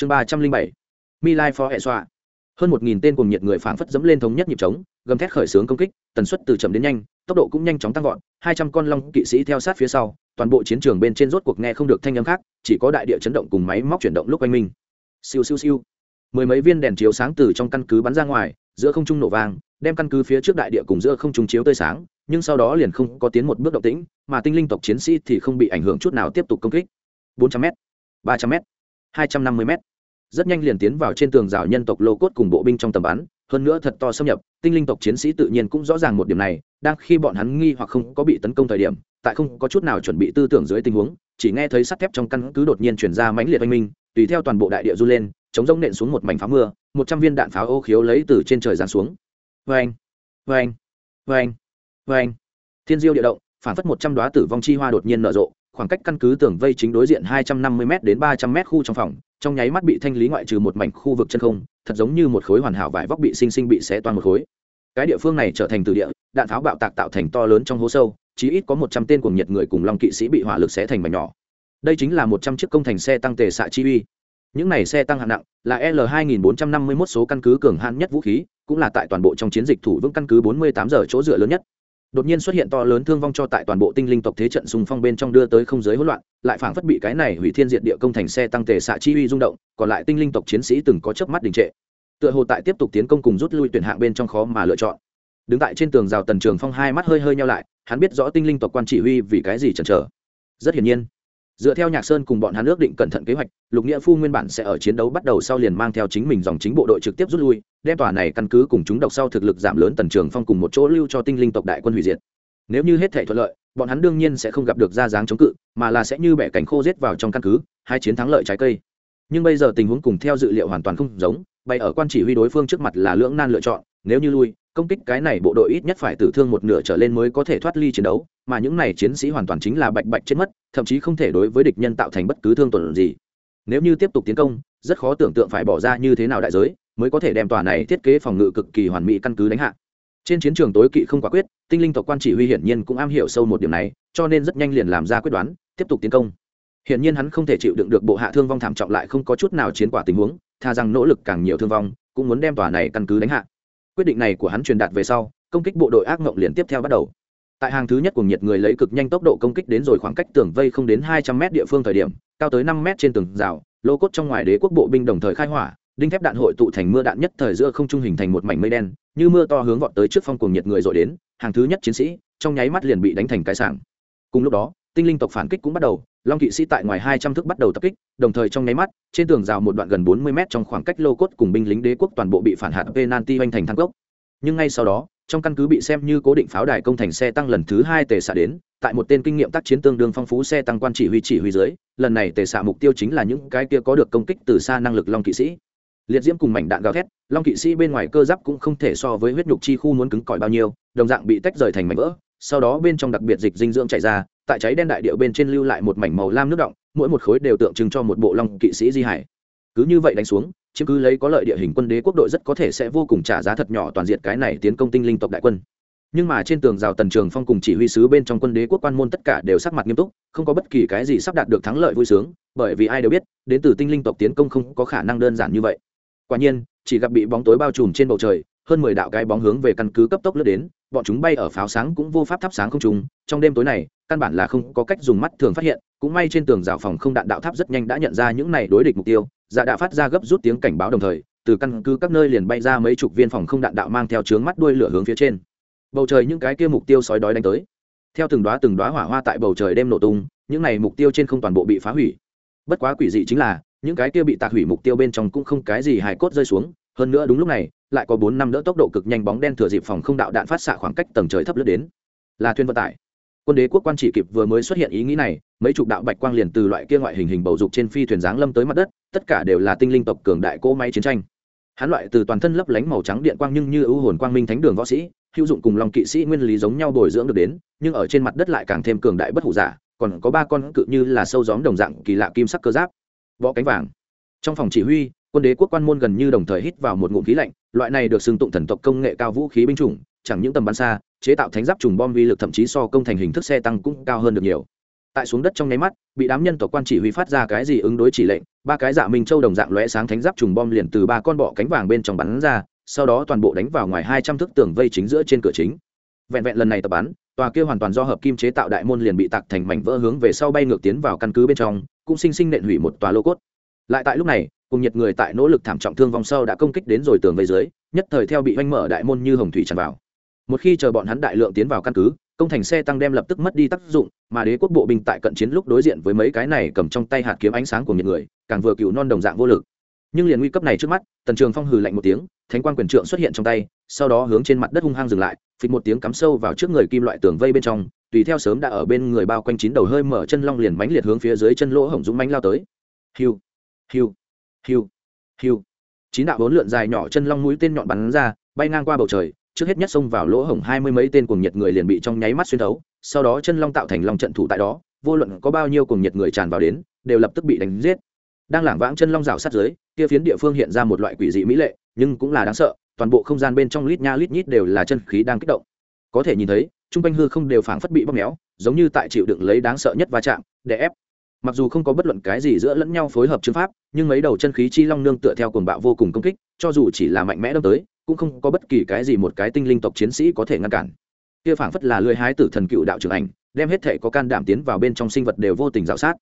chương ba trăm linh bảy, mi lai phó hệ xoa hơn một nghìn tên cùng nhiệt người phảng phất dẫm lên thống nhất nhịp trống, gầm thét khởi xướng công kích, tần suất từ chậm đến nhanh, tốc độ cũng nhanh chóng tăng vọt, hai trăm con long kỵ sĩ theo sát phía sau, toàn bộ chiến trường bên trên rốt cuộc nghe không được thanh âm khác, chỉ có đại địa chấn động cùng máy móc chuyển động lúc oanh minh siêu siêu siêu. Mười mấy viên đèn chiếu sáng từ trong căn cứ bắn ra ngoài, giữa không trung nổ vang, đem căn cứ phía trước đại địa cùng giữa không trung chiếu tươi sáng, nhưng sau đó liền không có tiến một bước động tĩnh, mà tinh linh tộc chiến sĩ thì không bị ảnh hưởng chút nào tiếp tục công kích. 400 m 300 m 250 m rất nhanh liền tiến vào trên tường rào nhân tộc lô cốt cùng bộ binh trong tầm bắn, hơn nữa thật to xâm nhập, tinh linh tộc chiến sĩ tự nhiên cũng rõ ràng một điểm này, đang khi bọn hắn nghi hoặc không có bị tấn công thời điểm, tại không có chút nào chuẩn bị tư tưởng dưới tình huống, chỉ nghe thấy sắt thép trong căn cứ đột nhiên chuyển ra mãnh liệt oanh minh, tùy theo toàn bộ đại địa du lên, chống rông nện xuống một mảnh pháo mưa, một trăm viên đạn pháo ô khiếu lấy từ trên trời giáng xuống. Vê anh vê anh thiên diêu địa động, phản phất một trăm đoá tử vong chi hoa đột nhiên nở rộ khoảng cách căn cứ tường vây chính đối diện hai trăm năm mươi m đến ba trăm m khu trong phòng, trong nháy mắt bị thanh lý ngoại trừ một mảnh khu vực chân không, thật giống như một khối hoàn hảo vải vóc bị sinh sinh bị xé toan một khối. Cái địa phương này trở thành từ địa, đạn pháo bạo tạc tạo thành to lớn trong hố sâu, chí ít có một trăm tên cùng nhiệt người cùng long kỵ sĩ bị hỏa lực xé thành mảnh nhỏ. Đây chính là một trăm chiếc công thành xe tăng tề xạ chi uy. Những này xe tăng hạng nặng là l 2451 số căn cứ cường hãn nhất vũ khí, cũng là tại toàn bộ trong chiến dịch thủ vững căn cứ 48 giờ chỗ dựa lớn nhất đột nhiên xuất hiện to lớn thương vong cho tại toàn bộ tinh linh tộc thế trận xung phong bên trong đưa tới không giới hỗn loạn, lại phảng phất bị cái này hủy thiên diệt địa công thành xe tăng tề xạ chi uy rung động, còn lại tinh linh tộc chiến sĩ từng có chớp mắt đình trệ. Tựa hồ tại tiếp tục tiến công cùng rút lui tuyển hạng bên trong khó mà lựa chọn. Đứng tại trên tường rào tần trường phong hai mắt hơi hơi nhau lại, hắn biết rõ tinh linh tộc quan chỉ huy vì cái gì chần chờ. Rất hiển nhiên dựa theo nhạc sơn cùng bọn hắn ước định cẩn thận kế hoạch, lục nghĩa phu nguyên bản sẽ ở chiến đấu bắt đầu sau liền mang theo chính mình dòng chính bộ đội trực tiếp rút lui, đem tòa này căn cứ cùng chúng độc sau thực lực giảm lớn tần trường phong cùng một chỗ lưu cho tinh linh tộc đại quân hủy diệt. Nếu như hết thể thuận lợi, bọn hắn đương nhiên sẽ không gặp được ra dáng chống cự, mà là sẽ như bẻ cánh khô rết vào trong căn cứ, hai chiến thắng lợi trái cây. Nhưng bây giờ tình huống cùng theo dự liệu hoàn toàn không giống bay ở quan chỉ huy đối phương trước mặt là lưỡng nan lựa chọn, nếu như lui công kích cái này bộ đội ít nhất phải tử thương một nửa trở lên mới có thể thoát ly chiến đấu, mà những này chiến sĩ hoàn toàn chính là bạch bạch chết mất, thậm chí không thể đối với địch nhân tạo thành bất cứ thương tổn gì. Nếu như tiếp tục tiến công, rất khó tưởng tượng phải bỏ ra như thế nào đại giới, mới có thể đem tòa này thiết kế phòng ngự cực kỳ hoàn mỹ căn cứ đánh hạ. Trên chiến trường tối kỵ không quả quyết, tinh linh tộc quan chỉ huy hiển nhiên cũng am hiểu sâu một điểm này, cho nên rất nhanh liền làm ra quyết đoán, tiếp tục tiến công. Hiển nhiên hắn không thể chịu đựng được bộ hạ thương vong thảm trọng lại không có chút nào chiến quả tình huống, tha rằng nỗ lực càng nhiều thương vong, cũng muốn đem tòa này căn cứ đánh hạ quyết định này của hắn truyền đạt về sau, công kích bộ đội ác mộng liền tiếp theo bắt đầu. Tại hàng thứ nhất cùng nhiệt người lấy cực nhanh tốc độ công kích đến rồi khoảng cách tường vây không đến hai trăm m địa phương thời điểm, cao tới năm m trên tường rào, lô cốt trong ngoài đế quốc bộ binh đồng thời khai hỏa, đinh thép đạn hội tụ thành mưa đạn nhất thời giữa không trung hình thành một mảnh mây đen, như mưa to hướng vọt tới trước phong cùng nhiệt người rồi đến, hàng thứ nhất chiến sĩ, trong nháy mắt liền bị đánh thành cái sảng. Cùng lúc đó tinh linh tộc phản kích cũng bắt đầu, long kỵ sĩ tại ngoài hai trăm thước bắt đầu tập kích, đồng thời trong nháy mắt, trên tường rào một đoạn gần bốn mươi m trong khoảng cách lô cốt cùng binh lính đế quốc toàn bộ bị phản hạt penalty oanh thành thang cốc. Nhưng ngay sau đó, trong căn cứ bị xem như cố định pháo đài công thành xe tăng lần thứ hai tề xạ đến, tại một tên kinh nghiệm tác chiến tương đương phong phú xe tăng quan chỉ huy chỉ huy dưới, lần này tề xạ mục tiêu chính là những cái kia có được công kích từ xa năng lực long kỵ sĩ. Liệt diễm cùng mảnh đạn gào thét, long kỵ sĩ bên ngoài cơ giáp cũng không thể so với huyết nhục chi khu muốn cứng cỏi bao nhiêu, đồng dạng bị tách rời thành mảnh vỡ, sau đó bên trong đặc biệt dịch dinh dưỡng chảy ra tại cháy đen đại điệu bên trên lưu lại một mảnh màu lam nước động, mỗi một khối đều tượng trưng cho một bộ long kỵ sĩ di hải. Cứ như vậy đánh xuống, chiếm cứ lấy có lợi địa hình quân đế quốc đội rất có thể sẽ vô cùng trả giá thật nhỏ toàn diện cái này tiến công tinh linh tộc đại quân. Nhưng mà trên tường rào tần trường phong cùng chỉ huy sứ bên trong quân đế quốc quan môn tất cả đều sắc mặt nghiêm túc, không có bất kỳ cái gì sắp đạt được thắng lợi vui sướng, bởi vì ai đều biết, đến từ tinh linh tộc tiến công không có khả năng đơn giản như vậy. Quả nhiên, chỉ gặp bị bóng tối bao trùm trên bầu trời, hơn mười đạo cái bóng hướng về căn cứ cấp tốc lướt đến, bọn chúng bay ở pháo sáng cũng vô pháp thắp sáng không trùng trong đêm tối này căn bản là không có cách dùng mắt thường phát hiện, cũng may trên tường rào phòng không đạn đạo tháp rất nhanh đã nhận ra những này đối địch mục tiêu dạ đã phát ra gấp rút tiếng cảnh báo đồng thời, từ căn cứ các nơi liền bay ra mấy chục viên phòng không đạn đạo mang theo trướng mắt đuôi lửa hướng phía trên. Bầu trời những cái kia mục tiêu sói đói đánh tới. Theo từng đoá từng đoá hỏa hoa tại bầu trời đêm nổ tung, những này mục tiêu trên không toàn bộ bị phá hủy. Bất quá quỷ dị chính là, những cái kia bị tạc hủy mục tiêu bên trong cũng không cái gì hài cốt rơi xuống, hơn nữa đúng lúc này, lại có bốn năm đỡ tốc độ cực nhanh bóng đen thừa dịp phòng không đạo đạn phát xạ khoảng cách tầng trời thấp lướt đến. Là thuyền vận tải quân đế quốc quan chỉ kịp vừa mới xuất hiện ý nghĩ này, mấy chục đạo bạch quang liền từ loại kia ngoại hình hình bầu dục trên phi thuyền giáng lâm tới mặt đất, tất cả đều là tinh linh tộc cường đại cỗ máy chiến tranh. Hắn loại từ toàn thân lấp lánh màu trắng điện quang nhưng như ưu hồn quang minh thánh đường võ sĩ, hữu dụng cùng lòng kỵ sĩ nguyên lý giống nhau bồi dưỡng được đến, nhưng ở trên mặt đất lại càng thêm cường đại bất hủ giả, còn có ba con cự như là sâu gióm đồng dạng kỳ lạ kim sắc cơ giáp. Võ cánh vàng. Trong phòng chỉ huy, quân đế quốc quan môn gần như đồng thời hít vào một ngụm khí lạnh, loại này được xưng tụng thần tộc công nghệ cao vũ khí binh chủng chẳng những tầm bắn xa, chế tạo thánh giáp trùng bom vi lực thậm chí so công thành hình thức xe tăng cũng cao hơn được nhiều. Tại xuống đất trong nháy mắt, bị đám nhân tộc quan chỉ huy phát ra cái gì ứng đối chỉ lệnh, ba cái dạ minh châu đồng dạng lóe sáng thánh giáp trùng bom liền từ ba con bọ cánh vàng bên trong bắn ra, sau đó toàn bộ đánh vào ngoài hai trăm thước tường vây chính giữa trên cửa chính. Vẹn vẹn lần này tập bắn, tòa kia hoàn toàn do hợp kim chế tạo đại môn liền bị tạc thành mảnh vỡ hướng về sau bay ngược tiến vào căn cứ bên trong, cũng sinh sinh nện hủy một tòa lô cốt. Lại tại lúc này, cùng nhiệt người tại nỗ lực thảm trọng thương vòng sau đã công kích đến rồi tường vây dưới, nhất thời theo bị oanh mở đại môn như hồng thủy tràn vào một khi chờ bọn hắn đại lượng tiến vào căn cứ, công thành xe tăng đem lập tức mất đi tác dụng, mà đế quốc bộ binh tại cận chiến lúc đối diện với mấy cái này cầm trong tay hạt kiếm ánh sáng của những người, càng vừa cựu non đồng dạng vô lực. Nhưng liền nguy cấp này trước mắt, tần trường phong hừ lạnh một tiếng, thánh quan quyền trượng xuất hiện trong tay, sau đó hướng trên mặt đất hung hăng dừng lại, phịch một tiếng cắm sâu vào trước người kim loại tường vây bên trong, tùy theo sớm đã ở bên người bao quanh chín đầu hơi mở chân long liền mánh liệt hướng phía dưới chân lỗ hổng dũng mánh lao tới. Hiu hiu hiu hiu. Chín đạo bốn lượn dài nhỏ chân long mũi tên nhọn bắn ra, bay ngang qua bầu trời trước hết nhất xông vào lỗ hổng hai mươi mấy tên cuồng nhiệt người liền bị trong nháy mắt xuyên thấu, sau đó chân long tạo thành long trận thủ tại đó, vô luận có bao nhiêu cuồng nhiệt người tràn vào đến, đều lập tức bị đánh giết. Đang lảng vãng chân long rào sát dưới, kia phiến địa phương hiện ra một loại quỷ dị mỹ lệ, nhưng cũng là đáng sợ, toàn bộ không gian bên trong lít nha lít nhít đều là chân khí đang kích động. Có thể nhìn thấy, trung quanh hư không đều phảng phất bị bóp méo, giống như tại chịu đựng lấy đáng sợ nhất va chạm để ép. Mặc dù không có bất luận cái gì giữa lẫn nhau phối hợp chứng pháp, nhưng mấy đầu chân khí chi long nương tựa theo cuồng bạo vô cùng công kích, cho dù chỉ là mạnh mẽ đâm tới cũng không có bất kỳ cái gì một cái tinh linh tộc chiến sĩ có thể ngăn cản. Kia phảng phất là lưỡi hái tử thần cựu đạo trưởng ảnh, đem hết thể có can đảm tiến vào bên trong sinh vật đều vô tình dạo sát.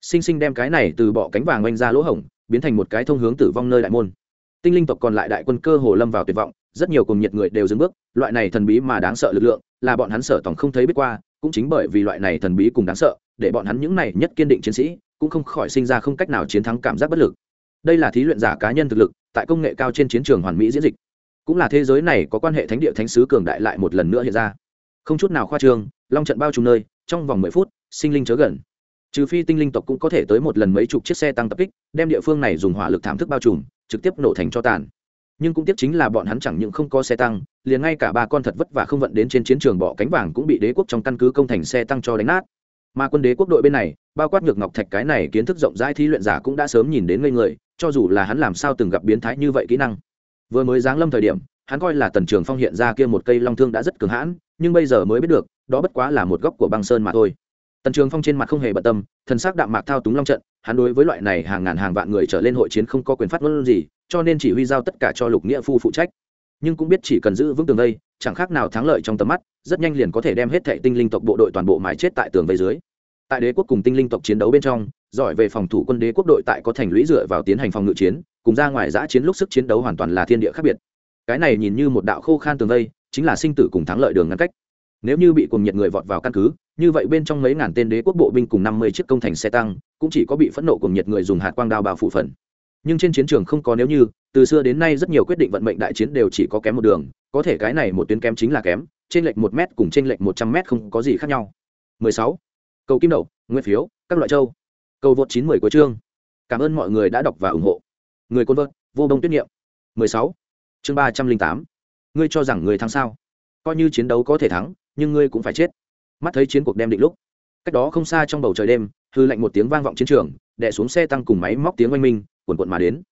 Sinh sinh đem cái này từ bỏ cánh vàng oanh ra lỗ hổng, biến thành một cái thông hướng tử vong nơi đại môn. Tinh linh tộc còn lại đại quân cơ hồ lâm vào tuyệt vọng, rất nhiều cùng nhiệt người đều dừng bước, loại này thần bí mà đáng sợ lực lượng, là bọn hắn sở tổng không thấy biết qua, cũng chính bởi vì loại này thần bí cùng đáng sợ, để bọn hắn những này nhất kiên định chiến sĩ, cũng không khỏi sinh ra không cách nào chiến thắng cảm giác bất lực. Đây là thí luyện giả cá nhân thực lực, tại công nghệ cao trên chiến trường hoàn mỹ diễn dịch cũng là thế giới này có quan hệ thánh địa thánh sứ cường đại lại một lần nữa hiện ra. Không chút nào khoa trương, long trận bao trùm nơi, trong vòng mười phút, sinh linh chớ gần. Trừ phi tinh linh tộc cũng có thể tới một lần mấy chục chiếc xe tăng tập kích, đem địa phương này dùng hỏa lực thảm thức bao trùm, trực tiếp nổ thành cho tàn. Nhưng cũng tiếc chính là bọn hắn chẳng những không có xe tăng, liền ngay cả ba con thật vất vả không vận đến trên chiến trường bỏ cánh vàng cũng bị đế quốc trong căn cứ công thành xe tăng cho đánh nát. Mà quân đế quốc đội bên này, bao quát nhược ngọc thạch cái này kiến thức rộng rãi thí luyện giả cũng đã sớm nhìn đến ngây người, cho dù là hắn làm sao từng gặp biến thái như vậy kỹ năng vừa mới giáng lâm thời điểm, hắn coi là tần trường phong hiện ra kia một cây long thương đã rất cường hãn, nhưng bây giờ mới biết được, đó bất quá là một góc của băng sơn mà thôi. Tần trường phong trên mặt không hề bận tâm, thần s ắ c đạm mạc thao túng long trận, hắn đối với loại này hàng ngàn hàng vạn người trở lên hội chiến không có quyền phát ngôn gì, cho nên chỉ huy giao tất cả cho lục nghĩa phu phụ trách. Nhưng cũng biết chỉ cần giữ vững tường vây, chẳng khác nào thắng lợi trong tầm mắt, rất nhanh liền có thể đem hết thệ tinh linh tộc bộ đội toàn bộ mái chết tại tường vây dưới. Tại đế quốc cùng tinh linh tộc chiến đấu bên trong giỏi về phòng thủ quân đế quốc đội tại có thành lũy dựa vào tiến hành phòng ngự chiến, cùng ra ngoài giã chiến lúc sức chiến đấu hoàn toàn là thiên địa khác biệt. Cái này nhìn như một đạo khô khan tường vây, chính là sinh tử cùng thắng lợi đường ngăn cách. Nếu như bị cùng nhiệt người vọt vào căn cứ, như vậy bên trong mấy ngàn tên đế quốc bộ binh cùng năm mươi chiếc công thành xe tăng, cũng chỉ có bị phẫn nộ cùng nhiệt người dùng hạt quang đao bào phụ phần. Nhưng trên chiến trường không có nếu như, từ xưa đến nay rất nhiều quyết định vận mệnh đại chiến đều chỉ có kém một đường, có thể cái này một tuyến kém chính là kém, trên lệch một m cùng trên lệch một trăm m không có gì khác nhau. 16. cầu kim đậu, nguyên phiếu, các loại châu cầu vượt chín mười của chương. Cảm ơn mọi người đã đọc và ủng hộ. Người côn vợt, vô đông tuyết nghiệm. 16. chương ba trăm linh tám. Ngươi cho rằng người thắng sao? Coi như chiến đấu có thể thắng, nhưng ngươi cũng phải chết. Mắt thấy chiến cuộc đem định lúc. Cách đó không xa trong bầu trời đêm, hư lạnh một tiếng vang vọng chiến trường, đè xuống xe tăng cùng máy móc tiếng oanh minh, cuồn cuộn mà đến.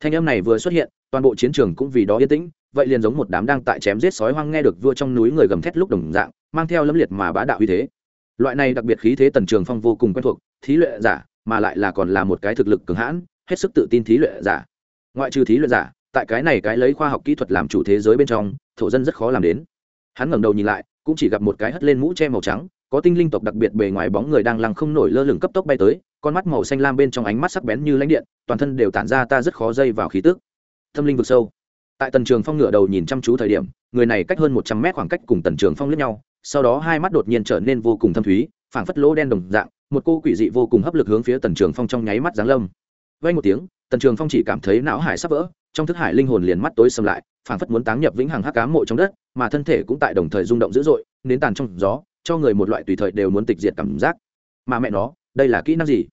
Thanh âm này vừa xuất hiện, toàn bộ chiến trường cũng vì đó yên tĩnh, vậy liền giống một đám đang tại chém giết sói hoang nghe được vua trong núi người gầm thét lúc đồng dạng, mang theo lâm liệt mà bá đạo uy thế. Loại này đặc biệt khí thế tần trường phong vô cùng quen thuộc, thí luyện giả mà lại là còn là một cái thực lực cường hãn, hết sức tự tin thí luyện giả. Ngoại trừ thí luyện giả, tại cái này cái lấy khoa học kỹ thuật làm chủ thế giới bên trong, thổ dân rất khó làm đến. Hắn ngẩng đầu nhìn lại, cũng chỉ gặp một cái hất lên mũ che màu trắng, có tinh linh tộc đặc biệt bề ngoài bóng người đang lăng không nổi lơ lửng cấp tốc bay tới, con mắt màu xanh lam bên trong ánh mắt sắc bén như lãnh điện, toàn thân đều tản ra ta rất khó dây vào khí tức. Tâm linh vực sâu. Tại tần trường phong ngửa đầu nhìn chăm chú thời điểm, người này cách hơn một trăm mét khoảng cách cùng tần trường phong lướt nhau, sau đó hai mắt đột nhiên trở nên vô cùng thâm thúy, phảng phất lỗ đen đồng dạng một cô quỷ dị vô cùng hấp lực hướng phía tần trường phong trong nháy mắt giáng lâm. Vay một tiếng, tần trường phong chỉ cảm thấy não hải sắp vỡ, trong thức hải linh hồn liền mắt tối xâm lại, phảng phất muốn táng nhập vĩnh hằng hắc cám mộ trong đất, mà thân thể cũng tại đồng thời rung động dữ dội, nến tàn trong gió, cho người một loại tùy thời đều muốn tịch diệt cảm giác. Mà mẹ nó, đây là kỹ năng gì?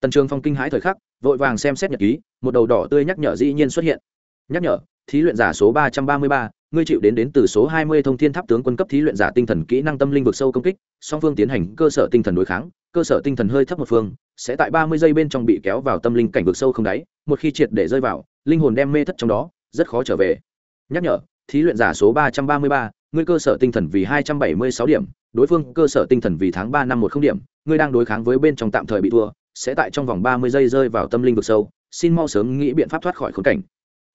Tần trường phong kinh hãi thời khắc, vội vàng xem xét nhật ký, một đầu đỏ tươi nhắc nhở dĩ nhiên xuất hiện. Nhắc nhở, thí luyện giả số ba trăm ba mươi ba, ngươi chịu đến đến từ số hai mươi thông thiên tháp tướng quân cấp thí luyện giả tinh thần kỹ năng tâm linh vực sâu công kích, song phương tiến hành cơ sở tinh thần đối kháng cơ sở tinh thần hơi thấp một phương, sẽ tại ba mươi giây bên trong bị kéo vào tâm linh cảnh vực sâu không đáy, một khi triệt để rơi vào, linh hồn đem mê thất trong đó, rất khó trở về. Nhắc nhở, thí luyện giả số ba trăm ba mươi ba, ngươi cơ sở tinh thần vì hai trăm bảy mươi sáu điểm, đối phương cơ sở tinh thần vì tháng ba năm một không điểm, ngươi đang đối kháng với bên trong tạm thời bị thua, sẽ tại trong vòng ba mươi giây rơi vào tâm linh vực sâu, xin mau sớm nghĩ biện pháp thoát khỏi khốn cảnh.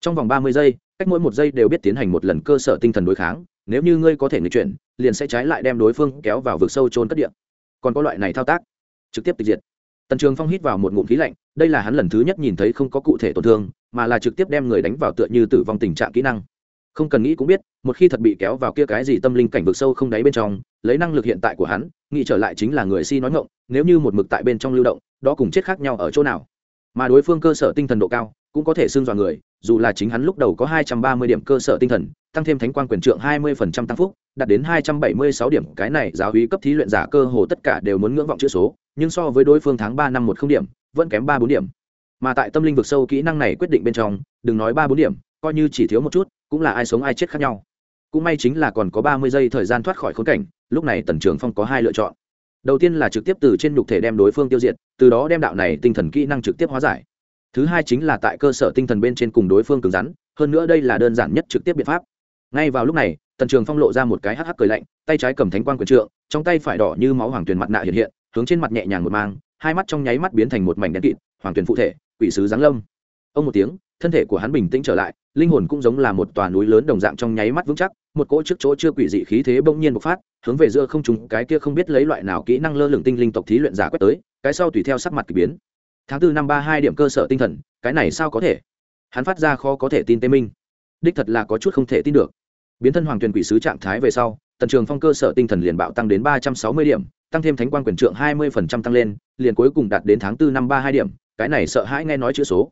Trong vòng ba mươi giây, cách mỗi một giây đều biết tiến hành một lần cơ sở tinh thần đối kháng, nếu như ngươi có thể nghịch chuyển, liền sẽ trái lại đem đối phương kéo vào vực sâu trôn cất điện còn có loại này thao tác. Trực tiếp tịch diệt. Tần trường phong hít vào một ngụm khí lạnh, đây là hắn lần thứ nhất nhìn thấy không có cụ thể tổn thương, mà là trực tiếp đem người đánh vào tựa như tử vong tình trạng kỹ năng. Không cần nghĩ cũng biết, một khi thật bị kéo vào kia cái gì tâm linh cảnh vực sâu không đáy bên trong, lấy năng lực hiện tại của hắn, nghĩ trở lại chính là người si nói ngộng nếu như một mực tại bên trong lưu động, đó cùng chết khác nhau ở chỗ nào. Mà đối phương cơ sở tinh thần độ cao, cũng có thể xưng dọa người dù là chính hắn lúc đầu có hai trăm ba mươi điểm cơ sở tinh thần, tăng thêm thánh quan quyền trượng hai mươi phần trăm tăng phúc, đạt đến hai trăm bảy mươi sáu điểm, cái này giáo úy cấp thí luyện giả cơ hồ tất cả đều muốn ngưỡng vọng chữ số, nhưng so với đối phương tháng ba năm một không điểm, vẫn kém ba bốn điểm. Mà tại tâm linh vực sâu kỹ năng này quyết định bên trong, đừng nói ba bốn điểm, coi như chỉ thiếu một chút, cũng là ai sống ai chết khác nhau. Cũng may chính là còn có ba mươi giây thời gian thoát khỏi khốn cảnh, lúc này tần trường phong có hai lựa chọn. Đầu tiên là trực tiếp từ trên nhục thể đem đối phương tiêu diệt, từ đó đem đạo này tinh thần kỹ năng trực tiếp hóa giải thứ hai chính là tại cơ sở tinh thần bên trên cùng đối phương cứng rắn, hơn nữa đây là đơn giản nhất trực tiếp biện pháp. Ngay vào lúc này, tần trường phong lộ ra một cái hắc hắc cười lạnh, tay trái cầm thánh quan quyền trượng, trong tay phải đỏ như máu hoàng tuyền mặt nạ hiện hiện, hướng trên mặt nhẹ nhàng một mang, hai mắt trong nháy mắt biến thành một mảnh đen kịt, hoàng tuyền phụ thể, quỷ sứ giáng lâm. Ông một tiếng, thân thể của hắn bình tĩnh trở lại, linh hồn cũng giống là một tòa núi lớn đồng dạng trong nháy mắt vững chắc, một cỗ trước chỗ chưa quỷ dị khí thế bỗng nhiên bộc phát, hướng về giữa không chúng cái kia không biết lấy loại nào kỹ năng lơ lửng tinh linh tộc thí luyện giả quét tới, cái sau tùy theo sắc mặt k ỳ biến tháng tư năm ba hai điểm cơ sở tinh thần, cái này sao có thể? Hắn phát ra khó có thể tin tê minh. Đích thật là có chút không thể tin được. Biến thân hoàng tuyển quỷ sứ trạng thái về sau, tần trường phong cơ sở tinh thần liền bạo tăng đến ba trăm sáu mươi điểm, tăng thêm thánh quan quyền trượng hai mươi phần trăm tăng lên, liền cuối cùng đạt đến tháng tư năm ba hai điểm, cái này sợ hãi nghe nói chữ số.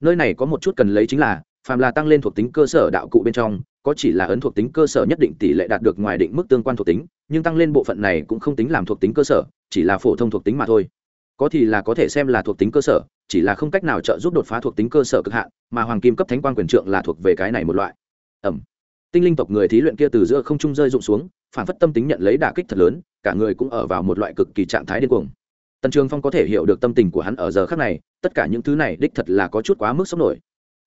Nơi này có một chút cần lấy chính là, phàm là tăng lên thuộc tính cơ sở đạo cụ bên trong, có chỉ là ấn thuộc tính cơ sở nhất định tỷ lệ đạt được ngoài định mức tương quan thuộc tính, nhưng tăng lên bộ phận này cũng không tính làm thuộc tính cơ sở, chỉ là phổ thông thuộc tính mà thôi có thì là có thể xem là thuộc tính cơ sở, chỉ là không cách nào trợ giúp đột phá thuộc tính cơ sở cực hạn, mà hoàng kim cấp thánh quan quyền trượng là thuộc về cái này một loại. Ẩm. Tinh linh tộc người thí luyện kia từ giữa không trung rơi rụng xuống, phản phất tâm tính nhận lấy đả kích thật lớn, cả người cũng ở vào một loại cực kỳ trạng thái điên cuồng. Tần trường phong có thể hiểu được tâm tình của hắn ở giờ khác này, tất cả những thứ này đích thật là có chút quá mức sốc nổi.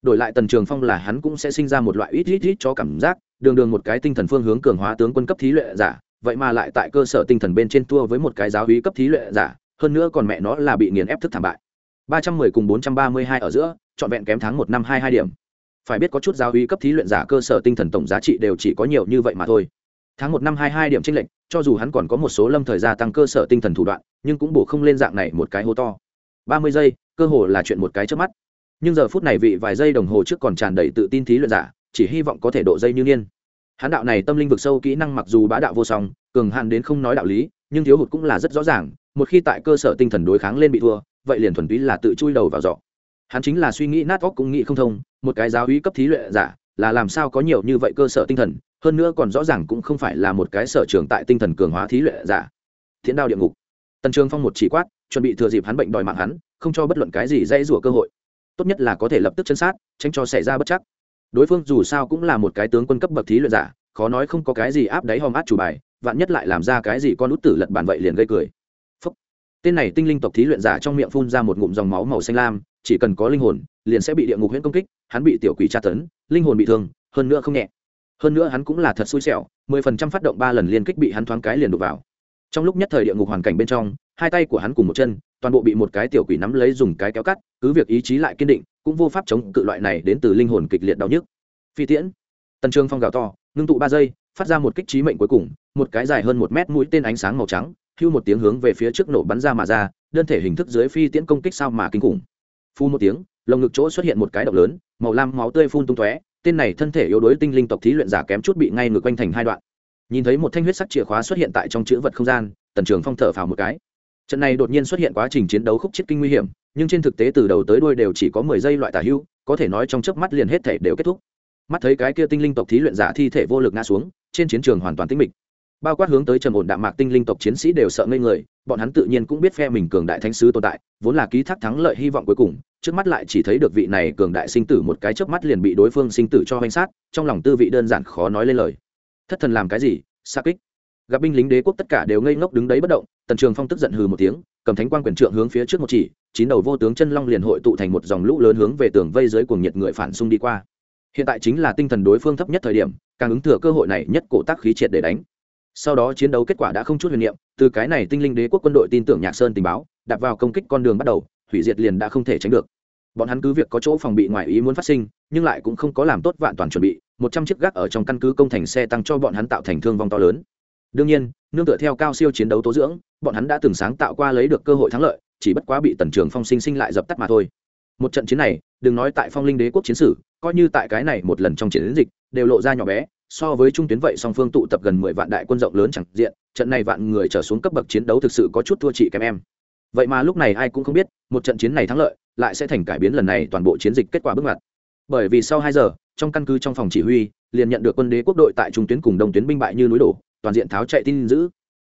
Đổi lại tần trường phong là hắn cũng sẽ sinh ra một loại ít ít ít cho cảm giác, đường đường một cái tinh thần phương hướng cường hóa tướng quân cấp thí luyện giả, vậy mà lại tại cơ sở tinh thần bên trên tua với một cái giáo hí cấp thí luyện giả hơn nữa còn mẹ nó là bị nghiền ép thức thảm bại. Ba trăm mười cùng bốn trăm ba mươi hai ở giữa, trọn vẹn kém tháng một năm hai hai điểm. Phải biết có chút giáo uy cấp thí luyện giả cơ sở tinh thần tổng giá trị đều chỉ có nhiều như vậy mà thôi. Tháng một năm hai hai điểm tranh lệch, cho dù hắn còn có một số lâm thời gia tăng cơ sở tinh thần thủ đoạn, nhưng cũng bổ không lên dạng này một cái hố to. Ba mươi giây, cơ hồ là chuyện một cái trước mắt. Nhưng giờ phút này vị vài giây đồng hồ trước còn tràn đầy tự tin thí luyện giả, chỉ hy vọng có thể độ dây như niên. Hắn đạo này tâm linh vực sâu kỹ năng mặc dù bá đạo vô song, cường hạn đến không nói đạo lý, nhưng thiếu hụt cũng là rất rõ ràng một khi tại cơ sở tinh thần đối kháng lên bị thua, vậy liền thuần túy là tự chui đầu vào giỏ. Hắn chính là suy nghĩ nát óc cũng nghĩ không thông, một cái giáo uy cấp thí luyện giả, là làm sao có nhiều như vậy cơ sở tinh thần, hơn nữa còn rõ ràng cũng không phải là một cái sở trường tại tinh thần cường hóa thí luyện giả. Thiện đao địa ngục. Tần trường phong một chỉ quát, chuẩn bị thừa dịp hắn bệnh đòi mạng hắn, không cho bất luận cái gì dây rủa cơ hội. Tốt nhất là có thể lập tức chân sát, tránh cho xảy ra bất chắc. Đối phương dù sao cũng là một cái tướng quân cấp bậc thí luyện giả, khó nói không có cái gì áp đáy hòm át chủ bài, vạn nhất lại làm ra cái gì con út tử lật bản vậy liền gây cười tên này tinh linh tộc thí luyện giả trong miệng phun ra một ngụm dòng máu màu xanh lam, chỉ cần có linh hồn, liền sẽ bị địa ngục huyễn công kích, hắn bị tiểu quỷ tra tấn, linh hồn bị thương, hơn nữa không nhẹ. Hơn nữa hắn cũng là thật xui xẻo, mười phần trăm phát động ba lần liên kích bị hắn thoáng cái liền đục vào. Trong lúc nhất thời địa ngục hoàn cảnh bên trong, hai tay của hắn cùng một chân, toàn bộ bị một cái tiểu quỷ nắm lấy dùng cái kéo cắt, cứ việc ý chí lại kiên định, cũng vô pháp chống cự loại này đến từ linh hồn kịch liệt đau nhức. Phi tiễn. Tần trương phong gào to, ngưng tụ ba giây, phát ra một kích trí mệnh cuối cùng, một cái dài hơn một mét mũi tên ánh sáng màu trắng hưu một tiếng hướng về phía trước nổ bắn ra mà ra, đơn thể hình thức dưới phi tiễn công kích sao mà kinh khủng. Phu một tiếng, lồng ngực chỗ xuất hiện một cái động lớn, màu lam máu tươi phun tung tóe, tên này thân thể yếu đuối tinh linh tộc thí luyện giả kém chút bị ngay ngược quanh thành hai đoạn. Nhìn thấy một thanh huyết sắc chìa khóa xuất hiện tại trong chữ vật không gian, tần trường phong thở phào một cái. Trận này đột nhiên xuất hiện quá trình chiến đấu khúc chết kinh nguy hiểm, nhưng trên thực tế từ đầu tới đuôi đều chỉ có mười giây loại tả hưu có thể nói trong chớp mắt liền hết thể đều kết thúc. Mắt thấy cái kia tinh linh tộc thí luyện giả thi thể vô lực ngã xuống, trên chiến trường hoàn toàn tĩnh mịch bao quát hướng tới trầm ổn đạm mạc tinh linh tộc chiến sĩ đều sợ ngây người, bọn hắn tự nhiên cũng biết phe mình cường đại thánh sứ tồn tại, vốn là ký thác thắng lợi hy vọng cuối cùng, trước mắt lại chỉ thấy được vị này cường đại sinh tử một cái chớp mắt liền bị đối phương sinh tử cho hoành sát, trong lòng tư vị đơn giản khó nói lên lời. Thất thần làm cái gì? Xa kích. Gặp binh lính đế quốc tất cả đều ngây ngốc đứng đấy bất động, tần trường phong tức giận hừ một tiếng, cầm thánh quan quyền trượng hướng phía trước một chỉ, chín đầu vô tướng chân long liền hội tụ thành một dòng lũ lớn hướng về tường vây dưới cuồng nhiệt người phản xung đi qua. Hiện tại chính là tinh thần đối phương thấp nhất thời điểm, càng ứng thừa cơ hội này nhất cổ tác khí triệt để đánh sau đó chiến đấu kết quả đã không chút huyền niệm, từ cái này tinh linh đế quốc quân đội tin tưởng nhạc sơn tình báo đặt vào công kích con đường bắt đầu, hủy diệt liền đã không thể tránh được. Bọn hắn cứ việc có chỗ phòng bị ngoài ý muốn phát sinh, nhưng lại cũng không có làm tốt vạn toàn chuẩn bị, một trăm chiếc gác ở trong căn cứ công thành xe tăng cho bọn hắn tạo thành thương vong to lớn. Đương nhiên, nương tựa theo cao siêu chiến đấu tố dưỡng, bọn hắn đã từng sáng tạo qua lấy được cơ hội thắng lợi, chỉ bất quá bị tần trường phong sinh sinh lại dập tắt mà thôi. Một trận chiến này, đừng nói tại phong linh đế quốc chiến sử coi như tại cái này một lần trong chiến dịch, đều lộ ra nhỏ bé so với trung tuyến vậy song phương tụ tập gần mười vạn đại quân rộng lớn chẳng diện, trận này vạn người trở xuống cấp bậc chiến đấu thực sự có chút thua chị kém em. Vậy mà lúc này ai cũng không biết, một trận chiến này thắng lợi, lại sẽ thành cải biến lần này toàn bộ chiến dịch kết quả bước ngoặt. Bởi vì sau hai giờ, trong căn cứ trong phòng chỉ huy, liền nhận được quân đế quốc đội tại trung tuyến cùng đông tuyến binh bại như núi đổ, toàn diện tháo chạy tin giữ.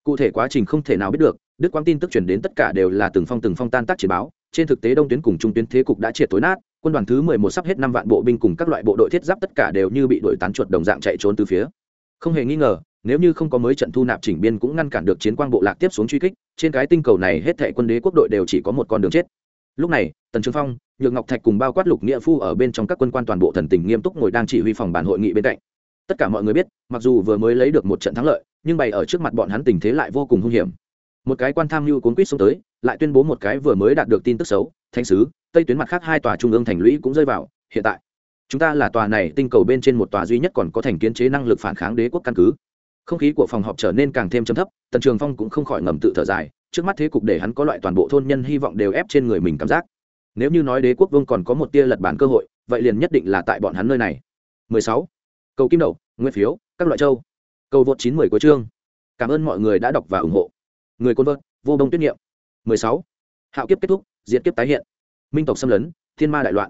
Cụ thể quá trình không thể nào biết được, đức quang tin tức chuyển đến tất cả đều là từng phong từng phong tan tác chỉ báo, trên thực tế đông tuyến cùng trung tuyến thế cục đã triệt tối nát quân đoàn thứ mười một sắp hết năm vạn bộ binh cùng các loại bộ đội thiết giáp tất cả đều như bị đội tán chuột đồng dạng chạy trốn từ phía. Không hề nghi ngờ, nếu như không có mới trận thu nạp chỉnh biên cũng ngăn cản được chiến quang bộ lạc tiếp xuống truy kích, trên cái tinh cầu này hết thệ quân đế quốc đội đều chỉ có một con đường chết. Lúc này, tần trường phong, nhược ngọc thạch cùng bao quát lục nghĩa phu ở bên trong các quân quan toàn bộ thần tình nghiêm túc ngồi đang chỉ huy phòng bản hội nghị bên cạnh. Tất cả mọi người biết, mặc dù vừa mới lấy được một trận thắng lợi, nhưng bày ở trước mặt bọn hắn tình thế lại vô cùng hung hiểm. Một cái quan tham mưu cuốn quýt xuống tới lại tuyên bố một cái vừa mới đạt được tin tức xấu thanh sứ, tây tuyến mặt khác hai tòa trung ương thành lũy cũng rơi vào, hiện tại, chúng ta là tòa này tinh cầu bên trên một tòa duy nhất còn có thành kiến chế năng lực phản kháng đế quốc căn cứ. Không khí của phòng họp trở nên càng thêm chấm thấp, tần trường phong cũng không khỏi ngầm tự thở dài, trước mắt thế cục để hắn có loại toàn bộ thôn nhân hy vọng đều ép trên người mình cảm giác. Nếu như nói đế quốc vương còn có một tia lật bản cơ hội, vậy liền nhất định là tại bọn hắn nơi này. 16. cầu kim đậu nguyên phiếu, các loại châu. Cầu vượt 910 của chương. Cảm ơn mọi người đã đọc và ủng hộ. Người côn vợt, vô đông tuyết nghiệm. 16. hạo kiếp kết thúc, diệt kiếp tái hiện. Minh tộc xâm lấn, thiên ma đại loạn.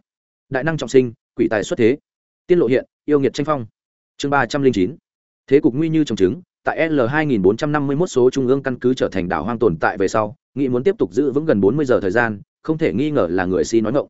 Đại năng trọng sinh, quỷ tài xuất thế. Tiên lộ hiện, yêu nghiệt tranh phong. Chương ba trăm linh chín. Thế cục nguy như trồng trứng, tại l 2451 số trung ương căn cứ trở thành đảo hoang tồn tại về sau nghị muốn tiếp tục giữ vững gần 40 giờ thời gian, không thể nghi ngờ là người si nói ngộng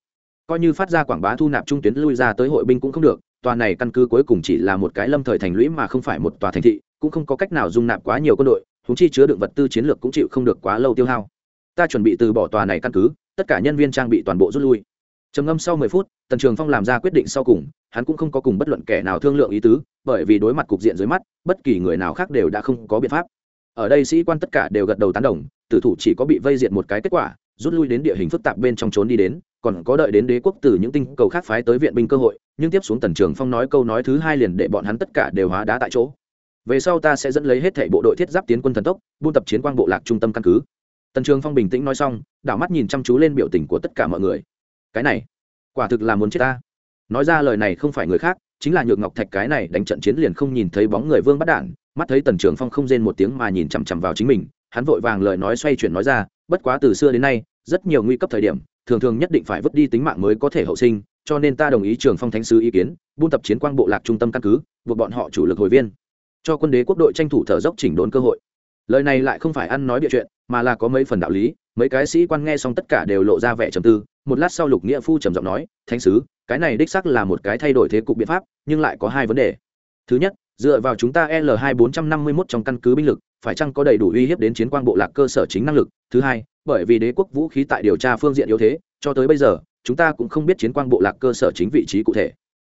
coi như phát ra quảng bá thu nạp trung tuyến lui ra tới hội binh cũng không được, tòa này căn cứ cuối cùng chỉ là một cái lâm thời thành lũy mà không phải một tòa thành thị, cũng không có cách nào dung nạp quá nhiều quân đội húng chi chứa đựng vật tư chiến lược cũng chịu không được quá lâu tiêu hao ta chuẩn bị từ bỏ tòa này căn cứ, tất cả nhân viên trang bị toàn bộ rút lui. Trầm ngâm sau mười phút, tần trường phong làm ra quyết định sau cùng, hắn cũng không có cùng bất luận kẻ nào thương lượng ý tứ, bởi vì đối mặt cục diện dưới mắt, bất kỳ người nào khác đều đã không có biện pháp. Ở đây sĩ quan tất cả đều gật đầu tán đồng, tử thủ chỉ có bị vây diện một cái kết quả, rút lui đến địa hình phức tạp bên trong trốn đi đến, còn có đợi đến đế quốc từ những tinh cầu khác phái tới viện binh cơ hội, nhưng tiếp xuống tần trường phong nói câu nói thứ hai liền để bọn hắn tất cả đều hóa đá tại chỗ. Về sau ta sẽ dẫn lấy hết thảy bộ đội thiết giáp tiến quân thần tốc, buôn tập chiến quang bộ lạc trung tâm căn cứ tần trường phong bình tĩnh nói xong, đảo mắt nhìn chăm chú lên biểu tình của tất cả mọi người. Cái này, quả thực là muốn chết ta. Nói ra lời này không phải người khác, chính là nhược ngọc thạch cái này đánh trận chiến liền không nhìn thấy bóng người vương bắt đản mắt thấy tần trường phong không rên một tiếng mà nhìn chằm chằm vào chính mình, hắn vội vàng lời nói xoay chuyển nói ra, bất quá từ xưa đến nay, rất nhiều nguy cấp thời điểm, thường thường nhất định phải vứt đi tính mạng mới có thể hậu sinh, cho nên ta đồng ý trường phong thánh sứ ý kiến, buôn tập chiến quang bộ lạc trung tâm căn cứ, buộc bọn họ chủ lực hồi viên. Cho quân đế quốc đội tranh thủ thở dốc chỉnh đốn cơ hội lời này lại không phải ăn nói địa chuyện, mà là có mấy phần đạo lý, mấy cái sĩ quan nghe xong tất cả đều lộ ra vẻ trầm tư. Một lát sau lục nghĩa phu trầm giọng nói, thánh sứ, cái này đích sắc là một cái thay đổi thế cục biện pháp, nhưng lại có hai vấn đề. Thứ nhất, dựa vào chúng ta l hai bốn trăm năm mươi mốt trong căn cứ binh lực, phải chăng có đầy đủ uy hiếp đến chiến quang bộ lạc cơ sở chính năng lực? Thứ hai, bởi vì đế quốc vũ khí tại điều tra phương diện yếu thế, cho tới bây giờ, chúng ta cũng không biết chiến quang bộ lạc cơ sở chính vị trí cụ thể.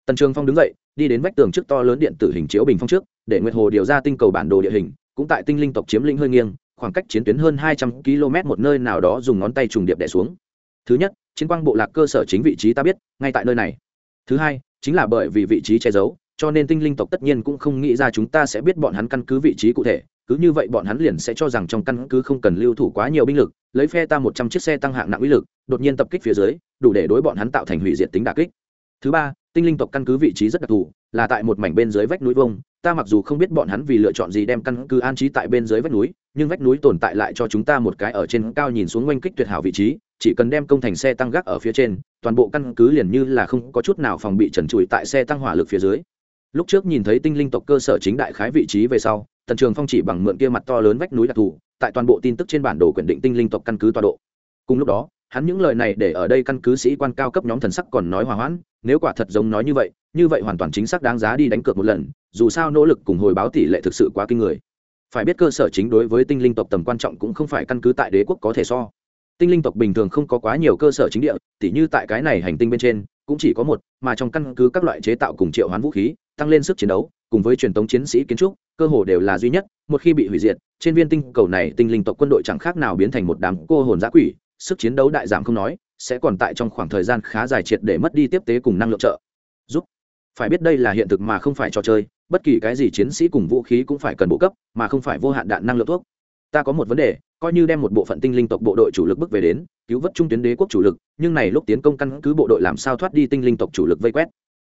Tần trường phong đứng dậy, đi đến vách tường trước to lớn điện tử hình chiếu bình phong trước, để nguyệt hồ điều ra tinh cầu bản đồ địa hình cũng tại tinh linh tộc chiếm lĩnh hơi nghiêng, khoảng cách chiến tuyến hơn hai trăm km một nơi nào đó dùng ngón tay trùng điệp đẻ xuống. Thứ nhất, chiến quang bộ lạc cơ sở chính vị trí ta biết, ngay tại nơi này. Thứ hai, chính là bởi vì vị trí che giấu, cho nên tinh linh tộc tất nhiên cũng không nghĩ ra chúng ta sẽ biết bọn hắn căn cứ vị trí cụ thể. Cứ như vậy bọn hắn liền sẽ cho rằng trong căn cứ không cần lưu thủ quá nhiều binh lực, lấy phe ta một trăm chiếc xe tăng hạng nặng uy lực, đột nhiên tập kích phía dưới, đủ để đối bọn hắn tạo thành hủy diệt tính đà kích. Thứ ba, tinh linh tộc căn cứ vị trí rất đặc thù là tại một mảnh bên dưới vách núi vông ta mặc dù không biết bọn hắn vì lựa chọn gì đem căn cứ an trí tại bên dưới vách núi, nhưng vách núi tồn tại lại cho chúng ta một cái ở trên cao nhìn xuống oanh kích tuyệt hảo vị trí, chỉ cần đem công thành xe tăng gác ở phía trên, toàn bộ căn cứ liền như là không có chút nào phòng bị trần trụi tại xe tăng hỏa lực phía dưới. Lúc trước nhìn thấy tinh linh tộc cơ sở chính đại khái vị trí về sau, tần trường phong chỉ bằng mượn kia mặt to lớn vách núi đặc thù, tại toàn bộ tin tức trên bản đồ quyền định tinh linh tộc căn cứ tọa độ. Cùng lúc đó hắn những lời này để ở đây căn cứ sĩ quan cao cấp nhóm thần sắc còn nói hòa hoãn, nếu quả thật giống nói như vậy như vậy hoàn toàn chính xác đáng giá đi đánh cược một lần, dù sao nỗ lực cùng hồi báo tỷ lệ thực sự quá kinh người. Phải biết cơ sở chính đối với tinh linh tộc tầm quan trọng cũng không phải căn cứ tại đế quốc có thể so. Tinh linh tộc bình thường không có quá nhiều cơ sở chính địa, tỉ như tại cái này hành tinh bên trên, cũng chỉ có một, mà trong căn cứ các loại chế tạo cùng triệu hoán vũ khí, tăng lên sức chiến đấu, cùng với truyền thống chiến sĩ kiến trúc, cơ hồ đều là duy nhất, một khi bị hủy diệt, trên viên tinh cầu này tinh linh tộc quân đội chẳng khác nào biến thành một đám cô hồn giã quỷ sức chiến đấu đại giảm không nói, sẽ còn tại trong khoảng thời gian khá dài triệt để mất đi tiếp tế cùng năng lượng trợ. Giúp. Phải biết đây là hiện thực mà không phải trò chơi, bất kỳ cái gì chiến sĩ cùng vũ khí cũng phải cần bộ cấp, mà không phải vô hạn đạn năng lượng thuốc. Ta có một vấn đề, coi như đem một bộ phận tinh linh tộc bộ đội chủ lực bước về đến, cứu vớt trung tuyến đế quốc chủ lực, nhưng này lúc tiến công căn cứ bộ đội làm sao thoát đi tinh linh tộc chủ lực vây quét?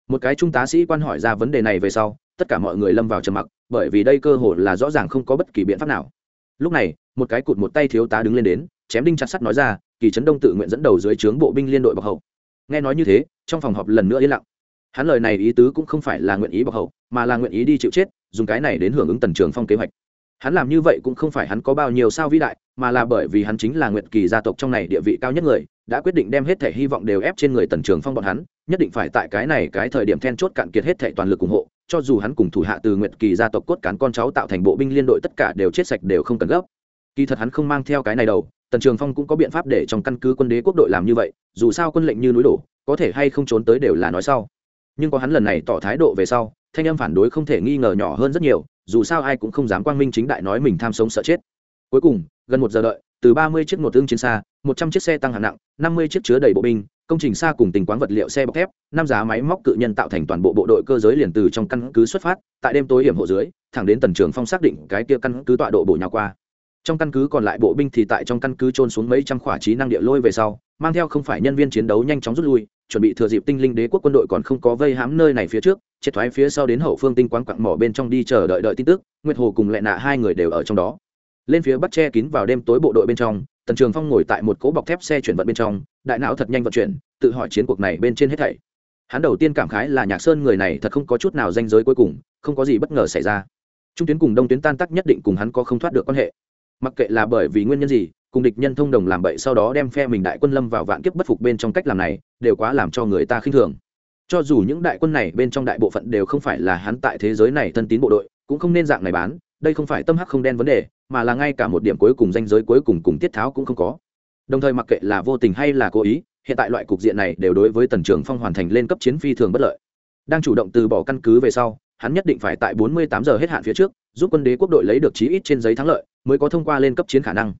Một cái trung tá sĩ quan hỏi ra vấn đề này về sau, tất cả mọi người lâm vào trầm mặc, bởi vì đây cơ hội là rõ ràng không có bất kỳ biện pháp nào. Lúc này, một cái cụt một tay thiếu tá đứng lên đến chém đinh chặt sắt nói ra, kỳ trấn đông tự nguyện dẫn đầu dưới trướng bộ binh liên đội bọc hậu nghe nói như thế, trong phòng họp lần nữa yên lặng. Hắn lời này ý tứ cũng không phải là nguyện ý bọc hậu mà là nguyện ý đi chịu chết, dùng cái này đến hưởng ứng tần trường phong kế hoạch. Hắn làm như vậy cũng không phải hắn có bao nhiêu sao vĩ đại, mà là bởi vì hắn chính là nguyện kỳ gia tộc trong này địa vị cao nhất người, đã quyết định đem hết thể hy vọng đều ép trên người tần trường phong bọn hắn, nhất định phải tại cái này cái thời điểm then chốt cạn kiệt hết thể toàn lực ủng hộ, cho dù hắn cùng thủ hạ từ nguyện kỳ gia tộc cốt cán con cháu tạo thành bộ binh liên đội tất cả đều chết sạch đều không cần gấp. Kỳ thật hắn không mang theo cái này đâu tần trường phong cũng có biện pháp để trong căn cứ quân đế quốc đội làm như vậy, dù sao quân lệnh như núi đổ, có thể hay không trốn tới đều là nói sau. Nhưng có hắn lần này tỏ thái độ về sau, thanh âm phản đối không thể nghi ngờ nhỏ hơn rất nhiều, dù sao ai cũng không dám quang minh chính đại nói mình tham sống sợ chết. Cuối cùng, gần một giờ đợi, từ ba mươi chiếc một thương chiến xa, một trăm chiếc xe tăng hạng nặng, năm mươi chiếc chứa đầy bộ binh, công trình xa cùng tình quán vật liệu xe bọc thép, năm giá máy móc cự nhân tạo thành toàn bộ bộ đội cơ giới liền từ trong căn cứ xuất phát, tại đêm tối hiểm hộ dưới, thẳng đến tần trường phong xác định cái kia căn cứ tọa độ bổ nhào qua trong căn cứ còn lại bộ binh thì tại trong căn cứ trôn xuống mấy trăm khỏa trí năng địa lôi về sau, mang theo không phải nhân viên chiến đấu nhanh chóng rút lui, chuẩn bị thừa dịp tinh linh đế quốc quân đội còn không có vây hãm nơi này phía trước, triệt thoái phía sau đến hậu phương tinh quán quặng mỏ bên trong đi chờ đợi đợi tin tức, nguyệt hồ cùng lệ nạ hai người đều ở trong đó. Lên phía bắc che kín vào đêm tối bộ đội bên trong, tần trường phong ngồi tại một cỗ bọc thép xe chuyển vận bên trong, đại não thật nhanh vận chuyển, tự hỏi chiến cuộc này bên trên hết thảy. Hắn đầu tiên cảm khái là nhạc sơn người này thật không có chút nào danh giới cuối cùng, không có gì bất ngờ xảy ra. Trung tuyến cùng đông tuyến tan tắc nhất định cùng hắn có không thoát được quan hệ mặc kệ là bởi vì nguyên nhân gì, cùng địch nhân thông đồng làm bậy sau đó đem phe mình đại quân lâm vào vạn kiếp bất phục bên trong cách làm này, đều quá làm cho người ta khinh thường. Cho dù những đại quân này bên trong đại bộ phận đều không phải là hắn tại thế giới này thân tín bộ đội, cũng không nên dạng này bán, đây không phải tâm hắc không đen vấn đề, mà là ngay cả một điểm cuối cùng danh giới cuối cùng cùng tiết tháo cũng không có. Đồng thời mặc kệ là vô tình hay là cố ý, hiện tại loại cục diện này đều đối với tần trường phong hoàn thành lên cấp chiến phi thường bất lợi. Đang chủ động từ bỏ căn cứ về sau, hắn nhất định phải tại 48 giờ hết hạn phía trước, giúp quân đế quốc đội lấy được chí ít trên giấy thắng lợi mới có thông qua lên cấp chiến khả năng.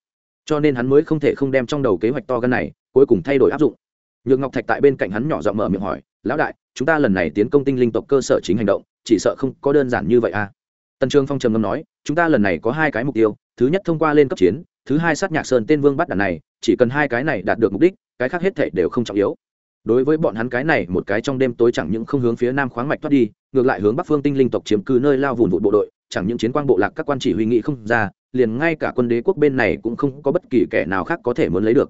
Cho nên hắn mới không thể không đem trong đầu kế hoạch to gan này cuối cùng thay đổi áp dụng. Nhược ngọc thạch tại bên cạnh hắn nhỏ giọng mở miệng hỏi, lão đại, chúng ta lần này tiến công tinh linh tộc cơ sở chính hành động, chỉ sợ không có đơn giản như vậy à? Tần Trương phong trầm ngâm nói, chúng ta lần này có hai cái mục tiêu, thứ nhất thông qua lên cấp chiến, thứ hai sát nhạc sơn tên vương bắt đàn này, chỉ cần hai cái này đạt được mục đích, cái khác hết thể đều không trọng yếu. Đối với bọn hắn cái này, một cái trong đêm tối chẳng những không hướng phía nam khoáng mạch thoát đi, ngược lại hướng bắc phương tinh linh tộc chiếm cư nơi lao vùn vụt bộ đội, chẳng những chiến quang bộ lạc các quan chỉ huy nghị không ra liền ngay cả quân đế quốc bên này cũng không có bất kỳ kẻ nào khác có thể muốn lấy được.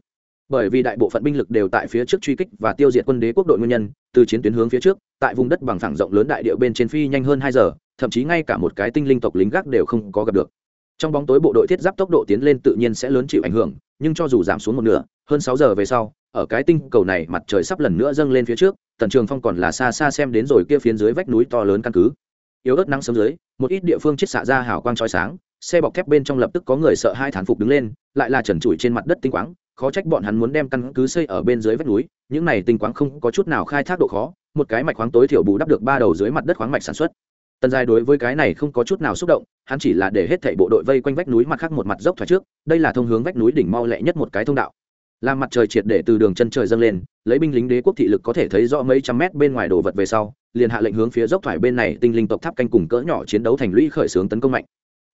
Bởi vì đại bộ phận binh lực đều tại phía trước truy kích và tiêu diệt quân đế quốc đội nguyên nhân, từ chiến tuyến hướng phía trước, tại vùng đất bằng phẳng rộng lớn đại địa bên trên phi nhanh hơn hai giờ, thậm chí ngay cả một cái tinh linh tộc lính gác đều không có gặp được. Trong bóng tối bộ đội thiết giáp tốc độ tiến lên tự nhiên sẽ lớn chịu ảnh hưởng, nhưng cho dù giảm xuống một nửa, hơn sáu giờ về sau, ở cái tinh cầu này mặt trời sắp lần nữa dâng lên phía trước, tần trường phong còn là xa xa xem đến rồi kia phiến dưới vách núi to lớn căn cứ. Yếu ớt nắng sớm dưới, một ít địa phương chiết xạ ra hào quang trói sáng xe bọc thép bên trong lập tức có người sợ hai thán phục đứng lên, lại là trần trụi trên mặt đất tinh quáng, khó trách bọn hắn muốn đem căn cứ xây ở bên dưới vách núi, những này tinh quáng không có chút nào khai thác độ khó, một cái mạch khoáng tối thiểu bù đắp được ba đầu dưới mặt đất khoáng mạch sản xuất. Tần dài đối với cái này không có chút nào xúc động, hắn chỉ là để hết thảy bộ đội vây quanh vách núi mặt khác một mặt dốc thoải trước, đây là thông hướng vách núi đỉnh mau lẹ nhất một cái thông đạo. Làm mặt trời triệt để từ đường chân trời dâng lên, lấy binh lính đế quốc thị lực có thể thấy rõ mấy trăm mét bên ngoài đồ vật về sau, liền hạ lệnh hướng phía dốc thoải bên này tinh linh tộc tháp canh cùng cỡ nhỏ chiến đấu thành lũy khởi xướng tấn công mạnh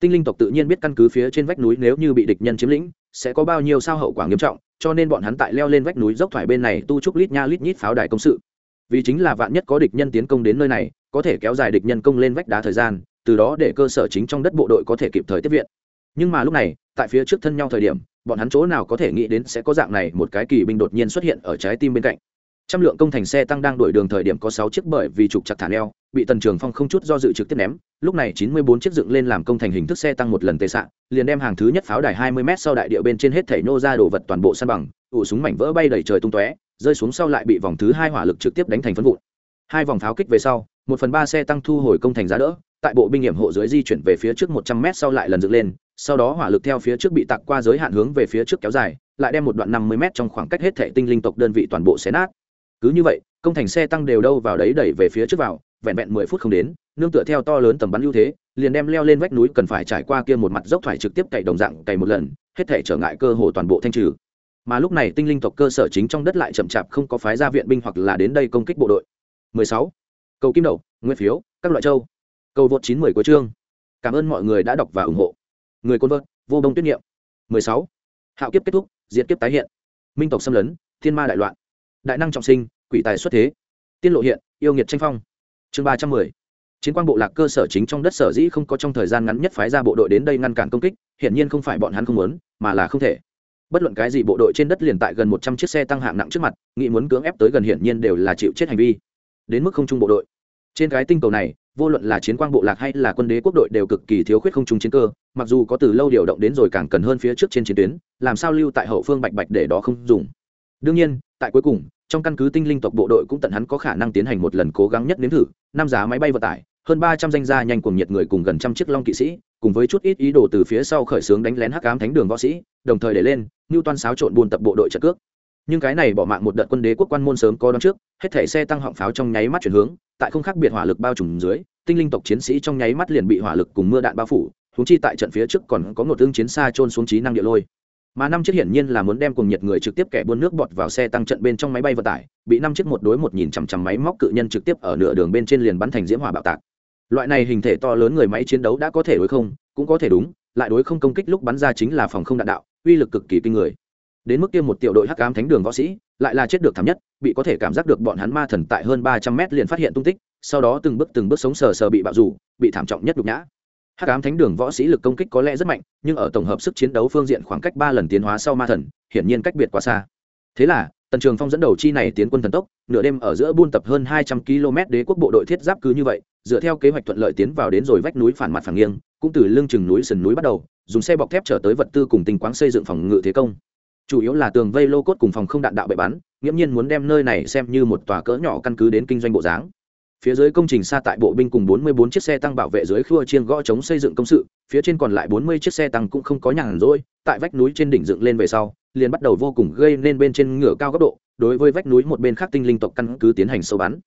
tinh linh tộc tự nhiên biết căn cứ phía trên vách núi nếu như bị địch nhân chiếm lĩnh, sẽ có bao nhiêu sao hậu quả nghiêm trọng, cho nên bọn hắn tại leo lên vách núi dốc thoải bên này tu trúc lít nha lít nhít pháo đài công sự. Vì chính là vạn nhất có địch nhân tiến công đến nơi này, có thể kéo dài địch nhân công lên vách đá thời gian, từ đó để cơ sở chính trong đất bộ đội có thể kịp thời tiếp viện. Nhưng mà lúc này, tại phía trước thân nhau thời điểm, bọn hắn chỗ nào có thể nghĩ đến sẽ có dạng này một cái kỳ binh đột nhiên xuất hiện ở trái tim bên cạnh trăm lượng công thành xe tăng đang đổi đường thời điểm có sáu chiếc bởi vì trục chặt thả neo, bị tần trường phong không chút do dự trực tiếp ném. Lúc này chín mươi bốn chiếc dựng lên làm công thành hình thức xe tăng một lần tệ sạn liền đem hàng thứ nhất pháo đài hai mươi m sau đại địa bên trên hết thể nô ra đồ vật toàn bộ săn bằng, ủ súng mảnh vỡ bay đầy trời tung tóe, rơi xuống sau lại bị vòng thứ hai hỏa lực trực tiếp đánh thành phân vụn. Hai vòng pháo kích về sau, một phần ba xe tăng thu hồi công thành giá đỡ, tại bộ binh nghiệm hộ dưới di chuyển về phía trước một trăm m sau lại lần dựng lên, sau đó hỏa lực theo phía trước bị tặc qua giới hạn hướng về phía trước kéo dài, lại đem một đoạn năm mươi m trong khoảng cách hết thể tinh linh tộc đơn vị toàn bộ xé nát cứ như vậy, công thành xe tăng đều đâu vào đấy đẩy về phía trước vào, vẹn vẹn mười phút không đến, nương tựa theo to lớn tầm bắn ưu thế, liền đem leo lên vách núi cần phải trải qua kia một mặt dốc thoải trực tiếp cày đồng dạng cày một lần, hết thể trở ngại cơ hồ toàn bộ thanh trừ. Mà lúc này tinh linh tộc cơ sở chính trong đất lại chậm chạp không có phái ra viện binh hoặc là đến đây công kích bộ đội. 16. cầu kim đậu nguyên phiếu, các loại châu. Cầu vượt 910 của chương. Cảm ơn mọi người đã đọc và ủng hộ. Người côn vợt, vô đông tuyết nghiệm. 16. hạo kiếp kết thúc, diệt kiếp tái hiện. Minh tộc xâm lấn, thiên ma đại loạn đại năng trọng sinh, quỷ tài xuất thế. Tiên lộ hiện, yêu nghiệt tranh phong. Chương 310 chiến quan bộ lạc cơ sở chính trong đất sở dĩ không có trong thời gian ngắn nhất phái ra bộ đội đến đây ngăn cản công kích, hiển nhiên không phải bọn hắn không muốn, mà là không thể. Bất luận cái gì bộ đội trên đất liền tại gần một trăm chiếc xe tăng hạng nặng trước mặt nghị muốn cưỡng ép tới gần hiển nhiên đều là chịu chết hành vi. Đến mức không trung bộ đội. Trên cái tinh cầu này, vô luận là chiến quang bộ lạc hay là quân đế quốc đội đều cực kỳ thiếu khuyết không trung chiến cơ, mặc dù có từ lâu điều động đến rồi càng cần hơn phía trước trên chiến tuyến, làm sao lưu tại hậu phương bạch bạch để đó không dùng đương nhiên, tại cuối cùng, trong căn cứ tinh linh tộc bộ đội cũng tận hắn có khả năng tiến hành một lần cố gắng nhất nếm thử, năm giá máy bay vận tải, hơn ba trăm danh gia nhanh cuồng nhiệt người cùng gần trăm chiếc long kỵ sĩ, cùng với chút ít ý đồ từ phía sau khởi xướng đánh lén hắc ám thánh đường võ sĩ, đồng thời để lên như toan xáo trộn buôn tập bộ đội trận cước. Nhưng cái này bỏ mạng một đợt quân đế quốc quan môn sớm có đón trước, hết thể xe tăng họng pháo trong nháy mắt chuyển hướng, tại không khác biệt hỏa lực bao trùm dưới, tinh linh tộc chiến sĩ trong nháy mắt liền bị hỏa lực cùng mưa đạn bao phủ húng chi tại trận phía trước còn có một tương chiến xa trôn xuống trí năng địa lôi mà năm chiếc hiển nhiên là muốn đem cùng nhiệt người trực tiếp kẻ buôn nước bọt vào xe tăng trận bên trong máy bay vận tải, bị năm chiếc một đối một nhìn chằm chằm máy móc cự nhân trực tiếp ở nửa đường bên trên liền bắn thành diễm hỏa bạo tạc. Loại này hình thể to lớn người máy chiến đấu đã có thể đối không, cũng có thể đúng, lại đối không công kích lúc bắn ra chính là phòng không đạn đạo, uy lực cực kỳ kinh người. Đến mức kia một tiểu đội hắc ám thánh đường võ sĩ, lại là chết được thảm nhất, bị có thể cảm giác được bọn hắn ma thần tại hơn ba trăm mét liền phát hiện tung tích, sau đó từng bước từng bước sống sờ sờ bị bạo rủ, bị thảm trọng nhất đục nhã hắc ám thánh đường võ sĩ lực công kích có lẽ rất mạnh, nhưng ở tổng hợp sức chiến đấu phương diện khoảng cách ba lần tiến hóa sau ma thần, hiển nhiên cách biệt quá xa. Thế là, tần trường phong dẫn đầu chi này tiến quân thần tốc, nửa đêm ở giữa buôn tập hơn hai trăm km đế quốc bộ đội thiết giáp cứ như vậy, dựa theo kế hoạch thuận lợi tiến vào đến rồi vách núi phản mặt phẳng nghiêng, cũng từ lưng chừng núi sườn núi bắt đầu, dùng xe bọc thép trở tới vật tư cùng tình quáng xây dựng phòng ngự thế công. Chủ yếu là tường vây lô cốt cùng phòng không đạn đạo bệ bắn, nghiễm nhiên muốn đem nơi này xem như một tòa cỡ nhỏ căn cứ đến kinh doanh bộ dáng phía dưới công trình xa tại bộ binh cùng 44 chiếc xe tăng bảo vệ dưới khua chiên gõ chống xây dựng công sự, phía trên còn lại 40 chiếc xe tăng cũng không có nhàn rỗi, tại vách núi trên đỉnh dựng lên về sau, liền bắt đầu vô cùng gây nên bên trên ngựa cao góc độ, đối với vách núi một bên khác tinh linh tộc căn cứ tiến hành sâu bắn.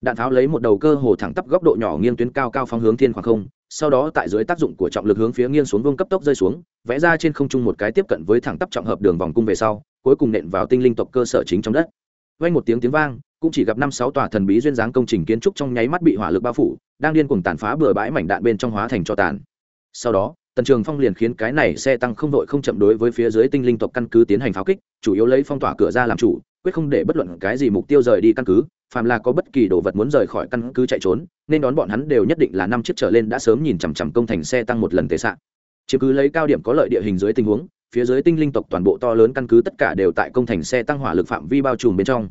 Đạn tháo lấy một đầu cơ hồ thẳng tắp góc độ nhỏ nghiêng tuyến cao cao phóng hướng thiên khoảng không, sau đó tại dưới tác dụng của trọng lực hướng phía nghiêng xuống vương cấp tốc rơi xuống, vẽ ra trên không trung một cái tiếp cận với thẳng tắp trọng hợp đường vòng cung về sau, cuối cùng nện vào tinh linh tộc cơ sở chính trong đất. Vang một tiếng tiếng vang cũng chỉ gặp năm sáu tòa thần bí duyên dáng công trình kiến trúc trong nháy mắt bị hỏa lực bao phủ, đang điên cuồng tàn phá bừa bãi mảnh đạn bên trong hóa thành cho tàn. Sau đó, tần trường phong liền khiến cái này xe tăng không đội không chậm đối với phía dưới tinh linh tộc căn cứ tiến hành pháo kích, chủ yếu lấy phong tỏa cửa ra làm chủ, quyết không để bất luận cái gì mục tiêu rời đi căn cứ, phàm là có bất kỳ đồ vật muốn rời khỏi căn cứ chạy trốn, nên đón bọn hắn đều nhất định là năm chiếc trở lên đã sớm nhìn chằm chằm công thành xe tăng một lần tệ sạn chứ cứ lấy cao điểm có lợi địa hình dưới tình huống, phía dưới tinh linh tộc toàn bộ to lớn căn cứ tất cả đều tại công thành xe tăng hỏa lực phạm vi bao trùm bên trong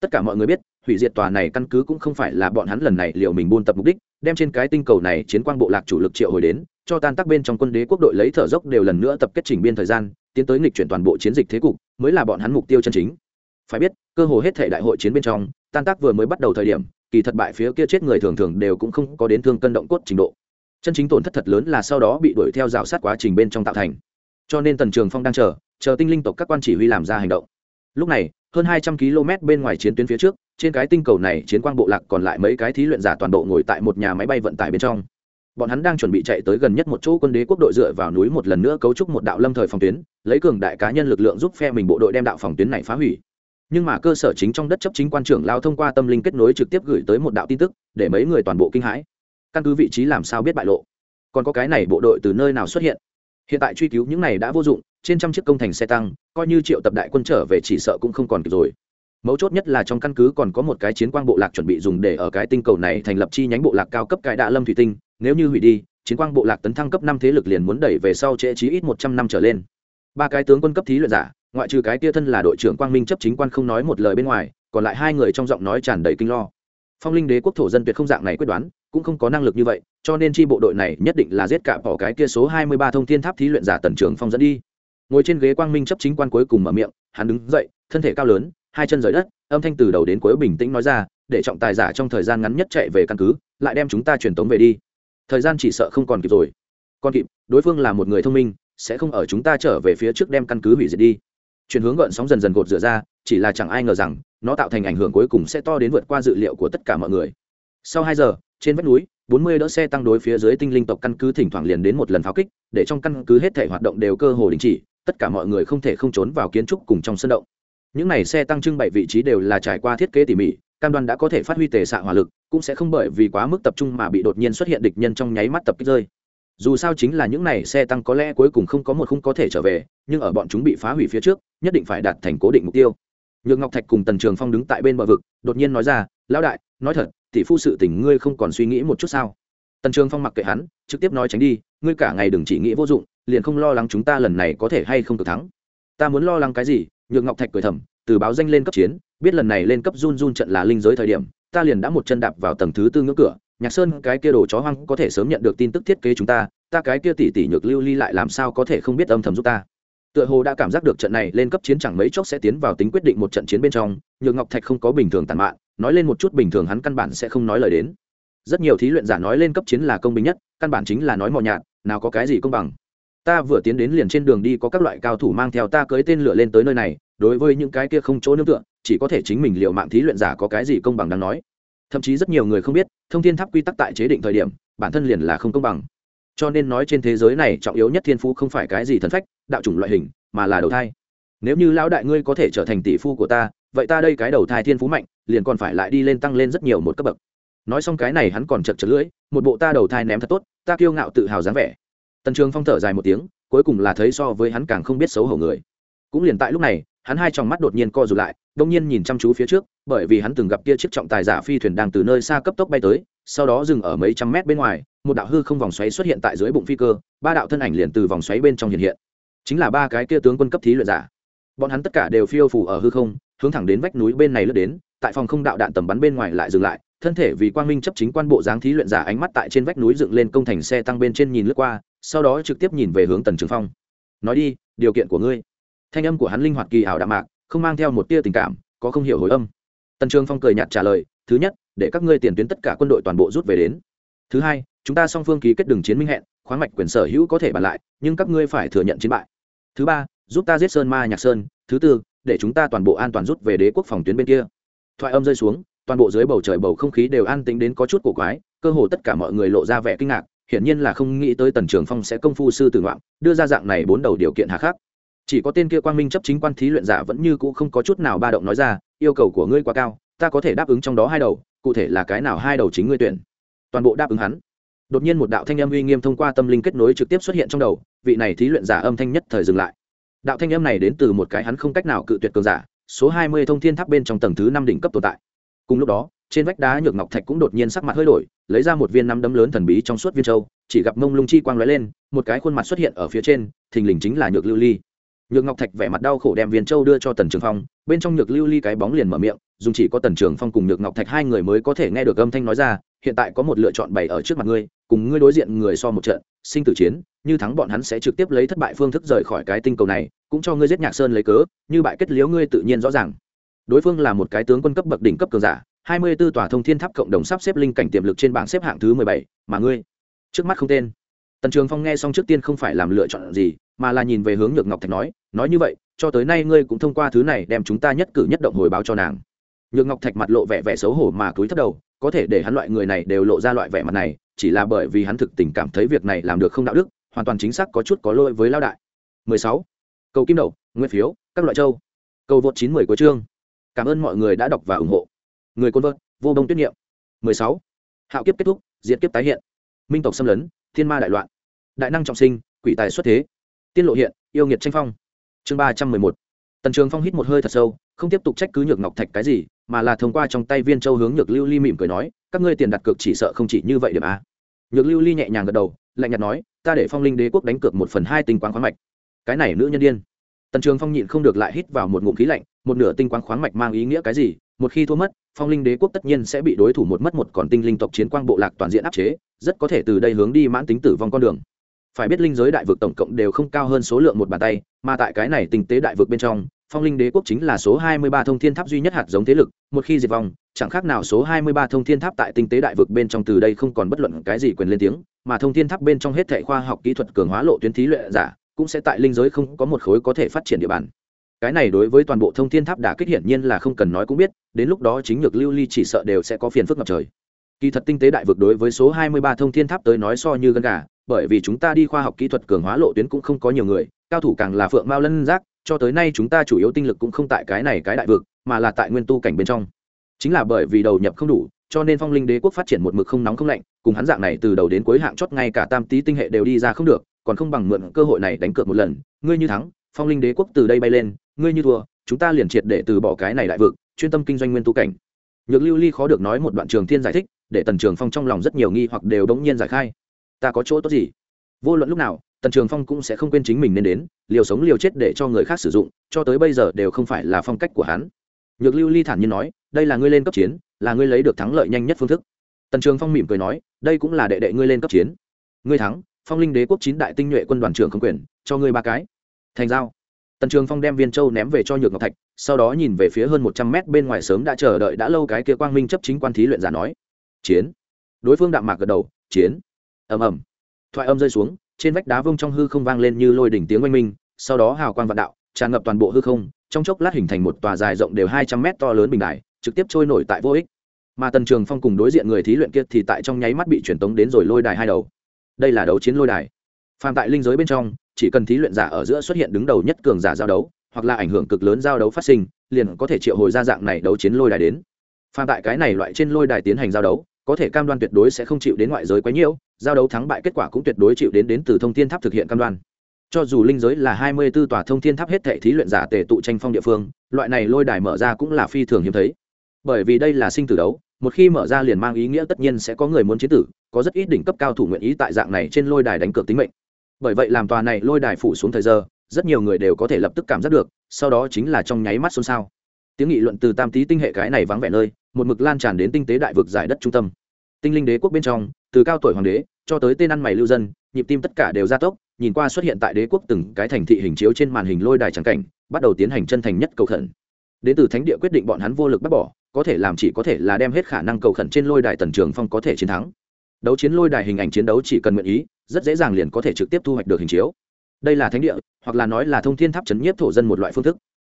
tất cả mọi người biết, hủy diệt tòa này căn cứ cũng không phải là bọn hắn lần này liệu mình buôn tập mục đích, đem trên cái tinh cầu này chiến quang bộ lạc chủ lực triệu hồi đến, cho tan tác bên trong quân đế quốc đội lấy thở dốc đều lần nữa tập kết trình biên thời gian, tiến tới nghịch chuyển toàn bộ chiến dịch thế cục, mới là bọn hắn mục tiêu chân chính. Phải biết, cơ hồ hết thể đại hội chiến bên trong, tan tác vừa mới bắt đầu thời điểm, kỳ thật bại phía kia chết người thường thường đều cũng không có đến thương cân động cốt trình độ. Chân chính tổn thất thật lớn là sau đó bị đuổi theo rào sát quá trình bên trong tạo thành. Cho nên tần trường phong đang chờ chờ tinh linh tộc các quan chỉ huy làm ra hành động lúc này, hơn hai trăm km bên ngoài chiến tuyến phía trước, trên cái tinh cầu này chiến quang bộ lạc còn lại mấy cái thí luyện giả toàn bộ ngồi tại một nhà máy bay vận tải bên trong. Bọn hắn đang chuẩn bị chạy tới gần nhất một chỗ quân đế quốc đội dựa vào núi một lần nữa cấu trúc một đạo lâm thời phòng tuyến, lấy cường đại cá nhân lực lượng giúp phe mình bộ đội đem đạo phòng tuyến này phá hủy. Nhưng mà cơ sở chính trong đất chấp chính quan trưởng lao thông qua tâm linh kết nối trực tiếp gửi tới một đạo tin tức, để mấy người toàn bộ kinh hãi. Căn cứ vị trí làm sao biết bại lộ? Còn có cái này bộ đội từ nơi nào xuất hiện? Hiện tại truy cứu những này đã vô dụng, trên trăm chiếc công thành xe tăng, coi như triệu tập đại quân trở về chỉ sợ cũng không còn kịp rồi. Mấu chốt nhất là trong căn cứ còn có một cái chiến quang bộ lạc chuẩn bị dùng để ở cái tinh cầu này thành lập chi nhánh bộ lạc cao cấp cải đạ lâm thủy tinh, nếu như hủy đi, chiến quang bộ lạc tấn thăng cấp năm thế lực liền muốn đẩy về sau trễ chí ít một trăm năm trở lên. Ba cái tướng quân cấp thí luyện giả, ngoại trừ cái tia thân là đội trưởng quang minh chấp chính quan không nói một lời bên ngoài, còn lại hai người trong giọng nói tràn đầy kinh lo. Phong linh đế quốc thổ dân tuyệt không dạng này quyết đoán cũng không có năng lực như vậy, cho nên chi bộ đội này nhất định là giết cả bỏ cái kia số hai mươi ba thông thiên tháp thí luyện giả tần trưởng phong dẫn đi. Ngồi trên ghế quang minh chấp chính quan cuối cùng mở miệng, hắn đứng dậy, thân thể cao lớn, hai chân rời đất, âm thanh từ đầu đến cuối bình tĩnh nói ra, để trọng tài giả trong thời gian ngắn nhất chạy về căn cứ, lại đem chúng ta truyền tống về đi. Thời gian chỉ sợ không còn kịp rồi. Còn kịp, đối phương là một người thông minh, sẽ không ở chúng ta trở về phía trước đem căn cứ hủy diệt đi. Chuyển hướng gợn sóng dần dần gột rửa ra, chỉ là chẳng ai ngờ rằng, nó tạo thành ảnh hưởng cuối cùng sẽ to đến vượt qua dự liệu của tất cả mọi người. Sau hai giờ trên vách núi, bốn mươi đỡ xe tăng đối phía dưới tinh linh tộc căn cứ thỉnh thoảng liền đến một lần pháo kích, để trong căn cứ hết thể hoạt động đều cơ hồ đình chỉ, tất cả mọi người không thể không trốn vào kiến trúc cùng trong sân động. Những này xe tăng trưng bày vị trí đều là trải qua thiết kế tỉ mỉ, cam đoan đã có thể phát huy tề xạ hỏa lực, cũng sẽ không bởi vì quá mức tập trung mà bị đột nhiên xuất hiện địch nhân trong nháy mắt tập kích rơi. Dù sao chính là những này xe tăng có lẽ cuối cùng không có một khung có thể trở về, nhưng ở bọn chúng bị phá hủy phía trước, nhất định phải đạt thành cố định mục tiêu. Nhược ngọc thạch cùng tần trường phong đứng tại bên bờ vực, đột nhiên nói ra lão đại, nói thật, tỷ phu sự tình ngươi không còn suy nghĩ một chút sao? Tần trường phong mặc kệ hắn, trực tiếp nói tránh đi, ngươi cả ngày đừng chỉ nghĩ vô dụng, liền không lo lắng chúng ta lần này có thể hay không cực thắng. Ta muốn lo lắng cái gì? Nhược ngọc thạch cười thầm, từ báo danh lên cấp chiến, biết lần này lên cấp run run trận là linh giới thời điểm, ta liền đã một chân đạp vào tầng thứ tư ngưỡng cửa, nhạc sơn cái kia đồ chó hoang có thể sớm nhận được tin tức thiết kế chúng ta ta cái kia tỷ tỷ nhược lưu ly lại làm sao có thể không biết âm thầm giúp ta? Tựa hồ đã cảm giác được trận này lên cấp chiến chẳng mấy chốc sẽ tiến vào tính quyết định một trận chiến bên trong, nhược ngọc thạch không có bình thường tàn mạn, nói lên một chút bình thường hắn căn bản sẽ không nói lời đến. Rất nhiều thí luyện giả nói lên cấp chiến là công bình nhất, căn bản chính là nói mò nhạt, nào có cái gì công bằng. Ta vừa tiến đến liền trên đường đi có các loại cao thủ mang theo ta cưới tên lửa lên tới nơi này, đối với những cái kia không chỗ nương tựa, chỉ có thể chính mình liệu mạng thí luyện giả có cái gì công bằng đáng nói. Thậm chí rất nhiều người không biết, thông thiên tháp quy tắc tại chế định thời điểm, bản thân liền là không công bằng cho nên nói trên thế giới này trọng yếu nhất thiên phú không phải cái gì thần phách, đạo chủng loại hình, mà là đầu thai. Nếu như lão đại ngươi có thể trở thành tỷ phu của ta, vậy ta đây cái đầu thai thiên phú mạnh, liền còn phải lại đi lên tăng lên rất nhiều một cấp bậc. Nói xong cái này hắn còn chật chật lưỡi, một bộ ta đầu thai ném thật tốt, ta kiêu ngạo tự hào dáng vẻ. Tần trường phong thở dài một tiếng, cuối cùng là thấy so với hắn càng không biết xấu hổ người. Cũng liền tại lúc này, hắn hai tròng mắt đột nhiên co rụt lại, đông nhiên nhìn chăm chú phía trước, bởi vì hắn từng gặp kia chiếc trọng tài giả phi thuyền đang từ nơi xa cấp tốc bay tới, sau đó dừng ở mấy trăm mét bên ngoài một đạo hư không vòng xoáy xuất hiện tại dưới bụng phi cơ, ba đạo thân ảnh liền từ vòng xoáy bên trong hiện hiện. Chính là ba cái kia tướng quân cấp thí luyện giả. Bọn hắn tất cả đều phiêu phủ ở hư không, hướng thẳng đến vách núi bên này lướt đến, tại phòng không đạo đạn tầm bắn bên ngoài lại dừng lại, thân thể vì quang minh chấp chính quan bộ dáng thí luyện giả ánh mắt tại trên vách núi dựng lên công thành xe tăng bên trên nhìn lướt qua, sau đó trực tiếp nhìn về hướng tần trường phong. Nói đi, điều kiện của ngươi. Thanh âm của hắn linh hoạt kỳ ảo đạm mạc, không mang theo một tia tình cảm, có không hiểu hồi âm. Tần trường phong cười nhạt trả lời, thứ nhất, để các ngươi tiền tuyến tất cả quân đội toàn bộ rút về đến thứ hai, chúng ta song phương ký kết đường chiến minh hẹn, khoáng mạch quyền sở hữu có thể bàn lại, nhưng các ngươi phải thừa nhận chiến bại. Thứ ba, giúp ta giết sơn ma nhạc sơn. Thứ tư, để chúng ta toàn bộ an toàn rút về đế quốc phòng tuyến bên kia. Thoại âm rơi xuống, toàn bộ dưới bầu trời bầu không khí đều an tĩnh đến có chút cổ quái, cơ hồ tất cả mọi người lộ ra vẻ kinh ngạc, hiển nhiên là không nghĩ tới tần trường phong sẽ công phu sư tử ngoạn đưa ra dạng này bốn đầu điều kiện hà khắc. Chỉ có tên kia quang minh chấp chính quan thí luyện giả vẫn như cũ không có chút nào ba động nói ra, yêu cầu của ngươi quá cao, ta có thể đáp ứng trong đó hai đầu, cụ thể là cái nào hai đầu chính ngươi tuyển? Toàn bộ đáp ứng hắn. Đột nhiên một đạo thanh âm uy nghiêm thông qua tâm linh kết nối trực tiếp xuất hiện trong đầu, vị này thí luyện giả âm thanh nhất thời dừng lại. Đạo thanh âm này đến từ một cái hắn không cách nào cự tuyệt cường giả, số hai mươi thông thiên tháp bên trong tầng thứ năm đỉnh cấp tồn tại. Cùng lúc đó, trên vách đá nhược ngọc thạch cũng đột nhiên sắc mặt hơi đổi, lấy ra một viên nắm đấm lớn thần bí trong suốt viên châu, chỉ gặp mông lung chi quang lóe lên, một cái khuôn mặt xuất hiện ở phía trên, thình lình chính là nhược lưu ly nhược ngọc thạch vẻ mặt đau khổ đem viên châu đưa cho tần trường phong bên trong nhược lưu ly cái bóng liền mở miệng dùng chỉ có tần trường phong cùng nhược ngọc thạch hai người mới có thể nghe được âm thanh nói ra hiện tại có một lựa chọn bày ở trước mặt ngươi cùng ngươi đối diện người so một trận sinh tử chiến như thắng bọn hắn sẽ trực tiếp lấy thất bại phương thức rời khỏi cái tinh cầu này cũng cho ngươi giết nhạc sơn lấy cớ như bại kết liếu ngươi tự nhiên rõ ràng đối phương là một cái tướng quân cấp bậc đỉnh cấp cường giả hai mươi 24 tòa thông thiên tháp cộng đồng sắp xếp linh cảnh tiềm lực trên bảng xếp hạng thứ mười bảy mà ngươi trước mắt không tên tần trường phong nghe xong trước tiên không phải làm lựa chọn gì mà là nhìn về hướng nhược ngọc thạch nói nói như vậy, cho tới nay ngươi cũng thông qua thứ này đem chúng ta nhất cử nhất động hồi báo cho nàng. Nhược ngọc thạch mặt lộ vẻ vẻ xấu hổ mà cúi thấp đầu, có thể để hắn loại người này đều lộ ra loại vẻ mặt này, chỉ là bởi vì hắn thực tình cảm thấy việc này làm được không đạo đức, hoàn toàn chính xác có chút có lỗi với lao đại. 16. cầu kim đậu nguyên phiếu, các loại châu. Cầu vượt 910 của chương. Cảm ơn mọi người đã đọc và ủng hộ. Người côn vợt, vô đông tuyết nghiệm 16. hạo kiếp kết thúc, diệt kiếp tái hiện. Minh tộc xâm lấn, thiên ma đại loạn. Đại năng trọng sinh, quỷ tài xuất thế tiên lộ hiện, yêu nghiệt tranh phong. Chương ba trăm mười một. Tần trường phong hít một hơi thật sâu, không tiếp tục trách cứ nhược ngọc thạch cái gì, mà là thông qua trong tay viên châu hướng nhược lưu ly mỉm cười nói, các ngươi tiền đặt cược chỉ sợ không chỉ như vậy điểm a. Nhược lưu ly nhẹ nhàng gật đầu, lạnh nhạt nói, ta để phong linh đế quốc đánh cược một phần hai tinh quang khoáng mạch. Cái này nữ nhân điên. Tần trường phong nhịn không được lại hít vào một ngụm khí lạnh, một nửa tinh quang khoáng mạch mang ý nghĩa cái gì? Một khi thua mất, phong linh đế quốc tất nhiên sẽ bị đối thủ một mất một còn tinh linh tộc chiến quang bộ lạc toàn diện áp chế, rất có thể từ đây hướng đi mãn tính tử vong con đường phải biết linh giới đại vực tổng cộng đều không cao hơn số lượng một bàn tay, mà tại cái này tinh tế đại vực bên trong, phong linh đế quốc chính là số 23 thông thiên tháp duy nhất hạt giống thế lực, một khi diệt vong, chẳng khác nào số 23 thông thiên tháp tại tinh tế đại vực bên trong từ đây không còn bất luận cái gì quyền lên tiếng, mà thông thiên tháp bên trong hết thảy khoa học kỹ thuật cường hóa lộ tuyến thí luyện giả, cũng sẽ tại linh giới không có một khối có thể phát triển địa bàn. Cái này đối với toàn bộ thông thiên tháp đã kích hiển nhiên là không cần nói cũng biết, đến lúc đó chính nhược lưu ly chỉ sợ đều sẽ có phiền phức ngập trời. Kỳ thật tinh tế đại vực đối với số 23 thông thiên tháp tới nói so như gân gà bởi vì chúng ta đi khoa học kỹ thuật cường hóa lộ tuyến cũng không có nhiều người, cao thủ càng là phượng mao lân giác, cho tới nay chúng ta chủ yếu tinh lực cũng không tại cái này cái đại vực, mà là tại nguyên tu cảnh bên trong. Chính là bởi vì đầu nhập không đủ, cho nên phong linh đế quốc phát triển một mực không nóng không lạnh, cùng hắn dạng này từ đầu đến cuối hạng chót ngay cả tam tý tinh hệ đều đi ra không được, còn không bằng mượn cơ hội này đánh cược một lần. Ngươi như thắng, phong linh đế quốc từ đây bay lên, ngươi như thua, chúng ta liền triệt để từ bỏ cái này đại vực, chuyên tâm kinh doanh nguyên tu cảnh. Nhược lưu ly khó được nói một đoạn trường thiên giải thích, để tần trường phong trong lòng rất nhiều nghi hoặc đều đống nhiên giải khai ta có chỗ tốt gì? Vô luận lúc nào, tần trường phong cũng sẽ không quên chính mình nên đến, liều sống liều chết để cho người khác sử dụng, cho tới bây giờ đều không phải là phong cách của hắn. Nhược lưu ly thản nhiên nói, đây là ngươi lên cấp chiến, là ngươi lấy được thắng lợi nhanh nhất phương thức. Tần trường phong mỉm cười nói, đây cũng là đệ đệ ngươi lên cấp chiến. Ngươi thắng, phong linh đế quốc chín đại tinh nhuệ quân đoàn trưởng không quyền, cho ngươi ba cái. Thành giao. Tần trường phong đem viên châu ném về cho nhược ngọc thạch, sau đó nhìn về phía hơn một trăm mét bên ngoài sớm đã chờ đợi đã lâu cái kia quang minh chấp chính quan thí luyện giả nói, chiến. Đối phương đạm mạc gật đầu, chiến ầm ầm. Thoại âm rơi xuống, trên vách đá vông trong hư không vang lên như lôi đỉnh tiếng oanh minh, sau đó hào quang vạn đạo, tràn ngập toàn bộ hư không, trong chốc lát hình thành một tòa dài rộng đều hai trăm mét to lớn bình đài, trực tiếp trôi nổi tại vô ích. Mà tần trường phong cùng đối diện người thí luyện kia thì tại trong nháy mắt bị truyền tống đến rồi lôi đài hai đầu. Đây là đấu chiến lôi đài. Phàm tại linh giới bên trong, chỉ cần thí luyện giả ở giữa xuất hiện đứng đầu nhất cường giả giao đấu, hoặc là ảnh hưởng cực lớn giao đấu phát sinh, liền có thể triệu hồi ra dạng này đấu chiến lôi đài đến. Phàm tại cái này loại trên lôi đài tiến hành giao đấu có thể cam đoan tuyệt đối sẽ không chịu đến ngoại giới quấy nhiễu giao đấu thắng bại kết quả cũng tuyệt đối chịu đến đến từ thông thiên tháp thực hiện cam đoan. Cho dù linh giới là hai mươi 24 tòa thông thiên tháp hết thảy thí luyện giả tề tụ tranh phong địa phương, loại này lôi đài mở ra cũng là phi thường hiếm thấy. Bởi vì đây là sinh tử đấu, một khi mở ra liền mang ý nghĩa tất nhiên sẽ có người muốn chiến tử, có rất ít đỉnh cấp cao thủ nguyện ý tại dạng này trên lôi đài đánh cược tính mệnh. Bởi vậy làm tòa này lôi đài phủ xuống thời giờ, rất nhiều người đều có thể lập tức cảm giác được, sau đó chính là trong nháy mắt xôn xao. Tiếng nghị luận từ tam tý tinh hệ cái này vắng vẻ nơi một mực lan tràn đến tinh tế đại vực giải đất trung tâm. Tinh linh đế quốc bên trong, từ cao tuổi hoàng đế cho tới tên ăn mày lưu dân, nhịp tim tất cả đều gia tốc, nhìn qua xuất hiện tại đế quốc từng cái thành thị hình chiếu trên màn hình lôi đài trắng cảnh, bắt đầu tiến hành chân thành nhất cầu khẩn. Đến từ thánh địa quyết định bọn hắn vô lực bắt bỏ, có thể làm chỉ có thể là đem hết khả năng cầu khẩn trên lôi đài tần trường phong có thể chiến thắng. Đấu chiến lôi đài hình ảnh chiến đấu chỉ cần nguyện ý, rất dễ dàng liền có thể trực tiếp thu hoạch được hình chiếu. Đây là thánh địa, hoặc là nói là thông thiên tháp chấn nhiếp thổ dân một loại phương thức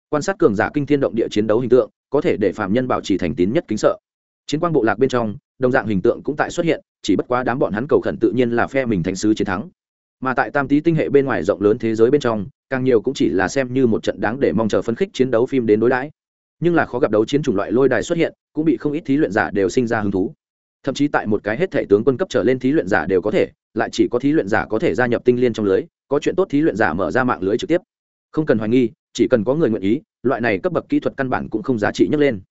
quan sát cường giả kinh thiên động địa chiến đấu hình tượng, có thể để phạm nhân bảo trì thành tín nhất kính sợ. Chiến quang bộ lạc bên trong, đồng dạng hình tượng cũng tại xuất hiện, chỉ bất quá đám bọn hắn cầu khẩn tự nhiên là phe mình thành sứ chiến thắng. Mà tại tam tý tinh hệ bên ngoài rộng lớn thế giới bên trong, càng nhiều cũng chỉ là xem như một trận đáng để mong chờ phấn khích chiến đấu phim đến đối đãi. Nhưng là khó gặp đấu chiến chủng loại lôi đài xuất hiện, cũng bị không ít thí luyện giả đều sinh ra hứng thú. Thậm chí tại một cái hết thể tướng quân cấp trở lên thí luyện giả đều có thể, lại chỉ có thí luyện giả có thể gia nhập tinh liên trong lưới, có chuyện tốt thí luyện giả mở ra mạng lưới trực tiếp. Không cần hoài nghi chỉ cần có người nguyện ý, loại này cấp bậc kỹ thuật căn bản cũng không giá trị nhấc lên.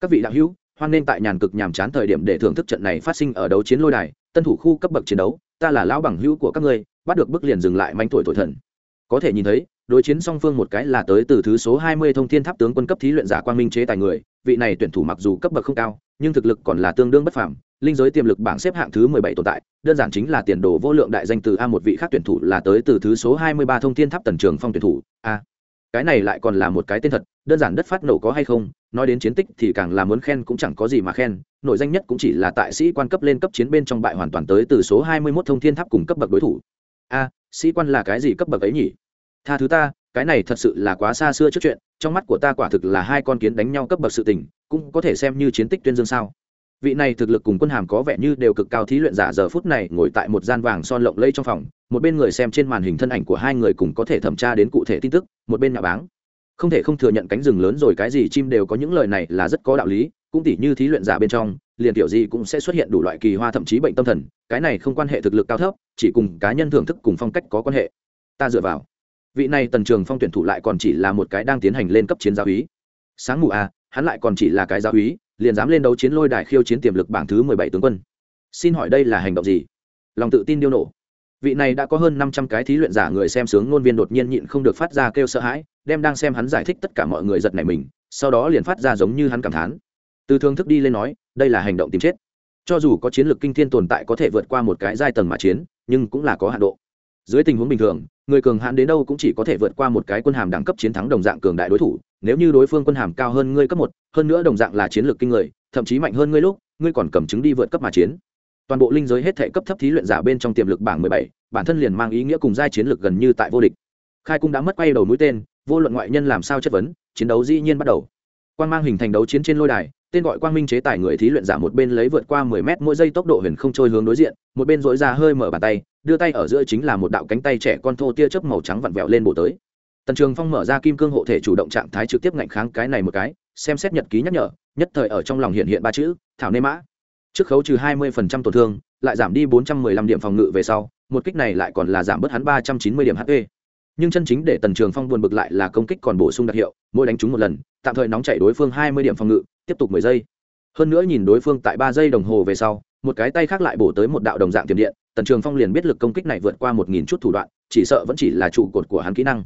Các vị đạo hữu, hoan nên tại nhàn cực nhàm chán thời điểm để thưởng thức trận này phát sinh ở đấu chiến lôi đài, tân thủ khu cấp bậc chiến đấu, ta là lão bằng hữu của các ngươi, bắt được bức liền dừng lại manh tuổi tuổi thần. Có thể nhìn thấy, đối chiến song phương một cái là tới từ thứ số 20 thông thiên tháp tướng quân cấp thí luyện giả quang minh chế tài người, vị này tuyển thủ mặc dù cấp bậc không cao, nhưng thực lực còn là tương đương bất phàm, linh giới tiềm lực bảng xếp hạng thứ 17 tồn tại, đơn giản chính là tiền đồ vô lượng đại danh từ a một vị khác tuyển thủ là tới từ thứ số 23 thông thiên tháp tần trường phong tuyển thủ, a cái này lại còn là một cái tên thật, đơn giản đất phát nổ có hay không, nói đến chiến tích thì càng là muốn khen cũng chẳng có gì mà khen nội danh nhất cũng chỉ là tại sĩ quan cấp lên cấp chiến bên trong bại hoàn toàn tới từ số 21 thông thiên tháp cùng cấp bậc đối thủ. A, sĩ quan là cái gì cấp bậc ấy nhỉ? Tha thứ ta, cái này thật sự là quá xa xưa trước chuyện, trong mắt của ta quả thực là hai con kiến đánh nhau cấp bậc sự tình, cũng có thể xem như chiến tích tuyên dương sao? Vị này thực lực cùng quân hàm có vẻ như đều cực cao thí luyện giả giờ phút này ngồi tại một gian vàng son lộng lây trong phòng, một bên người xem trên màn hình thân ảnh của hai người cùng có thể thẩm tra đến cụ thể tin tức, một bên nhà báng. Không thể không thừa nhận cánh rừng lớn rồi cái gì chim đều có những lời này là rất có đạo lý, cũng tỉ như thí luyện giả bên trong, liền tiểu gì cũng sẽ xuất hiện đủ loại kỳ hoa thậm chí bệnh tâm thần, cái này không quan hệ thực lực cao thấp, chỉ cùng cá nhân thưởng thức cùng phong cách có quan hệ. Ta dựa vào. Vị này tần trường phong tuyển thủ lại còn chỉ là một cái đang tiến hành lên cấp chiến giáo úy. Sáng mù à hắn lại còn chỉ là cái giáo úy liền dám lên đấu chiến lôi đài khiêu chiến tiềm lực bảng thứ mười bảy tướng quân. Xin hỏi đây là hành động gì? Lòng tự tin điêu nổ. Vị này đã có hơn năm trăm cái thí luyện giả người xem sướng ngôn viên đột nhiên nhịn không được phát ra kêu sợ hãi, đem đang xem hắn giải thích tất cả mọi người giật nảy mình, sau đó liền phát ra giống như hắn cảm thán. Từ thương thức đi lên nói, đây là hành động tìm chết. Cho dù có chiến lược kinh thiên tồn tại có thể vượt qua một cái giai tầng mà chiến, nhưng cũng là có hạn độ. Dưới tình huống bình thường, người cường hãn đến đâu cũng chỉ có thể vượt qua một cái quân hàm đẳng cấp chiến thắng đồng dạng cường đại đối thủ nếu như đối phương quân hàm cao hơn ngươi cấp một, hơn nữa đồng dạng là chiến lược kinh người, thậm chí mạnh hơn ngươi lúc, ngươi còn cầm chứng đi vượt cấp mà chiến. Toàn bộ linh giới hết thể cấp thấp thí luyện giả bên trong tiềm lực bảng mười bảy, bản thân liền mang ý nghĩa cùng giai chiến lược gần như tại vô địch. Khai cung đã mất quay đầu mũi tên, vô luận ngoại nhân làm sao chất vấn, chiến đấu dĩ nhiên bắt đầu. Quan mang hình thành đấu chiến trên lôi đài, tên gọi quang minh chế tài người thí luyện giả một bên lấy vượt qua mười mét mỗi giây tốc độ huyền không trôi hướng đối diện, một bên dội ra hơi mở bàn tay, đưa tay ở giữa chính là một đạo cánh tay trẻ con thô tia chớp màu trắng vặn vẹo lên bộ tới tần trường phong mở ra kim cương hộ thể chủ động trạng thái trực tiếp ngạnh kháng cái này một cái, xem xét nhật ký nhắc nhở, nhất thời ở trong lòng hiện hiện ba chữ, thảo nê mã. Trước khấu trừ hai mươi phần trăm tổn thương, lại giảm đi bốn trăm mười lăm điểm phòng ngự về sau, một kích này lại còn là giảm bớt hắn ba trăm chín mươi điểm hp nhưng chân chính để tần trường phong buồn bực lại là công kích còn bổ sung đặc hiệu, mỗi đánh trúng một lần, tạm thời nóng chạy đối phương hai mươi điểm phòng ngự, tiếp tục mười giây. Hơn nữa nhìn đối phương tại ba giây đồng hồ về sau, một cái tay khác lại bổ tới một đạo đồng dạng tiềm điện, tần trường phong liền biết lực công kích này vượt qua một nghìn chút thủ đoạn, chỉ sợ vẫn chỉ là trụ cột của hắn kỹ năng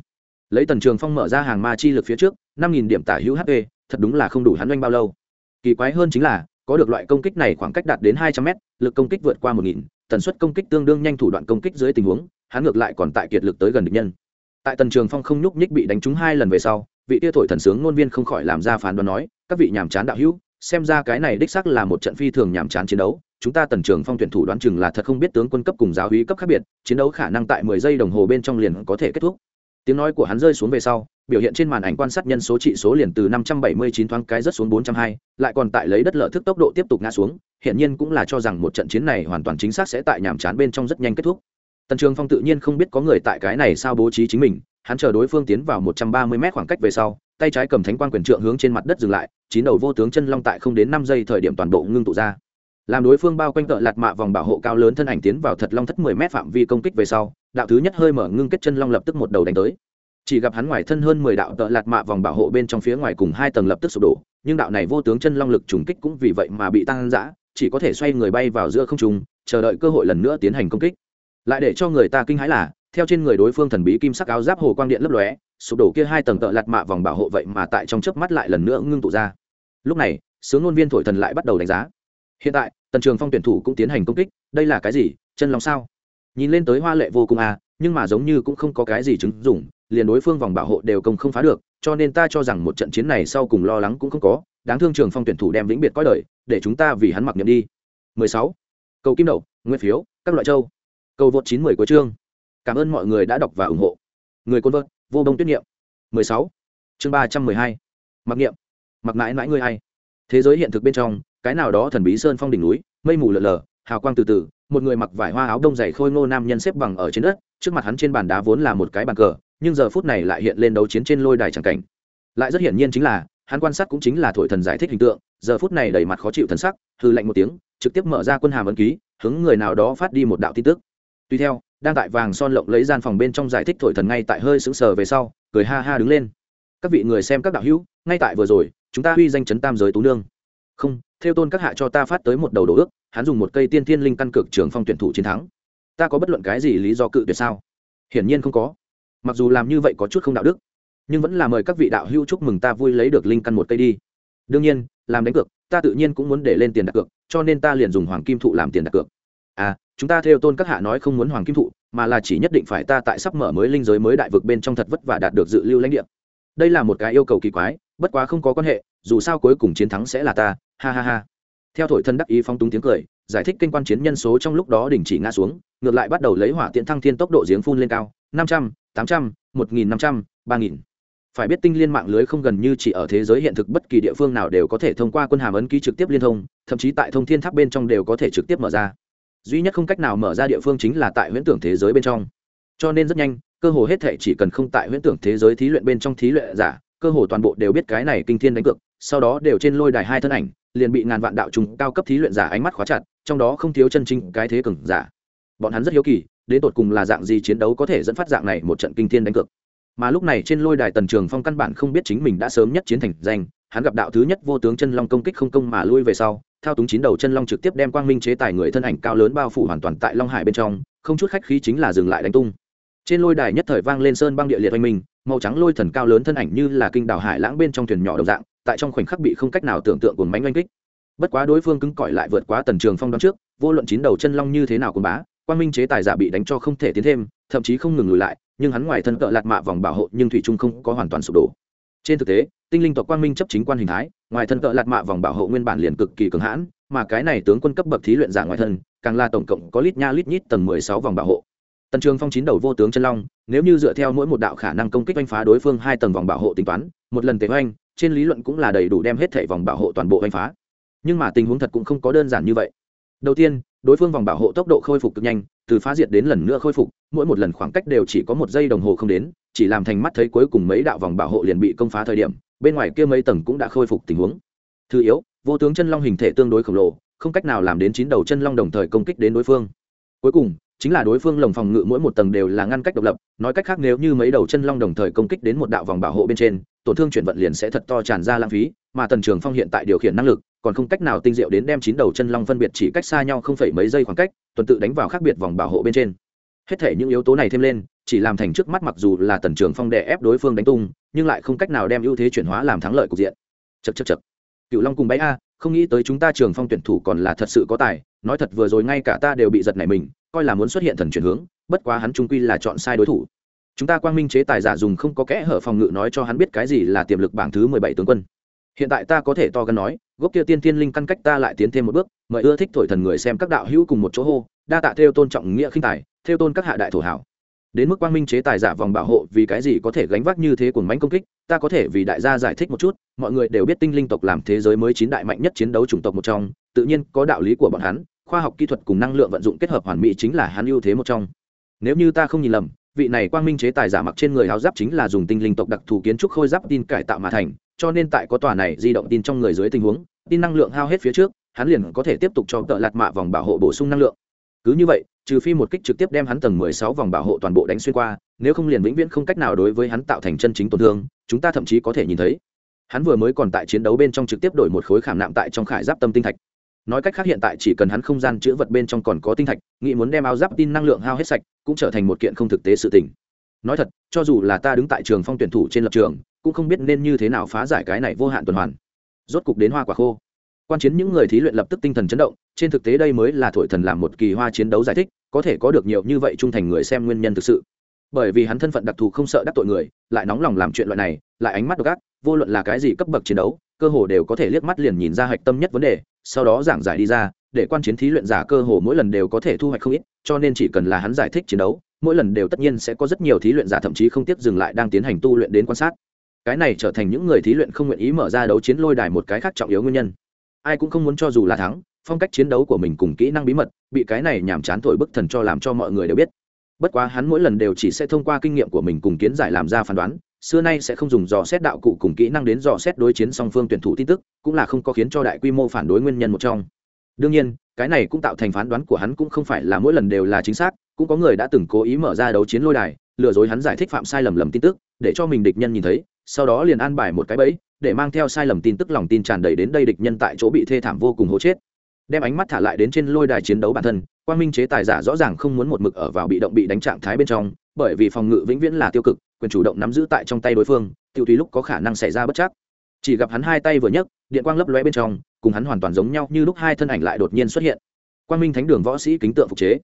lấy tần trường phong mở ra hàng ma chi lực phía trước, năm nghìn điểm tả hữu hp thật đúng là không đủ hắn oanh bao lâu. Kỳ quái hơn chính là, có được loại công kích này khoảng cách đạt đến hai trăm m lực công kích vượt qua một nghìn, tần suất công kích tương đương nhanh thủ đoạn công kích dưới tình huống, hắn ngược lại còn tại kiệt lực tới gần địch nhân. Tại tần trường phong không nhúc nhích bị đánh trúng hai lần về sau, vị tia thổi thần sướng ngôn viên không khỏi làm ra phán đoán nói, các vị nhàm chán đạo hữu, xem ra cái này đích xác là một trận phi thường nhàm chán chiến đấu, chúng ta tần trường phong tuyển thủ đoán chừng là thật không biết tướng quân cấp cùng giáo hí cấp khác biệt, chiến đấu khả năng tại mười giây đồng hồ bên trong liền có thể kết thúc tiếng nói của hắn rơi xuống về sau, biểu hiện trên màn ảnh quan sát nhân số trị số liền từ năm trăm bảy mươi chín thoáng cái rất xuống bốn trăm hai, lại còn tại lấy đất lợ thức tốc độ tiếp tục ngã xuống hiện nhiên cũng là cho rằng một trận chiến này hoàn toàn chính xác sẽ tại nhàm chán bên trong rất nhanh kết thúc. Tần trường phong tự nhiên không biết có người tại cái này sao bố trí chính mình, hắn chờ đối phương tiến vào một trăm ba mươi mét khoảng cách về sau, tay trái cầm thánh quan quyền trượng hướng trên mặt đất dừng lại, chín đầu vô tướng chân long tại không đến năm giây thời điểm toàn bộ ngưng tụ ra làm đối phương bao quanh tợ lạt mạ vòng bảo hộ cao lớn thân ảnh tiến vào thật long thất mười mét phạm vi công kích về sau, đạo thứ nhất hơi mở ngưng kết chân long lập tức một đầu đánh tới. Chỉ gặp hắn ngoài thân hơn mười đạo tợ lạt mạ vòng bảo hộ bên trong phía ngoài cùng hai tầng lập tức sụp đổ, nhưng đạo này vô tướng chân long lực trùng kích cũng vì vậy mà bị tăng giã chỉ có thể xoay người bay vào giữa không trung, chờ đợi cơ hội lần nữa tiến hành công kích. Lại để cho người ta kinh hãi là, theo trên người đối phương thần bí kim sắc áo giáp hồ quang điện lấp lóe, sụp đổ kia hai tầng tợ lạt mạ vòng bảo hộ vậy mà tại trong chớp mắt lại lần nữa ngưng tụ ra. Lúc này, sướng ngôn viên thổi thần lại bắt đầu đánh giá. Hiện tại tần trường phong tuyển thủ cũng tiến hành công kích, đây là cái gì, chân lòng sao? Nhìn lên tới hoa lệ vô cùng à nhưng mà giống như cũng không có cái gì chứng dụng, liền đối phương vòng bảo hộ đều công không phá được, cho nên ta cho rằng một trận chiến này sau cùng lo lắng cũng không có, đáng thương trường phong tuyển thủ đem vĩnh biệt coi đời, để chúng ta vì hắn mặc niệm đi. 16. cầu kim đậu, nguyên phiếu, các loại châu. Cầu vượt 90 của chương. Cảm ơn mọi người đã đọc và ủng hộ. Người côn vợt, vô đông tuyết niệm. 16. chương 312. mặc niệm. Mặc mãi mãi ngươi hay thế giới hiện thực bên trong cái nào đó thần bí sơn phong đỉnh núi, mây mù lờ lờ hào quang từ từ, một người mặc vải hoa áo đông dày khôi ngô nam nhân xếp bằng ở trên đất, trước mặt hắn trên bàn đá vốn là một cái bàn cờ, nhưng giờ phút này lại hiện lên đấu chiến trên lôi đài tràng cảnh. Lại rất hiển nhiên chính là, hắn quan sát cũng chính là thổi thần giải thích hình tượng, giờ phút này đầy mặt khó chịu thần sắc hư lạnh một tiếng, trực tiếp mở ra quân hàm ấn ký, hướng người nào đó phát đi một đạo tin tức. Tuy theo, đang tại vàng son lộng lấy gian phòng bên trong giải thích thổi thần ngay tại hơi sững sờ về sau, cười ha ha đứng lên. Các vị người xem các đạo hữu, ngay tại vừa rồi, chúng ta huy danh chấn tam giới tú nương không, theo tôn các hạ cho ta phát tới một đầu đồ ước, hắn dùng một cây tiên thiên linh căn cực trường phong tuyển thủ chiến thắng. Ta có bất luận cái gì lý do cự tuyệt sao? Hiển nhiên không có. Mặc dù làm như vậy có chút không đạo đức, nhưng vẫn là mời các vị đạo hữu chúc mừng ta vui lấy được linh căn một cây đi. Đương nhiên, làm đánh cược, ta tự nhiên cũng muốn để lên tiền đặt cược, cho nên ta liền dùng hoàng kim thụ làm tiền đặt cược. À chúng ta theo tôn các hạ nói không muốn hoàng kim thụ, mà là chỉ nhất định phải ta tại sắp mở mới linh giới mới đại vực bên trong thật vất và đạt được dự lưu lãnh địa. Đây là một cái yêu cầu kỳ quái bất quá không có quan hệ, dù sao cuối cùng chiến thắng sẽ là ta, ha ha ha. Theo thổi thân đắc ý phong túng tiếng cười, giải thích kênh quan chiến nhân số trong lúc đó đình chỉ ngã xuống, ngược lại bắt đầu lấy hỏa tiện thăng thiên tốc độ giếng phun lên cao, năm trăm, tám trăm, một nghìn năm trăm, ba nghìn. Phải biết tinh liên mạng lưới không gần như chỉ ở thế giới hiện thực bất kỳ địa phương nào đều có thể thông qua quân hàm ấn ký trực tiếp liên thông, thậm chí tại thông thiên tháp bên trong đều có thể trực tiếp mở ra. Duy nhất không cách nào mở ra địa phương chính là tại huyễn tưởng thế giới bên trong. Cho nên rất nhanh, cơ hồ hết thể chỉ cần không tại huyễn tưởng thế giới thí luyện bên trong thí luyện giả cơ hồ toàn bộ đều biết cái này kinh thiên đánh cược, sau đó đều trên lôi đài hai thân ảnh, liền bị ngàn vạn đạo trùng cao cấp thí luyện giả ánh mắt khóa chặt, trong đó không thiếu chân chính cái thế cường giả. Bọn hắn rất hiếu kỳ, đến tột cùng là dạng gì chiến đấu có thể dẫn phát dạng này một trận kinh thiên đánh cược. Mà lúc này trên lôi đài tần trường phong căn bản không biết chính mình đã sớm nhất chiến thành danh, hắn gặp đạo thứ nhất vô tướng chân long công kích không công mà lui về sau, thao túng chín đầu chân long trực tiếp đem quang minh chế tài người thân ảnh cao lớn bao phủ hoàn toàn tại long hải bên trong, không chút khách khí chính là dừng lại đánh tung. Trên lôi đài nhất thời vang lên sơn băng địa liệt oanh minh màu trắng lôi thần cao lớn thân ảnh như là kinh đảo hải lãng bên trong thuyền nhỏ đầu dạng, tại trong khoảnh khắc bị không cách nào tưởng tượng của mánh oanh kích. Bất quá đối phương cứng cỏi lại vượt quá tần trường phong đoán trước, vô luận chín đầu chân long như thế nào cũng bá, quang minh chế tài giả bị đánh cho không thể tiến thêm, thậm chí không ngừng lùi lại, nhưng hắn ngoài thân cỡ lạt mạ vòng bảo hộ nhưng thủy trung không có hoàn toàn sụp đổ. Trên thực tế, tinh linh tộc quang minh chấp chính quan hình thái, ngoài thân cỡ lạt mạ vòng bảo hộ nguyên bản liền cực kỳ cường hãn, mà cái này tướng quân cấp bậc thí luyện giả ngoài thân, càng là tổng cộng có lít nha lít nhít tầng mười sáu vòng bảo hộ tần trường phong chín đầu vô tướng chân long, nếu như dựa theo mỗi một đạo khả năng công kích oanh phá đối phương hai tầng vòng bảo hộ tính toán, một lần tế oanh trên lý luận cũng là đầy đủ đem hết thảy vòng bảo hộ toàn bộ đánh phá. Nhưng mà tình huống thật cũng không có đơn giản như vậy. Đầu tiên, đối phương vòng bảo hộ tốc độ khôi phục cực nhanh, từ phá diệt đến lần nữa khôi phục, mỗi một lần khoảng cách đều chỉ có một giây đồng hồ không đến, chỉ làm thành mắt thấy cuối cùng mấy đạo vòng bảo hộ liền bị công phá thời điểm, bên ngoài kia mấy tầng cũng đã khôi phục tình huống. Thứ yếu, vô tướng chân long hình thể tương đối khổng lồ, không cách nào làm đến chín đầu chân long đồng thời công kích đến đối phương. Cuối cùng chính là đối phương lồng phòng ngự mỗi một tầng đều là ngăn cách độc lập, nói cách khác nếu như mấy đầu chân long đồng thời công kích đến một đạo vòng bảo hộ bên trên, tổn thương chuyển vận liền sẽ thật to tràn ra lãng phí, mà tần trường phong hiện tại điều khiển năng lực, còn không cách nào tinh diệu đến đem chín đầu chân long phân biệt chỉ cách xa nhau không phải mấy giây khoảng cách, tuần tự đánh vào khác biệt vòng bảo hộ bên trên. Hết thể những yếu tố này thêm lên, chỉ làm thành trước mắt mặc dù là tần trường phong đè ép đối phương đánh tung, nhưng lại không cách nào đem ưu thế chuyển hóa làm thắng lợi cục diện. Chật chật chật cựu long cùng bấy a, không nghĩ tới chúng ta trường phong tuyển thủ còn là thật sự có tài nói thật vừa rồi ngay cả ta đều bị giật này mình, coi là muốn xuất hiện thần chuyển hướng, bất quá hắn trung quy là chọn sai đối thủ. Chúng ta quang minh chế tài giả dùng không có kẽ hở phòng ngự nói cho hắn biết cái gì là tiềm lực bảng thứ mười bảy tướng quân. Hiện tại ta có thể to gần nói, gốc kia tiên tiên linh căn cách ta lại tiến thêm một bước, mời ưa thích thổi thần người xem các đạo hữu cùng một chỗ hô, đa tạ theo tôn trọng nghĩa khinh tài, theo tôn các hạ đại thổ hảo. Đến mức quang minh chế tài giả vòng bảo hộ vì cái gì có thể gánh vác như thế cùng mánh công kích, ta có thể vì đại gia giải thích một chút, mọi người đều biết tinh linh tộc làm thế giới mới chín đại mạnh nhất chiến đấu chủng tộc một trong tự nhiên có đạo lý của bọn hắn, khoa học kỹ thuật cùng năng lượng vận dụng kết hợp hoàn mỹ chính là hắn ưu thế một trong. Nếu như ta không nhìn lầm, vị này quang minh chế tài giả mặc trên người áo giáp chính là dùng tinh linh tộc đặc thù kiến trúc khôi giáp tin cải tạo mà thành, cho nên tại có tòa này di động tin trong người dưới tình huống, tin năng lượng hao hết phía trước, hắn liền có thể tiếp tục cho tợ lạt mạ vòng bảo hộ bổ sung năng lượng. Cứ như vậy, trừ phi một kích trực tiếp đem hắn tầng mười sáu vòng bảo hộ toàn bộ đánh xuyên qua, nếu không liền vĩnh viễn không cách nào đối với hắn tạo thành chân chính tổn thương, chúng ta thậm chí có thể nhìn thấy. Hắn vừa mới còn tại chiến đấu bên trong trực tiếp đổi một khối khảm nạm tại trong khải giáp tâm tinh thạch nói cách khác hiện tại chỉ cần hắn không gian chữa vật bên trong còn có tinh thạch, nghĩ muốn đem áo giáp tin năng lượng hao hết sạch, cũng trở thành một kiện không thực tế sự tình. Nói thật, cho dù là ta đứng tại trường phong tuyển thủ trên lập trường, cũng không biết nên như thế nào phá giải cái này vô hạn tuần hoàn. Rốt cục đến hoa quả khô. Quan chiến những người thí luyện lập tức tinh thần chấn động, trên thực tế đây mới là thổi thần làm một kỳ hoa chiến đấu giải thích, có thể có được nhiều như vậy trung thành người xem nguyên nhân thực sự. Bởi vì hắn thân phận đặc thù không sợ đắc tội người, lại nóng lòng làm chuyện loại này, lại ánh mắt độc ác, vô luận là cái gì cấp bậc chiến đấu cơ hồ đều có thể liếc mắt liền nhìn ra hạch tâm nhất vấn đề, sau đó giảng giải đi ra, để quan chiến thí luyện giả cơ hồ mỗi lần đều có thể thu hoạch không ít, cho nên chỉ cần là hắn giải thích chiến đấu, mỗi lần đều tất nhiên sẽ có rất nhiều thí luyện giả thậm chí không tiếp dừng lại đang tiến hành tu luyện đến quan sát. Cái này trở thành những người thí luyện không nguyện ý mở ra đấu chiến lôi đài một cái khác trọng yếu nguyên nhân. Ai cũng không muốn cho dù là thắng, phong cách chiến đấu của mình cùng kỹ năng bí mật, bị cái này nhàm chán thổi bức thần cho làm cho mọi người đều biết. Bất quá hắn mỗi lần đều chỉ sẽ thông qua kinh nghiệm của mình cùng kiến giải làm ra phán đoán xưa nay sẽ không dùng dò xét đạo cụ cùng kỹ năng đến dò xét đối chiến song phương tuyển thủ tin tức, cũng là không có khiến cho đại quy mô phản đối nguyên nhân một trong. Đương nhiên, cái này cũng tạo thành phán đoán của hắn cũng không phải là mỗi lần đều là chính xác, cũng có người đã từng cố ý mở ra đấu chiến lôi đài, lừa dối hắn giải thích phạm sai lầm lầm tin tức, để cho mình địch nhân nhìn thấy, sau đó liền an bài một cái bẫy, để mang theo sai lầm tin tức lòng tin tràn đầy đến đây địch nhân tại chỗ bị thê thảm vô cùng hố chết. Đem ánh mắt thả lại đến trên lôi đài chiến đấu bản thân, quang minh chế tài giả rõ ràng không muốn một mực ở vào bị động bị đánh trạng thái bên trong, bởi vì phòng ngự vĩnh viễn là tiêu cực quyền chủ động nắm giữ tại trong tay đối phương tiêu tùy lúc có khả năng xảy ra bất chắc. Chỉ gặp hắn hai tay vừa nhấc, điện quang lấp lóe bên trong, cùng hắn hoàn toàn giống nhau như lúc hai thân ảnh lại đột nhiên xuất hiện. Quang minh thánh đường võ sĩ kính tượng phục chế.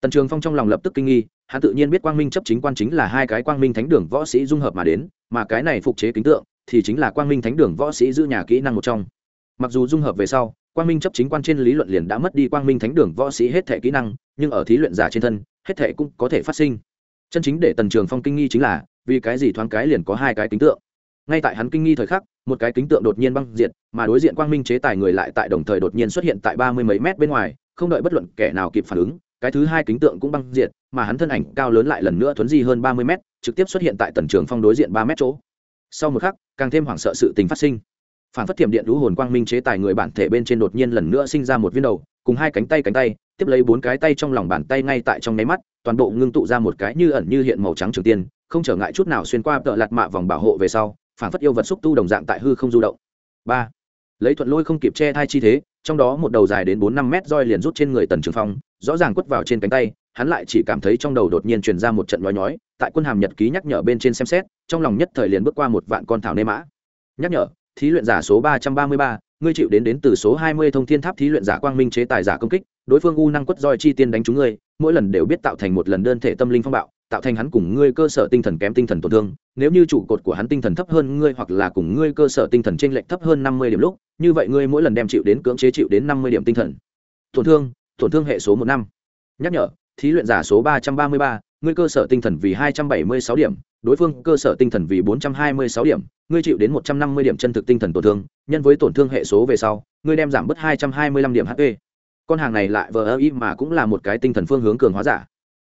Tần trường phong trong lòng lập tức kinh nghi, hắn tự nhiên biết quang minh chấp chính quan chính là hai cái quang minh thánh đường võ sĩ dung hợp mà đến, mà cái này phục chế kính tượng thì chính là quang minh thánh đường võ sĩ giữ nhà kỹ năng một trong. Mặc dù dung hợp về sau, quang minh chấp chính quan trên lý luận liền đã mất đi quang minh thánh đường võ sĩ hết thể kỹ năng, nhưng ở thí luyện giả trên thân, hết thể cũng có thể phát sinh. Chân chính để tần trường phong kinh nghi chính là vì cái gì thoáng cái liền có hai cái kính tượng. Ngay tại hắn kinh nghi thời khắc một cái kính tượng đột nhiên băng diệt, mà đối diện quang minh chế tài người lại tại đồng thời đột nhiên xuất hiện tại ba mươi mấy mét bên ngoài không đợi bất luận kẻ nào kịp phản ứng cái thứ hai kính tượng cũng băng diệt, mà hắn thân ảnh cao lớn lại lần nữa thuấn di hơn ba mươi mét trực tiếp xuất hiện tại tần trường phong đối diện ba mét chỗ. Sau một khắc càng thêm hoảng sợ sự tình phát sinh. Phản phát thiểm điện đũ hồn quang minh chế tài người bản thể bên trên đột nhiên lần nữa sinh ra một viên đầu cùng hai cánh tay cánh tay tiếp lấy bốn cái tay trong lòng bàn tay ngay tại trong nháy mắt toàn bộ ngưng tụ ra một cái như ẩn như hiện màu trắng trường tiên không trở ngại chút nào xuyên qua tợ lạt mạ vòng bảo hộ về sau phản phất yêu vật xúc tu đồng dạng tại hư không du động. Ba, lấy thuận lôi không kịp che thai chi thế, trong đó một đầu dài đến bốn năm mét roi liền rút trên người tần trường phong, rõ ràng quất vào trên cánh tay, hắn lại chỉ cảm thấy trong đầu đột nhiên truyền ra một trận nhói nhói, tại quân hàm nhật ký nhắc nhở bên trên xem xét, trong lòng nhất thời liền bước qua một vạn con thảo nê mã. Nhắc nhở, thí luyện giả số ba trăm ba mươi ba, ngươi chịu đến đến từ số hai mươi thông thiên tháp thí luyện giả quang minh chế tài giả công kích, đối phương u năng quất roi chi tiên đánh trúng ngươi, mỗi lần đều biết tạo thành một lần đơn thể tâm linh phong bạo tạo thành hắn cùng ngươi cơ sở tinh thần kém tinh thần tổn thương. Nếu như trụ cột của hắn tinh thần thấp hơn ngươi hoặc là cùng ngươi cơ sở tinh thần t r ê n lệch thấp hơn năm mươi điểm lúc, như vậy ngươi mỗi lần đem chịu đến cưỡng chế chịu đến năm mươi điểm tinh thần. Tổn thương tổn thương hệ số một năm. Nhắc nhở, thí luyện giả số ba trăm ba mươi ba, ngươi cơ sở tinh thần vì hai trăm bảy mươi sáu điểm, đối phương cơ sở tinh thần vì bốn trăm hai mươi sáu điểm, ngươi chịu đến một trăm năm mươi điểm chân thực tinh thần tổn thương, nhân với tổn thương hệ số về sau, ngươi đem giảm bớt hai trăm hai mươi lăm điểm hp con hàng này lại vờ ơ ý mà cũng là một cái tinh thần phương hướng cường hóa giả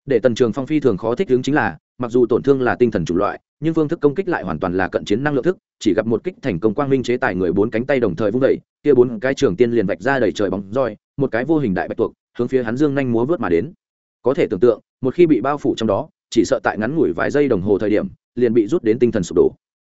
để tần trường phong phi thường khó thích ứng chính là, mặc dù tổn thương là tinh thần chủng loại, nhưng phương thức công kích lại hoàn toàn là cận chiến năng lượng thức, chỉ gặp một kích thành công quang minh chế tài người bốn cánh tay đồng thời vung vẩy kia bốn cái trường tiên liền vạch ra đầy trời bóng roi, một cái vô hình đại bạch tuộc, hướng phía hắn dương nhanh múa vớt mà đến. Có thể tưởng tượng, một khi bị bao phủ trong đó, chỉ sợ tại ngắn ngủi vài giây đồng hồ thời điểm, liền bị rút đến tinh thần sụp đổ.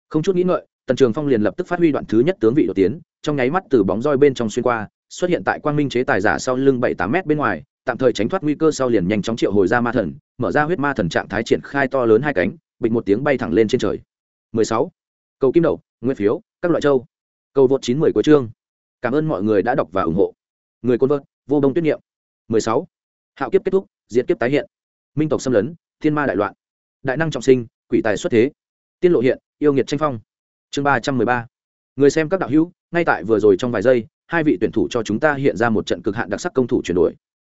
Không chút nghĩ ngợi, tần trường phong liền lập tức phát huy đoạn thứ nhất tướng vị đột tiến, trong nháy mắt từ bóng roi bên trong xuyên qua, xuất hiện tại quang minh chế tài giả sau lưng bảy tám mét bên ngoài tạm thời tránh thoát nguy cơ sau liền nhanh chóng triệu hồi ra ma thần, mở ra huyết ma thần trạng thái triển khai to lớn hai cánh, bịch một tiếng bay thẳng lên trên trời. 16. cầu kim đậu, nguyên phiếu, các loại châu. Cầu vượt 90 của chương. Cảm ơn mọi người đã đọc và ủng hộ. Người côn vợt vô đông tuyết niệm. 16. hạo kiếp kết thúc, diệt kiếp tái hiện. Minh tộc xâm lấn, thiên ma đại loạn. Đại năng trọng sinh, quỷ tài xuất thế. Tiên lộ hiện, yêu nghiệt tranh phong. Chương ba trăm mười ba. Người xem các đạo hữu, ngay tại vừa rồi trong vài giây, hai vị tuyển thủ cho chúng ta hiện ra một trận cực hạn đặc sắc công thủ chuyển đổi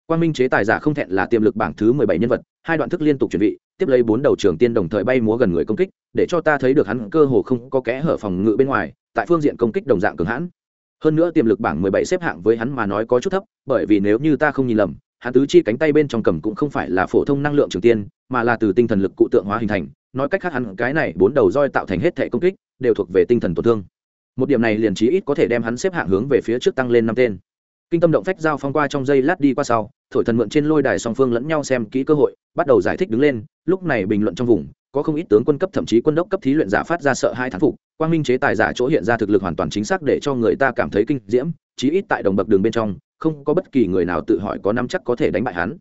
quang minh chế tài giả không thẹn là tiềm lực bảng thứ mười bảy nhân vật, hai đoạn thức liên tục chuẩn bị tiếp lấy bốn đầu trường tiên đồng thời bay múa gần người công kích, để cho ta thấy được hắn cơ hồ không có kẽ hở phòng ngự bên ngoài, tại phương diện công kích đồng dạng cường hãn. Hơn nữa tiềm lực bảng mười bảy xếp hạng với hắn mà nói có chút thấp, bởi vì nếu như ta không nhìn lầm, hắn tứ chi cánh tay bên trong cầm cũng không phải là phổ thông năng lượng trường tiên, mà là từ tinh thần lực cụ tượng hóa hình thành, nói cách khác hắn cái này bốn đầu roi tạo thành hết thể công kích, đều thuộc về tinh thần tổn thương. Một điểm này liền chí ít có thể đem hắn xếp hạng hướng về phía trước tăng lên năm tên kinh tâm động phách giao phong qua trong dây lát đi qua sau, thổi thần mượn trên lôi đài song phương lẫn nhau xem kỹ cơ hội, bắt đầu giải thích đứng lên, lúc này bình luận trong vùng, có không ít tướng quân cấp thậm chí quân đốc cấp thí luyện giả phát ra sợ hai thán phục, quang minh chế tài giả chỗ hiện ra thực lực hoàn toàn chính xác để cho người ta cảm thấy kinh diễm, chí ít tại đồng bậc đường bên trong, không có bất kỳ người nào tự hỏi có nắm chắc có thể đánh bại hắn.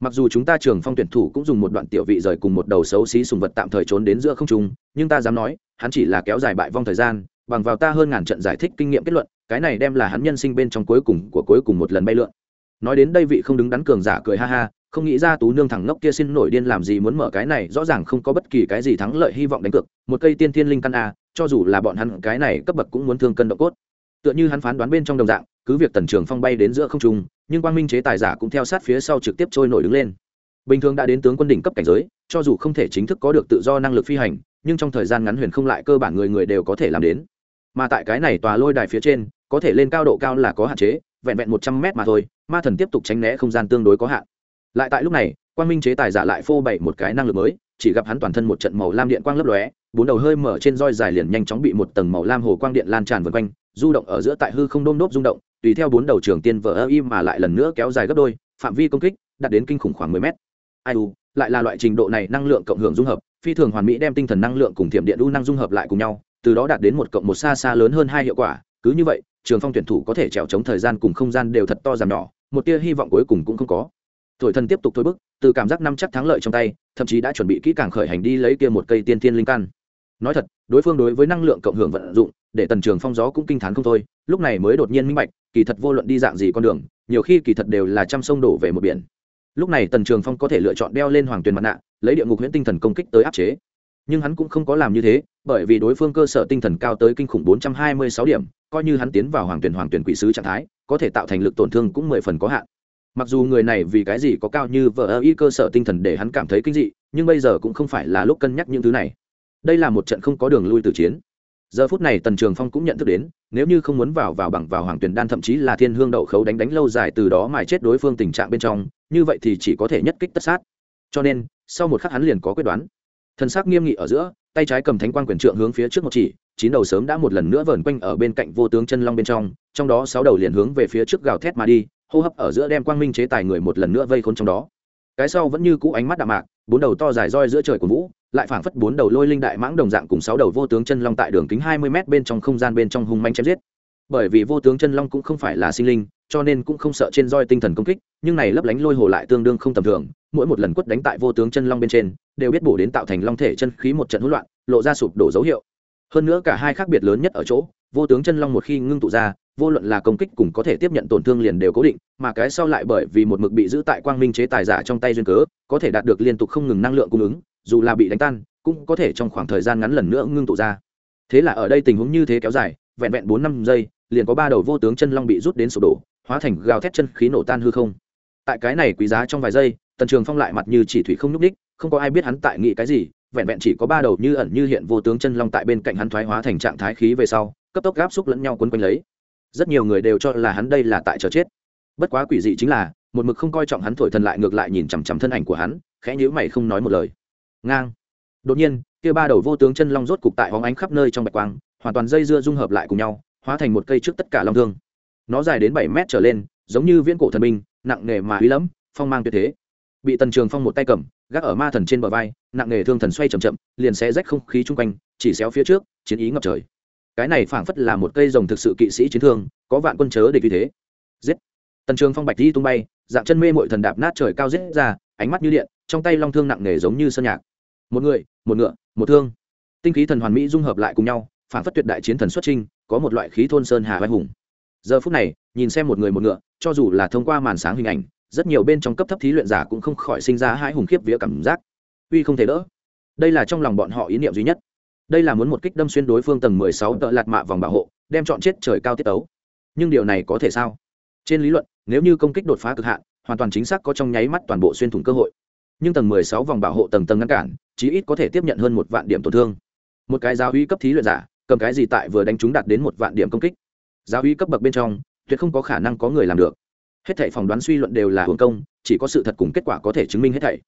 Mặc dù chúng ta trường phong tuyển thủ cũng dùng một đoạn tiểu vị rời cùng một đầu xấu xí sùng vật tạm thời trốn đến giữa không trung, nhưng ta dám nói, hắn chỉ là kéo dài bại vong thời gian, bằng vào ta hơn ngàn trận giải thích kinh nghiệm kết luận cái này đem là hắn nhân sinh bên trong cuối cùng của cuối cùng một lần bay lượn. Nói đến đây vị không đứng đắn cường giả cười ha ha, không nghĩ ra tú nương thẳng ngốc kia xin nổi điên làm gì muốn mở cái này, rõ ràng không có bất kỳ cái gì thắng lợi hy vọng đánh cược, một cây tiên thiên linh căn a, cho dù là bọn hắn, cái này cấp bậc cũng muốn thương cân độ cốt. Tựa như hắn phán đoán bên trong đồng dạng, cứ việc tần trường phong bay đến giữa không trung, nhưng quang minh chế tài giả cũng theo sát phía sau trực tiếp trôi nổi đứng lên. Bình thường đã đến tướng quân đỉnh cấp cảnh giới, cho dù không thể chính thức có được tự do năng lực phi hành, nhưng trong thời gian ngắn huyền không lại cơ bản người người đều có thể làm đến. Mà tại cái này tòa lôi đài phía trên có thể lên cao độ cao là có hạn chế, vẹn vẹn một trăm mét mà thôi, ma thần tiếp tục tránh né không gian tương đối có hạn. Lại tại lúc này Quan minh chế tài giả lại phô bày một cái năng lực mới, chỉ gặp hắn toàn thân một trận màu lam điện quang lấp lóe, bốn đầu hơi mở trên roi dài liền nhanh chóng bị một tầng màu lam hồ quang điện lan tràn vân quanh, du động ở giữa tại hư không đôm đốp rung động, tùy theo bốn đầu trường tiên vỡ ơ im mà lại lần nữa kéo dài gấp đôi, phạm vi công kích đạt đến kinh khủng khoảng mười mét. Ai u, lại là loại trình độ này năng lượng cộng hưởng dung hợp, phi thường hoàn mỹ đem tinh thần năng lượng cùng thiểm điện u năng dung hợp lại cùng nhau, từ đó đạt đến một cộng một xa xa lớn hơn hai hiệu quả, cứ như vậy trường phong tuyển thủ có thể trèo chống thời gian cùng không gian đều thật to giảm nhỏ, một tia hy vọng cuối cùng cũng không có. Thổi thần tiếp tục thôi bức từ cảm giác năm chắc thắng lợi trong tay, thậm chí đã chuẩn bị kỹ càng khởi hành đi lấy kia một cây tiên thiên linh căn. Nói thật, đối phương đối với năng lượng cộng hưởng vận dụng, để tần trường phong gió cũng kinh t h á n không thôi, lúc này mới đột nhiên minh bạch, kỳ thật vô luận đi dạng gì con đường, nhiều khi kỳ thật đều là trăm sông đổ về một biển. Lúc này tần trường phong có thể lựa chọn đeo lên hoàng tuyền mặt nạ, lấy địa ngục huyễn tinh thần công kích tới áp chế. Nhưng hắn cũng không có làm như thế, bởi vì đối phương cơ sở tinh thần cao tới kinh khủng bốn trăm hai mươi sáu điểm coi như hắn tiến vào hoàng tuyển hoàng tuyển quỷ sứ trạng thái, có thể tạo thành lực tổn thương cũng mười phần có hạn. Mặc dù người này vì cái gì có cao như vợ ơ y cơ sở tinh thần để hắn cảm thấy kinh dị, nhưng bây giờ cũng không phải là lúc cân nhắc những thứ này. Đây là một trận không có đường lui từ chiến. Giờ phút này tần trường phong cũng nhận thức đến, nếu như không muốn vào vào bằng vào hoàng tuyển đan thậm chí là thiên hương đậu khấu đánh đánh lâu dài từ đó mài chết đối phương tình trạng bên trong, như vậy thì chỉ có thể nhất kích tất sát. Cho nên, sau một khắc hắn liền có quyết đoán. Thân xác nghiêm nghị ở giữa, tay trái cầm thánh quan quyền trượng hướng phía trước một chỉ chín đầu sớm đã một lần nữa vờn quanh ở bên cạnh vô tướng chân long bên trong trong đó sáu đầu liền hướng về phía trước gào thét mà đi, hô hấp ở giữa đem quang minh chế tài người một lần nữa vây khốn trong đó. Cái sau vẫn như cũ ánh mắt đạm mạc, bốn đầu to dài roi giữa trời của vũ, lại phảng phất bốn đầu lôi linh đại mãng đồng dạng cùng sáu đầu vô tướng chân long tại đường kính hai mươi m bên trong không gian bên trong hung manh chém giết. Bởi vì vô tướng chân long cũng không phải là sinh linh, cho nên cũng không sợ trên roi tinh thần công kích, nhưng này lấp lánh lôi hồ lại tương đương không tầm thường, mỗi một lần quất đánh tại vô tướng chân long bên trên, đều biết bổ đến tạo thành long thể chân khí một trận hỗn loạn, lộ ra sụp đổ dấu hiệu hơn nữa cả hai khác biệt lớn nhất ở chỗ, vô tướng chân long một khi ngưng tụ ra, vô luận là công kích cùng có thể tiếp nhận tổn thương liền đều cố định, mà cái sau lại bởi vì một mực bị giữ tại quang minh chế tài giả trong tay duyên cớ, có thể đạt được liên tục không ngừng năng lượng cung ứng, dù là bị đánh tan, cũng có thể trong khoảng thời gian ngắn lần nữa ngưng tụ ra. Thế là ở đây tình huống như thế kéo dài, vẹn vẹn bốn năm giây, liền có ba đầu vô tướng chân long bị rút đến sổ đổ, hóa thành gào thét chân khí nổ tan hư không. Tại cái này quý giá trong vài giây, tần trường phong lại mặt như chỉ thủy không nhúc ních không có ai biết hắn tại nghĩ cái gì vẹn vẹn chỉ có ba đầu như ẩn như hiện vô tướng chân long tại bên cạnh hắn thoái hóa thành trạng thái khí về sau, cấp tốc gáp xúc lẫn nhau quấn quanh lấy. Rất nhiều người đều cho là hắn đây là tại chờ chết. Bất quá quỷ dị chính là, một mực không coi trọng hắn thổi thần lại ngược lại nhìn chằm chằm thân ảnh của hắn, khẽ nhíu mày không nói một lời. Ngang. Đột nhiên, kia ba đầu vô tướng chân long rốt cục tại hóng ánh khắp nơi trong bạch quang, hoàn toàn dây dưa dung hợp lại cùng nhau, hóa thành một cây trước tất cả long thương. Nó dài đến bảy mét trở lên, giống như viễn cổ thần binh, nặng nề mà uy lẫm, phong mang tuyệt thế. Bị tần trường phong một tay cầm gác ở ma thần trên bờ vai, nặng nề thương thần xoay chậm chậm, liền xé rách không khí chung quanh, chỉ xéo phía trước, chiến ý ngập trời. Cái này phảng phất là một cây rồng thực sự kỵ sĩ chiến thương, có vạn quân chớ địch vì thế. Giết! Tần trường phong bạch đi tung bay, dạng chân mê mội thần đạp nát trời cao giết ra, ánh mắt như điện, trong tay long thương nặng nề giống như sơn nhạc. Một người, một ngựa, một thương. Tinh khí thần hoàn mỹ dung hợp lại cùng nhau phản phất tuyệt đại chiến thần xuất trinh có một loại khí thôn sơn hà vai hùng. Giờ phút này, nhìn xem một người một ngựa, cho dù là thông qua màn sáng hình ảnh rất nhiều bên trong cấp thấp thí luyện giả cũng không khỏi sinh ra hai hùng khiếp vía cảm giác. Uy không thể đỡ. Đây là trong lòng bọn họ ý niệm duy nhất. Đây là muốn một kích đâm xuyên đối phương tầng mười sáu tợ lạt mạ vòng bảo hộ, đem chọn chết trời cao tiết tấu. Nhưng điều này có thể sao? Trên lý luận, nếu như công kích đột phá cực hạn, hoàn toàn chính xác có trong nháy mắt toàn bộ xuyên thủng cơ hội. Nhưng tầng mười sáu vòng bảo hộ tầng tầng ngăn cản, chí ít có thể tiếp nhận hơn một vạn điểm tổn thương. Một cái giáo uy cấp thí luyện giả, cầm cái gì tại vừa đánh chúng đạt đến một vạn điểm công kích. Giáo uy cấp bậc bên trong, tuyệt không có khả năng có người làm được hết thảy phỏng đoán suy luận đều là hưởng công, chỉ có sự thật cùng kết quả có thể chứng minh hết thảy.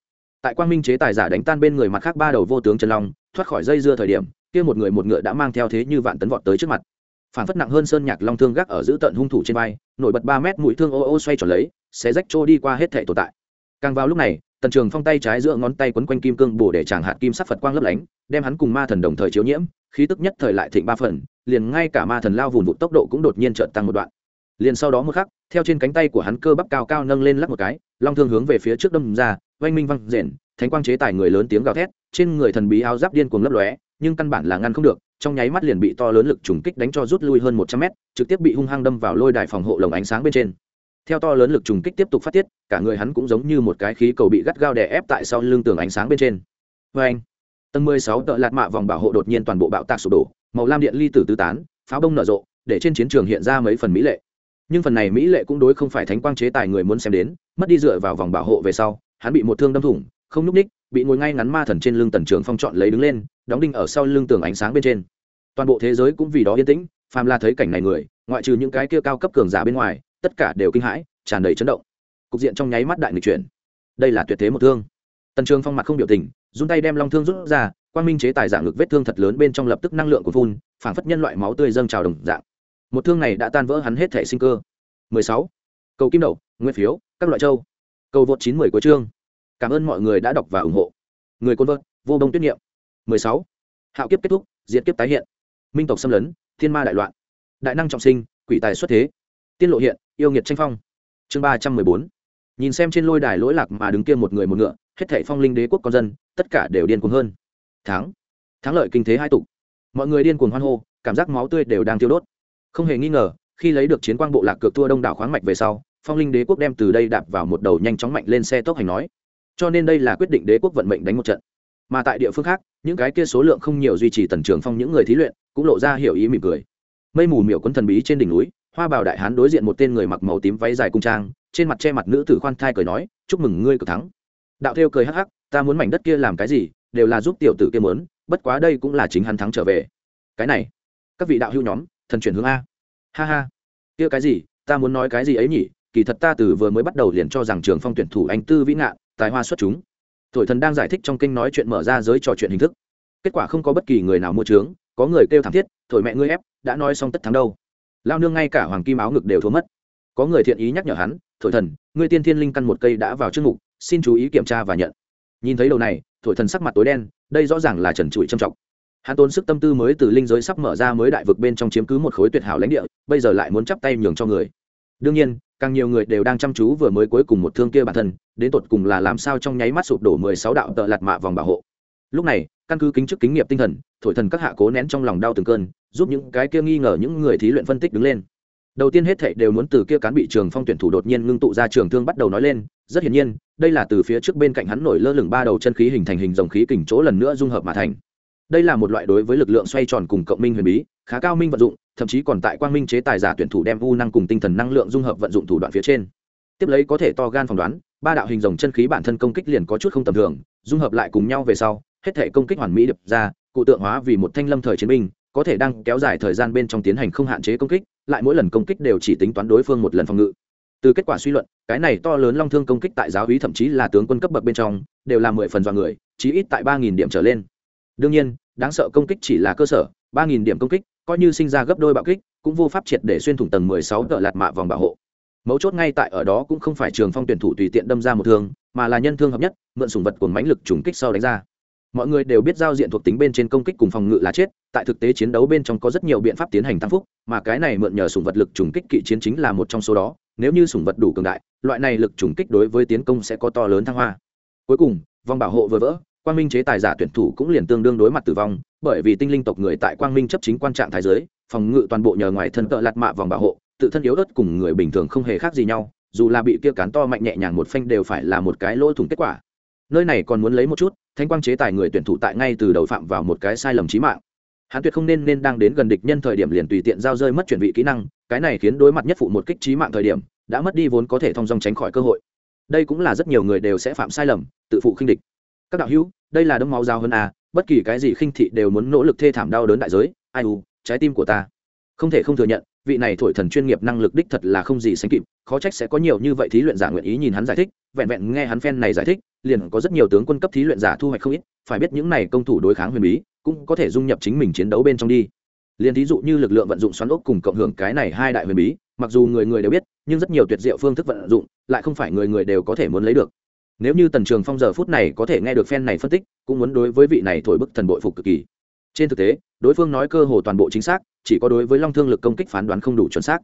Tại quang minh chế tài giả đánh tan bên người mặt khác ba đầu vô tướng chân long, thoát khỏi dây dưa thời điểm, kia một người một ngựa đã mang theo thế như vạn tấn vọt tới trước mặt. Phản phất nặng hơn sơn nhạc long thương gác ở giữ tận hung thủ trên vai, nổi bật ba mét mũi thương ô ô xoay tròn lấy sẽ rách trôi đi qua hết thể tồn tại. Càng vào lúc này, tần trường phong tay trái giữa ngón tay quấn quanh kim cương bổ để chàng hạt kim sắc phật quang lấp lánh, đem hắn cùng ma thần đồng thời chiếu nhiễm, khí tức nhất thời lại thịnh ba phần, liền ngay cả ma thần lao vùn vụt tốc độ cũng đột nhiên trợn tăng một đoạn liền sau đó một khắc, theo trên cánh tay của hắn cơ bắp cao cao nâng lên lắc một cái, long thương hướng về phía trước đâm ra, oanh minh văng rền, thánh quang chế tài người lớn tiếng gào thét, trên người thần bí áo giáp điên cuồng lấp lóe, nhưng căn bản là ngăn không được, trong nháy mắt liền bị to lớn lực trùng kích đánh cho rút lui hơn một trăm mét, trực tiếp bị hung hăng đâm vào lôi đài phòng hộ lồng ánh sáng bên trên. Theo to lớn lực trùng kích tiếp tục phát tiết, cả người hắn cũng giống như một cái khí cầu bị gắt gao đè ép tại sau lưng tường ánh sáng bên trên. Vê anh tầng mười sáu tợ lạt mạ vòng bảo hộ đột nhiên toàn bộ bạo tạc sụp đổ, màu lam điện ly tử tứ tán, pháo bông nở rộ, để trên chiến trường hiện ra mấy phần mỹ lệ nhưng phần này mỹ lệ cũng đối không phải thánh quang chế tài người muốn xem đến, mất đi dựa vào vòng bảo hộ về sau, hắn bị một thương đâm thủng, không nhúc ních bị ngồi ngay ngắn ma thần trên lưng tần trường phong chọn lấy đứng lên, đóng đinh ở sau lưng tường ánh sáng bên trên. Toàn bộ thế giới cũng vì đó yên tĩnh, phàm la thấy cảnh này người, ngoại trừ những cái kia cao cấp cường giả bên ngoài, tất cả đều kinh hãi, tràn đầy chấn động. Cục diện trong nháy mắt đại nghịch chuyển. Đây là tuyệt thế một thương. Tần trường phong mặt không biểu tình, run tay đem long thương rút ra, quang minh chế tài giả ngực vết thương thật lớn bên trong lập tức năng lượng của phun, phảng phất nhân loại máu tươi dâng trào đồng dạng một thương này đã tan vỡ hắn hết thể sinh cơ. 16. cầu kim đậu nguyên phiếu, các loại châu. Cầu vượt 910 của chương. Cảm ơn mọi người đã đọc và ủng hộ. Người côn vợt, vô đông tuyết nghiệm. 16. hạo kiếp kết thúc diễn kiếp tái hiện. Minh tộc xâm lấn, thiên ma đại loạn. Đại năng trọng sinh, quỷ tài xuất thế. Tiên lộ hiện, yêu nghiệt tranh phong. Chương ba trăm mười bốn. Nhìn xem trên lôi đài lỗi lạc mà đứng kia một người một ngựa, hết thảy phong linh đế quốc con dân, tất cả đều điên cuồng hơn. Thắng. Thắng lợi kinh thế hai tục. Mọi người điên cuồng hoan hô, cảm giác máu tươi đều đang tiêu đốt không hề nghi ngờ, khi lấy được chiến quang bộ lạc cược thua đông đảo khoáng mạch về sau, phong linh đế quốc đem từ đây đạp vào một đầu nhanh chóng mạnh lên xe tốc hành nói. Cho nên đây là quyết định đế quốc vận mệnh đánh một trận. Mà tại địa phương khác, những cái kia số lượng không nhiều duy trì tần trường phong những người thí luyện, cũng lộ ra hiểu ý mỉm cười. Mây mù miểu quấn thần bí trên đỉnh núi, hoa bảo đại hán đối diện một tên người mặc màu tím váy dài cung trang, trên mặt che mặt nữ tử khoan thai cười nói, chúc mừng ngươi cực thắng. Đạo theo cười hắc hắc, ta muốn mảnh đất kia làm cái gì, đều là giúp tiểu tử kia muốn, bất quá đây cũng là chính hắn thắng trở về. Cái này, các vị đạo hữu nhóm thần chuyển hướng a. Ha ha. Kia cái gì? Ta muốn nói cái gì ấy nhỉ? Kỳ thật ta từ vừa mới bắt đầu liền cho rằng trường phong tuyển thủ anh tư vĩ ngạn, tài hoa xuất chúng. Thổi thần đang giải thích trong kinh nói chuyện mở ra giới trò chuyện hình thức. Kết quả không có bất kỳ người nào mua trướng, có người kêu thảm thiết, thổi mẹ ngươi ép, đã nói xong tất thắng đâu. Lao nương ngay cả hoàng kim áo ngực đều thua mất. Có người thiện ý nhắc nhở hắn, thổi thần, ngươi tiên thiên linh căn một cây đã vào chức mục, xin chú ý kiểm tra và nhận. Nhìn thấy đầu này, thổi thần sắc mặt tối đen, đây rõ ràng là trần trụi trầm trọng hắn tốn sức tâm tư mới từ linh giới sắp mở ra mới đại vực bên trong chiếm cứ một khối tuyệt hảo lãnh địa, bây giờ lại muốn chắp tay nhường cho người. Đương nhiên, càng nhiều người đều đang chăm chú vừa mới cuối cùng một thương kia bản thân, đến tột cùng là làm sao trong nháy mắt sụp đổ mười sáu đạo tợ lạt mạ vòng bảo hộ. Lúc này, căn cứ kính chức kính nghiệp tinh thần, thổi thần các hạ cố nén trong lòng đau từng cơn, giúp những cái kia nghi ngờ những người thí luyện phân tích đứng lên. Đầu tiên hết thảy đều muốn từ kia cán bị trường phong tuyển thủ đột nhiên ngưng tụ ra trường thương bắt đầu nói lên, rất hiển nhiên, đây là từ phía trước bên cạnh hắn nổi lơ lửng ba đầu chân khí hình thành hình dòng khí kình chỗ lần nữa dung hợp mà thành đây là một loại đối với lực lượng xoay tròn cùng cộng minh huyền bí, khá cao minh vận dụng, thậm chí còn tại quang minh chế tài giả tuyển thủ đem u năng cùng tinh thần năng lượng dung hợp vận dụng thủ đoạn phía trên. Tiếp lấy có thể to gan phỏng đoán, ba đạo hình dòng chân khí bản thân công kích liền có chút không tầm thường, dung hợp lại cùng nhau về sau, hết thể công kích hoàn mỹ đập ra, cụ tượng hóa vì một thanh lâm thời chiến binh, có thể đang kéo dài thời gian bên trong tiến hành không hạn chế công kích, lại mỗi lần công kích đều chỉ tính toán đối phương một lần phòng ngự. Từ kết quả suy luận, cái này to lớn long thương công kích tại giáo hí thậm chí là tướng quân cấp bậc bên trong, đều là mười phần dọa người, chí ít tại ba nghìn điểm trở lên đương nhiên, đáng sợ công kích chỉ là cơ sở, ba nghìn điểm công kích, coi như sinh ra gấp đôi bạo kích, cũng vô pháp triệt để xuyên thủng tầng mười sáu tợ lạt mạ vòng bảo hộ. Mấu chốt ngay tại ở đó cũng không phải trường phong tuyển thủ tùy tiện đâm ra một thương, mà là nhân thương hợp nhất, mượn sùng vật của mãnh lực trùng kích sau đánh ra. Mọi người đều biết giao diện thuộc tính bên trên công kích cùng phòng ngự là chết, tại thực tế chiến đấu bên trong có rất nhiều biện pháp tiến hành tăng phúc, mà cái này mượn nhờ sùng vật lực trùng kích kỵ chiến chính là một trong số đó, nếu như sùng vật đủ cường đại, loại này lực trùng kích đối với tiến công sẽ có to lớn thăng hoa. Cuối cùng, vòng bảo hộ vừa vỡ quang minh chế tài giả tuyển thủ cũng liền tương đương đối mặt tử vong, bởi vì tinh linh tộc người tại quang minh chấp chính quan trạng thái giới, phòng ngự toàn bộ nhờ ngoài thân tợ lạt mạ vòng bảo hộ, tự thân yếu ớt cùng người bình thường không hề khác gì nhau, dù là bị kia cán to mạnh nhẹ nhàng một phanh đều phải là một cái lỗ thủng kết quả. Nơi này còn muốn lấy một chút thanh quang chế tài người tuyển thủ tại ngay từ đầu phạm vào một cái sai lầm trí mạng. Hắn tuyệt không nên nên đang đến gần địch nhân thời điểm liền tùy tiện giao rơi mất chuẩn bị kỹ năng, cái này khiến đối mặt nhất phụ một kích trí mạng thời điểm, đã mất đi vốn có thể thông dong tránh khỏi cơ hội. Đây cũng là rất nhiều người đều sẽ phạm sai lầm, tự phụ khinh địch các đạo hữu, đây là đấm máu dao hơn à bất kỳ cái gì khinh thị đều muốn nỗ lực thê thảm đau đớn đại giới. Ai u, trái tim của ta. Không thể không thừa nhận, vị này thổi thần chuyên nghiệp năng lực đích thật là không gì sánh kịp, khó trách sẽ có nhiều như vậy thí luyện giả nguyện ý nhìn hắn giải thích, vẹn vẹn nghe hắn phen này giải thích, liền có rất nhiều tướng quân cấp thí luyện giả thu hoạch không ít, phải biết những này công thủ đối kháng huyền bí, cũng có thể dung nhập chính mình chiến đấu bên trong đi. Liền thí dụ như lực lượng vận dụng xoắn ốc cùng cộng hưởng cái này hai đại huyền bí, mặc dù người người đều biết, nhưng rất nhiều tuyệt diệu phương thức vận dụng, lại không phải người người đều có thể muốn lấy được nếu như tần trường phong giờ phút này có thể nghe được phen này phân tích, cũng muốn đối với vị này thổi bức thần bội phục cực kỳ. Trên thực tế, đối phương nói cơ hồ toàn bộ chính xác, chỉ có đối với long thương lực công kích phán đoán không đủ chuẩn xác.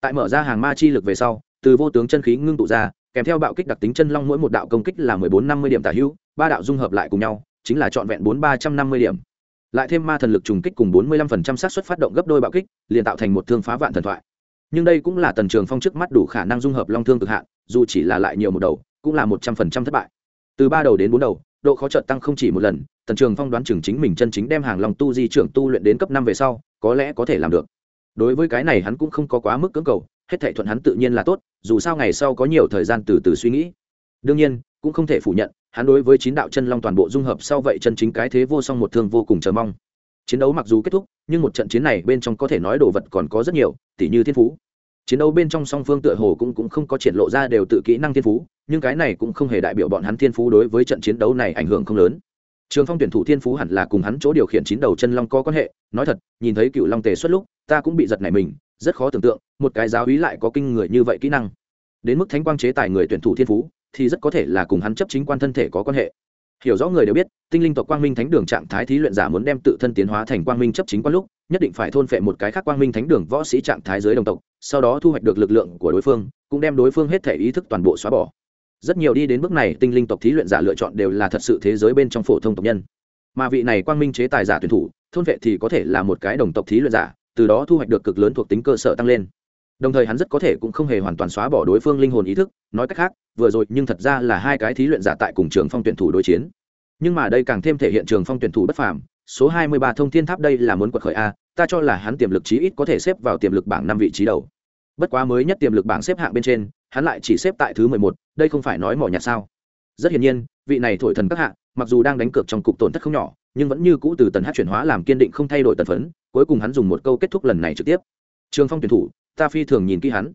Tại mở ra hàng ma chi lực về sau, từ vô tướng chân khí ngưng tụ ra, kèm theo bạo kích đặc tính chân long mỗi một đạo công kích là mười bốn năm mươi điểm tả hữu, ba đạo dung hợp lại cùng nhau, chính là trọn vẹn bốn ba trăm năm mươi điểm. Lại thêm ma thần lực trùng kích cùng bốn mươi lăm phần trăm xác suất phát động gấp đôi bạo kích, liền tạo thành một thương phá vạn thần thoại. Nhưng đây cũng là tần trường phong trước mắt đủ khả năng dung hợp long thương cực hạn, dù chỉ là lại nhiều một đầu cũng là một trăm phần trăm thất bại. Từ ba đầu đến bốn đầu, độ khó trợt tăng không chỉ một lần, tần trường phong đoán chừng chính mình chân chính đem hàng long tu di trưởng tu luyện đến cấp năm về sau, có lẽ có thể làm được. Đối với cái này hắn cũng không có quá mức cưỡng cầu, hết thảy thuận hắn tự nhiên là tốt, dù sao ngày sau có nhiều thời gian từ từ suy nghĩ. Đương nhiên, cũng không thể phủ nhận, hắn đối với chín đạo chân long toàn bộ dung hợp sau vậy chân chính cái thế vô song một thương vô cùng chờ mong. Chiến đấu mặc dù kết thúc, nhưng một trận chiến này bên trong có thể nói đồ vật còn có rất nhiều tỷ như thiên phú chiến đấu bên trong song phương tựa hồ cũng cũng không có triển lộ ra đều tự kỹ năng thiên phú, nhưng cái này cũng không hề đại biểu bọn hắn thiên phú đối với trận chiến đấu này ảnh hưởng không lớn. Trường phong tuyển thủ thiên phú hẳn là cùng hắn chỗ điều khiển chín đầu chân long có quan hệ, nói thật, nhìn thấy cựu long tề xuất lúc, ta cũng bị giật nảy mình, rất khó tưởng tượng, một cái giáo hí lại có kinh người như vậy kỹ năng. Đến mức thánh quang chế tài người tuyển thủ thiên phú, thì rất có thể là cùng hắn chấp chính quan thân thể có quan hệ. Hiểu rõ người đều biết, tinh linh tộc quang minh thánh đường trạng thái thí luyện giả muốn đem tự thân tiến hóa thành quang minh chấp chính quan lúc nhất định phải thôn phệ một cái khác quang minh thánh đường võ sĩ trạng thái giới đồng tộc, sau đó thu hoạch được lực lượng của đối phương, cũng đem đối phương hết thể ý thức toàn bộ xóa bỏ. Rất nhiều đi đến bước này, tinh linh tộc thí luyện giả lựa chọn đều là thật sự thế giới bên trong phổ thông tộc nhân. Mà vị này quang minh chế tài giả tuyển thủ, thôn vệ thì có thể là một cái đồng tộc thí luyện giả, từ đó thu hoạch được cực lớn thuộc tính cơ sở tăng lên. Đồng thời hắn rất có thể cũng không hề hoàn toàn xóa bỏ đối phương linh hồn ý thức, nói cách khác, vừa rồi nhưng thật ra là hai cái thí luyện giả tại cùng trường phong tuyển thủ đối chiến. Nhưng mà đây càng thêm thể hiện trường phong tuyển thủ bất phàm, số hai mươi ba thông thiên tháp đây là muốn quật khởi a ta cho là hắn tiềm lực chí ít có thể xếp vào tiềm lực bảng năm vị trí đầu. Bất quá mới nhất tiềm lực bảng xếp hạng bên trên, hắn lại chỉ xếp tại thứ mười một, đây không phải nói mỏ nhạt sao? Rất hiển nhiên, vị này thổi thần các hạng mặc dù đang đánh cược trong cục tổn thất không nhỏ, nhưng vẫn như cũ từ tần hát chuyển hóa làm kiên định không thay đổi tần phấn, cuối cùng hắn dùng một câu kết thúc lần này trực tiếp. Trường phong tuyển thủ, ta phi thường nhìn kỹ hắn.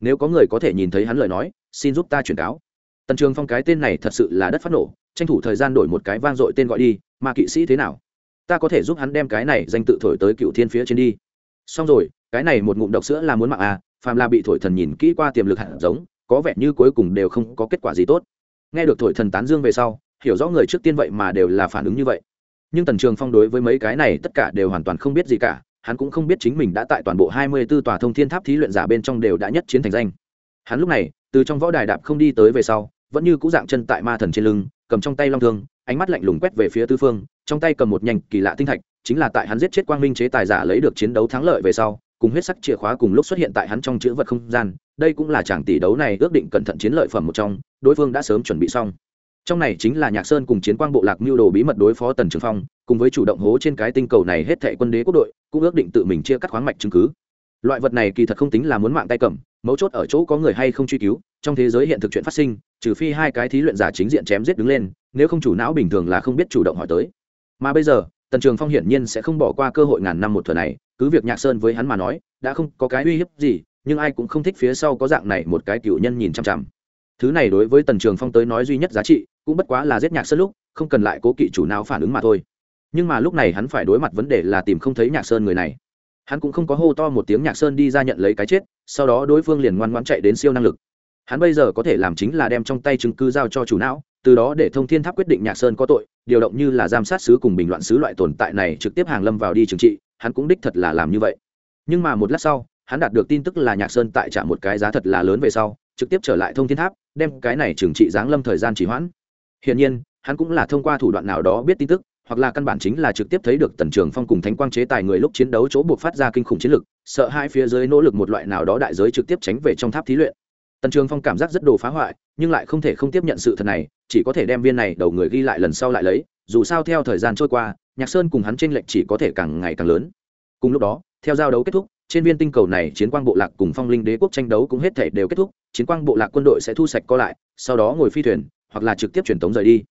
Nếu có người có thể nhìn thấy hắn lời nói, xin giúp ta chuyển cáo. Tần trường phong cái tên này thật sự là đất phát nổ, tranh thủ thời gian đổi một cái vang dội tên gọi đi mà kỵ sĩ thế nào? Ta có thể giúp hắn đem cái này danh tự thổi tới cựu thiên phía trên đi. Xong rồi, cái này một ngụm độc sữa là muốn mạng à phàm là bị thổi thần nhìn kỹ qua tiềm lực hạt giống, có vẻ như cuối cùng đều không có kết quả gì tốt. Nghe được thổi thần tán dương về sau, hiểu rõ người trước tiên vậy mà đều là phản ứng như vậy. Nhưng tần trường phong đối với mấy cái này tất cả đều hoàn toàn không biết gì cả, hắn cũng không biết chính mình đã tại toàn bộ hai mươi 24 tòa thông thiên tháp thí luyện giả bên trong đều đã nhất chiến thành danh. Hắn lúc này, từ trong võ đài đạp không đi tới về sau, vẫn như cũ dạng chân tại ma thần trên lưng, cầm trong tay long thương, ánh mắt lạnh lùng quét về phía tư phương trong tay cầm một nhành kỳ lạ tinh thạch, chính là tại hắn giết chết quang minh chế tài giả lấy được chiến đấu thắng lợi về sau, cùng huyết sắc chìa khóa cùng lúc xuất hiện tại hắn trong chữ vật không gian, đây cũng là chàng tỷ đấu này ước định cẩn thận chiến lợi phẩm một trong, đối phương đã sớm chuẩn bị xong. Trong này chính là nhạc sơn cùng chiến quang bộ lạc mưu đồ bí mật đối phó tần trường phong, cùng với chủ động hố trên cái tinh cầu này hết thệ quân đế quốc đội, cũng ước định tự mình chia cắt khoáng mạch chứng cứ. Loại vật này kỳ thật không tính là muốn mạng tay cầm, mấu chốt ở chỗ có người hay không truy cứu, trong thế giới hiện thực chuyện phát sinh, trừ phi hai cái thí luyện giả chính diện chém giết đứng lên, nếu không chủ não bình thường là không biết chủ động hỏi tới mà bây giờ, tần trường phong hiển nhiên sẽ không bỏ qua cơ hội ngàn năm một thuở này, cứ việc nhạc sơn với hắn mà nói, đã không có cái uy hiếp gì, nhưng ai cũng không thích phía sau có dạng này một cái cựu nhân nhìn chằm chằm. Thứ này đối với tần trường phong tới nói duy nhất giá trị, cũng bất quá là giết nhạc sơn lúc, không cần lại cố kỵ chủ nào phản ứng mà thôi. Nhưng mà lúc này hắn phải đối mặt vấn đề là tìm không thấy nhạc sơn người này. Hắn cũng không có hô to một tiếng nhạc sơn đi ra nhận lấy cái chết, sau đó đối phương liền ngoan ngoãn chạy đến siêu năng lực. Hắn bây giờ có thể làm chính là đem trong tay chứng cứ giao cho chủ não từ đó để thông thiên tháp quyết định nhạc sơn có tội, điều động như là giám sát sứ cùng bình loạn sứ loại tồn tại này trực tiếp hàng lâm vào đi trừng trị, hắn cũng đích thật là làm như vậy. Nhưng mà một lát sau, hắn đạt được tin tức là nhạc sơn tại trả một cái giá thật là lớn về sau, trực tiếp trở lại thông thiên tháp, đem cái này trừng trị giáng lâm thời gian trì hoãn. Hiển nhiên, hắn cũng là thông qua thủ đoạn nào đó biết tin tức, hoặc là căn bản chính là trực tiếp thấy được tần trường phong cùng thánh quang chế tài người lúc chiến đấu chỗ buộc phát ra kinh khủng chiến lực, sợ hai phía dưới nỗ lực một loại nào đó đại giới trực tiếp tránh về trong tháp thí luyện. Tần trường phong cảm giác rất đồ phá hoại, nhưng lại không thể không tiếp nhận sự thật này chỉ có thể đem viên này đầu người ghi lại lần sau lại lấy, dù sao theo thời gian trôi qua, nhạc sơn cùng hắn tranh lệch chỉ có thể càng ngày càng lớn. Cùng lúc đó, theo giao đấu kết thúc, trên viên tinh cầu này chiến quang bộ lạc cùng phong linh đế quốc tranh đấu cũng hết thể đều kết thúc, chiến quang bộ lạc quân đội sẽ thu sạch co lại, sau đó ngồi phi thuyền, hoặc là trực tiếp truyền tống rời đi.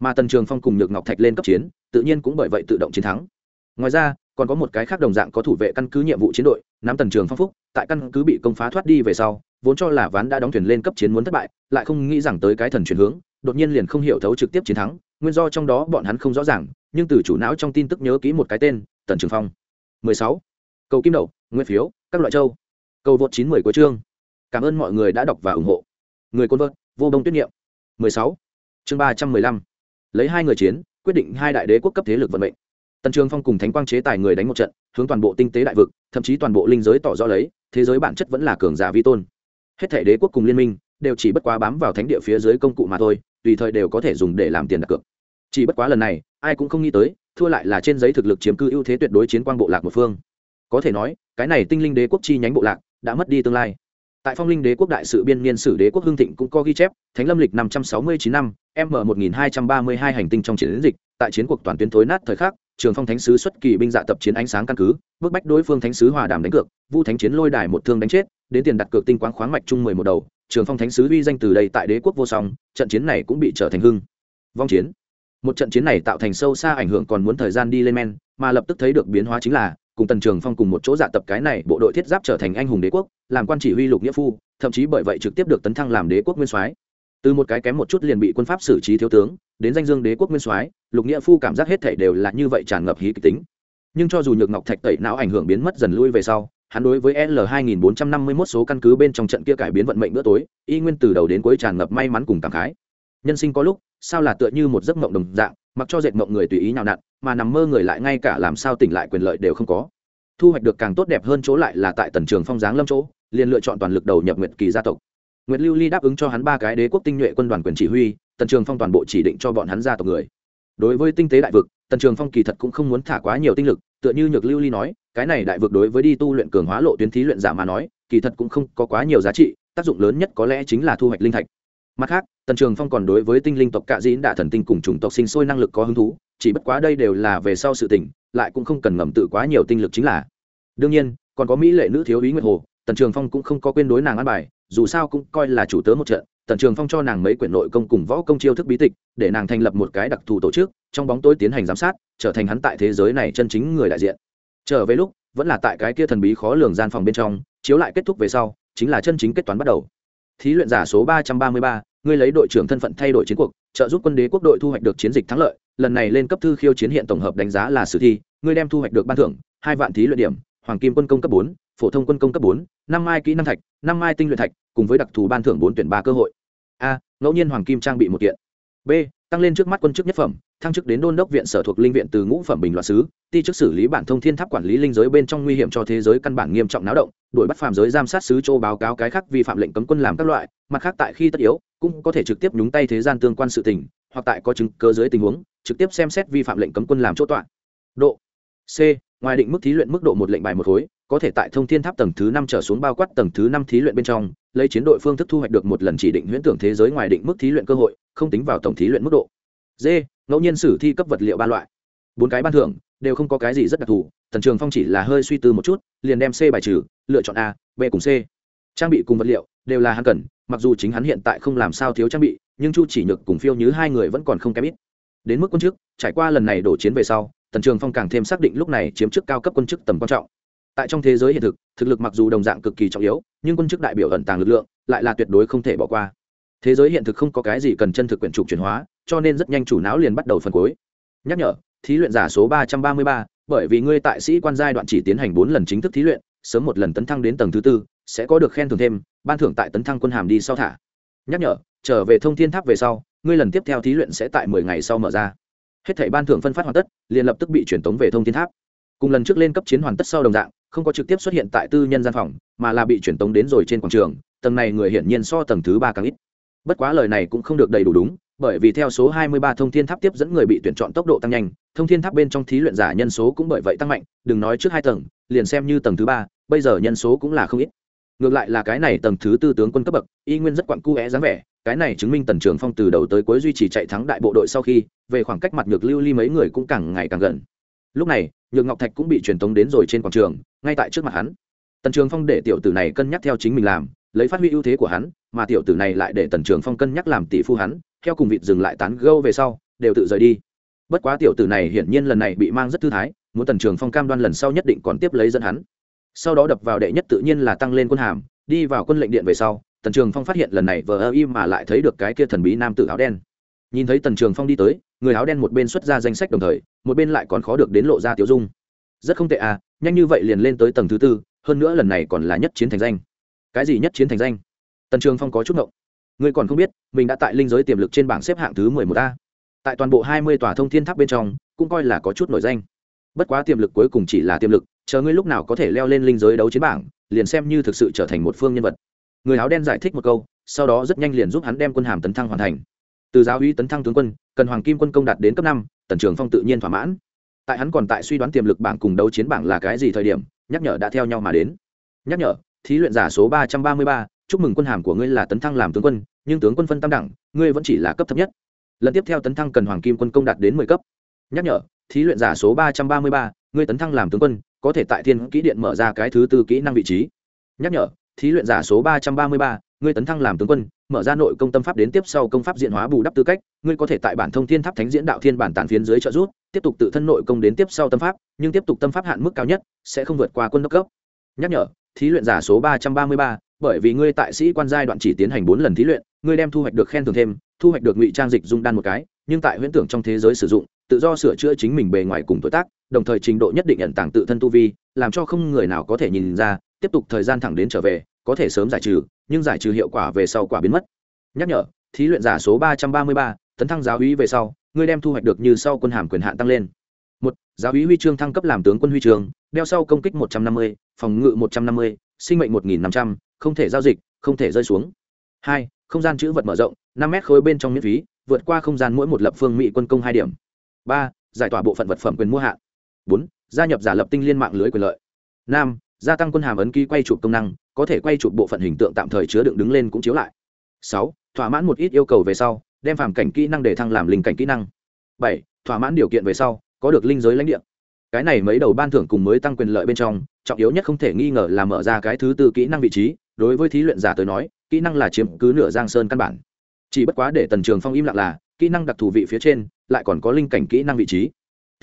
Mà tần trường phong cùng nhược ngọc thạch lên cấp chiến, tự nhiên cũng bởi vậy tự động chiến thắng. Ngoài ra, còn có một cái khác đồng dạng có thủ vệ căn cứ nhiệm vụ chiến đội, nắm tần trường phong phúc, tại căn cứ bị công phá thoát đi về sau, vốn cho là ván đã đóng thuyền lên cấp chiến muốn thất bại, lại không nghĩ rằng tới cái thần chuyển hướng đột nhiên liền không hiểu thấu trực tiếp chiến thắng, nguyên do trong đó bọn hắn không rõ ràng, nhưng từ chủ não trong tin tức nhớ kỹ một cái tên, tần trường phong. 16. cầu kim đậu, nguyên phiếu, các loại châu. Cầu vượt chín mười của chương. Cảm ơn mọi người đã đọc và ủng hộ. Người côn vợt vô đông tuyết nghiệm. 16. chương 315. lấy hai người chiến, quyết định hai đại đế quốc cấp thế lực vận mệnh. Tần trường phong cùng thánh quang chế tài người đánh một trận, hướng toàn bộ tinh tế đại vực, thậm chí toàn bộ linh giới tỏ rõ lấy, thế giới bản chất vẫn là cường giả vi tôn. Hết thể đế quốc cùng liên minh, đều chỉ bất quá bám vào thánh địa phía dưới công cụ mà thôi tùy thời đều có thể dùng để làm tiền đặt cược. Chỉ bất quá lần này, ai cũng không nghĩ tới, thua lại là trên giấy thực lực chiếm cư ưu thế tuyệt đối chiến quang bộ lạc một phương. Có thể nói, cái này tinh linh đế quốc chi nhánh bộ lạc đã mất đi tương lai. Tại phong linh đế quốc đại sự biên niên sử đế quốc hưng thịnh cũng có ghi chép, thánh lâm lịch năm trăm sáu mươi chín năm, m một nghìn hai trăm ba mươi hai hành tinh trong chiến dịch, tại chiến cuộc toàn tuyến thối nát thời khắc trường phong thánh sứ xuất kỳ binh dạ tập chiến ánh sáng căn cứ, bức bách đối phương thánh sứ hòa đàm đánh cược, vu thánh chiến lôi đài một thương đánh chết, đến tiền đặt cược tinh quáng khoáng mạch chung mười một đầu, trường phong thánh sứ uy danh từ đây tại đế quốc vô song, trận chiến này cũng bị trở thành hưng. Vong chiến. Một trận chiến này tạo thành sâu xa ảnh hưởng còn muốn thời gian đi lên men, mà lập tức thấy được biến hóa chính là, cùng tần trường phong cùng một chỗ dạ tập cái này bộ đội thiết giáp trở thành anh hùng đế quốc, làm quan chỉ huy lục nghĩa phu, thậm chí bởi vậy trực tiếp được tấn thăng làm đế quốc nguyên soái từ một cái kém một chút liền bị quân pháp xử trí thiếu tướng, đến danh dương đế quốc nguyên soái, lục nghĩa phu cảm giác hết thể đều là như vậy tràn ngập hí kịch tính. Nhưng cho dù nhược ngọc thạch tẩy não ảnh hưởng biến mất dần lui về sau, hắn đối với l 2451 số căn cứ bên trong trận kia cải biến vận mệnh bữa tối, y nguyên từ đầu đến cuối tràn ngập may mắn cùng cảm khái. Nhân sinh có lúc, sao là tựa như một giấc mộng đồng dạng, mặc cho dệt mộng người tùy ý nào nặn, mà nằm mơ người lại ngay cả làm sao tỉnh lại quyền lợi đều không có. Thu hoạch được càng tốt đẹp hơn chỗ lại là tại tần trường phong giáng lâm chỗ, liền lựa chọn toàn lực đầu nhập nguyệt kỳ gia tộc nguyệt lưu ly đáp ứng cho hắn ba cái đế quốc tinh nhuệ quân đoàn quyền chỉ huy, tần trường phong toàn bộ chỉ định cho bọn hắn gia tộc người. Đối với tinh tế đại vực, tần trường phong kỳ thật cũng không muốn thả quá nhiều tinh lực, tựa như nhược lưu ly nói, cái này đại vực đối với đi tu luyện cường hóa lộ tuyến thí luyện giả mà nói, kỳ thật cũng không có quá nhiều giá trị, tác dụng lớn nhất có lẽ chính là thu hoạch linh thạch. Mặt khác, tần trường phong còn đối với tinh linh tộc cạ dĩn đã thần tinh cùng chủng tộc sinh sôi năng lực có hứng thú, chỉ bất quá đây đều là về sau sự tỉnh lại cũng không cần ngầm tự quá nhiều tinh lực chính là. Đương nhiên, còn có mỹ lệ nữ thiếu úy nguyệt hồ tần trường phong cũng không có quên đối nàng ăn bài, dù sao cũng coi là chủ tớ một trận, tần trường phong cho nàng mấy quyển nội công cùng võ công chiêu thức bí tịch, để nàng thành lập một cái đặc thù tổ chức, trong bóng tối tiến hành giám sát, trở thành hắn tại thế giới này chân chính người đại diện. Trở về lúc, vẫn là tại cái kia thần bí khó lường gian phòng bên trong, chiếu lại kết thúc về sau, chính là chân chính kết toán bắt đầu. Thí luyện giả số ba trăm ba mươi ba, ngươi lấy đội trưởng thân phận thay đổi chiến cuộc, trợ giúp quân đế quốc đội thu hoạch được chiến dịch thắng lợi, lần này lên cấp thư khiêu chiến hiện tổng hợp đánh giá là sử thi, ngươi đem thu hoạch được ban thưởng, hai vạn thí luyện điểm, hoàng kim quân công cấp bốn phổ thông quân công cấp bốn, năm mai kỹ năng thạch, năm mai tinh luyện thạch, cùng với đặc thù ban thưởng bốn tuyển ba cơ hội. A, ngẫu nhiên hoàng kim trang bị một kiện. B, tăng lên trước mắt quân chức nhất phẩm, thăng chức đến đôn đốc viện sở thuộc linh viện từ ngũ phẩm bình loạn sứ, ti chức xử lý bản thông thiên tháp quản lý linh giới bên trong nguy hiểm cho thế giới căn bản nghiêm trọng náo động, đuổi bắt phạm giới giám sát sứ châu báo cáo cái khác vi phạm lệnh cấm quân làm các loại, mặt khác tại khi tất yếu, cũng có thể trực tiếp nhúng tay thế gian tương quan sự tình, hoặc tại có chứng cơ dưới tình huống, trực tiếp xem xét vi phạm lệnh cấm quân làm chỗ tọa. Độ. C, ngoài định mức thí luyện mức độ một lệnh bài một khối có thể tại thông thiên tháp tầng thứ năm trở xuống bao quát tầng thứ năm thí luyện bên trong, lấy chiến đội phương thức thu hoạch được một lần chỉ định huyễn tưởng thế giới ngoài định mức thí luyện cơ hội, không tính vào tổng thí luyện mức độ. D, ngẫu nhiên sử thi cấp vật liệu ba loại. Bốn cái ban thưởng, đều không có cái gì rất đặc thù, tần trường phong chỉ là hơi suy tư một chút, liền đem c bài trừ, lựa chọn a, b cùng c. Trang bị cùng vật liệu, đều là hắn cần, mặc dù chính hắn hiện tại không làm sao thiếu trang bị, nhưng chu chỉ nhược cùng phiêu như hai người vẫn còn không kém ít. Đến mức quân chức, trải qua lần này đổ chiến về sau, tần trường phong càng thêm xác định lúc này chiếm chức cao cấp quân chức tầm quan trọng tại trong thế giới hiện thực thực lực mặc dù đồng dạng cực kỳ trọng yếu, nhưng quân chức đại biểu ẩn tàng lực lượng, lại là tuyệt đối không thể bỏ qua. Thế giới hiện thực không có cái gì cần chân thực quyển trục chuyển hóa, cho nên rất nhanh chủ não liền bắt đầu phần cuối. Nhắc nhở, thí luyện giả số ba trăm ba mươi ba, bởi vì ngươi tại sĩ quan giai đoạn chỉ tiến hành bốn lần chính thức thí luyện, sớm một lần tấn thăng đến tầng thứ tư, sẽ có được khen thưởng thêm, ban thưởng tại tấn thăng quân hàm đi sau thả. Nhắc nhở, trở về thông thiên tháp về sau, ngươi lần tiếp theo thí luyện sẽ tại mười ngày sau mở ra. Hết thảy ban thưởng phân phát hoàn tất, liền lập tức bị truyền tống về thông thiên tháp cùng lần trước lên cấp chiến hoàn tất sau đồng dạng, không có trực tiếp xuất hiện tại tư nhân gian phòng, mà là bị chuyển tống đến rồi trên quảng trường, tầng này người hiển nhiên so tầng thứ ba càng ít. Bất quá lời này cũng không được đầy đủ đúng, bởi vì theo số 23 thông thiên tháp tiếp dẫn người bị tuyển chọn tốc độ tăng nhanh, thông thiên tháp bên trong thí luyện giả nhân số cũng bởi vậy tăng mạnh, đừng nói trước hai tầng, liền xem như tầng thứ ba, bây giờ nhân số cũng là không ít. Ngược lại là cái này tầng thứ tư tướng quân cấp bậc, y nguyên rất quặn cu é dáng vẻ, cái này chứng minh tần trường phong từ đầu tới cuối duy trì chạy thắng đại bộ đội sau khi, về khoảng cách mặt ngược lưu ly mấy người cũng càng ngày càng gần. Lúc này nhược ngọc thạch cũng bị truyền tống đến rồi trên quảng trường, ngay tại trước mặt hắn. Tần trường phong để tiểu tử này cân nhắc theo chính mình làm, lấy phát huy ưu thế của hắn, mà tiểu tử này lại để tần trường phong cân nhắc làm tỷ phu hắn, theo cùng vịt dừng lại tán gâu về sau, đều tự rời đi. Bất quá tiểu tử này hiển nhiên lần này bị mang rất thư thái, muốn tần trường phong cam đoan lần sau nhất định còn tiếp lấy dẫn hắn. Sau đó đập vào đệ nhất tự nhiên là tăng lên quân hàm, đi vào quân lệnh điện về sau, tần trường phong phát hiện lần này vờ ơ y mà lại thấy được cái kia thần bí nam tử áo đen. Nhìn thấy tần trường phong đi tới người áo đen một bên xuất ra danh sách đồng thời, một bên lại còn khó được đến lộ ra tiểu dung. Rất không tệ à nhanh như vậy liền lên tới tầng thứ tư, hơn nữa lần này còn là nhất chiến thành danh. Cái gì nhất chiến thành danh? Tần trường phong có chút ngộng. Ngươi còn không biết, mình đã tại linh giới tiềm lực trên bảng xếp hạng thứ mười một a. Tại toàn bộ hai mươi tòa thông thiên tháp bên trong, cũng coi là có chút nổi danh. Bất quá tiềm lực cuối cùng chỉ là tiềm lực, chờ ngươi lúc nào có thể leo lên linh giới đấu chiến bảng, liền xem như thực sự trở thành một phương nhân vật. Người áo đen giải thích một câu, sau đó rất nhanh liền giúp hắn đem quân hàm tấn thăng hoàn thành từ giáo uy tấn thăng tướng quân, cần hoàng kim quân công đạt đến cấp năm, tần trường phong tự nhiên thỏa mãn. Tại hắn còn tại suy đoán tiềm lực bảng cùng đấu chiến bảng là cái gì thời điểm, nhắc nhở đã theo nhau mà đến. Nhắc nhở, thí luyện giả số ba trăm ba mươi ba, chúc mừng quân hàm của ngươi là tấn thăng làm tướng quân, nhưng tướng quân phân tam đẳng, ngươi vẫn chỉ là cấp thấp nhất. Lần tiếp theo tấn thăng cần hoàng kim quân công đạt đến mười cấp. Nhắc nhở, thí luyện giả số ba trăm ba mươi ba, ngươi tấn thăng làm tướng quân, có thể tại thiên kỹ điện mở ra cái thứ tư kỹ năng vị trí. Nhắc nhở, thí luyện giả số ba trăm ba mươi ba ngươi tấn thăng làm tướng quân, mở ra nội công tâm pháp đến tiếp sau công pháp diện hóa bù đắp tư cách, ngươi có thể tại bản thông thiên tháp thánh diễn đạo thiên bản tản phiến dưới trợ giúp, tiếp tục tự thân nội công đến tiếp sau tâm pháp, nhưng tiếp tục tâm pháp hạn mức cao nhất sẽ không vượt qua quân đốc cấp. Nhắc nhở, thí luyện giả số ba trăm ba mươi ba, bởi vì ngươi tại sĩ quan giai đoạn chỉ tiến hành bốn lần thí luyện, ngươi đem thu hoạch được khen thưởng thêm, thu hoạch được ngụy trang dịch dung đan một cái, nhưng tại huyễn tưởng trong thế giới sử dụng, tự do sửa chữa chính mình bề ngoài cùng tuổi tác, đồng thời trình độ nhất định nhận tảng tự thân tu vi, làm cho không người nào có thể nhìn ra, tiếp tục thời gian thẳng đến trở về có thể sớm giải trừ, nhưng giải trừ hiệu quả về sau quả biến mất. Nhắc nhở, thí luyện giả số ba trăm ba mươi ba, tấn thăng giáo úy về sau, ngươi đem thu hoạch được như sau quân hàm quyền hạn tăng lên. Một, giáo úy huy chương thăng cấp làm tướng quân huy chương, đeo sau công kích một trăm năm mươi, phòng ngự một trăm năm mươi, sinh mệnh một nghìn năm trăm, không thể giao dịch, không thể rơi xuống. Hai, không gian chữ vật mở rộng, năm mét khối bên trong miễn phí, vượt qua không gian mỗi một lập phương mỹ quân công hai điểm. Ba, giải tỏa bộ phận vật phẩm quyền mua hạn. Bốn, gia nhập giả lập tinh liên mạng lưới quyền lợi. Năm gia tăng quân hàm ấn ký quay chụp công năng, có thể quay chụp bộ phận hình tượng tạm thời chứa đựng đứng lên cũng chiếu lại. Sáu, thỏa mãn một ít yêu cầu về sau, đem phàm cảnh kỹ năng để thăng làm linh cảnh kỹ năng. Bảy, thỏa mãn điều kiện về sau, có được linh giới lãnh địa. Cái này mấy đầu ban thưởng cùng mới tăng quyền lợi bên trong, trọng yếu nhất không thể nghi ngờ là mở ra cái thứ tư kỹ năng vị trí, đối với thí luyện giả tới nói, kỹ năng là chiếm cứ nửa giang sơn căn bản. Chỉ bất quá để tần trường phong im lặng là, kỹ năng đặc thù vị phía trên, lại còn có linh cảnh kỹ năng vị trí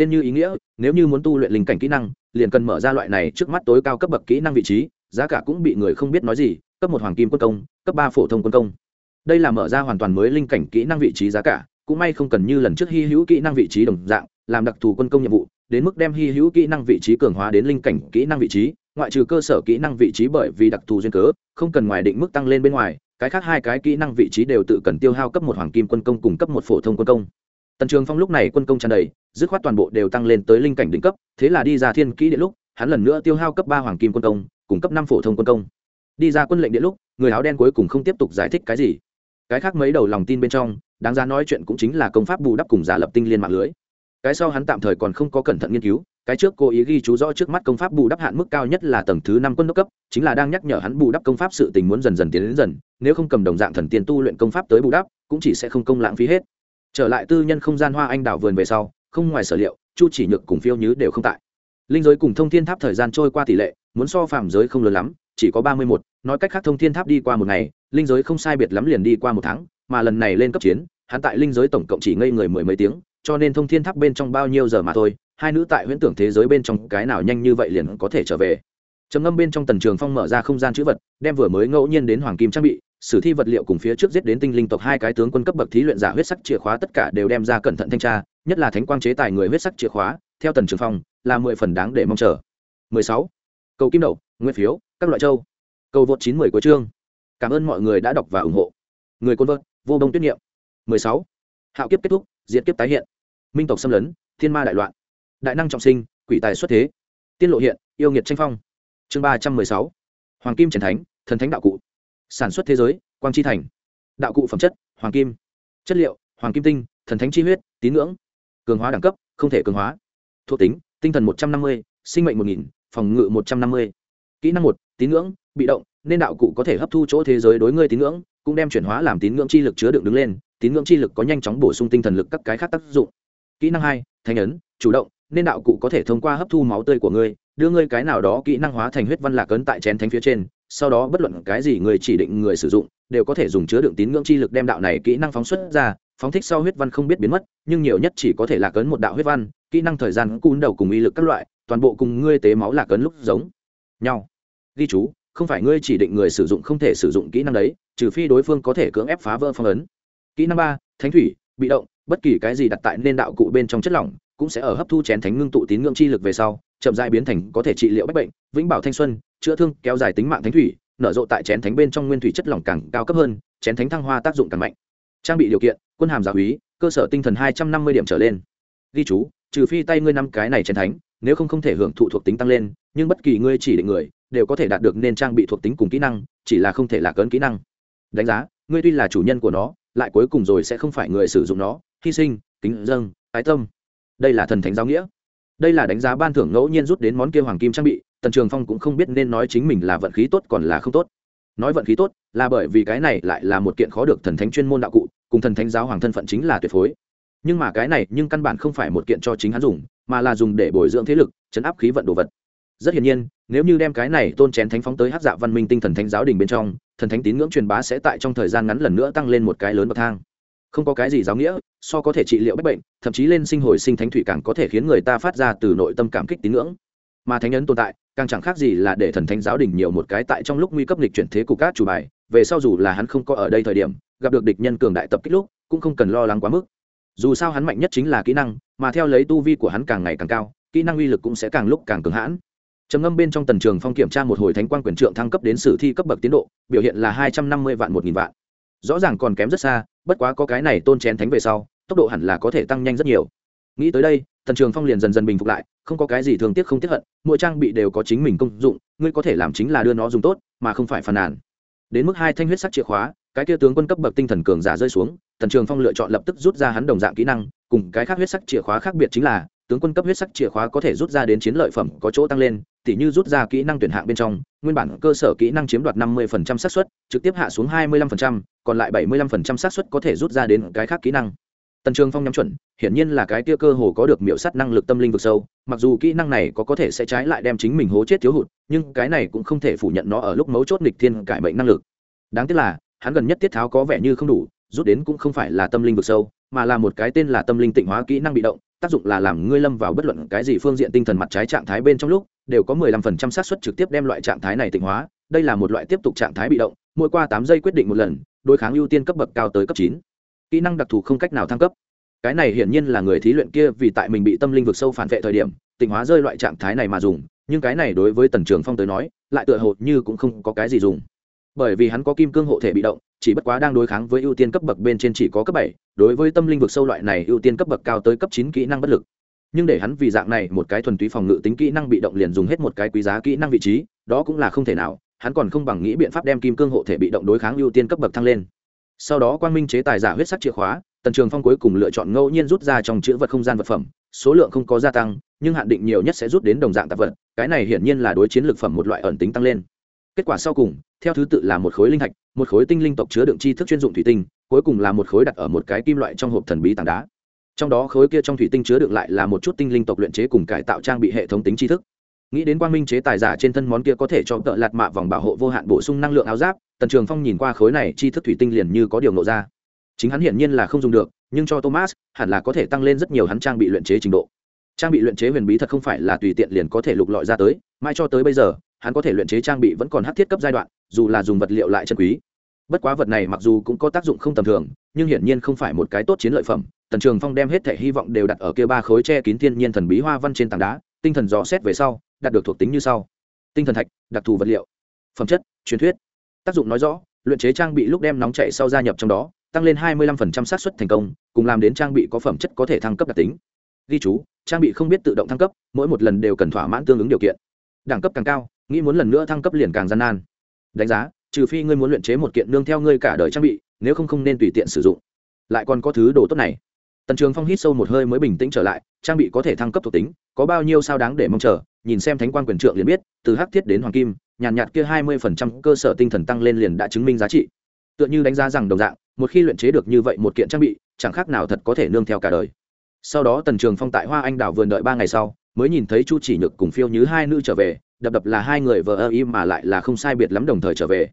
tên như ý nghĩa, nếu như muốn tu luyện linh cảnh kỹ năng, liền cần mở ra loại này trước mắt tối cao cấp bậc kỹ năng vị trí, giá cả cũng bị người không biết nói gì, cấp một hoàng kim quân công, cấp ba phổ thông quân công. Đây là mở ra hoàn toàn mới linh cảnh kỹ năng vị trí giá cả, cũng may không cần như lần trước hy hữu kỹ năng vị trí đồng dạng, làm đặc thù quân công nhiệm vụ, đến mức đem hy hữu kỹ năng vị trí cường hóa đến linh cảnh kỹ năng vị trí, ngoại trừ cơ sở kỹ năng vị trí bởi vì đặc thù duyên cớ, không cần ngoài định mức tăng lên bên ngoài, cái khác hai cái kỹ năng vị trí đều tự cần tiêu hao cấp một hoàng kim quân công cùng cấp một phổ thông quân công tần trường phong lúc này quân công tràn đầy, dứt khoát toàn bộ đều tăng lên tới linh cảnh đỉnh cấp, thế là đi ra thiên kỹ điện lúc, hắn lần nữa tiêu hao cấp ba hoàng kim quân công, cùng cấp năm phổ thông quân công. Đi ra quân lệnh điện lúc, người áo đen cuối cùng không tiếp tục giải thích cái gì. Cái khác mấy đầu lòng tin bên trong, đáng ra nói chuyện cũng chính là công pháp bù đắp cùng giả lập tinh liên mạng lưới. Cái sau hắn tạm thời còn không có cẩn thận nghiên cứu, cái trước cố ý ghi chú rõ trước mắt công pháp bù đắp hạn mức cao nhất là tầng thứ năm quân đốc cấp, chính là đang nhắc nhở hắn bù đắp công pháp sự tình muốn dần dần tiến đến dần, nếu không cầm đồng dạng thần tiên tu luyện công pháp tới bù đắp, cũng chỉ sẽ không công lãng phí hết trở lại tư nhân không gian hoa anh đào vườn về sau, không ngoài sở liệu, chu chỉ nhược cùng phiêu nhứ đều không tại. Linh giới cùng thông thiên tháp thời gian trôi qua tỷ lệ, muốn so phàm giới không lớn lắm, chỉ có ba mươi một, nói cách khác thông thiên tháp đi qua một ngày, linh giới không sai biệt lắm liền đi qua một tháng, mà lần này lên cấp chiến, hắn tại linh giới tổng cộng chỉ ngây người mười mấy tiếng, cho nên thông thiên tháp bên trong bao nhiêu giờ mà thôi, hai nữ tại huyễn tưởng thế giới bên trong cái nào nhanh như vậy liền có thể trở về. Trầm ngâm bên trong tần trường phong mở ra không gian chữ vật, đem vừa mới ngẫu nhiên đến hoàng kim trang bị sử thi vật liệu cùng phía trước giết đến tinh linh tộc hai cái tướng quân cấp bậc thí luyện giả huyết sắc chìa khóa tất cả đều đem ra cẩn thận thanh tra, nhất là thánh quang chế tài người huyết sắc chìa khóa, theo tần trường phong, là mười phần đáng để mong chờ. 16. cầu kim đậu, nguyên phiếu, các loại châu. Cầu vượt chín mười của chương. Cảm ơn mọi người đã đọc và ủng hộ. Người côn vợt vô đông tuyết nghiệm 16. hạo kiếp kết thúc diễn kiếp tái hiện. Minh tộc xâm lấn, thiên ma đại loạn. Đại năng trọng sinh, quỷ tài xuất thế. Tiên lộ hiện, yêu nghiệt tranh phong. Chương ba trăm mười sáu, hoàng kim trần thánh, thần thánh đạo cụ sản xuất thế giới, quang chi thành. Đạo cụ phẩm chất, hoàng kim. Chất liệu, hoàng kim tinh, thần thánh chi huyết, tín ngưỡng. Cường hóa đẳng cấp, không thể cường hóa. Thuộc tính, tinh thần một trăm năm mươi, sinh mệnh một nghìn, phòng ngự một trăm năm mươi. Kỹ năng một, tín ngưỡng, bị động, nên đạo cụ có thể hấp thu chỗ thế giới đối ngươi tín ngưỡng, cũng đem chuyển hóa làm tín ngưỡng chi lực chứa đựng đứng lên, tín ngưỡng chi lực có nhanh chóng bổ sung tinh thần lực các cái khác tác dụng. Kỹ năng hai thanh ấn, chủ động, nên đạo cụ có thể thông qua hấp thu máu tươi của ngươi, đưa ngươi cái nào đó kỹ năng hóa thành huyết văn lạc ấn tại chén thánh phía trên sau đó bất luận cái gì người chỉ định người sử dụng, đều có thể dùng chứa đựng tín ngưỡng chi lực đem đạo này kỹ năng phóng xuất ra, phóng thích sau huyết văn không biết biến mất, nhưng nhiều nhất chỉ có thể lạc ấn một đạo huyết văn, kỹ năng thời gian cún đầu cùng uy lực các loại, toàn bộ cùng ngươi tế máu lạc ấn lúc giống nhau. Ghi chú, không phải ngươi chỉ định người sử dụng không thể sử dụng kỹ năng đấy, trừ phi đối phương có thể cưỡng ép phá vỡ phong ấn. Kỹ năng ba, thánh thủy, bị động, bất kỳ cái gì đặt tại nên đạo cụ bên trong chất lỏng cũng sẽ ở hấp thu chén thánh ngưng tụ tín ngưỡng chi lực về sau, chậm dại biến thành có thể trị liệu bách bệnh, vĩnh bảo thanh xuân, chữa thương, kéo dài tính mạng thánh thủy, nở rộ tại chén thánh bên trong nguyên thủy chất lỏng càng cao cấp hơn, chén thánh thăng hoa tác dụng càng mạnh. Trang bị điều kiện, quân hàm giáo úy, cơ sở tinh thần hai trăm năm mươi điểm trở lên. Ghi chú, trừ phi tay ngươi năm cái này chén thánh, nếu không không thể hưởng thụ thuộc tính tăng lên, nhưng bất kỳ ngươi chỉ định người, đều có thể đạt được nên trang bị thuộc tính cùng kỹ năng, chỉ là không thể là cấn kỹ năng. Đánh giá, ngươi tuy là chủ nhân của nó, lại cuối cùng rồi sẽ không phải người sử dụng nó. Hy sinh, kính dâng, ái tâm đây là thần thánh giáo nghĩa. Đây là đánh giá ban thưởng ngẫu nhiên rút đến món kia hoàng kim trang bị, tần trường phong cũng không biết nên nói chính mình là vận khí tốt còn là không tốt. Nói vận khí tốt là bởi vì cái này lại là một kiện khó được thần thánh chuyên môn đạo cụ, cùng thần thánh giáo hoàng thân phận chính là tuyệt phối. Nhưng mà cái này nhưng căn bản không phải một kiện cho chính hắn dùng, mà là dùng để bồi dưỡng thế lực, chấn áp khí vận đồ vật. Rất hiển nhiên, nếu như đem cái này tôn chén thánh phóng tới hát dạ văn minh tinh thần thánh giáo đình bên trong, thần thánh tín ngưỡng truyền bá sẽ tại trong thời gian ngắn lần nữa tăng lên một cái lớn bậc thang không có cái gì giáo nghĩa, so có thể trị liệu bách bệnh, thậm chí lên sinh hồi sinh thánh thủy càng có thể khiến người ta phát ra từ nội tâm cảm kích tín ngưỡng. Mà thánh ấn tồn tại, càng chẳng khác gì là để thần thánh giáo đình nhiều một cái tại trong lúc nguy cấp lịch chuyển thế của các chủ bài, về sau dù là hắn không có ở đây thời điểm, gặp được địch nhân cường đại tập kích lúc, cũng không cần lo lắng quá mức. Dù sao hắn mạnh nhất chính là kỹ năng, mà theo lấy tu vi của hắn càng ngày càng cao, kỹ năng uy lực cũng sẽ càng lúc càng cường hãn. Trầm ngâm bên trong tần trường phong kiểm tra một hồi thánh quan quyền trượng thăng cấp đến sử thi cấp bậc tiến độ, biểu hiện là hai trăm năm mươi vạn một nghìn vạn. Rõ ràng còn kém rất xa bất quá có cái này tôn chén thánh về sau, tốc độ hẳn là có thể tăng nhanh rất nhiều. Nghĩ tới đây, tần trường phong liền dần dần bình phục lại, không có cái gì thường tiếc không tiếc hận, mỗi trang bị đều có chính mình công dụng, ngươi có thể làm chính là đưa nó dùng tốt, mà không phải phàn nàn. Đến mức hai thanh huyết sắc chìa khóa, cái kia tướng quân cấp bậc tinh thần cường giả rơi xuống, tần trường phong lựa chọn lập tức rút ra hắn đồng dạng kỹ năng, cùng cái khác huyết sắc chìa khóa khác biệt chính là, tướng quân cấp huyết sắc chìa khóa có thể rút ra đến chiến lợi phẩm có chỗ tăng lên tỉ như rút ra kỹ năng tuyển hạng bên trong nguyên bản cơ sở kỹ năng chiếm đoạt năm mươi xác suất trực tiếp hạ xuống 25%, còn lại 75% xác suất có thể rút ra đến cái khác kỹ năng. Tần trường phong nhắm chuẩn hiển nhiên là cái kia cơ hồ có được miểu sát năng lực tâm linh vực sâu mặc dù kỹ năng này có có thể sẽ trái lại đem chính mình hố chết thiếu hụt nhưng cái này cũng không thể phủ nhận nó ở lúc mấu chốt nghịch thiên cải mệnh năng lực. Đáng tiếc là hắn gần nhất tiết tháo có vẻ như không đủ rút đến cũng không phải là tâm linh vực sâu, mà là một cái tên là tâm linh tịnh hóa kỹ năng bị động, tác dụng là làm ngươi lâm vào bất luận cái gì phương diện tinh thần mặt trái trạng thái bên trong lúc, đều có 15% xác suất trực tiếp đem loại trạng thái này tịnh hóa, đây là một loại tiếp tục trạng thái bị động, mỗi qua tám giây quyết định một lần, đối kháng ưu tiên cấp bậc cao tới cấp chín. Kỹ năng đặc thù không cách nào thăng cấp. Cái này hiển nhiên là người thí luyện kia vì tại mình bị tâm linh vực sâu phản vệ thời điểm, tịnh hóa rơi loại trạng thái này mà dùng, nhưng cái này đối với tần trường phong tới nói, lại tựa hồ như cũng không có cái gì dùng bởi vì hắn có kim cương hộ thể bị động, chỉ bất quá đang đối kháng với ưu tiên cấp bậc bên trên chỉ có cấp bảy, đối với tâm linh vực sâu loại này ưu tiên cấp bậc cao tới cấp chín kỹ năng bất lực. Nhưng để hắn vì dạng này một cái thuần túy phòng ngự tính kỹ năng bị động liền dùng hết một cái quý giá kỹ năng vị trí, đó cũng là không thể nào, hắn còn không bằng nghĩ biện pháp đem kim cương hộ thể bị động đối kháng ưu tiên cấp bậc thăng lên. Sau đó quang minh chế tài giả huyết sắc chìa khóa, tần trường phong cuối cùng lựa chọn ngẫu nhiên rút ra trong chữ vật không gian vật phẩm, số lượng không có gia tăng, nhưng hạn định nhiều nhất sẽ rút đến đồng dạng tạp vật, cái này hiển nhiên là đối chiến lực phẩm một loại ẩn tính tăng lên kết quả sau cùng, theo thứ tự là một khối linh thạch, một khối tinh linh tộc chứa đựng tri thức chuyên dụng thủy tinh, cuối cùng là một khối đặt ở một cái kim loại trong hộp thần bí tảng đá. Trong đó khối kia trong thủy tinh chứa đựng lại là một chút tinh linh tộc luyện chế cùng cải tạo trang bị hệ thống tính tri thức. Nghĩ đến quang minh chế tài giả trên thân món kia có thể cho tợ lạt mạ vòng bảo hộ vô hạn bổ sung năng lượng áo giáp, tần trường phong nhìn qua khối này chi thức thủy tinh liền như có điều nộ ra. Chính hắn hiển nhiên là không dùng được, nhưng cho thomas, hẳn là có thể tăng lên rất nhiều hắn trang bị luyện chế trình độ. Trang bị luyện chế huyền bí thật không phải là tùy tiện liền có thể lục lọi ra tới, mãi cho tới bây giờ hắn có thể luyện chế trang bị vẫn còn hắc thiết cấp giai đoạn, dù là dùng vật liệu lại chân quý. Bất quá vật này mặc dù cũng có tác dụng không tầm thường, nhưng hiển nhiên không phải một cái tốt chiến lợi phẩm. Tần trường phong đem hết thể hy vọng đều đặt ở kia ba khối che kín thiên nhiên thần bí hoa văn trên tảng đá, tinh thần dò xét về sau, đạt được thuộc tính như sau. Tinh thần thạch, đặc thù vật liệu. Phẩm chất, truyền thuyết. Tác dụng nói rõ, luyện chế trang bị lúc đem nóng chạy sau gia nhập trong đó, tăng lên 25% xác suất thành công, cùng làm đến trang bị có phẩm chất có thể thăng cấp đặc tính. Ghi chú, trang bị không biết tự động thăng cấp, mỗi một lần đều cần thỏa mãn tương ứng điều kiện. Đẳng cấp càng cao nghĩ muốn lần nữa thăng cấp liền càng gian nan. Đánh giá trừ phi ngươi muốn luyện chế một kiện nương theo ngươi cả đời trang bị nếu không không nên tùy tiện sử dụng. Lại còn có thứ đồ tốt này. Tần trường phong hít sâu một hơi mới bình tĩnh trở lại trang bị có thể thăng cấp thuộc tính có bao nhiêu sao đáng để mong chờ nhìn xem thánh quan quyền trượng liền biết từ hắc thiết đến hoàng kim nhàn nhạt, nhạt kia hai mươi phần trăm cơ sở tinh thần tăng lên liền đã chứng minh giá trị. Tựa như đánh giá rằng đồng dạng một khi luyện chế được như vậy một kiện trang bị chẳng khác nào thật có thể nương theo cả đời. Sau đó tần trường phong tại hoa anh đào vườn đợi ba ngày sau mới nhìn thấy chu chỉ nhược cùng phiêu như hai nữ trở về đập đập là hai người vờ ơ im mà lại là không sai biệt lắm đồng thời trở về.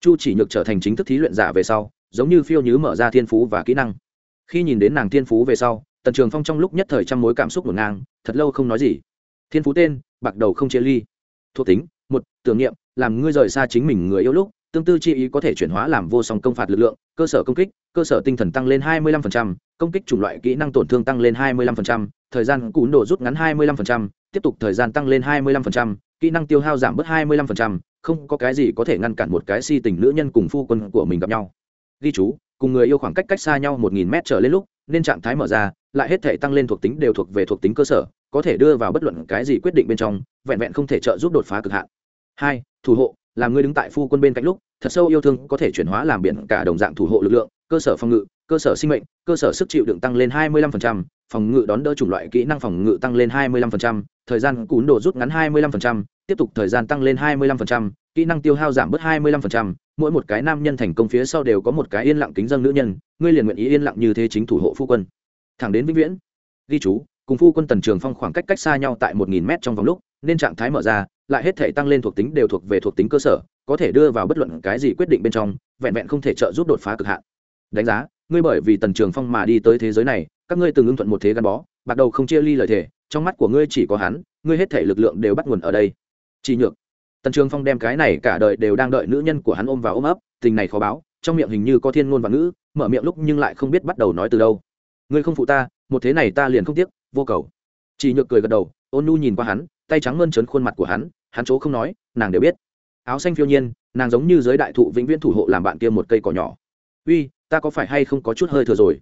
Chu chỉ nhược trở thành chính thức thí luyện giả về sau giống như phiêu nhứ mở ra thiên phú và kỹ năng. Khi nhìn đến nàng thiên phú về sau tần trường phong trong lúc nhất thời trăm mối cảm xúc ngổn ngang thật lâu không nói gì. Thiên phú tên bạc đầu không chia ly. Thuộc tính một tưởng niệm làm ngươi rời xa chính mình người yêu lúc tương tư chi ý có thể chuyển hóa làm vô song công phạt lực lượng cơ sở công kích cơ sở tinh thần tăng lên 25%, công kích chủng loại kỹ năng tổn thương tăng lên 25%, thời gian cún độ rút ngắn 25%, tiếp tục thời gian tăng lên 25%, kỹ năng tiêu hao giảm bớt 25%, không có cái gì có thể ngăn cản một cái si tình nữ nhân cùng phu quân của mình gặp nhau. Ghi chú, cùng người yêu khoảng cách cách xa nhau 1000 mét trở lên lúc, nên trạng thái mở ra, lại hết thể tăng lên thuộc tính đều thuộc về thuộc tính cơ sở, có thể đưa vào bất luận cái gì quyết định bên trong, vẹn vẹn không thể trợ giúp đột phá cực hạn. 2. Thủ hộ, làm ngươi đứng tại phu quân bên cạnh lúc, thật sâu yêu thương có thể chuyển hóa làm biển cả đồng dạng thủ hộ lực lượng, cơ sở phòng ngự, cơ sở sinh mệnh, cơ sở sức chịu đựng tăng lên 25%, phòng ngự đón đỡ chủng loại kỹ năng phòng ngự tăng lên 25%, thời gian cún đồ rút ngắn 25%, tiếp tục thời gian tăng lên 25%, kỹ năng tiêu hao giảm bớt 25%, mỗi một cái nam nhân thành công phía sau đều có một cái yên lặng kính dân nữ nhân, ngươi liền nguyện ý yên lặng như thế chính thủ hộ phu quân. Thẳng đến vĩnh viễn. Ghi chú, cùng phu quân Tần Trường Phong khoảng cách cách xa nhau tại 1000 mét trong vòng lúc, nên trạng thái mở ra, lại hết thể tăng lên thuộc tính đều thuộc về thuộc tính cơ sở, có thể đưa vào bất luận cái gì quyết định bên trong, vẹn vẹn không thể trợ giúp đột phá cực hạn. Đánh giá, ngươi bởi vì Tần Trường Phong mà đi tới thế giới này, các ngươi từng ưng thuận một thế gắn bó, bạc đầu không chia ly lời thề, trong mắt của ngươi chỉ có hắn, ngươi hết thể lực lượng đều bắt nguồn ở đây. Chỉ nhược. Tần Trường Phong đem cái này cả đời đều đang đợi nữ nhân của hắn ôm vào ôm ấp, tình này khó báo, trong miệng hình như có thiên ngôn và ngữ, mở miệng lúc nhưng lại không biết bắt đầu nói từ đâu. Ngươi không phụ ta, một thế này ta liền không tiếc, vô cầu. Chỉ nhược cười gật đầu, ôn nu nhìn qua hắn, tay trắng mơn trớn khuôn mặt của hắn, hắn chỗ không nói, nàng đều biết. Áo xanh phiêu nhiên, nàng giống như giới đại thụ vĩnh viễn thủ hộ làm bạn kia một cây cỏ nhỏ. Uy, ta có phải hay không có chút hơi thừa rồi?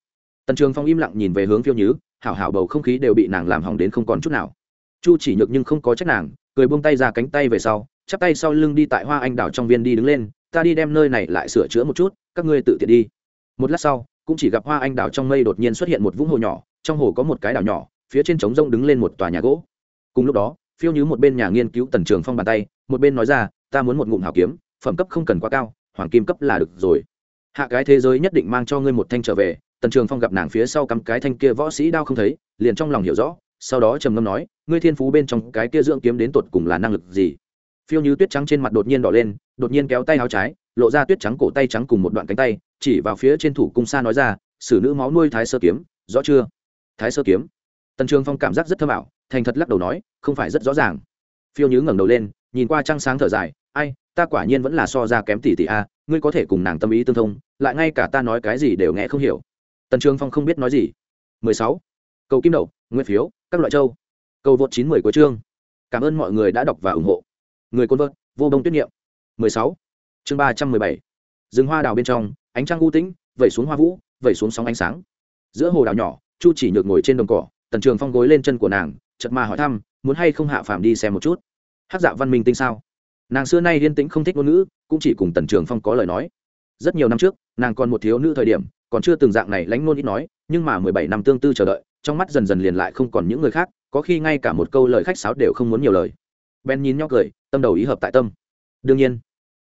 Tần Trường Phong im lặng nhìn về hướng phiêu nhứ, hảo hảo bầu không khí đều bị nàng làm hỏng đến không còn chút nào. Chu chỉ nhược nhưng không có trách nàng, cười buông tay ra cánh tay về sau, chắp tay sau lưng đi tại hoa anh đào trong viên đi đứng lên ta đi đem nơi này lại sửa chữa một chút các ngươi tự tiện đi một lát sau cũng chỉ gặp hoa anh đào trong mây đột nhiên xuất hiện một vũng hồ nhỏ trong hồ có một cái đảo nhỏ phía trên trống rông đứng lên một tòa nhà gỗ cùng lúc đó phiêu nhứ một bên nhà nghiên cứu tần trường phong bàn tay một bên nói ra ta muốn một ngụm hảo kiếm phẩm cấp không cần quá cao hoàng kim cấp là được rồi hạ cái thế giới nhất định mang cho ngươi một thanh trở về, tần trường phong gặp nàng phía sau cắm cái thanh kia võ sĩ đao không thấy, liền trong lòng hiểu rõ, sau đó trầm ngâm nói, ngươi thiên phú bên trong cái kia dưỡng kiếm đến tột cùng là năng lực gì? Phiêu như tuyết trắng trên mặt đột nhiên đỏ lên, đột nhiên kéo tay áo trái, lộ ra tuyết trắng cổ tay trắng cùng một đoạn cánh tay, chỉ vào phía trên thủ cung xa nói ra xử nữ máu nuôi thái sơ kiếm, rõ chưa? Thái sơ kiếm? Tần trường phong cảm giác rất thơm ảo, thành thật lắc đầu nói, không phải rất rõ ràng phiêu nhứ ngẩng đầu lên, nhìn qua trăng sáng thở dài, ai, ta quả nhiên vẫn là so ra kém tỷ tỷ a, ngươi có thể cùng nàng tâm ý tương thông, lại ngay cả ta nói cái gì đều nghe không hiểu. Tần trường phong không biết nói gì. 16. cầu kim đậu nguyên phiếu, các loại châu. Cầu vượt chín mười của chương. Cảm ơn mọi người đã đọc và ủng hộ. Người côn vợt, vô đông tuyết nghiệm 16. chương 317. rừng hoa đào bên trong, ánh trăng u tĩnh, vẩy xuống hoa vũ, vẩy xuống sóng ánh sáng. Giữa hồ đào nhỏ, chu chỉ nhược ngồi trên đồng cỏ, tần trường phong gối lên chân của nàng chật mà hỏi thăm muốn hay không hạ phàm đi xem một chút. Hát dạ văn minh tinh sao? Nàng xưa nay yên tĩnh không thích ngôn ngữ, cũng chỉ cùng tần trường phong có lời nói. Rất nhiều năm trước, nàng còn một thiếu nữ thời điểm, còn chưa từng dạng này lánh ngôn ít nói, nhưng mà mười bảy năm tương tư chờ đợi, trong mắt dần dần liền lại không còn những người khác, có khi ngay cả một câu lời khách sáo đều không muốn nhiều lời. Ben nhìn nhau cười, tâm đầu ý hợp tại tâm. Đương nhiên,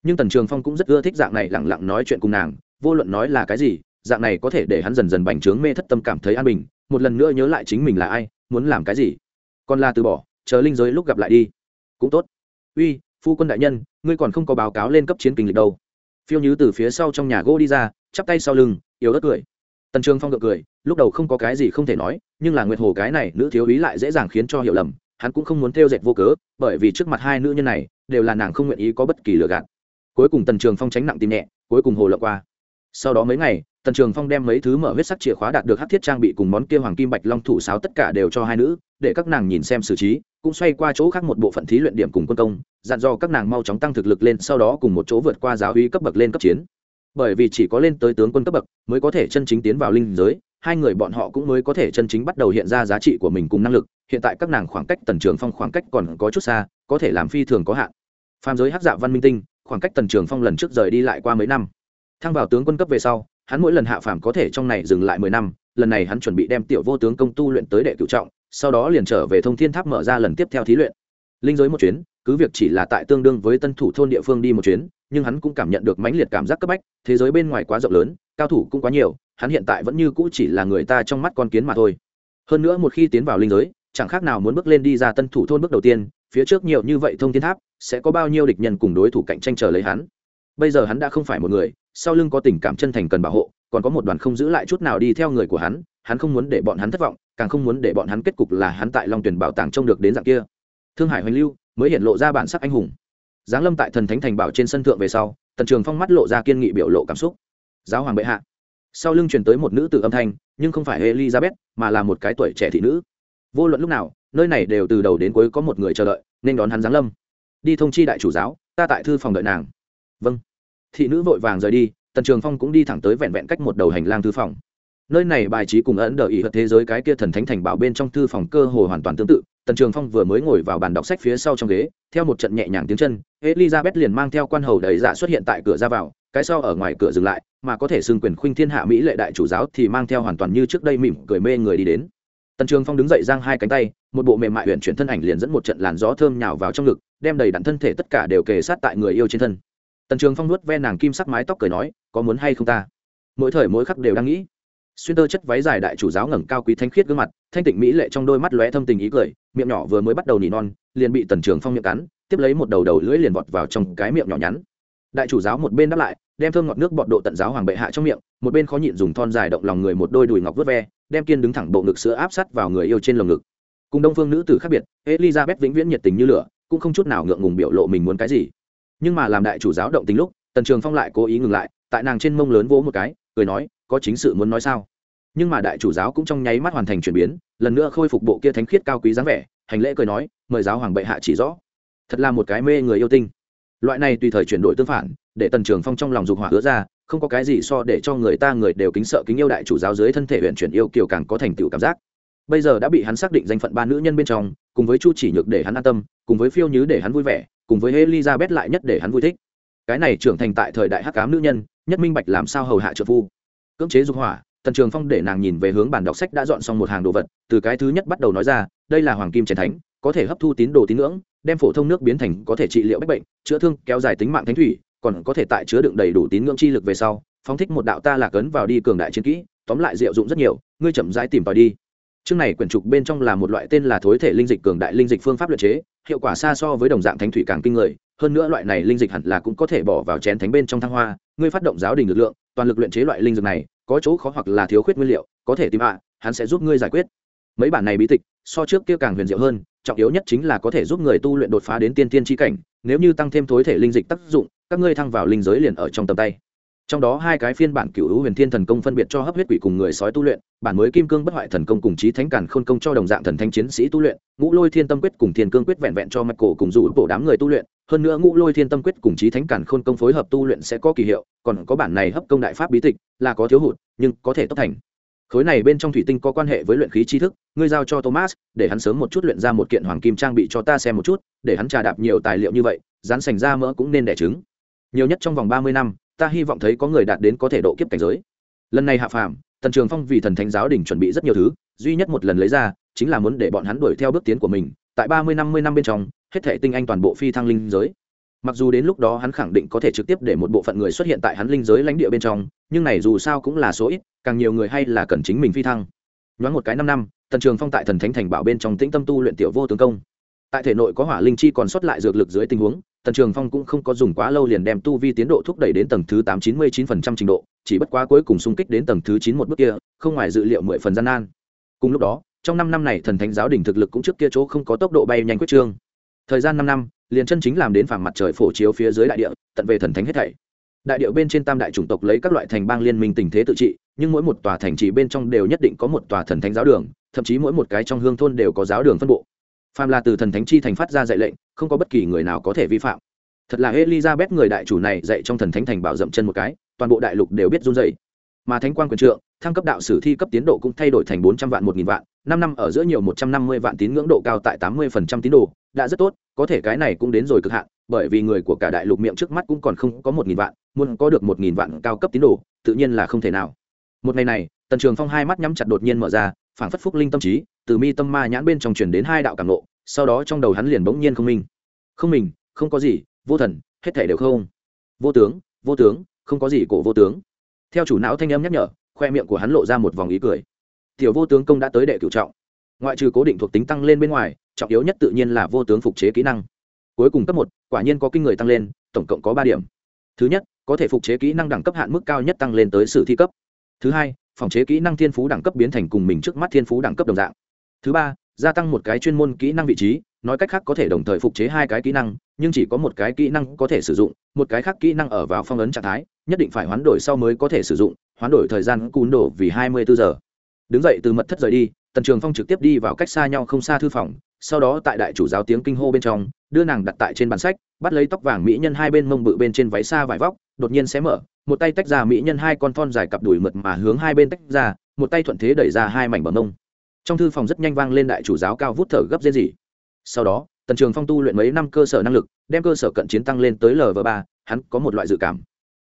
nhưng tần trường phong cũng rất ưa thích dạng này lẳng lặng nói chuyện cùng nàng, vô luận nói là cái gì, dạng này có thể để hắn dần dần bành trướng mê thất tâm cảm thấy an bình, một lần nữa nhớ lại chính mình là ai, muốn làm cái gì còn là từ bỏ, chờ linh giới lúc gặp lại đi. Cũng tốt. Uy, phu quân đại nhân, ngươi còn không có báo cáo lên cấp chiến kinh lịch đâu. Phiêu nhứ từ phía sau trong nhà gỗ đi ra, chắp tay sau lưng, yếu ớt cười. Tần trường phong gượng cười, lúc đầu không có cái gì không thể nói, nhưng là nguyệt hồ cái này nữ thiếu ý lại dễ dàng khiến cho hiểu lầm, hắn cũng không muốn theo dệt vô cớ, bởi vì trước mặt hai nữ nhân này, đều là nàng không nguyện ý có bất kỳ lừa gạt. Cuối cùng tần trường phong tránh nặng tìm nhẹ, cuối cùng hồ lộng qua. Sau đó mấy ngày tần trường phong đem mấy thứ mở huyết sắc chìa khóa đạt được hát thiết trang bị cùng món kia hoàng kim bạch long thủ sáo tất cả đều cho hai nữ, để các nàng nhìn xem xử trí, cũng xoay qua chỗ khác một bộ phận thí luyện điểm cùng quân công, dặn dò các nàng mau chóng tăng thực lực lên, sau đó cùng một chỗ vượt qua giáo uy cấp bậc lên cấp chiến. Bởi vì chỉ có lên tới tướng quân cấp bậc, mới có thể chân chính tiến vào linh giới, hai người bọn họ cũng mới có thể chân chính bắt đầu hiện ra giá trị của mình cùng năng lực, hiện tại các nàng khoảng cách tần trường phong khoảng cách còn có chút xa, có thể làm phi thường có hạn. Phàm giới hát dạ văn minh tinh, khoảng cách tần trường phong lần trước rời đi lại qua mấy năm. Thăng vào tướng quân cấp về sau hắn mỗi lần hạ phàm có thể trong này dừng lại mười năm, lần này hắn chuẩn bị đem tiểu vô tướng công tu luyện tới đệ cựu trọng, sau đó liền trở về thông thiên tháp mở ra lần tiếp theo thí luyện. Linh giới một chuyến, cứ việc chỉ là tại tương đương với tân thủ thôn địa phương đi một chuyến, nhưng hắn cũng cảm nhận được mãnh liệt cảm giác cấp bách, thế giới bên ngoài quá rộng lớn, cao thủ cũng quá nhiều, hắn hiện tại vẫn như cũ chỉ là người ta trong mắt con kiến mà thôi. Hơn nữa một khi tiến vào linh giới, chẳng khác nào muốn bước lên đi ra tân thủ thôn bước đầu tiên, phía trước nhiều như vậy thông thiên tháp, sẽ có bao nhiêu địch nhân cùng đối thủ cạnh tranh chờ lấy hắn. Bây giờ hắn đã không phải một người sau lưng có tình cảm chân thành cần bảo hộ, còn có một đoàn không giữ lại chút nào đi theo người của hắn hắn không muốn để bọn hắn thất vọng, càng không muốn để bọn hắn kết cục là hắn tại long tuyển bảo tàng trông được đến dạng kia. Thương hải hoành lưu mới hiện lộ ra bản sắc anh hùng. Giáng lâm tại thần thánh thành bảo trên sân thượng về sau, tần trường phong mắt lộ ra kiên nghị biểu lộ cảm xúc. Giáo hoàng bệ hạ. Sau lưng truyền tới một nữ tử âm thanh, nhưng không phải elizabeth, mà là một cái tuổi trẻ thị nữ. Vô luận lúc nào, nơi này đều từ đầu đến cuối có một người chờ đợi, nên đón hắn giáng lâm. Đi thông chi đại chủ giáo, ta tại thư phòng đợi nàng. Vâng thị nữ vội vàng rời đi, tần trường phong cũng đi thẳng tới vẹn vẹn cách một đầu hành lang thư phòng. Nơi này bài trí cùng ấn đợi ý hợp thế giới cái kia thần thánh thành bảo bên trong thư phòng cơ hồ hoàn toàn tương tự, tần trường phong vừa mới ngồi vào bàn đọc sách phía sau trong ghế, theo một trận nhẹ nhàng tiếng chân, elizabeth liền mang theo quan hầu đầy dạ xuất hiện tại cửa ra vào, cái sau ở ngoài cửa dừng lại, mà có thể xưng quyền khuynh thiên hạ mỹ lệ đại chủ giáo thì mang theo hoàn toàn như trước đây mỉm cười mê người đi đến. Tần trường phong đứng dậy giang hai cánh tay, một bộ mềm mại huyện chuyển thân ảnh liền dẫn một trận làn gió thơm nhào vào trong ngực, đem đầy đặn thân thể tất cả đều kề sát tại người yêu trên thân tần trường phong nuốt ve nàng kim sắc mái tóc cười nói, có muốn hay không ta? Mỗi thời mỗi khắc đều đang nghĩ. Xuyên tơ chất váy dài đại chủ giáo ngẩng cao quý thanh khiết gương mặt, thanh tịnh mỹ lệ trong đôi mắt lóe thâm tình ý cười, miệng nhỏ vừa mới bắt đầu nỉ non, liền bị tần trường phong miệng cắn, tiếp lấy một đầu đầu lưỡi liền vọt vào trong cái miệng nhỏ nhắn. Đại chủ giáo một bên đáp lại, đem thơm ngọt nước bọt độ tận giáo hoàng bệ hạ trong miệng, một bên khó nhịn dùng thon dài động lòng người một đôi đùi ngọc vớt ve, đem kiên đứng thẳng bộ ngực sữa áp sát vào người yêu trên lồng ngực. Cùng đông phương nữ tử khác biệt, elizabeth vĩnh viễn nhiệt tình như lửa, cũng không chút nào ngượng ngùng biểu lộ mình muốn cái gì nhưng mà làm đại chủ giáo động tính lúc, tần trường phong lại cố ý ngừng lại, tại nàng trên mông lớn vỗ một cái, cười nói, có chính sự muốn nói sao? Nhưng mà đại chủ giáo cũng trong nháy mắt hoàn thành chuyển biến, lần nữa khôi phục bộ kia thánh khiết cao quý dáng vẻ, hành lễ cười nói, mời giáo hoàng bệ hạ chỉ rõ. Thật là một cái mê người yêu tinh. Loại này tùy thời chuyển đổi tương phản, để tần trường phong trong lòng dục hỏa hứa ra, không có cái gì so để cho người ta người đều kính sợ kính yêu đại chủ giáo dưới thân thể huyện chuyển yêu kiều càng có thành tựu cảm giác. Bây giờ đã bị hắn xác định danh phận ba nữ nhân bên trong, cùng với chu chỉ nhược để hắn an tâm, cùng với phiêu nhứ để hắn vui vẻ cùng với elizabeth lại nhất để hắn vui thích. Cái này trưởng thành tại thời đại hắc cám nữ nhân, nhất minh bạch làm sao hầu hạ trợ phu. Cưỡng chế dục hỏa, tần trường phong để nàng nhìn về hướng bản đọc sách đã dọn xong một hàng đồ vật, từ cái thứ nhất bắt đầu nói ra, đây là hoàng kim trần thánh, có thể hấp thu tín đồ tín ngưỡng, đem phổ thông nước biến thành có thể trị liệu bách bệnh, chữa thương, kéo dài tính mạng thánh thủy, còn có thể tại chứa đựng đầy đủ tín ngưỡng chi lực về sau, phóng thích một đạo ta lạc ấn vào đi cường đại chiến kỹ, tóm lại diệu dụng rất nhiều, ngươi chậm rãi tìm tòi đi. Chương này quyển trục bên trong là một loại tên là thối thể linh dịch cường đại linh dịch phương pháp luyện chế hiệu quả xa so với đồng dạng thánh thủy càng kinh người, hơn nữa loại này linh dịch hẳn là cũng có thể bỏ vào chén thánh bên trong thăng hoa, ngươi phát động giáo đình lực lượng, toàn lực luyện chế loại linh dược này, có chỗ khó hoặc là thiếu khuyết nguyên liệu, có thể tìm ạ, hắn sẽ giúp ngươi giải quyết. Mấy bản này bí tịch, so trước kia càng huyền diệu hơn, trọng yếu nhất chính là có thể giúp người tu luyện đột phá đến tiên tiên tri cảnh, nếu như tăng thêm thối thể linh dịch tác dụng, các ngươi thăng vào linh giới liền ở trong tầm tay trong đó hai cái phiên bản cựu hữu huyền thiên thần công phân biệt cho hấp huyết quỷ cùng người sói tu luyện, bản mới kim cương bất hoại thần công cùng trí thánh cản khôn công cho đồng dạng thần thanh chiến sĩ tu luyện, ngũ lôi thiên tâm quyết cùng thiên cương quyết vẹn vẹn cho mạch cổ cùng rủ bộ đám người tu luyện, hơn nữa ngũ lôi thiên tâm quyết cùng trí thánh cản khôn công phối hợp tu luyện sẽ có kỳ hiệu, còn có bản này hấp công đại pháp bí tịch, là có thiếu hụt, nhưng có thể tốc thành. Khối này bên trong thủy tinh có quan hệ với luyện khí tri thức, ngươi giao cho thomas, để hắn sớm một chút luyện ra một kiện hoàng kim trang bị cho ta xem một chút, để hắn trà đạp nhiều tài liệu như vậy rán sành ra mỡ cũng nên đẻ trứng. Nhiều nhất trong vòng ba mươi năm ta hy vọng thấy có người đạt đến có thể độ kiếp cảnh giới. Lần này hạ phàm, tần trường phong vì thần thánh giáo đình chuẩn bị rất nhiều thứ, duy nhất một lần lấy ra, chính là muốn để bọn hắn đuổi theo bước tiến của mình, tại ba mươi, năm mươi năm bên trong, hết thể tinh anh toàn bộ phi thăng linh giới. Mặc dù đến lúc đó hắn khẳng định có thể trực tiếp để một bộ phận người xuất hiện tại hắn linh giới lãnh địa bên trong, nhưng này dù sao cũng là số ít, càng nhiều người hay là cần chính mình phi thăng. Nhoáng một cái năm năm, tần trường phong tại thần thánh thành bảo bên trong tĩnh tâm tu luyện tiểu vô tướng công. Tại thể nội có hỏa linh chi còn sót lại dược lực dưới tình huống tần trường phong cũng không có dùng quá lâu liền đem tu vi tiến độ thúc đẩy đến tầng thứ tám chín mươi chín phần trăm trình độ, chỉ bất quá cuối cùng xung kích đến tầng thứ chín một bước kia, không ngoài dự liệu mười phần gian nan. Cùng lúc đó, trong năm năm này thần thánh giáo đình thực lực cũng trước kia chỗ không có tốc độ bay nhanh quyết trương. Thời gian năm năm, liền chân chính làm đến phản mặt trời phổ chiếu phía dưới đại địa, tận về thần thánh hết thảy. Đại điệu bên trên tam đại chủng tộc lấy các loại thành bang liên minh tình thế tự trị, nhưng mỗi một tòa thành trì bên trong đều nhất định có một tòa thần thánh giáo đường, thậm chí mỗi một cái trong hương thôn đều có giáo đường phân bộ. Phàm là từ thần thánh chi thành phát ra dạy lệnh không có bất kỳ người nào có thể vi phạm thật là elizabeth người đại chủ này dạy trong thần thánh thành bảo dậm chân một cái, toàn bộ đại lục đều biết run rẩy. mà thánh quan quyền trượng, thăng cấp đạo sử thi cấp tiến độ cũng thay đổi thành bốn trăm vạn, một nghìn vạn, năm năm ở giữa nhiều một trăm năm mươi vạn tín ngưỡng độ cao tại tám mươi phần trăm tín đồ, đã rất tốt, có thể cái này cũng đến rồi cực hạn, bởi vì người của cả đại lục miệng trước mắt cũng còn không có một nghìn vạn, muốn có được một nghìn vạn cao cấp tín đồ, tự nhiên là không thể nào một ngày này, tần trường phong hai mắt nhắm chặt đột nhiên mở ra, phảng phất phúc linh tâm trí, từ mi tâm ma nhãn bên trong truyền đến hai đạo cảm nộ sau đó trong đầu hắn liền bỗng nhiên không minh. Không mình, không có gì, vô thần, hết thể đều không. Vô tướng vô tướng, không có gì cổ vô tướng. Theo chủ não thanh âm nhắc nhở, khoe miệng của hắn lộ ra một vòng ý cười. Tiểu vô tướng công đã tới đệ cửu trọng. Ngoại trừ cố định thuộc tính tăng lên bên ngoài, trọng yếu nhất tự nhiên là vô tướng phục chế kỹ năng. Cuối cùng cấp một, quả nhiên có kinh người tăng lên, tổng cộng có ba điểm. Thứ nhất, có thể phục chế kỹ năng đẳng cấp hạn mức cao nhất tăng lên tới sử thi cấp. Thứ hai, phòng chế kỹ năng thiên phú đẳng cấp biến thành cùng mình trước mắt thiên phú đẳng cấp đồng dạng. Thứ ba gia tăng một cái chuyên môn kỹ năng vị trí, nói cách khác có thể đồng thời phục chế hai cái kỹ năng, nhưng chỉ có một cái kỹ năng có thể sử dụng, một cái khác kỹ năng ở vào phong ấn trạng thái, nhất định phải hoán đổi sau mới có thể sử dụng, hoán đổi thời gian cún đổ vì hai mươi bốn giờ. Đứng dậy từ mật thất rời đi, tần trường phong trực tiếp đi vào cách xa nhau không xa thư phòng, sau đó tại đại chủ giáo tiếng kinh hô bên trong, đưa nàng đặt tại trên bàn sách, bắt lấy tóc vàng mỹ nhân hai bên mông bự bên trên váy xa vải vóc, đột nhiên xé mở, một tay tách ra mỹ nhân hai con thon dài cặp đùi mượt mà hướng hai bên tách ra, một tay thuận thế đẩy ra hai mảnh bờ mông trong thư phòng rất nhanh vang lên đại chủ giáo cao vút thở gấp dễ gì sau đó, tần trường phong tu luyện mấy năm cơ sở năng lực, đem cơ sở cận chiến tăng lên tới lv ba, hắn có một loại dự cảm.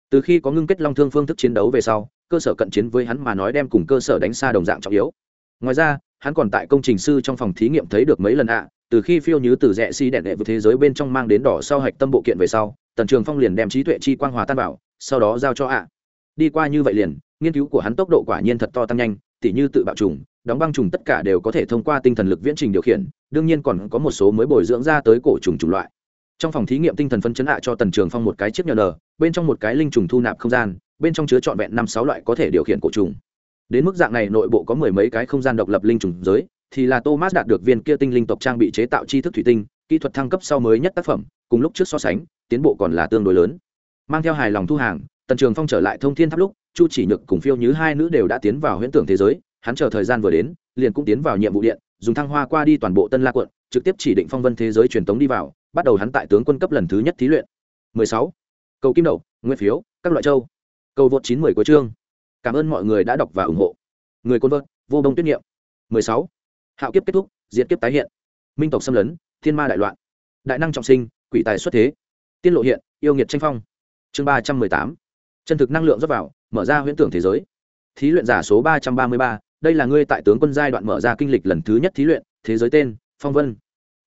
Từ khi có ngưng kết long thương phương thức chiến đấu về sau, cơ sở cận chiến với hắn mà nói đem cùng cơ sở đánh xa đồng dạng trọng yếu. Ngoài ra, hắn còn tại công trình sư trong phòng thí nghiệm thấy được mấy lần ạ, từ khi phiêu nhứ từ rẽ xi si đẹn đệ với thế giới bên trong mang đến đỏ sau hạch tâm bộ kiện về sau, tần trường phong liền đem trí tuệ chi quang hòa tan vào, sau đó giao cho ạ. Đi qua như vậy liền, nghiên cứu của hắn tốc độ quả nhiên thật to tăng nhanh, tỉ như tự bạo trùng đóng băng trùng tất cả đều có thể thông qua tinh thần lực viễn trình điều khiển, đương nhiên còn có một số mới bồi dưỡng ra tới cổ trùng chủng loại. Trong phòng thí nghiệm tinh thần phân chấn hạ cho tần trường phong một cái chiếc nhờ nờ bên trong một cái linh trùng thu nạp không gian, bên trong chứa trọn vẹn năm sáu loại có thể điều khiển cổ trùng. Đến mức dạng này nội bộ có mười mấy cái không gian độc lập linh trùng giới, thì là thomas đạt được viên kia tinh linh tộc trang bị chế tạo tri thức thủy tinh, kỹ thuật thăng cấp sau mới nhất tác phẩm, cùng lúc trước so sánh, tiến bộ còn là tương đối lớn. Mang theo hài lòng thu hàng, tần trường phong trở lại thông thiên tháp lúc, chu chỉ nhược cùng phiêu như hai nữ đều đã tiến vào huyễn tưởng thế giới hắn chờ thời gian vừa đến, liền cũng tiến vào nhiệm vụ điện, dùng thăng hoa qua đi toàn bộ tân la quận, trực tiếp chỉ định phong vân thế giới truyền tống đi vào, bắt đầu hắn tại tướng quân cấp lần thứ nhất thí luyện. 16. cầu kim đậu, nguyên phiếu, các loại châu. Cầu vượt 90 của chương. Cảm ơn mọi người đã đọc và ủng hộ. Người côn vợt, vô bông tuyết niệm. 16. hạo kiếp kết thúc, diệt kiếp tái hiện. Minh tộc xâm lấn, thiên ma đại loạn. Đại năng trọng sinh, quỷ tài xuất thế. Tiên lộ hiện, yêu nghiệt tranh phong. Chương ba trăm mười tám, chân thực năng lượng rót vào, mở ra huyễn tưởng thế giới. Thí luyện giả số ba trăm ba mươi ba đây là ngươi tại tướng quân giai đoạn mở ra kinh lịch lần thứ nhất thí luyện, thế giới tên, phong vân.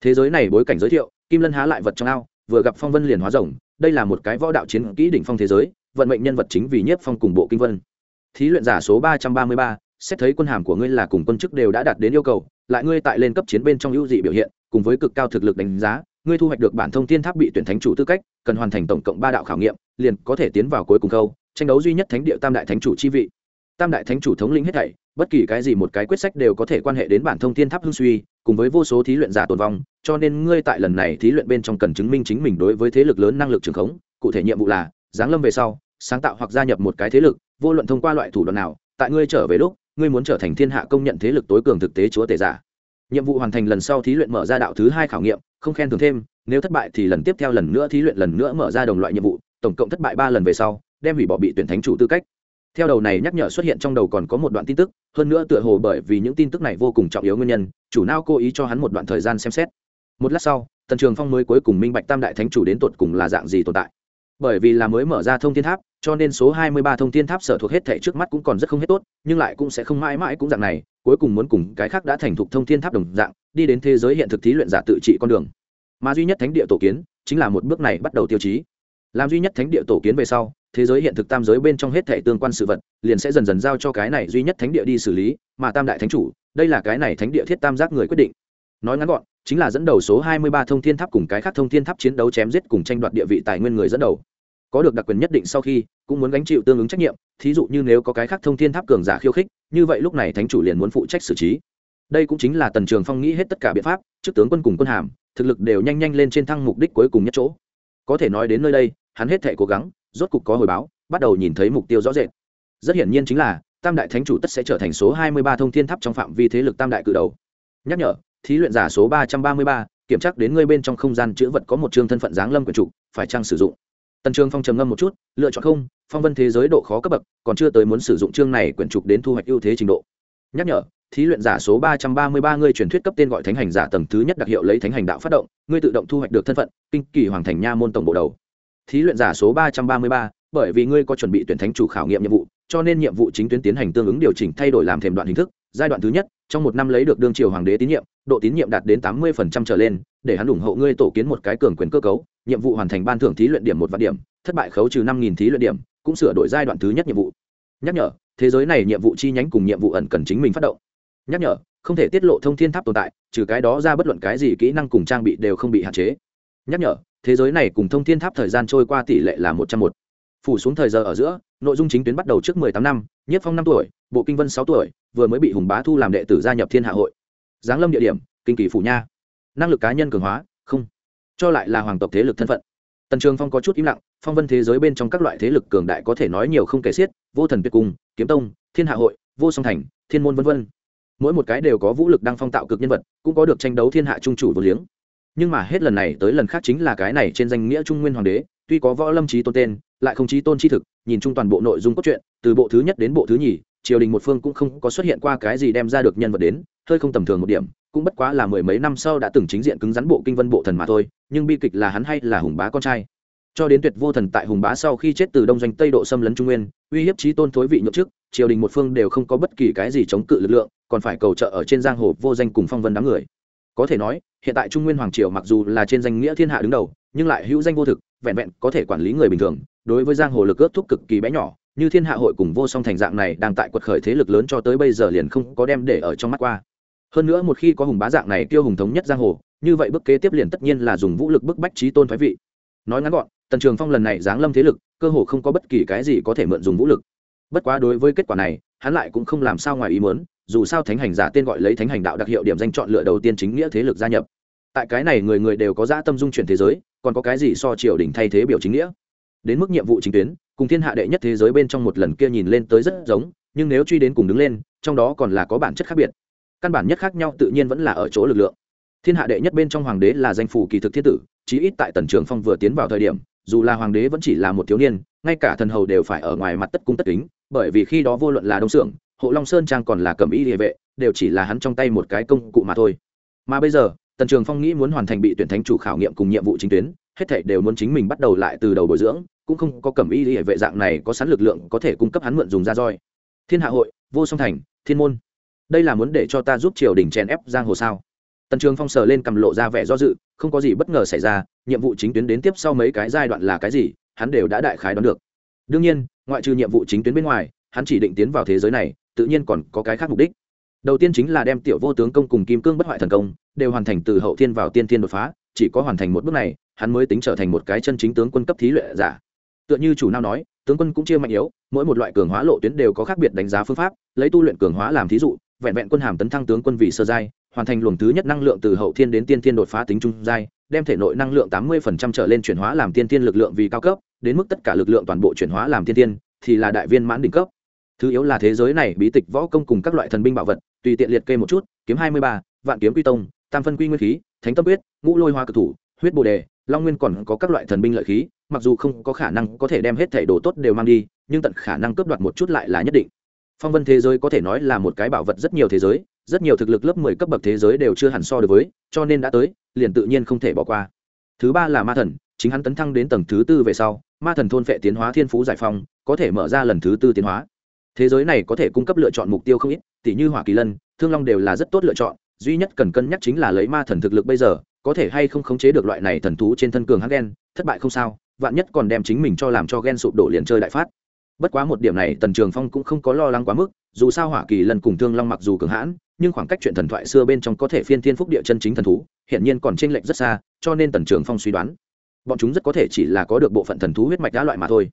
Thế giới này bối cảnh giới thiệu, kim lân há lại vật trong ao, vừa gặp phong vân liền hóa rồng, đây là một cái võ đạo chiến kỹ đỉnh phong thế giới, vận mệnh nhân vật chính vì nhiếp phong cùng bộ kinh vân. Thí luyện giả số ba trăm ba mươi ba, xét thấy quân hàm của ngươi là cùng quân chức đều đã đạt đến yêu cầu, lại ngươi tại lên cấp chiến bên trong ưu dị biểu hiện, cùng với cực cao thực lực đánh giá, ngươi thu hoạch được bản thông tiên tháp bị tuyển thánh chủ tư cách, cần hoàn thành tổng cộng ba đạo khảo nghiệm, liền có thể tiến vào cuối cùng câu tranh đấu duy nhất thánh địa tam đại thánh chủ chi vị tam đại thánh chủ thống lĩnh hết thảy, bất kỳ cái gì một cái quyết sách đều có thể quan hệ đến bản thông thiên tháp hưng suy, cùng với vô số thí luyện giả tồn vong, cho nên ngươi tại lần này thí luyện bên trong cần chứng minh chính mình đối với thế lực lớn năng lực trường khống, cụ thể nhiệm vụ là, giáng lâm về sau, sáng tạo hoặc gia nhập một cái thế lực, vô luận thông qua loại thủ đoạn nào, tại ngươi trở về lúc, ngươi muốn trở thành thiên hạ công nhận thế lực tối cường thực tế chúa tể giả. Nhiệm vụ hoàn thành lần sau thí luyện mở ra đạo thứ hai khảo nghiệm, không khen thưởng thêm, nếu thất bại thì lần tiếp theo lần nữa thí luyện lần nữa mở ra đồng loại nhiệm vụ, tổng cộng thất bại ba lần về sau, đem hủy bỏ bị tuyển thánh chủ tư cách theo đầu này nhắc nhở xuất hiện trong đầu còn có một đoạn tin tức, hơn nữa tựa hồ bởi vì những tin tức này vô cùng trọng yếu nguyên nhân, chủ nao cố ý cho hắn một đoạn thời gian xem xét. Một lát sau, tần trường phong mới cuối cùng minh bạch tam đại thánh chủ đến tột cùng là dạng gì tồn tại. Bởi vì là mới mở ra thông thiên tháp, cho nên số 23 thông thiên tháp sở thuộc hết thảy trước mắt cũng còn rất không hết tốt, nhưng lại cũng sẽ không mãi mãi cũng dạng này, cuối cùng muốn cùng cái khác đã thành thục thông thiên tháp đồng dạng, đi đến thế giới hiện thực thí luyện giả tự trị con đường. Mà duy nhất thánh địa tổ kiến, chính là một bước này bắt đầu tiêu chí. Làm duy nhất thánh địa tổ kiến về sau thế giới hiện thực tam giới bên trong hết thảy tương quan sự vật, liền sẽ dần dần giao cho cái này duy nhất thánh địa đi xử lý, mà tam đại thánh chủ, đây là cái này thánh địa thiết tam giác người quyết định. Nói ngắn gọn, chính là dẫn đầu số 23 thông thiên tháp cùng cái khác thông thiên tháp chiến đấu chém giết cùng tranh đoạt địa vị tài nguyên người dẫn đầu. Có được đặc quyền nhất định sau khi, cũng muốn gánh chịu tương ứng trách nhiệm, thí dụ như nếu có cái khác thông thiên tháp cường giả khiêu khích, như vậy lúc này thánh chủ liền muốn phụ trách xử trí. Đây cũng chính là tần trường phong nghĩ hết tất cả biện pháp, trước tướng quân cùng quân hàm, thực lực đều nhanh nhanh lên trên thăng mục đích cuối cùng nhất chỗ. Có thể nói đến nơi đây, hắn hết thể cố gắng rốt cục có hồi báo bắt đầu nhìn thấy mục tiêu rõ rệt. Rất hiển nhiên chính là tam đại thánh chủ tất sẽ trở thành số hai mươi ba thông thiên tháp trong phạm vi thế lực tam đại cự đầu. Nhắc nhở thí luyện giả số ba trăm ba mươi ba kiểm tra đến ngươi bên trong không gian chữ vật có một chương thân phận giáng lâm quyền trụ, phải chăng sử dụng? Tần trường phong trầm ngâm một chút lựa chọn không phong vân thế giới độ khó cấp bậc còn chưa tới muốn sử dụng chương này quyển trục đến thu hoạch ưu thế trình độ. Nhắc nhở thí luyện giả số ba trăm ba mươi ba ngươi truyền thuyết cấp tên gọi thánh hành giả tầng thứ nhất đặc hiệu lấy thánh hành đạo phát động ngươi tự động thu hoạch được thân phận kinh kỳ hoàng thành nha môn tổng bộ đầu thí luyện giả số ba trăm ba mươi ba, bởi vì ngươi có chuẩn bị tuyển thánh chủ khảo nghiệm nhiệm vụ, cho nên nhiệm vụ chính tuyến tiến hành tương ứng điều chỉnh thay đổi làm thềm đoạn hình thức. Giai đoạn thứ nhất, trong một năm lấy được đương triều hoàng đế tín nhiệm, độ tín nhiệm đạt đến tám mươi trở lên, để hắn ủng hộ ngươi tổ kiến một cái cường quyền cơ cấu. Nhiệm vụ hoàn thành ban thưởng thí luyện điểm một vạn điểm, thất bại khấu trừ năm nghìn thí luyện điểm, cũng sửa đổi giai đoạn thứ nhất nhiệm vụ. Nhắc nhở, thế giới này nhiệm vụ chi nhánh cùng nhiệm vụ ẩn cần chính mình phát động. Nhắc nhở, không thể tiết lộ thông thiên tháp tồn tại, trừ cái đó ra bất luận cái gì kỹ năng cùng trang bị đều không bị hạn chế. Nhắc nhở thế giới này cùng thông thiên tháp thời gian trôi qua tỷ lệ là một trăm một. Phủ xuống thời giờ ở giữa, nội dung chính tuyến bắt đầu trước mười tám năm, nhất phong năm tuổi, bộ kinh vân sáu tuổi, vừa mới bị hùng bá thu làm đệ tử gia nhập thiên hạ hội. Giáng lâm địa điểm, kinh kỳ phủ nha. Năng lực cá nhân cường hóa, không. Cho lại là hoàng tộc thế lực thân phận. Tần trường phong có chút im lặng, phong vân thế giới bên trong các loại thế lực cường đại có thể nói nhiều không kể xiết, vô thần tuyệt cung, kiếm tông, thiên hạ hội, vô song thành, thiên môn v v mỗi một cái đều có vũ lực đang phong tạo cực nhân vật, cũng có được tranh đấu thiên hạ trung chủ vô liếng nhưng mà hết lần này tới lần khác chính là cái này trên danh nghĩa trung nguyên hoàng đế, tuy có võ lâm trí tôn tên, lại không trí tôn chi thực, nhìn chung toàn bộ nội dung cốt truyện, từ bộ thứ nhất đến bộ thứ nhì, triều đình một phương cũng không có xuất hiện qua cái gì đem ra được nhân vật đến, hơi không tầm thường một điểm, cũng bất quá là mười mấy năm sau đã từng chính diện cứng rắn bộ kinh vân bộ thần mà thôi, nhưng bi kịch là hắn hay là hùng bá con trai. Cho đến tuyệt vô thần tại hùng bá sau khi chết từ đông doanh tây độ xâm lấn trung nguyên, uy hiếp trí tôn thối vị nhậm chức, triều đình một phương đều không có bất kỳ cái gì chống cự lực lượng, còn phải cầu trợ ở trên giang hồ vô danh cùng phong vân đám người có thể nói, hiện tại trung nguyên hoàng triều mặc dù là trên danh nghĩa thiên hạ đứng đầu, nhưng lại hữu danh vô thực, vẹn vẹn có thể quản lý người bình thường. Đối với giang hồ lực ước thúc cực kỳ bé nhỏ, như thiên hạ hội cùng vô song thành dạng này đang tại quật khởi thế lực lớn cho tới bây giờ liền không có đem để ở trong mắt qua. Hơn nữa một khi có hùng bá dạng này tiêu hùng thống nhất giang hồ, như vậy bước kế tiếp liền tất nhiên là dùng vũ lực bức bách trí tôn phái vị. Nói ngắn gọn, tần trường phong lần này giáng lâm thế lực, cơ hồ không có bất kỳ cái gì có thể mượn dùng vũ lực. Bất quá đối với kết quả này, hắn lại cũng không làm sao ngoài ý muốn dù sao thánh hành giả tên gọi lấy thánh hành đạo đặc hiệu điểm danh chọn lựa đầu tiên chính nghĩa thế lực gia nhập. Tại cái này người người đều có dã tâm dung chuyển thế giới, còn có cái gì so triều đình thay thế biểu chính nghĩa? Đến mức nhiệm vụ chính tuyến, cùng thiên hạ đệ nhất thế giới bên trong một lần kia nhìn lên tới rất giống, nhưng nếu truy đến cùng đứng lên, trong đó còn là có bản chất khác biệt. Căn bản nhất khác nhau tự nhiên vẫn là ở chỗ lực lượng. Thiên hạ đệ nhất bên trong hoàng đế là danh phủ kỳ thực thiên tử, chí ít tại tần trường phong vừa tiến vào thời điểm, dù là hoàng đế vẫn chỉ là một thiếu niên, ngay cả thần hầu đều phải ở ngoài mặt tất cung tất kính, bởi vì khi đó vô luận là đông xưởng hộ long sơn trang còn là cẩm y địa vệ, đều chỉ là hắn trong tay một cái công cụ mà thôi. Mà bây giờ, tần trường phong nghĩ muốn hoàn thành bị tuyển thánh chủ khảo nghiệm cùng nhiệm vụ chính tuyến, hết thảy đều muốn chính mình bắt đầu lại từ đầu bồi dưỡng, cũng không có cẩm y địa vệ dạng này có sẵn lực lượng có thể cung cấp hắn mượn dùng ra roi. Thiên hạ hội, vô song thành, thiên môn. Đây là muốn để cho ta giúp triều đình chèn ép giang hồ sao? Tần trường phong sờ lên cầm lộ ra vẻ do dự, không có gì bất ngờ xảy ra, nhiệm vụ chính tuyến đến tiếp sau mấy cái giai đoạn là cái gì, hắn đều đã đại khái đoán được. Đương nhiên, ngoại trừ nhiệm vụ chính tuyến bên ngoài hắn chỉ định tiến vào thế giới này, tự nhiên còn có cái khác mục đích. Đầu tiên chính là đem tiểu vô tướng công cùng kim cương bất hoại thần công đều hoàn thành từ hậu thiên vào tiên thiên đột phá, chỉ có hoàn thành một bước này, hắn mới tính trở thành một cái chân chính tướng quân cấp thí luyện giả. Tựa như chủ nào nói, tướng quân cũng chia mạnh yếu, mỗi một loại cường hóa lộ tuyến đều có khác biệt đánh giá phương pháp, lấy tu luyện cường hóa làm thí dụ, vẹn vẹn quân hàm tấn thăng tướng quân vị sơ giai, hoàn thành luồng thứ nhất năng lượng từ hậu thiên đến tiên thiên đột phá tính trung giai, đem thể nội năng lượng tám mươi trở lên chuyển hóa làm tiên thiên lực lượng vì cao cấp, đến mức tất cả lực lượng toàn bộ chuyển hóa làm tiên thiên, thì là đại viên mãn đỉnh cấp thứ yếu là thế giới này bí tịch võ công cùng các loại thần binh bảo vật, tùy tiện liệt kê một chút, kiếm hai mươi ba, vạn kiếm quy tông, tam phân quy nguyên khí, thánh tâm huyết ngũ lôi hoa cực thủ, huyết bồ đề, long nguyên còn có các loại thần binh lợi khí, mặc dù không có khả năng có thể đem hết thể đồ tốt đều mang đi, nhưng tận khả năng cướp đoạt một chút lại là nhất định. Phong vân thế giới có thể nói là một cái bảo vật rất nhiều thế giới, rất nhiều thực lực lớp mười cấp bậc thế giới đều chưa hẳn so được với, cho nên đã tới, liền tự nhiên không thể bỏ qua. Thứ ba là ma thần, chính hắn tấn thăng đến tầng thứ tư về sau, ma thần thôn phệ tiến hóa thiên phú giải phong có thể mở ra lần thứ tư tiến hóa thế giới này có thể cung cấp lựa chọn mục tiêu không ít tỷ như hỏa kỳ lân, thương long đều là rất tốt lựa chọn, duy nhất cần cân nhắc chính là lấy ma thần thực lực bây giờ, có thể hay không khống chế được loại này thần thú trên thân cường hắc ghen thất bại không sao, vạn nhất còn đem chính mình cho làm cho ghen sụp đổ liền chơi đại phát. Bất quá một điểm này, tần trường phong cũng không có lo lắng quá mức, dù sao hỏa kỳ lần cùng thương long mặc dù cường hãn, nhưng khoảng cách chuyện thần thoại xưa bên trong có thể phiên thiên phúc địa chân chính thần thú hiện nhiên còn t r ê n lệch rất xa, cho nên tần trường phong suy đoán, bọn chúng rất có thể chỉ là có được bộ phận thần thú huyết mạch đã loại mà thôi.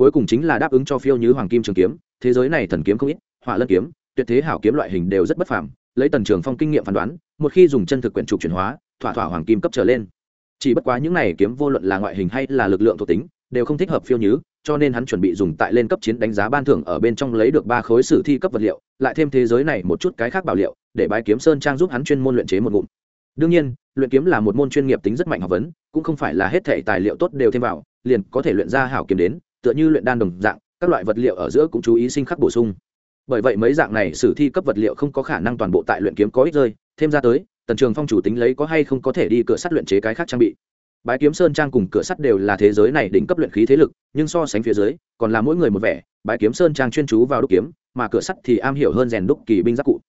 Cuối cùng chính là đáp ứng cho phiêu như hoàng kim trường kiếm thế giới này thần kiếm không ít, hỏa lân kiếm, tuyệt thế hảo kiếm loại hình đều rất bất phàm, lấy tần trường phong kinh nghiệm phán đoán, một khi dùng chân thực quyển trục chuyển hóa, thỏa thỏa hoàng kim cấp trở lên. Chỉ bất quá những này kiếm vô luận là ngoại hình hay là lực lượng thuộc tính, đều không thích hợp phiêu nhứ, cho nên hắn chuẩn bị dùng tại lên cấp chiến đánh giá ban thưởng ở bên trong lấy được ba khối sử thi cấp vật liệu, lại thêm thế giới này một chút cái khác bảo liệu, để bái kiếm sơn trang giúp hắn chuyên môn luyện chế một ngụm. Đương nhiên, luyện kiếm là một môn chuyên nghiệp tính rất mạnh học vấn, cũng không phải là hết thể tài liệu tốt đều thêm vào, liền có thể luyện ra hảo kiếm đến, tựa như luyện đan đồng dạng các loại vật liệu ở giữa cũng chú ý sinh khắc bổ sung. Bởi vậy mấy dạng này sử thi cấp vật liệu không có khả năng toàn bộ tại luyện kiếm có ích rơi, thêm ra tới, tần trường phong chủ tính lấy có hay không có thể đi cửa sắt luyện chế cái khác trang bị. Bái kiếm sơn trang cùng cửa sắt đều là thế giới này đỉnh cấp luyện khí thế lực, nhưng so sánh phía dưới, còn là mỗi người một vẻ, bái kiếm sơn trang chuyên chú vào đúc kiếm, mà cửa sắt thì am hiểu hơn rèn đúc kỳ binh giáp cụ.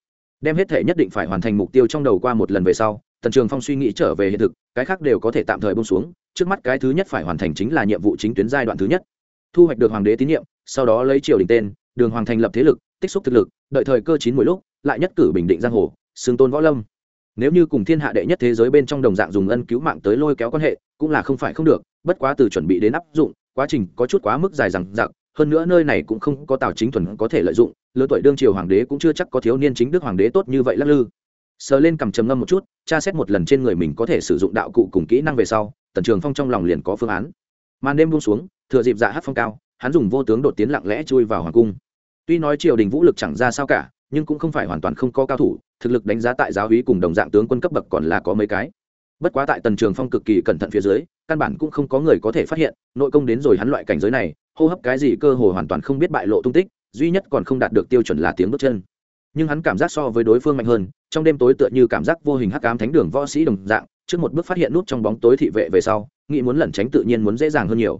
Đem hết thể nhất định phải hoàn thành mục tiêu trong đầu qua một lần về sau, tần trường phong suy nghĩ trở về hiện thực, cái khác đều có thể tạm thời bông xuống, trước mắt cái thứ nhất phải hoàn thành chính là nhiệm vụ chính tuyến giai đoạn thứ nhất. Thu hoạch được hoàng đế tín nhiệm sau đó lấy triều đình tên, đường hoàng thành lập thế lực, tích xúc thực lực, đợi thời cơ chín mỗi lúc, lại nhất cử bình định giang hồ xương tôn võ lâm. Nếu như cùng thiên hạ đệ nhất thế giới bên trong đồng dạng dùng ân cứu mạng tới lôi kéo quan hệ, cũng là không phải không được, bất quá từ chuẩn bị đến áp dụng, quá trình có chút quá mức dài rằng dặc, hơn nữa nơi này cũng không có tào chính thuần có thể lợi dụng, lứa tuổi đương triều hoàng đế cũng chưa chắc có thiếu niên chính đức hoàng đế tốt như vậy lắc lư. Sờ lên cầm trầm ngâm một chút, tra xét một lần trên người mình có thể sử dụng đạo cụ cùng kỹ năng về sau, tần trường phong trong lòng liền có phương án. Màn đêm buông xuống, thừa dịp dạ hát phong cao hắn dùng vô tướng đột tiến lặng lẽ chui vào hoàng cung. Tuy nói triều đình vũ lực chẳng ra sao cả, nhưng cũng không phải hoàn toàn không có cao thủ, thực lực đánh giá tại giáo hí cùng đồng dạng tướng quân cấp bậc còn là có mấy cái. Bất quá tại tần trường phong cực kỳ cẩn thận phía dưới, căn bản cũng không có người có thể phát hiện, nội công đến rồi hắn loại cảnh giới này, hô hấp cái gì cơ hồ hoàn toàn không biết bại lộ tung tích, duy nhất còn không đạt được tiêu chuẩn là tiếng bước chân. Nhưng hắn cảm giác so với đối phương mạnh hơn, trong đêm tối tựa như cảm giác vô hình hắc ám thánh đường võ sĩ đồng dạng, trước một bước phát hiện nút trong bóng tối thị vệ về sau, nghĩ muốn lẩn tránh tự nhiên muốn dễ dàng hơn nhiều.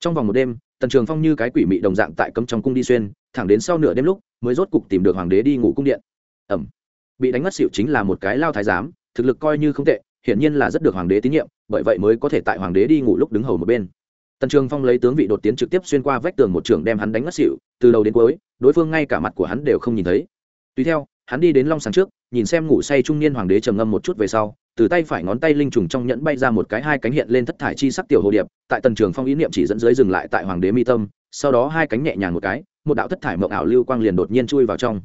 Trong vòng một đêm tần trường phong như cái quỷ mị đồng dạng tại cấm trong cung đi xuyên, thẳng đến sau nửa đêm lúc, mới rốt cục tìm được hoàng đế đi ngủ cung điện. Ẩm. Bị đánh mất xịu chính là một cái lao thái giám, thực lực coi như không tệ, hiển nhiên là rất được hoàng đế tín nhiệm, bởi vậy mới có thể tại hoàng đế đi ngủ lúc đứng hầu một bên. Tần trường phong lấy tướng vị đột tiến trực tiếp xuyên qua vách tường một trường đem hắn đánh mất xỉu, từ đầu đến cuối, đối phương ngay cả mặt của hắn đều không nhìn thấy. Tùy theo hắn đi đến long sáng trước, nhìn xem ngủ say trung niên hoàng đế trầm ngâm một chút về sau, từ tay phải ngón tay linh trùng trong nhẫn bay ra một cái hai cánh hiện lên thất thải chi sắc tiểu hồ điệp, tại tần trường phong ý niệm chỉ dẫn dưới dừng lại tại hoàng đế mi tâm, sau đó hai cánh nhẹ nhàng một cái, một đạo thất thải mộng ảo lưu quang liền đột nhiên chui vào trong.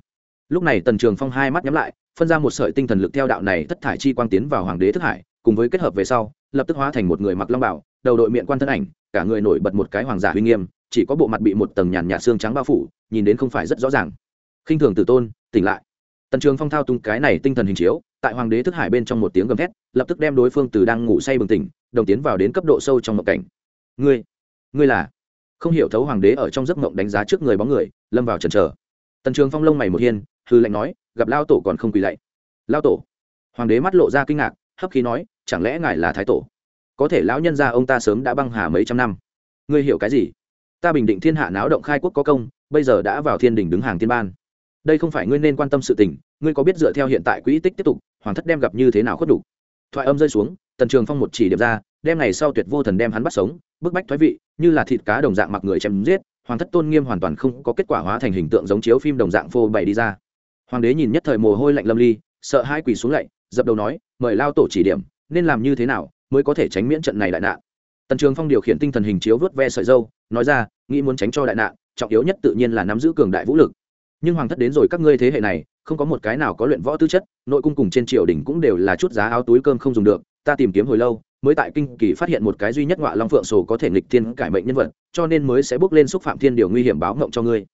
Lúc này tần trường phong hai mắt nhắm lại, phân ra một sợi tinh thần lực theo đạo này thất thải chi quang tiến vào hoàng đế thất hải, cùng với kết hợp về sau, lập tức hóa thành một người mặc long bảo, đầu đội miệng quan thân ảnh, cả người nổi bật một cái hoàng giả uy nghiêm, chỉ có bộ mặt bị một tầng nhàn nhạt xương trắng bao phủ, nhìn đến không phải rất rõ ràng. Khinh thường tử tôn, tỉnh lại tần trường phong thao tung cái này tinh thần hình chiếu, tại hoàng đế thức hải bên trong một tiếng gầm thét, lập tức đem đối phương từ đang ngủ say bừng tỉnh, đồng tiến vào đến cấp độ sâu trong mộng cảnh. Ngươi ngươi là? Không hiểu thấu hoàng đế ở trong giấc mộng đánh giá trước người bóng người, lâm vào trần trờ tần trường phong lông mày một hiên hư lạnh nói, gặp lao tổ còn không quỳ lạy. Lao tổ? Hoàng đế mắt lộ ra kinh ngạc, hấp khí nói, chẳng lẽ ngài là thái tổ? Có thể lão nhân gia ông ta sớm đã băng hà mấy trăm năm. Ngươi hiểu cái gì? Ta bình định thiên hạ náo động khai quốc có công, bây giờ đã vào thiên đình đứng hàng thiên ban đây không phải ngươi nên quan tâm sự tình, ngươi có biết dựa theo hiện tại quỹ tích tiếp tục, hoàng thất đem gặp như thế nào khuất đủ? Thoại âm rơi xuống, tần trường phong một chỉ điểm ra, đem ngày sau tuyệt vô thần đem hắn bắt sống, bức bách thoái vị, như là thịt cá đồng dạng mặc người chém giết, hoàng thất tôn nghiêm hoàn toàn không có kết quả hóa thành hình tượng giống chiếu phim đồng dạng phô bày đi ra. Hoàng đế nhìn nhất thời mồ hôi lạnh lâm ly, sợ hai quỳ xuống lạy, dập đầu nói, mời lao tổ chỉ điểm, nên làm như thế nào mới có thể tránh miễn trận này đại nạn? Tần trường phong điều khiển tinh thần hình chiếu vớt ve sợi dâu, nói ra, nghĩ muốn tránh cho đại nạn, trọng yếu nhất tự nhiên là nắm giữ cường đại vũ lực nhưng hoàng thất đến rồi các ngươi thế hệ này, không có một cái nào có luyện võ tư chất, nội cung cùng trên triều đình cũng đều là chút giá áo túi cơm không dùng được, ta tìm kiếm hồi lâu, mới tại kinh kỳ phát hiện một cái duy nhất ngọa long phượng sổ có thể nghịch thiên cải mệnh nhân vật, cho nên mới sẽ bước lên xúc phạm thiên điều nguy hiểm báo ngộng cho ngươi.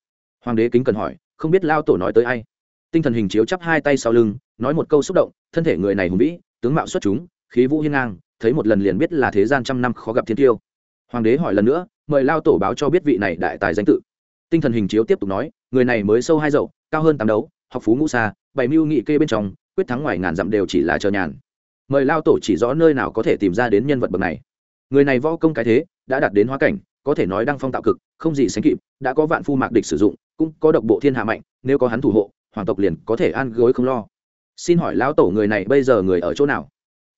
Hoàng đế kính cần hỏi, không biết lao tổ nói tới ai? Tinh thần hình chiếu chắp hai tay sau lưng, nói một câu xúc động, thân thể người này hùng vĩ, tướng mạo xuất chúng, khí vũ hiên ngang, thấy một lần liền biết là thế gian trăm năm khó gặp thiên tiêu. Hoàng đế hỏi lần nữa, mời lao tổ báo cho biết vị này đại tài danh tự. Tinh thần hình chiếu tiếp tục nói người này mới sâu hai dậu, cao hơn tám đấu, học phú ngũ xa, bảy mưu nghị kê bên trong, quyết thắng ngoài ngàn dặm đều chỉ là chờ nhàn. Mời lao tổ chỉ rõ nơi nào có thể tìm ra đến nhân vật bậc này. Người này võ công cái thế, đã đạt đến hóa cảnh, có thể nói đang phong tạo cực, không gì sánh kịp, đã có vạn phu mạc địch sử dụng, cũng có độc bộ thiên hạ mạnh, nếu có hắn thủ hộ, hoàng tộc liền có thể an gối không lo. Xin hỏi lão tổ người này bây giờ người ở chỗ nào?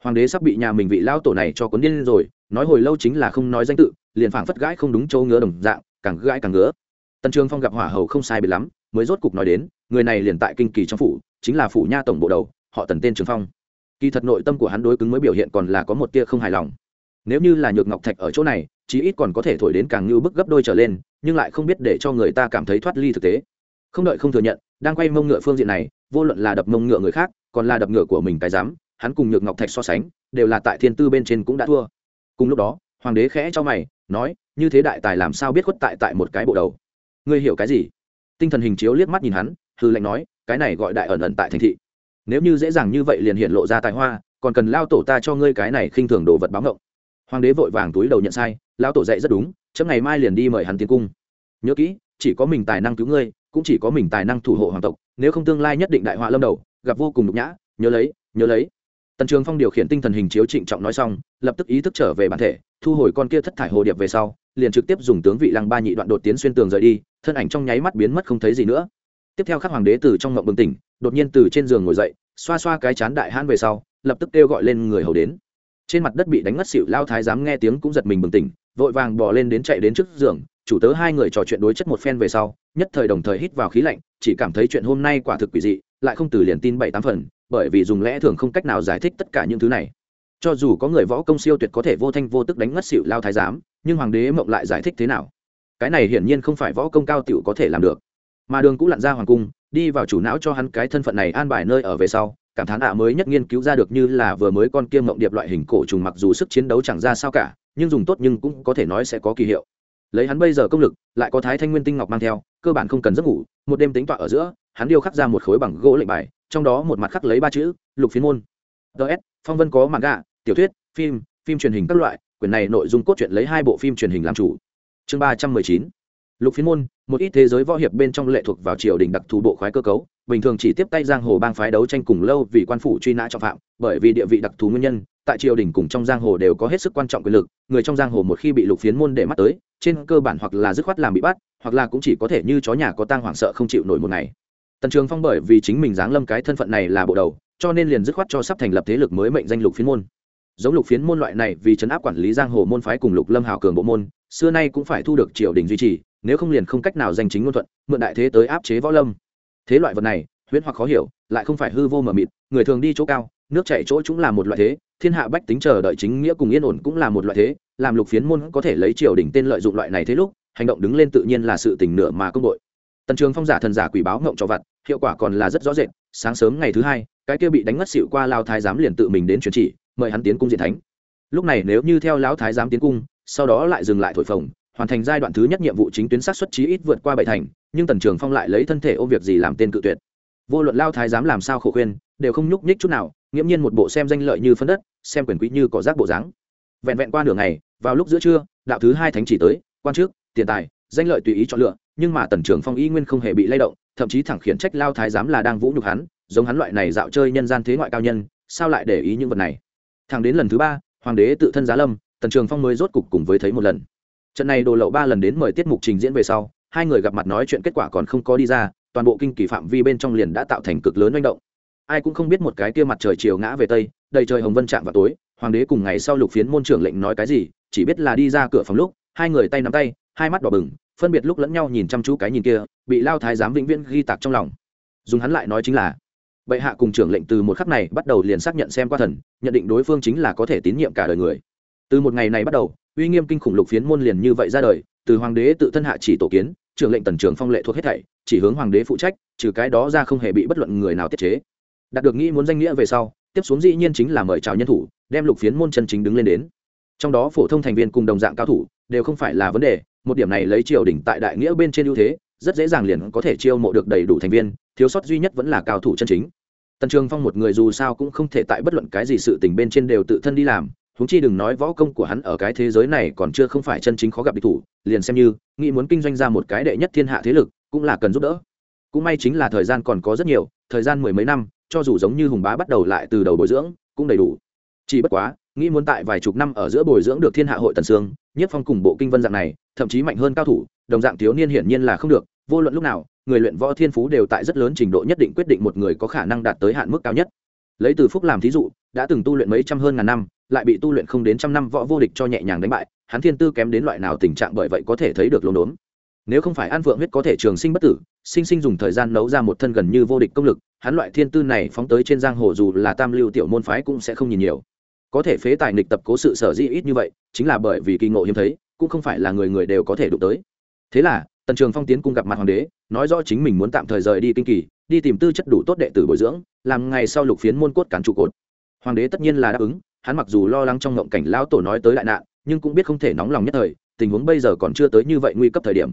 Hoàng đế sắp bị nhà mình vị lão tổ này cho cuốn điên rồi, nói hồi lâu chính là không nói danh tự, liền phảng phất gãi không đúng chỗ ngứa đồng dạng, càng gãi càng ngứa tần trường phong gặp hỏa hầu không sai bị lắm, mới rốt cục nói đến, người này liền tại kinh kỳ trong phủ, chính là phủ nha tổng bộ đầu, họ tần tên trường phong. Kỳ thật nội tâm của hắn đối cứng mới biểu hiện còn là có một tia không hài lòng. Nếu như là nhược ngọc thạch ở chỗ này, chí ít còn có thể thổi đến càng như bức gấp đôi trở lên, nhưng lại không biết để cho người ta cảm thấy thoát ly thực tế. Không đợi không thừa nhận, đang quay mông ngựa phương diện này, vô luận là đập mông ngựa người khác, còn là đập ngựa của mình cái dám hắn cùng nhược ngọc thạch so sánh, đều là tại thiên tư bên trên cũng đã thua. Cùng lúc đó, hoàng đế khẽ cho mày, nói, như thế đại tài làm sao biết khuất tại tại một cái bộ đầu? Ngươi hiểu cái gì? Tinh thần hình chiếu liếc mắt nhìn hắn hư lệnh nói, cái này gọi đại ẩn ẩn tại thành thị. Nếu như dễ dàng như vậy liền hiện lộ ra tài hoa, còn cần lao tổ ta cho ngươi cái này khinh thường đồ vật báo ngộng. Hoàng đế vội vàng túi đầu nhận sai, lao tổ dạy rất đúng, chấm ngày mai liền đi mời hắn tiến cung. Nhớ kỹ, chỉ có mình tài năng cứu ngươi, cũng chỉ có mình tài năng thủ hộ hoàng tộc, nếu không tương lai nhất định đại họa lâm đầu, gặp vô cùng nhục nhã, nhớ lấy nhớ lấy. Tần trường phong điều khiển tinh thần hình chiếu trịnh trọng nói xong, lập tức ý thức trở về bản thể, thu hồi con kia thất thải hồ điệp về sau, liền trực tiếp dùng tướng vị lăng ba nhị đoạn đột tiến xuyên tường rời đi thân ảnh trong nháy mắt biến mất không thấy gì nữa. Tiếp theo các hoàng đế từ trong ngộng bừng tỉnh, đột nhiên từ trên giường ngồi dậy, xoa xoa cái chán đại hãn về sau, lập tức kêu gọi lên người hầu đến. Trên mặt đất bị đánh ngất xỉu, lao thái giám nghe tiếng cũng giật mình bừng tỉnh, vội vàng bỏ lên đến chạy đến trước giường, chủ tớ hai người trò chuyện đối chất một phen về sau, nhất thời đồng thời hít vào khí lạnh, chỉ cảm thấy chuyện hôm nay quả thực quỷ dị, lại không từ liền tin bảy tám phần, bởi vì dùng lẽ thường không cách nào giải thích tất cả những thứ này. Cho dù có người võ công siêu tuyệt có thể vô thanh vô tức đánh ngất xỉu, lao thái giám nhưng hoàng đế mộng lại giải thích thế nào? Cái này hiển nhiên không phải võ công cao tiểu có thể làm được. Mà đường cũ lặn ra hoàng cung, đi vào chủ não cho hắn cái thân phận này an bài nơi ở về sau, cảm thán ạ mới nhất nghiên cứu ra được như là vừa mới con kia mộng điệp loại hình cổ trùng mặc dù sức chiến đấu chẳng ra sao cả, nhưng dùng tốt nhưng cũng có thể nói sẽ có kỳ hiệu. Lấy hắn bây giờ công lực, lại có thái thanh nguyên tinh ngọc mang theo, cơ bản không cần giấc ngủ, một đêm tính tọa ở giữa, hắn điêu khắc ra một khối bằng gỗ lệnh bài, trong đó một mặt khắc lấy ba chữ, lục phiên môn. Ts phong vân có mặt gà tiểu thuyết, phim phim truyền hình các loại, quyển này nội dung cốt truyện lấy hai bộ phim truyền hình làm chủ chương ba trăm mười chín. Lục phiến môn, một ít thế giới võ hiệp bên trong lệ thuộc vào triều đình đặc thù bộ khoái cơ cấu, bình thường chỉ tiếp tay giang hồ bang phái đấu tranh cùng lâu vì quan phủ truy nã trọng phạm, bởi vì địa vị đặc thù nguyên nhân, tại triều đình cùng trong giang hồ đều có hết sức quan trọng quyền lực, người trong giang hồ một khi bị lục phiến môn để mắt tới, trên cơ bản hoặc là dứt khoát làm bị bắt, hoặc là cũng chỉ có thể như chó nhà có tang hoảng sợ không chịu nổi một ngày. Tần trường phong bởi vì chính mình giáng lâm cái thân phận này là bộ đầu, cho nên liền dứt khoát cho sắp thành lập thế lực mới mệnh danh lục phiến môn. Giống lục phiến môn loại này vì chấn áp quản lý giang hồ môn phái cùng lục lâm hào cường bộ môn xưa nay cũng phải thu được triều đình duy trì, nếu không liền không cách nào danh chính ngôn thuận, mượn đại thế tới áp chế võ lâm. Thế loại vật này, huyễn hoặc khó hiểu, lại không phải hư vô mờ mịt, người thường đi chỗ cao, nước chảy chỗ chúng là một loại thế, thiên hạ bách tính chờ đợi chính nghĩa cùng yên ổn cũng là một loại thế, làm lục phiến môn có thể lấy triều đình tên lợi dụng loại này thế lúc, hành động đứng lên tự nhiên là sự tình nửa mà công đội. Tần trường phong giả thần giả quỷ báo ngộng cho vặt, hiệu quả còn là rất rõ rệt, sáng sớm ngày thứ hai, cái kia bị đánh ngất xịu qua lao thái giám liền tự mình đến truyền chỉ, mời hắn tiến cung diện thánh. Lúc này nếu như theo lão thái giám tiến cung sau đó lại dừng lại thổi phồng, hoàn thành giai đoạn thứ nhất nhiệm vụ chính tuyến sát xuất chí ít vượt qua bảy thành, nhưng tần trường phong lại lấy thân thể ôm việc gì làm tên cự tuyệt. Vô luận lao thái giám làm sao khổ khuyên, đều không nhúc nhích chút nào, nghiễm nhiên một bộ xem danh lợi như phân đất, xem quyền quý như cỏ rác bộ dáng. Vẹn vẹn qua nửa ngày, vào lúc giữa trưa, đạo thứ hai thánh chỉ tới, quan trước tiền tài, danh lợi tùy ý chọn lựa, nhưng mà tần trường phong y nguyên không hề bị lay động, thậm chí thẳng khiển trách lao thái giám là đang vũ nhục hắn, giống hắn loại này dạo chơi nhân gian thế ngoại cao nhân, sao lại để ý những vật này? Thẳng đến lần thứ ba, hoàng đế tự thân giá lâm tần trường phong mới rốt cục cùng với thấy một lần. Trận này đồ lậu ba lần đến mời tiết mục trình diễn về sau, hai người gặp mặt nói chuyện kết quả còn không có đi ra, toàn bộ kinh kỳ phạm vi bên trong liền đã tạo thành cực lớn manh động. Ai cũng không biết một cái kia mặt trời chiều ngã về tây, đầy trời hồng vân chạm vào tối, hoàng đế cùng ngày sau lục phiến môn trưởng lệnh nói cái gì, chỉ biết là đi ra cửa phòng lúc, hai người tay nắm tay, hai mắt đỏ bừng, phân biệt lúc lẫn nhau nhìn chăm chú cái nhìn kia, bị lao thái giám vĩnh viễn ghi tạc trong lòng. Dùng hắn lại nói chính là, bệ hạ cùng trưởng lệnh từ một khắc này bắt đầu liền xác nhận xem qua thần, nhận định đối phương chính là có thể tín nhiệm cả đời người từ một ngày này bắt đầu, uy nghiêm kinh khủng lục phiến môn liền như vậy ra đời, từ hoàng đế tự thân hạ chỉ tổ kiến, trưởng lệnh tần trường phong lệ thuộc hết thảy, chỉ hướng hoàng đế phụ trách, trừ cái đó ra không hề bị bất luận người nào tiết chế. Đạt được nghĩ muốn danh nghĩa về sau, tiếp xuống dĩ nhiên chính là mời chào nhân thủ, đem lục phiến môn chân chính đứng lên đến. Trong đó phổ thông thành viên cùng đồng dạng cao thủ, đều không phải là vấn đề, một điểm này lấy triều đỉnh tại đại nghĩa bên trên ưu thế, rất dễ dàng liền có thể chiêu mộ được đầy đủ thành viên, thiếu sót duy nhất vẫn là cao thủ chân chính. Tần trường phong một người dù sao cũng không thể tại bất luận cái gì sự tình bên trên đều tự thân đi làm huống chi đừng nói võ công của hắn ở cái thế giới này còn chưa không phải chân chính khó gặp địch thủ, liền xem như, nghĩ muốn kinh doanh ra một cái đệ nhất thiên hạ thế lực, cũng là cần giúp đỡ. Cũng may chính là thời gian còn có rất nhiều, thời gian mười mấy năm, cho dù giống như hùng bá bắt đầu lại từ đầu bồi dưỡng, cũng đầy đủ. Chỉ bất quá, nghĩ muốn tại vài chục năm ở giữa bồi dưỡng được thiên hạ hội tần sương, nhất phong cùng bộ kinh vân dạng này, thậm chí mạnh hơn cao thủ, đồng dạng thiếu niên hiển nhiên là không được, vô luận lúc nào, người luyện võ thiên phú đều tại rất lớn trình độ nhất định quyết định một người có khả năng đạt tới hạn mức cao nhất. Lấy từ phúc làm thí dụ, đã từng tu luyện mấy trăm hơn ngàn năm lại bị tu luyện không đến trăm năm võ vô địch cho nhẹ nhàng đánh bại, hắn thiên tư kém đến loại nào tình trạng bởi vậy có thể thấy được lồn đốn. Nếu không phải an phượng huyết có thể trường sinh bất tử, sinh sinh dùng thời gian nấu ra một thân gần như vô địch công lực, hắn loại thiên tư này phóng tới trên giang hồ dù là tam lưu tiểu môn phái cũng sẽ không nhìn nhiều. Có thể phế tài nịch tập cố sự sở dĩ ít như vậy, chính là bởi vì kỳ ngộ hiếm thấy, cũng không phải là người người đều có thể đụng tới. Thế là, tần trường phong tiến cung gặp mặt hoàng đế, nói rõ chính mình muốn tạm thời rời đi kinh kỳ, đi tìm tư chất đủ tốt đệ tử bồi dưỡng, làm ngày sau lục phiến môn cốt cản trụ cột. Hoàng đế tất nhiên là đáp ứng hắn mặc dù lo lắng trong ngộng cảnh lão tổ nói tới đại nạn, nhưng cũng biết không thể nóng lòng nhất thời, tình huống bây giờ còn chưa tới như vậy nguy cấp thời điểm.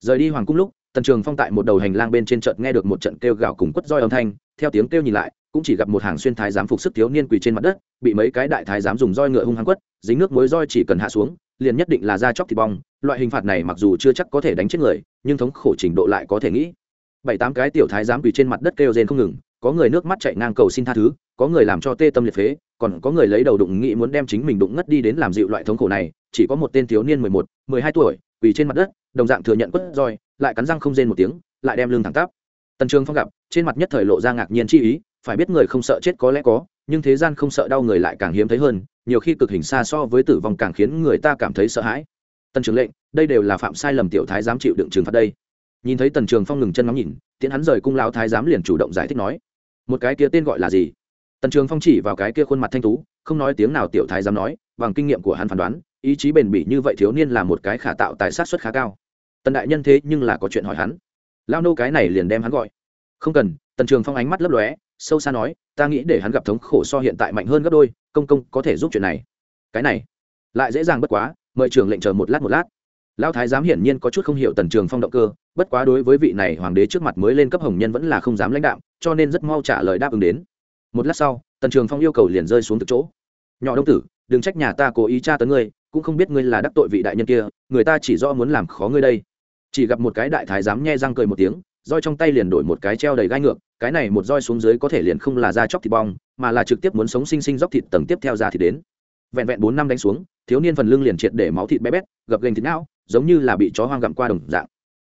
Rời đi hoàng cung lúc, tần trường phong tại một đầu hành lang bên trên trận nghe được một trận kêu gào cùng quất roi âm thanh, theo tiếng kêu nhìn lại, cũng chỉ gặp một hàng xuyên thái giám phục sức thiếu niên quỳ trên mặt đất, bị mấy cái đại thái giám dùng roi ngựa hung hăng quất, dính nước muối roi chỉ cần hạ xuống, liền nhất định là ra chóc thịt bong, loại hình phạt này mặc dù chưa chắc có thể đánh chết người, nhưng thống khổ trình độ lại có thể nghĩ. Bảy tám cái tiểu thái giám quỳ trên mặt đất kêu rên không ngừng có người nước mắt chạy ngang cầu xin tha thứ, có người làm cho tê tâm liệt phế, còn có người lấy đầu đụng nghĩ muốn đem chính mình đụng ngất đi đến làm dịu loại thống khổ này, chỉ có một tên thiếu niên mười một, mười hai tuổi, quỳ trên mặt đất, đồng dạng thừa nhận quất roi, lại cắn răng không rên một tiếng, lại đem lưng thẳng tắp. Tần trường phong gặp, trên mặt nhất thời lộ ra ngạc nhiên chi ý, phải biết người không sợ chết có lẽ có, nhưng thế gian không sợ đau người lại càng hiếm thấy hơn, nhiều khi cực hình xa so với tử vong càng khiến người ta cảm thấy sợ hãi. Tần trường lệnh, đây đều là phạm sai lầm tiểu thái dám chịu đựng trừng phạt đây. Nhìn thấy tần trường phong ngừng chân ngắm nhìn tiễn hắn rời cung lao thái giám liền chủ động giải thích nói một cái kia tên gọi là gì? Tần trường phong chỉ vào cái kia khuôn mặt thanh tú, không nói tiếng nào tiểu thái dám nói, bằng kinh nghiệm của hắn phán đoán, ý chí bền bỉ như vậy thiếu niên là một cái khả tạo tài sát xuất khá cao. Tần đại nhân thế nhưng là có chuyện hỏi hắn. Lao nô cái này liền đem hắn gọi. Không cần, tần trường phong ánh mắt lấp lóe, sâu xa nói, ta nghĩ để hắn gặp thống khổ so hiện tại mạnh hơn gấp đôi, công công có thể giúp chuyện này. Cái này, lại dễ dàng bất quá, mời trưởng lệnh chờ một lát một lát lão thái giám hiển nhiên có chút không hiểu tần trường phong động cơ, bất quá đối với vị này hoàng đế trước mặt mới lên cấp hồng nhân vẫn là không dám lãnh đạo cho nên rất mau trả lời đáp ứng đến. Một lát sau, tần trường phong yêu cầu liền rơi xuống từ chỗ. Nhỏ đông tử, đừng trách nhà ta cố ý tra tấn ngươi, cũng không biết ngươi là đắc tội vị đại nhân kia, người ta chỉ do muốn làm khó ngươi đây. Chỉ gặp một cái đại thái dám nhe răng cười một tiếng, roi trong tay liền đổi một cái treo đầy gai ngược, cái này một roi xuống dưới có thể liền không là da chóc thịt bong, mà là trực tiếp muốn sống sinh sinh dóc thịt tầng tiếp theo ra thì đến. Vẹn vẹn bốn năm đánh xuống, thiếu niên phần lưng liền triệt để máu thịt bé bét, gập gành thịt não giống như là bị chó hoang gặm qua đồng dạng.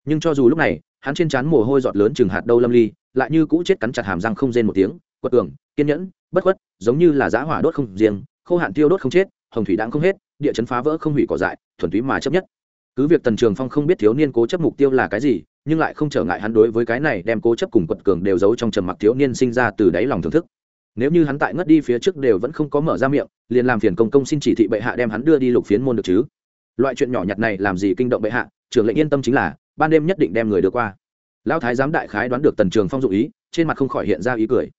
Nhưng cho dù lúc này, hắn trên trán mồ hôi giọt lớn chừng hạt đâu lâm ly, lại như cũ chết cắn chặt hàm răng không rên một tiếng, quật cường, kiên nhẫn, bất khuất, giống như là giã hỏa đốt không riêng, khô hạn tiêu đốt không chết, hồng thủy đãng không hết, địa chấn phá vỡ không hủy cỏ dại, thuần túy mà chấp nhất. Cứ việc tần trường phong không biết thiếu niên cố chấp mục tiêu là cái gì, nhưng lại không trở ngại hắn đối với cái này đem cố chấp cùng quật cường đều giấu trong trầm mặc thiếu niên sinh ra từ đáy lòng thưởng thức. Nếu như hắn tại ngất đi phía trước đều vẫn không có mở ra miệng, liền làm phiền công công xin chỉ thị bệ hạ đem hắn đưa đi lục phiến môn được chứ? Loại chuyện nhỏ nhặt này làm gì kinh động bệ hạ, trưởng lệnh yên tâm chính là, ban đêm nhất định đem người đưa qua. Lão thái giám đại khái đoán được tần trường phong dụ ý, trên mặt không khỏi hiện ra ý cười.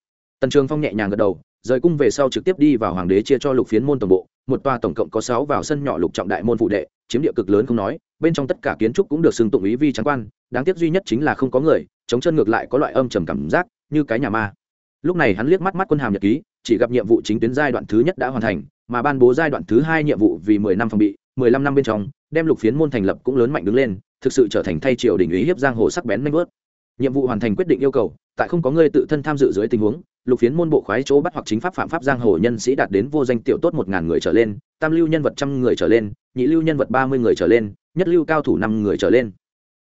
Tần trường phong nhẹ nhàng gật đầu, rời cung về sau trực tiếp đi vào hoàng đế chia cho lục phiến môn tổng bộ, một tòa tổng cộng có sáu vào sân nhỏ lục trọng đại môn phụ đệ, chiếm địa cực lớn không nói, bên trong tất cả kiến trúc cũng được xưng tụng ý vi trắng quan, đáng tiếc duy nhất chính là không có người, chống chân ngược lại có loại âm trầm cảm giác, như cái nhà ma. Lúc này hắn liếc mắt mắt quân hàm nhật ký, chỉ gặp nhiệm vụ chính tuyến giai đoạn thứ nhất đã hoàn thành, mà ban bố giai đoạn thứ hai nhiệm vụ vì mười năm phòng bị mười lăm năm bên trong, đem lục phiến môn thành lập cũng lớn mạnh đứng lên, thực sự trở thành thay triều đình ý hiếp giang hồ sắc bén nhanh vớt nhiệm vụ hoàn thành quyết định yêu cầu, tại không có người tự thân tham dự dưới tình huống, lục phiến môn bộ khoái chỗ bắt hoặc chính pháp phạm pháp giang hồ nhân sĩ đạt đến vô danh tiểu tốt một ngàn người trở lên, tam lưu nhân vật trăm người trở lên, nhị lưu nhân vật ba mươi người trở lên, nhất lưu cao thủ năm người trở lên.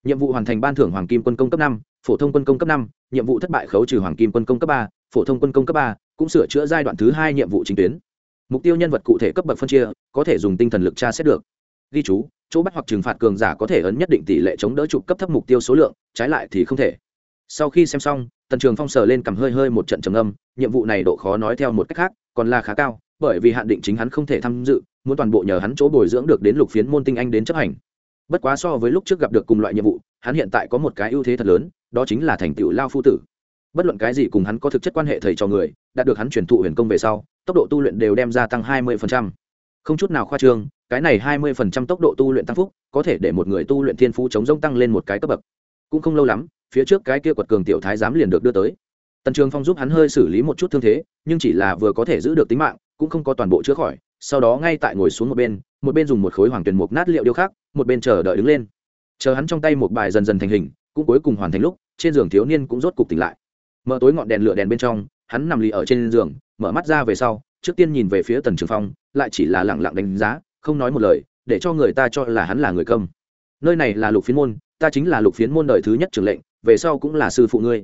Nhiệm vụ hoàn thành ban thưởng hoàng kim quân công cấp năm, phổ thông quân công cấp năm, nhiệm vụ thất bại khấu trừ hoàng kim quân công cấp ba, phổ thông quân công cấp ba, cũng sửa chữa giai đoạn thứ hai nhiệm vụ chính tuyến mục tiêu nhân vật cụ thể cấp bậc phân chia, có thể dùng tinh thần lực tra xét được. Ghi chú, chỗ bắt hoặc trừng phạt cường giả có thể ấn nhất định tỷ lệ chống đỡ trục cấp thấp mục tiêu số lượng, trái lại thì không thể. Sau khi xem xong, tần trường phong sờ lên cầm hơi hơi một trận trầm âm nhiệm vụ này độ khó nói theo một cách khác, còn là khá cao, bởi vì hạn định chính hắn không thể tham dự, muốn toàn bộ nhờ hắn chỗ bồi dưỡng được đến lục phiến môn tinh anh đến chấp hành. Bất quá so với lúc trước gặp được cùng loại nhiệm vụ, hắn hiện tại có một cái ưu thế thật lớn, đó chính là thành tựu lao phu tử. Bất luận cái gì cùng hắn có thực chất quan hệ thầy cho người, đạt được hắn truyền thụ huyền công về sau tốc độ tu luyện đều đem gia tăng hai mươi không chút nào khoa trương, cái này hai mươi tốc độ tu luyện tăng phúc, có thể để một người tu luyện thiên phú chống rông tăng lên một cái cấp bậc. Cũng không lâu lắm, phía trước cái kia quật cường tiểu thái giám liền được đưa tới. Tần trường phong giúp hắn hơi xử lý một chút thương thế, nhưng chỉ là vừa có thể giữ được tính mạng, cũng không có toàn bộ chữa khỏi, sau đó ngay tại ngồi xuống một bên một bên dùng một khối hoàng tuyển mục nát liệu điêu khác một bên chờ đợi đứng lên. Chờ hắn trong tay một bài dần dần thành hình, cũng cuối cùng hoàn thành lúc, trên giường thiếu niên cũng rốt cục tỉnh lại. Mở tối ngọn đèn lửa đèn bên trong, hắn nằm lì ở trên giường mở mắt ra về sau, trước tiên nhìn về phía tần trường phong, lại chỉ là lẳng lặng đánh giá, không nói một lời, để cho người ta cho là hắn là người công nơi này là lục phiến môn, ta chính là lục phiến môn đời thứ nhất trưởng lệnh, về sau cũng là sư phụ ngươi.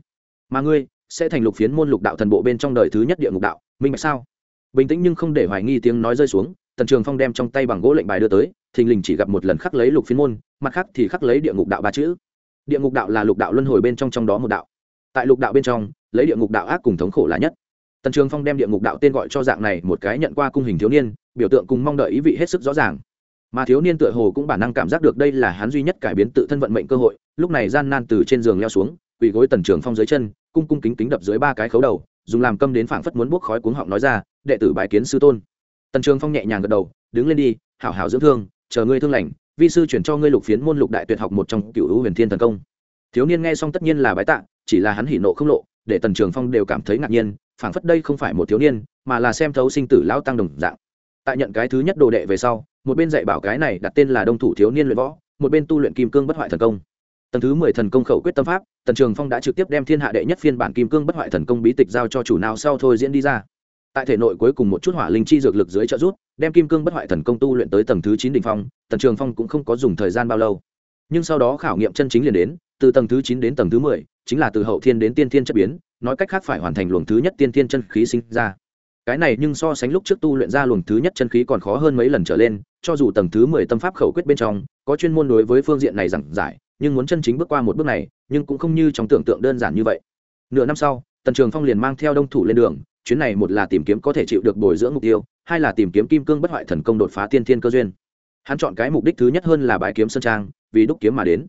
Mà ngươi, sẽ thành lục phiến môn lục đạo thần bộ bên trong đời thứ nhất địa ngục đạo, minh bạch sao? Bình tĩnh nhưng không để hoài nghi tiếng nói rơi xuống, tần trường phong đem trong tay bằng gỗ lệnh bài đưa tới, thình lình chỉ gặp một lần khắc lấy lục phiến môn, mặt khác thì khắc lấy địa ngục đạo ba chữ. Địa ngục đạo là lục đạo luân hồi bên trong trong đó một đạo. Tại lục đạo bên trong, lấy địa ngục đạo ác cùng thống khổ là nhất tần trường phong đem địa ngục đạo tên gọi cho dạng này một cái nhận qua cung hình thiếu niên, biểu tượng cùng mong đợi ý vị hết sức rõ ràng. Mà thiếu niên tựa hồ cũng bản năng cảm giác được đây là hắn duy nhất cải biến tự thân vận mệnh cơ hội, lúc này gian nan từ trên giường leo xuống, quỳ gối tần trường phong dưới chân, cung cung kính kính đập dưới ba cái khấu đầu, dùng làm câm đến phảng phất muốn buốc khói cuống họng nói ra, đệ tử bái kiến sư tôn. Tần trường phong nhẹ nhàng gật đầu, đứng lên đi, hảo hảo dưỡng thương, chờ ngươi thương lành, vi sư chuyển cho ngươi lục phiến môn lục đại tuyệt học một trong cựu hữu huyền thiên thần công. Thiếu niên nghe xong tất nhiên là bái tạ, chỉ là hắn hỉ nộ không lộ, để tần trường phong đều cảm thấy ngạc nhiên phảng phất đây không phải một thiếu niên, mà là xem thấu sinh tử lão tăng đồng dạng. Tại nhận cái thứ nhất đồ đệ về sau, một bên dạy bảo cái này đặt tên là đông thủ thiếu niên luyện võ, một bên tu luyện kim cương bất hoại thần công. Tầng thứ mười thần công khẩu quyết tâm pháp, tần trường phong đã trực tiếp đem thiên hạ đệ nhất phiên bản kim cương bất hoại thần công bí tịch giao cho chủ nào sau thôi diễn đi ra. Tại thể nội cuối cùng một chút hỏa linh chi dược lực dưới trợ rút đem kim cương bất hoại thần công tu luyện tới tầng thứ chín đ ỉ n h phong, tần trường phong cũng không có dùng thời gian bao lâu. Nhưng sau đó khảo nghiệm chân chính liền đến, từ tầng thứ chín đến tầng thứ mười, chính là từ hậu thiên đến tiên thiên chất biến nói cách khác phải hoàn thành luồng thứ nhất tiên thiên chân khí sinh ra. Cái này nhưng so sánh lúc trước tu luyện ra luồng thứ nhất chân khí còn khó hơn mấy lần trở lên, cho dù tầng thứ mười tâm pháp khẩu quyết bên trong, có chuyên môn đối với phương diện này giảng giải, nhưng muốn chân chính bước qua một bước này, nhưng cũng không như trong tưởng tượng đơn giản như vậy. Nửa năm sau, tần trường phong liền mang theo đông thủ lên đường, chuyến này một là tìm kiếm có thể chịu được bồi dưỡng mục tiêu, hai là tìm kiếm kim cương bất hoại thần công đột phá tiên thiên cơ duyên. Hắn chọn cái mục đích thứ nhất hơn là bái kiếm sơn trang, vì đúc kiếm mà đến.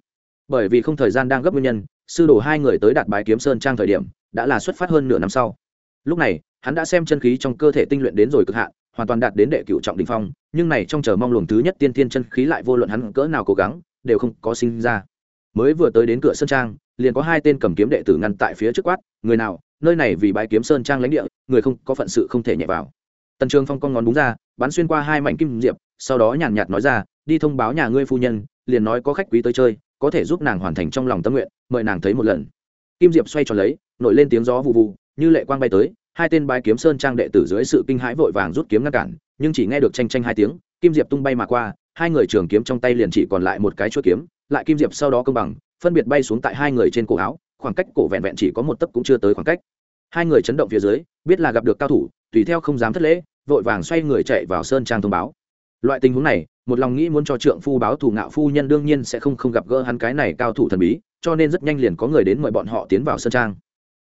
Bởi vì không thời gian đang gấp nguyên nhân, sư đồ hai người tới đạt bái kiếm sơn trang thời điểm đã là xuất phát hơn nửa năm sau. Lúc này, hắn đã xem chân khí trong cơ thể tinh luyện đến rồi cực hạn, hoàn toàn đạt đến đệ cựu trọng đình phong, nhưng này trong chờ mong luồng thứ nhất tiên tiên chân khí lại vô luận hắn cỡ nào cố gắng, đều không có sinh ra. Mới vừa tới đến cửa sơn trang, liền có hai tên cầm kiếm đệ tử ngăn tại phía trước quát, người nào, nơi này vì bãi kiếm sơn trang lãnh địa, người không có phận sự không thể nhẹ vào. Tần trường phong con ngón đúng ra, bắn xuyên qua hai mảnh kim diệp, sau đó nhàn nhạt nói ra, đi thông báo nhà ngươi phu nhân, liền nói có khách quý tới chơi, có thể giúp nàng hoàn thành trong lòng tâm nguyện, mời nàng thấy một lần kim diệp xoay tròn lấy, nổi lên tiếng gió vụ vụ như lệ quang bay tới, hai tên bái kiếm sơn trang đệ tử dưới sự kinh hãi vội vàng rút kiếm ngăn cản, nhưng chỉ nghe được tranh tranh hai tiếng, kim diệp tung bay mà qua, hai người trường kiếm trong tay liền chỉ còn lại một cái chuỗi kiếm, lại kim diệp sau đó công bằng, phân biệt bay xuống tại hai người trên cổ áo, khoảng cách cổ vẹn vẹn chỉ có một tấc cũng chưa tới khoảng cách. Hai người chấn động phía dưới, biết là gặp được cao thủ, tùy theo không dám thất lễ, vội vàng xoay người chạy vào sơn trang thông báo. Loại tình huống này, một lòng nghĩ muốn cho trượng phu báo thù ngạo phu nhân đương nhiên sẽ không không gặp gỡ hắn cái này cao thủ thần bí cho nên rất nhanh liền có người đến mời bọn họ tiến vào sơn trang.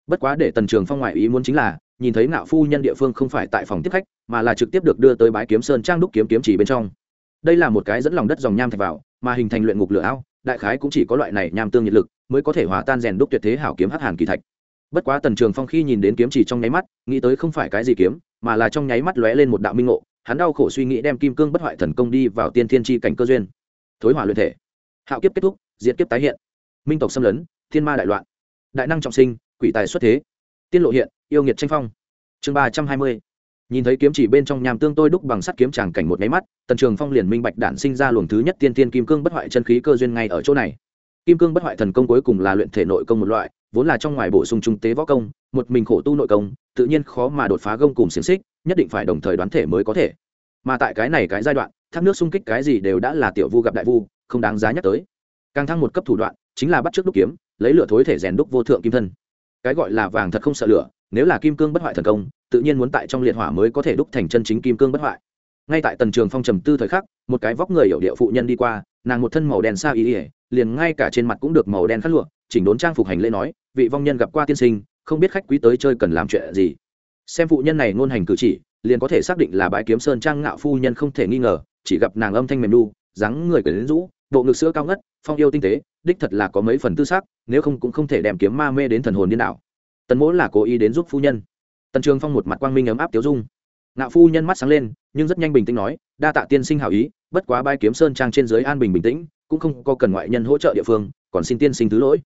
Bất quá để tần trường phong ngoại ý muốn chính là, nhìn thấy ngạo phu nhân địa phương không phải tại phòng tiếp khách, mà là trực tiếp được đưa tới bái kiếm sơn trang đúc kiếm kiếm chỉ bên trong. Đây là một cái dẫn lòng đất dòng nham thạch vào, mà hình thành luyện ngục lửa ao, đại khái cũng chỉ có loại này nham tương nhiệt lực, mới có thể hòa tan rèn đúc tuyệt thế hảo kiếm hắc hàn kỳ thạch. Bất quá tần trường phong khi nhìn đến kiếm chỉ trong nháy mắt, nghĩ tới không phải cái gì kiếm, mà là trong nháy mắt lóe lên một đạo minh ngộ, hắn đau khổ suy nghĩ đem kim cương bất hoại thần công đi vào tiên thiên tri cảnh cơ duyên. Thối hỏa luyện thể. Hạo kiếp kết thúc diễn kiếp tái hiện minh tộc xâm lấn, thiên ma đại loạn, đại năng trọng sinh, quỷ tài xuất thế. Tiên lộ hiện, yêu nghiệt tranh phong. Chương ba trăm hai mươi. Nhìn thấy kiếm chỉ bên trong nhàm tương tôi đúc bằng sắt kiếm tràng cảnh một máy mắt, tần trường phong liền minh bạch đản sinh ra luồng thứ nhất tiên tiên kim cương bất hoại chân khí cơ duyên ngay ở chỗ này. Kim cương bất hoại thần công cuối cùng là luyện thể nội công một loại, vốn là trong ngoài bổ sung trung tế võ công, một mình khổ tu nội công, tự nhiên khó mà đột phá gông cùng xiềng xích, nhất định phải đồng thời đoán thể mới có thể. Mà tại cái này cái giai đoạn, thác nước xung kích cái gì đều đã là tiểu vu gặp đại vu, không đáng giá nhắc tới. Càng thăng một cấp thủ đoạn chính là bắt trước đúc kiếm, lấy lửa thối thể rèn đúc vô thượng kim thân. Cái gọi là vàng thật không sợ lửa, nếu là kim cương bất hoại thần công, tự nhiên muốn tại trong liệt hỏa mới có thể đúc thành chân chính kim cương bất hoại. Ngay tại tần trường phong trầm tư thời khắc, một cái vóc người hiểu địa phụ nhân đi qua, nàng một thân màu đen xa ý ỉa liền ngay cả trên mặt cũng được màu đen khát lụa, chỉnh đốn trang phục hành lễ nói, vị vong nhân gặp qua tiên sinh, không biết khách quý tới chơi cần làm chuyện gì? Xem phụ nhân này ngôn hành cử chỉ, liền có thể xác định là bãi kiếm sơn trang ngạo phu nhân không thể nghi ngờ, chỉ gặp nàng âm thanh mềm đu dáng người quyển rũ, bộ ngực sữa cao ngất phong yêu tinh tế, đích thật là có mấy phần tư xác nếu không cũng không thể đem kiếm ma mê đến thần hồn điên đảo. Tần mỗ là cố ý đến giúp phu nhân. Tần trường phong một mặt quang minh ấm áp tiếu dung. Ngạo phu nhân mắt sáng lên, nhưng rất nhanh bình tĩnh nói, đa tạ tiên sinh hảo ý, bất quá bai kiếm sơn trang trên dưới an bình bình tĩnh, cũng không có cần ngoại nhân hỗ trợ địa phương, còn xin tiên sinh thứ lỗi.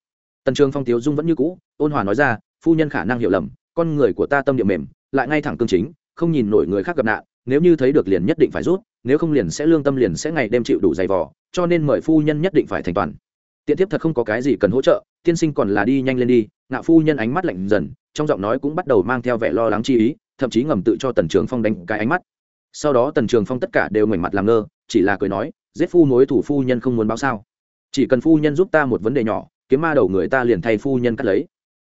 Tần trường phong tiếu dung vẫn như cũ, ôn hòa nói ra, phu nhân khả năng hiểu lầm, con người của ta tâm địa mềm, lại ngay thẳng cương chính, không nhìn nổi người khác gặp nạn, nếu như thấy được liền nhất định phải rút nếu không liền sẽ lương tâm liền sẽ ngày đêm chịu đủ dày vò, cho nên mời phu nhân nhất định phải thành toàn. Tiện tiếp thật không có cái gì cần hỗ trợ, tiên sinh còn là đi nhanh lên đi, ngạo phu nhân ánh mắt lạnh dần, trong giọng nói cũng bắt đầu mang theo vẻ lo lắng chi ý, thậm chí ngầm tự cho tần trường phong đánh cái ánh mắt. Sau đó tần trường phong tất cả đều ngoảnh mặt làm ngơ, chỉ là cười nói, giết phu mối thủ phu nhân không muốn báo sao? Chỉ cần phu nhân giúp ta một vấn đề nhỏ, kiếm ma đầu người ta liền thay phu nhân cắt lấy.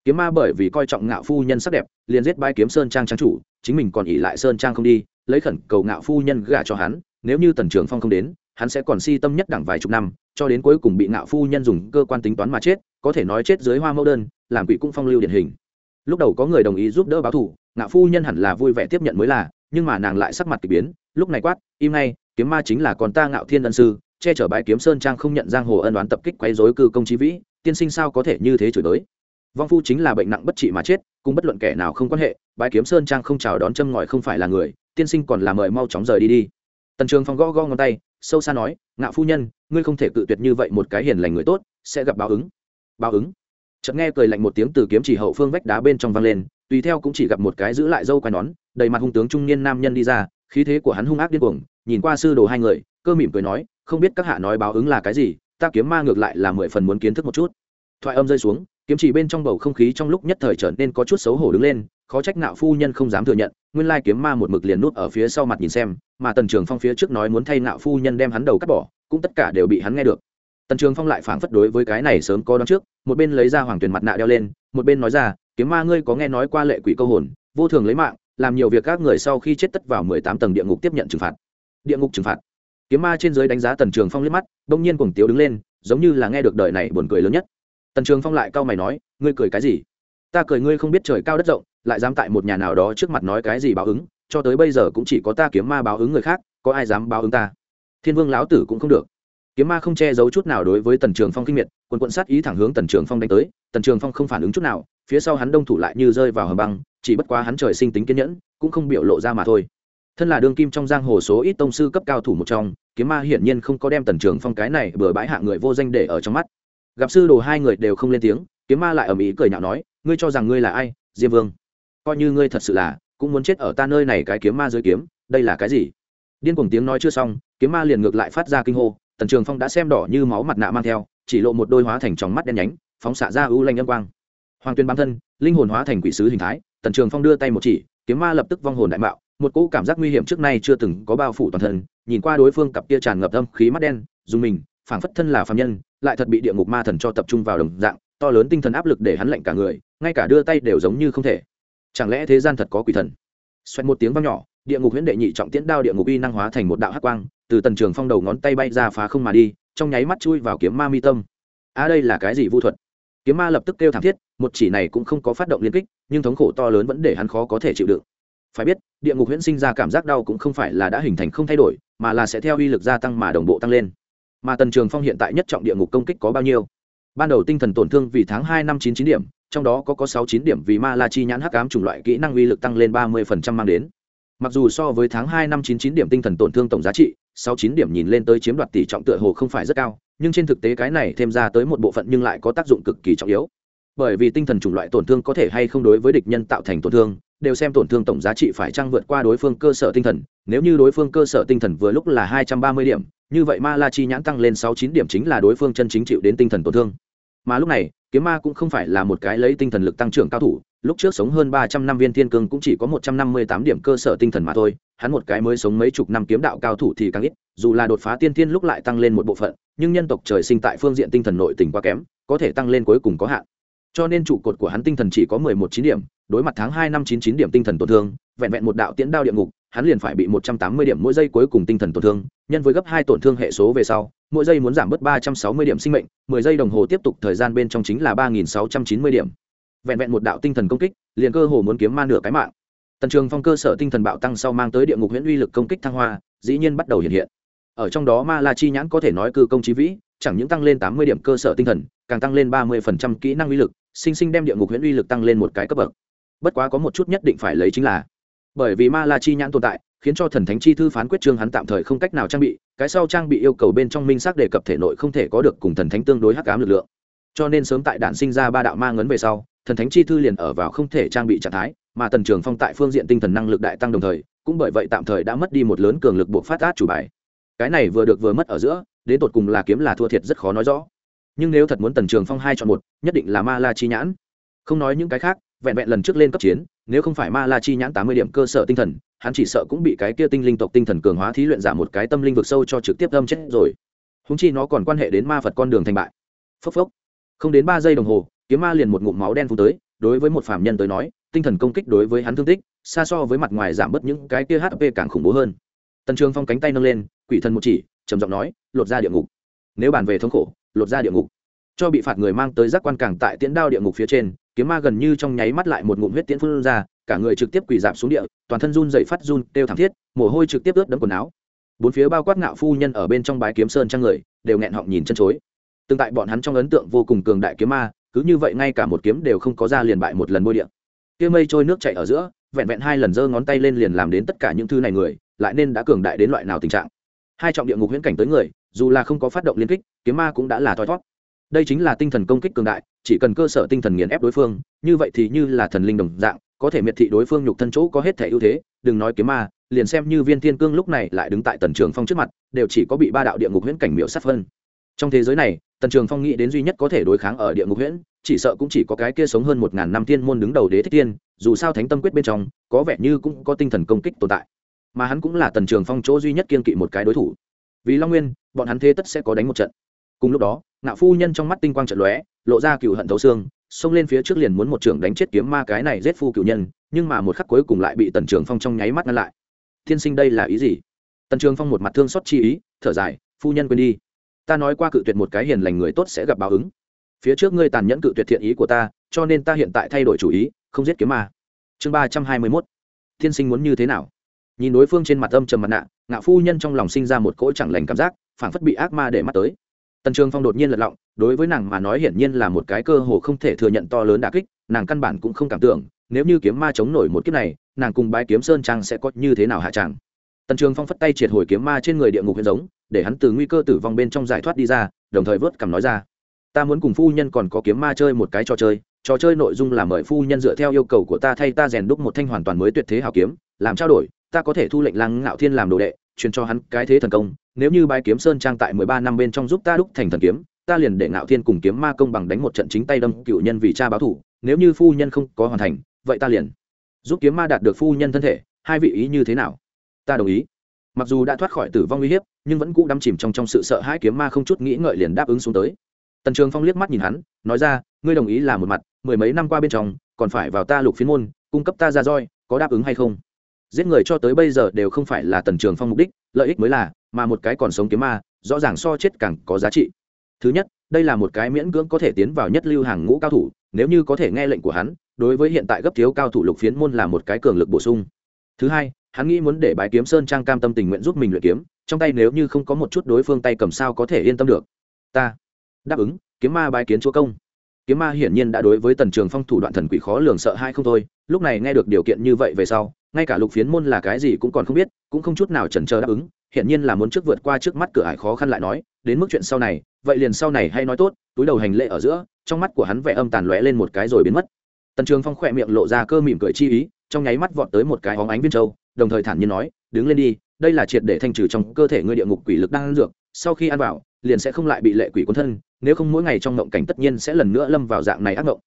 Kiếm ma bởi vì coi trọng ngạo phu nhân sắc đẹp, liền giết bãi kiếm sơn trang trang chủ, chính mình còn ỉ lại sơn trang không đi lấy khẩn cầu ngạo phu nhân gả cho hắn, nếu như tần trường phong không đến, hắn sẽ còn si tâm nhất đẳng vài chục năm, cho đến cuối cùng bị ngạo phu nhân dùng cơ quan tính toán mà chết, có thể nói chết dưới hoa mẫu đơn, làm quỷ cũng phong lưu điển hình. Lúc đầu có người đồng ý giúp đỡ báo thù, ngạo phu nhân hẳn là vui vẻ tiếp nhận mới là, nhưng mà nàng lại sắc mặt k ỳ biến, lúc này quát, im ngay, kiếm ma chính là con ta ngạo thiên ân sư, che chở bãi kiếm sơn trang không nhận giang hồ ân đoán tập kích quấy dối cư công trí vĩ, tiên sinh sao có thể như thế chửi tới vong phu chính là bệnh nặng bất trị mà chết, cùng bất luận kẻ nào không quan hệ bãi kiếm sơn trang không chào đón châm ngòi không phải là người, tiên sinh còn là mời mau chóng rời đi đi. Tần trường phong gõ gõ ngón tay, sâu xa nói, ngạo phu nhân, ngươi không thể cự tuyệt như vậy một cái hiền lành người tốt, sẽ gặp báo ứng. Báo ứng? Chợt nghe cười lạnh một tiếng từ kiếm chỉ hậu phương vách đá bên trong vang lên, tùy theo cũng chỉ gặp một cái giữ lại dâu quai nón, đầy mặt hung tướng trung niên nam nhân đi ra, khí thế của hắn hung ác điên cuồng, nhìn qua sư đồ hai người, cơ mỉm cười nói, không biết các hạ nói báo ứng là cái gì, ta kiếm ma ngược lại là mười phần muốn kiến thức một chút. Thoại âm rơi xuống kiếm chỉ bên trong bầu không khí trong lúc nhất thời trở nên có chút xấu hổ đứng lên, khó trách nạo phu nhân không dám thừa nhận, nguyên lai kiếm ma một mực liền nút ở phía sau mặt nhìn xem, mà tần trường phong phía trước nói muốn thay nạo phu nhân đem hắn đầu cắt bỏ, cũng tất cả đều bị hắn nghe được. Tần trường phong lại phảng phất đối với cái này sớm có đón trước, một bên lấy ra hoàng tuyền mặt nạ đeo lên, một bên nói ra, kiếm ma ngươi có nghe nói qua lệ quỷ câu hồn, vô thường lấy mạng, làm nhiều việc các người sau khi chết tất vào mười tám tầng địa ngục tiếp nhận trừng phạt. Địa ngục trừng phạt. Kiếm ma trên dưới đánh giá tần trường phong liếc mắt đông nhiên cuồng tiếu đứng lên, giống như là nghe được đời này buồn cười lớn nhất tần trường phong lại cau mày nói, ngươi cười cái gì? Ta cười ngươi không biết trời cao đất rộng, lại dám tại một nhà nào đó trước mặt nói cái gì báo ứng, cho tới bây giờ cũng chỉ có ta kiếm ma báo ứng người khác, có ai dám báo ứng ta? Thiên vương lão tử cũng không được. Kiếm ma không che giấu chút nào đối với tần trường phong kinh miệt quân quận sát ý thẳng hướng tần trường phong đánh tới, tần trường phong không phản ứng chút nào, phía sau hắn đông thủ lại như rơi vào hầm băng, chỉ bất quá hắn trời sinh tính kiên nhẫn, cũng không biểu lộ ra mà thôi. Thân là đương kim trong giang hồ số ít tông sư cấp cao thủ một trong, kiếm ma hiển nhiên không có đem tần trường phong cái này bừa bãi hạ người vô danh để ở trong mắt gặp sư đồ hai người đều không lên tiếng, kiếm ma lại ở mỹ cười nhạo nói, ngươi cho rằng ngươi là ai, diêm vương? Coi như ngươi thật sự là, cũng muốn chết ở ta nơi này cái kiếm ma dưới kiếm, đây là cái gì? Điên cuồng tiếng nói chưa xong, kiếm ma liền ngược lại phát ra kinh hô, tần trường phong đã xem đỏ như máu mặt nạ mang theo, chỉ lộ một đôi hóa thành tròng mắt đen nhánh, phóng xạ ra ưu lanh âm quang. Hoàng tuyên bám thân, linh hồn hóa thành quỷ sứ hình thái, tần trường phong đưa tay một chỉ, kiếm ma lập tức vong hồn đại mạo, một cỗ cảm giác nguy hiểm trước nay chưa từng có bao phủ toàn thân, nhìn qua đối phương cặp kia tràn ngập âm khí mắt đen, dùng mình, phảng phất thân là phạm nhân lại thật bị địa ngục ma thần cho tập trung vào đồng dạng, to lớn tinh thần áp lực để hắn lạnh cả người, ngay cả đưa tay đều giống như không thể. Chẳng lẽ thế gian thật có quỷ thần? Xoẹt một tiếng vang nhỏ, địa ngục huyễn đệ nhị trọng tiễn đao địa ngục uy năng hóa thành một đạo hắc quang, từ tần trường phong đầu ngón tay bay ra phá không mà đi, trong nháy mắt chui vào kiếm ma mi tâm. A à đây là cái gì vu thuật? Kiếm ma lập tức kêu thảm thiết, một chỉ này cũng không có phát động liên kích, nhưng thống khổ to lớn vẫn để hắn khó có thể chịu đựng. Phải biết, địa ngục huyễn sinh ra cảm giác đau cũng không phải là đã hình thành không thay đổi, mà là sẽ theo uy lực gia tăng mà đồng bộ tăng lên mà tần trường phong hiện tại nhất trọng địa ngục công kích có bao nhiêu? Ban đầu tinh thần tổn thương vì tháng hai năm chín chín điểm, trong đó có có sáu chín điểm vì ma la chi nhãn hắc ám chủng loại kỹ năng uy lực tăng lên ba mươi phần trăm mang đến. Mặc dù so với tháng hai năm chín chín điểm tinh thần tổn thương tổng giá trị, sáu chín điểm nhìn lên tới chiếm đoạt tỷ trọng tựa hồ không phải rất cao, nhưng trên thực tế cái này thêm ra tới một bộ phận nhưng lại có tác dụng cực kỳ trọng yếu. Bởi vì tinh thần chủng loại tổn thương có thể hay không đối với địch nhân tạo thành tổn thương, đều xem tổn thương tổng giá trị phải trăng vượt qua đối phương cơ sở tinh thần. Nếu như đối phương cơ sở tinh thần vừa lúc là hai trăm ba mươi điểm như vậy ma la chi nhãn tăng lên sáu chín điểm chính là đối phương chân chính chịu đến tinh thần tổn thương. Mà lúc này, kiếm ma cũng không phải là một cái lấy tinh thần lực tăng trưởng cao thủ, lúc trước sống hơn ba trăm năm viên thiên cương cũng chỉ có một trăm năm mươi tám điểm cơ sở tinh thần mà thôi, hắn một cái mới sống mấy chục năm kiếm đạo cao thủ thì càng ít, dù là đột phá tiên thiên lúc lại tăng lên một bộ phận, nhưng nhân tộc trời sinh tại phương diện tinh thần nội tình quá kém, có thể tăng lên cuối cùng có hạn. Cho nên trụ cột của hắn tinh thần chỉ có mười một chín điểm, đối mặt tháng hai năm chín chín điểm tinh thần tổn thương, vẹn vẹn một đạo tiễn đao địa ngục hắn liền phải bị một trăm tám mươi điểm mỗi giây cuối cùng tinh thần tổn thương, nhân với gấp hai tổn thương hệ số về sau, mỗi giây muốn giảm bớt ba trăm sáu mươi điểm sinh mệnh, mười giây đồng hồ tiếp tục thời gian bên trong chính là ba nghìn sáu trăm chín mươi điểm. Vẹn vẹn một đạo tinh thần công kích, liền cơ hồ muốn kiếm ma nửa cái mạng. Tần trường phong cơ sở tinh thần bạo tăng sau mang tới địa ngục huyễn uy lực công kích thăng hoa, dĩ nhiên bắt đầu hiện hiện. Ở trong đó ma la chi nhãn có thể nói cư công trí vĩ, chẳng những tăng lên tám mươi điểm cơ sở tinh thần, càng tăng lên ba mươi phần trăm kỹ năng uy lực, sinh sinh đem địa ngục huyễn uy lực tăng lên một cái cấp bậc. Bất quá có một chút nhất định phải lấy chính là bởi vì ma la chi nhãn tồn tại, khiến cho thần thánh chi thư phán quyết trương hắn tạm thời không cách nào trang bị, cái sau trang bị yêu cầu bên trong minh xác đề cập thể nội không thể có được cùng thần thánh tương đối hắc ám lực lượng. Cho nên sớm tại đạn sinh ra ba đạo ma ngấn về sau, thần thánh chi thư liền ở vào không thể trang bị trạng thái, mà tần trường phong tại phương diện tinh thần năng lực đại tăng đồng thời, cũng bởi vậy tạm thời đã mất đi một lớn cường lực buộc phát át chủ bài. Cái này vừa được vừa mất ở giữa, đến tột cùng là kiếm là thua thiệt rất khó nói rõ. Nhưng nếu thật muốn tần trường phong hai chọn một, nhất định là ma la chi nhãn. Không nói những cái khác vẹn vẹn lần trước lên cấp chiến, nếu không phải ma la chi nhãn tám mươi điểm cơ sở tinh thần, hắn chỉ sợ cũng bị cái kia tinh linh tộc tinh thần cường hóa thí luyện giảm một cái tâm linh vực sâu cho trực tiếp âm chết rồi. Húng chi nó còn quan hệ đến ma phật con đường thành bại. Phốc phốc. Không đến ba giây đồng hồ, kiếm ma liền một ngụm máu đen phun tới, đối với một phạm nhân tới nói, tinh thần công kích đối với hắn thương tích, xa so với mặt ngoài giảm bớt những cái kia hp càng khủng bố hơn. Tần trường phong cánh tay nâng lên, quỷ thần một chỉ, trầm giọng nói, lột ra địa ngục. Nếu bàn về thống khổ, lột ra địa ngục. Cho bị phạt người mang tới giác quan càng tại tiễn đao địa ngục phía trên kiếm ma gần như trong nháy mắt lại một ngụm huyết tiễn phun ra, cả người trực tiếp quỳ dạp xuống địa, toàn thân run dậy phát run, kêu thảm thiết, mồ hôi trực tiếp ướt đẫm quần áo. Bốn phía bao quát ngạo phu nhân ở bên trong bái kiếm sơn trang người, đều nghẹn họng nhìn chân chối. Tương tại bọn hắn trong ấn tượng vô cùng cường đại kiếm ma, cứ như vậy ngay cả một kiếm đều không có ra liền bại một lần môi điện kia mây trôi nước chạy ở giữa, vẹn vẹn hai lần giơ ngón tay lên liền làm đến tất cả những thứ này người, lại nên đã cường đại đến loại nào tình trạng. Hai trọng địa ngục huyễn cảnh tới người, dù là không có phát động liên kích, kiếm ma cũng đã là thoi thót đây chính là tinh thần công kích cường đại, chỉ cần cơ sở tinh thần nghiền ép đối phương, như vậy thì như là thần linh đồng dạng, có thể miệt thị đối phương nhục thân chỗ có hết thể ưu thế, đừng nói kiếm ma, liền xem như viên thiên cương lúc này lại đứng tại tần trường phong trước mặt, đều chỉ có bị ba đạo địa ngục huyễn cảnh miễu sát phân trong thế giới này, tần trường phong nghĩ đến duy nhất có thể đối kháng ở địa ngục huyễn, chỉ sợ cũng chỉ có cái kia sống hơn một ngàn năm thiên môn đứng đầu đế thích tiên dù sao thánh tâm quyết bên trong, có vẻ như cũng có tinh thần công kích tồn tại. Mà hắn cũng là tần trường phong chỗ duy nhất kiên kỵ một cái đối thủ. Vì long nguyên, bọn hắn thế tất sẽ có đánh một trận. Cùng lúc đó ngạo phu nhân trong mắt tinh quang trận lóe, lộ ra cựu hận thấu xương, xông lên phía trước liền muốn một trưởng đánh chết kiếm ma cái này giết phu cựu nhân, nhưng mà một khắc cuối cùng lại bị tần trường phong trong nháy mắt ngăn lại. Tiên sinh đây là ý gì? Tần trường phong một mặt thương xót chi ý, thở dài, phu nhân quên đi. Ta nói qua cự tuyệt một cái hiền lành người tốt sẽ gặp báo ứng. Phía trước ngươi tàn nhẫn cự tuyệt thiện ý của ta, cho nên ta hiện tại thay đổi chủ ý, không giết kiếm ma. Chương ba trăm hai mươi mốt. Tiên sinh muốn như thế nào? Nhìn đối phương trên mặt âm trầm mặt nạ, ngạo phu nhân trong lòng sinh ra một cỗ chẳng lành cảm giác, phảng phất bị ác ma để mắt tới tần trường phong đột nhiên lật lọng, đối với nàng mà nói hiển nhiên là một cái cơ hồ không thể thừa nhận to lớn đà kích, nàng căn bản cũng không cảm tưởng, nếu như kiếm ma chống nổi một kiếp này, nàng cùng bái kiếm sơn trang sẽ có như thế nào hạ tràng tần trường phong phất tay triệt hồi kiếm ma trên người địa ngục huyền giống, để hắn từ nguy cơ tử vong bên trong giải thoát đi ra, đồng thời vớt cằm nói ra. Ta muốn cùng phu nhân còn có kiếm ma chơi một cái trò chơi trò chơi nội dung là mời phu nhân dựa theo yêu cầu của ta thay ta rèn đúc một thanh hoàn toàn mới tuyệt thế hào kiếm, làm trao đổi, ta có thể thu lệnh lăng ngạo thiên làm đồ đệ truyền cho hắn cái thế thần công, nếu như bái kiếm sơn trang tại mười ba năm bên trong giúp ta đúc thành thần kiếm, ta liền để ngạo thiên cùng kiếm ma công bằng đánh một trận chính tay đâm cựu nhân vì cha báo thủ, nếu như phu nhân không có hoàn thành, vậy ta liền giúp kiếm ma đạt được phu nhân thân thể, hai vị ý như thế nào? Ta đồng ý. Mặc dù đã thoát khỏi tử vong uy hiếp, nhưng vẫn cũ đắm chìm trong trong sự sợ hãi kiếm ma không chút nghĩ ngợi liền đáp ứng xuống tới. Tần trường phong liếc mắt nhìn hắn, nói ra, ngươi đồng ý là một mặt, mười mấy năm qua bên trong, còn phải vào ta lục phiến môn, cung cấp ta ra roi, có đáp ứng hay không? Giết người cho tới bây giờ đều không phải là tần trường phong mục đích, lợi ích mới là, mà một cái còn sống kiếm ma, rõ ràng so chết càng có giá trị. Thứ nhất, đây là một cái miễn cưỡng có thể tiến vào nhất lưu hàng ngũ cao thủ, nếu như có thể nghe lệnh của hắn, đối với hiện tại gấp thiếu cao thủ lục phiến môn là một cái cường lực bổ sung. Thứ hai, hắn nghĩ muốn để bái kiếm sơn trang cam tâm tình nguyện giúp mình luyện kiếm, trong tay nếu như không có một chút đối phương tay cầm sao có thể yên tâm được. Ta. Đáp ứng, kiếm ma bái kiến chúa công. Kiếm ma hiển nhiên đã đối với tần trường phong thủ đoạn thần quỷ khó lường sợ hai không thôi, lúc này nghe được điều kiện như vậy về sau ngay cả lục phiến môn là cái gì cũng còn không biết, cũng không chút nào chần chờ đáp ứng, hiển nhiên là muốn trước vượt qua trước mắt cửa ải khó khăn lại nói, đến mức chuyện sau này, vậy liền sau này hay nói tốt, túi đầu hành lệ ở giữa, trong mắt của hắn vẻ âm tàn lóe lên một cái rồi biến mất. Tần trường phong khỏe miệng lộ ra cơ mỉm cười chi ý, trong nháy mắt vọt tới một cái hóng ánh viên châu, đồng thời thản nhiên nói, đứng lên đi, đây là triệt để thanh trừ trong cơ thể ngươi địa ngục quỷ lực đang ăn dược, sau khi ăn vào, liền sẽ không lại bị lệ quỷ cuốn thân, nếu không mỗi ngày trong ngộng cảnh tất nhiên sẽ lần nữa lâm vào dạng này ác ngộng.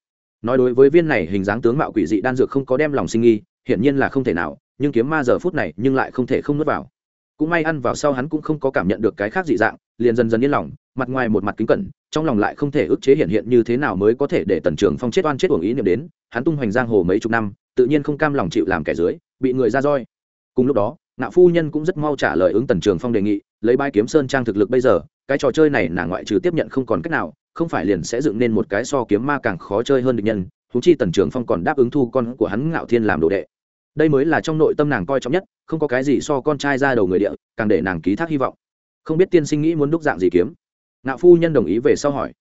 Nói đối với viên này hình dáng tướng mạo quỷ dị đan dược không có đem lòng sinh nghi hiển nhiên là không thể nào, nhưng kiếm ma giờ phút này nhưng lại không thể không nuốt vào. Cũng may ăn vào sau hắn cũng không có cảm nhận được cái khác dị dạng, liền dần dần yên lòng, mặt ngoài một mặt kính cẩn, trong lòng lại không thể ức chế hiện hiện như thế nào mới có thể để tần trường phong chết oan chết uổng ý niệm đến, hắn tung hoành giang hồ mấy chục năm, tự nhiên không cam lòng chịu làm kẻ dưới, bị người ra roi. Cùng lúc đó, ngạo phu nhân cũng rất mau trả lời ứng tần trường phong đề nghị, lấy bãi kiếm sơn trang thực lực bây giờ, cái trò chơi này nàng ngoại trừ tiếp nhận không còn cách nào, không phải liền sẽ dựng nên một cái so kiếm ma càng khó chơi hơn địch nhân huống chi tần trường phong còn đáp ứng thu con của hắn ngạo thiên làm đồ đệ. Đây mới là trong nội tâm nàng coi trọng nhất, không có cái gì so con trai ra đầu người địa, càng để nàng ký thác hy vọng. Không biết tiên sinh nghĩ muốn đúc dạng gì kiếm? Ngạo phu nhân đồng ý về sau hỏi.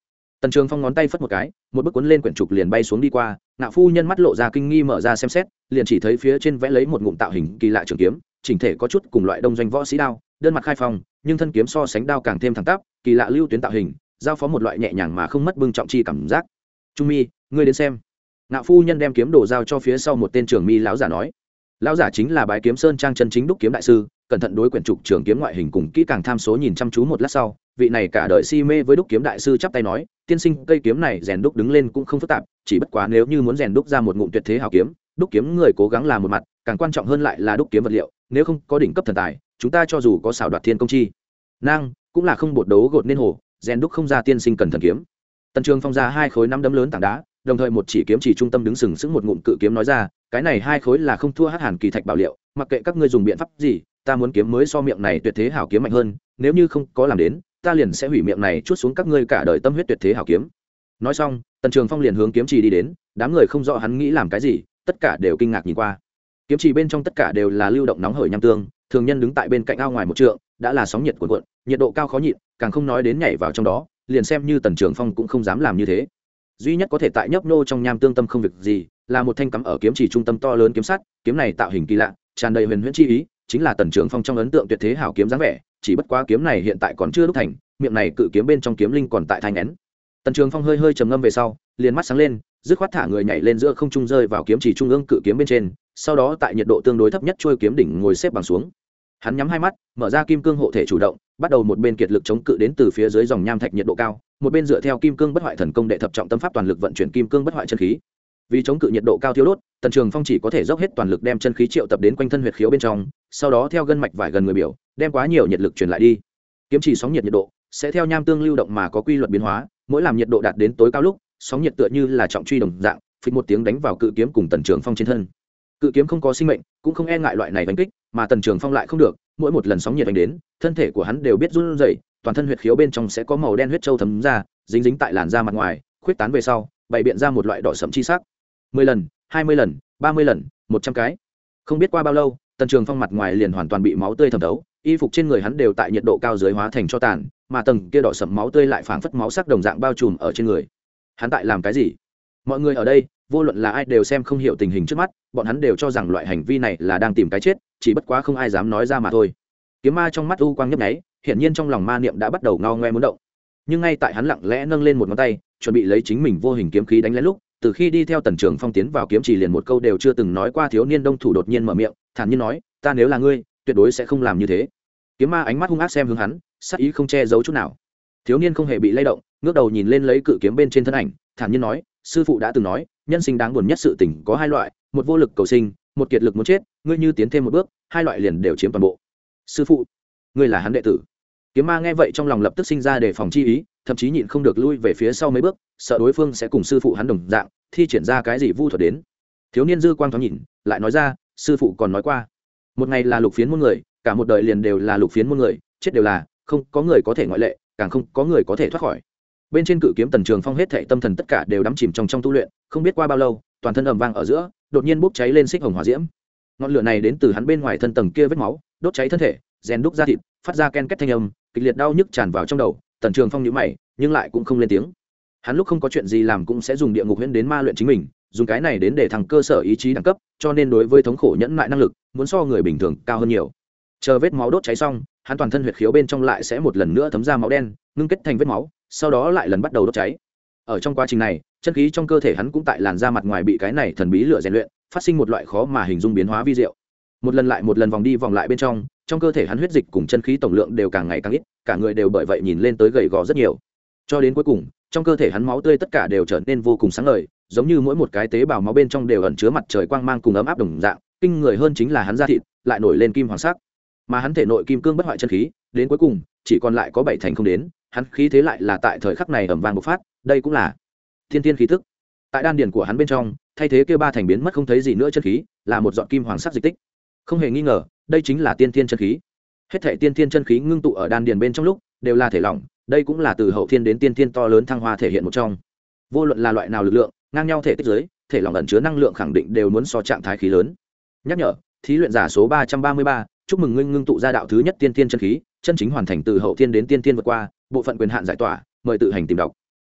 Tần trường phong ngón tay phất một cái, một bức cuốn lên quyển trục liền bay xuống đi qua, ngạo phu nhân mắt lộ ra kinh nghi mở ra xem xét, liền chỉ thấy phía trên vẽ lấy một ngụm tạo hình kỳ lạ trường kiếm, chỉnh thể có chút cùng loại đông doanh võ sĩ đao, đơn mặt khai phong, nhưng thân kiếm so sánh đao càng thêm thẳng tắp, kỳ lạ lưu tuyến tạo hình, giao phó một loại nhẹ nhàng mà không mất bưng trọng chi cảm giác. Trung mi, ngươi đến xem ngạo phu nhân đem kiếm đồ giao cho phía sau một tên trường mi lão giả nói. Lão giả chính là bái kiếm sơn trang chân chính đúc kiếm đại sư, cẩn thận đối quyển trục trường kiếm ngoại hình cùng kỹ càng tham số nhìn chăm chú một lát sau, vị này cả đời si mê với đúc kiếm đại sư chắp tay nói, tiên sinh, cây kiếm này rèn đúc đứng lên cũng không phức tạp, chỉ bất quá nếu như muốn rèn đúc ra một ngụm tuyệt thế hào kiếm, đúc kiếm người cố gắng là một mặt, càng quan trọng hơn lại là đúc kiếm vật liệu, nếu không có đỉnh cấp thần tài, chúng ta cho dù có xảo đoạt thiên công chi, năng, cũng là không bột đấu gột nên hồ, rèn đúc không ra tiên sinh cần thần kiếm. Tần trường phong ra hai khối năm đấm lớn tảng đá đồng thời một chỉ kiếm chỉ trung tâm đứng sừng sững một ngụm cự kiếm nói ra, cái này hai khối là không thua hát hàn kỳ thạch bảo liệu, mặc kệ các ngươi dùng biện pháp gì, ta muốn kiếm mới so miệng này tuyệt thế hảo kiếm mạnh hơn, nếu như không có làm đến, ta liền sẽ hủy miệng này chút xuống các ngươi cả đời tâm huyết tuyệt thế hảo kiếm. Nói xong, tần trường phong liền hướng kiếm trì đi đến, đám người không rõ hắn nghĩ làm cái gì, tất cả đều kinh ngạc nhìn qua. Kiếm trì bên trong tất cả đều là lưu động nóng hởi nham tương, thường nhân đứng tại bên cạnh ao ngoài một trượng, đã là sóng nhiệt cuộn cuộn, nhiệt độ cao khó nhịn, càng không nói đến nhảy vào trong đó, liền xem như tần trường phong cũng không dám làm như thế duy nhất có thể tại nhấp nô trong nham tương tâm không việc gì, là một thanh cắm ở kiếm chỉ trung tâm to lớn kiếm sắt, kiếm này tạo hình kỳ lạ, tràn đầy huyền huyễn chi ý, chính là tần trường phong trong ấn tượng tuyệt thế hảo kiếm dáng vẻ, chỉ bất quá kiếm này hiện tại còn chưa đúc thành, miệng này cự kiếm bên trong kiếm linh còn tại thai nén. Tần trường phong hơi hơi trầm ngâm về sau, liền mắt sáng lên, dứt khoát thả người nhảy lên giữa không trung rơi vào kiếm chỉ trung ương cự kiếm bên trên, sau đó tại nhiệt độ tương đối thấp nhất trôi kiếm đỉnh ngồi xếp bằng xuống. Hắn nhắm hai mắt, mở ra kim cương hộ thể chủ động, bắt đầu một bên kiệt lực chống cự đến từ phía dưới dòng nham thạch nhiệt độ cao một bên dựa theo kim cương bất hoại thần công đệ thập trọng tâm pháp toàn lực vận chuyển kim cương bất hoại chân khí. Vì chống cự nhiệt độ cao thiếu đốt, tần trường phong chỉ có thể dốc hết toàn lực đem chân khí triệu tập đến quanh thân huyệt khiếu bên trong, sau đó theo gân mạch vải gần người biểu, đem quá nhiều nhiệt lực truyền lại đi. Kiếm chỉ sóng nhiệt nhiệt độ sẽ theo nham tương lưu động mà có quy luật biến hóa, mỗi làm nhiệt độ đạt đến tối cao lúc, sóng nhiệt tựa như là trọng truy đồng dạng, phịch một tiếng đánh vào cự kiếm cùng tần trường phong trên thân. Cự kiếm không có sinh mệnh, cũng không e ngại loại này đánh kích, mà tần trường phong lại không được mỗi một lần sóng nhiệt đánh đến, thân thể của hắn đều biết run rẩy, toàn thân huyệt khiếu bên trong sẽ có màu đen huyết trâu thấm ra, dính dính tại làn da mặt ngoài, khuyết tán về sau, bày biện ra một loại đỏ sẫm chi sắc. Mười lần, hai mươi lần, ba mươi lần, một trăm cái. Không biết qua bao lâu, tần trường phong mặt ngoài liền hoàn toàn bị máu tươi thẩm thấu, y phục trên người hắn đều tại nhiệt độ cao dưới hóa thành cho tàn, mà tầng kia đỏ sẫm máu tươi lại phảng phất máu sắc đồng dạng bao trùm ở trên người. Hắn tại làm cái gì? Mọi người ở đây vô luận là ai đều xem không hiểu tình hình trước mắt, bọn hắn đều cho rằng loại hành vi này là đang tìm cái chết, chỉ bất quá không ai dám nói ra mà thôi. Kiếm ma trong mắt u quang nhấp nháy, hiển nhiên trong lòng ma niệm đã bắt đầu ngao ngoe muốn động. Nhưng ngay tại hắn lặng lẽ nâng lên một ngón tay, chuẩn bị lấy chính mình vô hình kiếm khí đánh lén lúc, từ khi đi theo tần trường phong tiến vào kiếm chỉ liền một câu đều chưa từng nói qua thiếu niên đông thủ đột nhiên mở miệng, thản nhiên nói, ta nếu là ngươi, tuyệt đối sẽ không làm như thế. Kiếm ma ánh mắt hung ác xem hướng hắn, sắc ý không che giấu chút nào. Thiếu niên không hề bị lay động, ngước đầu nhìn lên lấy cự kiếm bên trên thân ảnh, thản nhiên nói, sư phụ đã từng nói nhân sinh đáng buồn nhất sự tình có hai loại, một vô lực cầu sinh, một kiệt lực muốn chết, ngươi như tiến thêm một bước, hai loại liền đều chiếm toàn bộ. Sư phụ, ngươi là hắn đệ tử. Kiếm ma nghe vậy trong lòng lập tức sinh ra đề phòng chi ý, thậm chí nhịn không được lui về phía sau mấy bước, sợ đối phương sẽ cùng sư phụ hắn đồng dạng, thi triển ra cái gì vu thuật đến. Thiếu niên dư quang thoáng nhìn, lại nói ra, sư phụ còn nói qua. Một ngày là lục phiến muôn người, cả một đời liền đều là lục phiến muôn người, chết đều là, không có người có thể ngoại lệ, càng không có người có thể thoát khỏi bên trên cự kiếm tần trường phong hết thệ tâm thần tất cả đều đắm chìm trong trong tu luyện, không biết qua bao lâu, toàn thân ầm vang ở giữa, đột nhiên bốc cháy lên xích hồng hỏa diễm. Ngọn lửa này đến từ hắn bên ngoài thân tầng kia vết máu, đốt cháy thân thể, rèn đúc ra thịt, phát ra ken két thanh âm, kịch liệt đau nhức tràn vào trong đầu, tần trường phong nhíu mày, nhưng lại cũng không lên tiếng. Hắn lúc không có chuyện gì làm cũng sẽ dùng địa ngục huyễn đến ma luyện chính mình, dùng cái này đến để thằng cơ sở ý chí đẳng cấp, cho nên đối với thống khổ nhẫn lại năng lực, muốn so người bình thường cao hơn nhiều. Chờ vết máu đốt cháy xong, hắn toàn thân huyệt khiếu bên trong lại sẽ một lần nữa thấm ra máu đen, ngưng kết thành vết máu sau đó lại lần bắt đầu đốt cháy. Ở trong quá trình này, chân khí trong cơ thể hắn cũng tại làn da mặt ngoài bị cái này thần bí lửa rèn luyện, phát sinh một loại khó mà hình dung biến hóa vi diệu. Một lần lại một lần vòng đi vòng lại bên trong trong cơ thể hắn huyết dịch cùng chân khí tổng lượng đều càng ngày càng ít, cả người đều bởi vậy nhìn lên tới gầy gò rất nhiều. Cho đến cuối cùng, trong cơ thể hắn máu tươi tất cả đều trở nên vô cùng sáng ngời, giống như mỗi một cái tế bào máu bên trong đều ẩn chứa mặt trời quang mang cùng ấm áp đồng dạng, kinh người hơn chính là hắn da thịt, lại nổi lên kim hoàng sắc. Mà hắn thể nội kim cương bất hoại chân khí, đến cuối cùng, chỉ còn lại có bảy thành không đến hắn khí thế lại là tại thời khắc này ẩm vàng bộc phát, đây cũng là thiên thiên khí tức. Tại đan điền của hắn bên trong, thay thế kêu ba thành biến mất không thấy gì nữa chân khí, là một dọn kim hoàng sắc dịch tích. Không hề nghi ngờ, đây chính là tiên thiên chân khí. Hết thể tiên thiên chân khí ngưng tụ ở đan điền bên trong lúc, đều là thể lỏng, đây cũng là từ hậu thiên đến tiên thiên to lớn thăng hoa thể hiện một trong. Vô luận là loại nào lực lượng, ngang nhau thể tích giới thể lỏng ẩn chứa năng lượng khẳng định đều muốn so trạng thái khí lớn. Nhắc nhở, thí luyện giả số ba trăm ba mươi ba chúc mừng ngưng ngưng tụ ra đạo thứ nhất tiên thiên chân khí, chân chính hoàn thành từ hậu thiên đến tiên thiên vượt qua, bộ phận quyền hạn giải tỏa, mời tự hành tìm đọc.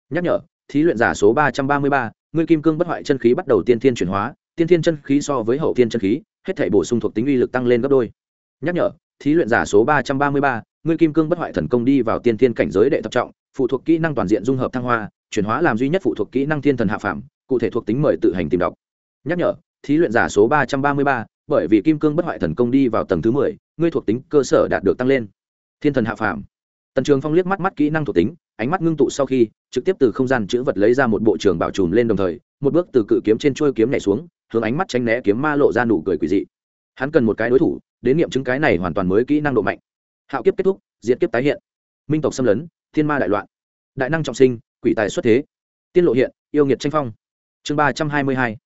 Nhắc nhở, thí luyện giả số ba trăm ba mươi ba, ngươi kim cương bất hoại chân khí bắt đầu tiên thiên chuyển hóa, tiên thiên chân khí so với hậu thiên chân khí, hết thể bổ sung thuộc tính uy lực tăng lên gấp đôi. Nhắc nhở, thí luyện giả số ba trăm ba mươi ba, ngươi kim cương bất hoại thần công đi vào tiên thiên cảnh giới đệ thập trọng, phụ thuộc kỹ năng toàn diện dung hợp thăng hoa, chuyển hóa làm duy nhất phụ thuộc kỹ năng thiên thần hạ phạm cụ thể thuộc tính mời tự hành tìm đọc. Nhắc nhở, thí luyện giả số ba trăm ba mươi ba bởi vì kim cương bất hoại thần công đi vào tầng thứ mười, ngươi thuộc tính cơ sở đạt được tăng lên. Thiên thần hạ phàm. Tần trường phong liếc mắt mắt kỹ năng thuộc tính, ánh mắt ngưng tụ sau khi, trực tiếp từ không gian chữ vật lấy ra một bộ trường bảo trùm lên đồng thời, một bước từ cự kiếm trên chuôi kiếm nhảy xuống, hướng ánh mắt tránh né kiếm ma lộ ra nụ cười quỷ dị. Hắn cần một cái đối thủ, đến nghiệm chứng cái này hoàn toàn mới kỹ năng độ mạnh. Hạo kiếp kết thúc, diệt kiếp tái hiện. Minh tộc xâm lấn, thiên ma đại loạn. Đại năng trọng sinh, quỷ tài xuất thế. Tiên lộ hiện, yêu nghiệt tranh phong. Chương ba trăm hai mươi hai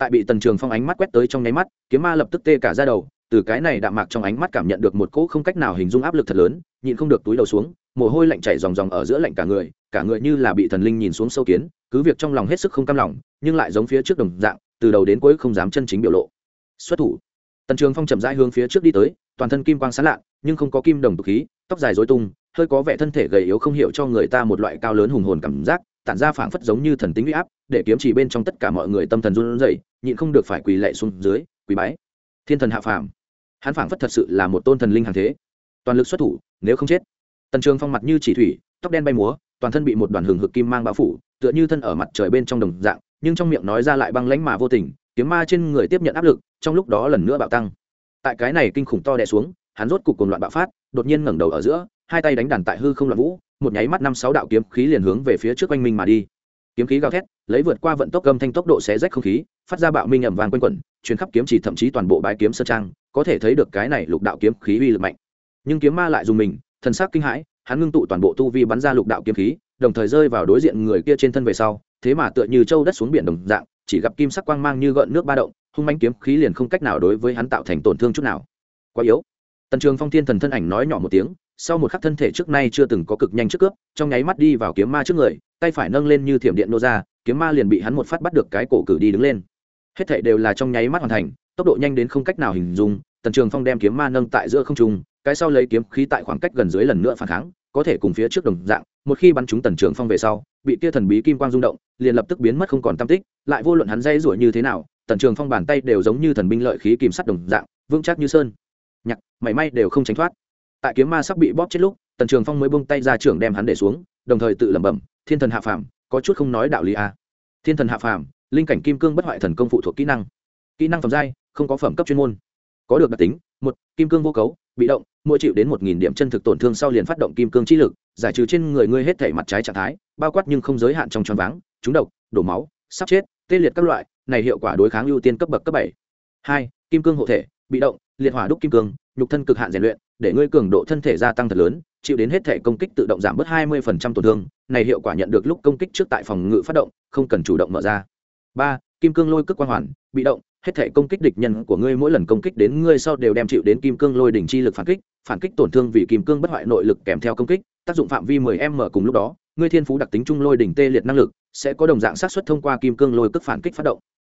tại bị tần trường phong ánh mắt quét tới trong nháy mắt, kiếm ma lập tức tê cả ra đầu, từ cái này đạm mạc trong ánh mắt cảm nhận được một cỗ không cách nào hình dung áp lực thật lớn, nhịn không được túi đầu xuống, mồ hôi lạnh chảy ròng ròng ở giữa lạnh cả người cả người như là bị thần linh nhìn xuống sâu kiến, cứ việc trong lòng hết sức không cam lòng, nhưng lại giống phía trước đồng dạng, từ đầu đến cuối không dám chân chính biểu lộ. Xuất thủ. Tần trường phong chậm rãi hướng phía trước đi tới, toàn thân kim quang sán lạ, nhưng không có kim đồng tục khí, tóc dài dối tung, hơi có vẻ thân thể gầy yếu không hiểu cho người ta một loại cao lớn hùng hồn cảm giác tản ra phảng phất giống như thần tính uy áp, để kiếm chỉ bên trong tất cả mọi người tâm thần run rẩy, nhịn không được phải quỳ lệ xuống dưới, quỳ bái. Thiên thần hạ phàm. Hắn phảng phất thật sự là một tôn thần linh hàng thế. Toàn lực xuất thủ, nếu không chết. Tần trường phong mặt như chỉ thủy, tóc đen bay múa, toàn thân bị một đoàn hừng hực kim mang bao phủ, tựa như thân ở mặt trời bên trong đồng dạng, nhưng trong miệng nói ra lại băng lãnh mà vô tình, kiếm ma trên người tiếp nhận áp lực, trong lúc đó lần nữa bạo tăng. Tại cái này kinh khủng to đè xuống, hắn rốt cục cùng loạn bạo phát, đột nhiên ngẩng đầu ở giữa, hai tay đánh đàn tại hư không loạn vũ một nháy mắt năm sáu đạo kiếm khí liền hướng về phía trước quanh minh mà đi. Kiếm khí gào thét, lấy vượt qua vận tốc âm thanh tốc độ xé rách không khí, phát ra bạo minh ẩm vàng quanh quẩn chuyến khắp kiếm chỉ thậm chí toàn bộ bãi kiếm sơ trang, có thể thấy được cái này lục đạo kiếm khí uy lực mạnh. Nhưng kiếm ma lại dùng mình, thần sắc kinh hãi, hắn ngưng tụ toàn bộ tu vi bắn ra lục đạo kiếm khí, đồng thời rơi vào đối diện người kia trên thân về sau, thế mà tựa như châu đất xuống biển đồng dạng, chỉ gặp kim sắc quang mang như gợn nước ba động, hung manh kiếm khí liền không cách nào đối với hắn tạo thành tổn thương chút nào. Quá yếu tần trường phong thiên thần thân ảnh nói nhỏ một tiếng, sau một khắc thân thể trước nay chưa từng có cực nhanh trước cướp, trong nháy mắt đi vào kiếm ma trước người, tay phải nâng lên như thiểm điện nô ra, kiếm ma liền bị hắn một phát bắt được cái cổ cử đi đứng lên. Hết thảy đều là trong nháy mắt hoàn thành, tốc độ nhanh đến không cách nào hình dung, tần trường phong đem kiếm ma nâng tại giữa không trung, cái sau lấy kiếm khí tại khoảng cách gần dưới lần nữa phản kháng, có thể cùng phía trước đồng dạng, một khi bắn trúng tần trường phong về sau, bị kia thần bí kim quang rung động, liền lập tức biến mất không còn tam tích, lại vô luận hắn dây rủi như thế nào, tần trường phong bàn tay đều giống như thần binh lợi khí kìm sắt đồng dạng, vững chắc như sơn nhạc, mảy may đều không tránh thoát. Tại kiếm ma sắp bị bóp chết lúc, tần trường phong mới bông tay ra trưởng đem hắn để xuống, đồng thời tự lẩm bẩm, thiên thần hạ phàm, có chút không nói đạo lý a à. thiên thần hạ phàm, linh cảnh kim cương bất hoại thần công phụ thuộc kỹ năng. Kỹ năng phẩm giai, không có phẩm cấp chuyên môn. Có được đặc tính, một, kim cương vô cấu, bị động, mỗi chịu đến một nghìn điểm chân thực tổn thương sau liền phát động kim cương chi lực, giải trừ trên người ngươi hết thể mặt trái trạng thái, bao quát nhưng không giới hạn trong tròn váng, trúng độc, đổ máu, sắp chết, tê liệt các loại, này hiệu quả đối kháng ưu tiên cấp bậc cấp bảy. Hai, kim cương hộ thể, bị động liệt hỏa đúc kim cương, nhục thân cực hạn rèn luyện, để ngươi cường độ thân thể gia tăng thật lớn, chịu đến hết thể công kích tự động giảm bớt hai mươi tổn thương, này hiệu quả nhận được lúc công kích trước tại phòng ngự phát động, không cần chủ động mở ra. Ba, kim cương lôi cước quang hoàn, bị động, hết thể công kích địch nhân của ngươi mỗi lần công kích đến ngươi sau đều đem chịu đến kim cương lôi đỉnh chi lực phản kích phản kích tổn thương vì kim cương bất hoại nội lực kèm theo công kích, tác dụng phạm vi 10 m cùng lúc đó, ngươi thiên phú đặc tính trung lôi đỉnh tê liệt năng lực, sẽ có đồng dạng sát xuất thông qua kim cương lôi cước phản kích phát động.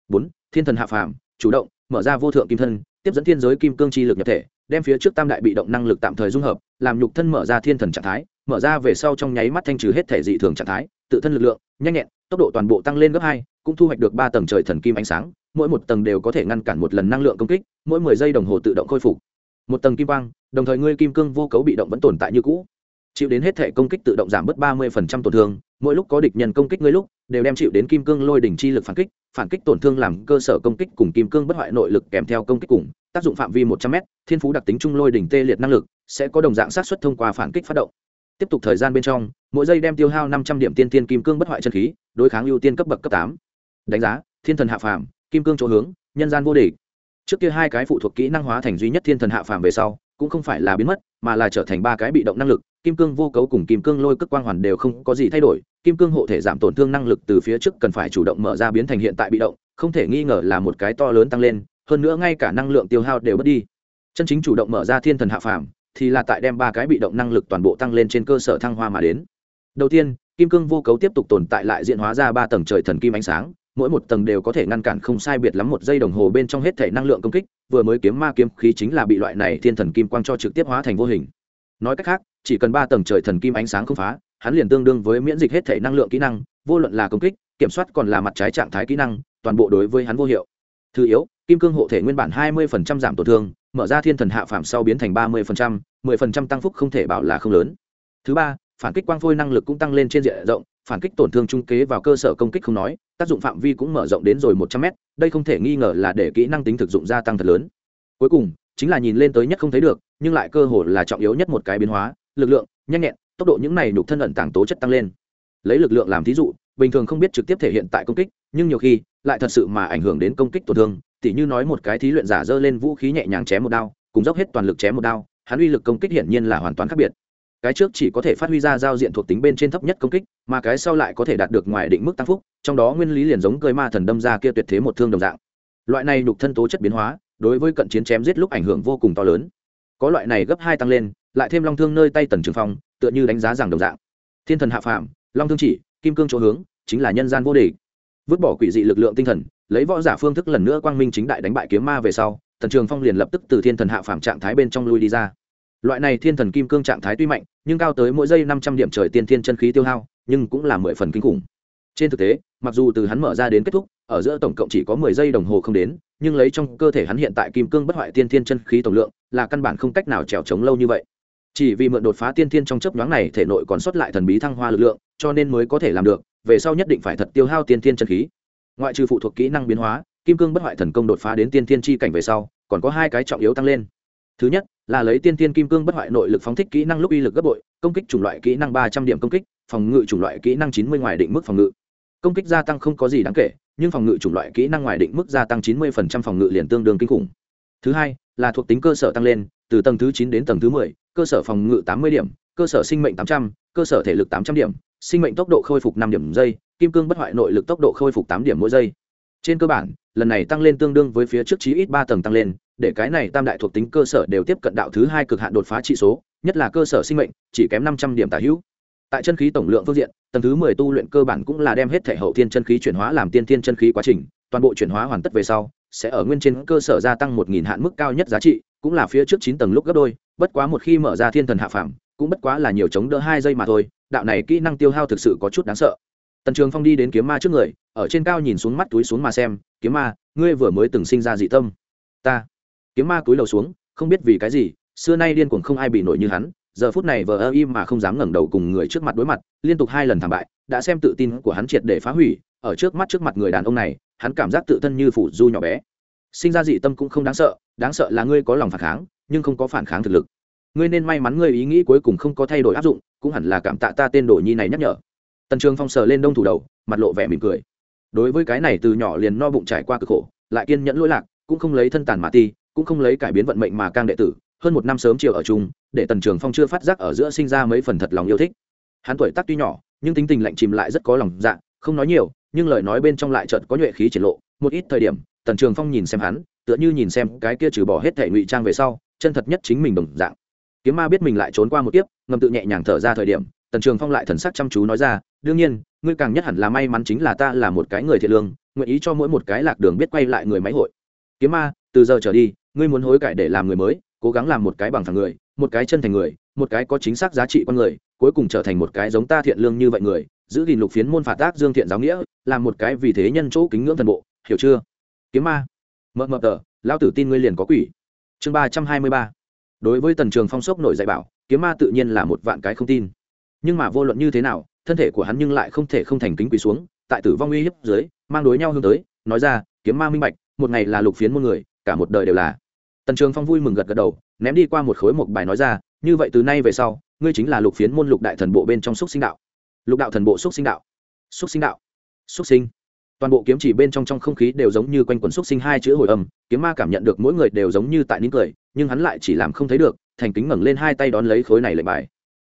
Bốn, thiên thần hạ phàm, chủ động, mở ra vô thượng kim thân tiếp dẫn thiên giới kim cương chi lực nhập thể, đem phía trước tam đại bị động năng lực tạm thời dung hợp, làm nhục thân mở ra thiên thần trạng thái, mở ra về sau trong nháy mắt thanh trừ hết thể dị thường trạng thái, tự thân lực lượng, nhanh nhẹn, tốc độ toàn bộ tăng lên gấp hai, cũng thu hoạch được ba tầng trời thần kim ánh sáng, mỗi một tầng đều có thể ngăn cản một lần năng lượng công kích, mỗi mười giây đồng hồ tự động khôi phục. Một tầng kim quang, đồng thời ngươi kim cương vô cấu bị động vẫn tồn tại như cũ. Chịu đến hết thể công kích tự động giảm bớt ba mươi tổn thương, mỗi lúc có địch nhân công kích ngươi lúc đều đem chịu đến kim cương lôi đỉnh chi lực phản kích phản kích tổn thương làm cơ sở công kích cùng kim cương bất hoại nội lực kèm theo công kích cùng, tác dụng phạm vi một trăm m thiên phú đặc tính trung lôi đỉnh tê liệt năng lực sẽ có đồng dạng sát xuất thông qua phản kích phát động. Tiếp tục thời gian bên trong, mỗi giây đem tiêu hao năm trăm điểm tiên tiên kim cương bất hoại chân khí, đối kháng ưu tiên cấp bậc cấp tám. Đánh giá, thiên thần hạ phàm, kim cương chỗ hướng, nhân gian vô địch. Trước kia hai cái phụ thuộc kỹ năng hóa thành duy nhất thiên thần hạ phàm về sau, cũng không phải là biến mất, mà là trở thành ba cái bị động năng lực kim cương vô cấu cùng kim cương lôi cước quang hoàn đều không có gì thay đổi, kim cương hộ thể giảm tổn thương năng lực từ phía trước cần phải chủ động mở ra biến thành hiện tại bị động, không thể nghi ngờ là một cái to lớn tăng lên, hơn nữa ngay cả năng lượng tiêu hao đều mất đi. Chân chính chủ động mở ra thiên thần hạ phàm, thì là tại đem ba cái bị động năng lực toàn bộ tăng lên trên cơ sở thăng hoa mà đến. Đầu tiên, kim cương vô cấu tiếp tục tồn tại lại diện hóa ra ba tầng trời thần kim ánh sáng, mỗi một tầng đều có thể ngăn cản không sai biệt lắm một giây đồng hồ bên trong hết thể năng lượng công kích, vừa mới kiếm ma kiếm khí chính là bị loại này thiên thần kim quang cho trực tiếp hóa thành vô hình. Nói cách khác chỉ cần ba tầng trời thần kim ánh sáng không phá, hắn liền tương đương với miễn dịch hết thể năng lượng kỹ năng, vô luận là công kích, kiểm soát còn là mặt trái trạng thái kỹ năng, toàn bộ đối với hắn vô hiệu. Thứ yếu, kim cương hộ thể nguyên bản hai mươi giảm tổn thương, mở ra thiên thần hạ phạm sau biến thành ba mươi mười tăng phúc không thể bảo là không lớn. Thứ ba, phản kích quang phôi năng lực cũng tăng lên trên diện rộng, phản kích tổn thương trung kế vào cơ sở công kích không nói, tác dụng phạm vi cũng mở rộng đến rồi một trăm mét, đây không thể nghi ngờ là để kỹ năng tính thực dụng gia tăng thật lớn. Cuối cùng, chính là nhìn lên tới nhất không thấy được, nhưng lại cơ hội là trọng yếu nhất một cái biến hóa lực lượng, nhanh nhẹn, tốc độ những này nhục thân ẩn tàng tố chất tăng lên. Lấy lực lượng làm thí dụ, bình thường không biết trực tiếp thể hiện tại công kích, nhưng nhiều khi, lại thật sự mà ảnh hưởng đến công kích tổn thương, tỉ như nói một cái thí luyện giả dơ lên vũ khí nhẹ nhàng chém một đao, cùng dốc hết toàn lực chém một đao, hắn uy lực công kích hiển nhiên là hoàn toàn khác biệt. Cái trước chỉ có thể phát huy ra giao diện thuộc tính bên trên thấp nhất công kích, mà cái sau lại có thể đạt được ngoài định mức tăng phúc, trong đó nguyên lý liền giống cười ma thần đâm ra kia tuyệt thế một thương đồng dạng. Loại này đục thân tố chất biến hóa, đối với cận chiến chém giết lúc ảnh hưởng vô cùng to lớn có loại này gấp hai tăng lên, lại thêm long thương nơi tay tần trường phong, tựa như đánh giá rằng đồng dạng. Thiên thần hạ phàm, long thương chỉ, kim cương chỗ hướng, chính là nhân gian vô địch. Vứt bỏ quỷ dị lực lượng tinh thần, lấy võ giả phương thức lần nữa quang minh chính đại đánh bại kiếm ma về sau, tần trường phong liền lập tức từ thiên thần hạ phàm trạng thái bên trong lui đi ra. Loại này thiên thần kim cương trạng thái tuy mạnh, nhưng cao tới mỗi giây năm trăm điểm trời tiên thiên chân khí tiêu hao, nhưng cũng là mười phần kinh khủng. Trên thực tế, mặc dù từ hắn mở ra đến kết thúc ở giữa tổng cộng chỉ có mười giây đồng hồ không đến, nhưng lấy trong cơ thể hắn hiện tại kim cương bất hoại tiên thiên chân khí tổng lượng, là căn bản không cách nào trèo trống lâu như vậy. Chỉ vì mượn đột phá tiên thiên trong chấp nhoáng này thể nội còn sót lại thần bí thăng hoa lực lượng, cho nên mới có thể làm được, về sau nhất định phải thật tiêu hao tiên thiên chân khí. Ngoại trừ phụ thuộc kỹ năng biến hóa, kim cương bất hoại thần công đột phá đến tiên thiên chi cảnh về sau, còn có hai cái trọng yếu tăng lên. Thứ nhất, là lấy tiên thiên kim cương bất hoại nội lực phóng thích kỹ năng lúc uy lực gấp bội, công kích chủng loại kỹ năng ba trăm điểm công kích, phòng ngự chủng loại kỹ năng chín mươi ngoài định mức phòng ngự. Công kích gia tăng không có gì đáng kể nhưng phòng ngự chủng loại kỹ năng ngoài định mức gia tăng chín mươi phòng ngự liền tương đương kinh khủng. Thứ hai, là thuộc tính cơ sở tăng lên, từ tầng thứ chín đến tầng thứ mười, cơ sở phòng ngự tám mươi điểm, cơ sở sinh mệnh tám trăm, cơ sở thể lực tám trăm điểm, sinh mệnh tốc độ khôi phục 5 điểm giây, kim cương bất hoại nội lực tốc độ khôi phục 8 điểm mỗi giây. Trên cơ bản, lần này tăng lên tương đương với phía trước chí ít ba tầng tăng lên, để cái này tam đại thuộc tính cơ sở đều tiếp cận đạo thứ hai cực hạn đột phá trị số, nhất là cơ sở sinh mệnh, chỉ kém năm trăm điểm tả hữu tại chân khí tổng lượng phương diện, tầng thứ mười tu luyện cơ bản cũng là đem hết thể hậu thiên chân khí chuyển hóa làm tiên thiên chân khí quá trình, toàn bộ chuyển hóa hoàn tất về sau, sẽ ở nguyên trên cơ sở gia tăng một nghìn hạn mức cao nhất giá trị, cũng là phía trước chín tầng lúc gấp đôi, bất quá một khi mở ra thiên thần hạ phàm, cũng bất quá là nhiều chống đỡ hai giây mà thôi, đạo này kỹ năng tiêu hao thực sự có chút đáng sợ. Tần trường phong đi đến kiếm ma trước người, ở trên cao nhìn xuống mắt túi xuống mà xem, kiếm ma, ngươi vừa mới từng sinh ra dị tâm. Ta. Kiếm ma túi lầu xuống, không biết vì cái gì, xưa nay điên cuồng không ai bị nổi như hắn giờ phút này vờ ơ im mà không dám ngẩng đầu cùng người trước mặt đối mặt, liên tục hai lần thảm bại, đã xem tự tin của hắn triệt để phá hủy, ở trước mắt trước mặt người đàn ông này, hắn cảm giác tự thân như phủ du nhỏ bé. Sinh ra dị tâm cũng không đáng sợ đáng sợ là ngươi có lòng phản kháng, nhưng không có phản kháng thực lực. Ngươi nên may mắn ngươi ý nghĩ cuối cùng không có thay đổi áp dụng, cũng hẳn là cảm tạ ta tên đồ nhi này nhắc nhở. Tần trường phong sờ lên đông thủ đầu, mặt lộ vẻ mỉm cười. Đối với cái này từ nhỏ liền no bụng trải qua cực khổ, lại kiên nhẫn lỗi lạc, cũng không lấy thân tàn mà ti, cũng không lấy cải biến vận mệnh mà càng đệ tử hơn một năm sớm chiều ở chung, để tần trường phong chưa phát giác ở giữa sinh ra mấy phần thật lòng yêu thích. Hắn tuổi tác tuy nhỏ, nhưng tính tình lạnh chìm lại rất có lòng dạ không nói nhiều, nhưng lời nói bên trong lại chợt có nhuệ khí triển lộ. Một ít thời điểm, tần trường phong nhìn xem hắn, tựa như nhìn xem cái kia trừ bỏ hết thể ngụy trang về sau, chân thật nhất chính mình đồng dạng. Kiếm ma biết mình lại trốn qua một kiếp, ngầm tự nhẹ nhàng thở ra thời điểm, tần trường phong lại thần sắc chăm chú nói ra, đương nhiên, ngươi càng nhất hẳn là may mắn chính là ta là một cái người thiện lương, nguyện ý cho mỗi một cái lạc đường biết quay lại người máy hội. Kiếm ma, từ giờ trở đi, ngươi muốn hối cải để làm người mới cố gắng làm một cái bằng thằng người, một cái chân thành người, một cái có chính xác giá trị con người, cuối cùng trở thành một cái giống ta thiện lương như vậy người, giữ gìn lục phiến môn phạt tác dương thiện giáo nghĩa, làm một cái vì thế nhân chỗ kính ngưỡng thần bộ, hiểu chưa? Kiếm ma. Mợ mợ, tờ lao tử tin ngươi liền có quỷ. Chương ba trăm hai mươi ba. Đối với tần trường phong sốc nổi dạy bảo, kiếm ma tự nhiên là một vạn cái không tin. Nhưng mà vô luận như thế nào, thân thể của hắn nhưng lại không thể không thành kính quỳ xuống, tại tử vong uy hiếp dưới, mang đối nhau hướng tới, nói ra, kiếm ma minh bạch, một ngày là lục phiến môn người, cả một đời đều là tần trường phong vui mừng gật gật đầu, ném đi qua một khối một bài nói ra, như vậy từ nay về sau, ngươi chính là lục phiến môn lục đại thần bộ bên trong xúc sinh đạo. Lục đạo thần bộ xúc sinh đạo. Xúc sinh đạo. Xúc sinh. Toàn bộ kiếm chỉ bên trong trong không khí đều giống như quanh quần xúc sinh hai chữ hồi âm, kiếm ma cảm nhận được mỗi người đều giống như tại nín cười, nhưng hắn lại chỉ làm không thấy được, thành kính ngẩng lên hai tay đón lấy khối này lệnh bài.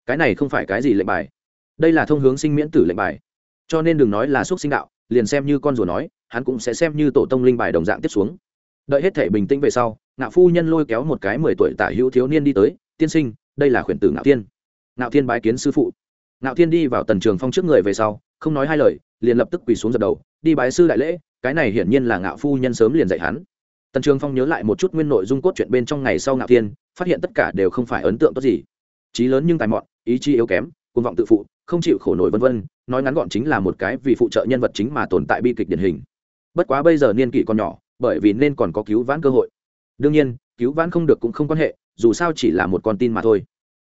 Cái này không phải cái gì lệnh bài. Đây là thông hướng sinh miễn tử lệnh bài. Cho nên đừng nói là xúc sinh đạo, liền xem như con rùa nói, hắn cũng sẽ xem như tổ tông linh bài đồng dạng tiếp xuống đợi hết thể bình tĩnh về sau, ngạo phu nhân lôi kéo một cái mười tuổi tả hữu thiếu niên đi tới, tiên sinh, đây là khuyển tử ngạo thiên. Ngạo thiên bái kiến sư phụ. Ngạo thiên đi vào tần trường phong trước người về sau, không nói hai lời, liền lập tức quỳ xuống dập đầu, đi bái sư đại lễ, cái này hiển nhiên là ngạo phu nhân sớm liền dạy hắn. Tần trường phong nhớ lại một chút nguyên nội dung cốt truyện bên trong ngày sau ngạo thiên, phát hiện tất cả đều không phải ấn tượng tốt gì. Trí lớn nhưng tài mọn, ý chí yếu kém côn vọng tự phụ, không chịu khổ nổi vân vân, nói ngắn gọn chính là một cái vì phụ trợ nhân vật chính mà tồn tại bi kịch điển hình. Bất quá bây giờ niên kỷ còn nhỏ bởi vì nên còn có cứu vãn cơ hội. Đương nhiên, cứu vãn không được cũng không quan hệ, dù sao chỉ là một con tin mà thôi.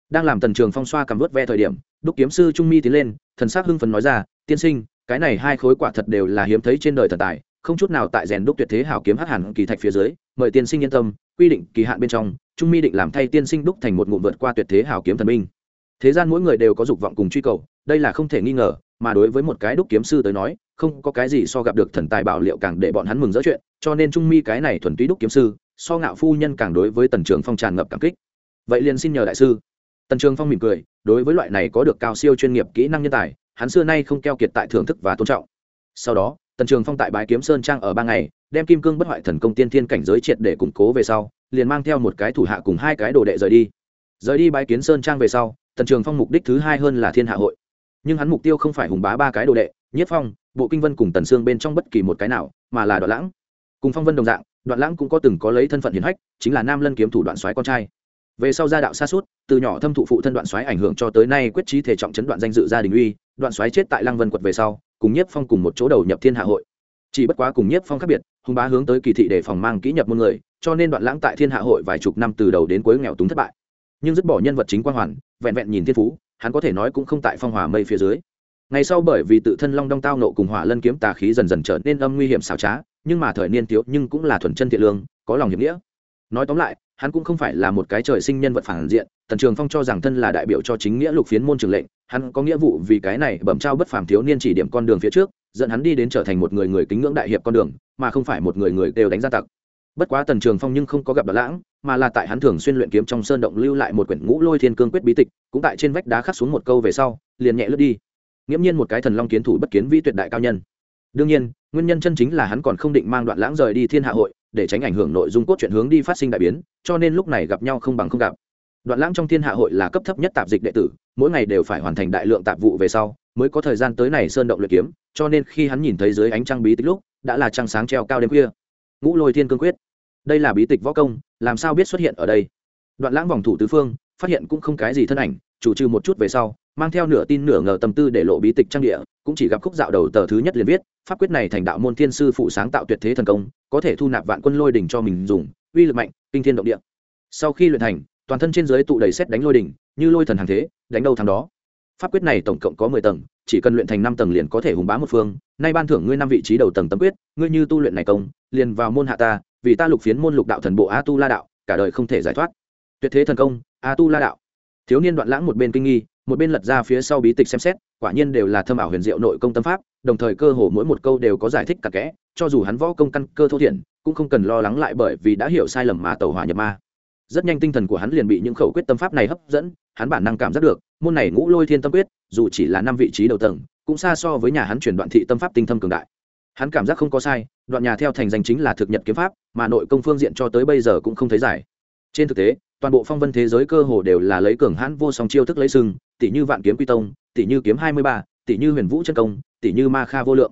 Đang làm tần trường phong xoa cầm vớt ve thời điểm, đúc kiếm sư trung mi tiến lên, thần s c hưng phấn nói ra, tiên sinh, cái này hai khối quả thật đều là hiếm thấy trên đời thần tài, không chút nào tại rèn đúc tuyệt thế hảo kiếm hắc hẳn kỳ thạch phía dưới, mời tiên sinh yên tâm, quy định kỳ hạn bên trong, trung mi định làm thay tiên sinh đúc thành một ngụm vượt qua tuyệt thế hảo kiếm thần minh thế gian mỗi người đều có dục vọng cùng truy cầu, đây là không thể nghi ngờ, mà đối với một cái đúc kiếm sư tới nói không có cái gì so gặp được thần tài bảo liệu càng để bọn hắn mừng rỡ chuyện, cho nên trung mi cái này thuần túy đúc kiếm sư, so ngạo phu nhân càng đối với tần trường phong tràn ngập cảm kích. Vậy liền xin nhờ đại sư. Tần trường phong mỉm cười, đối với loại này có được cao siêu chuyên nghiệp kỹ năng nhân tài, hắn xưa nay không keo kiệt tại thưởng thức và tôn trọng. Sau đó, tần trường phong tại bái kiếm sơn trang ở ba ngày, đem kim cương bất hoại thần công tiên thiên cảnh giới triệt để củng cố về sau, liền mang theo một cái thủ hạ cùng hai cái đồ đệ rời đi. Rời đi bái kiến sơn trang về sau, tần trường phong mục đích thứ hai hơn là thiên hạ hội. Nhưng hắn mục tiêu không phải hùng bá ba cái đồ đệ, nhất phong bộ kinh vân cùng tần sương bên trong bất kỳ một cái nào, mà là đoạn lãng. Cùng phong vân đồng dạng, đoạn lãng cũng có từng có lấy thân phận hiển hách, chính là nam lân kiếm thủ đoạn soái con trai. Về sau gia đạo xa suốt, từ nhỏ thâm thụ phụ thân đoạn soái ảnh hưởng cho tới nay quyết trí thể trọng chấn đoạn danh dự gia đình uy, đoạn soái chết tại lăng vân quật về sau, cùng nhiếp phong cùng một chỗ đầu nhập thiên hạ hội. Chỉ bất quá cùng nhiếp phong khác biệt, hùng bá hướng tới kỳ thị để phòng mang kỹ nhập môn người, cho nên đoạn lãng tại thiên hạ hội vài chục năm từ đầu đến cuối nghèo túng thất bại. Nhưng dứt bỏ nhân vật chính quan hoàn, vẹn vẹn nhìn thiên phú, hắn có thể nói cũng không tại phong Hòa mây phía dưới ngày sau bởi vì tự thân long đong tao nộ cùng hỏa lân kiếm tà khí dần dần trở nên âm nguy hiểm xảo trá, nhưng mà thời niên thiếu nhưng cũng là thuần chân thiện lương, có lòng hiệp nghĩa. Nói tóm lại, hắn cũng không phải là một cái trời sinh nhân vật phản diện, tần trường phong cho rằng thân là đại biểu cho chính nghĩa lục phiến môn trường lệnh, hắn có nghĩa vụ vì cái này bẩm trao bất phàm thiếu niên chỉ điểm con đường phía trước, dẫn hắn đi đến trở thành một người người kính ngưỡng đại hiệp con đường, mà không phải một người người đều đánh gia tặc. Bất quá tần trường phong nhưng không có gặp đoạn lãng, mà là tại hắn thường xuyên luyện kiếm trong sơn động lưu lại một quyển ngũ lôi thiên cương quyết bí tịch, cũng tại trên vách đá khắc xuống một câu về sau, liền nhẹ lướt đi nghiễm nhiên một cái thần long kiến thủ bất kiến vi tuyệt đại cao nhân. Đương nhiên, nguyên nhân chân chính là hắn còn không định mang đoạn lãng rời đi thiên hạ hội, để tránh ảnh hưởng nội dung cốt truyện hướng đi phát sinh đại biến, cho nên lúc này gặp nhau không bằng không gặp. Đoạn lãng trong thiên hạ hội là cấp thấp nhất tạp dịch đệ tử, mỗi ngày đều phải hoàn thành đại lượng tạp vụ về sau, mới có thời gian tới này sơn động luyện kiếm, cho nên khi hắn nhìn thấy dưới ánh trăng bí tích lúc, đã là trăng sáng treo cao đêm khuya. Ngũ lôi thiên cương quyết. Đây là bí tịch võ công, làm sao biết xuất hiện ở đây? Đoạn lãng vòng thủ tứ phương, phát hiện cũng không cái gì thân ảnh, chủ trừ một chút về sau mang theo nửa tin nửa ngờ tâm tư để lộ bí tịch trang địa, cũng chỉ gặp khúc dạo đầu tờ thứ nhất liền viết, pháp quyết này thành đạo môn thiên sư phụ sáng tạo tuyệt thế thần công, có thể thu nạp vạn quân lôi đỉnh cho mình dùng, uy lực mạnh, kinh thiên động địa. Sau khi luyện thành, toàn thân trên dưới tụ đầy xét đánh lôi đỉnh, như lôi thần hàng thế, đánh đâu thằng đó. Pháp quyết này tổng cộng có mười tầng, chỉ cần luyện thành năm tầng liền có thể hùng bá một phương. Nay ban thưởng ngươi năm vị trí đầu tầng tâm quyết, ngươi như tu luyện này công, liền vào môn hạ ta, vì ta lục phiến môn lục đạo thần bộ a tu la đạo, cả đời không thể giải thoát. Tuyệt thế thần công, a tu la đạo. Thiếu niên đoạn lãng một bên kinh nghi một bên lật ra phía sau bí tịch xem xét, quả nhiên đều là thâm ảo huyền diệu nội công tâm pháp, đồng thời cơ hồ mỗi một câu đều có giải thích cặn kẽ, cho dù hắn võ công căn cơ thô thiển, cũng không cần lo lắng lại bởi vì đã hiểu sai lầm mà tẩu hỏa nhập ma. Rất nhanh tinh thần của hắn liền bị những khẩu quyết tâm pháp này hấp dẫn, hắn bản năng cảm giác được, môn này ngũ lôi thiên tâm quyết, dù chỉ là năm vị trí đầu tầng, cũng xa so với nhà hắn chuyển đoạn thị tâm pháp tinh thâm cường đại. Hắn cảm giác không có sai, đoạn nhà theo thành danh chính là thực nhật kiếm pháp, mà nội công phương diện cho tới bây giờ cũng không thấy giải. Trên thực tế toàn bộ phong vân thế giới cơ hồ đều là lấy cường hãn vô song chiêu thức lấy sừng tỷ như vạn kiếm quy tông tỷ như kiếm hai mươi ba tỷ như huyền vũ chân công tỷ như ma kha vô lượng.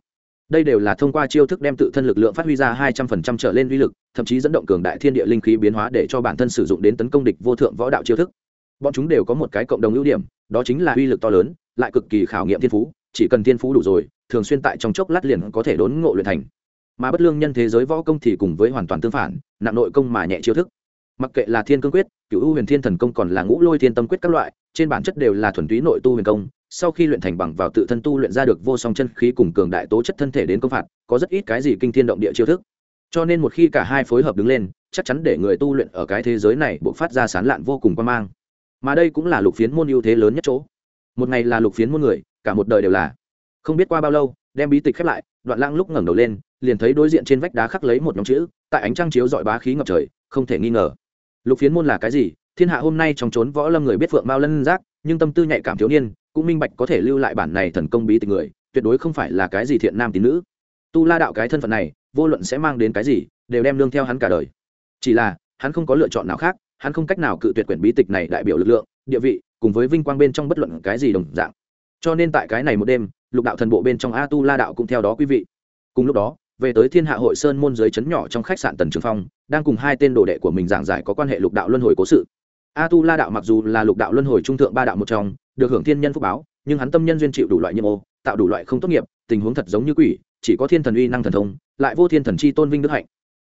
Đây đều là thông qua chiêu thức đem tự thân lực lượng phát huy ra hai trăm phần trăm trở lên uy lực, thậm chí dẫn động cường đại thiên địa linh khí biến hóa để cho bản thân sử dụng đến tấn công địch vô thượng võ đạo chiêu thức. Bọn chúng đều có một cái cộng đồng ưu điểm, đó chính là uy lực to lớn, lại cực kỳ khảo nghiệm thiên phú, chỉ cần thiên phú đủ rồi, thường xuyên tại trong chốc lát liền có thể đốn ngộ luyện thành. Mà bất lương nhân thế giới võ công thì cùng với hoàn toàn tương phản, nặng nội công mà nhẹ chiêu thức mặc kệ là thiên cương quyết cựu u huyền thiên thần công còn là ngũ lôi thiên tâm quyết các loại, trên bản chất đều là thuần túy nội tu huyền công, sau khi luyện thành bằng vào tự thân tu luyện ra được vô song chân khí cùng cường đại tố chất thân thể đến công phạt, có rất ít cái gì kinh thiên động địa chiêu thức. Cho nên một khi cả hai phối hợp đứng lên, chắc chắn để người tu luyện ở cái thế giới này buộc phát ra sán lạn vô cùng quan mang. Mà đây cũng là lục phiến môn ưu thế lớn nhất chỗ. Một ngày là lục phiến môn người, cả một đời đều là. Không biết qua bao lâu, đem bí tịch khép lại, đoạn lãng lúc ngẩng đầu lên, liền thấy đối diện trên vách đá khắc lấy một nhóm chữ, tại ánh trăng chiếu dọi bá khí ngập trời, không thể nghi ngờ lục phiến môn là cái gì? Thiên hạ hôm nay trong trốn võ lâm người biết phượng mao lân giác, nhưng tâm tư nhạy cảm thiếu niên, cũng minh bạch có thể lưu lại bản này thần công bí tịch người, tuyệt đối không phải là cái gì thiện nam tín nữ. Tu la đạo cái thân phận này, vô luận sẽ mang đến cái gì, đều đem lương theo hắn cả đời. Chỉ là, hắn không có lựa chọn nào khác, hắn không cách nào cự tuyệt quyển bí tịch này đại biểu lực lượng, địa vị, cùng với vinh quang bên trong bất luận cái gì đồng dạng. Cho nên tại cái này một đêm, lục đạo thần bộ bên trong a tu la đạo cũng theo đó quý vị. Cùng lúc đó, về tới thiên hạ hội sơn môn giới chấn nhỏ trong khách sạn tần trường phong đang cùng hai tên đồ đệ của mình giảng giải có quan hệ lục đạo luân hồi cố sự. A tu la đạo mặc dù là lục đạo luân hồi trung thượng ba đạo một trong, được hưởng thiên nhân phúc báo, nhưng hắn tâm nhân duyên chịu đủ loại nhiệm ô, tạo đủ loại không tốt nghiệp, tình huống thật giống như quỷ, chỉ có thiên thần uy năng thần thông, lại vô thiên thần chi tôn vinh đức hạnh.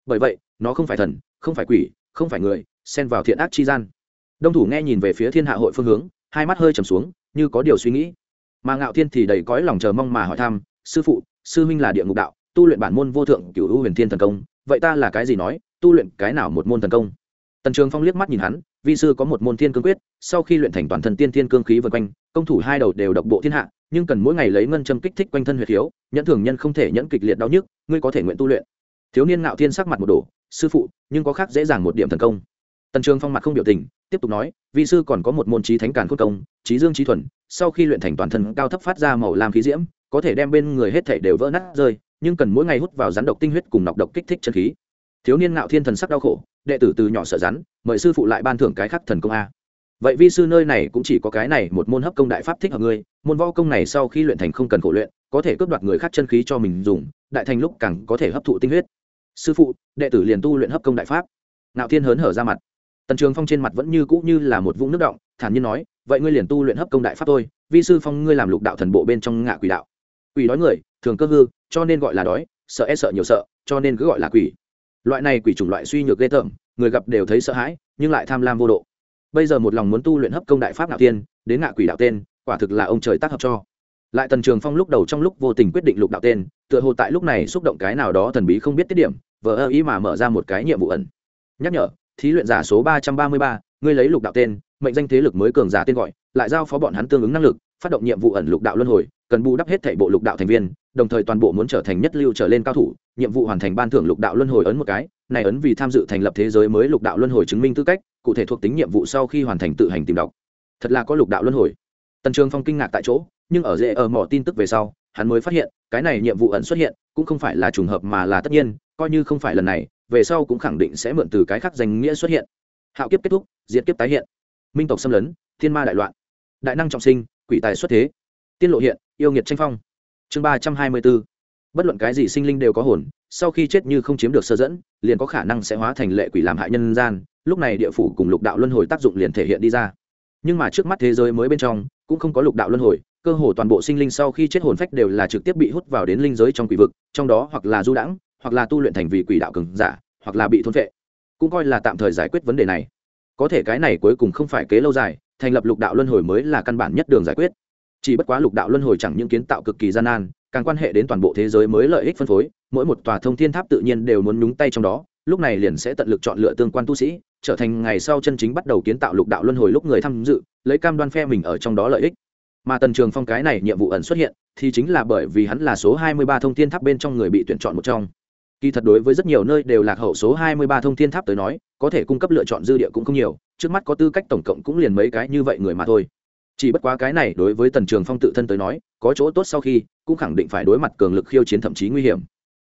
Bởi vậy, nó không phải thần, không phải quỷ, không phải người, xen vào thiện ác chi gian. Đông thủ nghe nhìn về phía thiên hạ hội phương hướng, hai mắt hơi trầm xuống, như có điều suy nghĩ. Mà ngạo thiên thì đầy cõi lòng chờ mong mà hỏi thăm, sư phụ, sư huynh là địa ngục đạo, tu luyện bản môn vô thượng cửu u huyền thiên thần công, vậy ta là cái gì nói tu luyện cái nào một môn thần công. Tần trường phong liếc mắt nhìn hắn, vi sư có một môn thiên cương quyết, sau khi luyện thành toàn thân tiên thiên cương khí vân quanh, công thủ hai đầu đều độc bộ thiên hạ, nhưng cần mỗi ngày lấy ngân châm kích thích quanh thân huyệt khiếu, nhẫn thường nhân không thể nhẫn kịch liệt đau nhức, ngươi có thể nguyện tu luyện. Thiếu niên ngạo thiên sắc mặt một đồ sư phụ, nhưng có khác dễ dàng một điểm thần công. Tần trường phong mặt không biểu tình, tiếp tục nói, vi sư còn có một môn trí thánh càn cốt công trí dương trí thuần, sau khi luyện thành toàn thân cao thấp phát ra màu lam khí diễm, có thể đem bên người hết thể đều vỡ nát rơi, nhưng cần mỗi ngày hút vào rắn độc tinh huyết cùng nọc độc kích thích chân khí thiếu niên ngạo thiên thần sắc đau khổ, đệ tử từ nhỏ sợ rắn, mời sư phụ lại ban thưởng cái khắc thần công a. Vậy vi sư nơi này cũng chỉ có cái này một môn hấp công đại pháp thích hợp ngươi, môn võ công này sau khi luyện thành không cần khổ luyện, có thể cướp đoạt người khác chân khí cho mình dùng, đại thành lúc càng có thể hấp thụ tinh huyết. Sư phụ, đệ tử liền tu luyện hấp công đại pháp. Ngạo thiên hớn hở ra mặt. Tần trường phong trên mặt vẫn như cũ như là một vũng nước động, thản nhiên nói, vậy ngươi liền tu luyện hấp công đại pháp thôi, vi sư phong ngươi làm lục đạo thần bộ bên trong ngạ quỷ đạo. Quỷ đói người, thường cơ hư, cho nên gọi là đói, sợ e sợ nhiều sợ, cho nên cứ gọi là quỷ loại này quỷ chủng loại suy nhược ghê tởm, người gặp đều thấy sợ hãi, nhưng lại tham lam vô độ. Bây giờ một lòng muốn tu luyện hấp công đại pháp đạo tiên, đến ngạ quỷ đạo tên, quả thực là ông trời tác hợp cho. Lại tần trường phong lúc đầu trong lúc vô tình quyết định lục đạo tên, tựa hồ tại lúc này xúc động cái nào đó thần bí không biết tiết điểm, vờ ơ ý mà mở ra một cái nhiệm vụ ẩn. Nhắc nhở, thí luyện giả số ba trăm ba mươi ba, ngươi lấy lục đạo tên mệnh danh thế lực mới cường giả tên gọi, lại giao phó bọn hắn tương ứng năng lực, phát động nhiệm vụ ẩn lục đạo luân hồi, cần bù đắp hết thảy bộ lục đạo thành viên, đồng thời toàn bộ muốn trở thành nhất lưu trở lên cao thủ, nhiệm vụ hoàn thành ban thưởng lục đạo luân hồi ấn một cái, này ấn vì tham dự thành lập thế giới mới lục đạo luân hồi chứng minh tư cách, cụ thể thuộc tính nhiệm vụ sau khi hoàn thành tự hành tìm đọc. Thật là có lục đạo luân hồi. Tần trường phong kinh ngạc tại chỗ, nhưng ở dễ ở mỏ tin tức về sau, hắn mới phát hiện, cái này nhiệm vụ ẩn xuất hiện, cũng không phải là trùng hợp mà là tất nhiên, coi như không phải lần này, về sau cũng khẳng định sẽ mượn từ cái khác danh nghĩa xuất hiện. Hạo kiếp kết thúc, diệt kiếp tái hiện minh tộc xâm lấn, thiên ma đại loạn, đại năng trọng sinh, quỷ tài xuất thế. Tiên lộ hiện, yêu nghiệt tranh phong. Chương ba trăm hai mươi b ố bất luận cái gì sinh linh đều có hồn, sau khi chết như không chiếm được sơ dẫn, liền có khả năng sẽ hóa thành lệ quỷ làm hại nhân gian. Lúc này địa phủ cùng lục đạo luân hồi tác dụng liền thể hiện đi ra. Nhưng mà trước mắt thế giới mới bên trong, cũng không có lục đạo luân hồi, cơ hồ toàn bộ sinh linh sau khi chết hồn phách đều là trực tiếp bị hút vào đến linh giới trong quỷ vực, trong đó hoặc là du đãng, hoặc là tu luyện thành vị quỷ đạo cường giả, hoặc là bị thôn vệ cũng coi là tạm thời giải quyết vấn đề này có thể cái này cuối cùng không phải kế lâu dài, thành lập lục đạo luân hồi mới là căn bản nhất đường giải quyết. Chỉ bất quá lục đạo luân hồi chẳng những kiến tạo cực kỳ gian nan, càng quan hệ đến toàn bộ thế giới mới lợi ích phân phối, mỗi một tòa thông thiên tháp tự nhiên đều muốn nhúng tay trong đó, lúc này liền sẽ tận lực chọn lựa tương quan tu sĩ, trở thành ngày sau chân chính bắt đầu kiến tạo lục đạo luân hồi lúc người tham dự, lấy cam đoan phe mình ở trong đó lợi ích. Mà tần trường phong cái này nhiệm vụ ẩn xuất hiện, thì chính là bởi vì hắn là số hai mươi ba thông thiên tháp bên trong người bị tuyển chọn một trong kỳ thật đối với rất nhiều nơi đều lạc hậu số hai mươi ba thông thiên tháp tới nói, có thể cung cấp lựa chọn dư địa cũng không nhiều, trước mắt có tư cách tổng cộng cũng liền mấy cái như vậy người mà thôi. Chỉ bất quá cái này đối với tần trường phong tự thân tới nói, có chỗ tốt sau khi, cũng khẳng định phải đối mặt cường lực khiêu chiến thậm chí nguy hiểm.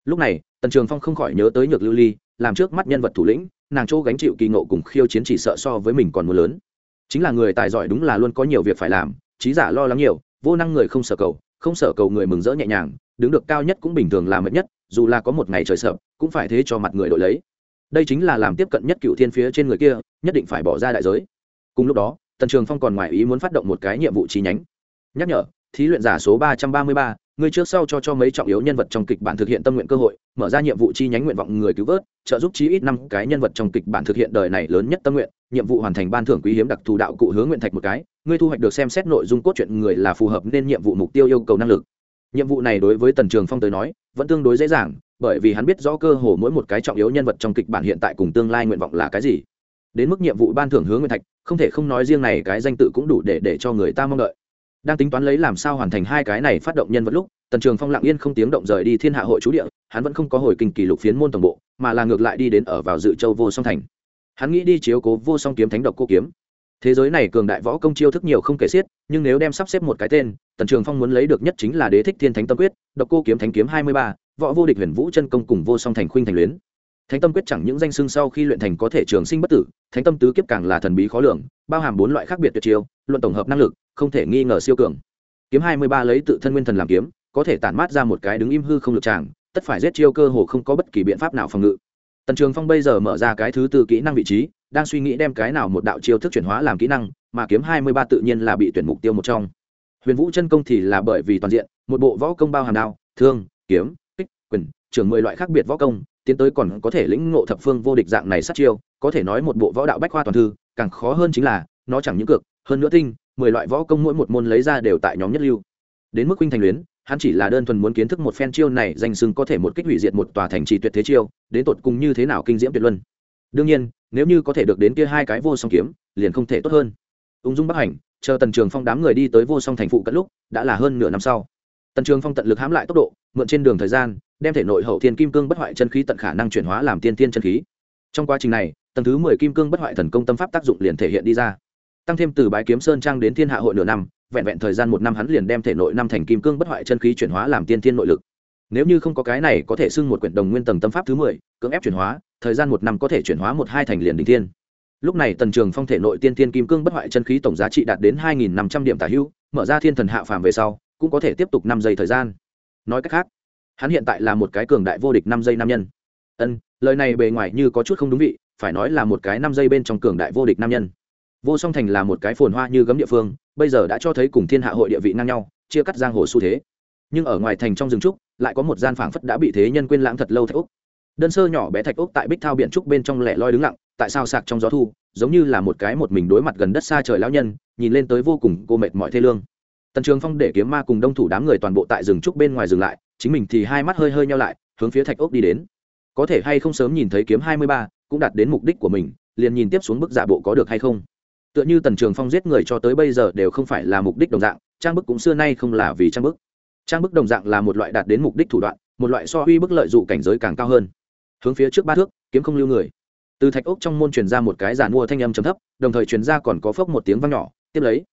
Lúc này, tần trường phong không khỏi nhớ tới nhược lưu ly, làm trước mắt nhân vật thủ lĩnh, nàng chỗ gánh chịu kỳ ngộ cùng khiêu chiến chỉ sợ so với mình còn mưa lớn. Chính là người tài giỏi đúng là luôn có nhiều việc phải làm, trí giả lo lắng nhiều, vô năng người không sợ cầu không sợ cầu người mừng rỡ nhẹ nhàng, đứng được cao nhất cũng bình thường làm mệt nhất, dù là có một ngày trời sợ, cũng phải thế cho mặt người đội lấy. Đây chính là làm tiếp cận nhất cựu thiên phía trên người kia, nhất định phải bỏ ra đại giới. Cùng lúc đó, tần trường phong còn ngoài ý muốn phát động một cái nhiệm vụ chi nhánh. Nhắc nhở, thí luyện giả số ba trăm ba mươi ba, người trước sau cho cho mấy trọng yếu nhân vật trong kịch bản thực hiện tâm nguyện cơ hội, mở ra nhiệm vụ chi nhánh nguyện vọng người cứu vớt, trợ giúp chí ít năm cái nhân vật trong kịch bản thực hiện đời này lớn nhất tâm nguyện, nhiệm vụ hoàn thành ban thưởng quý hiếm đặc thù đạo cụ hướng nguyện thạch một cái ngươi thu hoạch được xem xét nội dung cốt truyện người là phù hợp nên nhiệm vụ mục tiêu yêu cầu năng lực. Nhiệm vụ này đối với tần trường phong tới nói, vẫn tương đối dễ dàng, bởi vì hắn biết rõ cơ hồ mỗi một cái trọng yếu nhân vật trong kịch bản hiện tại cùng tương lai nguyện vọng là cái gì. Đến mức nhiệm vụ ban thưởng hướng nguyên thạch, không thể không nói riêng này cái danh tự cũng đủ để để cho người ta mong đợi. Đang tính toán lấy làm sao hoàn thành hai cái này phát động nhân vật lúc, tần trường phong lặng yên không tiếng động rời đi thiên hạ hội chú địa, hắn vẫn không có hồi kinh kỷ lục phiến môn tổng bộ, mà là ngược lại đi đến ở vào dự châu vô song thành. Hắn nghĩ đi chiếu cố vô song kiếm thánh độc cô kiếm thế giới này cường đại võ công chiêu thức nhiều không kể xiết, nhưng nếu đem sắp xếp một cái tên, tần trường phong muốn lấy được nhất chính là đế thích thiên thánh tâm quyết, độc cô kiếm thánh kiếm hai mươi ba, võ vô địch huyền vũ chân công cùng vô song thành khuynh thành luyến. Thánh tâm quyết chẳng những danh xưng sau khi luyện thành có thể trường sinh bất tử, thánh tâm tứ kiếp càng là thần bí khó lường, bao hàm bốn loại khác biệt tuyệt chiêu, luận tổng hợp năng lực, không thể nghi ngờ siêu cường. Kiếm hai mươi ba lấy tự thân nguyên thần làm kiếm, có thể tản mát ra một cái đứng im hư không lực tràng, tất phải giết chiêu cơ hồ không có bất kỳ biện pháp nào phòng ngự tần trường phong bây giờ mở ra cái thứ tư kỹ năng vị trí, đang suy nghĩ đem cái nào một đạo chiêu thức chuyển hóa làm kỹ năng, mà kiếm hai mươi ba tự nhiên là bị tuyển mục tiêu một trong. Huyền vũ chân công thì là bởi vì toàn diện, một bộ võ công bao hàm đao, thương, kiếm, kích, quyền trường mười loại khác biệt võ công, tiến tới còn có thể lĩnh ngộ thập phương vô địch dạng này sát chiêu, có thể nói một bộ võ đạo bách khoa toàn thư, càng khó hơn chính là, nó chẳng những cực hơn nữa tinh, mười loại võ công mỗi một môn lấy ra đều tại nhóm nhất lưu. Đến mức huynh thành luyến hắn chỉ là đơn thuần muốn kiến thức một phen chiêu này, danh sưng có thể một kích hủy diệt một tòa thành trì tuyệt thế chiêu, đến tột cùng như thế nào kinh diễm tuyệt luân. Đương nhiên, nếu như có thể được đến kia hai cái vô song kiếm, liền không thể tốt hơn. Ung dung bắc hành, chờ tần trường phong đám người đi tới vô song thành phụ cận lúc, đã là hơn nửa năm sau. Tần trường phong tận lực hãm lại tốc độ, mượn trên đường thời gian, đem thể nội hậu thiên kim cương bất hoại chân khí tận khả năng chuyển hóa làm tiên tiên chân khí. Trong quá trình này, tầng thứ mười kim cương bất hoại thần công tâm pháp tác dụng liền thể hiện đi ra. Tăng thêm từ bái kiếm sơn trang đến thiên hạ hội nửa năm vẹn vẹn thời gian một năm hắn liền đem thể nội năm thành kim cương bất hoại chân khí chuyển hóa làm tiên thiên nội lực. Nếu như không có cái này, có thể xưng một quyển đồng nguyên tầng tâm pháp thứ mười, cưỡng ép chuyển hóa, thời gian một năm có thể chuyển hóa một hai thành liền đình thiên. Lúc này tần trường phong thể nội tiên thiên kim cương bất hoại chân khí tổng giá trị đạt đến hai nghìn năm trăm điểm tả hữu, mở ra thiên thần hạ phàm về sau, cũng có thể tiếp tục năm giây thời gian. Nói cách khác, hắn hiện tại là một cái cường đại vô địch năm giây nam nhân. Ân, lời này bề ngoài như có chút không đúng vị, phải nói là một cái năm giây bên trong cường đại vô địch nam nhân vô song thành là một cái phồn hoa như gấm địa phương, bây giờ đã cho thấy cùng thiên hạ hội địa vị ngang nhau, chia cắt giang hồ xu thế. Nhưng ở ngoài thành trong rừng trúc, lại có một gian phảng phất đã bị thế nhân quên lãng thật lâu thạch úc đơn sơ nhỏ bé thạch úc tại bích thao biện trúc bên trong lẻ loi đứng lặng, tại sao sạc trong gió thu, giống như là một cái một mình đối mặt gần đất xa trời lão nhân, nhìn lên tới vô cùng cô mệt mỏi thê lương. Tần trường phong để kiếm ma cùng đông thủ đám người toàn bộ tại rừng trúc bên ngoài dừng lại, chính mình thì hai mắt hơi hơi nhau lại, hướng phía thạch ốc đi đến. Có thể hay không sớm nhìn thấy kiếm hai mươi ba, cũng đạt đến mục đích của mình, liền nhìn tiếp xuống bức giả bộ có được hay không tựa như tần trường phong giết người cho tới bây giờ đều không phải là mục đích đồng dạng, trang bức cũng xưa nay không là vì trang bức. Trang bức đồng dạng là một loại đạt đến mục đích thủ đoạn, một loại so uy bức lợi dụ cảnh giới càng cao hơn. Hướng phía trước ba thước, kiếm không lưu người. Từ thạch ốc trong môn truyền ra một cái giàn mua thanh âm trầm thấp, đồng thời truyền ra còn có phốc một tiếng vang nhỏ, tiếp lấy.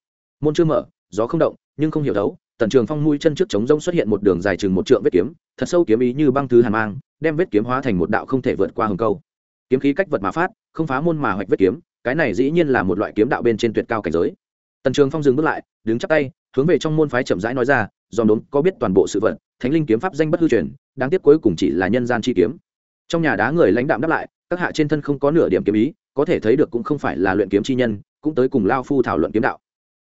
Môn chưa mở, gió không động, nhưng không hiểu đấu, tần trường phong mũi chân trước trống rông xuất hiện một đường dài chừng một trượng vết kiếm, thật sâu kiếm ý như băng thứ hàn mang, đem vết kiếm hóa thành một đạo không thể vượt qua hầm câu. Kiếm khí cách vật mà phát, không phá môn mà hoạch vết kiếm cái này dĩ nhiên là một loại kiếm đạo bên trên tuyệt cao cảnh giới. Tần trường phong dừng bước lại, đứng chắp tay, hướng về trong môn phái chậm rãi nói ra, dòm đốn, có biết toàn bộ sự vật, thánh linh kiếm pháp danh bất hư truyền, đáng tiếc cuối cùng chỉ là nhân gian chi kiếm. Trong nhà đá người lãnh đạm đáp lại, các hạ trên thân không có nửa điểm kiếm ý, có thể thấy được cũng không phải là luyện kiếm chi nhân, cũng tới cùng lao phu thảo luận kiếm đạo.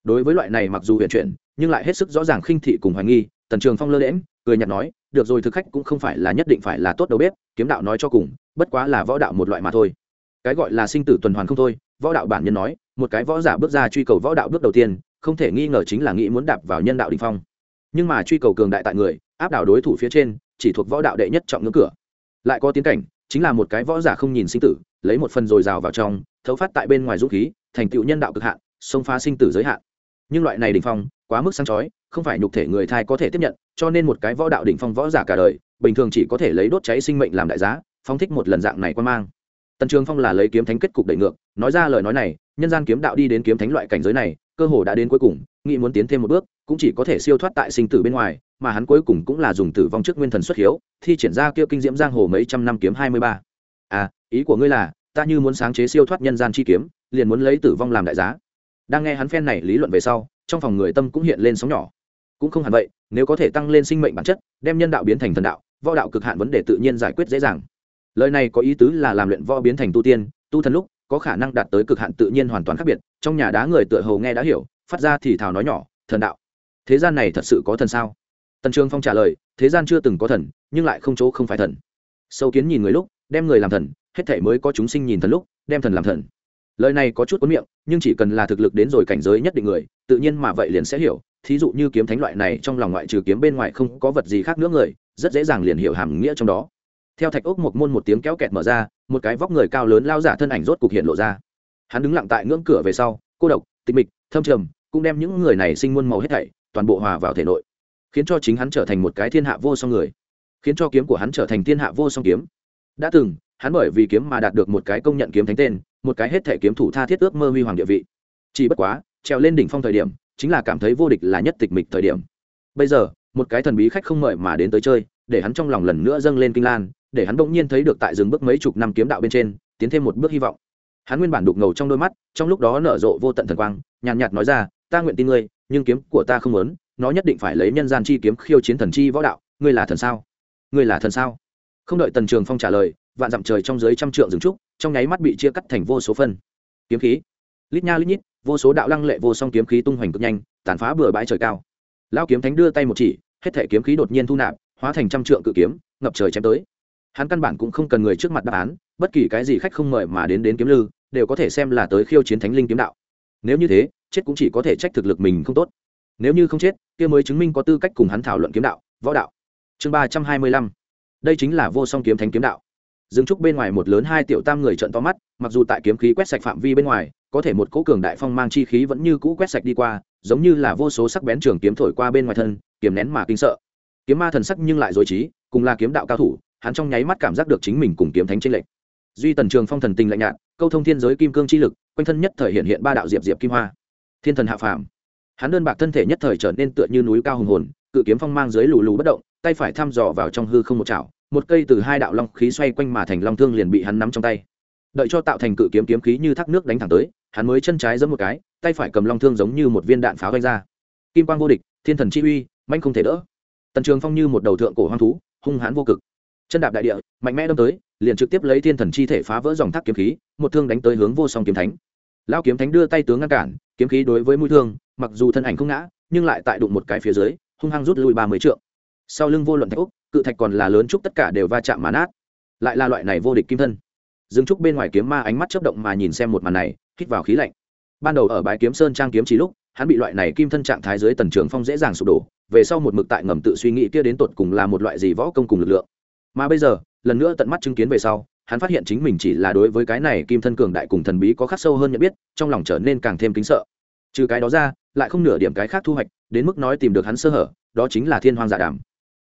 Đối với loại này mặc dù huyền chuyển, nhưng lại hết sức rõ ràng khinh thị cùng hoài nghi, tần trường phong lơ lễm cười nhạt nói, được rồi thực khách, cũng không phải là nhất định phải là tốt đầu bếp, kiếm đạo nói cho cùng, bất quá là võ đạo một loại mà thôi. Cái gọi là sinh tử tuần hoàn không thôi võ đạo bản nhân nói, một cái võ giả bước ra truy cầu võ đạo bước đầu tiên, không thể nghi ngờ chính là nghĩ muốn đạp vào nhân đạo đình phong. Nhưng mà truy cầu cường đại tại người, áp đảo đối thủ phía trên, chỉ thuộc võ đạo đệ nhất trọng ngưỡng cửa. Lại có tiến cảnh, chính là một cái võ giả không nhìn sinh tử, lấy một phần dồi dào vào trong, thấu phát tại bên ngoài dũng khí, thành tựu nhân đạo cực hạn, xông phá sinh tử giới hạn. Nhưng loại này đỉnh phong, quá mức sáng chói, không phải nhục thể người thai có thể tiếp nhận, cho nên một cái võ đạo đỉnh phong võ giả cả đời, bình thường chỉ có thể lấy đốt cháy sinh mệnh làm đại giá phong thích một lần dạng này quan mang tần trường phong là lấy kiếm thánh kết cục đẩy ngược nói ra lời nói này nhân gian kiếm đạo đi đến kiếm thánh loại cảnh giới này cơ hồ đã đến cuối cùng nghĩ muốn tiến thêm một bước cũng chỉ có thể siêu thoát tại sinh tử bên ngoài mà hắn cuối cùng cũng là dùng tử vong trước nguyên thần xuất hiếu thi triển ra kia kinh diễm giang hồ mấy trăm năm kiếm hai mươi ba. À ý của ngươi là, ta như muốn sáng chế siêu thoát nhân gian chi kiếm, liền muốn lấy tử vong làm đại giá. Đang nghe hắn phen này lý luận về sau, trong phòng người tâm cũng hiện lên sóng nhỏ. Cũng không hẳn vậy, nếu có thể tăng lên sinh mệnh bản chất, đem nhân đạo biến thành thần đạo, võ đạo cực hạn vấn đề tự nhiên giải quyết dễ dàng lời này có ý tứ là làm luyện võ biến thành tu tiên, tu thần lúc, có khả năng đạt tới cực hạn tự nhiên hoàn toàn khác biệt, trong nhà đá người tựa hầu nghe đã hiểu, phát ra thì thào nói nhỏ, thần đạo, thế gian này thật sự có thần sao? Tần trường phong trả lời, thế gian chưa từng có thần, nhưng lại không chỗ không phải thần. Sâu kiến nhìn người lúc, đem người làm thần, hết thể mới có chúng sinh nhìn thần lúc, đem thần làm thần. Lời này có chút cuốn miệng, nhưng chỉ cần là thực lực đến rồi cảnh giới nhất định người, tự nhiên mà vậy liền sẽ hiểu. Thí dụ như kiếm thánh loại này trong lòng ngoại trừ kiếm bên ngoài không có vật gì khác nữa người, rất dễ dàng liền hiểu hàm nghĩa trong đó theo thạch ốc một môn một tiếng kéo kẹt mở ra, một cái vóc người cao lớn lao giả thân ảnh rốt cục hiện lộ ra. Hắn đứng lặng tại ngưỡng cửa về sau, cô độc, tịch mịch, thâm trầm, cũng đem những người này sinh muôn màu hết thảy, toàn bộ hòa vào thể nội, khiến cho chính hắn trở thành một cái thiên hạ vô song người, khiến cho kiếm của hắn trở thành thiên hạ vô song kiếm. Đã từng, hắn bởi vì kiếm mà đạt được một cái công nhận kiếm thánh tên, một cái hết thể kiếm thủ tha thiết ước mơ huy hoàng địa vị. Chỉ bất quá, trèo lên đỉnh phong thời điểm, chính là cảm thấy vô địch là nhất tịch mịch thời điểm. Bây giờ, một cái thần bí khách không mời mà đến tới chơi để hắn trong lòng lần nữa dâng lên kinh lan, để hắn bỗng nhiên thấy được tại rừng bước mấy chục năm kiếm đạo bên trên, tiến thêm một bước hy vọng. Hắn nguyên bản đục ngầu trong đôi mắt, trong lúc đó nở rộ vô tận thần quang, nhàn nhạt nói ra, ta nguyện tin ngươi, nhưng kiếm của ta không muốn, nó nhất định phải lấy nhân gian chi kiếm khiêu chiến thần chi võ đạo. Ngươi là thần sao? Ngươi là thần sao? Không đợi tần trường phong trả lời, vạn dặm trời trong dưới trăm trượng rừng trúc, trong nháy mắt bị chia cắt thành vô số phân. Kiếm khí. Lít nha lít nhít, vô số đạo lăng lệ vô song kiếm khí tung hoành cực nhanh, tàn phá bừa bãi trời cao. Lao kiếm thánh đưa tay một chỉ, hết thể kiếm khí đột nhiên thu nạp hóa thành trăm trượng cự kiếm, ngập trời chém tới. Hắn căn bản cũng không cần người trước mặt đáp án, bất kỳ cái gì khách không mời mà đến đến kiếm lư, đều có thể xem là tới khiêu chiến thánh linh kiếm đạo. Nếu như thế, chết cũng chỉ có thể trách thực lực mình không tốt. Nếu như không chết, kia mới chứng minh có tư cách cùng hắn thảo luận kiếm đạo, võ đạo. Chương ba trăm hai mươi lăm. Đây chính là vô song kiếm thánh kiếm đạo. Dừng trúc bên ngoài một lớn hai tiểu tam người trận to mắt, mặc dù tại kiếm khí quét sạch phạm vi bên ngoài, có thể một cỗ cường đại phong mang chi khí vẫn như cũ quét sạch đi qua, giống như là vô số sắc bén trường kiếm thổi qua bên ngoài thân kiếm nén mà kinh sợ kiếm ma thần sắc nhưng lại dối trí, cùng là kiếm đạo cao thủ, hắn trong nháy mắt cảm giác được chính mình cùng kiếm thánh trên lệnh duy tần trường phong thần tình lạnh nhạt, câu thông thiên giới kim cương chi lực, quanh thân nhất thời hiện hiện ba đạo diệp diệp kim hoa. Thiên thần hạ phàm. Hắn đơn bạc thân thể nhất thời trở nên tựa như núi cao hùng hồn, cự kiếm phong mang dưới lù lù bất động, tay phải thăm dò vào trong hư không một chảo, một cây từ hai đạo long khí xoay quanh mà thành long thương liền bị hắn nắm trong tay. Đợi cho tạo thành cự kiếm kiếm khí như thác nước đánh thẳng tới, hắn mới chân trái giẫm một cái, tay phải cầm long thương giống như một viên đạn pháo vanh ra. Kim quang vô địch, thiên thần chi uy manh không thể đỡ tần trường phong như một đầu thượng cổ hoang thú, hung hãn vô cực. Chân đạp đại địa, mạnh mẽ đâm tới, liền trực tiếp lấy thiên thần chi thể phá vỡ dòng thác kiếm khí, một thương đánh tới hướng vô song kiếm thánh. Lao kiếm thánh đưa tay tướng ngăn cản, kiếm khí đối với mũi thương, mặc dù thân ảnh không ngã, nhưng lại tại đụng một cái phía dưới, hung hăng rút lui ba mươi trượng. Sau lưng vô luận thạch úc, cự thạch còn là lớn trúc tất cả đều va chạm mà nát. Lại là loại này vô địch kim thân. Dương trúc bên ngoài kiếm ma ánh mắt chớp động mà nhìn xem một màn này, hít vào khí lạnh. Ban đầu ở bãi kiếm sơn trang kiếm chỉ lúc, hắn bị loại này kim thân trạng thái dưới tần trường phong dễ dàng sụp đổ về sau một mực tại ngầm tự suy nghĩ kia đến tột cùng là một loại gì võ công cùng lực lượng. Mà bây giờ, lần nữa tận mắt chứng kiến về sau, hắn phát hiện chính mình chỉ là đối với cái này kim thân cường đại cùng thần bí có khắc sâu hơn nhận biết, trong lòng trở nên càng thêm kính sợ. Trừ cái đó ra, lại không nửa điểm cái khác thu hoạch, đến mức nói tìm được hắn sơ hở, đó chính là thiên hoang giả dạ đàm.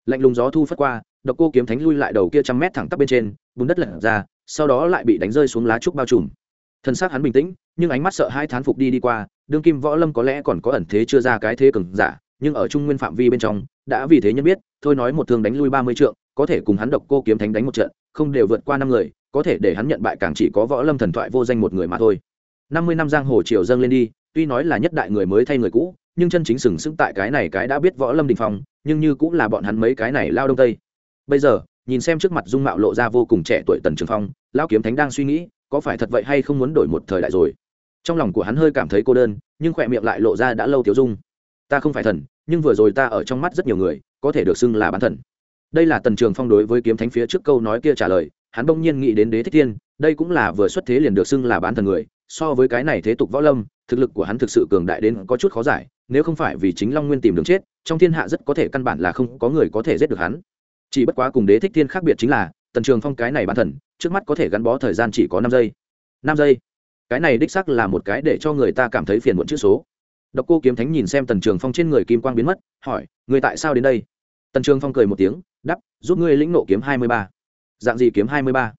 Lạnh lùng gió thu phất qua, độc cô kiếm thánh lui lại đầu kia trăm mét thẳng tắp bên trên, bùn đất lật ra, sau đó lại bị đánh rơi xuống lá trúc bao trùm. Thân xác hắn bình tĩnh, nhưng ánh mắt sợ hai thán phục đi đi qua, đương kim võ lâm có lẽ còn có ẩn thế chưa ra cái thế cường giả nhưng ở trung nguyên phạm vi bên trong, đã vì thế nhân biết, thôi nói một thương đánh lui ba mươi trượng, có thể cùng hắn độc cô kiếm thánh đánh một trận, không đều vượt qua năm người, có thể để hắn nhận bại càng chỉ có võ lâm thần thoại vô danh một người mà thôi. Năm mươi năm giang hồ triều dâng lên đi, tuy nói là nhất đại người mới thay người cũ, nhưng chân chính sừng sững tại cái này cái đã biết võ lâm đình phong, nhưng như cũng là bọn hắn mấy cái này lao đông tây. Bây giờ, nhìn xem trước mặt dung mạo lộ ra vô cùng trẻ tuổi tần trường phong lao kiếm thánh đang suy nghĩ, có phải thật vậy hay không muốn đổi một thời đại rồi. Trong lòng của hắn hơi cảm thấy cô đơn, nhưng khỏe miệng lại lộ ra đã lâu thiếu dung ta không phải thần, nhưng vừa rồi ta ở trong mắt rất nhiều người, có thể được xưng là bán thần. Đây là tần trường phong đối với kiếm thánh phía trước câu nói kia trả lời, hắn bỗng nhiên nghĩ đến đế thích thiên, đây cũng là vừa xuất thế liền được xưng là bán thần người, so với cái này thế tục võ lâm, thực lực của hắn thực sự cường đại đến có chút khó giải, nếu không phải vì chính long nguyên tìm đường chết, trong thiên hạ rất có thể căn bản là không có người có thể giết được hắn. Chỉ bất quá cùng đế thích thiên khác biệt chính là, tần trường phong cái này bán thần, trước mắt có thể gắn bó thời gian chỉ có năm giây. Năm giây. Cái này đích sắc là một cái để cho người ta cảm thấy phiền muộn chữ số độc cô kiếm thánh nhìn xem tần trường phong trên người kim quang biến mất, hỏi người tại sao đến đây? Tần trường phong cười một tiếng đắp giúp ngươi lĩnh nộ kiếm hai mươi ba. Dạng gì kiếm hai mươi ba?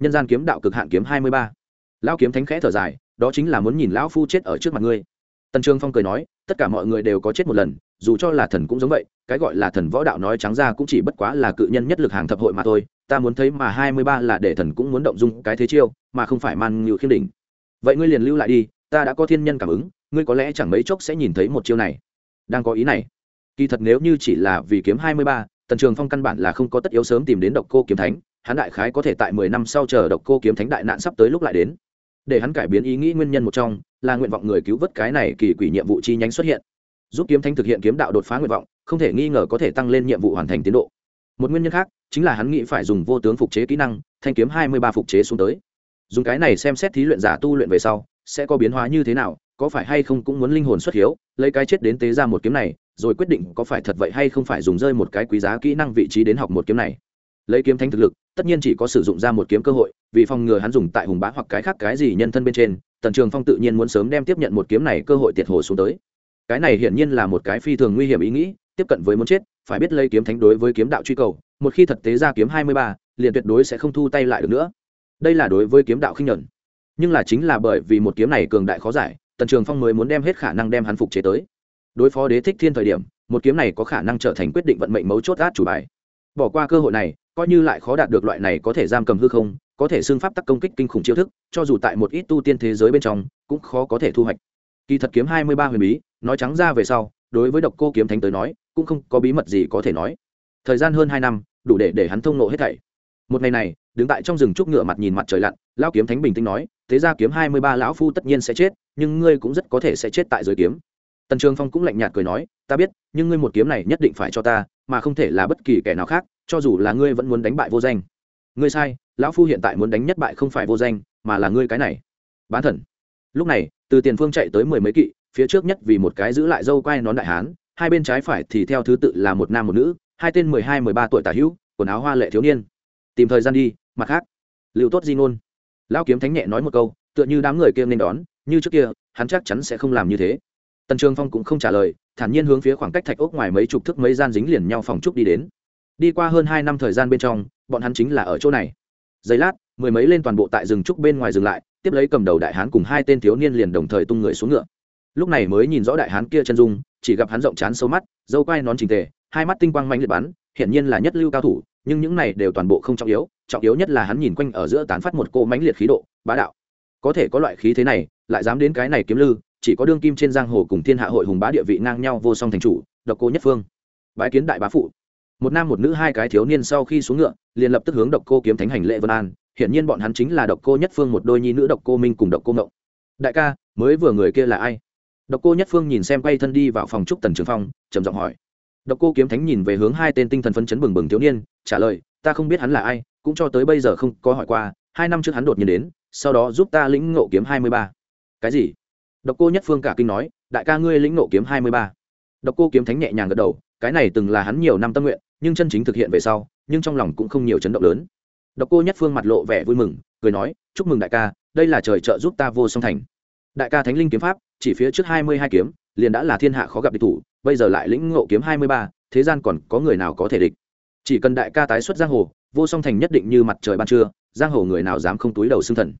Nhân gian kiếm đạo cực hạn kiếm hai mươi ba. Lão kiếm thánh khẽ thở dài, đó chính là muốn nhìn lão phu chết ở trước mặt ngươi. Tần trường phong cười nói, tất cả mọi người đều có chết một lần, dù cho là thần cũng giống vậy, cái gọi là thần võ đạo nói trắng ra cũng chỉ bất quá là cự nhân nhất lực hàng thập hội mà thôi, ta muốn thấy mà hai mươi ba là để thần cũng muốn động dung cái thế chiêu, mà không phải man ngự khiêm đỉnh. Vậy ngươi liền lưu lại đi, ta đã có thiên nhân cảm ứng ngươi có lẽ chẳng mấy chốc sẽ nhìn thấy một chiêu này. Đang có ý này. Kỳ thật nếu như chỉ là vì kiếm hai mươi ba, tần trường phong căn bản là không có tất yếu sớm tìm đến độc cô kiếm thánh, hắn đại khái có thể tại mười năm sau chờ độc cô kiếm thánh đại nạn sắp tới lúc lại đến. Để hắn cải biến ý nghĩ nguyên nhân một trong, là nguyện vọng người cứu vớt cái này kỳ quỷ nhiệm vụ chi nhánh xuất hiện. Giúp kiếm thánh thực hiện kiếm đạo đột phá nguyện vọng, không thể nghi ngờ có thể tăng lên nhiệm vụ hoàn thành tiến độ. Một nguyên nhân khác, chính là hắn nghĩ phải dùng vô tướng phục chế kỹ năng, thanh kiếm hai mươi ba phục chế xuống tới. Dùng cái này xem xét thí luyện giả tu luyện về sau, sẽ có biến hóa như thế nào có phải hay không cũng muốn linh hồn xuất hiếu, lấy cái chết đến tế ra một kiếm này, rồi quyết định có phải thật vậy hay không phải dùng rơi một cái quý giá kỹ năng vị trí đến học một kiếm này. Lấy kiếm thánh thực lực, tất nhiên chỉ có sử dụng ra một kiếm cơ hội, vì phòng ngừa hắn dùng tại hùng bá hoặc cái khác cái gì nhân thân bên trên, tần trường phong tự nhiên muốn sớm đem tiếp nhận một kiếm này cơ hội tiệt hồ xuống tới. Cái này hiển nhiên là một cái phi thường nguy hiểm ý nghĩ, tiếp cận với muốn chết, phải biết lấy kiếm thánh đối với kiếm đạo truy cầu, một khi thật tế ra kiếm hai mươi ba, liền tuyệt đối sẽ không thu tay lại được nữa. Đây là đối với kiếm đạo khinh nhuận. Nhưng là chính là bởi vì một kiếm này cường đại khó giải tần trường phong mới muốn đem hết khả năng đem hắn phục chế tới. Đối phó đế thích thiên thời điểm, một kiếm này có khả năng trở thành quyết định vận mệnh mấu chốt át chủ bài. Bỏ qua cơ hội này, coi như lại khó đạt được loại này có thể giam cầm hư không, có thể xương pháp tắc công kích kinh khủng chiêu thức, cho dù tại một ít tu tiên thế giới bên trong, cũng khó có thể thu hoạch. Kỳ thật kiếm hai mươi ba huyền bí, nói trắng ra về sau, đối với độc cô kiếm thánh tới nói, cũng không có bí mật gì có thể nói. Thời gian hơn hai năm, đủ để để hắn thông nộ hết thảy. Một ngày này, đứng tại trong rừng trúc ngựa mặt nhìn mặt trời lặn, lão kiếm thánh bình tĩnh nói, thế ra kiếm hai mươi ba lão phu tất nhiên sẽ chết nhưng ngươi cũng rất có thể sẽ chết tại dưới kiếm. Tần trường phong cũng lạnh nhạt cười nói, ta biết, nhưng ngươi một kiếm này nhất định phải cho ta, mà không thể là bất kỳ kẻ nào khác, cho dù là ngươi vẫn muốn đánh bại vô danh. Ngươi sai, lão phu hiện tại muốn đánh nhất bại không phải vô danh, mà là ngươi cái này. Bán thần. Lúc này, từ tiền phương chạy tới mười mấy kỵ, phía trước nhất vì một cái giữ lại dâu quai nón đại hán, hai bên trái phải thì theo thứ tự là một nam một nữ, hai tên mười hai, mười ba tuổi tả hữu, quần áo hoa lệ thiếu niên. Tìm thời gian đi, mặt khác. Liệu tốt di ngôn. Lão kiếm thánh nhẹ nói một câu, tựa như đám người kia nên đón như trước kia, hắn chắc chắn sẽ không làm như thế. Tần trường phong cũng không trả lời, thản nhiên hướng phía khoảng cách thạch ốc ngoài mấy chục thước mấy gian dính liền nhau phòng trúc đi đến. Đi qua hơn hai năm thời gian bên trong, bọn hắn chính là ở chỗ này. Giây lát, mười mấy lên toàn bộ tại rừng trúc bên ngoài dừng lại, tiếp lấy cầm đầu đại hán cùng hai tên thiếu niên liền đồng thời tung người xuống ngựa. Lúc này mới nhìn rõ đại hán kia chân dung, chỉ gặp hắn rộng chán sâu mắt, dâu quai nón trình tề, hai mắt tinh quang manh liệt bắn, hiển nhiên là nhất lưu cao thủ, nhưng những này đều toàn bộ không trọng yếu trọng yếu nhất là hắn nhìn quanh ở giữa tán phát một cô mãnh liệt khí độ, bá đạo. Có thể có loại khí thế này lại dám đến cái này kiếm lư, chỉ có đương kim trên giang hồ cùng thiên hạ hội hùng bá địa vị ngang nhau vô song thành chủ, độc cô nhất phương. Bái kiến đại bá phụ. Một nam một nữ hai cái thiếu niên sau khi xuống ngựa, liền lập tức hướng độc cô kiếm thánh hành lễ vân an. Hiển nhiên bọn hắn chính là độc cô nhất phương một đôi nhi nữ độc cô minh cùng độc cô ngộng. Đại ca, mới vừa người kia là ai? Độc cô nhất phương nhìn xem quay thân đi vào phòng trúc tần trường phong, trầm giọng hỏi. Độc cô kiếm thánh nhìn về hướng hai tên tinh thần phấn chấn bừng bừng thiếu niên, trả lời, ta không biết hắn là ai, cũng cho tới bây giờ không có hỏi qua, hai năm trước hắn đột nhiên đến, sau đó giúp ta lĩnh ngộ kiếm hai mươi ba cái gì? Độc cô nhất phương cả kinh nói, đại ca ngươi lĩnh nộ kiếm hai mươi ba. Độc cô kiếm thánh nhẹ nhàng gật đầu, cái này từng là hắn nhiều năm tâm nguyện, nhưng chân chính thực hiện về sau, nhưng trong lòng cũng không nhiều chấn động lớn. Độc cô nhất phương mặt lộ vẻ vui mừng, cười nói, chúc mừng đại ca, đây là trời trợ giúp ta vô song thành. Đại ca thánh linh kiếm pháp, chỉ phía trước hai mươi hai kiếm, liền đã là thiên hạ khó gặp địch thủ, bây giờ lại lĩnh ngộ kiếm hai mươi ba, thế gian còn có người nào có thể địch? Chỉ cần đại ca tái xuất giang hồ, vô song thành nhất định như mặt trời ban trưa, giang hồ người nào dám không túi đầu xương thần?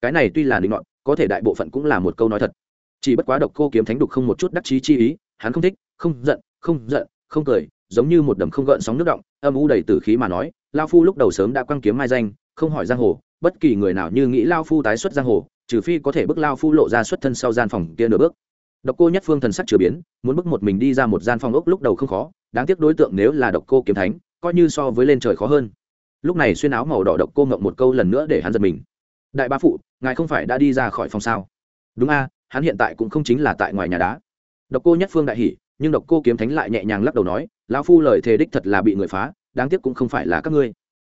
Cái này tuy là định ngọn có thể đại bộ phận cũng là một câu nói thật. Chỉ bất quá độc cô kiếm thánh đục không một chút đắc chí chi ý, hắn không thích, không giận không giận, không cười, giống như một đầm không gợn sóng nước động, âm u đầy tử khí mà nói, lao phu lúc đầu sớm đã quăng kiếm mai danh, không hỏi giang hồ, bất kỳ người nào như nghĩ lao phu tái xuất giang hồ, trừ phi có thể bức lao phu lộ ra xuất thân sau gian phòng kia nửa bước. Độc cô nhất phương thần sắc chửa biến, muốn bức một mình đi ra một gian phòng ốc lúc đầu không khó, đáng tiếc đối tượng nếu là độc cô kiếm thánh, coi như so với lên trời khó hơn. Lúc này xuyên áo màu đỏ độc cô ngậm một câu lần nữa để hắn giật mình. Đại ba phụ ngài không phải đã đi ra khỏi phòng sao? Đúng a, hắn hiện tại cũng không chính là tại ngoài nhà đá. Độc cô nhất phương đại hỉ, nhưng độc cô kiếm thánh lại nhẹ nhàng lắc đầu nói, lão phu lời thề đích thật là bị người phá, đáng tiếc cũng không phải là các ngươi.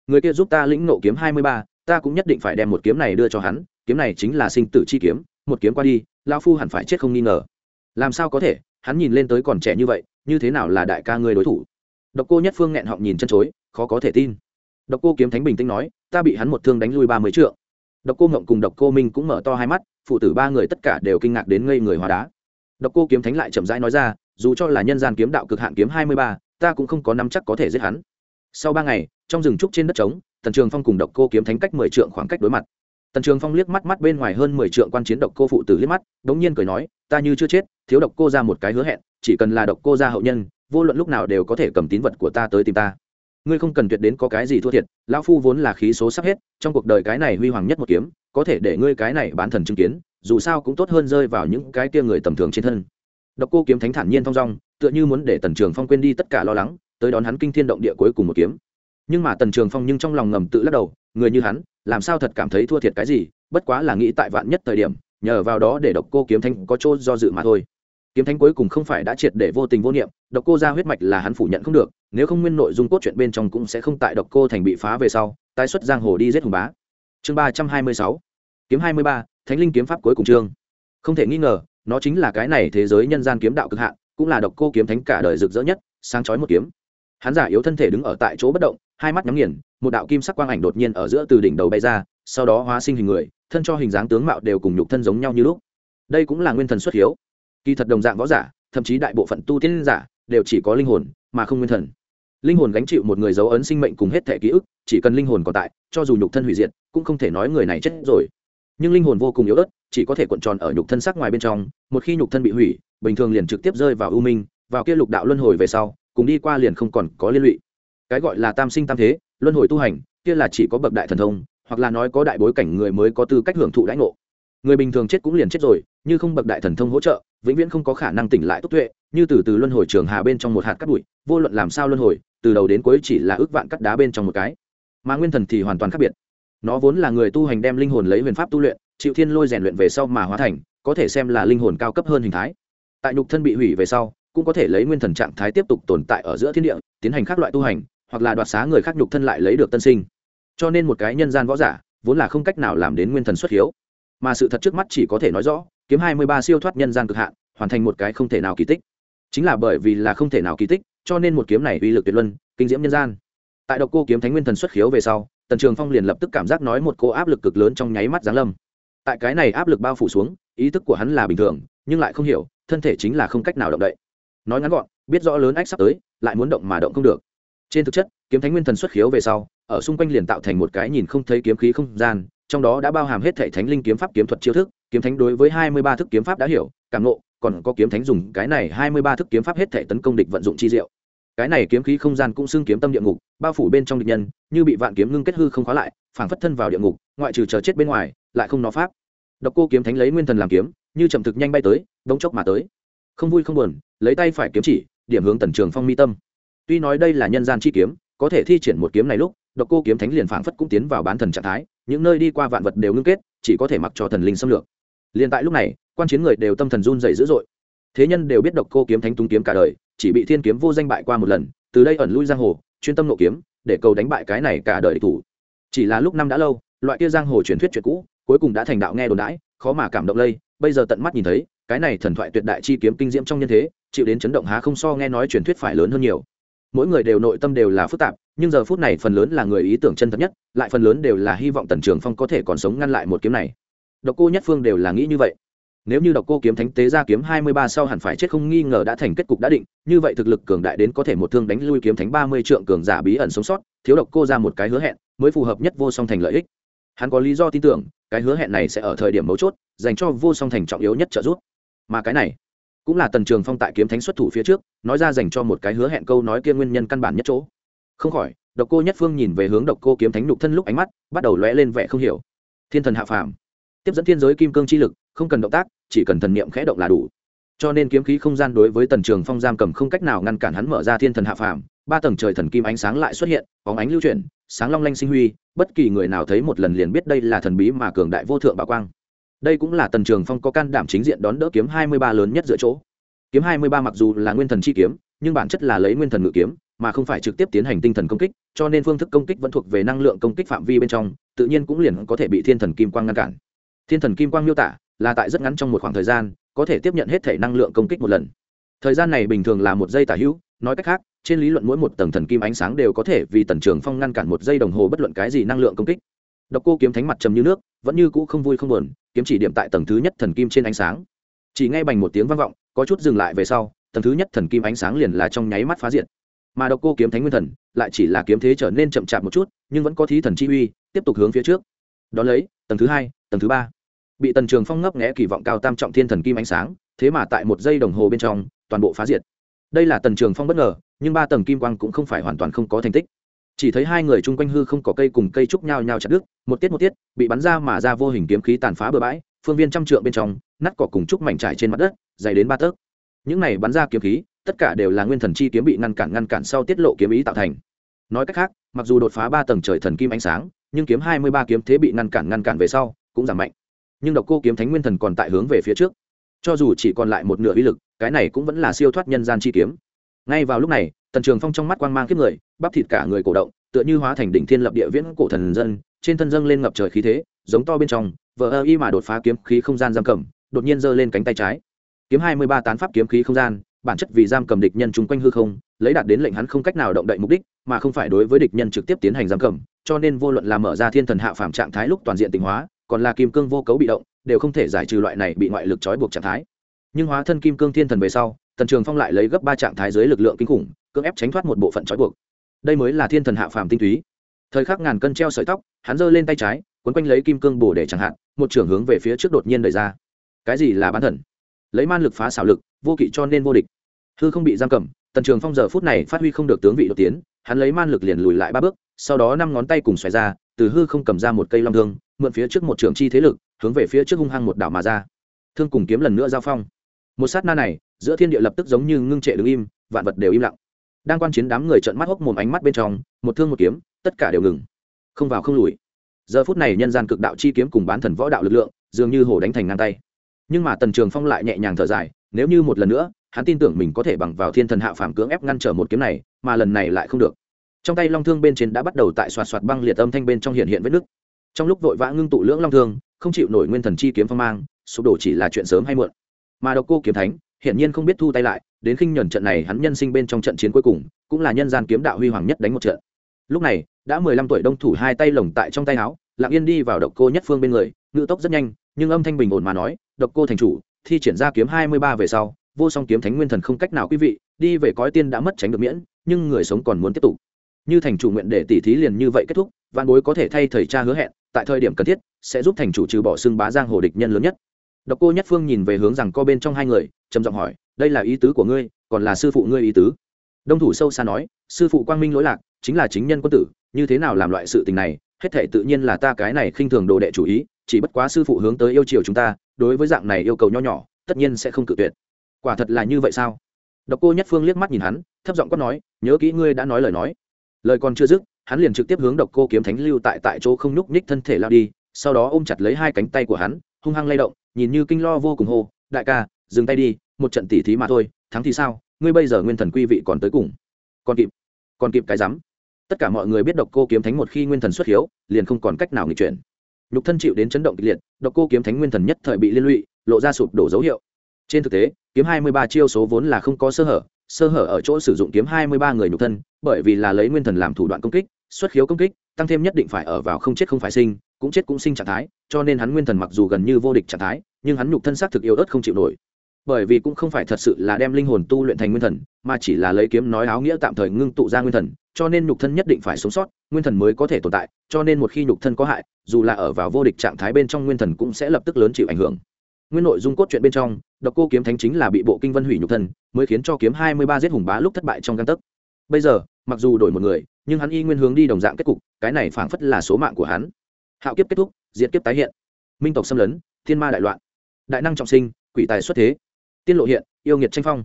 Người kia giúp ta lĩnh nộ kiếm hai mươi ba, ta cũng nhất định phải đem một kiếm này đưa cho hắn, kiếm này chính là sinh tử chi kiếm, một kiếm qua đi, lão phu hẳn phải chết không nghi ngờ. Làm sao có thể? Hắn nhìn lên tới còn trẻ như vậy, như thế nào là đại ca ngươi đối thủ? Độc cô nhất phương nghẹn họng nhìn chân chối, khó có thể tin. Độc cô kiếm thánh bình tĩnh nói, ta bị hắn một thương đánh lui ba mươi trượng độc cô ngộng cùng độc cô minh cũng mở to hai mắt, phụ tử ba người tất cả đều kinh ngạc đến ngây người hóa đá. Độc cô kiếm thánh lại chậm rãi nói ra, dù cho là nhân gian kiếm đạo cực hạn kiếm hai mươi ba, ta cũng không có nắm chắc có thể giết hắn. Sau ba ngày, trong rừng trúc trên đất trống, tần trường phong cùng độc cô kiếm thánh cách mười trượng khoảng cách đối mặt. Tần trường phong liếc mắt mắt bên ngoài hơn mười trượng quan chiến độc cô phụ tử liếc mắt đ n g nhiên cười nói, ta như chưa chết, thiếu độc cô ra một cái hứa hẹn, chỉ cần là độc cô ra hậu nhân, vô luận lúc nào đều có thể cầm tín vật của ta tới tìm ta ngươi không cần tuyệt đến có cái gì thua thiệt, lão phu vốn là khí số sắp hết, trong cuộc đời cái này huy hoàng nhất một kiếm, có thể để ngươi cái này bán thần chứng kiến, dù sao cũng tốt hơn rơi vào những cái kia người tầm thường trên thân. Độc cô kiếm thánh thản nhiên thong dong, tựa như muốn để tần trường phong quên đi tất cả lo lắng, tới đón hắn kinh thiên động địa cuối cùng một kiếm. Nhưng mà tần trường phong nhưng trong lòng ngầm tự lắc đầu, người như hắn, làm sao thật cảm thấy thua thiệt cái gì, bất quá là nghĩ tại vạn nhất thời điểm, nhờ vào đó để độc cô kiếm thánh có chỗ do dự mà thôi kiếm thánh cuối cùng không phải đã triệt để vô tình vô niệm, độc cô ra huyết mạch là hắn phủ nhận không được, nếu không nguyên nội dung cốt truyện bên trong cũng sẽ không tại độc cô thành bị phá về sau, tái xuất giang hồ đi giết hùng bá. Chương ba trăm hai mươi sáu. Kiếm hai mươi ba, thánh linh kiếm pháp cuối cùng chương. Không thể nghi ngờ, nó chính là cái này thế giới nhân gian kiếm đạo cực hạn, cũng là độc cô kiếm thánh cả đời rực rỡ nhất, sáng chói một kiếm. Hắn giả yếu thân thể đứng ở tại chỗ bất động, hai mắt nhắm nghiền, một đạo kim sắc quang ảnh đột nhiên ở giữa từ đỉnh đầu bay ra, sau đó hóa sinh hình người, thân cho hình dáng tướng mạo đều cùng nhục thân giống nhau như lúc. Đây cũng là nguyên thần xuất hiếu kỳ thật đồng dạng võ giả, thậm chí đại bộ phận tu tiên giả, đều chỉ có linh hồn, mà không nguyên thần. Linh hồn gánh chịu một người dấu ấn sinh mệnh cùng hết thẻ ký ức, chỉ cần linh hồn còn tại, cho dù nhục thân hủy diệt, cũng không thể nói người này chết rồi. Nhưng linh hồn vô cùng yếu ớt, chỉ có thể cuộn tròn ở nhục thân sắc ngoài bên trong, một khi nhục thân bị hủy, bình thường liền trực tiếp rơi vào ưu minh, vào kia lục đạo luân hồi về sau, cùng đi qua liền không còn có liên lụy. Cái gọi là tam sinh tam thế, luân hồi tu hành, kia là chỉ có bậc đại thần thông, hoặc là nói có đại bối cảnh người mới có tư cách hưởng thụ đãi ngộ. Người bình thường chết cũng liền chết rồi, như không bậc đại thần thông hỗ trợ vĩnh viễn không có khả năng tỉnh lại tốt tuệ, như từ từ luân hồi trường hà bên trong một hạt cắt bụi, vô luận làm sao luân hồi, từ đầu đến cuối chỉ là ước vạn cắt đá bên trong một cái. Mà nguyên thần thì hoàn toàn khác biệt. Nó vốn là người tu hành đem linh hồn lấy huyền pháp tu luyện, chịu thiên lôi rèn luyện về sau mà hóa thành, có thể xem là linh hồn cao cấp hơn hình thái. Tại nhục thân bị hủy về sau, cũng có thể lấy nguyên thần trạng thái tiếp tục tồn tại ở giữa thiên địa, tiến hành các loại tu hành, hoặc là đoạt xá người khác nhục thân lại lấy được tân sinh. Cho nên một cái nhân gian võ giả, vốn là không cách nào làm đến nguyên thần xuất hiếu. Mà sự thật trước mắt chỉ có thể nói rõ kiếm hai mươi ba siêu thoát nhân gian cực hạn, hoàn thành một cái không thể nào kỳ tích. Chính là bởi vì là không thể nào kỳ tích, cho nên một kiếm này uy lực tuyệt luân, kinh diễm nhân gian. Tại độc cô kiếm thánh nguyên thần xuất khiếu về sau, tần trường phong liền lập tức cảm giác nói một cô áp lực cực lớn trong nháy mắt giáng lâm. Tại cái này áp lực bao phủ xuống, ý thức của hắn là bình thường, nhưng lại không hiểu, thân thể chính là không cách nào động đậy. Nói ngắn gọn, biết rõ lớn ách sắp tới, lại muốn động mà động không được. Trên thực chất, kiếm thánh nguyên thần xuất khiếu về sau, ở xung quanh liền tạo thành một cái nhìn không thấy kiếm khí không gian, trong đó đã bao hàm hết thể thánh linh kiếm pháp kiếm thuật chiêu thức kiếm thánh đối với hai mươi ba thức kiếm pháp đã hiểu cảm nộ còn có kiếm thánh dùng cái này hai mươi ba thức kiếm pháp hết thể tấn công địch vận dụng chi diệu. Cái này kiếm khí không gian cũng xưng kiếm tâm địa ngục, bao phủ bên trong địch nhân, như bị vạn kiếm ngưng kết hư không khóa lại, phảng phất thân vào địa ngục, ngoại trừ chờ chết bên ngoài, lại không nó pháp. Độc cô kiếm thánh lấy nguyên thần làm kiếm, như chậm thực nhanh bay tới, đống chốc mà tới. Không vui không buồn, lấy tay phải kiếm chỉ, điểm hướng tần trường phong mi tâm. Tuy nói đây là nhân gian chi kiếm, có thể thi triển một kiếm này lúc, độc cô kiếm thánh liền phảng phất cũng tiến vào bán thần trạng thái, những nơi đi qua vạn vật đều ngưng kết, chỉ có thể mặc cho thần linh xâm lược liền tại lúc này, quan chiến người đều tâm thần run dày dữ dội. Thế nhân đều biết độc cô kiếm thánh túng kiếm cả đời, chỉ bị thiên kiếm vô danh bại qua một lần, từ đây ẩn lui giang hồ, chuyên tâm nộ kiếm, để cầu đánh bại cái này cả đời địch thủ. Chỉ là lúc năm đã lâu, loại kia giang hồ truyền thuyết chuyện cũ, cuối cùng đã thành đạo nghe đồn đãi, khó mà cảm động lây, bây giờ tận mắt nhìn thấy, cái này thần thoại tuyệt đại chi kiếm kinh diễm trong nhân thế, chịu đến chấn động há không so nghe nói truyền thuyết phải lớn hơn nhiều. Mỗi người đều nội tâm đều là phức tạp, nhưng giờ phút này phần lớn là người ý tưởng chân thật nhất, lại phần lớn đều là hy vọng tần trường phong có thể còn sống ngăn lại một kiếm này độc cô nhất phương đều là nghĩ như vậy. Nếu như độc cô kiếm thánh tế ra kiếm hai mươi ba sau hẳn phải chết không nghi ngờ đã thành kết cục đã định, như vậy thực lực cường đại đến có thể một thương đánh lui kiếm thánh ba mươi trượng cường giả bí ẩn sống sót, thiếu độc cô ra một cái hứa hẹn, mới phù hợp nhất vô song thành lợi ích. Hắn có lý do tin tưởng, cái hứa hẹn này sẽ ở thời điểm mấu chốt, dành cho vô song thành trọng yếu nhất trợ giúp. Mà cái này, cũng là tần trường phong tại kiếm thánh xuất thủ phía trước, nói ra dành cho một cái hứa hẹn câu nói kia nguyên nhân căn bản nhất chỗ. Không khỏi, độc cô nhất phương nhìn về hướng độc cô kiếm thánh nhục thân lúc ánh mắt, bắt đầu lóe lên vẻ không hiểu. Thiên thần hạ phàm tiếp dẫn thiên giới kim cương chi lực, không cần động tác, chỉ cần thần niệm khẽ động là đủ. Cho nên kiếm khí không gian đối với tần trường phong giam cầm không cách nào ngăn cản hắn mở ra thiên thần hạ phàm, ba tầng trời thần kim ánh sáng lại xuất hiện, bóng ánh lưu chuyển, sáng long lanh sinh huy, bất kỳ người nào thấy một lần liền biết đây là thần bí mà cường đại vô thượng bảo quang. Đây cũng là tần trường phong có can đảm chính diện đón đỡ kiếm hai mươi ba lớn nhất giữa chỗ. Kiếm hai mươi ba mặc dù là nguyên thần chi kiếm, nhưng bản chất là lấy nguyên thần ngự kiếm, mà không phải trực tiếp tiến hành tinh thần công kích, cho nên phương thức công kích vẫn thuộc về năng lượng công kích phạm vi bên trong, tự nhiên cũng liền có thể bị thiên thần kim quang ngăn cản thiên thần kim quang miêu tả là tại rất ngắn trong một khoảng thời gian, có thể tiếp nhận hết thể năng lượng công kích một lần. Thời gian này bình thường là một giây tả hữu, nói cách khác, trên lý luận mỗi một tầng thần kim ánh sáng đều có thể vì tần trường phong ngăn cản một giây đồng hồ bất luận cái gì năng lượng công kích. Độc cô kiếm thánh mặt trầm như nước, vẫn như cũ không vui không buồn, kiếm chỉ điểm tại tầng thứ nhất thần kim trên ánh sáng. Chỉ ngay bằng một tiếng vang vọng, có chút dừng lại về sau, tầng thứ nhất thần kim ánh sáng liền là trong nháy mắt phá diệt. Mà độc cô kiếm thánh nguyên thần, lại chỉ là kiếm thế trở nên chậm chạp một chút, nhưng vẫn có thí thần chi uy, tiếp tục hướng phía trước. Đón lấy, tầng thứ hai, tầng thứ ba bị tần trường phong ngấp nghẽ kỳ vọng cao tam trọng thiên thần kim ánh sáng, thế mà tại một giây đồng hồ bên trong, toàn bộ phá diệt. Đây là tần trường phong bất ngờ, nhưng ba tầng kim quang cũng không phải hoàn toàn không có thành tích. Chỉ thấy hai người chung quanh hư không có cây cùng cây trúc nhau nhau chặt đứt, một tiết một tiết, bị bắn ra mà ra vô hình kiếm khí tàn phá bừa bãi, phương viên trăm trượng bên trong, nát cỏ cùng trúc mảnh trải trên mặt đất, dày đến ba tấc. Những này bắn ra kiếm khí, tất cả đều là nguyên thần chi kiếm bị ngăn cản ngăn cản sau tiết lộ kiếm ý tạo thành. Nói cách khác, mặc dù đột phá ba tầng trời thần kim ánh sáng, nhưng kiếm hai mươi ba kiếm thế bị ngăn cản ngăn cản về sau, cũng giảm mạnh nhưng độc cô kiếm thánh nguyên thần còn tại hướng về phía trước. Cho dù chỉ còn lại một nửa uy lực, cái này cũng vẫn là siêu thoát nhân gian chi kiếm. Ngay vào lúc này, tần trường phong trong mắt quang mang kiếp người, bắp thịt cả người cổ động, tựa như hóa thành đỉnh thiên lập địa viễn cổ thần dân, trên thân dâng lên ngập trời khí thế, giống to bên trong, vờ ơ y mà đột phá kiếm khí không gian giam cầm, đột nhiên giơ lên cánh tay trái. Kiếm hai mươi ba tán pháp kiếm khí không gian, bản chất vì giam cầm địch nhân chung quanh hư không, lấy đạt đến lệnh hắn không cách nào động đậy mục đích, mà không phải đối với địch nhân trực tiếp tiến hành giam cầm, cho nên vô luận là mở ra thiên thần hạ phạm trạng thái lúc toàn diện tình hóa còn là kim cương vô cấu bị động, đều không thể giải trừ loại này bị ngoại lực trói buộc trạng thái. Nhưng hóa thân kim cương thiên thần về sau, tần trường phong lại lấy gấp ba trạng thái dưới lực lượng kinh khủng, cưỡng ép tránh thoát một bộ phận trói buộc. Đây mới là thiên thần hạ phàm tinh túy. Thời khắc ngàn cân treo sợi tóc, hắn giơ lên tay trái, quấn quanh lấy kim cương bổ để chẳng hạn, một trưởng hướng về phía trước đột nhiên đẩy ra. Cái gì là bán thần? Lấy man lực phá xảo lực, vô kỵ cho nên vô địch. Hư không bị giam cầm, tần trường phong giờ phút này phát huy không được tướng vị đột tiến, hắn lấy man lực liền lùi lại ba bước, sau đó năm ngón tay cùng xoài ra, từ hư không cầm ra một cây long thương mượn phía trước một trường chi thế lực, hướng về phía trước hung hăng một đảo mà ra. Thương cùng kiếm lần nữa giao phong. Một sát na này, giữa thiên địa lập tức giống như ngưng trệ đứng im, vạn vật đều im lặng. Đang quan chiến đám người trợn mắt hốc mồm ánh mắt bên trong, một thương một kiếm, tất cả đều ngừng. Không vào không lùi. Giờ phút này nhân gian cực đạo chi kiếm cùng bán thần võ đạo lực lượng, dường như hổ đánh thành ngang tay. Nhưng mà tần trường phong lại nhẹ nhàng thở dài, nếu như một lần nữa, hắn tin tưởng mình có thể bằng vào thiên thần hạ phàm cưỡng ép ngăn trở một kiếm này, mà lần này lại không được. Trong tay long thương bên trên đã bắt đầu tại soạt soạt băng liệt âm thanh bên trong hiện hiện vết nứt trong lúc vội vã ngưng tụ lưỡng long thương, không chịu nổi nguyên thần chi kiếm phong mang, sụp đổ chỉ là chuyện sớm hay muộn. Mà độc cô kiếm thánh, hiển nhiên không biết thu tay lại, đến khinh nhuần trận này hắn nhân sinh bên trong trận chiến cuối cùng, cũng là nhân gian kiếm đạo huy hoàng nhất đánh một trận. Lúc này, đã mười lăm tuổi đông thủ hai tay lồng tại trong tay áo, lặng yên đi vào độc cô nhất phương bên người, ngự tốc rất nhanh, nhưng âm thanh bình ổn mà nói, độc cô thành chủ, thi triển ra kiếm hai mươi ba về sau, vô song kiếm thánh nguyên thần không cách nào quý vị, đi về cõi tiên đã mất tránh được miễn, nhưng người sống còn muốn tiếp tục. Như thành chủ nguyện để tỷ thí liền như vậy kết thúc văn bối có thể thay thầy cha hứa hẹn tại thời điểm cần thiết, sẽ giúp thành chủ trừ bỏ xưng bá giang hồ địch nhân lớn nhất. Độc cô nhất phương nhìn về hướng rằng co bên trong hai người, trầm giọng hỏi, đây là ý tứ của ngươi, còn là sư phụ ngươi ý tứ? Đông thủ sâu xa nói, sư phụ quang minh lỗi lạc, chính là chính nhân quân tử, như thế nào làm loại sự tình này, hết thể tự nhiên là ta cái này khinh thường đồ đệ chủ ý, chỉ bất quá sư phụ hướng tới yêu chiều chúng ta, đối với dạng này yêu cầu nho nhỏ, tất nhiên sẽ không cự tuyệt. Quả thật là như vậy sao? Độc cô nhất phương liếc mắt nhìn hắn, thấp giọng quát nói, nhớ kỹ ngươi đã nói lời nói. Lời còn chưa dứt hắn liền trực tiếp hướng độc cô kiếm thánh lưu tại tại chỗ không nhúc nhích thân thể lao đi, sau đó ôm chặt lấy hai cánh tay của hắn, hung hăng lay động, nhìn như kinh lo vô cùng hô, đại ca, dừng tay đi, một trận tỉ thí mà thôi, thắng thì sao? Ngươi bây giờ nguyên thần quy vị còn tới cùng. Còn kịp còn kịp cái rắm tất cả mọi người biết độc cô kiếm thánh một khi nguyên thần xuất hiếu, liền không còn cách nào nghịch chuyển. Nhục thân chịu đến chấn động kịch liệt, độc cô kiếm thánh nguyên thần nhất thời bị liên lụy, lộ ra sụp đổ dấu hiệu. Trên thực tế, kiếm hai mươi ba chiêu số vốn là không có sơ hở sơ hở ở chỗ sử dụng kiếm hai mươi ba người nhục thân, bởi vì là lấy nguyên thần làm thủ đoạn công kích xuất khiếu công kích, tăng thêm nhất định phải ở vào không chết không phải sinh, cũng chết cũng sinh trạng thái, cho nên hắn nguyên thần mặc dù gần như vô địch trạng thái, nhưng hắn nhục thân xác thực yếu ớt không chịu nổi. Bởi vì cũng không phải thật sự là đem linh hồn tu luyện thành nguyên thần, mà chỉ là lấy kiếm nói áo nghĩa tạm thời ngưng tụ ra nguyên thần, cho nên nhục thân nhất định phải sống sót, nguyên thần mới có thể tồn tại, cho nên một khi nhục thân có hại, dù là ở vào vô địch trạng thái bên trong nguyên thần cũng sẽ lập tức lớn chịu ảnh hưởng. Nguyên nội dung cốt truyện bên trong, độc cô kiếm thánh chính là bị bộ kinh vân hủy nhục thân, mới khiến cho kiếm hai mươi ba giết hùng bá lúc thất bại trong căn tấc. Bây giờ mặc dù đổi một người, nhưng hắn y nguyên hướng đi đồng dạng kết cục, cái này phảng phất là số mạng của hắn. Hạo kiếp kết thúc, diệt kiếp tái hiện. Minh tộc xâm lấn, thiên ma đại loạn. Đại năng trọng sinh, quỷ tài xuất thế. Tiên lộ hiện, yêu nghiệt tranh phong.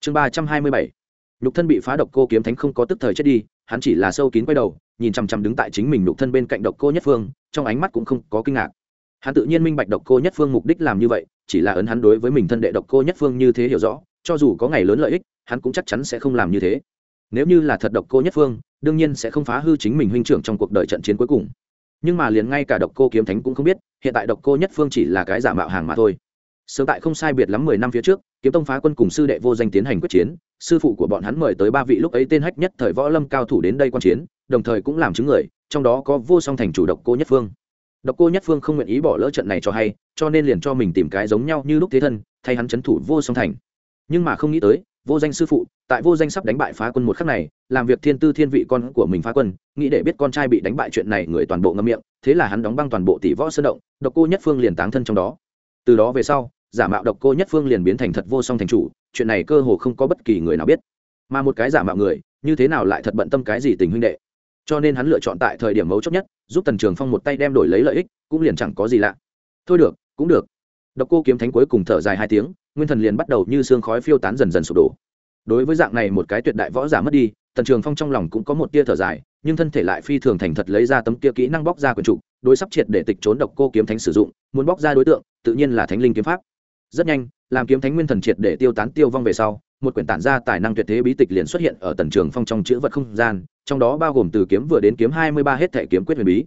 Chương ba trăm hai mươi bảy. Nhục thân bị phá độc cô kiếm thánh không có tức thời chết đi, hắn chỉ là sâu kín quay đầu, nhìn chằm chằm đứng tại chính mình nhục thân bên cạnh độc cô nhất phương, trong ánh mắt cũng không có kinh ngạc. Hắn tự nhiên minh bạch độc cô nhất phương mục đích làm như vậy, chỉ là ấn hắn đối với mình thân đệ độc cô nhất phương như thế hiểu rõ, cho dù có ngày lớn lợi ích, hắn cũng chắc chắn sẽ không làm như thế nếu như là thật độc cô nhất phương, đương nhiên sẽ không phá hư chính mình huynh trưởng trong cuộc đời trận chiến cuối cùng. Nhưng mà liền ngay cả độc cô kiếm thánh cũng không biết, hiện tại độc cô nhất phương chỉ là cái giả mạo hàng mà thôi. Sớm tại không sai biệt lắm mười năm phía trước, kiếm tông phá quân cùng sư đệ vô danh tiến hành quyết chiến, sư phụ của bọn hắn mời tới ba vị lúc ấy tên hách nhất thời võ lâm cao thủ đến đây quan chiến, đồng thời cũng làm chứng người, trong đó có vô song thành chủ độc cô nhất phương. Độc cô nhất phương không nguyện ý bỏ lỡ trận này cho hay, cho nên liền cho mình tìm cái giống nhau như lúc thế thân, thay hắn c h ấ n thủ vô song thành. Nhưng mà không nghĩ tới vô danh sư phụ, tại vô danh sắp đánh bại phá quân một khắc này, làm việc thiên tư thiên vị con của mình phá quân, nghĩ để biết con trai bị đánh bại chuyện này, người toàn bộ ngâm miệng, thế là hắn đóng băng toàn bộ tỷ võ sơn động, độc cô nhất phương liền táng thân trong đó. Từ đó về sau, giả mạo độc cô nhất phương liền biến thành thật vô song thành chủ, chuyện này cơ hồ không có bất kỳ người nào biết. Mà một cái giả mạo người, như thế nào lại thật bận tâm cái gì tình huynh đệ? Cho nên hắn lựa chọn tại thời điểm mấu chốt nhất, giúp tần trường phong một tay đem đổi lấy lợi ích, cũng liền chẳng có gì lạ. Thôi được, cũng được. Độc cô kiếm thánh cuối cùng thở dài hai tiếng nguyên thần liền bắt đầu như xương khói phiêu tán dần dần sụp đổ. Đối với dạng này một cái tuyệt đại võ giả mất đi, tần trường phong trong lòng cũng có một tia thở dài, nhưng thân thể lại phi thường thành thật lấy ra tấm kia kỹ năng bóc ra quần trụ, đối sắp triệt để tịch trốn độc cô kiếm thánh sử dụng, muốn bóc ra đối tượng, tự nhiên là thánh linh kiếm pháp. Rất nhanh, làm kiếm thánh nguyên thần triệt để tiêu tán tiêu vong về sau, một quyển tản ra tài năng tuyệt thế bí tịch liền xuất hiện ở tần trường phong trong chữ vật không gian, trong đó bao gồm từ kiếm vừa đến kiếm hai mươi ba hết thể kiếm quyết huyền bí.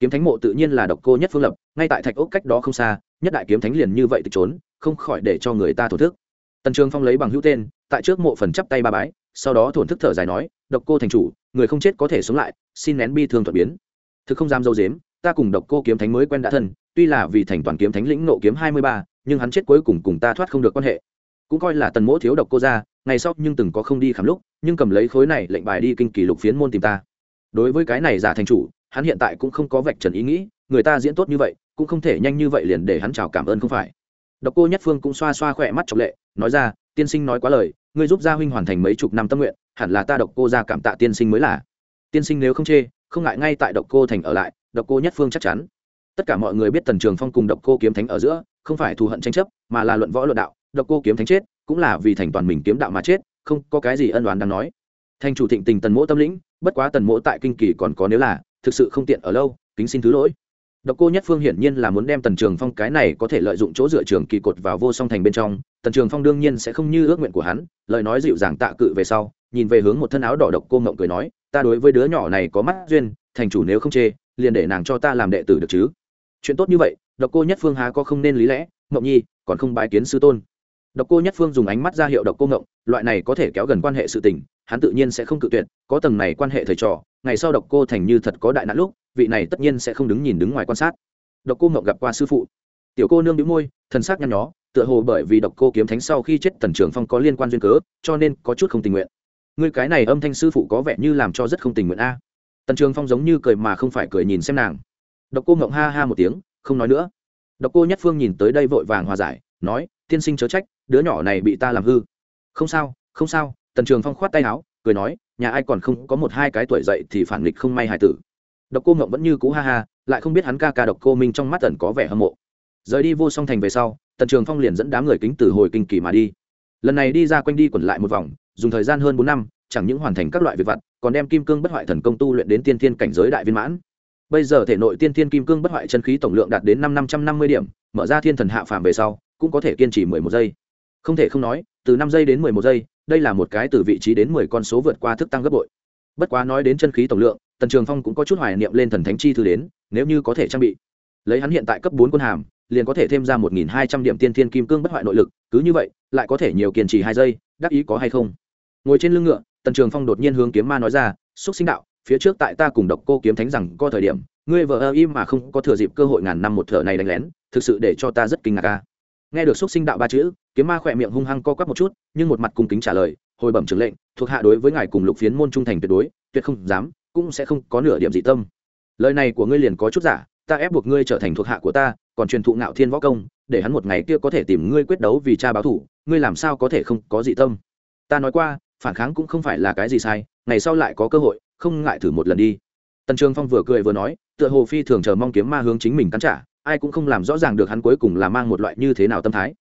Kiếm thánh mộ tự nhiên là độc cô nhất phương lập, ngay tại thạch ốc cách đó không xa, nhất đại kiếm thánh liền như vậy tịch trốn không khỏi để cho người ta thổ thức. Tần trường phong lấy bằng hữu tên, tại trước mộ phần chắp tay ba bái, sau đó thổn thức thở dài nói, độc cô thành chủ, người không chết có thể sống lại, xin nén bi thương thuật biến. Thực không dám dâu dếm, ta cùng độc cô kiếm thánh mới quen đã thân, tuy là vì thành toàn kiếm thánh lĩnh nộ kiếm hai mươi ba, nhưng hắn chết cuối cùng cùng ta thoát không được quan hệ. Cũng coi là tần mỗ thiếu độc cô ra ngày sau nhưng từng có không đi khám lúc, nhưng cầm lấy khối này lệnh bài đi kinh kỳ lục phiến môn tìm ta. Đối với cái này giả thành chủ, hắn hiện tại cũng không có vạch trần ý nghĩ, người ta diễn tốt như vậy, cũng không thể nhanh như vậy liền để hắn chào cảm ơn không phải độc cô nhất phương cũng xoa xoa khỏe mắt trọng lệ, nói ra, tiên sinh nói quá lời, ngươi giúp gia huynh hoàn thành mấy chục năm tâm nguyện, hẳn là ta độc cô gia cảm tạ tiên sinh mới là. Tiên sinh nếu không chê, không ngại ngay tại độc cô thành ở lại, độc cô nhất phương chắc chắn. Tất cả mọi người biết tần trường phong cùng độc cô kiếm thánh ở giữa, không phải thù hận tranh chấp, mà là luận võ luận đạo, độc cô kiếm thánh chết, cũng là vì thành toàn mình kiếm đạo mà chết, không có cái gì ân oán đang nói. Thành chủ thịnh tình tần mỗ tâm lĩnh, bất quá tần mỗ tại kinh kỳ còn có nếu là, thực sự không tiện ở lâu, kính xin thứ lỗi độc cô nhất phương hiển nhiên là muốn đem tần trường phong cái này có thể lợi dụng chỗ dựa trường kỳ cột vào vô song thành bên trong. Tần trường phong đương nhiên sẽ không như ước nguyện của hắn, lời nói dịu dàng tạ cự về sau, nhìn về hướng một thân áo đỏ độc cô ngậm cười nói, ta đối với đứa nhỏ này có mắt duyên, thành chủ nếu không chê, liền để nàng cho ta làm đệ tử được chứ. Chuyện tốt như vậy, độc cô nhất phương há có không nên lý lẽ, Ngậm nhi, còn không bái kiến sư tôn. Độc cô nhất phương dùng ánh mắt ra hiệu độc cô ngộng loại này có thể kéo gần quan hệ sự tình, hắn tự nhiên sẽ không cự tuyệt, có tầng này quan hệ thầy trò ngày sau độc cô thành như thật có đại nạn lúc, vị này tất nhiên sẽ không đứng nhìn đứng ngoài quan sát. Độc cô mộng gặp qua sư phụ. Tiểu cô nương đĩu môi thân xác nhăn nhó, tựa hồ bởi vì độc cô kiếm thánh sau khi chết tần trường phong có liên quan duyên cớ, cho nên có chút không tình nguyện. Người cái này âm thanh sư phụ có vẻ như làm cho rất không tình nguyện a. Tần trường phong giống như cười mà không phải cười nhìn xem nàng. Độc cô mộng ha ha một tiếng, không nói nữa. Độc cô nhất phương nhìn tới đây vội vàng hòa giải, nói, tiên sinh chớ trách, đứa nhỏ này bị ta làm hư. Không sao không sao. Tần trường phong khoát tay áo cười nói, nhà ai còn không có một hai cái tuổi dậy thì phản nghịch không may hài tử. Độc cô ngộng vẫn như cũ ha ha, lại không biết hắn ca ca độc cô minh trong mắt tần có vẻ hâm mộ. Rời đi vô song thành về sau, tần trường phong liền dẫn đám người kính từ hồi kinh kỳ mà đi. Lần này đi ra quanh đi quẩn lại một vòng, dùng thời gian hơn bốn năm, chẳng những hoàn thành các loại việc vặt, còn đem kim cương bất hoại thần công tu luyện đến tiên thiên cảnh giới đại viên mãn. Bây giờ thể nội tiên thiên kim cương bất hoại chân khí tổng lượng đạt đến năm năm trăm năm mươi điểm, mở ra thiên thần hạ phàm về sau, cũng có thể kiên trì mười một giây không thể không nói, từ năm giây đến mười một giây, đây là một cái từ vị trí đến mười con số vượt qua thức tăng gấp bội. Bất quá nói đến chân khí tổng lượng, tần trường phong cũng có chút hoài niệm lên thần thánh chi thư đến, nếu như có thể trang bị. Lấy hắn hiện tại cấp bốn quân hàm, liền có thể thêm ra một nghìn hai trăm điểm tiên thiên kim cương bất hoại nội lực, cứ như vậy, lại có thể nhiều kiên trì hai giây, đắc ý có hay không? Ngồi trên lưng ngựa, tần trường phong đột nhiên hướng kiếm ma nói ra, xúc sinh đạo, phía trước tại ta cùng độc cô kiếm thánh rằng có thời điểm, ngươi vợ ơ im mà không có thừa dịp cơ hội ngàn năm một thở này đánh lén, thực sự để cho ta rất kinh ngạc ca nghe được xúc sinh đạo ba chữ, kiếm ma khỏe miệng hung hăng co quắp một chút, nhưng một mặt cung kính trả lời, hồi bẩm trưởng lệnh, thuộc hạ đối với ngài cùng lục phiến môn trung thành tuyệt đối, tuyệt không dám, cũng sẽ không có nửa điểm dị tâm. Lời này của ngươi liền có chút giả, ta ép buộc ngươi trở thành thuộc hạ của ta, còn truyền thụ ngạo thiên võ công, để hắn một ngày kia có thể tìm ngươi quyết đấu vì cha báo thủ, ngươi làm sao có thể không có dị tâm? Ta nói qua, phản kháng cũng không phải là cái gì sai, ngày sau lại có cơ hội, không ngại thử một lần đi. Tần trường phong vừa cười vừa nói, tựa hồ phi thường chờ mong kiếm ma hướng chính mình cắn trả ai cũng không làm rõ ràng được hắn cuối cùng là mang một loại như thế nào tâm thái.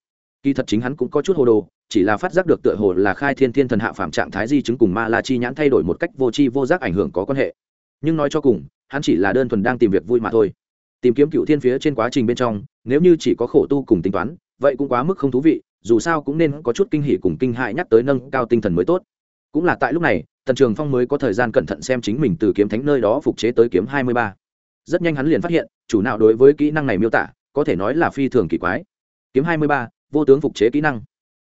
Kỳ thật chính hắn cũng có chút hồ đồ, chỉ là phát giác được tựa hồ là khai thiên thiên thần hạ phạm trạng thái di chứng cùng ma la chi nhãn thay đổi một cách vô tri vô giác ảnh hưởng có quan hệ. Nhưng nói cho cùng, hắn chỉ là đơn thuần đang tìm việc vui mà thôi. Tìm kiếm cựu thiên phía trên quá trình bên trong, nếu như chỉ có khổ tu cùng tính toán, vậy cũng quá mức không thú vị, dù sao cũng nên có chút kinh hỉ cùng kinh hại nhắc tới nâng cao tinh thần mới tốt. Cũng là tại lúc này, tần trường phong mới có thời gian cẩn thận xem chính mình từ kiếm thánh nơi đó phục chế tới kiếm hai mươi ba rất nhanh hắn liền phát hiện, chủ nào đối với kỹ năng này miêu tả, có thể nói là phi thường kỳ quái. Kiếm hai mươi ba, vô tướng phục chế kỹ năng.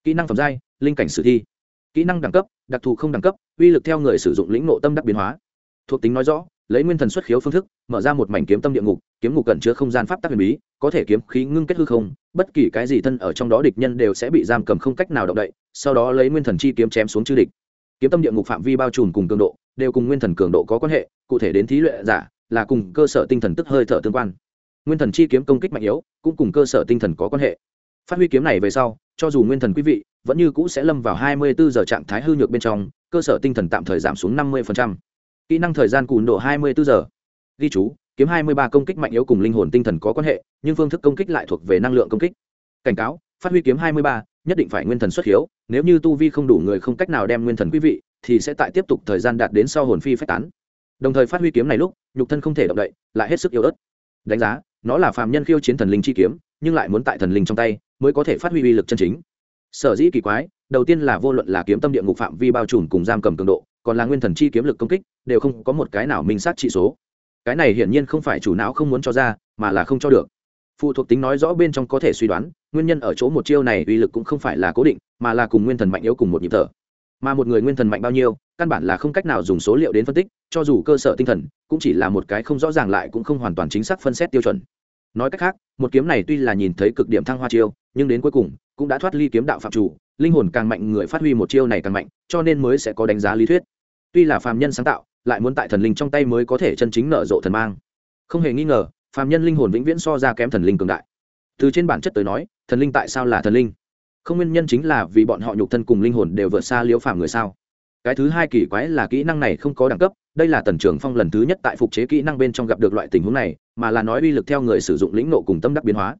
Kỹ năng phẩm giai, linh cảnh sử thi. Kỹ năng đẳng cấp, đặc thù không đẳng cấp, uy lực theo người sử dụng lĩnh nộ tâm đắc biến hóa. Thuộc tính nói rõ, lấy nguyên thần xuất khiếu phương thức, mở ra một mảnh kiếm tâm địa ngục, kiếm ngục cẩn chứa không gian pháp tắc huyền bí, có thể kiếm khí ngưng kết hư không, bất kỳ cái gì thân ở trong đó địch nhân đều sẽ bị giam cầm không cách nào động đậy, sau đó lấy nguyên thần chi kiếm chém xuống chư địch. Kiếm tâm địa ngục phạm vi bao trùm cùng cường độ, đều cùng nguyên thần cường độ có quan hệ, cụ thể đến thí luyện giả là cùng cơ sở tinh thần tức hơi thở tương quan. Nguyên thần chi kiếm công kích mạnh yếu, cũng cùng cơ sở tinh thần có quan hệ. Phát huy kiếm này về sau, cho dù nguyên thần quý vị, vẫn như cũ sẽ lâm vào hai mươi bốn giờ trạng thái hư nhược bên trong, cơ sở tinh thần tạm thời giảm xuống năm mươi kỹ năng thời gian cùn độ hai mươi bốn giờ. Ghi chú, kiếm hai mươi ba công kích mạnh yếu cùng linh hồn tinh thần có quan hệ, nhưng phương thức công kích lại thuộc về năng lượng công kích. Cảnh cáo, phát huy kiếm hai mươi ba, nhất định phải nguyên thần xuất hiếu, nếu như tu vi không đủ người không cách nào đem nguyên thần quý vị, thì sẽ tại tiếp tục thời gian đạt đến sau hồn phi phách tán đồng thời phát huy kiếm này lúc, nhục thân không thể động đậy, lại hết sức yếu ớt. Đánh giá, nó là phàm nhân khiêu chiến thần linh chi kiếm, nhưng lại muốn tại thần linh trong tay, mới có thể phát huy uy lực chân chính. Sở dĩ kỳ quái, đầu tiên là vô luận là kiếm tâm địa ngục phạm vi bao trùm cùng giam cầm cường độ, còn là nguyên thần chi kiếm lực công kích, đều không có một cái nào minh sát trị số. Cái này hiển nhiên không phải chủ não không muốn cho ra, mà là không cho được. Phụ thuộc tính nói rõ bên trong có thể suy đoán, nguyên nhân ở chỗ một chiêu này uy lực cũng không phải là cố định, mà là cùng nguyên thần mạnh yếu cùng một nhịp thở mà một người nguyên thần mạnh bao nhiêu, căn bản là không cách nào dùng số liệu đến phân tích, cho dù cơ sở tinh thần cũng chỉ là một cái không rõ ràng lại cũng không hoàn toàn chính xác phân xét tiêu chuẩn. Nói cách khác, một kiếm này tuy là nhìn thấy cực điểm thăng hoa chiêu, nhưng đến cuối cùng cũng đã thoát ly kiếm đạo phạm chủ, linh hồn càng mạnh người phát huy một chiêu này càng mạnh, cho nên mới sẽ có đánh giá lý thuyết. Tuy là phàm nhân sáng tạo, lại muốn tại thần linh trong tay mới có thể chân chính nở rộ thần mang. Không hề nghi ngờ, phàm nhân linh hồn vĩnh viễn so ra kém thần linh cường đại. Từ trên bản chất tới nói, thần linh tại sao là thần linh? Không nguyên nhân chính là vì bọn họ nhục thân cùng linh hồn đều vượt xa liễu phàm người sao? Cái thứ hai kỳ quái là kỹ năng này không có đẳng cấp, đây là tần trường phong lần thứ nhất tại phục chế kỹ năng bên trong gặp được loại tình huống này, mà là nói uy lực theo người sử dụng lĩnh nộ cùng tâm đắc biến hóa.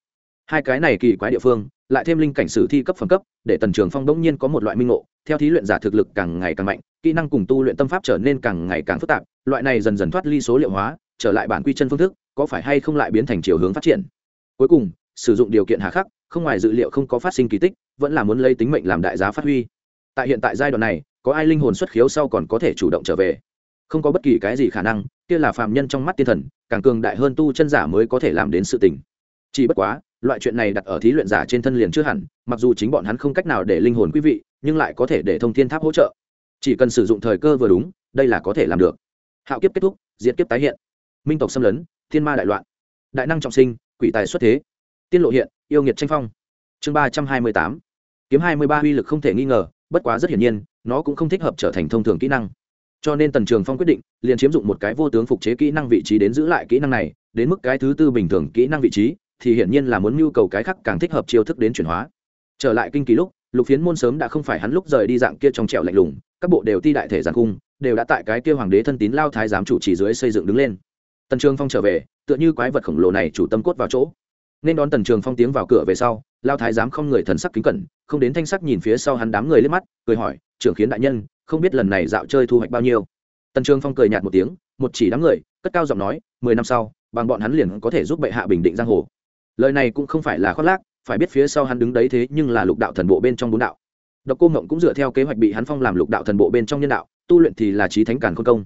Hai cái này kỳ quái địa phương, lại thêm linh cảnh sử thi cấp phẩm cấp, để tần trường phong đ ỗ n g nhiên có một loại minh ngộ, theo thí luyện giả thực lực càng ngày càng mạnh, kỹ năng cùng tu luyện tâm pháp trở nên càng ngày càng phức tạp, loại này dần dần thoát ly số liệu hóa, trở lại bản quy chân phương thức, có phải hay không lại biến thành chiều hướng phát triển? Cuối cùng, sử dụng điều kiện hà khắc, không ngoài dự liệu không có phát sinh kỳ tích vẫn là muốn lấy tính mệnh làm đại giá phát huy. Tại hiện tại giai đoạn này, có ai linh hồn xuất khiếu sau còn có thể chủ động trở về? Không có bất kỳ cái gì khả năng, kia là phạm nhân trong mắt tiên thần, càng cường đại hơn tu chân giả mới có thể làm đến sự tình. Chỉ bất quá, loại chuyện này đặt ở thí luyện giả trên thân liền chưa hẳn, mặc dù chính bọn hắn không cách nào để linh hồn quý vị, nhưng lại có thể để thông thiên tháp hỗ trợ. Chỉ cần sử dụng thời cơ vừa đúng, đây là có thể làm được. Hạo kiếp kết thúc diễn kiếp tái hiện. Minh tộc xâm lấn, thiên ma đại loạn. Đại năng trọng sinh, quỷ tài xuất thế. Tiên lộ hiện, yêu nghiệt tranh phong. Chương ba trăm hai mươi tám kiếm hai mươi ba uy lực không thể nghi ngờ, bất quá rất hiển nhiên, nó cũng không thích hợp trở thành thông thường kỹ năng. Cho nên tần trường phong quyết định, liền chiếm dụng một cái vô tướng phục chế kỹ năng vị trí đến giữ lại kỹ năng này, đến mức cái thứ tư bình thường kỹ năng vị trí, thì hiển nhiên là muốn nhu cầu cái khác càng thích hợp chiêu thức đến chuyển hóa. Trở lại kinh kỳ lúc, lục phiến môn sớm đã không phải hắn lúc rời đi dạng kia trong trẻo lạnh lùng, các bộ đều ti đại thể giàn cung đều đã tại cái kia hoàng đế thân tín lao thái giám chủ chỉ dưới xây dựng đứng lên. Tần trường phong trở về, tựa như quái vật khổng lồ này chủ tâm cốt vào chỗ nên đón tần trường phong tiếng vào cửa về sau, lao thái giám không người thần sắc kính cẩn, không đến thanh sắc nhìn phía sau hắn đám người lên mắt, cười hỏi, trưởng khiến đại nhân, không biết lần này dạo chơi thu hoạch bao nhiêu? Tần trường phong cười nhạt một tiếng, một chỉ đám người, cất cao giọng nói, mười năm sau, bằng bọn hắn liền có thể giúp bệ hạ bình định giang hồ. Lời này cũng không phải là khoác lác, phải biết phía sau hắn đứng đấy thế nhưng là lục đạo thần bộ bên trong bốn đạo. Độc cô mộng cũng dựa theo kế hoạch bị hắn phong làm lục đạo thần bộ bên trong nhân đạo, tu luyện thì là trí thánh càn khôn công.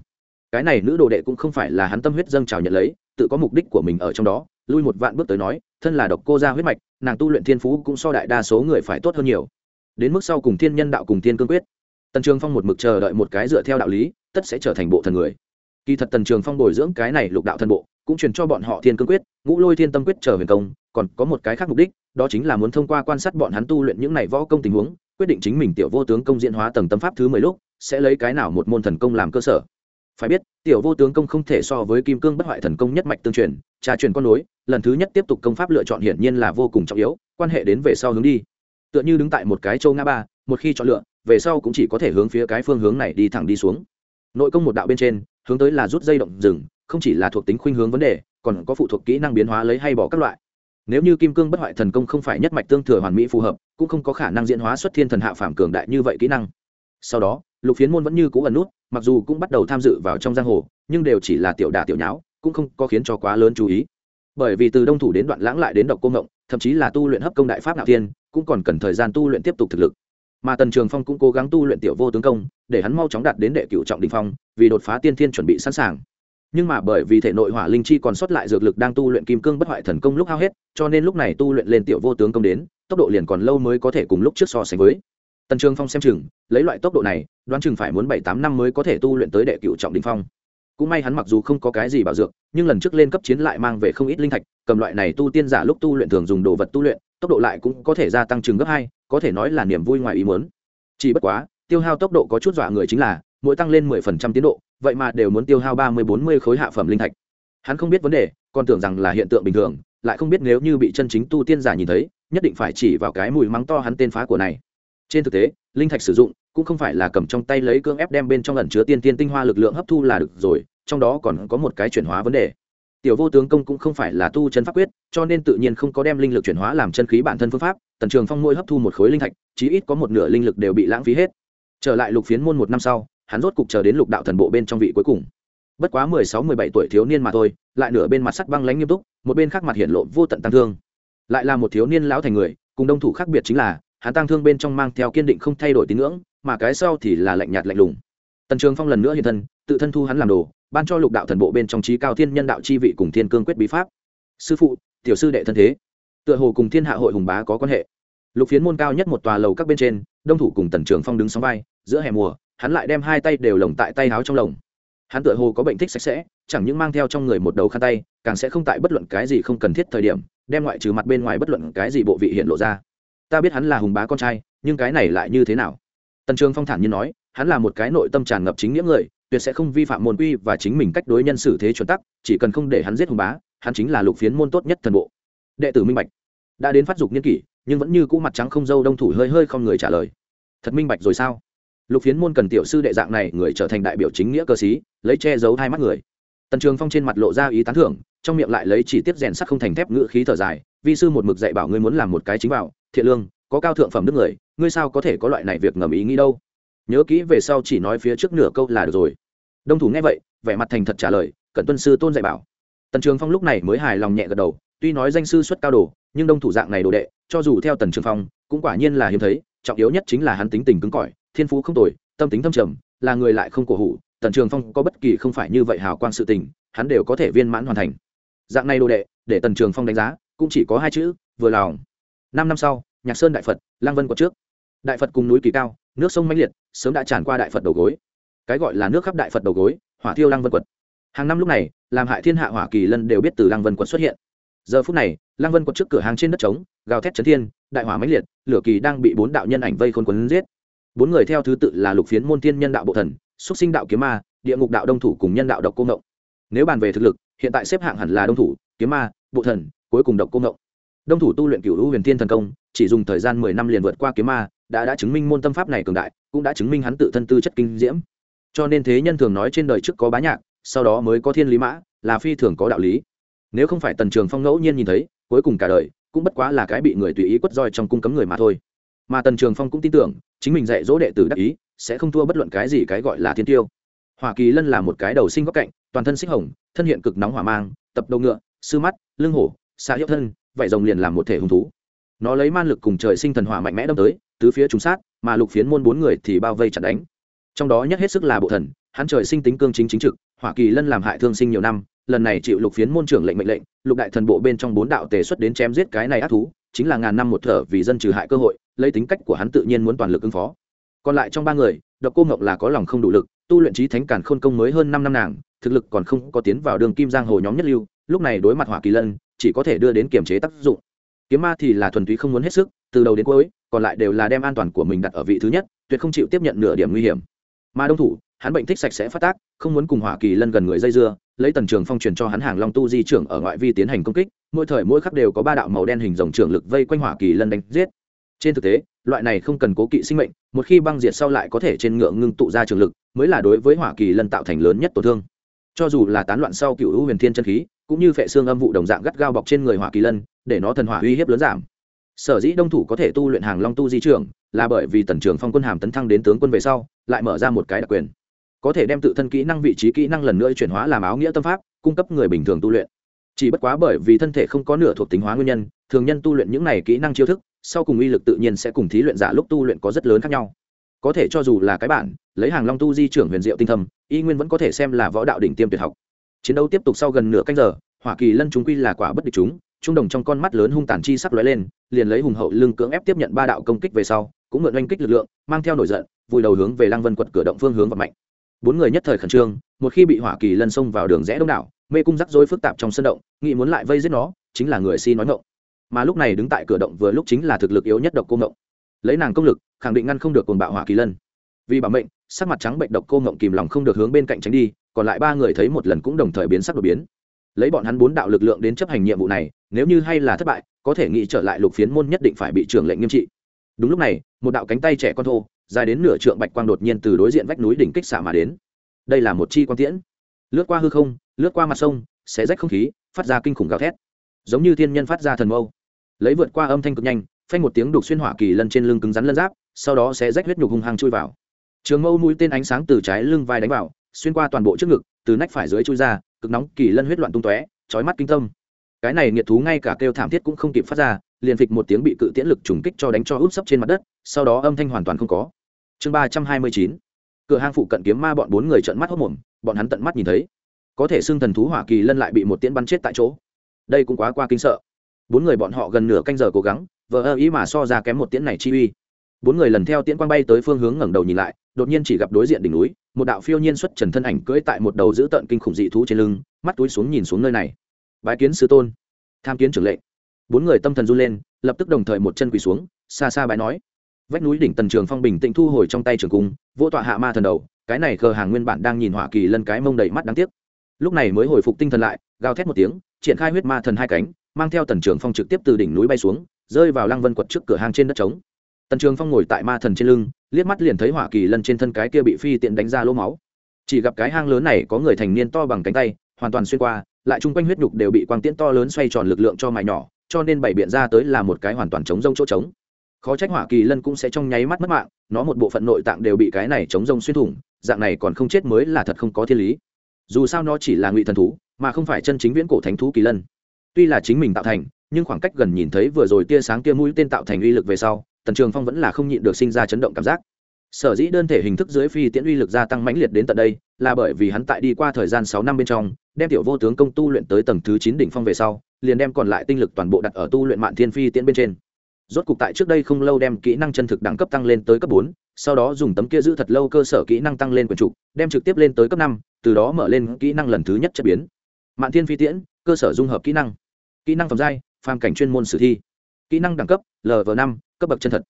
Cái này nữ đồ đệ cũng không phải là hắn tâm huyết dâng trào nhận lấy, tự có mục đích của mình ở trong đó, lui một vạn bước tới nói thân là độc cô ra huyết mạch, nàng tu luyện thiên phú cũng so đại đa số người phải tốt hơn nhiều. Đến mức sau cùng thiên nhân đạo cùng thiên cương quyết. Tần trường phong một mực chờ đợi một cái dựa theo đạo lý, tất sẽ trở thành bộ thần người. Kỳ thật tần trường phong bồi dưỡng cái này lục đạo thần bộ, cũng truyền cho bọn họ thiên cương quyết, ngũ lôi thiên tâm quyết chờ huyền công, còn có một cái khác mục đích, đó chính là muốn thông qua quan sát bọn hắn tu luyện những này võ công tình huống, quyết định chính mình tiểu vô tướng công diễn hóa tầng tâm pháp thứ mười lúc, sẽ lấy cái nào một môn thần công làm cơ sở. Phải biết, tiểu vô tướng công không thể so với kim cương bất hoại thần công nhất mạch tương truyền trà truyền con nối lần thứ nhất tiếp tục công pháp lựa chọn hiển nhiên là vô cùng trọng yếu, quan hệ đến về sau hướng đi. Tựa như đứng tại một cái châu ngã ba, một khi chọn lựa, về sau cũng chỉ có thể hướng phía cái phương hướng này đi thẳng đi xuống. Nội công một đạo bên trên, hướng tới là rút dây động rừng, không chỉ là thuộc tính khuynh hướng vấn đề, còn có phụ thuộc kỹ năng biến hóa lấy hay bỏ các loại. Nếu như kim cương bất hoại thần công không phải nhất mạch tương thừa hoàn mỹ phù hợp, cũng không có khả năng diễn hóa xuất thiên thần hạ phàm cường đại như vậy kỹ năng. Sau đó, lục phiến môn vẫn như cũ ẩn nút, mặc dù cũng bắt đầu tham dự vào trong giang hồ, nhưng đều chỉ là tiểu đà tiểu nháo, cũng không có khiến cho quá lớn chú ý bởi vì từ đông thủ đến đoạn lãng lại đến độc cô ngộng thậm chí là tu luyện hấp công đại pháp nạo tiên cũng còn cần thời gian tu luyện tiếp tục thực lực. Mà tần trường phong cũng cố gắng tu luyện tiểu vô tướng công, để hắn mau chóng đạt đến đệ cựu trọng đình phong, vì đột phá tiên thiên chuẩn bị sẵn sàng. Nhưng mà bởi vì thể nội hỏa linh chi còn sót lại dược lực đang tu luyện kim cương bất hoại thần công lúc hao hết, cho nên lúc này tu luyện lên tiểu vô tướng công đến, tốc độ liền còn lâu mới có thể cùng lúc trước so sánh với. Tần trường phong xem chừng, lấy loại tốc độ này, đoán chừng phải muốn bảy tám năm mới có thể tu luyện tới đệ cựu trọng đình phong cũng may hắn mặc dù không có cái gì bảo dược, nhưng lần trước lên cấp chiến lại mang về không ít linh thạch, cầm loại này tu tiên giả lúc tu luyện thường dùng đồ vật tu luyện, tốc độ lại cũng có thể gia tăng chừng gấp hai, có thể nói là niềm vui ngoài ý muốn. Chỉ bất quá, tiêu hao tốc độ có chút dọa người chính là, mỗi tăng lên mười phần trăm tiến độ, vậy mà đều muốn tiêu hao ba mươi bốn mươi khối hạ phẩm linh thạch. Hắn không biết vấn đề, còn tưởng rằng là hiện tượng bình thường, lại không biết nếu như bị chân chính tu tiên giả nhìn thấy, nhất định phải chỉ vào cái mùi mắng to hắn tên phá của này. Trên thực tế, linh thạch sử dụng cũng không phải là cầm trong tay lấy cương ép đem bên trong lần chứa tiên tiên tinh hoa lực lượng hấp thu là được rồi, trong đó còn có một cái chuyển hóa vấn đề. Tiểu vô tướng công cũng không phải là tu chân pháp quyết, cho nên tự nhiên không có đem linh lực chuyển hóa làm chân khí bản thân phương pháp, tần trường phong mỗi hấp thu một khối linh thạch, chí ít có một nửa linh lực đều bị lãng phí hết. Trở lại lục phiến môn một năm sau, hắn rốt cục chờ đến lục đạo thần bộ bên trong vị cuối cùng. Bất quá mười sáu mười bảy tuổi thiếu niên mà thôi, lại nửa bên mặt sắt băng lãnh nghiêm túc, một bên khác mặt hiện lộ vô tận tăng thương. Lại là một thiếu niên lão thành người, cùng đông thủ khác biệt chính là hắn tăng thương bên trong mang theo kiên định không thay đổi tín ngưỡng, mà cái sau thì là lạnh nhạt lạnh lùng. Tần trường phong lần nữa hiện thân, tự thân thu hắn làm đồ, ban cho lục đạo thần bộ bên trong trí cao thiên nhân đạo chi vị cùng thiên cương quyết bí pháp. Sư phụ, tiểu sư đệ thân thế. Tựa hồ cùng thiên hạ hội hùng bá có quan hệ. Lục phiến môn cao nhất một tòa lầu các bên trên, đông thủ cùng tần trường phong đứng sóng vai, giữa hè mùa, hắn lại đem hai tay đều lồng tại tay áo trong lồng. Hắn tựa hồ có bệnh thích sạch sẽ, chẳng những mang theo trong người một đầu khăn tay, càng sẽ không tại bất luận cái gì không cần thiết thời điểm, đem ngoại trừ mặt bên ngoài bất luận cái gì bộ vị hiện lộ ra ta biết hắn là hùng bá con trai, nhưng cái này lại như thế nào? Tần trường phong thản nhiên nói, hắn là một cái nội tâm tràn ngập chính nghĩa người, tuyệt sẽ không vi phạm môn quy và chính mình cách đối nhân xử thế chuẩn tắc, chỉ cần không để hắn giết hùng bá, hắn chính là lục phiến môn tốt nhất thần bộ. Đệ tử minh bạch. Đã đến phát dục niên kỷ, nhưng vẫn như cũ mặt trắng không dâu đông thủ hơi hơi không người trả lời. Thật minh bạch rồi sao? Lục phiến môn cần tiểu sư đệ dạng này người trở thành đại biểu chính nghĩa cơ sĩ, lấy che giấu hai mắt người. Tần trường phong trên mặt lộ ra ý tán thưởng, trong miệng lại lấy chỉ tiết rèn sắt không thành thép ngữ khí thở dài, vi sư một mực dạy bảo ngươi muốn làm một cái chính bảo thiện lương, có cao thượng phẩm đức người, ngươi sao có thể có loại này việc ngầm ý nghĩ đâu? Nhớ kỹ về sau chỉ nói phía trước nửa câu là được rồi. Đông thủ nghe vậy, vẻ mặt thành thật trả lời cận tuân sư tôn dạy bảo. Tần trường phong lúc này mới hài lòng nhẹ gật đầu, tuy nói danh sư xuất cao đồ, nhưng đông thủ dạng này đồ đệ, cho dù theo tần trường phong, cũng quả nhiên là hiếm thấy, trọng yếu nhất chính là hắn tính tình cứng cỏi, thiên phú không tồi, tâm tính thâm trầm, là người lại không cổ hủ, tần trường phong có bất kỳ không phải như vậy hào quang sự tình, hắn đều có thể viên mãn hoàn thành. Dạng này đồ đệ, để tần trường phong đánh giá, cũng chỉ có hai chữ, vừa lòng. Năm năm sau nhạc sơn đại phật, lang vân quật trước. Đại phật cùng núi kỳ cao, nước sông mãnh liệt, sớm đã tràn qua đại phật đầu gối. Cái gọi là nước khắp đại phật đầu gối, hỏa thiêu Lang vân quật hàng năm lúc này, làm hại thiên hạ hỏa kỳ lân đều biết từ Lang vân quật xuất hiện. Giờ phút này, Lang vân quật trước cửa hàng trên đất trống, gào thét trấn thiên, đại hỏa mãnh liệt, lửa kỳ đang bị bốn đạo nhân ảnh vây khôn quấn giết. Bốn người theo thứ tự là lục phiến môn thiên nhân đạo bộ thần, xúc sinh đạo kiếm ma, địa ngục đạo đông thủ cùng nhân đạo độc cô ngộng. Nếu bàn về thực lực, hiện tại xếp hạng hẳn là đông thủ, kiếm ma, bộ thần, cuối cùng độc cô ngộng. Đông thủ tu luyện cửu hữu huyền thiên thần công chỉ dùng thời gian mười năm liền vượt qua kiếm ma, đã đã chứng minh môn tâm pháp này cường đại, cũng đã chứng minh hắn tự thân tư chất kinh diễm. Cho nên thế nhân thường nói trên đời trước có bá nhạc, sau đó mới có thiên lý mã, là phi thường có đạo lý. Nếu không phải tần trường phong ngẫu nhiên nhìn thấy, cuối cùng cả đời cũng bất quá là cái bị người tùy ý quất roi trong cung cấm người mà thôi. Mà tần trường phong cũng tin tưởng, chính mình dạy dỗ đệ tử đắc ý, sẽ không thua bất luận cái gì cái gọi là thiên tiêu. Hoa kỳ lân là một cái đầu sinh góc cạnh, toàn thân xích hồng, thân hiện cực nóng hỏa mang, tập đầu ngựa, sư mắt, lưng hổ, xạ hiệu thân vậy rồng liền làm một thể hung thú nó lấy man lực cùng trời sinh thần hỏa mạnh mẽ đâm tới, tứ phía trùng sát, mà lục phiến môn bốn người thì bao vây chặt đánh. Trong đó nhất hết sức là bộ thần, hắn trời sinh tính cương chính chính trực, hỏa kỳ lân làm hại thương sinh nhiều năm, lần này chịu lục phiến môn trưởng lệnh mệnh lệnh, lục đại thần bộ bên trong bốn đạo tề xuất đến chém giết cái này ác thú, chính là ngàn năm một thở vì dân trừ hại cơ hội, lấy tính cách của hắn tự nhiên muốn toàn lực ứng phó. Còn lại trong ba người, độc cô ngọc là có lòng không đủ lực, tu luyện trí thánh cản khôn công mới hơn năm năm nàng, thực lực còn không có tiến vào đường kim giang hồ nhóm nhất lưu, lúc này đối mặt hỏa kỳ lân, chỉ có thể đưa đến kiềm chế tác dụng kiếm ma thì là thuần túy không muốn hết sức, từ đầu đến cuối, còn lại đều là đem an toàn của mình đặt ở vị thứ nhất, tuyệt không chịu tiếp nhận nửa điểm nguy hiểm. Mà đông thủ, hắn bệnh thích sạch sẽ phát tác, không muốn cùng hỏa kỳ lân gần người dây dưa, lấy tần trường phong truyền cho hắn hàng long tu di trưởng ở ngoại vi tiến hành công kích, mỗi thời mỗi khắc đều có ba đạo màu đen hình dòng trưởng lực vây quanh hỏa kỳ lân đánh giết. Trên thực tế, loại này không cần cố kỵ sinh mệnh, một khi băng diệt sau lại có thể trên ngựa ngưng tụ ra trường lực, mới là đối với hỏa kỳ lân tạo thành lớn nhất tổn thương. Cho dù là tán loạn sau cựu hữu huyền thiên chân khí, cũng như phệ xương âm vụ đồng dạng gắt gao bọc trên người hỏa kỳ lân để nó thần hỏa uy hiếp lớn giảm. Sở dĩ đông thủ có thể tu luyện hàng long tu di trưởng là bởi vì tần trường phong quân hàm tấn thăng đến tướng quân về sau, lại mở ra một cái đặc quyền. Có thể đem tự thân kỹ năng, vị trí kỹ năng lần nữa chuyển hóa làm áo nghĩa tâm pháp, cung cấp người bình thường tu luyện. Chỉ bất quá bởi vì thân thể không có nửa thuộc tính hóa nguyên nhân, thường nhân tu luyện những này kỹ năng chiêu thức, sau cùng uy lực tự nhiên sẽ cùng thí luyện giả lúc tu luyện có rất lớn khác nhau. Có thể cho dù là cái bản, lấy hàng long tu di trưởng huyền diệu tinh thầm y nguyên vẫn có thể xem là võ đạo đỉnh tiêm tuyệt học. Chiến đấu tiếp tục sau gần nửa canh giờ, hỏa kỳ lân chúng quy là quả bất địch chúng trung đồng trong con mắt lớn hung tàn chi sắc lóe lên, liền lấy hùng hậu lưng cưỡng ép tiếp nhận ba đạo công kích về sau, cũng mượn oanh kích lực lượng, mang theo nổi giận, vùi đầu hướng về lăng vân quật cửa động phương hướng và mạnh. Bốn người nhất thời khẩn trương, một khi bị hỏa kỳ lân xông vào đường rẽ đông đảo, mê cung rắc rối phức tạp trong sân động, nghĩ muốn lại vây giết nó, chính là người si nói ngộng mà lúc này đứng tại cửa động vừa lúc chính là thực lực yếu nhất độc cô ngộng lấy nàng công lực, khẳng định ngăn không được cồn bạo hỏa kỳ lân. Vì bảo mệnh, sắc mặt trắng bệnh độc cô ngộng kìm lòng không được hướng bên cạnh tránh đi, còn lại ba người thấy một lần cũng đồng thời biến sắc đột biến. Lấy bọn hắn bốn đạo lực lượng đến chấp hành nhiệm vụ này nếu như hay là thất bại, có thể nghĩ trở lại lục phiến môn nhất định phải bị trưởng lệnh nghiêm trị. Đúng lúc này, một đạo cánh tay trẻ con thô, dài đến nửa trượng bạch quang đột nhiên từ đối diện vách núi đỉnh kích xạ mà đến. Đây là một chi quang tiễn. Lướt qua hư không, lướt qua mặt sông, xé rách không khí, phát ra kinh khủng gào thét. Giống như thiên nhân phát ra thần mâu. Lấy vượt qua âm thanh cực nhanh, phanh một tiếng đục xuyên hỏa kỳ lân trên lưng cứng rắn lân giáp, sau đó sẽ rách huyết nhục hung hăng chui vào. Trường mâu mũi tên ánh sáng từ trái lưng vai đánh vào, xuyên qua toàn bộ trước ngực, từ nách phải dưới chui ra, cực nóng kỳ lân huyết loạn tung tóe, chói mắt kinh tâm cái này nghiệt thú ngay cả kêu thảm thiết cũng không kịp phát ra, liền phịch một tiếng bị cự tiễn lực trùng kích cho đánh cho úp sấp trên mặt đất, sau đó âm thanh hoàn toàn không có. Chương ba trăm hai mươi chín, cửa hang phụ cận kiếm ma bọn bốn người trợn mắt hốc mồm, bọn hắn tận mắt nhìn thấy. Có thể xưng thần thú hỏa kỳ lân lại bị một tiễn bắn chết tại chỗ. Đây cũng quá qua kinh sợ. Bốn người bọn họ gần nửa canh giờ cố gắng, vờ ơ ý mà so ra kém một tiễn này chi uy. Bốn người lần theo tiễn quang bay tới phương hướng ngẩng đầu nhìn lại, đột nhiên chỉ gặp đối diện đỉnh núi, một đạo phiêu nhiên xuất trần thân ảnh cưỡi tại một đầu giữ tận kinh khủng dị thú trên lưng, mắt túi xuống nhìn xuống nơi này bái kiến sư tôn. Tham kiến trưởng lệ bốn người tâm thần run lên, lập tức đồng thời một chân quỳ xuống, xa xa bái nói. Vách núi đỉnh tần trường phong bình tĩnh thu hồi trong tay trường cung, vỗ tọa hạ ma thần đầu, cái này khờ hàng nguyên bản đang nhìn hỏa kỳ lân cái mông đầy mắt đáng tiếc. Lúc này mới hồi phục tinh thần lại, gào thét một tiếng, triển khai huyết ma thần hai cánh, mang theo tần trường phong trực tiếp từ đỉnh núi bay xuống, rơi vào lăng vân quật trước cửa hang trên đất trống. Tần trường phong ngồi tại ma thần trên lưng, liếc mắt liền thấy hỏa kỳ lân trên thân cái kia bị phi tiện đánh ra lỗ máu. Chỉ gặp cái hang lớn này có người thành niên to bằng cánh tay, hoàn toàn xuyên qua lại chung quanh huyết nhục đều bị quang tiễn to lớn xoay tròn lực lượng cho mài nhỏ, cho nên bảy biện ra tới là một cái hoàn toàn chống rông chỗ trống. Khó trách hỏa kỳ lân cũng sẽ trong nháy mắt mất mạng, nó một bộ phận nội tạng đều bị cái này chống rông xuyên thủng, dạng này còn không chết mới là thật không có thiên lý. Dù sao nó chỉ là ngụy thần thú, mà không phải chân chính viễn cổ thánh thú kỳ lân. Tuy là chính mình tạo thành, nhưng khoảng cách gần nhìn thấy vừa rồi tia sáng tia mũi tên tạo thành uy lực về sau, tần trường phong vẫn là không nhịn được sinh ra chấn động cảm giác. Sở dĩ đơn thể hình thức dưới phi tiễn uy lực gia tăng mãnh liệt đến tận đây, là bởi vì hắn tại đi qua thời gian sáu năm bên trong đem tiểu vô tướng công tu luyện tới tầng thứ chín đỉnh phong về sau, liền đem còn lại tinh lực toàn bộ đặt ở tu luyện mạn thiên phi tiễn bên trên. Rốt cục tại trước đây không lâu đem kỹ năng chân thực đẳng cấp tăng lên tới cấp bốn, sau đó dùng tấm kia giữ thật lâu cơ sở kỹ năng tăng lên quyền trục đem trực tiếp lên tới cấp năm, từ đó mở lên kỹ năng lần thứ nhất chất biến. Mạn thiên phi tiễn, cơ sở dung hợp kỹ năng. Kỹ năng phẩm giai, phàm cảnh chuyên môn sử thi. Kỹ năng đẳng cấp lv năm, cấp bậc chân thật.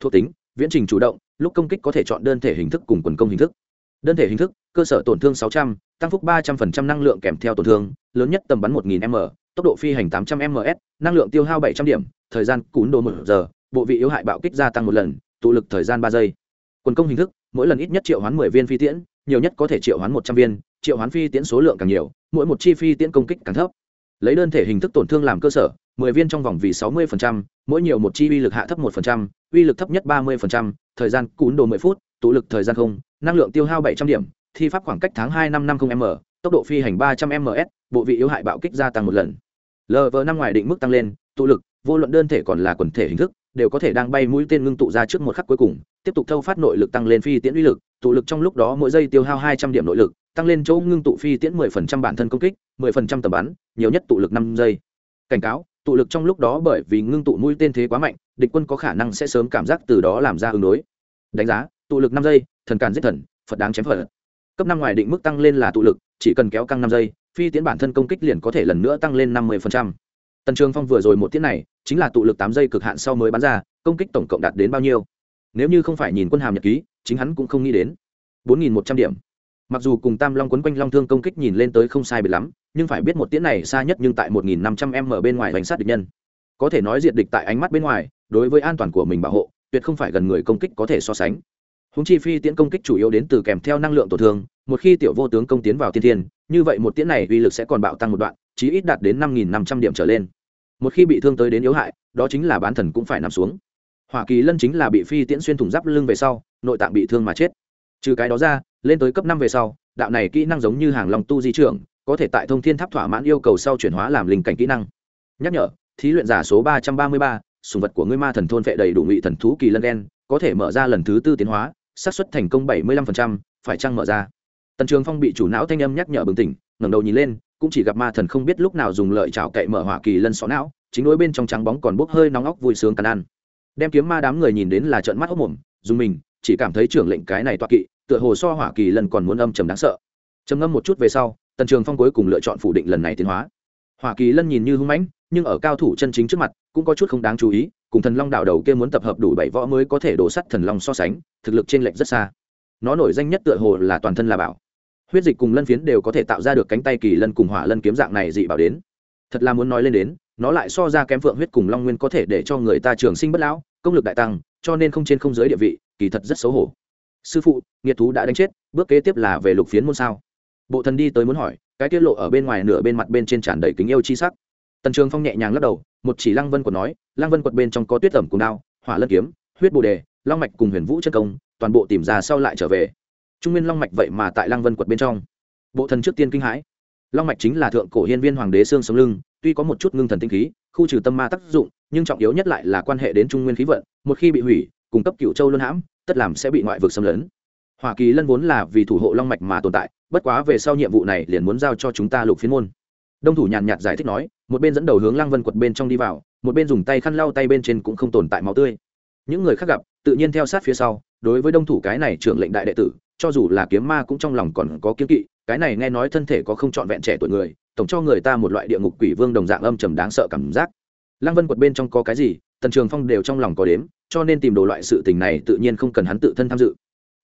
Thuộc tính, viễn trình chủ động, lúc công kích có thể chọn đơn thể hình thức cùng quần công hình thức đơn thể hình thức cơ sở tổn thương 600, tăng phúc 300% năng lượng kèm theo tổn thương lớn nhất tầm bắn 1000 m tốc độ phi hành 800 ms năng lượng tiêu hao 700 điểm thời gian cún đồ một giờ bộ vị yếu hại bạo kích gia tăng một lần tụ lực thời gian ba giây. Quần công hình thức mỗi lần ít nhất triệu hoán mười viên phi tiễn nhiều nhất có thể triệu hoán một trăm viên triệu hoán phi tiễn số lượng càng nhiều mỗi một chi phi tiễn công kích càng thấp. Lấy đơn thể hình thức tổn thương làm cơ sở mười viên trong vòng vì sáu mươi mỗi nhiều một chi uy lực hạ thấp một uy lực thấp nhất ba mươi thời gian cún đồ mười phút tụ lực thời gian không, năng lượng tiêu hao bảy trăm điểm, thi pháp khoảng cách tháng hai năm năm không m, tốc độ phi hành ba trăm ms bộ vị yếu hại bạo kích gia tăng một lần. Lv năm ngoài định mức tăng lên, tụ lực, vô luận đơn thể còn là quần thể hình thức, đều có thể đang bay mũi tên ngưng tụ ra trước một khắc cuối cùng, tiếp tục thâu phát nội lực tăng lên phi tiễn uy lực, tụ lực trong lúc đó mỗi giây tiêu hao hai trăm điểm nội lực, tăng lên chỗ ngưng tụ phi tiễn mười phần trăm bản thân công kích, mười phần trăm tầm bắn, nhiều nhất tụ lực năm giây. Cảnh cáo, tụ lực trong lúc đó bởi vì ngưng tụ mũi tên thế quá mạnh, địch quân có khả năng sẽ sớm cảm giác từ đó làm ra ứng đối. Đánh giá tụ lực năm giây, thần càn giết thần, phật đáng chém phật. Cấp năm ngoài định mức tăng lên là tụ lực, chỉ cần kéo căng năm giây, phi tiến bản thân công kích liền có thể lần nữa tăng lên năm mươi tần trường phong vừa rồi một tiết này, chính là tụ lực tám giây cực hạn sau mới bắn ra, công kích tổng cộng đạt đến bao nhiêu? Nếu như không phải nhìn quân hàm nhật ký, chính hắn cũng không nghĩ đến. bốn nghìn một trăm điểm. Mặc dù cùng tam long quấn quanh long thương công kích nhìn lên tới không sai biệt lắm, nhưng phải biết một tiễn này xa nhất nhưng tại một nghìn năm trăm m ở bên ngoài bánh sát địch nhân. Có thể nói diệt địch tại ánh mắt bên ngoài, đối với an toàn của mình bảo hộ, tuyệt không phải gần người công kích có thể so sánh húng chi phi tiễn công kích chủ yếu đến từ kèm theo năng lượng tổn thương, một khi tiểu vô tướng công tiến vào tiên thiên, như vậy một tiễn này uy lực sẽ còn bạo tăng một đoạn, chí ít đạt đến năm nghìn năm trăm điểm trở lên. Một khi bị thương tới đến yếu hại, đó chính là bán thần cũng phải nằm xuống. Hoa kỳ lân chính là bị phi tiễn xuyên thủng giáp lưng về sau, nội tạng bị thương mà chết. Trừ cái đó ra, lên tới cấp năm về sau, đạo này kỹ năng giống như hàng long tu di trưởng, có thể tại thông thiên tháp thỏa mãn yêu cầu sau chuyển hóa làm linh cảnh kỹ năng. Nhắc nhở, thí luyện giả số ba trăm ba mươi ba sùng vật của ngươi ma thần thôn vệ đầy đủ ngụy thần thú kỳ lân đen có thể mở ra lần thứ tư tiến hóa xác suất thành công bảy mươi lăm phần trăm, phải chăng mở ra? Tần trường phong bị chủ não thanh âm nhắc nhở bừng tỉnh ngẩng đầu nhìn lên cũng chỉ gặp ma thần không biết lúc nào dùng lợi chảo cậy mở hỏa kỳ lân xó não chính đối bên trong trắng bóng còn bốc hơi nóng óc vui sướng cần ăn. Đem kiếm ma đám người nhìn đến là trợn mắt hốc mồm dùng mình chỉ cảm thấy trưởng lệnh cái này toa kỵ tựa hồ so hỏa kỳ lân còn muốn âm trầm đáng sợ. Trầm ngâm một chút về sau tần trường phong cuối cùng lựa chọn phủ định lần này tiến hóa. Hỏa kỳ lân nhìn như hung mãnh nhưng ở cao thủ chân chính trước mặt cũng có chút không đáng chú ý cùng thần long đạo đầu kia muốn tập hợp đủ bảy võ mới có thể đổ sắt thần long so sánh, thực lực trên lệch rất xa. Nó nổi danh nhất tựa hồ là toàn thân là bảo. Huyết dịch cùng lân phiến đều có thể tạo ra được cánh tay kỳ lân cùng hỏa lân kiếm dạng này dị bảo đến. Thật là muốn nói lên đến, nó lại so ra kém phượng huyết cùng long nguyên có thể để cho người ta trường sinh bất lão, công lực đại tăng, cho nên không trên không giới địa vị, kỳ thật rất xấu hổ. Sư phụ, nghiệt thú đã đánh chết, bước kế tiếp là về lục phiến môn sao? Bộ thần đi tới muốn hỏi, cái tiết lộ ở bên ngoài nửa bên mặt bên trên tràn đầy kính yêu chi sắc. Tần trường phong nhẹ nhàng lắc đầu, một chỉ lăng vân của nói Lang vân quật bên trong có tuyết tẩm cùng đao, hỏa lân kiếm, huyết bồ đề, long mạch cùng huyền vũ chân công, toàn bộ tìm ra sau lại trở về. Trung nguyên long mạch vậy mà tại Lang vân quật bên trong. Bộ thần trước tiên kinh hãi. Long mạch chính là thượng cổ hiên viên hoàng đế xương sống lưng, tuy có một chút ngưng thần tinh khí, khu trừ tâm ma tác dụng, nhưng trọng yếu nhất lại là quan hệ đến trung nguyên khí vận, một khi bị hủy cung cấp cựu châu luân hãm, tất làm sẽ bị ngoại vực xâm lấn. Hoa kỳ lân vốn là vì thủ hộ long mạch mà tồn tại, bất quá về sau nhiệm vụ này liền muốn giao cho chúng ta lục phiên môn. Đông thủ nhàn nhạt giải thích nói, một bên dẫn đầu hướng lăng vân quật bên trong đi vào một bên dùng tay khăn lau tay bên trên cũng không tồn tại máu tươi. Những người khác gặp, tự nhiên theo sát phía sau, đối với đông thủ cái này trưởng lệnh đại đệ tử, cho dù là kiếm ma cũng trong lòng còn có kiếm kỵ, cái này nghe nói thân thể có không trọn vẹn trẻ tuổi người, tổng cho người ta một loại địa ngục quỷ vương đồng dạng âm trầm đáng sợ cảm giác. Lăng vân quật bên trong có cái gì, tần trường phong đều trong lòng có đếm, cho nên tìm đồ loại sự tình này tự nhiên không cần hắn tự thân tham dự.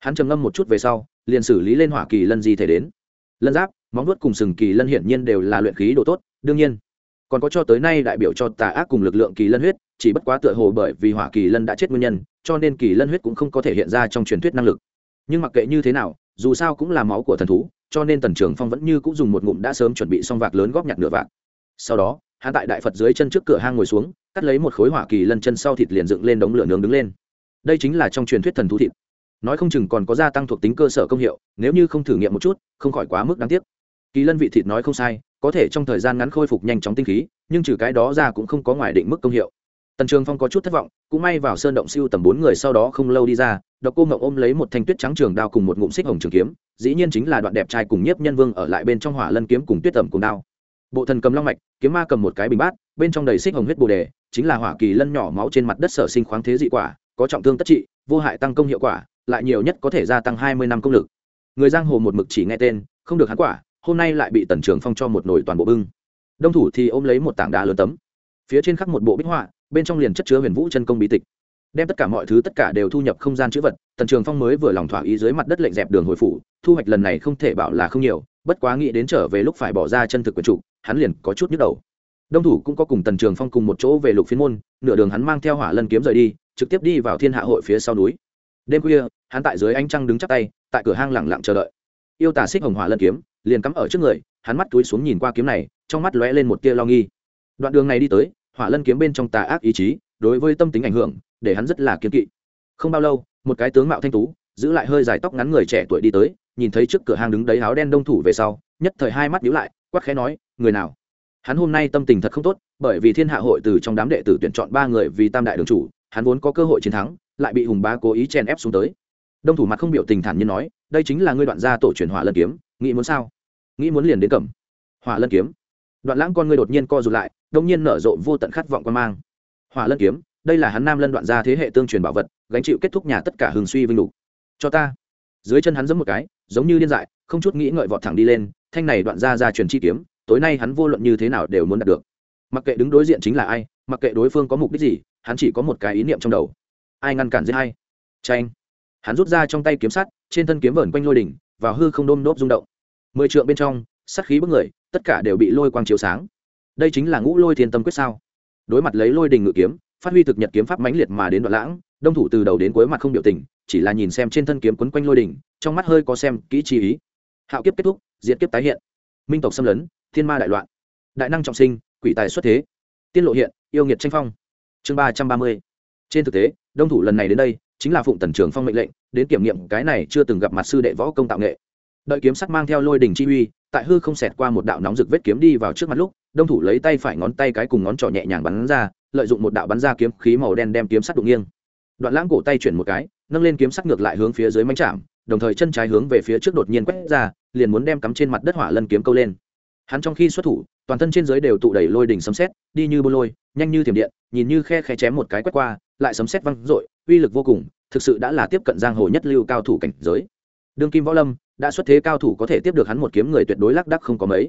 Hắn trầm ngâm một chút về sau, liền xử lý lên hỏa kỳ lân di thể đến. Lân giáp, móng nuốt cùng sừng kỳ lân hiển nhiên đều là luyện khí độ tốt, đương nhiên còn có cho tới nay đại biểu cho tà ác cùng lực lượng kỳ lân huyết, chỉ bất quá tựa hồ bởi vì hỏa kỳ lân đã chết nguyên nhân, cho nên kỳ lân huyết cũng không có thể hiện ra trong truyền thuyết năng lực. Nhưng mặc kệ như thế nào, dù sao cũng là máu của thần thú, cho nên tần trường phong vẫn như cũng dùng một ngụm đã sớm chuẩn bị xong vạc lớn góp nhặt nửa vạc. Sau đó, hắn tại đại phật dưới chân trước cửa hang ngồi xuống, cắt lấy một khối hỏa kỳ lân chân sau thịt liền dựng lên đống lửa nướng đứng lên. Đây chính là trong truyền thuyết thần thú thịt. Nói không chừng còn có gia tăng thuộc tính cơ sở công hiệu, nếu như không thử nghiệm một chút, không khỏi quá mức đáng tiếc kỳ lân vị thịt nói không sai, có thể trong thời gian ngắn khôi phục nhanh chóng tinh khí, nhưng trừ cái đó ra cũng không có ngoài định mức công hiệu. Tần trường phong có chút thất vọng, cũng may vào sơn động siêu tầm bốn người sau đó không lâu đi ra đọc cô ngậu ôm lấy một thanh tuyết trắng trường đao cùng một ngụm xích hồng trường kiếm, dĩ nhiên chính là đoạn đẹp trai cùng nhiếp nhân vương ở lại bên trong hỏa lân kiếm cùng tuyết tẩm cùng đao. Bộ thần cầm long mạch, kiếm ma cầm một cái bình bát, bên trong đầy xích hồng huyết bồ đề, chính là hỏa kỳ lân nhỏ máu trên mặt đất sở sinh khoáng thế dị quả, có trọng thương tất trị, vô hại tăng công hiệu quả, lại nhiều nhất có thể gia tăng hai mươi năm công lực. Người giang hồ một mực chỉ nghe tên, không được hắn quả hôm nay lại bị tần trường phong cho một nồi toàn bộ bưng. Đông thủ thì ôm lấy một tảng đá lớn tấm. Phía trên khắc một bộ bích họa, bên trong liền chất chứa huyền vũ chân công bí tịch. Đem tất cả mọi thứ tất cả đều thu nhập không gian chữ vật, tần trường phong mới vừa lòng thỏa ý dưới mặt đất lệnh dẹp đường hồi phủ, thu hoạch lần này không thể bảo là không nhiều, bất quá nghĩ đến trở về lúc phải bỏ ra chân thực quyền trụ hắn liền có chút nhức đầu. Đông thủ cũng có cùng tần trường phong cùng một chỗ về lục phiên môn, nửa đường hắn mang theo hỏa lân kiếm rời đi, trực tiếp đi vào thiên hạ hội phía sau núi. Đêm khuya, hắn tại dưới ánh trăng đứng chắp tay, tại cửa hang lẳng lặng chờ đợi. Yêu tả xích hồng hỏa lân kiếm liền cắm ở trước người, hắn mắt túi xuống nhìn qua kiếm này, trong mắt lóe lên một tia lo nghi. Đoạn đường này đi tới, hỏa lân kiếm bên trong tà ác ý chí, đối với tâm tính ảnh hưởng, để hắn rất là kiếm kỵ. Không bao lâu, một cái tướng mạo thanh tú, giữ lại hơi dài tóc ngắn người trẻ tuổi đi tới, nhìn thấy trước cửa hàng đứng đấy áo đen đông thủ về sau, nhất thời hai mắt nhíu lại, quát khẽ nói, người nào? Hắn hôm nay tâm tình thật không tốt, bởi vì thiên hạ hội từ trong đám đệ tử tuyển chọn ba người vì tam đại đường chủ, hắn vốn có cơ hội chiến thắng, lại bị hùng bá cố ý chèn ép xuống tới. Đông thủ mặt không biểu tình thản nhiên nói, đây chính là ngươi đoạn gia tổ truyền hỏa lân kiếm nghĩ muốn sao? Nghĩ muốn liền đến cầm. Hỏa lân kiếm. Đoạn lãng con ngươi đột nhiên co rụt lại, đông nhiên nở rộ vô tận khát vọng quan mang. Hỏa lân kiếm, đây là hắn nam lân đoạn gia thế hệ tương truyền bảo vật, gánh chịu kết thúc nhà tất cả hừng suy vinh đủ cho ta. Dưới chân hắn giẫm một cái, giống như điên dại, không chút nghĩ ngợi vọt thẳng đi lên, thanh này đoạn ra ra truyền chi kiếm, tối nay hắn vô luận như thế nào đều muốn đạt được. Mặc kệ đứng đối diện chính là ai, mặc kệ đối phương có mục đích gì, hắn chỉ có một cái ý niệm trong đầu. Ai ngăn cản giết hay tranh hắn rút ra trong tay kiếm sắt, trên thân kiếm vờn quanh lôi đỉnh vào hư không đôm nốt rung động. Mười trượng bên trong sắt khí bức người, tất cả đều bị lôi quang chiếu sáng. Đây chính là ngũ lôi thiên tâm quyết sao? Đối mặt lấy lôi đình ngự kiếm, phát huy thực nhật kiếm pháp mãnh liệt mà đến đoạn lãng, đông thủ từ đầu đến cuối mặt không biểu tình, chỉ là nhìn xem trên thân kiếm quấn quanh lôi đỉnh trong mắt hơi có xem kỹ chi ý. Hạo kiếp kết thúc, diệt kiếp tái hiện. Minh tộc xâm lấn, thiên ma đại loạn. Đại năng trọng sinh, quỷ tài xuất thế. Tiên lộ hiện, yêu nghiệt tranh phong. Chương ba trăm ba mươi. Trên thực tế, đông thủ lần này đến đây chính là phụng tần trường phong mệnh lệnh, đến kiểm nghiệm cái này chưa từng gặp mặt sư đệ võ công tạo nghệ. Đợi kiếm sắt mang theo lôi đỉnh chi uy, tại hư không xẹt qua một đạo nóng rực vết kiếm đi vào trước mặt lúc, đông thủ lấy tay phải ngón tay cái cùng ngón trỏ nhẹ nhàng bắn ra, lợi dụng một đạo bắn ra kiếm khí màu đen đem kiếm sắt đụng nghiêng. Đoạn lãng cổ tay chuyển một cái, nâng lên kiếm sắt ngược lại hướng phía dưới mánh chạm, đồng thời chân trái hướng về phía trước đột nhiên quét ra, liền muốn đem cắm trên mặt đất hỏa lân kiếm câu lên. Hắn trong khi xuất thủ, toàn thân trên dưới đều tụ đẩy lôi đỉnh sấm xét đi như bô lôi, nhanh như thiểm điện, nhìn như khe khe chém một cái quét qua lại sấm xét văng r uy lực vô cùng, thực sự đã là tiếp cận giang hồ nhất lưu cao thủ cảnh giới. Đương kim võ lâm, đã xuất thế cao thủ có thể tiếp được hắn một kiếm người tuyệt đối lác đắc không có mấy.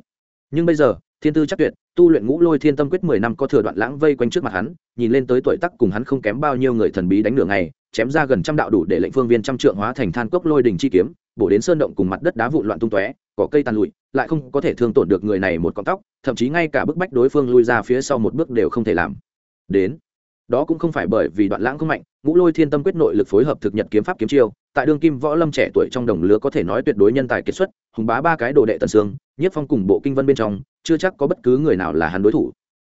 Nhưng bây giờ, thiên tư chắc tuyệt, tu luyện ngũ lôi thiên tâm quyết mười năm có thừa đoạn lãng vây quanh trước mặt hắn, nhìn lên tới tuổi tắc cùng hắn không kém bao nhiêu người thần bí đánh nửa ngày, chém ra gần trăm đạo đủ để lệnh phương viên trăm trượng hóa thành than cốc lôi đình chi kiếm, bổ đến sơn động cùng mặt đất đá vụn loạn tung tóe, cỏ cây tàn lụi, lại không có thể thương tổn được người này một con tóc, thậm chí ngay cả bức bách đối phương lui ra phía sau một bước đều không thể làm. Đến đó cũng không phải bởi vì đoạn lãng không mạnh, ngũ lôi thiên tâm quyết nội lực phối hợp thực nhật kiếm pháp kiếm chiêu, tại đương kim võ lâm trẻ tuổi trong đồng lứa có thể nói tuyệt đối nhân tài kết xuất, hùng bá ba cái đồ đệ tần sương, nhất phong cùng bộ kinh vân bên trong, chưa chắc có bất cứ người nào là hắn đối thủ.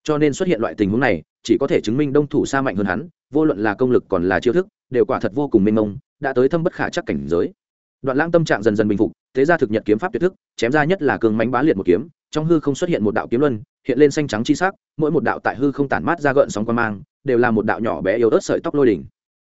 Cho nên xuất hiện loại tình huống này, chỉ có thể chứng minh đông thủ xa mạnh hơn hắn, vô luận là công lực còn là chiêu thức, đều quả thật vô cùng mênh mông, đã tới thâm bất khả chắc cảnh giới. Đoạn lãng tâm trạng dần dần bình phục, thế ra thực nhật kiếm pháp tuyệt thức, chém ra nhất là cường mánh bá liệt một kiếm, trong hư không xuất hiện một đạo kiếm luân, hiện lên xanh trắng chi sắc, mỗi một đạo tại hư không tản mát ra gợn sóng quan mang đều là một đạo nhỏ bé yếu ớt sợi tóc lôi đỉnh.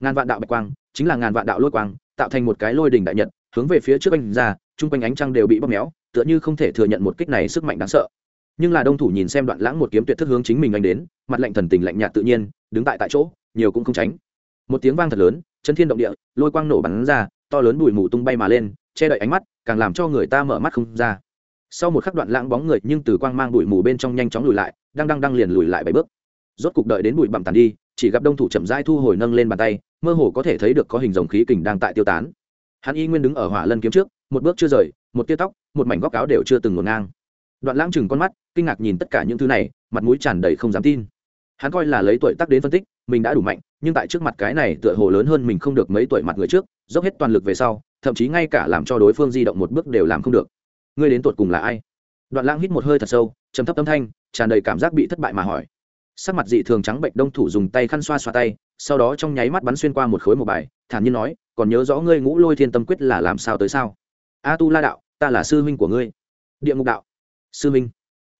Ngàn vạn đạo bạch quang, chính là ngàn vạn đạo lôi quang, tạo thành một cái lôi đỉnh đại nhật, hướng về phía trước anh ra, chung quanh ánh trăng đều bị bóp méo, tựa như không thể thừa nhận một kích này sức mạnh đáng sợ. Nhưng là đông thủ nhìn xem đoạn lãng một kiếm tuyệt thức hướng chính mình anh đến, mặt lạnh thần tình lạnh nhạt tự nhiên, đứng tại tại chỗ, nhiều cũng không tránh. Một tiếng vang thật lớn, chân thiên động địa, lôi quang nổ bắn ra, to lớn bụi mù tung bay mà lên, che đậy ánh mắt, càng làm cho người ta mở mắt không ra. Sau một khắc đoạn lãng bóng người nhưng từ quang mang bụi mù bên trong nhanh chóng lùi lại, đang đang đang liền lùi lại bảy bước rốt cục đợi đến bụi bặm tàn đi, chỉ gặp đông thủ chậm rãi thu hồi nâng lên bàn tay, mơ hồ có thể thấy được có hình dòng khí kình đang tại tiêu tán. Hắn y nguyên đứng ở hỏa lân kiếm trước, một bước chưa rời, một tia tóc, một mảnh góc áo đều chưa từng ngổn ngang. Đoạn lãng chừng con mắt, kinh ngạc nhìn tất cả những thứ này, mặt mũi tràn đầy không dám tin. Hắn coi là lấy tuổi tác đến phân tích, mình đã đủ mạnh, nhưng tại trước mặt cái này tựa hồ lớn hơn mình không được mấy tuổi mặt người trước, dốc hết toàn lực về sau, thậm chí ngay cả làm cho đối phương di động một bước đều làm không được. Ngươi đến tột cùng là ai? Đoạn lãng hít một hơi thật sâu, trầm thấp âm thanh, tràn đầy cảm giác bị thất bại mà hỏi sắc mặt dị thường trắng bệnh, đông thủ dùng tay khăn xoa xoa tay, sau đó trong nháy mắt bắn xuyên qua một khối một bài, thản nhiên nói, còn nhớ rõ ngươi ngũ lôi thiên tâm quyết là làm sao tới sao? A tu la đạo, ta là sư huynh của ngươi. Địa ngục đạo. Sư huynh.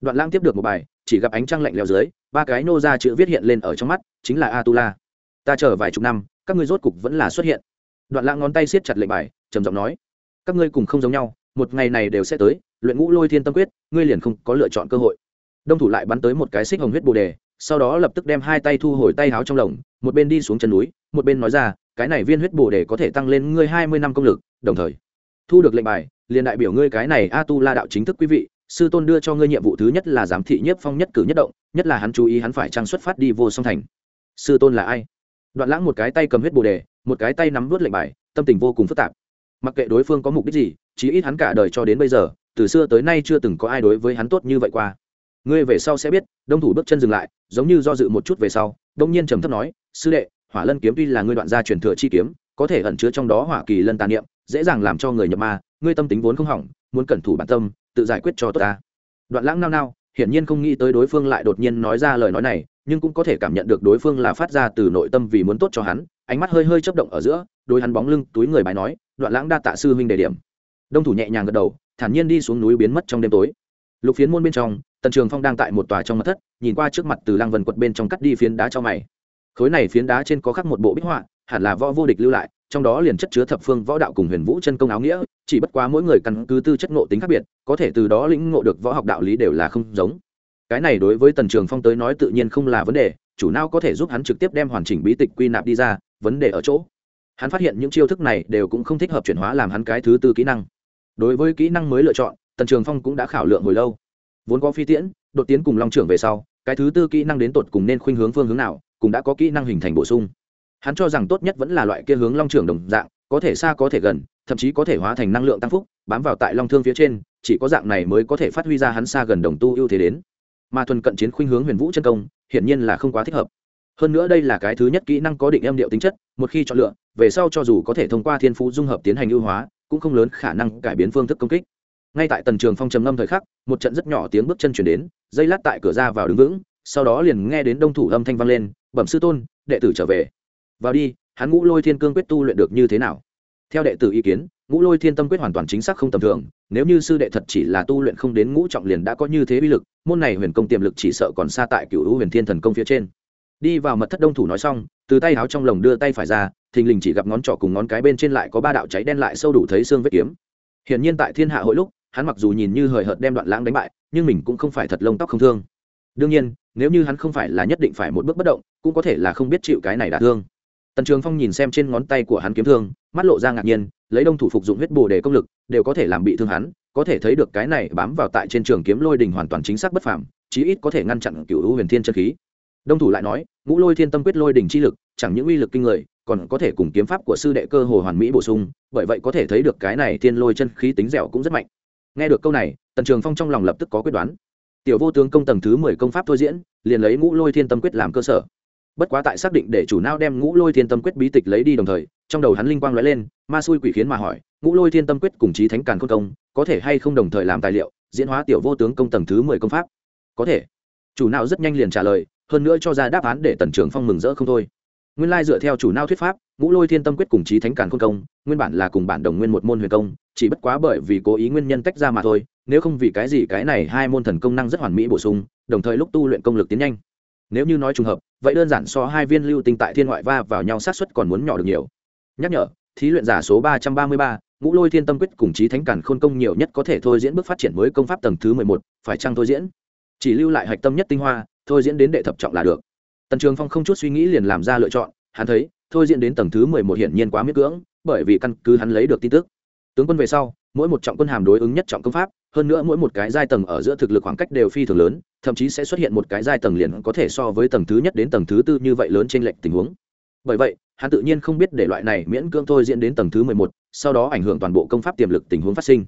Đoạn lang tiếp được một bài, chỉ gặp ánh trăng lạnh leo dưới, ba cái nô ra chữ viết hiện lên ở trong mắt, chính là a tu la. Ta chờ vài chục năm, các ngươi rốt cục vẫn là xuất hiện. Đoạn lang ngón tay siết chặt lệnh bài, trầm giọng nói, các ngươi cùng không giống nhau, một ngày này đều sẽ tới, luyện ngũ lôi thiên tâm quyết, ngươi liền không có lựa chọn cơ hội. Đông thủ lại bắn tới một cái xích hồng huyết bồ đề sau đó lập tức đem hai tay thu hồi tay háo trong lồng, một bên đi xuống chân núi, một bên nói ra, cái này viên huyết bồ để có thể tăng lên ngươi hai mươi năm công lực, đồng thời, thu được lệnh bài, liền đại biểu ngươi cái này a tu la đạo chính thức quý vị, sư tôn đưa cho ngươi nhiệm vụ thứ nhất là giám thị nhiếp phong nhất cử nhất động, nhất là hắn chú ý hắn phải trang xuất phát đi vô song thành. Sư tôn là ai? Đoạn lãng một cái tay cầm huyết bồ đề một cái tay nắm vớt lệnh bài, tâm tình vô cùng phức tạp. Mặc kệ đối phương có mục đích gì, chí ít hắn cả đời cho đến bây giờ, từ xưa tới nay chưa từng có ai đối với hắn tốt như vậy qua ngươi về sau sẽ biết, đông thủ bước chân dừng lại, giống như do dự một chút về sau, đông nhiên trầm thấp nói, sư đệ, hỏa lân kiếm tuy là ngươi đoạn gia truyền thừa chi kiếm, có thể ẩn chứa trong đó hỏa kỳ lân tàn niệm, dễ dàng làm cho người nhập ma, ngươi tâm tính vốn không hỏng, muốn cẩn thủ bản tâm, tự giải quyết cho tốt ta. Đoạn lãng nao nao, hiển nhiên không nghĩ tới đối phương lại đột nhiên nói ra lời nói này, nhưng cũng có thể cảm nhận được đối phương là phát ra từ nội tâm vì muốn tốt cho hắn, ánh mắt hơi hơi chấp động ở giữa đôi hắn bóng lưng, túi người bài nói, đoạn lãng đa tạ sư huynh đề điểm. Đông thủ nhẹ nhàng gật đầu, thản nhiên đi xuống núi biến mất trong đêm tối. Lục phiến môn bên trong tần trường phong đang tại một tòa trong mặt thất, nhìn qua trước mặt từ lăng vần quật bên trong cắt đi phiến đá cho mày. Khối này phiến đá trên có khắc một bộ bích họa, hẳn là võ vô địch lưu lại, trong đó liền chất chứa thập phương võ đạo cùng huyền vũ chân công áo nghĩa, chỉ bất quá mỗi người căn cứ tư chất ngộ tính khác biệt, có thể từ đó lĩnh ngộ được võ học đạo lý đều là không giống. Cái này đối với tần trường phong tới nói tự nhiên không là vấn đề, chủ nào có thể giúp hắn trực tiếp đem hoàn chỉnh bí tịch quy nạp đi ra, vấn đề ở chỗ. Hắn phát hiện những chiêu thức này đều cũng không thích hợp chuyển hóa làm hắn cái thứ tư kỹ năng. Đối với kỹ năng mới lựa chọn, tần trường phong cũng đã khảo lượng hồi lâu vốn có phi tiễn, đột tiến cùng long trưởng về sau, cái thứ tư kỹ năng đến tột cùng nên khuynh hướng phương hướng nào, cũng đã có kỹ năng hình thành bổ sung. Hắn cho rằng tốt nhất vẫn là loại kia hướng long trưởng đồng dạng, có thể xa có thể gần, thậm chí có thể hóa thành năng lượng tăng phúc, bám vào tại long thương phía trên, chỉ có dạng này mới có thể phát huy ra hắn xa gần đồng tu ưu thế đến. Mà thuần cận chiến khuynh hướng huyền vũ chân công, hiển nhiên là không quá thích hợp. Hơn nữa đây là cái thứ nhất kỹ năng có định âm điệu tính chất, một khi chọn lựa, về sau cho dù có thể thông qua thiên phú dung hợp tiến hành ưu hóa, cũng không lớn khả năng cải biến phương thức công kích ngay tại tần trường phong trầm ngâm thời khắc, một trận rất nhỏ tiếng bước chân chuyển đến, dây lát tại cửa ra vào đứng vững, sau đó liền nghe đến đông thủ âm thanh vang lên, bẩm sư tôn, đệ tử trở về. Vào đi, hắn ngũ lôi thiên cương quyết tu luyện được như thế nào? Theo đệ tử ý kiến, ngũ lôi thiên tâm quyết hoàn toàn chính xác không tầm thường, nếu như sư đệ thật chỉ là tu luyện không đến ngũ trọng liền đã có như thế uy lực, môn này huyền công tiềm lực chỉ sợ còn xa tại cựu hữu huyền thiên thần công phía trên. Đi vào mật thất đông thủ nói xong, từ tay áo trong lồng đưa tay phải ra, thình lình chỉ gặp ngón trỏ cùng ngón cái bên trên lại có ba đạo cháy đen lại sâu đủ thấy xương vết kiếm. Hiển nhiên tại thiên hạ hội lúc hắn mặc dù nhìn như hời hợt đem đoạn lãng đánh bại, nhưng mình cũng không phải thật lông tóc không thương. Đương nhiên, nếu như hắn không phải là nhất định phải một bước bất động, cũng có thể là không biết chịu cái này đả thương. Tần trường phong nhìn xem trên ngón tay của hắn kiếm thương, mắt lộ ra ngạc nhiên, lấy đông thủ phục dụng huyết bồ để công lực, đều có thể làm bị thương hắn, có thể thấy được cái này bám vào tại trên trường kiếm lôi đình hoàn toàn chính xác bất phàm, chí ít có thể ngăn chặn cựu hữu huyền thiên chân khí. Đông thủ lại nói, ngũ lôi thiên tâm quyết lôi đình chi lực, chẳng những uy lực kinh người, còn có thể cùng kiếm pháp của sư đệ cơ hồ hoàn mỹ bổ sung, bởi vậy có thể thấy được cái này thiên lôi chân khí tính dẻo cũng rất mạnh nghe được câu này, tần trường phong trong lòng lập tức có quyết đoán. Tiểu vô tướng công tầng thứ mười công pháp thôi diễn, liền lấy ngũ lôi thiên tâm quyết làm cơ sở. Bất quá tại xác định để chủ nao đem ngũ lôi thiên tâm quyết bí tịch lấy đi đồng thời, trong đầu hắn linh quang l ó e lên, ma xui quỷ khiến mà hỏi, ngũ lôi thiên tâm quyết cùng chí thánh càn khôn công, có thể hay không đồng thời làm tài liệu, diễn hóa tiểu vô tướng công tầng thứ mười công pháp? Có thể. Chủ nao rất nhanh liền trả lời, hơn nữa cho ra đáp án để tần trường phong mừng rỡ không thôi nguyên lai dựa theo chủ nao thuyết pháp, ngũ lôi thiên tâm quyết cùng chí thánh càn khôn công, nguyên bản là cùng bản đồng nguyên một môn huyền công, chỉ bất quá bởi vì cố ý nguyên nhân tách ra mà thôi, nếu không vì cái gì cái này hai môn thần công năng rất hoàn mỹ bổ sung, đồng thời lúc tu luyện công lực tiến nhanh. Nếu như nói trùng hợp, vậy đơn giản so hai viên lưu tinh tại thiên ngoại va vào nhau sát xuất còn muốn nhỏ được nhiều. Nhắc nhở, thí luyện giả số ba trăm ba mươi ba, ngũ lôi thiên tâm quyết cùng chí thánh cản khôn công nhiều nhất có thể thôi diễn bước phát triển mới công pháp tầng thứ mười một, phải chăng thôi diễn? Chỉ lưu lại hạch tâm nhất tinh hoa, thôi diễn đến đệ thập trọng là được tần trường phong không chút suy nghĩ liền làm ra lựa chọn, hắn thấy, thôi diễn đến tầng thứ mười một hiển nhiên quá miễn cưỡng, bởi vì căn cứ hắn lấy được tin tức. Tướng quân về sau, mỗi một trọng quân hàm đối ứng nhất trọng công pháp, hơn nữa mỗi một cái giai tầng ở giữa thực lực khoảng cách đều phi thường lớn, thậm chí sẽ xuất hiện một cái giai tầng liền có thể so với tầng thứ nhất đến tầng thứ tư như vậy lớn trên lệnh tình huống. Bởi vậy, hắn tự nhiên không biết để loại này miễn cưỡng thôi diễn đến tầng thứ mười một, sau đó ảnh hưởng toàn bộ công pháp tiềm lực tình huống phát sinh.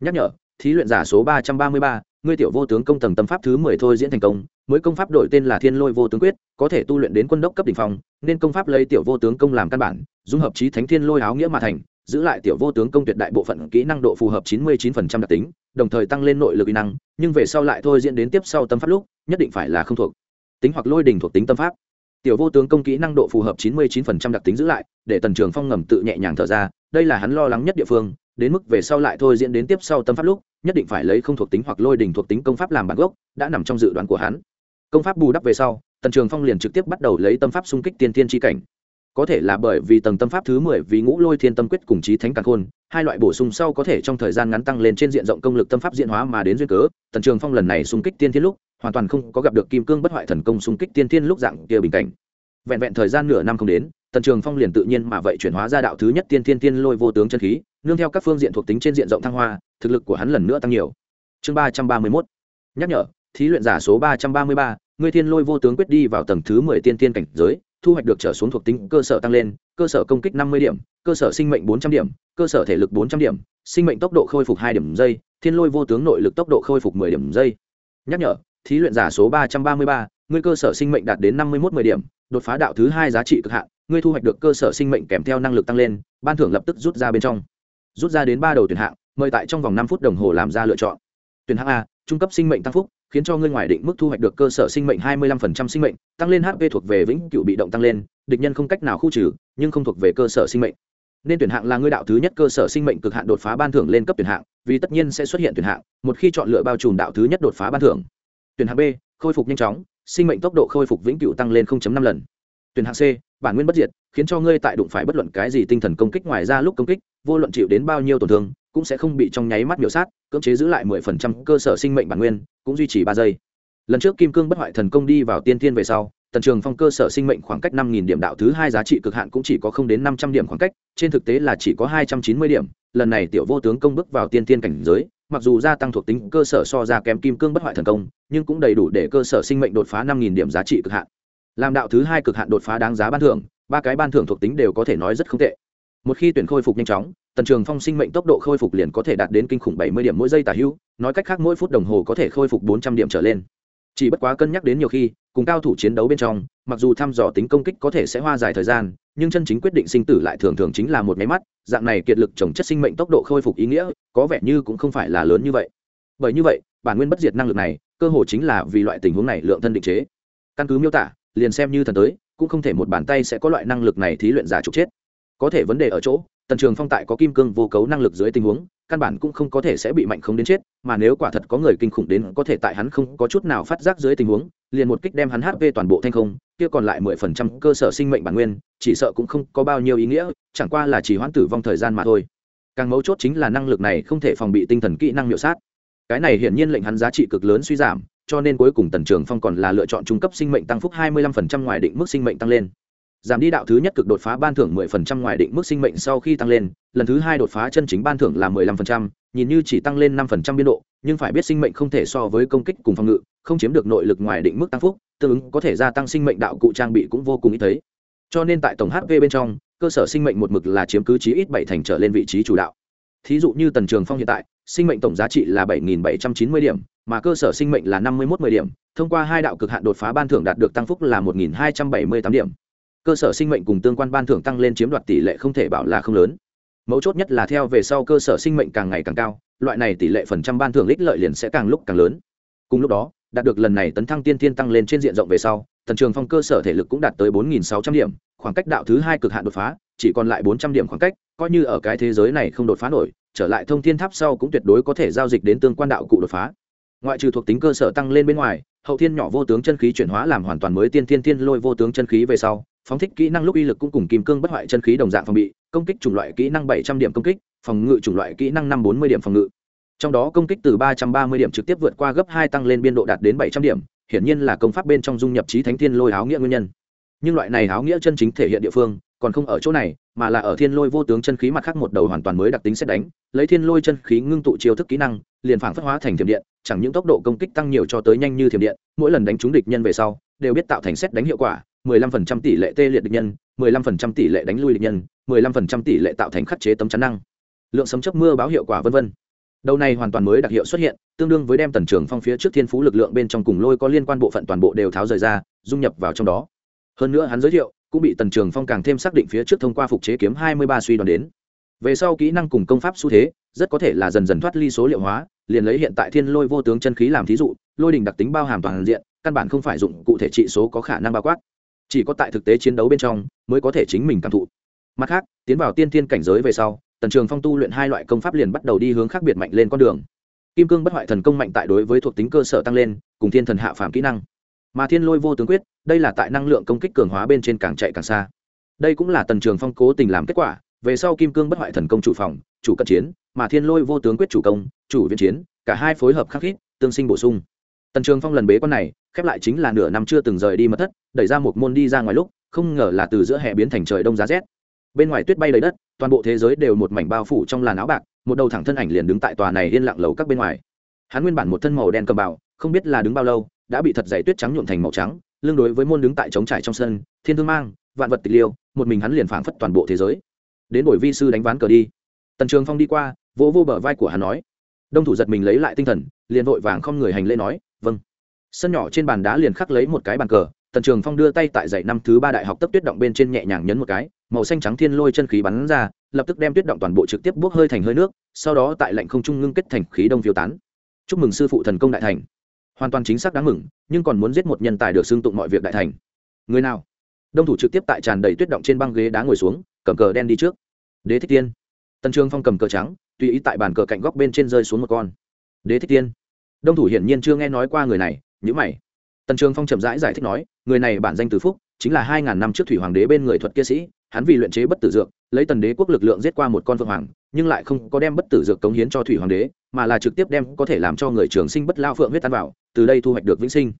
Nhắc nhở, thí luyện giả số ba trăm ba mươi ba, ngươi tiểu vô tướng công tầng tâm pháp thứ mười thôi diễn thành công mới công pháp đổi tên là thiên lôi vô tướng quyết có thể tu luyện đến quân đốc cấp đ ỉ n h phòng nên công pháp lấy tiểu vô tướng công làm căn bản dung hợp trí thánh thiên lôi áo nghĩa mà thành giữ lại tiểu vô tướng công tuyệt đại bộ phận kỹ năng độ phù hợp 99% đặc tính, đồng thời tăng lên nội lực uy năng, nhưng về sau lại thôi diễn đến tiếp sau tâm pháp lúc, nhất định phải là không thuộc tính hoặc lôi đỉnh thuộc tính tâm pháp. Tiểu vô tướng công kỹ năng độ phù hợp 99% đặc tính giữ lại, để Tần Trường Phong ngầm tự nhẹ nhàng thở ra, đây là hắn lo lắng nhất địa phương, đến mức về sau lại thôi diễn đến tiếp sau tâm pháp lúc, nhất định phải lấy không thuộc tính hoặc lôi đỉnh thuộc tính công pháp làm bản gốc, đã nằm trong dự đoán của hắn. Công pháp bù đắp về sau, Tần Trường Phong liền trực tiếp bắt đầu lấy tâm pháp xung kích tiên tiên chi cảnh. Có thể là bởi vì tầng tâm pháp thứ mười vì ngũ lôi thiên tâm quyết cùng chí thánh càn khôn hai loại bổ sung sau có thể trong thời gian ngắn tăng lên trên diện rộng công lực tâm pháp diện hóa mà đến duyên cớ tần trường phong lần này xung kích tiên thiên lúc hoàn toàn không có gặp được kim cương bất hoại thần công xung kích tiên thiên lúc dạng kia bình cảnh. Vẹn vẹn thời gian nửa năm không đến tần trường phong liền tự nhiên mà vậy chuyển hóa ra đạo thứ nhất tiên thiên tiên lôi vô tướng chân khí nương theo các phương diện thuộc tính trên diện rộng thăng hoa thực lực của hắn lần nữa tăng nhiều. Chương ba trăm ba mươi mốt. Nhắc nhở thí luyện giả số ba trăm ba mươi ba, ngươi thiên lôi vô tướng quyết đi vào tầng thứ mười tiên tiên cảnh giới, thu hoạch được trở xuống thuộc tính, cơ sở tăng lên, cơ sở công kích năm mươi điểm, cơ sở sinh mệnh bốn trăm điểm, cơ sở thể lực bốn trăm điểm, sinh mệnh tốc độ khôi phục hai điểm giây, thiên lôi vô tướng nội lực tốc độ khôi phục mười điểm giây. Nhắc nhở, thí luyện giả số ba trăm ba mươi ba, ngươi cơ sở sinh mệnh đạt đến năm mươi một mười điểm, đột phá đạo thứ hai giá trị cực hạn, ngươi thu hoạch được cơ sở sinh mệnh kèm theo năng lực tăng lên, ban thưởng lập tức rút ra bên trong. Rút ra đến ba đầu tuyển hạng, mời tại trong vòng năm phút đồng hồ làm ra lựa chọn. Tuyển hạng a, trung cấp sinh mệnh tăng phúc khiến cho ngươi ngoài định mức thu hoạch được cơ sở sinh mệnh 25% sinh mệnh, tăng lên hp thuộc về vĩnh cửu bị động tăng lên, địch nhân không cách nào khu trừ, nhưng không thuộc về cơ sở sinh mệnh. Nên tuyển hạng là ngươi đạo thứ nhất cơ sở sinh mệnh cực hạn đột phá ban thưởng lên cấp tuyển hạng, vì tất nhiên sẽ xuất hiện tuyển hạng, một khi chọn lựa bao trùm đạo thứ nhất đột phá ban thưởng. Tuyển hạng b, khôi phục nhanh chóng, sinh mệnh tốc độ khôi phục vĩnh cửu tăng lên 0.5 lần. Tuyển hạng c, bản nguyên bất diệt, khiến cho ngươi tại đụng phải bất luận cái gì tinh thần công kích ngoài ra lúc công kích vô luận chịu đến bao nhiêu tổn thương, cũng sẽ không bị trong nháy mắt miểu sát, cưỡng chế giữ lại 10% cơ sở sinh mệnh bản nguyên, cũng duy trì ba giây. Lần trước kim cương bất hoại thần công đi vào tiên thiên về sau, tần trường phong cơ sở sinh mệnh khoảng cách năm nghìn điểm đạo thứ hai giá trị cực hạn cũng chỉ có không đến năm trăm điểm khoảng cách, trên thực tế là chỉ có hai trăm chín mươi điểm. Lần này tiểu vô tướng công bước vào tiên tiên cảnh giới, mặc dù gia tăng thuộc tính cơ sở so ra kém kim cương bất hoại thần công, nhưng cũng đầy đủ để cơ sở sinh mệnh đột phá năm nghìn điểm giá trị cực hạn. Làm đạo thứ hai cực hạn đột phá đáng giá ban thưởng, ba cái ban thưởng thuộc tính đều có thể nói rất không tệ một khi tuyển khôi phục nhanh chóng, tần trường phong sinh mệnh tốc độ khôi phục liền có thể đạt đến kinh khủng bảy mươi điểm mỗi giây tả hữu, nói cách khác mỗi phút đồng hồ có thể khôi phục bốn trăm điểm trở lên. Chỉ bất quá cân nhắc đến nhiều khi, cùng cao thủ chiến đấu bên trong, mặc dù thăm dò tính công kích có thể sẽ hoa dài thời gian, nhưng chân chính quyết định sinh tử lại thường thường chính là một máy mắt, dạng này kiệt lực trồng chất sinh mệnh tốc độ khôi phục ý nghĩa, có vẻ như cũng không phải là lớn như vậy. Bởi như vậy, bản nguyên bất diệt năng lực này, cơ hồ chính là vì loại tình huống này lượng thân định chế. Căn cứ miêu tả, liền xem như thần tới, cũng không thể một bàn tay sẽ có loại năng lực này thí luyện giả trục chết có thể vấn đề ở chỗ, tần trường phong tại có kim cương vô cấu năng lực dưới tình huống, căn bản cũng không có thể sẽ bị mạnh không đến chết, mà nếu quả thật có người kinh khủng đến có thể tại hắn không có chút nào phát giác dưới tình huống, liền một kích đem hắn hp toàn bộ thanh không, kia còn lại mười phần trăm cơ sở sinh mệnh bản nguyên, chỉ sợ cũng không có bao nhiêu ý nghĩa, chẳng qua là chỉ hoãn tử vong thời gian mà thôi. Càng mấu chốt chính là năng lực này không thể phòng bị tinh thần kỹ năng miểu sát. Cái này hiển nhiên lệnh hắn giá trị cực lớn suy giảm, cho nên cuối cùng tần trường phong còn là lựa chọn trung cấp sinh mệnh tăng phúc hai mươi lăm phần trăm ngoài định mức sinh mệnh tăng lên giảm đi đạo thứ nhất cực đột phá ban thưởng 10% ngoài định mức sinh mệnh sau khi tăng lên lần thứ hai đột phá chân chính ban thưởng là 15%, nhìn như chỉ tăng lên 5% biên độ nhưng phải biết sinh mệnh không thể so với công kích cùng phòng ngự không chiếm được nội lực ngoài định mức tăng phúc tương ứng có thể gia tăng sinh mệnh đạo cụ trang bị cũng vô cùng ít thấy. Cho nên tại tổng hp bên trong cơ sở sinh mệnh một mực là chiếm cứ chí ít bảy thành trở lên vị trí chủ đạo. Thí dụ như tần trường phong hiện tại sinh mệnh tổng giá trị là 7.790 điểm mà cơ sở sinh mệnh là 5110 điểm thông qua hai đạo cực hạn đột phá ban thưởng đạt được tăng phúc là 1.278 điểm cơ sở sinh mệnh cùng tương quan ban thưởng tăng lên chiếm đoạt tỷ lệ không thể bảo là không lớn. Mấu chốt nhất là theo về sau cơ sở sinh mệnh càng ngày càng cao, loại này tỷ lệ phần trăm ban thưởng ích lợi liền sẽ càng lúc càng lớn. Cùng lúc đó, đạt được lần này tấn thăng tiên tiên tăng lên trên diện rộng về sau, tần trường phong cơ sở thể lực cũng đạt tới bốn nghìn sáu trăm điểm, khoảng cách đạo thứ hai cực hạn đột phá, chỉ còn lại bốn trăm điểm khoảng cách, coi như ở cái thế giới này không đột phá nổi, trở lại thông thiên tháp sau cũng tuyệt đối có thể giao dịch đến tương quan đạo cụ đột phá. Ngoại trừ thuộc tính cơ sở tăng lên bên ngoài, hậu thiên nhỏ vô tướng chân khí chuyển hóa làm hoàn toàn mới tiên thiên thiên lôi vô tướng chân khí về sau phóng thích kỹ năng lúc uy lực cũng cùng kim cương bất hoại chân khí đồng dạng phòng bị, công kích chủng loại kỹ năng bảy trăm điểm công kích, phòng ngự chủng loại kỹ năng năm bốn mươi điểm phòng ngự. Trong đó công kích từ ba trăm ba mươi điểm trực tiếp vượt qua gấp hai tăng lên biên độ đạt đến bảy trăm điểm, hiển nhiên là công pháp bên trong dung nhập trí thánh thiên lôi áo nghĩa nguyên nhân. Nhưng loại này áo nghĩa chân chính thể hiện địa phương, còn không ở chỗ này, mà là ở thiên lôi vô tướng chân khí mặt khác một đầu hoàn toàn mới đặc tính xét đánh, lấy thiên lôi chân khí ngưng tụ chiêu thức kỹ năng, liền phản phất hóa thành thiểm điện, chẳng những tốc độ công kích tăng nhiều cho tới nhanh như thiểm điện, mỗi lần đánh trúng địch nhân về sau, đều biết tạo thành xét đánh hiệu quả 15% tỷ lệ tê liệt địch nhân 15% tỷ lệ đánh lui địch nhân 15% tỷ lệ tạo thành khắc chế tấm chắn năng. Lượng sấm chớp mưa báo hiệu quả vân vân. Đầu này hoàn toàn mới đặc hiệu xuất hiện, tương đương với đem tần trường phong phía trước thiên phú lực lượng bên trong cùng lôi có liên quan bộ phận toàn bộ đều tháo rời ra, dung nhập vào trong đó. Hơn nữa hắn giới thiệu, cũng bị tần trường phong càng thêm xác định phía trước thông qua phục chế kiếm 23 suy đoán đến. Về sau kỹ năng cùng công pháp xu thế, rất có thể là dần dần thoát ly số liệu hóa, liền lấy hiện tại thiên lôi vô tướng chân khí làm thí dụ, lôi đỉnh đặc tính bao hàm toàn diện, căn bản không phải dụng cụ thể trị số có khả năng bao quát chỉ có tại thực tế chiến đấu bên trong mới có thể chính mình cảm thụ. Mặt khác, tiến vào tiên thiên cảnh giới về sau, tần trường phong tu luyện hai loại công pháp liền bắt đầu đi hướng khác biệt mạnh lên con đường. Kim cương bất hoại thần công mạnh tại đối với thuộc tính cơ sở tăng lên, cùng thiên thần hạ phàm kỹ năng. Mà thiên lôi vô tướng quyết, đây là tại năng lượng công kích cường hóa bên trên càng chạy càng xa. Đây cũng là tần trường phong cố tình làm kết quả, về sau kim cương bất hoại thần công chủ phòng, chủ cận chiến, mà thiên lôi vô tướng quyết chủ công, chủ viên chiến, cả hai phối hợp khắc khít, tương sinh bổ sung tần trường phong lần bế quan này, khép lại chính là nửa năm chưa từng rời đi mất thất, đẩy ra một môn đi ra ngoài lúc, không ngờ là từ giữa hè biến thành trời đông giá rét. Bên ngoài tuyết bay đầy đất, toàn bộ thế giới đều một mảnh bao phủ trong làn áo bạc, một đầu thẳng thân ảnh liền đứng tại tòa này yên lặng lầu các bên ngoài. Hắn nguyên bản một thân màu đen cầm bào, không biết là đứng bao lâu, đã bị thật dày tuyết trắng nhuộn thành màu trắng Lương đối với môn đứng tại trống trải trong sân, thiên thương mang, vạn vật tịch liêu, một mình hắn liền phảng phất toàn bộ thế giới. Đến buổi vi sư đánh ván cờ đi. Tần trường phong đi qua, vỗ vô bờ vai của hắn nói. Đông thủ giật mình lấy lại tinh thần, liền vội vàng không người hành lễ nói sân nhỏ trên bàn đá liền khắc lấy một cái bàn cờ, tần trường phong đưa tay tại dạy năm thứ ba đại học tấp tuyết động bên trên nhẹ nhàng nhấn một cái, màu xanh trắng thiên lôi chân khí bắn ra, lập tức đem tuyết động toàn bộ trực tiếp bốc hơi thành hơi nước, sau đó tại lạnh không trung ngưng kết thành khí đông phiêu tán. Chúc mừng sư phụ thần công đại thành. Hoàn toàn chính xác đáng mừng, nhưng còn muốn giết một nhân tài được xưng tụng mọi việc đại thành. Người nào? Đông thủ trực tiếp tại tràn đầy tuyết động trên băng ghế đá ngồi xuống, cầm cờ đen đi trước. Đế thích tiên. Tần trường phong cầm cờ trắng, tùy ý tại bàn cờ cạnh góc bên trên rơi xuống một con. Đế thích tiên. Đông thủ hiển nhiên chưa nghe nói qua người này nhữ mày. Tần trường phong chậm rãi giải, giải thích nói người này bản danh từ phúc chính là hai ngàn năm trước thủy hoàng đế bên người thuật kia sĩ hắn vì luyện chế bất tử dược lấy tần đế quốc lực lượng giết qua một con phượng hoàng nhưng lại không có đem bất tử dược cống hiến cho thủy hoàng đế mà là trực tiếp đem có thể làm cho người trường sinh bất lao phượng huyết tan vào từ đây thu hoạch được vĩnh sinh.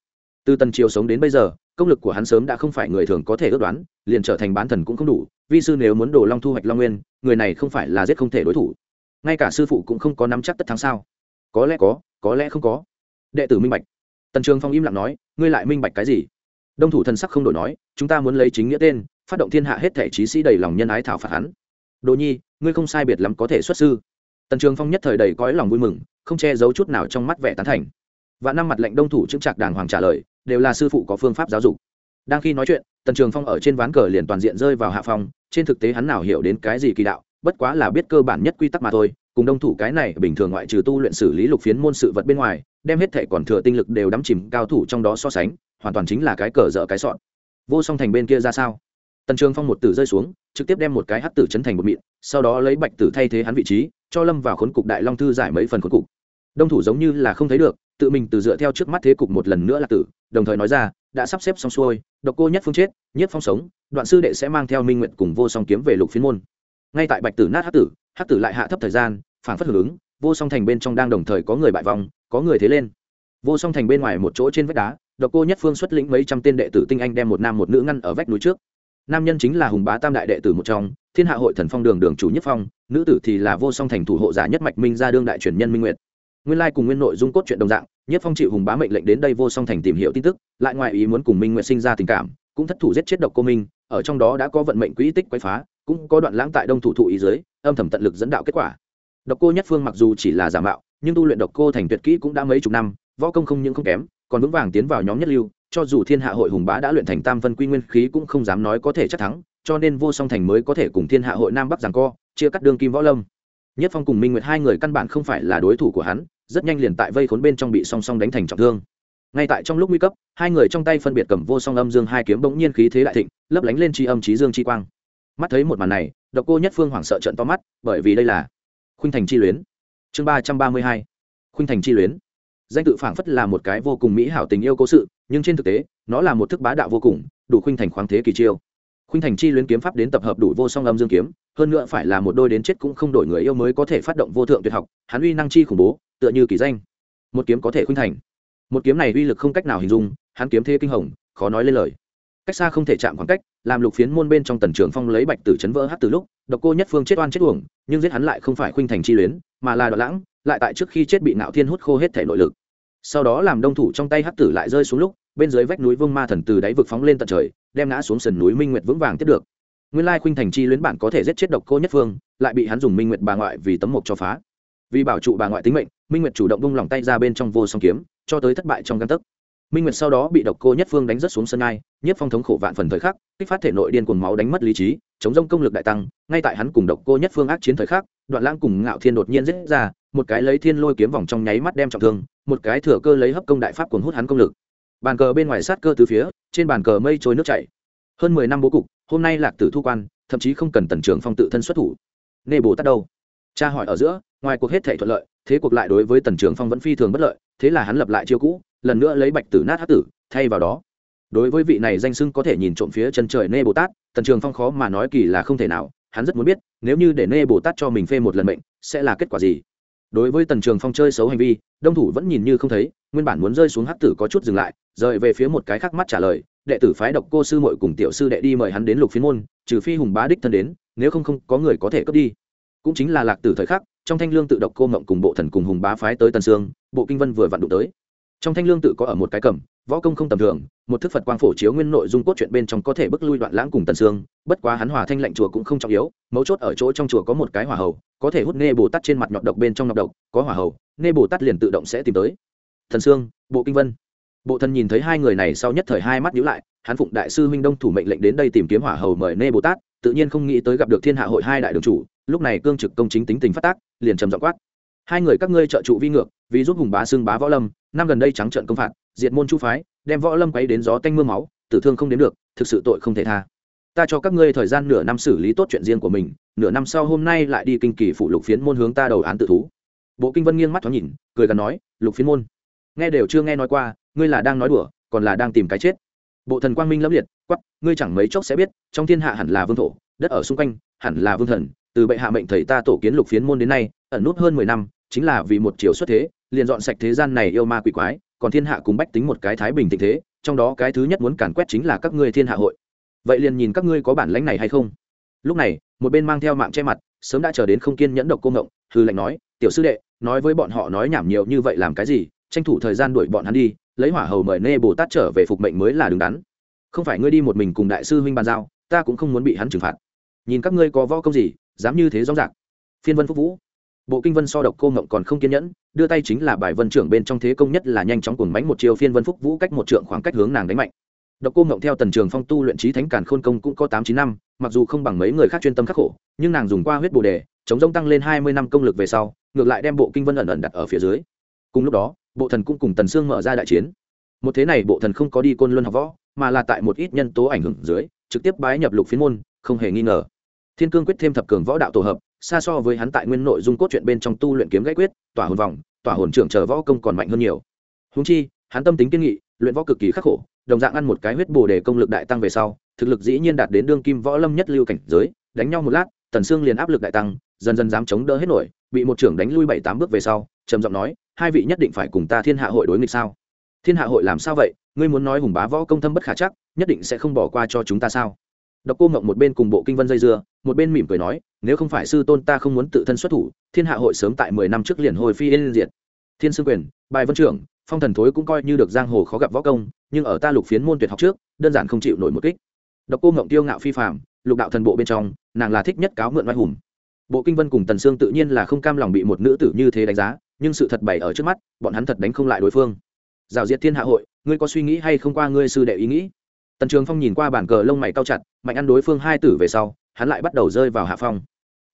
Từ tần triều sống đến bây giờ công lực của hắn sớm đã không phải người thường có thể ước đoán liền trở thành bán thần cũng không đủ vi sư nếu muốn đổ long thu hoạch long nguyên người này không phải là giết không thể đối thủ. Ngay cả sư phụ cũng không có nắm chắc tất thắng sao? Có lẽ có có lẽ không có. Đệ tử minh bạch tần trường phong im lặng nói, ngươi lại minh bạch cái gì? Đông thủ thần sắc không đổi nói, chúng ta muốn lấy chính nghĩa tên, phát động thiên hạ hết thể trí sĩ đầy lòng nhân ái thảo phạt hắn. Đồ nhi, ngươi không sai biệt lắm có thể xuất sư. Tần trường phong nhất thời đầy cõi lòng vui mừng, không che giấu chút nào trong mắt vẻ tán thành. Và năm mặt lệnh đông thủ chứng trạc đàng hoàng trả lời, đều là sư phụ có phương pháp giáo dục. Đang khi nói chuyện, tần trường phong ở trên ván cờ liền toàn diện rơi vào hạ phong, trên thực tế hắn nào hiểu đến cái gì kỳ đạo, bất quá là biết cơ bản nhất quy tắc mà thôi cùng đông thủ cái này bình thường ngoại trừ tu luyện xử lý lục phiến môn sự vật bên ngoài, đem hết thể còn thừa tinh lực đều đắm chìm cao thủ trong đó so sánh, hoàn toàn chính là cái cờ dở cái sọn. Vô song thành bên kia ra sao? Tần trường phong một tử rơi xuống, trực tiếp đem một cái hắc tử chấn thành một mịn, sau đó lấy bạch tử thay thế hắn vị trí, cho lâm vào khốn cục đại long thư giải mấy phần khốn cục. Đông thủ giống như là không thấy được, tự mình từ dựa theo trước mắt thế cục một lần nữa là tử, đồng thời nói ra, đã sắp xếp xong xuôi, độc cô nhất phương chết, nhất phong sống, đoạn sư đệ sẽ mang theo minh nguyện cùng vô song kiếm về lục phiên môn. Ngay tại bạch tử nát hắc tử hắc tử lại hạ thấp thời gian phản phất hưởng ứng, vô song thành bên trong đang đồng thời có người bại vong, có người thế lên. Vô song thành bên ngoài một chỗ trên vách đá, độc cô nhất phương xuất lĩnh mấy trăm tên đệ tử tinh anh đem một nam một nữ ngăn ở vách núi trước. Nam nhân chính là hùng bá tam đại đệ tử một trong, thiên hạ hội thần phong đường đường chủ nhất phong, nữ tử thì là vô song thành thủ hộ giả nhất mạch minh ra đương đại truyền nhân minh nguyệt. Nguyên lai cùng nguyên nội dung cốt truyện đồng dạng, nhất phong chịu hùng bá mệnh lệnh đến đây vô song thành tìm hiểu tin tức, lại ngoài ý muốn cùng minh nguyệt sinh ra tình cảm, cũng thất thủ giết chết độc cô minh, ở trong đó đã có vận mệnh quỹ tích quấy phá, cũng có đoạn lãng tại đông thủ thụ ý dưới, âm thầm tận lực dẫn đạo kết quả độc cô nhất phương mặc dù chỉ là giả mạo, nhưng tu luyện độc cô thành tuyệt kỹ cũng đã mấy chục năm, võ công không những không kém, còn vững vàng tiến vào nhóm nhất lưu, cho dù thiên hạ hội hùng bá đã luyện thành tam phân quy nguyên khí cũng không dám nói có thể chắc thắng, cho nên vô song thành mới có thể cùng thiên hạ hội nam bắc giằng co, chia cắt đường kim võ lâm. Nhất phong cùng minh nguyệt hai người căn bản không phải là đối thủ của hắn, rất nhanh liền tại vây khốn bên trong bị song song đánh thành trọng thương. Ngay tại trong lúc nguy cấp, hai người trong tay phân biệt cầm vô song âm dương hai kiếm bỗng nhiên khí thế đại thịnh, lấp lánh lên tri âm trí dương, chi quang. Mắt thấy một màn này, độc cô nhất phương hoảng sợ trận to mắt, bởi vì đây là khuynh thành chi luyến. Chương ba trăm ba mươi hai. Khuynh thành chi luyến. Danh tự phảng phất là một cái vô cùng mỹ hảo tình yêu cố sự, nhưng trên thực tế, nó là một thức bá đạo vô cùng, đủ khuynh thành khoáng thế kỳ chiêu. Khuynh thành chi luyến kiếm pháp đến tập hợp đủ vô song âm dương kiếm, hơn nữa phải là một đôi đến chết cũng không đổi người yêu mới có thể phát động vô thượng tuyệt học, hắn uy năng chi khủng bố, tựa như kỳ danh. Một kiếm có thể khuynh thành. Một kiếm này uy lực không cách nào hình dung, hắn kiếm thế kinh hồng, khó nói lên lời. Cách xa không thể chạm khoảng cách, làm lục phiến môn bên trong tần trường phong lấy bạch tử chấn vỡ hát từ lúc độc cô nhất phương chết oan chết uổng, nhưng giết hắn lại không phải khuynh thành chi luyến, mà là đoạn lãng, lại tại trước khi chết bị nạo thiên hút khô hết thể nội lực. Sau đó làm đông thủ trong tay hắc tử lại rơi xuống lúc, bên dưới vách núi vương ma thần từ đáy vực phóng lên tận trời, đem ngã xuống sườn núi minh nguyệt vững vàng tiếp được. Nguyên lai khuynh thành chi luyến bản có thể giết chết độc cô nhất phương, lại bị hắn dùng minh nguyệt bà ngoại vì tấm mộc cho phá. Vì bảo trụ bà ngoại tính mệnh, minh nguyệt chủ động bung lòng tay ra bên trong vô song kiếm, cho tới thất bại trong găng tấc. Minh nguyệt sau đó bị độc cô nhất phương đánh rất xuống sân ngai, nhất phong thống khổ vạn phần thời khắc, kích phát thể nội điên cuồng máu đánh mất lý trí chống rông công lực đại tăng, ngay tại hắn cùng độc cô nhất phương ác chiến thời khắc, đoạn lãng cùng ngạo thiên đột nhiên giết ra, một cái lấy thiên lôi kiếm vòng trong nháy mắt đem trọng thương, một cái thừa cơ lấy hấp công đại pháp cuồng hút hắn công lực. Bàn cờ bên ngoài sát cơ từ phía, trên bàn cờ mây trôi nước chảy. Hơn mười năm bố cục, hôm nay lạc tử thu quan, thậm chí không cần tần trưởng phong tự thân xuất thủ. Nê bồ tát đâu? Cha hỏi ở giữa, ngoài cuộc hết thể thuận lợi, thế cuộc lại đối với tần trưởng phong vẫn phi thường bất lợi, thế là hắn lập lại chiêu cũ, lần nữa lấy bạch tử nát hát tử, thay vào đó đối với vị này danh sưng có thể nhìn trộm phía chân trời nê bồ tát, tần trường phong khó mà nói kỳ là không thể nào, hắn rất muốn biết, nếu như để nê bồ tát cho mình phê một lần bệnh sẽ là kết quả gì? Đối với tần trường phong chơi xấu hành vi, đông thủ vẫn nhìn như không thấy, nguyên bản muốn rơi xuống hắc tử có chút dừng lại, rời về phía một cái khác mắt trả lời, đệ tử phái độc cô sư mội cùng tiểu sư đệ đi mời hắn đến lục phiên môn, trừ phi hùng bá đích thân đến, nếu không không có người có thể cướp đi. Cũng chính là lạc tử thời khắc, trong thanh lương tự độc cô mộng cùng bộ thần cùng hùng bá phái tới tần sương, bộ kinh vân vừa vặn đụng tới trong thanh lương tự có ở một cái cầm, võ công không tầm thường, một thức phật quang phổ chiếu nguyên nội dung cốt truyện bên trong có thể bức lui đoạn lãng cùng tần sương bất quá hắn hòa thanh lệnh chùa cũng không trọng yếu, mấu chốt ở chỗ trong chùa có một cái hỏa hầu, có thể hút nê bồ tát trên mặt nhọt độc bên trong nhọt độc, có hỏa hầu, nê bồ tát liền tự động sẽ tìm tới. Thần sương, bộ kinh vân. Bộ thần nhìn thấy hai người này sau nhất thời hai mắt nhíu lại, hắn phụng đại sư huynh đông thủ mệnh lệnh đến đây tìm kiếm hỏa hầu mời nê bồ tát, tự nhiên không nghĩ tới gặp được thiên hạ hội hai đại đường chủ, lúc này cương trực công chính tính tình phát tác, liền trầm giọng quát hai người các ngươi trợ trụ vi ngược, vì giúp hùng bá xưng bá võ lâm, năm gần đây trắng trận công phạt, diệt môn chu phái, đem võ lâm quấy đến gió tanh mưa máu, tử thương không đến được, thực sự tội không thể tha. Ta cho các ngươi thời gian nửa năm xử lý tốt chuyện riêng của mình, nửa năm sau hôm nay lại đi kinh kỳ phụ lục phiến môn hướng ta đầu án tự thú. Bộ kinh vân nghiêng mắt thoáng nhìn, cười gần nói, lục phiến môn, nghe đều chưa nghe nói qua, ngươi là đang nói đùa, còn là đang tìm cái chết. Bộ thần quang minh lâm liệt quắp ngươi chẳng mấy chốc sẽ biết, trong thiên hạ hẳn là vương thổ, đất ở xung quanh, hẳn là vương thần, từ bệ hạ mệnh thầy ta tổ kiến lục phiến môn đến nay, ẩn nút hơn mười năm chính là vì một chiều xuất thế, liền dọn sạch thế gian này yêu ma quỷ quái, còn thiên hạ cùng bách tính một cái thái bình tình thế, trong đó cái thứ nhất muốn càn quét chính là các ngươi thiên hạ hội. Vậy liền nhìn các ngươi có bản lãnh này hay không? Lúc này, một bên mang theo mạng che mặt, sớm đã chờ đến không kiên nhẫn độc cô ngộng, hư lệnh nói, tiểu sư đệ, nói với bọn họ nói nhảm nhiều như vậy làm cái gì? Tranh thủ thời gian đuổi bọn hắn đi, lấy hỏa hầu mời nê bồ tát trở về phục mệnh mới là đứng đắn. Không phải ngươi đi một mình cùng đại sư huynh bàn giao, ta cũng không muốn bị hắn trừng phạt. Nhìn các ngươi có võ công gì, dám như thế rõ ràng. Phiên vân phúc vũ bộ kinh vân so độc cô ngộng còn không kiên nhẫn, đưa tay chính là bài vân trưởng bên trong thế công nhất là nhanh chóng cuồng bánh một chiều phiên vân phúc vũ cách một trượng khoảng cách hướng nàng đánh mạnh. Độc cô ngộng theo tần trường phong tu luyện trí thánh cản khôn công cũng có tám chín năm, mặc dù không bằng mấy người khác chuyên tâm khắc khổ, nhưng nàng dùng qua huyết bồ đề, chống rông tăng lên hai mươi năm công lực về sau, ngược lại đem bộ kinh vân ẩn ẩn đặt ở phía dưới. Cùng lúc đó, bộ thần cũng cùng tần sương mở ra đại chiến. Một thế này bộ thần không có đi côn luân học võ, mà là tại một ít nhân tố ảnh hưởng dưới, trực tiếp bái nhập lục phiến môn, không hề nghi ngờ. Thiên cương quyết thêm thập cường võ đạo tổ hợp xa so với hắn tại nguyên nội dung cốt truyện bên trong tu luyện kiếm gãy quyết, tỏa hồn vòng, tỏa hồn trưởng chờ võ công còn mạnh hơn nhiều. Húng chi, hắn tâm tính kiên nghị, luyện võ cực kỳ khắc khổ, đồng dạng ăn một cái huyết bồ để công lực đại tăng về sau, thực lực dĩ nhiên đạt đến đương kim võ lâm nhất lưu cảnh giới, đánh nhau một lát, tần sương liền áp lực đại tăng, dần dần dám chống đỡ hết nổi, bị một trưởng đánh lui bảy tám bước về sau, trầm giọng nói, hai vị nhất định phải cùng ta thiên hạ hội đối nghịch sao? Thiên hạ hội làm sao vậy? Ngươi muốn nói hùng bá võ công thâm bất khả chắc, nhất định sẽ không bỏ qua cho chúng ta sao? Độc cô ngộng một bên cùng bộ kinh vân dây dưa một bên mỉm cười nói nếu không phải sư tôn ta không muốn tự thân xuất thủ thiên hạ hội sớm tại mười năm trước liền hồi phi yên diệt. Thiên sư quyền bài vân trưởng phong thần thối cũng coi như được giang hồ khó gặp võ công nhưng ở ta lục phiến môn tuyệt học trước đơn giản không chịu nổi một kích. Độc cô ngộng tiêu ngạo phi phàm, lục đạo thần bộ bên trong nàng là thích nhất cáo mượn oai hùng. Bộ kinh vân cùng tần sương tự nhiên là không cam lòng bị một nữ tử như thế đánh giá nhưng sự thật bày ở trước mắt bọn hắn thật đánh không lại đối phương. Giảo diệt thiên hạ hội ngươi có suy nghĩ hay không qua ngươi sư đệ ý nghĩ? Tần trường phong nhìn qua bản cờ lông mày cao chặt, mạnh ăn đối phương hai tử về sau, hắn lại bắt đầu rơi vào hạ phong.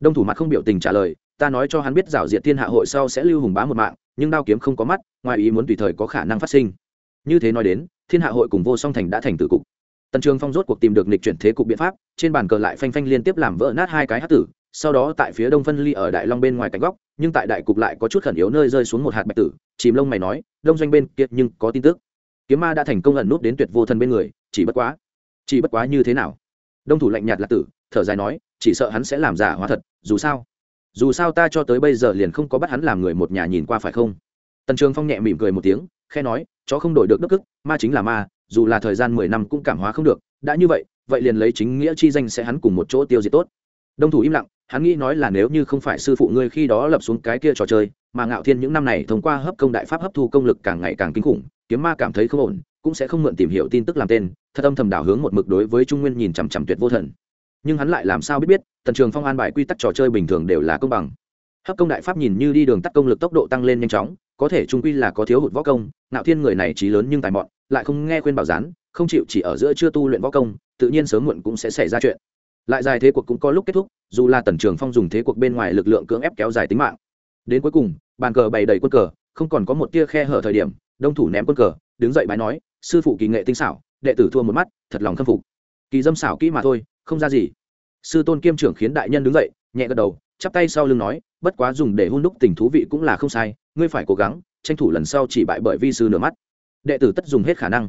Đông thủ mặt không biểu tình trả lời, ta nói cho hắn biết rảo diệt thiên hạ hội sau sẽ lưu hùng bá một mạng, nhưng đao kiếm không có mắt, ngoài ý muốn tùy thời có khả năng phát sinh. Như thế nói đến, thiên hạ hội cùng vô song thành đã thành tử cục. Tần trường phong rốt cuộc tìm được nịch chuyển thế cục biện pháp, trên bàn cờ lại phanh phanh liên tiếp làm vỡ nát hai cái hát tử, sau đó tại phía đông phân ly ở đại long bên ngoài cánh góc, nhưng tại đại cục lại có chút khẩn yếu nơi rơi xuống một hạt bạch tử, chìm lông mày nói, đông doanh bên kiệt nhưng có tin tức. Kiếm ma đã thành công ẩn nút đến tuyệt vô thân bên người chỉ bất quá, chỉ bất quá như thế nào? Đông thủ lạnh nhạt lạc tử, thở dài nói, chỉ sợ hắn sẽ làm giả hóa thật, dù sao dù sao ta cho tới bây giờ liền không có bắt hắn làm người một nhà nhìn qua phải không? Tần trường phong nhẹ mỉm cười một tiếng khe nói, chó không đổi được đức ức, ma chính là ma, dù là thời gian mười năm cũng cảm hóa không được, đã như vậy vậy liền lấy chính nghĩa chi danh sẽ hắn cùng một chỗ tiêu diệt tốt. Đông thủ im lặng, hắn nghĩ nói là nếu như không phải sư phụ ngươi khi đó lập xuống cái kia trò chơi, mà ngạo thiên những năm này thông qua hấp công đại pháp hấp thu công lực càng ngày càng kinh khủng, kiếm ma cảm thấy không ổn cũng sẽ không mượn tìm hiểu tin tức làm tên, thật âm thầm đảo hướng một mực đối với trung nguyên nhìn chằm chằm tuyệt vô thần. Nhưng hắn lại làm sao biết biết, tần trường phong an bài quy tắc trò chơi bình thường đều là công bằng. Hấp công đại pháp nhìn như đi đường tắt công lực tốc độ tăng lên nhanh chóng, có thể trung quy là có thiếu hụt võ công nạo thiên người này trí lớn nhưng tài mọn, lại không nghe khuyên bảo gián, không chịu chỉ ở giữa chưa tu luyện võ công, tự nhiên sớm muộn cũng sẽ xảy ra chuyện. Lại dài thế cuộc cũng có lúc kết thúc, dù là tần trường phong dùng thế cuộc bên ngoài lực lượng cưỡng ép kéo dài tính mạng. Đến cuối cùng, bàn cờ bày đầy quân cờ, không còn có một tia khe hở thời điểm, đông thủ ném quân cờ, đứng dậy bái nói sư phụ kỳ nghệ tinh xảo, đệ tử thua một mắt, thật lòng khâm phục. Kỳ dâm xảo kỹ mà thôi, không ra gì. Sư tôn kiêm trưởng khiến đại nhân đứng dậy, nhẹ gật đầu, chắp tay sau lưng nói, bất quá dùng để hôn đúc tình thú vị cũng là không sai, ngươi phải cố gắng, tranh thủ lần sau chỉ bại bởi vi sư nửa mắt. Đệ tử tất dùng hết khả năng.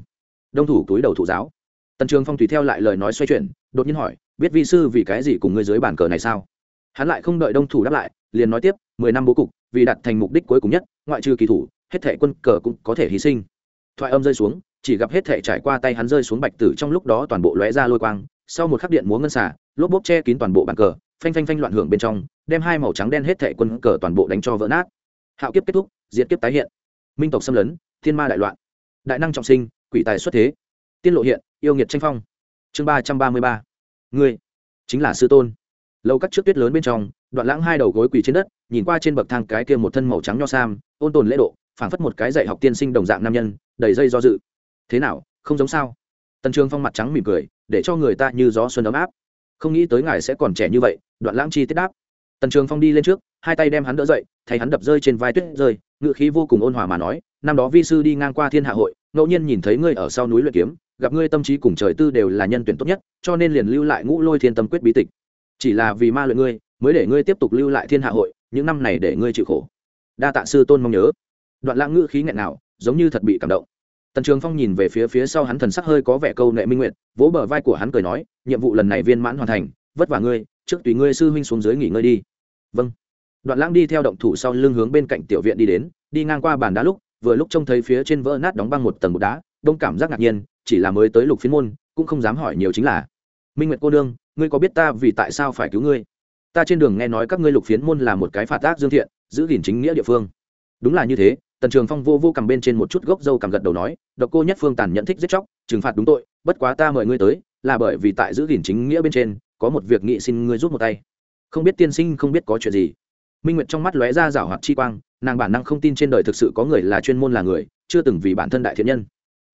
Đông thủ túi đầu thủ giáo. Tần trường phong tùy theo lại lời nói xoay chuyển, đột nhiên hỏi, biết vi sư vì cái gì cùng ngươi dưới bàn cờ này sao? Hắn lại không đợi đông thủ đáp lại, liền nói tiếp, mười năm bố cục, vì đặt thành mục đích cuối cùng nhất, ngoại trừ kỳ thủ, hết thể quân cờ cũng có thể hy sinh. Thoại âm rơi xuống chỉ gặp hết thể trải qua tay hắn rơi xuống bạch tử trong lúc đó toàn bộ lóe ra lôi quang, sau một khắc điện múa ngân xả, lốp bốp che kín toàn bộ bàn cờ, phanh phanh phanh loạn hưởng bên trong, đem hai màu trắng đen hết thể quân cờ toàn bộ đánh cho vỡ nát. Hạo kiếp kết thúc, diệt kiếp tái hiện. Minh tộc xâm lấn, thiên ma đại loạn. Đại năng trọng sinh, quỷ tài xuất thế. Tiên lộ hiện, yêu nghiệt tranh phong. Chương ba trăm ba mươi ba. Ngươi chính là sư tôn. Lâu các trước tuyết lớn bên trong, đoạn lãng hai đầu gối quỳ trên đất, nhìn qua trên bậc thang cái kia một thân màu trắng nho sam, ôn tồn lễ độ, phảng phất một cái dạy học tiên sinh đồng dạng nam nhân, đầy dây do dự thế nào, không giống sao? Tần trường phong mặt trắng mỉm cười, để cho người ta như gió xuân ấm áp. Không nghĩ tới ngài sẽ còn trẻ như vậy, đoạn lãng chi tiết đáp. Tần trường phong đi lên trước, hai tay đem hắn đỡ dậy, thay hắn đập rơi trên vai tuyết rơi ngự khí vô cùng ôn hòa mà nói, năm đó vi sư đi ngang qua thiên hạ hội, ngẫu nhiên nhìn thấy ngươi ở sau núi luyện kiếm, gặp ngươi tâm trí cùng trời tư đều là nhân tuyển tốt nhất, cho nên liền lưu lại ngũ lôi thiên tâm quyết bí tịch. Chỉ là vì ma luyện ngươi, mới để ngươi tiếp tục lưu lại thiên hạ hội, những năm này để ngươi chịu khổ. Đa tạ sư tôn mong nhớ. Đoạn lãng ngữ khí nghẹn nào giống như thật bị cảm động tần trường phong nhìn về phía phía sau hắn thần sắc hơi có vẻ câu nệ minh nguyện vỗ bờ vai của hắn cười nói, nhiệm vụ lần này viên mãn hoàn thành, vất vả ngươi, trước tùy ngươi sư huynh xuống dưới nghỉ ngơi đi. Vâng. Đoạn lãng đi theo động thủ sau lưng hướng bên cạnh tiểu viện đi đến, đi ngang qua bàn đá lúc, vừa lúc trông thấy phía trên vỡ nát đóng băng một tầng bột đá, đông cảm giác ngạc nhiên, chỉ là mới tới lục phiến môn, cũng không dám hỏi nhiều chính là, minh nguyệt cô đương ngươi có biết ta vì tại sao phải cứu ngươi? Ta trên đường nghe nói các ngươi lục phiến môn là một cái phạt tác dương thiện, giữ gìn chính nghĩa địa phương. Đúng là như thế tần trường phong vô vô cầm bên trên một chút gốc dâu cầm gật đầu nói, độc cô nhất phương tàn nhận thích giết chóc, trừng phạt đúng tội, bất quá ta mời ngươi tới, là bởi vì tại giữ gìn chính nghĩa bên trên, có một việc nghị xin ngươi rút một tay. Không biết tiên sinh không biết có chuyện gì. Minh nguyệt trong mắt lóe ra rảo hoạt chi quang, nàng bản năng không tin trên đời thực sự có người là chuyên môn là người, chưa từng vì bản thân đại thiện nhân.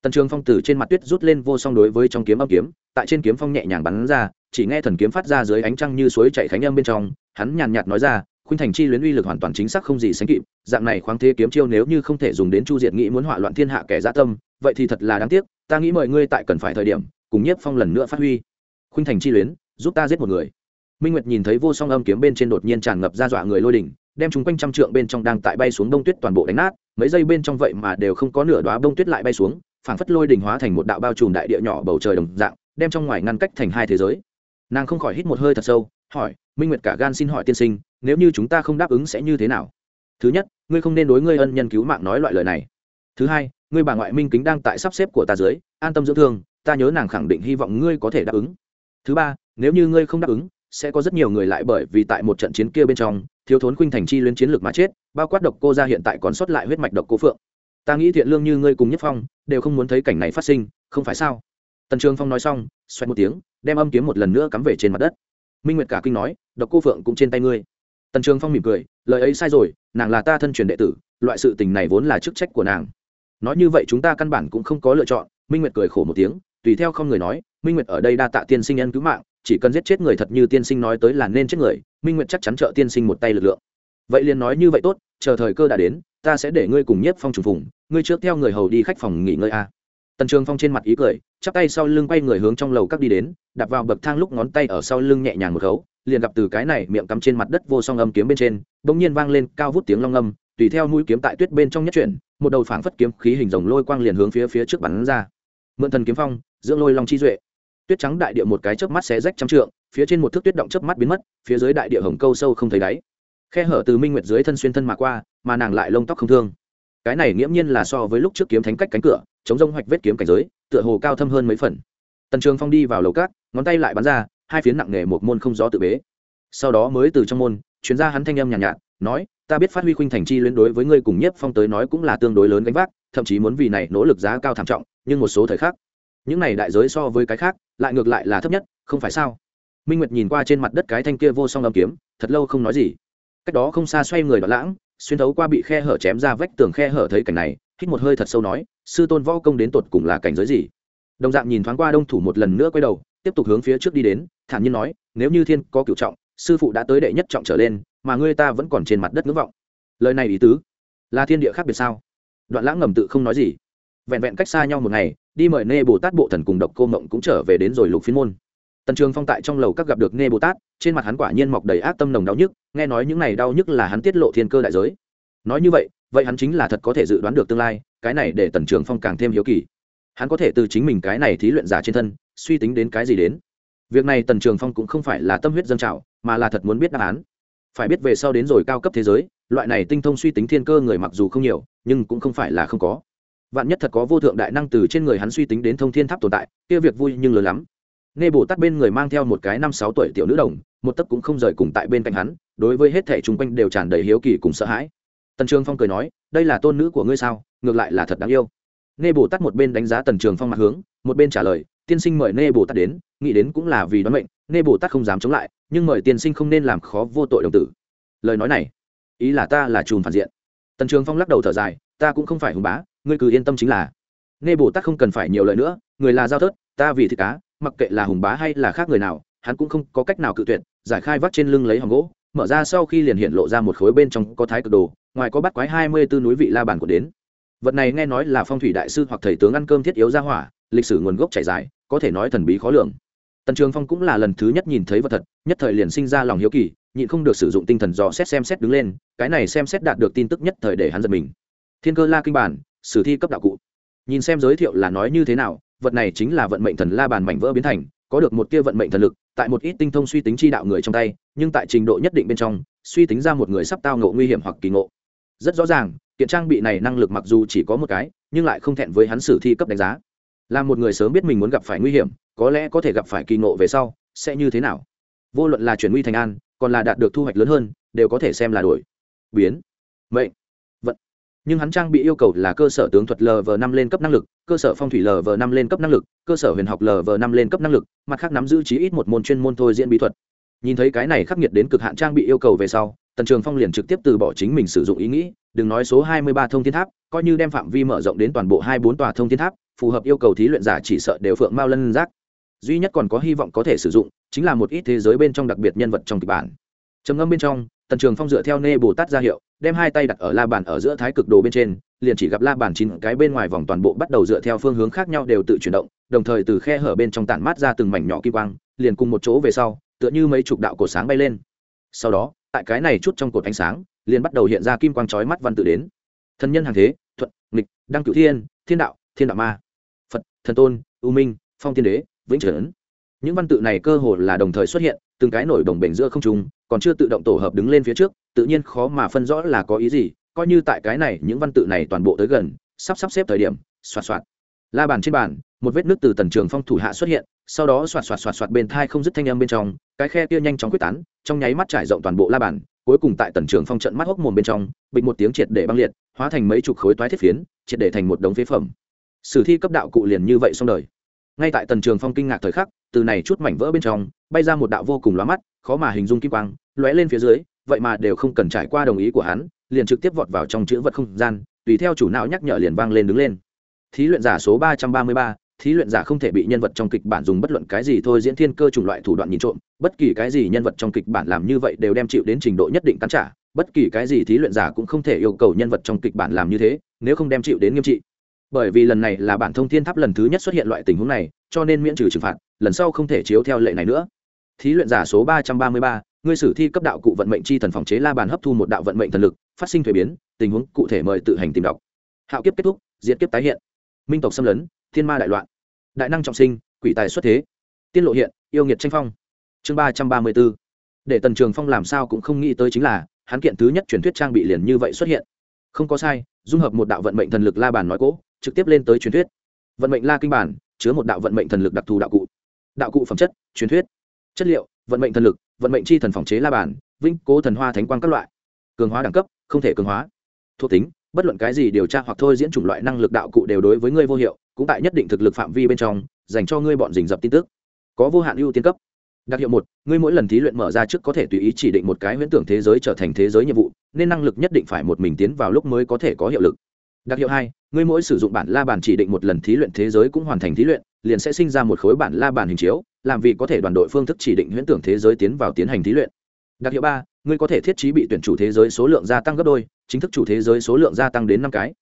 Tần trường phong từ trên mặt tuyết rút lên vô song đối với trong kiếm âm kiếm, tại trên kiếm phong nhẹ nhàng bắn ra, chỉ nghe thần kiếm phát ra dưới ánh trăng như suối chạy khánh âm bên trong, hắn nhàn nhạt nói ra khuynh thành chi luyến uy lực hoàn toàn chính xác không gì sánh kịp, dạng này khoáng thế kiếm chiêu nếu như không thể dùng đến chu diệt nghĩ muốn hỏa loạn thiên hạ kẻ dã tâm, vậy thì thật là đáng tiếc, ta nghĩ mời ngươi tại cần phải thời điểm, cùng nhiếp phong lần nữa phát huy. Khuynh thành chi luyến, giúp ta giết một người. Minh nguyệt nhìn thấy vô song âm kiếm bên trên đột nhiên tràn ngập ra dọa người lôi đỉnh, đem chúng quanh trăm trượng bên trong đang tại bay xuống đông tuyết toàn bộ đánh nát, mấy giây bên trong vậy mà đều không có nửa đoá bông tuyết lại bay xuống, phảng phất lôi đỉnh hóa thành một đạo bao trùm đại địa nhỏ bầu trời đồng dạng, đem trong ngoài ngăn cách thành hai thế giới. Nàng không khỏi hít một hơi thật sâu, hỏi minh nguyệt cả gan xin hỏi tiên sinh, nếu như chúng ta không đáp ứng sẽ như thế nào? Thứ nhất, ngươi không nên đối ngươi ân nhân cứu mạng nói loại lời này. Thứ hai, ngươi bà ngoại minh kính đang tại sắp xếp của ta dưới, an tâm dưỡng thương, ta nhớ nàng khẳng định hy vọng ngươi có thể đáp ứng. Thứ ba, nếu như ngươi không đáp ứng, sẽ có rất nhiều người lại bởi vì tại một trận chiến kia bên trong, thiếu thốn khuynh thành chi luyến chiến lược mà chết, bao quát độc cô ra hiện tại còn sót lại huyết mạch độc cô phượng. Ta nghĩ thiện lương như ngươi cùng nhất phong, đều không muốn thấy cảnh này phát sinh, không phải sao? Tần trường phong nói xong xoay một tiếng, đem âm kiếm một lần nữa cắm về trên mặt đất minh nguyệt cả kinh nói, độc cô phượng cũng trên tay ngươi. Tần trường phong mỉm cười, lời ấy sai rồi, nàng là ta thân truyền đệ tử, loại sự tình này vốn là chức trách của nàng. Nói như vậy chúng ta căn bản cũng không có lựa chọn. Minh nguyệt cười khổ một tiếng, tùy theo không người nói, minh nguyệt ở đây đa tạ tiên sinh nhân cứu mạng, chỉ cần giết chết người thật như tiên sinh nói tới là nên chết người, minh nguyệt chắc chắn trợ tiên sinh một tay lực lượng. Vậy liền nói như vậy tốt, chờ thời cơ đã đến, ta sẽ để ngươi cùng nhiếp phong trùng phùng, ngươi trước theo người hầu đi khách phòng nghỉ ngơi a tần trường phong trên mặt ý cười, chắp tay sau lưng quay người hướng trong lầu các đi đến, đạp vào bậc thang lúc ngón tay ở sau lưng nhẹ nhàng một khấu, liền gặp từ cái này miệng cắm trên mặt đất vô song âm kiếm bên trên, bỗng nhiên vang lên cao vút tiếng long âm, tùy theo mũi kiếm tại tuyết bên trong nhất chuyển, một đầu phảng phất kiếm khí hình rồng lôi quang liền hướng phía phía trước bắn ra. Mượn thần kiếm phong, dưỡng lôi long chi duệ. Tuyết trắng đại địa một cái chớp mắt xé rách trăm trượng, phía trên một thước tuyết động chớp mắt biến mất, phía dưới đại địa hồng câu sâu không thấy đáy. Khe hở từ minh nguyệt dưới thân xuyên thân mà qua, mà nàng lại lông tóc không thương. Cái này nghiễm nhiên là so với lúc trước kiếm thánh cách cánh cửa chống rông hoạch vết kiếm cảnh giới tựa hồ cao thâm hơn mấy phần. Tần trường phong đi vào lầu cát ngón tay lại bắn ra hai phiến nặng nề một môn không gió tự bế. Sau đó mới từ trong môn chuyên gia hắn thanh âm nhàn nhạt, nhạt nói ta biết phát huy khuynh thành chi liên đối với ngươi cùng nhiếp phong tới nói cũng là tương đối lớn gánh vác thậm chí muốn vì này nỗ lực giá cao thảm trọng nhưng một số thời khắc những này đại giới so với cái khác lại ngược lại là thấp nhất không phải sao? Minh nguyệt nhìn qua trên mặt đất cái thanh kia vô song âm kiếm thật lâu không nói gì. Cách đó không xa xoay người đoạn lãng xuyên thấu qua bị khe hở chém ra vách tường khe hở thấy cảnh này hít một hơi thật sâu nói, sư tôn võ công đến tột cùng là cảnh giới gì? Đồng dạng nhìn thoáng qua đông thủ một lần nữa quay đầu, tiếp tục hướng phía trước đi đến, thản nhiên nói, nếu như thiên có cựu trọng, sư phụ đã tới đệ nhất trọng trở lên, mà ngươi ta vẫn còn trên mặt đất ngưỡng vọng. Lời này ý tứ là thiên địa khác biệt sao? Đoạn lãng ngầm tự không nói gì. Vẹn vẹn cách xa nhau một ngày, đi mời nê bồ tát bộ thần cùng độc cô mộng cũng trở về đến rồi lục phiên môn. Tần trường phong tại trong lầu các gặp được nê bồ tát, trên mặt hắn quả nhiên mọc đầy ác tâm nồng đau nhức, nghe nói những này đau nhức là hắn tiết lộ thiên cơ đại giới. Nói như vậy vậy hắn chính là thật có thể dự đoán được tương lai, cái này để tần trường phong càng thêm hiếu kỳ. Hắn có thể từ chính mình cái này thí luyện giả trên thân, suy tính đến cái gì đến. Việc này tần trường phong cũng không phải là tâm huyết dân trào, mà là thật muốn biết đáp án. Phải biết về sau đến rồi cao cấp thế giới, loại này tinh thông suy tính thiên cơ người mặc dù không nhiều, nhưng cũng không phải là không có. Vạn nhất thật có vô thượng đại năng từ trên người hắn suy tính đến thông thiên tháp tồn tại, kia việc vui nhưng lớn lắm. Nghe bồ tát bên người mang theo một cái năm sáu tuổi tiểu nữ đồng, một tấc cũng không rời cùng tại bên cạnh hắn, đối với hết thẻ chung quanh đều tràn đầy hiếu kỳ cùng sợ hãi tần trường phong cười nói, đây là tôn nữ của ngươi sao? Ngược lại là thật đáng yêu. Nghe bồ tát một bên đánh giá tần trường phong mặt hướng, một bên trả lời, tiên sinh mời nê bồ tát đến, nghĩ đến cũng là vì đoán mệnh, nê bồ tát không dám chống lại, nhưng mời tiên sinh không nên làm khó vô tội đồng tử. Lời nói này, ý là ta là chùm phản diện. Tần trường phong lắc đầu thở dài, ta cũng không phải hùng bá, ngươi cứ yên tâm chính là. Nê bồ tát không cần phải nhiều lời nữa, người là giao thớt, ta vì thịt cá, mặc kệ là hùng bá hay là khác người nào, hắn cũng không có cách nào cự tuyệt, giải khai vắt trên lưng lấy hòm gỗ mở ra sau khi liền hiện lộ ra một khối bên trong có thái cực đồ, ngoài có bắt quái hai mươi bốn núi vị la bàn của đến. Vật này nghe nói là phong thủy đại sư hoặc thầy tướng ăn cơm thiết yếu ra hỏa, lịch sử nguồn gốc chảy dài, có thể nói thần bí khó lường. Tần trường phong cũng là lần thứ nhất nhìn thấy vật thật, nhất thời liền sinh ra lòng hiếu kỳ, nhịn không được sử dụng tinh thần dò xét xem xét đứng lên, cái này xem xét đạt được tin tức nhất thời để hắn giật mình. Thiên cơ la kinh bản, sử thi cấp đạo cụ. Nhìn xem giới thiệu là nói như thế nào, vật này chính là vận mệnh thần la bàn mảnh vỡ biến thành có được một kia vận mệnh thần lực, tại một ít tinh thông suy tính chi đạo người trong tay, nhưng tại trình độ nhất định bên trong, suy tính ra một người sắp tao ngộ nguy hiểm hoặc kỳ ngộ. Rất rõ ràng, kiện trang bị này năng lực mặc dù chỉ có một cái, nhưng lại không thẹn với hắn sử thi cấp đánh giá. Là một người sớm biết mình muốn gặp phải nguy hiểm, có lẽ có thể gặp phải kỳ ngộ về sau, sẽ như thế nào? Vô luận là chuyển nguy thành an, còn là đạt được thu hoạch lớn hơn, đều có thể xem là đổi. Biến. Mệnh nhưng hắn trang bị yêu cầu là cơ sở tướng thuật lv năm lên cấp năng lực, cơ sở phong thủy lv năm lên cấp năng lực, cơ sở huyền học lv năm lên cấp năng lực, mặt khác nắm giữ chí ít một môn chuyên môn thôi diễn bí thuật. Nhìn thấy cái này khắc nghiệt đến cực hạn trang bị yêu cầu về sau, tần trường phong liền trực tiếp từ bỏ chính mình sử dụng ý nghĩ, đừng nói số hai mươi ba thông thiên tháp, coi như đem phạm vi mở rộng đến toàn bộ hai bốn tòa thông thiên tháp, phù hợp yêu cầu thí luyện giả chỉ sợ đều phượng mao lân giác duy nhất còn có hy vọng có thể sử dụng, chính là một ít thế giới bên trong đặc biệt nhân vật trong kịch bản. Trầm ngâm bên trong tần trường phong dựa theo nê bồ tát ra hiệu, đem hai tay đặt ở la bàn ở giữa thái cực đồ bên trên, liền chỉ gặp la bàn chín cái bên ngoài vòng toàn bộ bắt đầu dựa theo phương hướng khác nhau đều tự chuyển động, đồng thời từ khe hở bên trong tản mát ra từng mảnh nhỏ kim quang, liền cùng một chỗ về sau, tựa như mấy chục đạo cổ sáng bay lên. Sau đó, tại cái này chút trong cột ánh sáng, liền bắt đầu hiện ra kim quang chói mắt văn tự đến. Thân nhân hàng thế, thuận, nghịch, đăng cửu thiên thiên đạo thiên đạo ma, phật, thần tôn, u minh, phong tiên đế, vĩnh trấn những văn tự này cơ hồ là đồng thời xuất hiện từng cái nổi đồng bể giữa không trung, còn chưa tự động tổ hợp đứng lên phía trước, tự nhiên khó mà phân rõ là có ý gì, coi như tại cái này, những văn tự này toàn bộ tới gần, sắp sắp xếp thời điểm, xoạt xoạt. La bàn trên bàn, một vết nước từ tần trường phong thủ hạ xuất hiện, sau đó xoạt xoạt xoạt xoạt bên thai không dứt thanh âm bên trong, cái khe kia nhanh chóng quyết tán, trong nháy mắt trải rộng toàn bộ la bàn, cuối cùng tại tần trường phong trận mắt hốc mồm bên trong, bịch một tiếng triệt để băng liệt, hóa thành mấy chục khối toái thiết phiến, triệt để thành một đống phế phẩm. Sử thi cấp đạo cụ liền như vậy xong đời. Ngay tại tần trường phong kinh ngạc thời khắc, từ này chút mảnh vỡ bên trong bay ra một đạo vô cùng lóa mắt, khó mà hình dung kim quang, lóe lên phía dưới, vậy mà đều không cần trải qua đồng ý của hắn, liền trực tiếp vọt vào trong chữ vật không gian, tùy theo chủ não nhắc nhở liền vang lên đứng lên. Thí luyện giả số ba trăm ba mươi ba, thí luyện giả không thể bị nhân vật trong kịch bản dùng bất luận cái gì thôi diễn thiên cơ chủng loại thủ đoạn nhìn trộm, bất kỳ cái gì nhân vật trong kịch bản làm như vậy đều đem chịu đến trình độ nhất định cắn trả, bất kỳ cái gì thí luyện giả cũng không thể yêu cầu nhân vật trong kịch bản làm như thế, nếu không đem chịu đến nghiêm trị. Bởi vì lần này là bản thông thiên tháp lần thứ nhất xuất hiện loại tình huống này, cho nên miễn trừ trừng phạt, lần sau không thể chiếu theo lệ này nữa thí luyện giả số ba trăm ba mươi ba, ngươi sử thi cấp đạo cụ vận mệnh chi thần phòng chế la bàn hấp thu một đạo vận mệnh thần lực, phát sinh thuế biến, tình huống cụ thể mời tự hành tìm đọc. Hạo kiếp kết thúc, diệt kiếp tái hiện. Minh tộc xâm lấn, thiên ma đại loạn. Đại năng trọng sinh, quỷ tài xuất thế. Tiên lộ hiện, yêu nghiệt tranh phong. Chương ba trăm ba mươi b ố để tần trường phong làm sao cũng không nghĩ tới chính là, hắn kiện thứ nhất truyền thuyết trang bị liền như vậy xuất hiện. Không có sai, dung hợp một đạo vận mệnh thần lực la bàn nói cỗ trực tiếp lên tới truyền thuyết. Vận mệnh la kinh bản chứa một đạo vận mệnh thần lực đặc thù đạo cụ. Đạo cụ phẩm chất, truyền thuyết chất liệu, vận mệnh thần lực, vận mệnh chi thần phòng chế la bản vinh cố thần hoa thánh quang các loại. Cường hóa đẳng cấp, không thể cường hóa. Thuộc tính, bất luận cái gì điều tra hoặc thôi diễn chủng loại năng lực đạo cụ đều đối với ngươi vô hiệu, cũng tại nhất định thực lực phạm vi bên trong, dành cho ngươi bọn dình dập tin tức. Có vô hạn ưu tiên cấp. Đặc hiệu một, ngươi mỗi lần thí luyện mở ra trước có thể tùy ý chỉ định một cái huyễn tưởng thế giới trở thành thế giới nhiệm vụ, nên năng lực nhất định phải một mình tiến vào lúc mới có thể có hiệu lực. Đặc hiệu hai, ngươi mỗi sử dụng bản la bàn chỉ định một lần thí luyện thế giới cũng hoàn thành thí luyện, liền sẽ sinh ra một khối bản la bàn hình chiếu làm vì có thể đoàn đội phương thức chỉ định huyễn tưởng thế giới tiến vào tiến hành thí luyện. Đặc hiệu ba, ngươi có thể thiết trí bị tuyển chủ thế giới số lượng gia tăng gấp đôi, chính thức chủ thế giới số lượng gia tăng đến năm cái.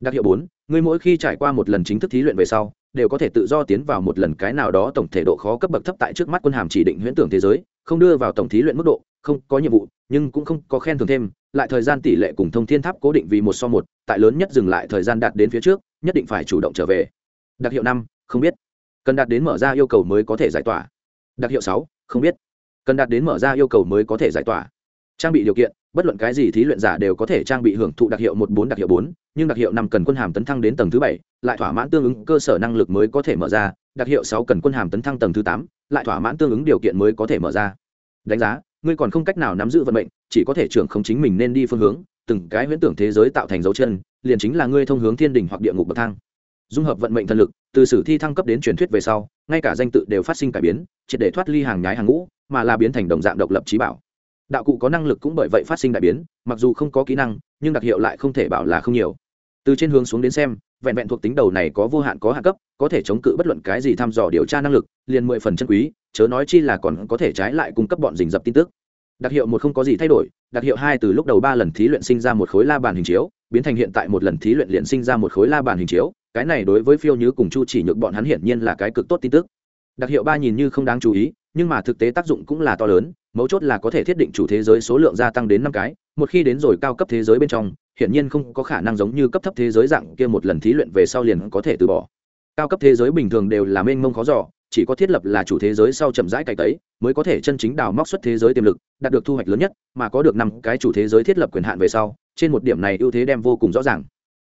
Đặc hiệu bốn, ngươi mỗi khi trải qua một lần chính thức thí luyện về sau, đều có thể tự do tiến vào một lần cái nào đó tổng thể độ khó cấp bậc thấp tại trước mắt quân hàm chỉ định huyễn tưởng thế giới, không đưa vào tổng thí luyện mức độ, không có nhiệm vụ, nhưng cũng không có khen thưởng thêm, lại thời gian tỷ lệ cùng thông thiên tháp cố định vì một so một, tại lớn nhất dừng lại thời gian đạt đến phía trước, nhất định phải chủ động trở về. Đặc hiệu năm, không biết cần đạt đến mở ra yêu cầu mới có thể giải tỏa. Đặc hiệu sáu, không biết. Cần đạt đến mở ra yêu cầu mới có thể giải tỏa. Trang bị điều kiện, bất luận cái gì thí luyện giả đều có thể trang bị hưởng thụ đặc hiệu một bốn, đặc hiệu bốn, nhưng đặc hiệu năm cần quân hàm tấn thăng đến tầng thứ bảy, lại thỏa mãn tương ứng cơ sở năng lực mới có thể mở ra. Đặc hiệu sáu cần quân hàm tấn thăng tầng thứ tám, lại thỏa mãn tương ứng điều kiện mới có thể mở ra. Đánh giá, ngươi còn không cách nào nắm giữ vận mệnh, chỉ có thể trưởng không chính mình nên đi phương hướng, từng cái huyễn tưởng thế giới tạo thành dấu chân, liền chính là ngươi thông hướng thiên đình hoặc địa ngục bậc thang dung hợp vận mệnh thần lực, từ sử thi thăng cấp đến truyền thuyết về sau, ngay cả danh tự đều phát sinh cải biến, triệt để thoát ly hàng nhái hàng ngũ, mà là biến thành đồng dạng độc lập trí bảo. Đạo cụ có năng lực cũng bởi vậy phát sinh đại biến, mặc dù không có kỹ năng, nhưng đặc hiệu lại không thể bảo là không nhiều. Từ trên hướng xuống đến xem, vẹn vẹn thuộc tính đầu này có vô hạn có hạ cấp, có thể chống cự bất luận cái gì thăm dò điều tra năng lực, liền mười phần chân quý, chớ nói chi là còn có thể trái lại cung cấp bọn dình dập tin tức. Đặc hiệu một không có gì thay đổi, đặc hiệu hai từ lúc đầu ba lần thí luyện sinh ra một khối la bàn hình chiếu, biến thành hiện tại một lần thí luyện liền sinh ra một khối la bàn hình chiếu cái này đối với phiêu như cùng chu chỉ nhược bọn hắn hiển nhiên là cái cực tốt tin tức. Đặc hiệu ba nhìn như không đáng chú ý, nhưng mà thực tế tác dụng cũng là to lớn, mấu chốt là có thể thiết định chủ thế giới số lượng gia tăng đến năm cái, một khi đến rồi cao cấp thế giới bên trong, hiển nhiên không có khả năng giống như cấp thấp thế giới dạng kia một lần thí luyện về sau liền có thể từ bỏ. Cao cấp thế giới bình thường đều là mênh mông khó giỏ chỉ có thiết lập là chủ thế giới sau chậm rãi cày tấy, mới có thể chân chính đào móc xuất thế giới tiềm lực, đạt được thu hoạch lớn nhất, mà có được năm cái chủ thế giới thiết lập quyền hạn về sau, trên một điểm này ưu thế đem vô cùng rõ ràng.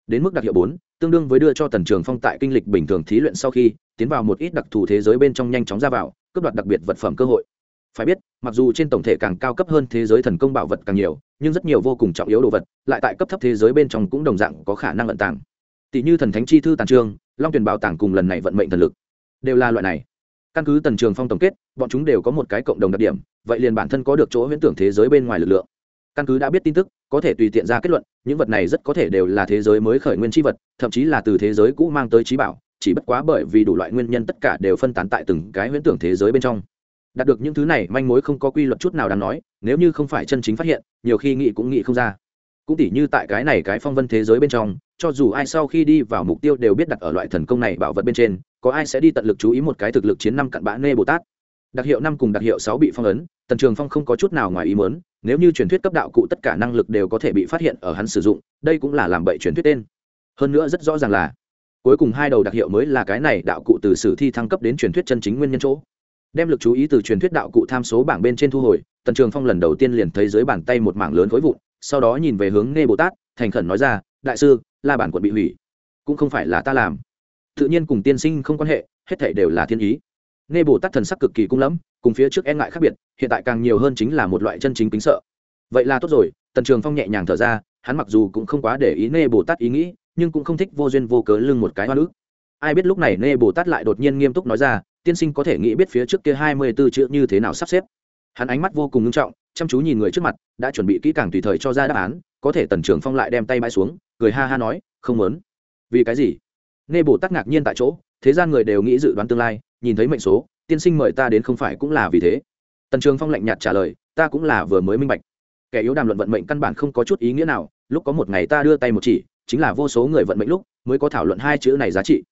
Đến mức đặc hiệu bốn tương đương với đưa cho tần trường phong tại kinh lịch bình thường thí luyện sau khi tiến vào một ít đặc thù thế giới bên trong nhanh chóng ra vào, cướp đoạt đặc biệt vật phẩm cơ hội. Phải biết, mặc dù trên tổng thể càng cao cấp hơn thế giới thần công bảo vật càng nhiều, nhưng rất nhiều vô cùng trọng yếu đồ vật, lại tại cấp thấp thế giới bên trong cũng đồng dạng có khả năng vận tàng. Tỷ như thần thánh chi thư tàn trương, long tuyển bảo tàng cùng lần này vận mệnh thần lực, đều là loại này. Căn cứ tần trường phong tổng kết, bọn chúng đều có một cái cộng đồng đặc điểm, vậy liền bản thân có được chỗ huyễn tưởng thế giới bên ngoài lực lượng. Căn cứ đã biết tin tức có thể tùy tiện ra kết luận, những vật này rất có thể đều là thế giới mới khởi nguyên tri vật, thậm chí là từ thế giới cũ mang tới trí bảo, chỉ bất quá bởi vì đủ loại nguyên nhân tất cả đều phân tán tại từng cái huyễn tưởng thế giới bên trong. Đạt được những thứ này, manh mối không có quy luật chút nào đáng nói, nếu như không phải chân chính phát hiện, nhiều khi nghĩ cũng nghĩ không ra. Cũng tỉ như tại cái này cái phong vân thế giới bên trong, cho dù ai sau khi đi vào mục tiêu đều biết đặt ở loại thần công này bảo vật bên trên, có ai sẽ đi tận lực chú ý một cái thực lực chiến năm cặn bã nê bồ tát đặc hiệu năm cùng đặc hiệu sáu bị phong ấn, tần trường phong không có chút nào ngoài ý mớn nếu như truyền thuyết cấp đạo cụ tất cả năng lực đều có thể bị phát hiện ở hắn sử dụng, đây cũng là làm bậy truyền thuyết tên. Hơn nữa rất rõ ràng là, cuối cùng hai đầu đặc hiệu mới là cái này đạo cụ từ sử thi thăng cấp đến truyền thuyết chân chính nguyên nhân chỗ. Đem lực chú ý từ truyền thuyết đạo cụ tham số bảng bên trên thu hồi, tần trường phong lần đầu tiên liền thấy dưới bàn tay một mảng lớn khối vụn, sau đó nhìn về hướng nghe bồ tát, thành khẩn nói ra, đại sư, la bản quận bị hủy, cũng không phải là ta làm. Tự nhiên cùng tiên sinh không quan hệ, hết thể đều là thiên ý nghe bồ tát thần sắc cực kỳ cung lẫm, cùng phía trước e ngại khác biệt, hiện tại càng nhiều hơn chính là một loại chân chính kính sợ. Vậy là tốt rồi, tần trường phong nhẹ nhàng thở ra, hắn mặc dù cũng không quá để ý nê bồ tát ý nghĩ, nhưng cũng không thích vô duyên vô cớ lưng một cái hoa nữ. Ai biết lúc này nê bồ tát lại đột nhiên nghiêm túc nói ra, tiên sinh có thể nghĩ biết phía trước kia hai mươi b ố chữ như thế nào sắp xếp? Hắn ánh mắt vô cùng nghiêm trọng, chăm chú nhìn người trước mặt, đã chuẩn bị kỹ càng tùy thời cho ra đáp án, có thể tần trường phong lại đem tay bãi xuống, cười ha ha nói, không muốn. Vì cái gì? Nê bồ tát ngạc nhiên tại chỗ, thế gian người đều nghĩ dự đoán tương lai nhìn thấy mệnh số, tiên sinh mời ta đến không phải cũng là vì thế. Tần trường phong lạnh nhạt trả lời, ta cũng là vừa mới minh bạch. Kẻ yếu đàm luận vận mệnh căn bản không có chút ý nghĩa nào, lúc có một ngày ta đưa tay một chỉ, chính là vô số người vận mệnh lúc, mới có thảo luận hai chữ này giá trị.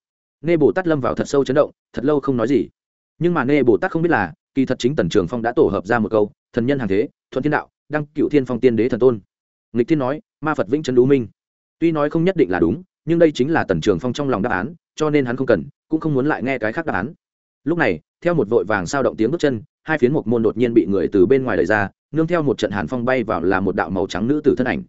Nghe bồ tát lâm vào thật sâu chấn động, thật lâu không nói gì. Nhưng mà nghe bồ tát không biết là, kỳ thật chính tần trường phong đã tổ hợp ra một câu, thần nhân hàng thế, thuận thiên đạo, đăng cựu thiên phong tiên đế thần tôn. Nghịch thiên nói, ma phật vĩnh trấn đú minh. Tuy nói không nhất định là đúng, nhưng đây chính là tần trường phong trong lòng đáp án, cho nên hắn không cần, cũng không muốn lại nghe cái khác đáp án lúc này, theo một vội vàng sao động tiếng bước chân, hai phiến một môn đột nhiên bị người từ bên ngoài đẩy ra, nương theo một trận hàn phong bay vào là một đạo màu trắng nữ tử thân ảnh.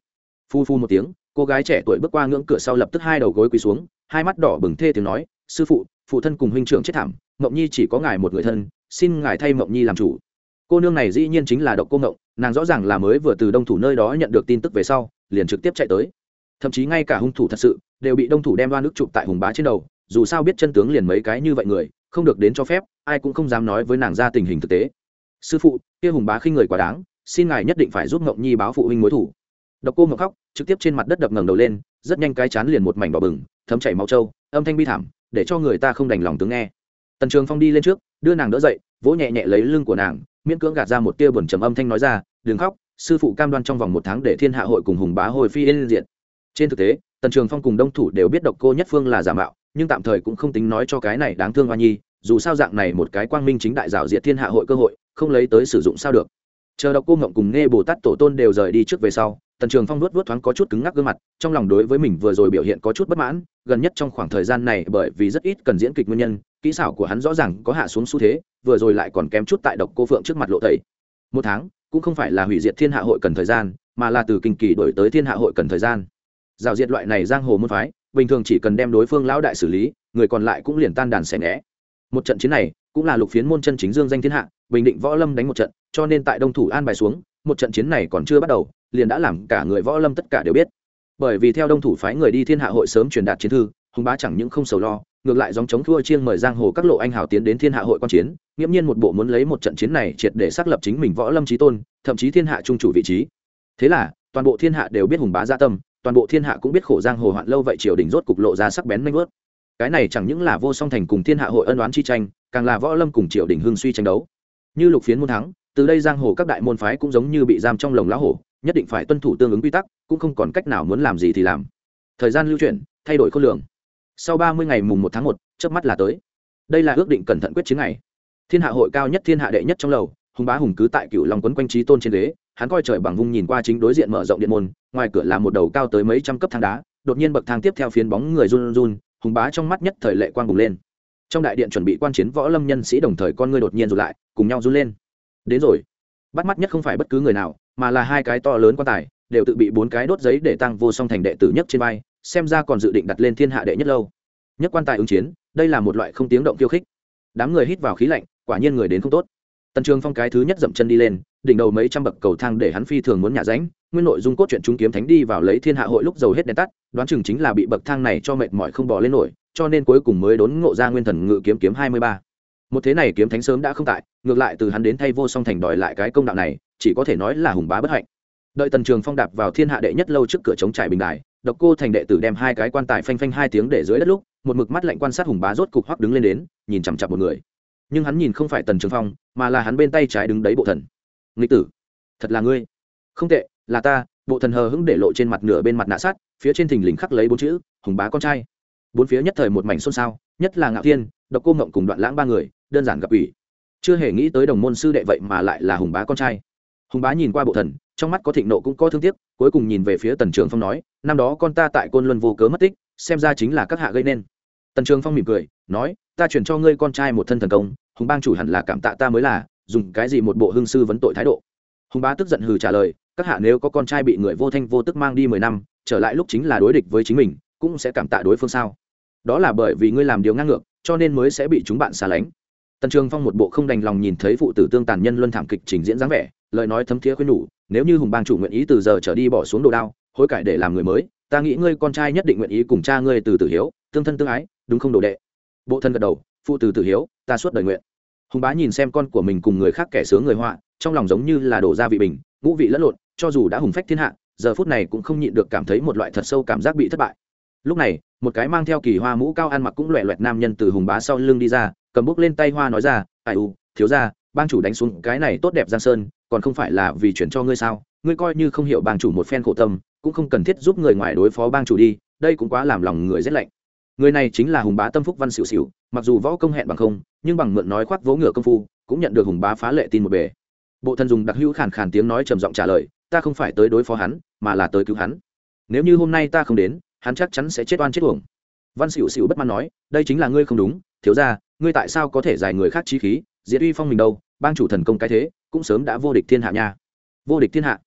Phu phu một tiếng, cô gái trẻ tuổi bước qua ngưỡng cửa sau lập tức hai đầu gối quỳ xuống, hai mắt đỏ bừng thê tiếng nói, sư phụ phụ thân cùng huynh trưởng chết thảm, mộng nhi chỉ có ngài một người thân, xin ngài thay mộng nhi làm chủ. Cô nương này dĩ nhiên chính là độc cô mộng nàng rõ ràng là mới vừa từ đông thủ nơi đó nhận được tin tức về sau, liền trực tiếp chạy tới. Thậm chí ngay cả hung thủ thật sự, đều bị đông thủ đem đoan nước chụp tại hùng bá trên đầu, dù sao biết chân tướng liền mấy cái như vậy người không được đến cho phép, ai cũng không dám nói với nàng ra tình hình thực tế. Sư phụ, kia hùng bá khinh người quá đáng, xin ngài nhất định phải giúp ngộng nhi báo phụ huynh mối thủ. Độc cô ngọc khóc, trực tiếp trên mặt đất đập ngẩng đầu lên, rất nhanh cái chán liền một mảnh đỏ bừng, thấm chảy máu trâu, âm thanh bi thảm, để cho người ta không đành lòng tướng nghe. Tần trường phong đi lên trước, đưa nàng đỡ dậy, vỗ nhẹ nhẹ lấy lưng của nàng, miễn cưỡng gạt ra một tia buồn trầm âm thanh nói ra, đừng khóc, sư phụ cam đoan trong vòng một tháng để thiên hạ hội cùng hùng bá hồi phi lên diện trên thực tế, tần trường phong cùng đông thủ đều biết độc cô nhất phương là giả mạo nhưng tạm thời cũng không tính nói cho cái này đáng thương hoa nhi, dù sao dạng này một cái quang minh chính đại rào diệt thiên hạ hội cơ hội, không lấy tới sử dụng sao được. Chờ độc cô ngộng cùng nghe bồ tát tổ tôn đều rời đi trước về sau, tần trường phong nuốt vuốt thoáng có chút cứng ngắc gương mặt, trong lòng đối với mình vừa rồi biểu hiện có chút bất mãn, gần nhất trong khoảng thời gian này bởi vì rất ít cần diễn kịch nguyên nhân, kỹ xảo của hắn rõ ràng có hạ xuống xu thế, vừa rồi lại còn kém chút tại độc cô phượng trước mặt lộ thầy một tháng, cũng không phải là hủy diệt thiên hạ hội cần thời gian, mà là từ kinh kỳ đổi tới thiên hạ hội cần thời gian. Rào diệt loại này giang hồ môn phái bình thường chỉ cần đem đối phương lão đại xử lý, người còn lại cũng liền tan đàn xẻ né một trận chiến này cũng là lục phiến môn chân chính dương danh thiên hạ, bình định võ lâm đánh một trận, cho nên tại đông thủ an bài xuống, một trận chiến này còn chưa bắt đầu, liền đã làm cả người võ lâm tất cả đều biết. Bởi vì theo đông thủ phái người đi thiên hạ hội sớm truyền đạt chiến thư, hùng bá chẳng những không sầu lo, ngược lại dòng chống thua chiêng mời giang hồ các lộ anh hào tiến đến thiên hạ hội quan chiến, nghiễm nhiên một bộ muốn lấy một trận chiến này triệt để xác lập chính mình võ lâm trí tôn, thậm chí thiên hạ trung chủ vị trí. Thế là, toàn bộ thiên hạ đều biết hùng bá gia tâm toàn bộ thiên hạ cũng biết khổ giang hồ hoạn lâu vậy triều đình rốt cục lộ ra sắc bén manh vớt cái này chẳng những là vô song thành cùng thiên hạ hội ân oán chi tranh, càng là võ lâm cùng triều đình hưng suy tranh đấu. Như lục phiến môn thắng, từ đây giang hồ các đại môn phái cũng giống như bị giam trong lồng lá hổ, nhất định phải tuân thủ tương ứng quy tắc, cũng không còn cách nào muốn làm gì thì làm. Thời gian lưu chuyển, thay đổi khối lượng sau ba mươi ngày mùng một tháng một, chớp mắt là tới. Đây là ước định cẩn thận quyết chiến ngày. Thiên hạ hội cao nhất thiên hạ đệ nhất trong lầu, hùng bá hùng cứ tại cựu long quấn quanh trí tôn trên đế hắn coi trời bằng vung nhìn qua chính đối diện mở rộng điện môn, ngoài cửa là một đầu cao tới mấy trăm cấp thang đá, đột nhiên bậc thang tiếp theo phiến bóng người run run, hùng bá trong mắt nhất thời lệ quang bùng lên. Trong đại điện chuẩn bị quan chiến võ lâm nhân sĩ đồng thời con ngươi đột nhiên rụt lại, cùng nhau run lên. Đến rồi. Bắt mắt nhất không phải bất cứ người nào, mà là hai cái to lớn quan tài, đều tự bị bốn cái đốt giấy để tăng vô song thành đệ tử nhất trên vai, xem ra còn dự định đặt lên thiên hạ đệ nhất lâu. Nhất quan tài ứng chiến, đây là một loại không tiếng động khiêu khích. Đám người hít vào khí lạnh, quả nhiên người đến không tốt tần trường phong cái thứ nhất dậm chân đi lên, đỉnh đầu mấy trăm bậc cầu thang để hắn phi thường muốn nhả ránh, nguyên nội dung cốt truyện chúng kiếm thánh đi vào lấy thiên hạ hội lúc dầu hết đèn tắt, đoán chừng chính là bị bậc thang này cho mệt mỏi không bỏ lên nổi, cho nên cuối cùng mới đốn ngộ ra nguyên thần ngự kiếm kiếm hai mươi ba. Một thế này kiếm thánh sớm đã không tại, ngược lại từ hắn đến thay vô song thành đòi lại cái công đạo này, chỉ có thể nói là hùng bá bất hạnh. Đợi tần trường phong đạp vào thiên hạ đệ nhất lâu trước cửa chống trải bình đài, độc cô thành đệ tử đem hai cái quan tài phanh phanh hai tiếng để dưới đất lúc, một mực mắt lạnh quan sát hùng bá rốt cục hoắc đứng lên đến, nhìn chằm chặp một người nhưng hắn nhìn không phải tần trường phong, mà là hắn bên tay trái đứng đấy bộ thần. Nghịch tử, thật là ngươi. Không tệ, là ta, bộ thần hờ hững để lộ trên mặt nửa bên mặt nạ sát, phía trên thình lình khắc lấy bốn chữ, hùng bá con trai. Bốn phía nhất thời một mảnh xôn xao, nhất là ngạo thiên, độc cô ngộng cùng đoạn lãng ba người, đơn giản gặp ủy. Chưa hề nghĩ tới đồng môn sư đệ vậy mà lại là hùng bá con trai. Hùng bá nhìn qua bộ thần, trong mắt có thịnh nộ cũng có thương tiếc, cuối cùng nhìn về phía tần trường phong nói, năm đó con ta tại côn luân vô cớ mất tích, xem ra chính là các hạ gây nên. Tần trường phong mỉm cười nói, ta chuyển cho ngươi con trai một thân thần công, hùng bang chủ hẳn là cảm tạ ta mới là, dùng cái gì một bộ hương sư vấn tội thái độ? Hùng bá tức giận hừ trả lời, các hạ nếu có con trai bị người vô thanh vô tức mang đi mười năm, trở lại lúc chính là đối địch với chính mình, cũng sẽ cảm tạ đối phương sao? Đó là bởi vì ngươi làm điều ngang ngược, cho nên mới sẽ bị chúng bạn xa lánh. Tần trường phong một bộ không đành lòng nhìn thấy phụ tử tương tàn nhân luân thảm kịch trình diễn dáng vẻ, lời nói thấm thiế khuyên nhủ, nếu như hùng bang chủ nguyện ý từ giờ trở đi bỏ xuống đồ đao, hối cải để làm người mới, ta nghĩ ngươi con trai nhất định nguyện ý cùng cha ngươi từ tử hiếu, tương thân tương ái, đúng không đồ đệ? Bộ thân gật đầu, phụ từ tử hiếu, ta suốt đời nguyện. Hùng bá nhìn xem con của mình cùng người khác kẻ sướng người họa, trong lòng giống như là đổ ra vị bình, ngũ vị lẫn lộn, cho dù đã hùng phách thiên hạ, giờ phút này cũng không nhịn được cảm thấy một loại thật sâu cảm giác bị thất bại. Lúc này, một cái mang theo kỳ hoa mũ cao ăn mặc cũng loẹ loẹt nam nhân từ hùng bá sau lưng đi ra, cầm bút lên tay hoa nói ra, ai u, thiếu ra bang chủ đánh xuống cái này tốt đẹp giang sơn, còn không phải là vì chuyển cho ngươi sao? Ngươi coi như không hiểu bang chủ một phen khổ tâm, cũng không cần thiết giúp người ngoài đối phó bang chủ đi, đây cũng quá làm lòng người rét lạnh người này chính là hùng bá tâm phúc văn xỉu xỉu, mặc dù võ công hẹn bằng không, nhưng bằng mượn nói khoác vỗ ngựa công phu, cũng nhận được hùng bá phá lệ tin một bề. Bộ thần dùng đặc hữu khàn khàn tiếng nói trầm giọng trả lời, ta không phải tới đối phó hắn, mà là tới cứu hắn. Nếu như hôm nay ta không đến, hắn chắc chắn sẽ chết oan chết uổng. Văn xỉu xỉu bất mãn nói, đây chính là ngươi không đúng, thiếu ra ngươi tại sao có thể giải người khác chi khí, diệt uy phong mình đâu, bang chủ thần công cái thế, cũng sớm đã vô địch thiên hạ nha. Vô địch thiên hạ?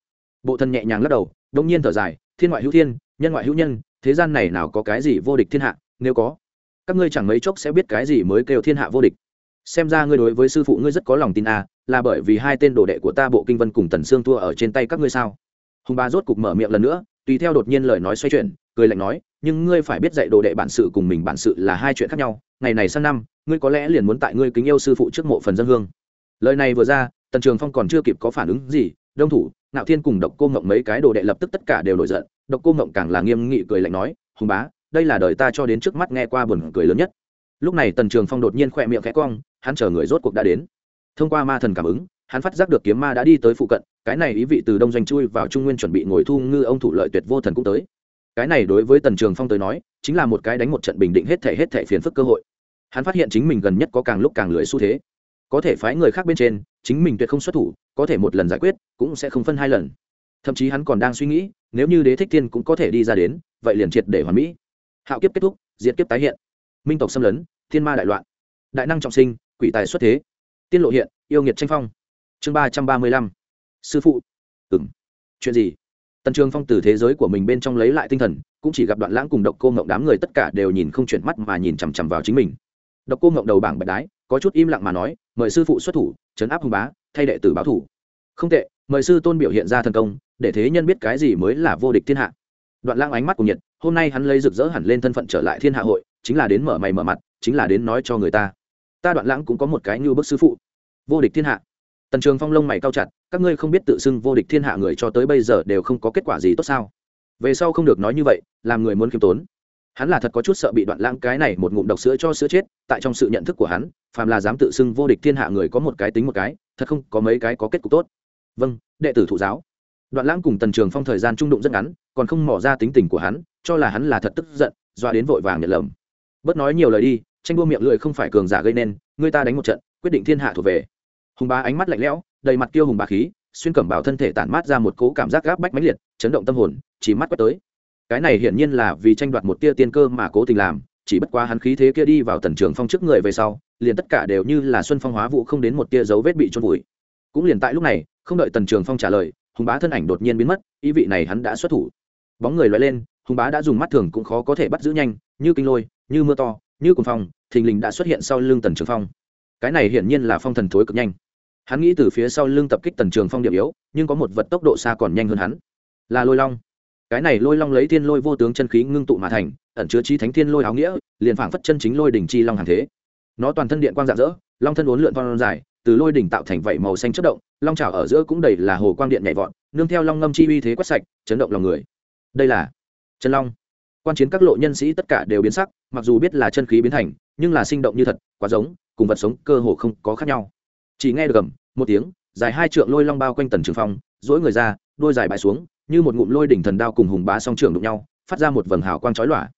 Bộ thần nhẹ nhàng lắc đầu đông nhiên thở dài, thiên ngoại hữu thiên, nhân ngoại hữu nhân, thế gian này nào có cái gì vô địch thiên hạ nếu có, các ngươi chẳng mấy chốc sẽ biết cái gì mới kêu thiên hạ vô địch. Xem ra ngươi đối với sư phụ ngươi rất có lòng tin à là bởi vì hai tên đồ đệ của ta bộ kinh vân cùng tần sương tua ở trên tay các ngươi sao? Hùng ba rốt cục mở miệng lần nữa, tùy theo đột nhiên lời nói xoay chuyển, cười lạnh nói, nhưng ngươi phải biết dạy đồ đệ bản sự cùng mình bản sự là hai chuyện khác nhau, ngày này sang năm, ngươi có lẽ liền muốn tại ngươi kính yêu sư phụ trước mộ phần dân hương. Lời này vừa ra, tần trường phong còn chưa kịp có phản ứng gì, đông thủ nạo thiên cùng độc cô ngộng mấy cái đồ đệ lập tức tất cả đều nổi giận, độc cô ngộng càng là nghiêm nghị cười lạnh nói, hùng bá đây là đời ta cho đến trước mắt nghe qua buồn cười lớn nhất. Lúc này tần trường phong đột nhiên khỏe miệng khẽ cong, hắn chờ người rốt cuộc đã đến. Thông qua ma thần cảm ứng, hắn phát giác được kiếm ma đã đi tới phụ cận, cái này ý vị từ đông doanh chui vào trung nguyên chuẩn bị ngồi thu ngư ông thủ lợi tuyệt vô thần cũng tới. Cái này đối với tần trường phong tới nói, chính là một cái đánh một trận bình định hết thể hết thể phiền phức cơ hội. Hắn phát hiện chính mình gần nhất có càng lúc càng lưỡi xu thế. Có thể phái người khác bên trên, chính mình tuyệt không xuất thủ, có thể một lần giải quyết, cũng sẽ không phân hai lần. Thậm chí hắn còn đang suy nghĩ, nếu như đế thích thiên cũng có thể đi ra đến, vậy liền triệt để hoàn mỹ hạo kiếp kết thúc, diệt kiếp tái hiện. Minh tộc xâm lấn, thiên ma đại loạn. Đại năng trọng sinh, quỷ tài xuất thế. Tiên lộ hiện, yêu nghiệt tranh phong. Chương ba trăm ba mươi lăm. Sư phụ. Ừng chuyện gì? Tần trường phong từ thế giới của mình bên trong lấy lại tinh thần, cũng chỉ gặp đoạn lãng cùng độc cô ngộng đám người tất cả đều nhìn không chuyển mắt mà nhìn chằm chằm vào chính mình. Độc cô ngộng đầu bảng bạch đái, có chút im lặng mà nói, mời sư phụ xuất thủ chấn áp hùng bá, thay đệ tử báo thủ. Không tệ, mời sư tôn biểu hiện ra thần công, để thế nhân biết cái gì mới là vô địch thiên hạ. Đoạn lãng ánh mắt của nhiệt hôm nay hắn lấy rực rỡ hẳn lên thân phận trở lại thiên hạ hội, chính là đến mở mày mở mặt, chính là đến nói cho người ta. Ta đoạn lãng cũng có một cái như bức sư phụ. Vô địch thiên hạ. Tần trường phong lông mày cao chặt, các ngươi không biết tự xưng vô địch thiên hạ người cho tới bây giờ đều không có kết quả gì tốt sao? Về sau không được nói như vậy, làm người muốn khiêm tốn. Hắn là thật có chút sợ bị đoạn lãng cái này một ngụm độc sữa cho sữa chết, tại trong sự nhận thức của hắn, phàm là dám tự xưng vô địch thiên hạ người có một cái tính một cái, thật không có mấy cái có kết cục tốt. Vâng đệ tử thụ giáo. Đoạn lãng cùng tần trường phong thời gian trung đụng rất ngắn, còn không mỏ ra tính tình của hắn cho là hắn là thật tức giận, doa đến vội vàng nhận lầm. Bớt nói nhiều lời đi, tranh đua miệng lưỡi không phải cường giả gây nên, người ta đánh một trận, quyết định thiên hạ thuộc về. Hùng bá ánh mắt lạnh lẽo, đầy mặt tiêu hùng bá khí, xuyên cẩm bảo thân thể tản mát ra một cỗ cảm giác gáp bách mãnh liệt, chấn động tâm hồn, chỉ mắt quét tới. Cái này hiển nhiên là vì tranh đoạt một tia tiên cơ mà cố tình làm, chỉ bất quá hắn khí thế kia đi vào tần trường phong trước người về sau, liền tất cả đều như là xuân phong hóa vụ không đến một tia dấu vết bị trôn vùi. Cũng liền tại lúc này, không đợi tần trường phong trả lời, hùng bá thân ảnh đột nhiên biến mất, ý vị này hắn đã xuất thủ. Bóng người loại lên hùng bá đã dùng mắt thường cũng khó có thể bắt giữ nhanh, như kinh lôi, như mưa to, như cồn phong, thình lình đã xuất hiện sau lưng tần trường phong. Cái này hiển nhiên là phong thần thối cực nhanh. Hắn nghĩ từ phía sau lưng tập kích tần trường phong điểm yếu, nhưng có một vật tốc độ xa còn nhanh hơn hắn. Là lôi long. Cái này lôi long lấy thiên lôi vô tướng chân khí ngưng tụ mà thành, ẩn chứa trí thánh thiên lôi áo nghĩa, liền phảng phất chân chính lôi đỉnh chi long hàng thế. Nó toàn thân điện quang dạng dỡ long thân uốn lượn con dài, từ lôi đỉnh tạo thành vảy màu xanh chất động, long trào ở giữa cũng đầy là hồ quang điện nhảy vọt, nương theo long ngâm chi uy thế quét sạch, chấn động lòng người. Đây là chân long. Quan chiến các lộ nhân sĩ tất cả đều biến sắc, mặc dù biết là chân khí biến thành, nhưng là sinh động như thật, quá giống, cùng vật sống cơ hồ không có khác nhau. Chỉ nghe được gầm, một tiếng, dài hai trượng lôi long bao quanh tần trường phong dỗi người ra, đôi dài bãi xuống, như một ngụm lôi đỉnh thần đao cùng hùng bá song trưởng đụng nhau, phát ra một vầng hào quang chói lòa.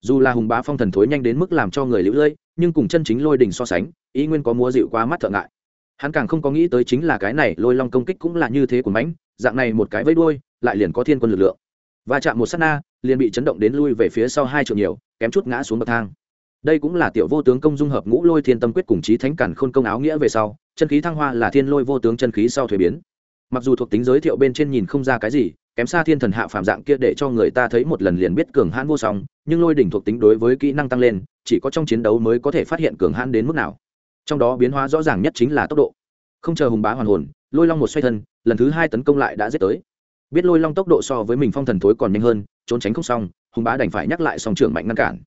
Dù là hùng bá phong thần thối nhanh đến mức làm cho người lũ lưỡi nhưng cùng chân chính lôi đỉnh so sánh, ý nguyên có múa dịu quá mắt thợ ngại. Hắn càng không có nghĩ tới chính là cái này lôi long công kích cũng là như thế của mãnh, dạng này một cái vây đuôi, lại liền có thiên quân lực lượng. Va chạm một sát na liền bị chấn động đến lui về phía sau hai trượng nhiều, kém chút ngã xuống bậc thang. Đây cũng là tiểu vô tướng công dung hợp ngũ lôi thiên tâm quyết cùng chí thánh cản khôn công áo nghĩa về sau, chân khí thăng hoa là thiên lôi vô tướng chân khí sau thuế biến. Mặc dù thuộc tính giới thiệu bên trên nhìn không ra cái gì, kém xa thiên thần hạ phàm dạng kia để cho người ta thấy một lần liền biết cường hãn vô song, nhưng lôi đỉnh thuộc tính đối với kỹ năng tăng lên, chỉ có trong chiến đấu mới có thể phát hiện cường hãn đến mức nào. Trong đó biến hóa rõ ràng nhất chính là tốc độ. Không chờ hùng bá hoàn hồn, lôi long một xoay thân, lần thứ hai tấn công lại đã giết tới. Biết lôi long tốc độ so với mình phong thần thối còn nhanh hơn trốn tránh không xong hùng bá đành phải nhắc lại song trưởng mạnh ngăn cản.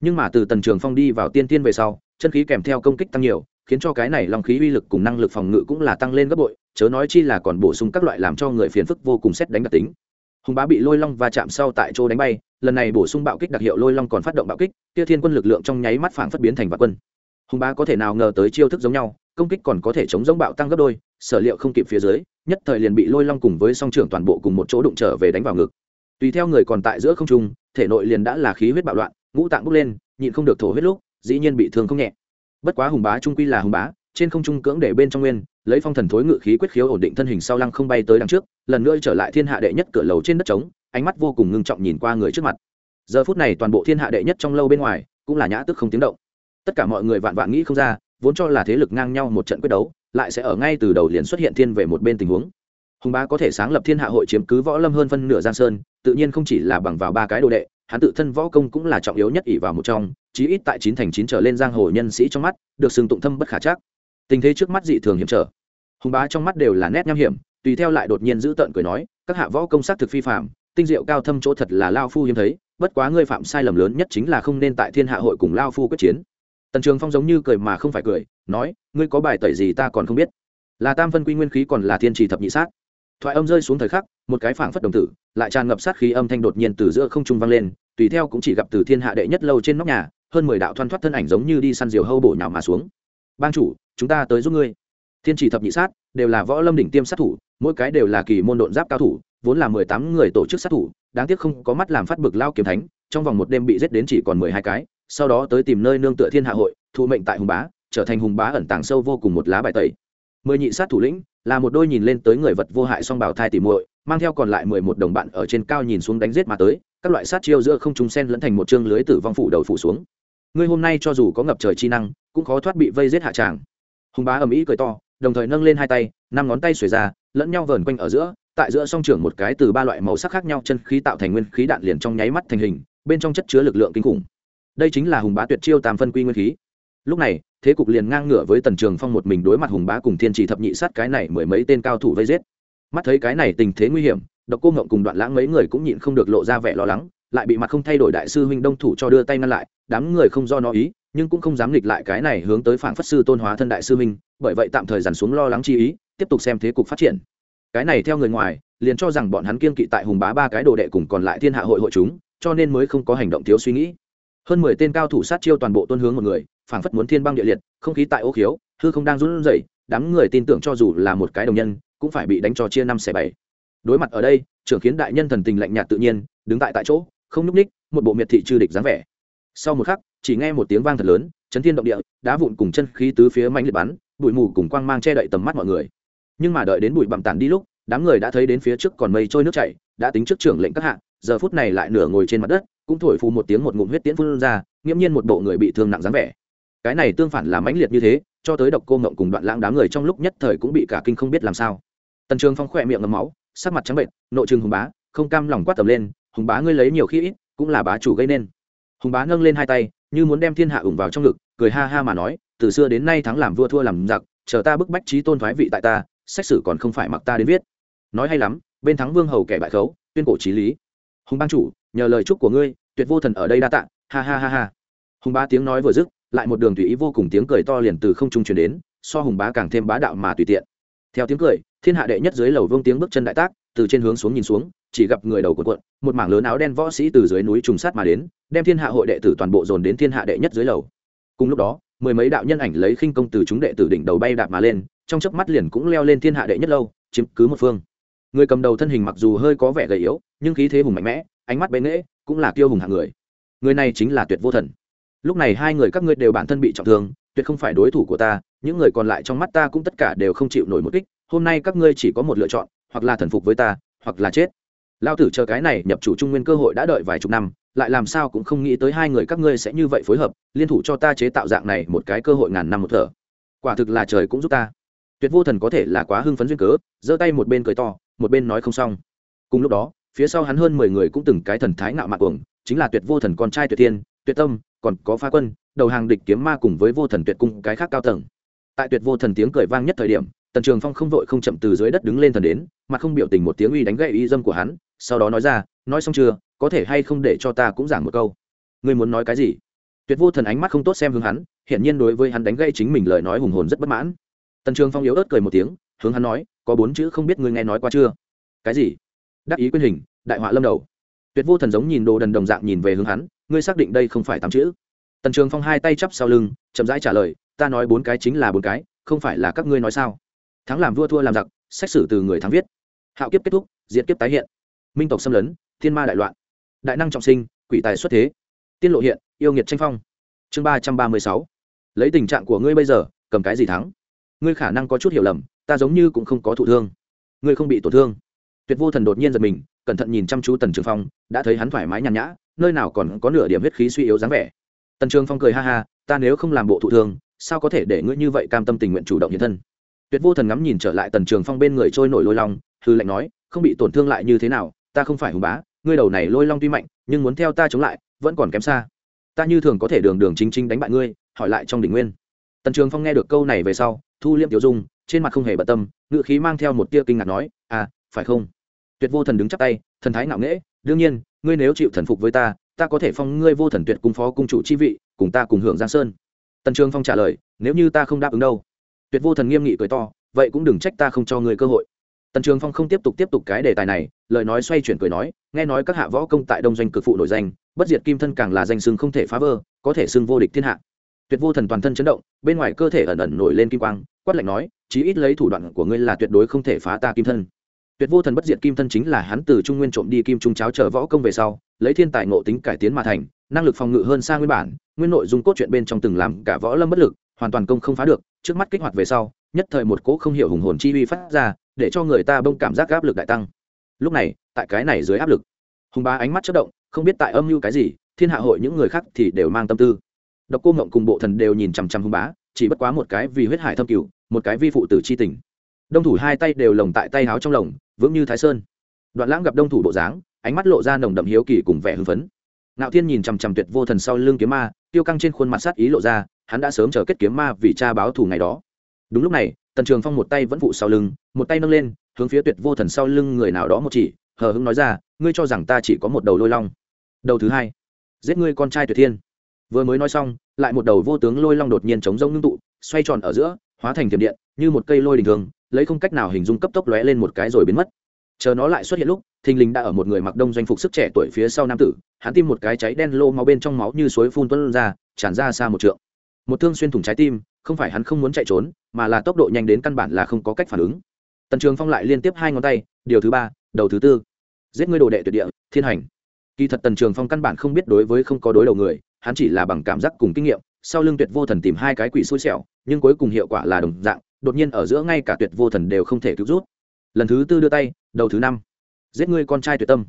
Nhưng mà từ tần trường phong đi vào tiên tiên về sau, chân khí kèm theo công kích tăng nhiều, khiến cho cái này long khí uy lực cùng năng lực phòng ngự cũng là tăng lên gấp bội, chớ nói chi là còn bổ sung các loại làm cho người phiền phức vô cùng xét đánh đặc tính. Hùng bá bị lôi long va chạm sau tại chỗ đánh bay, lần này bổ sung bạo kích đặc hiệu lôi long còn phát động bạo kích, kia thiên quân lực lượng trong nháy mắt phảng phất biến thành vạn quân. Hùng bá có thể nào ngờ tới chiêu thức giống nhau, công kích còn có thể chống giống bạo tăng gấp đôi, sở liệu không kịp phía dưới, nhất thời liền bị lôi long cùng với song trưởng toàn bộ cùng một chỗ đụng trở về đánh vào ngực tùy theo người còn tại giữa không trung, thể nội liền đã là khí huyết bạo loạn, ngũ tạng bốc lên, nhịn không được thổ huyết lúc, dĩ nhiên bị thương không nhẹ. Bất quá hùng bá trung quy là hùng bá, trên không trung cưỡng để bên trong nguyên, lấy phong thần thối ngự khí quyết khiếu ổn định thân hình sau lăng không bay tới đằng trước, lần nữa trở lại thiên hạ đệ nhất cửa lầu trên đất trống, ánh mắt vô cùng ngưng trọng nhìn qua người trước mặt. Giờ phút này toàn bộ thiên hạ đệ nhất trong lâu bên ngoài, cũng là nhã tức không tiếng động. Tất cả mọi người vạn vạn nghĩ không ra, vốn cho là thế lực ngang nhau một trận quyết đấu, lại sẽ ở ngay từ đầu liền xuất hiện thiên về một bên tình huống hùng bá có thể sáng lập thiên hạ hội chiếm cứ võ lâm hơn phân nửa giang sơn, tự nhiên không chỉ là bằng vào ba cái đồ đệ, hắn tự thân võ công cũng là trọng yếu nhất ỷ vào một trong, chí ít tại chín thành chín trở lên giang hồ nhân sĩ trong mắt, được sừng tụng thâm bất khả chắc. Tình thế trước mắt dị thường hiểm trở. Hùng bá trong mắt đều là nét nham hiểm, tùy theo lại đột nhiên giữ tợn cười nói, các hạ võ công sát thực phi phạm tinh diệu cao thâm chỗ thật là lao phu hiếm thấy, bất quá ngươi phạm sai lầm lớn nhất chính là không nên tại thiên hạ hội cùng lao phu quyết chiến. Tần trường phong giống như cười mà không phải cười, nói, ngươi có bài tẩy gì ta còn không biết? Là tam phân quy nguyên khí còn là thiên trì thập nhị sát thoại âm rơi xuống thời khắc, một cái phảng phất đồng tử, lại tràn ngập sát khí âm thanh đột nhiên từ giữa không trung vang lên, tùy theo cũng chỉ gặp từ thiên hạ đệ nhất lâu trên nóc nhà, hơn mười đạo thoăn thoắt thân ảnh giống như đi săn diều hâu bổ nhào mà xuống. Bang chủ, chúng ta tới giúp ngươi. Thiên chỉ thập nhị sát, đều là võ lâm đỉnh tiêm sát thủ, mỗi cái đều là kỳ môn độn giáp cao thủ, vốn là mười tám người tổ chức sát thủ, đáng tiếc không có mắt làm phát bực lao kiếm thánh, trong vòng một đêm bị giết đến chỉ còn mười hai cái, sau đó tới tìm nơi nương tựa thiên hạ hội, thụ mệnh tại hùng bá, trở thành hùng bá ẩn tàng sâu vô cùng một lá bài tẩy. Mười nhị sát thủ lĩnh là một đôi nhìn lên tới người vật vô hại song bảo thai tỉ muội, mang theo còn lại mười một đồng bạn ở trên cao nhìn xuống đánh giết mà tới, các loại sát chiêu giữa không trung sen lẫn thành một chương lưới tử vong phủ đầu phủ xuống. Ngươi hôm nay cho dù có ngập trời chi năng, cũng khó thoát bị vây giết hạ tràng. Hùng bá ầm ĩ cười to, đồng thời nâng lên hai tay, năm ngón tay xuề ra, lẫn nhau vờn quanh ở giữa, tại giữa song trưởng một cái từ ba loại màu sắc khác nhau chân khí tạo thành nguyên khí đạn liền trong nháy mắt thành hình, bên trong chất chứa lực lượng kinh khủng. Đây chính là hùng bá tuyệt chiêu tam phân quy nguyên khí lúc này, thế cục liền ngang ngửa với tần trường phong một mình đối mặt hùng bá cùng thiên trì thập nhị sát cái này mười mấy tên cao thủ vây giết. Mắt thấy cái này tình thế nguy hiểm, độc cô ngộng cùng đoạn lãng mấy người cũng nhịn không được lộ ra vẻ lo lắng, lại bị mặt không thay đổi đại sư huynh đông thủ cho đưa tay ngăn lại, đám người không do nó ý, nhưng cũng không dám nghịch lại cái này hướng tới phản phất sư tôn hóa thân đại sư huynh, bởi vậy tạm thời dàn xuống lo lắng chi ý, tiếp tục xem thế cục phát triển. Cái này theo người ngoài, liền cho rằng bọn hắn kiên kỵ tại hùng bá ba cái đồ đệ cùng còn lại thiên hạ hội hội chúng, cho nên mới không có hành động thiếu suy nghĩ hơn mười tên cao thủ sát chiêu toàn bộ tuân hướng một người, phảng phất muốn thiên băng địa liệt, không khí tại ô khiếu, hư không đang run rẩy, đám người tin tưởng cho dù là một cái đồng nhân, cũng phải bị đánh cho chia năm xẻ bảy. Đối mặt ở đây, trưởng khiến đại nhân thần tình lạnh nhạt tự nhiên, đứng tại tại chỗ, không nhúc ních một bộ miệt thị chư địch dáng vẻ. Sau một khắc, chỉ nghe một tiếng vang thật lớn, chấn thiên động địa, đá vụn cùng chân khí tứ phía mạnh liệt bắn, bụi mù cùng quang mang che đậy tầm mắt mọi người. Nhưng mà đợi đến bụi bặm tàn đi lúc, đám người đã thấy đến phía trước còn mây trôi nước chảy, đã tính trước trưởng lệnh các hạng giờ phút này lại nửa ngồi trên mặt đất cũng thổi phù một tiếng một ngụm huyết tiễn phun ra, nghiễm nhiên một bộ người bị thương nặng dáng vẻ. Cái này tương phản là mãnh liệt như thế, cho tới độc cô ngộng cùng đoạn lãng đám người trong lúc nhất thời cũng bị cả kinh không biết làm sao. Tần trường phong khỏe miệng ngấm máu, sắc mặt trắng bệnh nội trường hùng bá, không cam lòng quát tầm lên, hùng bá ngươi lấy nhiều khi ít, cũng là bá chủ gây nên. Hùng bá nâng lên hai tay, như muốn đem thiên hạ ủng vào trong ngực, cười ha ha mà nói, từ xưa đến nay thắng làm vua thua làm giặc, chờ ta bức bách trí tôn thoái vị tại ta, xét xử còn không phải mặc ta đến viết. Nói hay lắm, bên thắng vương hầu kẻ bại khấu, tuyên cổ trí lý. Hùng bang chủ, nhờ lời chúc của ngươi tuyệt vô thần ở đây đa tạ, ha ha ha ha. Hùng bá tiếng nói vừa dứt, lại một đường tùy ý vô cùng tiếng cười to liền từ không trung truyền đến, so hùng bá càng thêm bá đạo mà tùy tiện. Theo tiếng cười, thiên hạ đệ nhất dưới lầu vương tiếng bước chân đại tác, từ trên hướng xuống nhìn xuống, chỉ gặp người đầu của quận một mảng lớn áo đen võ sĩ từ dưới núi trùng sát mà đến, đem thiên hạ hội đệ tử toàn bộ dồn đến thiên hạ đệ nhất dưới lầu. Cùng lúc đó, mười mấy đạo nhân ảnh lấy khinh công từ chúng đệ tử đỉnh đầu bay đạp mà lên, trong chớp mắt liền cũng leo lên thiên hạ đệ nhất lâu, chiếm cứ một phương. Người cầm đầu thân hình mặc dù hơi có vẻ gầy yếu, nhưng khí thế hùng mạnh mẽ, ánh mắt bén nghễ cũng là kiêu hùng hạng người. Người này chính là tuyệt vô thần. Lúc này hai người các ngươi đều bản thân bị trọng thương, tuyệt không phải đối thủ của ta, những người còn lại trong mắt ta cũng tất cả đều không chịu nổi một kích, hôm nay các ngươi chỉ có một lựa chọn, hoặc là thần phục với ta, hoặc là chết. Lao tử chờ cái này nhập chủ trung nguyên cơ hội đã đợi vài chục năm, lại làm sao cũng không nghĩ tới hai người các ngươi sẽ như vậy phối hợp, liên thủ cho ta chế tạo dạng này một cái cơ hội ngàn năm một thở. Quả thực là trời cũng giúp ta. Tuyệt vô thần có thể là quá hưng phấn duyên cớ, giơ tay một bên cười to, một bên nói không xong. Cùng lúc đó phía sau hắn hơn mười người cũng từng cái thần thái ngạo mạn cuồng, chính là tuyệt vô thần con trai tuyệt thiên, tuyệt tâm, còn có phá quân, đầu hàng địch kiếm ma cùng với vô thần tuyệt cung cái khác cao tầng. Tại tuyệt vô thần tiếng cười vang nhất thời điểm, tần trường phong không vội không chậm từ dưới đất đứng lên thần đến, mà không biểu tình một tiếng uy đánh gậy y dâm của hắn, sau đó nói ra, nói xong chưa, có thể hay không để cho ta cũng giảng một câu? Ngươi muốn nói cái gì? Tuyệt vô thần ánh mắt không tốt xem hướng hắn, hiển nhiên đối với hắn đánh gậy chính mình lời nói hùng hồn rất bất mãn. Tần trường phong yếu ớt cười một tiếng, hướng hắn nói, có bốn chữ không biết ngươi nghe nói qua chưa? Cái gì? Đắc ý quyên hình, đại họa lâm đầu. Tuyệt vô thần giống nhìn đồ đần đồng dạng nhìn về hướng hắn, ngươi xác định đây không phải tám chữ. Tần trường phong hai tay chắp sau lưng, chậm rãi trả lời, ta nói bốn cái chính là bốn cái, không phải là các ngươi nói sao? Thắng làm vua thua làm giặc, xét xử từ người thắng viết. Hạo kiếp kết thúc, diệt kiếp tái hiện. Minh tộc xâm lấn, thiên ma đại loạn. Đại năng trọng sinh, quỷ tài xuất thế. Tiên lộ hiện, yêu nghiệt tranh phong. Chương ba trăm ba mươi sáu. Lấy tình trạng của ngươi bây giờ, cầm cái gì thắng? Ngươi khả năng có chút hiểu lầm, ta giống như cũng không có thụ thương. Ngươi không bị tổn thương tuyệt vô thần đột nhiên giật mình, cẩn thận nhìn chăm chú tần trường phong, đã thấy hắn thoải mái nhàn nhã, nơi nào còn có nửa điểm huyết khí suy yếu dáng vẻ. Tần trường phong cười ha ha, ta nếu không làm bộ thụ thương, sao có thể để ngươi như vậy cam tâm tình nguyện chủ động hiện thân? Tuyệt vô thần ngắm nhìn trở lại tần trường phong bên người trôi nổi lôi long, hư lạnh nói, không bị tổn thương lại như thế nào, ta không phải hùng bá, ngươi đầu này lôi long tuy mạnh, nhưng muốn theo ta chống lại, vẫn còn kém xa. Ta như thường có thể đường đường chính chính đánh bại ngươi, hỏi lại trong đỉnh nguyên. Tần trường phong nghe được câu này về sau, thu liêm tiểu dung, trên mặt không hề bận tâm ngự khí mang theo một tia kinh ngạc nói à phải không? Tuyệt vô thần đứng chắp tay, thần thái ngạo nghễ, đương nhiên, ngươi nếu chịu thần phục với ta ta có thể phong ngươi vô thần tuyệt cung phó cung chủ chi vị, cùng ta cùng hưởng giang sơn. Tần trường phong trả lời, nếu như ta không đáp ứng đâu. Tuyệt vô thần nghiêm nghị cười to, vậy cũng đừng trách ta không cho ngươi cơ hội. Tần trường phong không tiếp tục tiếp tục cái đề tài này, lời nói xoay chuyển cười nói, nghe nói các hạ võ công tại đông doanh cực phụ nổi danh, bất diệt kim thân càng là danh xưng không thể phá vỡ, có thể xưng vô địch thiên hạ. Tuyệt vô thần toàn thân chấn động, bên ngoài cơ thể ẩn ẩn nổi lên kim quang, quát lạnh nói, chí ít lấy thủ đoạn của ngươi là tuyệt đối không thể phá ta kim thân tuyệt vô thần bất diệt kim thân chính là hắn từ trung nguyên trộm đi kim trung cháo chờ võ công về sau, lấy thiên tài ngộ tính cải tiến mà thành, năng lực phòng ngự hơn xa nguyên bản, nguyên nội dung cốt truyện bên trong từng làm cả võ lâm bất lực, hoàn toàn công không phá được, trước mắt kích hoạt về sau, nhất thời một cỗ không hiểu hùng hồn chi uy phát ra, để cho người ta bông cảm giác áp lực đại tăng. Lúc này, tại cái này dưới áp lực, hùng bá ánh mắt chất động, không biết tại âm mưu cái gì, thiên hạ hội những người khác thì đều mang tâm tư. Độc cô ngộng cùng bộ thần đều nhìn chằm chằm hùng bá, chỉ bất quá một cái vì huyết hải thâm cửu, một cái vi phụ tử c h i tình. Đông thủ hai tay đều lồng tại tay háo trong lồng vững như thái sơn. Đoạn lãng gặp đông thủ bộ dáng, ánh mắt lộ ra nồng đậm hiếu kỳ cùng vẻ hưng phấn. Ngạo thiên nhìn chằm chằm tuyệt vô thần sau lưng kiếm ma, tiêu căng trên khuôn mặt sát ý lộ ra, hắn đã sớm chờ kết kiếm ma vì cha báo thù ngày đó. Đúng lúc này, tần trường phong một tay vẫn phụ sau lưng, một tay nâng lên, hướng phía tuyệt vô thần sau lưng người nào đó một chỉ, hờ hững nói ra, ngươi cho rằng ta chỉ có một đầu lôi long? Đầu thứ hai. Giết ngươi con trai tuyệt thiên. Vừa mới nói xong, lại một đầu vô tướng lôi long đột nhiên chống rông ngưng tụ, xoay tròn ở giữa, hóa thành tiềm điện, như một cây lôi đình thường lấy không cách nào hình dung cấp tốc lóe lên một cái rồi biến mất. Chờ nó lại xuất hiện lúc, thình lình đã ở một người mặc đông doanh phục sức trẻ tuổi phía sau nam tử, hắn tim một cái cháy đen lô máu bên trong máu như suối phun tuân ra, tràn ra xa một trượng. Một thương xuyên thủng trái tim, không phải hắn không muốn chạy trốn, mà là tốc độ nhanh đến căn bản là không có cách phản ứng. Tần trường phong lại liên tiếp hai ngón tay, điều thứ ba, đầu thứ tư. Giết ngươi đồ đệ tuyệt địa, thiên hành. Kỳ thật tần trường phong căn bản không biết đối với không có đối đầu người, hắn chỉ là bằng cảm giác cùng kinh nghiệm, sau lưng tuyệt vô thần tìm hai cái quỷ xui xẻo, nhưng cuối cùng hiệu quả là đồng dạng đột nhiên ở giữa ngay cả tuyệt vô thần đều không thể cứu rút. Lần thứ tư đưa tay, đầu thứ năm. Giết ngươi con trai tuyệt tâm.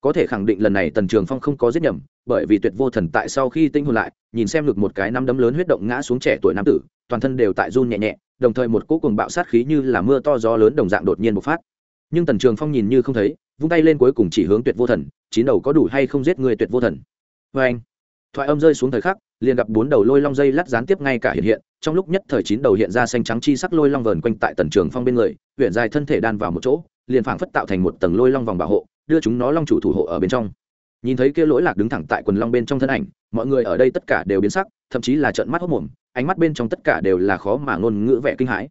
Có thể khẳng định lần này tần trường phong không có giết nhầm, bởi vì tuyệt vô thần tại sau khi tinh hồn lại, nhìn xem được một cái nắm đấm lớn huyết động ngã xuống trẻ tuổi nam tử, toàn thân đều tại run nhẹ nhẹ, đồng thời một cỗ cùng bạo sát khí như là mưa to gió lớn đồng dạng đột nhiên bộc phát. Nhưng tần trường phong nhìn như không thấy, vung tay lên cuối cùng chỉ hướng tuyệt vô thần, chín đầu có đủ hay không giết người tuyệt vô thần. Vê anh thoại âm rơi xuống thời khắc liền gặp bốn đầu lôi long dây lát gián tiếp ngay cả hiện hiện, trong lúc nhất thời chín đầu hiện ra xanh trắng chi sắc lôi long vờn quanh tại tần trường phong bên người, huyện dài thân thể đan vào một chỗ, liền phảng phất tạo thành một tầng lôi long vòng bảo hộ, đưa chúng nó long chủ thủ hộ ở bên trong. Nhìn thấy kia lỗi lạc đứng thẳng tại quần long bên trong thân ảnh, mọi người ở đây tất cả đều biến sắc, thậm chí là trợn mắt hốc mồm, ánh mắt bên trong tất cả đều là khó mà ngôn ngữ vẻ kinh hãi.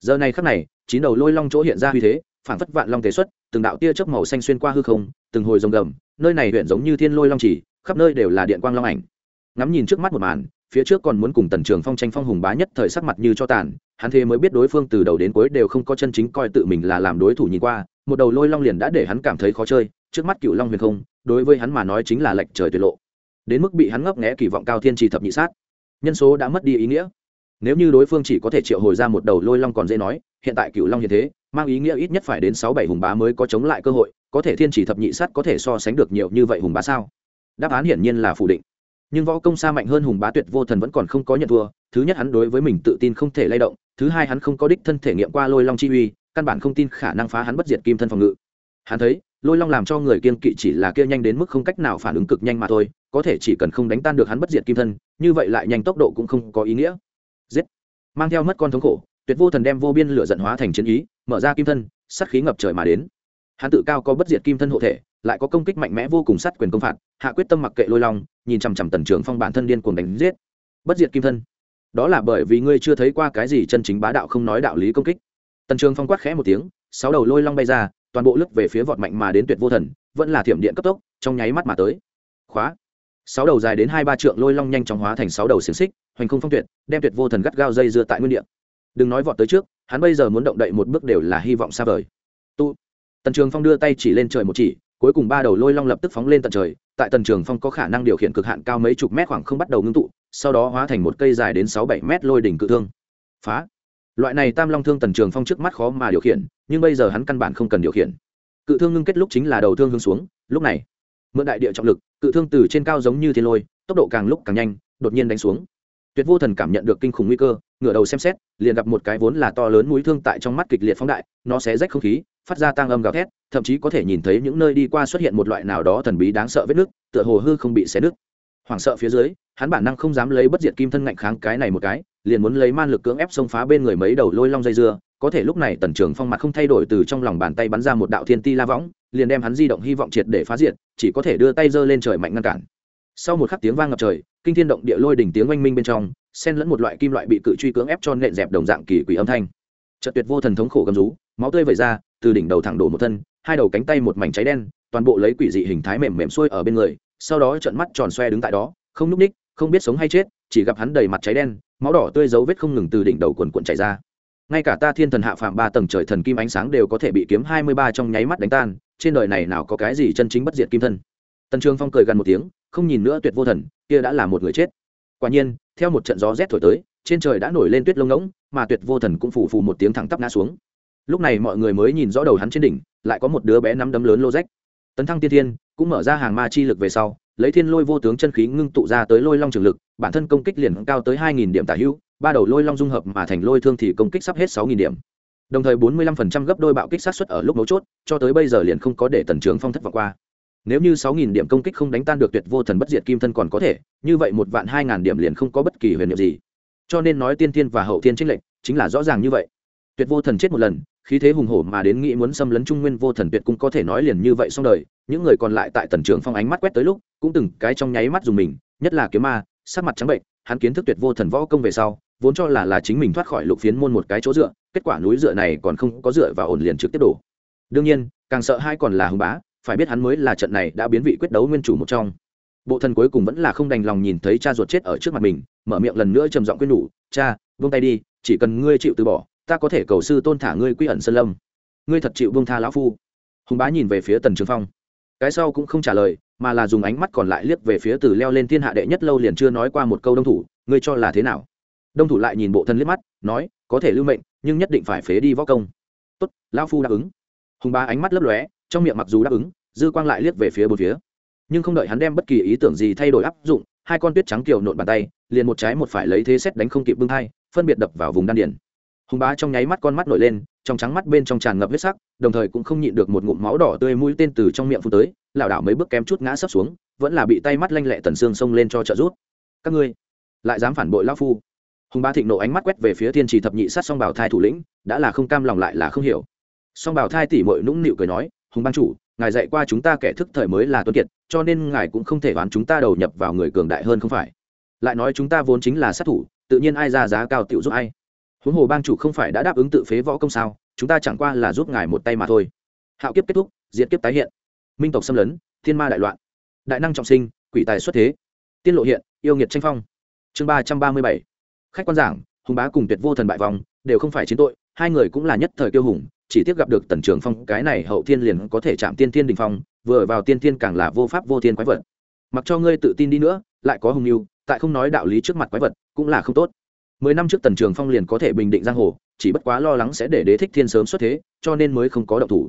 Giờ này khắc này, chín đầu lôi long chỗ hiện ra uy thế, phảng phất vạn long tế xuất, từng đạo tia chớp màu xanh xuyên qua hư không, từng hồi rồng gầm, nơi này huyện giống như thiên lôi long chỉ, khắp nơi đều là điện quang long ảnh ngắm nhìn trước mắt một màn, phía trước còn muốn cùng tần trường phong tranh phong hùng bá nhất thời sắc mặt như cho tàn, hắn thế mới biết đối phương từ đầu đến cuối đều không có chân chính coi tự mình là làm đối thủ nhìn qua, một đầu lôi long liền đã để hắn cảm thấy khó chơi, trước mắt cựu long huyền không, đối với hắn mà nói chính là lệnh trời tuyệt lộ. Đến mức bị hắn ngấp nghẽ kỳ vọng cao thiên trì thập nhị sát. Nhân số đã mất đi ý nghĩa. Nếu như đối phương chỉ có thể triệu hồi ra một đầu lôi long còn dễ nói, hiện tại cựu long như thế, mang ý nghĩa ít nhất phải đến sáu bảy hùng bá mới có chống lại cơ hội, có thể thiên chỉ thập nhị sát có thể so sánh được nhiều như vậy hùng bá sao? Đáp án hiển nhiên là phủ định nhưng võ công xa mạnh hơn hùng bá tuyệt vô thần vẫn còn không có nhận thua. Thứ nhất hắn đối với mình tự tin không thể lay động, thứ hai hắn không có đích thân thể nghiệm qua lôi long chi uy, căn bản không tin khả năng phá hắn bất diệt kim thân phòng ngự. Hắn thấy, lôi long làm cho người kiên kỵ chỉ là kia nhanh đến mức không cách nào phản ứng cực nhanh mà thôi, có thể chỉ cần không đánh tan được hắn bất diệt kim thân, như vậy lại nhanh tốc độ cũng không có ý nghĩa. Giết! Mang theo mất con thống khổ, tuyệt vô thần đem vô biên lửa giận hóa thành chiến ý, mở ra kim thân, sát khí ngập trời mà đến. Hắn tự cao có bất diệt kim thân hộ thể lại có công kích mạnh mẽ vô cùng sát quyền công phạt, hạ quyết tâm mặc kệ lôi long, nhìn chằm chằm tần trưởng phong bản thân điên cuồng đánh giết. Bất diệt kim thân. Đó là bởi vì ngươi chưa thấy qua cái gì chân chính bá đạo không nói đạo lý công kích. Tần trường phong quát khẽ một tiếng, sáu đầu lôi long bay ra, toàn bộ lướt về phía vọt mạnh mà đến tuyệt vô thần, vẫn là thiểm điện cấp tốc, trong nháy mắt mà tới. Khóa. Sáu đầu dài đến hai ba trượng lôi long nhanh chóng hóa thành sáu đầu xiềng xích, hoành không phong tuyệt, đem tuyệt vô thần gắt gao dây dưa tại nguyên địa. Đừng nói vọt tới trước, hắn bây giờ muốn động đậy một bước đều là hy vọng xa vời. Tu. Tần trường phong đưa tay chỉ lên trời một chỉ cuối cùng ba đầu lôi long lập tức phóng lên tận trời, tại tần trường phong có khả năng điều khiển cực hạn cao mấy chục mét khoảng không bắt đầu ngưng tụ, sau đó hóa thành một cây dài đến sáu bảy mét lôi đỉnh cự thương. Phá! Loại này tam long thương tần trường phong trước mắt khó mà điều khiển, nhưng bây giờ hắn căn bản không cần điều khiển. Cự thương ngưng kết lúc chính là đầu thương hướng xuống, lúc này, mượn đại địa trọng lực, cự thương từ trên cao giống như thiên lôi, tốc độ càng lúc càng nhanh, đột nhiên đánh xuống. Tuyệt vô thần cảm nhận được kinh khủng nguy cơ, ngửa đầu xem xét, liền gặp một cái vốn là to lớn mũi thương tại trong mắt kịch liệt phóng đại, nó sẽ rách không khí phát ra tang âm gào thét, thậm chí có thể nhìn thấy những nơi đi qua xuất hiện một loại nào đó thần bí đáng sợ vết nước, tựa hồ hư không bị xé nứt. Hoảng sợ phía dưới, hắn bản năng không dám lấy bất diệt kim thân ngạnh kháng cái này một cái, liền muốn lấy man lực cưỡng ép xông phá bên người mấy đầu lôi long dây dưa, có thể lúc này tần trường phong mặt không thay đổi từ trong lòng bàn tay bắn ra một đạo thiên ti la võng, liền đem hắn di động hy vọng triệt để phá diệt, chỉ có thể đưa tay giơ lên trời mạnh ngăn cản. Sau một khắc tiếng vang ngập trời, kinh thiên động địa lôi đỉnh tiếng oanh minh bên trong, xen lẫn một loại kim loại bị cự truy cưỡng ép cho nện dẹp đồng dạng kỳ quỷ âm thanh. Trật tuyệt vô thần thống khổ gầm rú máu tươi vẩy ra, từ đỉnh đầu thẳng đổ một thân, hai đầu cánh tay một mảnh cháy đen, toàn bộ lấy quỷ dị hình thái mềm mềm xuôi ở bên người, sau đó trận mắt tròn xoe đứng tại đó, không núp ních, không biết sống hay chết, chỉ gặp hắn đầy mặt cháy đen, máu đỏ tươi dấu vết không ngừng từ đỉnh đầu quần quận chảy ra. Ngay cả ta thiên thần hạ phạm ba tầng trời thần kim ánh sáng đều có thể bị kiếm hai mươi ba trong nháy mắt đánh tan, trên đời này nào có cái gì chân chính bất diệt kim thân. Tần trường phong cười gần một tiếng, không nhìn nữa tuyệt vô thần, kia đã là một người chết. Quả nhiên, theo một trận gió rét thổi tới, trên trời đã nổi lên tuyết lông ngỗng, mà tuyệt vô thần cũng phủ phù một tiếng thẳng tắp ngã xuống lúc này mọi người mới nhìn rõ đầu hắn trên đỉnh, lại có một đứa bé nắm đấm lớn lô rách. Tấn thăng tiên thiên cũng mở ra hàng ma chi lực về sau, lấy thiên lôi vô tướng chân khí ngưng tụ ra tới lôi long trường lực, bản thân công kích liền cao tới hai nghìn điểm tả hữu, ba đầu lôi long dung hợp mà thành lôi thương thì công kích sắp hết sáu nghìn điểm. Đồng thời bốn mươi lăm phần trăm gấp đôi bạo kích sát xuất ở lúc mấu chốt, cho tới bây giờ liền không có để tần trường phong thất vọng qua. Nếu như sáu nghìn điểm công kích không đánh tan được tuyệt vô thần bất diệt kim thân còn có thể, như vậy một vạn hai ngàn điểm liền không có bất kỳ huyền nhiệm gì. Cho nên nói tiên tiên và hậu tiên trích lệnh chính là rõ ràng như vậy tuyệt vô thần chết một lần, khí thế hùng hổ mà đến nghĩ muốn xâm lấn trung nguyên vô thần tuyệt cũng có thể nói liền như vậy xong đời. Những người còn lại tại tần trường phong ánh mắt quét tới lúc, cũng từng cái trong nháy mắt dùng mình, nhất là kiếm ma, sắc mặt trắng bệnh, hắn kiến thức tuyệt vô thần võ công về sau, vốn cho là là chính mình thoát khỏi lục phiến môn một cái chỗ dựa, kết quả núi dựa này còn không có dựa và ổn liền trực tiếp đổ. Đương nhiên, càng sợ hai còn là hùng bá, phải biết hắn mới là trận này đã biến vị quyết đấu nguyên chủ một trong. Bộ thần cuối cùng vẫn là không đành lòng nhìn thấy cha ruột chết ở trước mặt mình, mở miệng lần nữa trầm giọng quyết nhủ, cha vung tay đi, chỉ cần ngươi chịu từ bỏ ta có thể cầu sư tôn thả ngươi quy ẩn sơn lâm. Ngươi thật chịu buông tha lão phu. Hùng bá nhìn về phía tần trường phong. Cái sau cũng không trả lời, mà là dùng ánh mắt còn lại liếc về phía từ leo lên thiên hạ đệ nhất lâu liền chưa nói qua một câu đông thủ, ngươi cho là thế nào? Đông thủ lại nhìn bộ thân liếc mắt, nói, có thể lưu mệnh, nhưng nhất định phải phế đi võ công. Tốt, lão phu đáp ứng. Hùng bá ánh mắt lấp lóe, trong miệng mặc dù đáp ứng, dư quang lại liếc về phía bốn phía. Nhưng không đợi hắn đem bất kỳ ý tưởng gì thay đổi áp dụng, hai con tuyết trắng kiều nộn bàn tay, liền một trái một phải lấy thế xét đánh không kịp bưng hai phân biệt đập vào vùng đan điền hùng bá trong nháy mắt con mắt nổi lên, trong trắng mắt bên trong tràn ngập huyết sắc, đồng thời cũng không nhịn được một ngụm máu đỏ tươi mũi tên từ trong miệng phun tới, lảo đảo mấy bước kém chút ngã sấp xuống, vẫn là bị tay mắt lanh lẹ tần xương xông lên cho trợ rút các ngươi lại dám phản bội lão phu? Hùng bá thịnh nộ ánh mắt quét về phía thiên trì thập nhị sát song bảo thai thủ lĩnh, đã là không cam lòng lại là không hiểu. Song bảo thai tỉ mội nũng nịu cười nói, hùng ban chủ, ngài dạy qua chúng ta kẻ thức thời mới là tuấn kiệt, cho nên ngài cũng không thể đoán chúng ta đầu nhập vào người cường đại hơn không phải. Lại nói chúng ta vốn chính là sát thủ, tự nhiên ai ra giá cao tiểu giúp ai huống hồ bang chủ không phải đã đáp ứng tự phế võ công sao, chúng ta chẳng qua là giúp ngài một tay mà thôi. Hạo kiếp kết thúc diễn kiếp tái hiện. Minh tộc xâm lấn, thiên ma đại loạn. Đại năng trọng sinh, quỷ tài xuất thế. Tiên lộ hiện, yêu nghiệt tranh phong. Chương ba trăm ba mươi bảy. Khách quan giảng, hùng bá cùng tuyệt vô thần bại vòng đều không phải chiến tội, hai người cũng là nhất thời kiêu hùng, chỉ tiếc gặp được tần trường phong, cái này hậu thiên liền có thể chạm tiên thiên đình phong, vừa vào tiên thiên càng là vô pháp vô thiên quái vật. Mặc cho ngươi tự tin đi nữa, lại có hùng mưu, tại không nói đạo lý trước mặt quái vật, cũng là không tốt mười năm trước tần trường phong liền có thể bình định giang hồ, chỉ bất quá lo lắng sẽ để đế thích thiên sớm xuất thế, cho nên mới không có động thủ.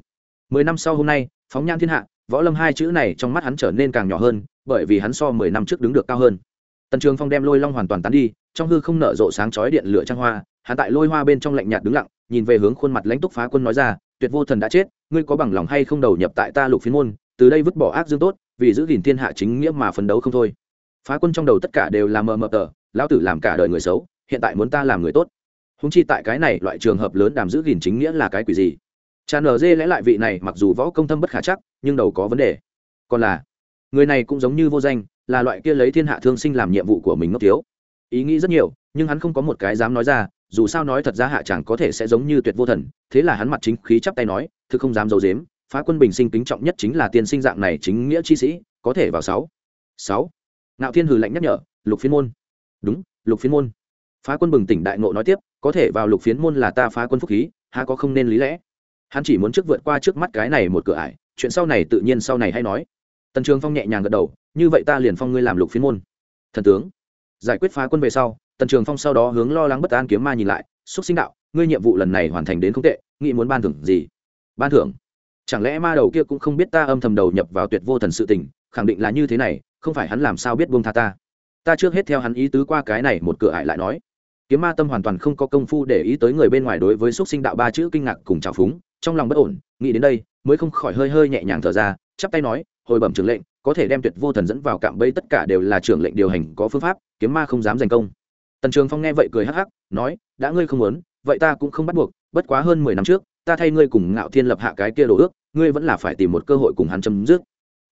Mười năm sau hôm nay, phóng nhan thiên hạ, võ lâm hai chữ này trong mắt hắn trở nên càng nhỏ hơn, bởi vì hắn so mười năm trước đứng được cao hơn. Tần trường phong đem lôi long hoàn toàn tán đi, trong hư không nở rộ sáng chói điện lửa trăng hoa, hắn tại lôi hoa bên trong lạnh nhạt đứng lặng, nhìn về hướng khuôn mặt lãnh túc phá quân nói ra, tuyệt vô thần đã chết, ngươi có bằng lòng hay không đầu nhập tại ta lục phiến môn, từ đây vứt bỏ ác dương tốt, vì giữ gìn thiên hạ chính nghĩa mà phấn đấu không thôi. Phá quân trong đầu tất cả đều là mờ mờ tờ, lão tử làm cả đời người xấu hiện tại muốn ta làm người tốt. Húng chi tại cái này loại trường hợp lớn đàm giữ gìn chính nghĩa là cái quỷ gì? Cha nở dê lẽ lại vị này mặc dù võ công thâm bất khả chắc, nhưng đầu có vấn đề. Còn là, người này cũng giống như vô danh, là loại kia lấy thiên hạ thương sinh làm nhiệm vụ của mình ngốc thiếu. Ý nghĩ rất nhiều, nhưng hắn không có một cái dám nói ra, dù sao nói thật ra hạ chẳng có thể sẽ giống như tuyệt vô thần, thế là hắn mặt chính khí chắp tay nói, thứ không dám d i ấ u dếm phá quân bình sinh kính trọng nhất chính là tiên sinh dạng này chính nghĩa chi sĩ, có thể vào sáu. Sáu. Ngạo thiên hừ lạnh nhắc nhở, lục phiên môn. Đúng, lục phiên môn phá quân bừng tỉnh đại ngộ nói tiếp, có thể vào lục phiến môn là ta phá quân phúc khí, há có không nên lý lẽ? Hắn chỉ muốn trước vượt qua trước mắt cái này một cửa ải, chuyện sau này tự nhiên sau này hay nói. Tần trường phong nhẹ nhàng gật đầu, như vậy ta liền phong ngươi làm lục phiến môn. Thần tướng, giải quyết phá quân về sau, tần trường phong sau đó hướng lo lắng bất an kiếm ma nhìn lại, xúc sinh đạo, ngươi nhiệm vụ lần này hoàn thành đến không tệ, nghĩ muốn ban thưởng gì? Ban thưởng? Chẳng lẽ ma đầu kia cũng không biết ta âm thầm đầu nhập vào tuyệt vô thần sự tình, khẳng định là như thế này, không phải hắn làm sao biết buông tha ta? Ta trước hết theo hắn ý tứ qua cái này một cửa ải lại nói kiếm ma tâm hoàn toàn không có công phu để ý tới người bên ngoài đối với xúc sinh đạo ba chữ kinh ngạc cùng trào phúng, trong lòng bất ổn, nghĩ đến đây, mới không khỏi hơi hơi nhẹ nhàng thở ra, chắp tay nói, hồi bẩm trưởng lệnh, có thể đem tuyệt vô thần dẫn vào cạm bẫy tất cả đều là trưởng lệnh điều hành có phương pháp, kiếm ma không dám giành công. Tần trường phong nghe vậy cười hắc hắc, nói, đã ngươi không muốn, vậy ta cũng không bắt buộc, bất quá hơn mười năm trước, ta thay ngươi cùng ngạo thiên lập hạ cái kia đồ ước, ngươi vẫn là phải tìm một cơ hội cùng hắn chấm dứt.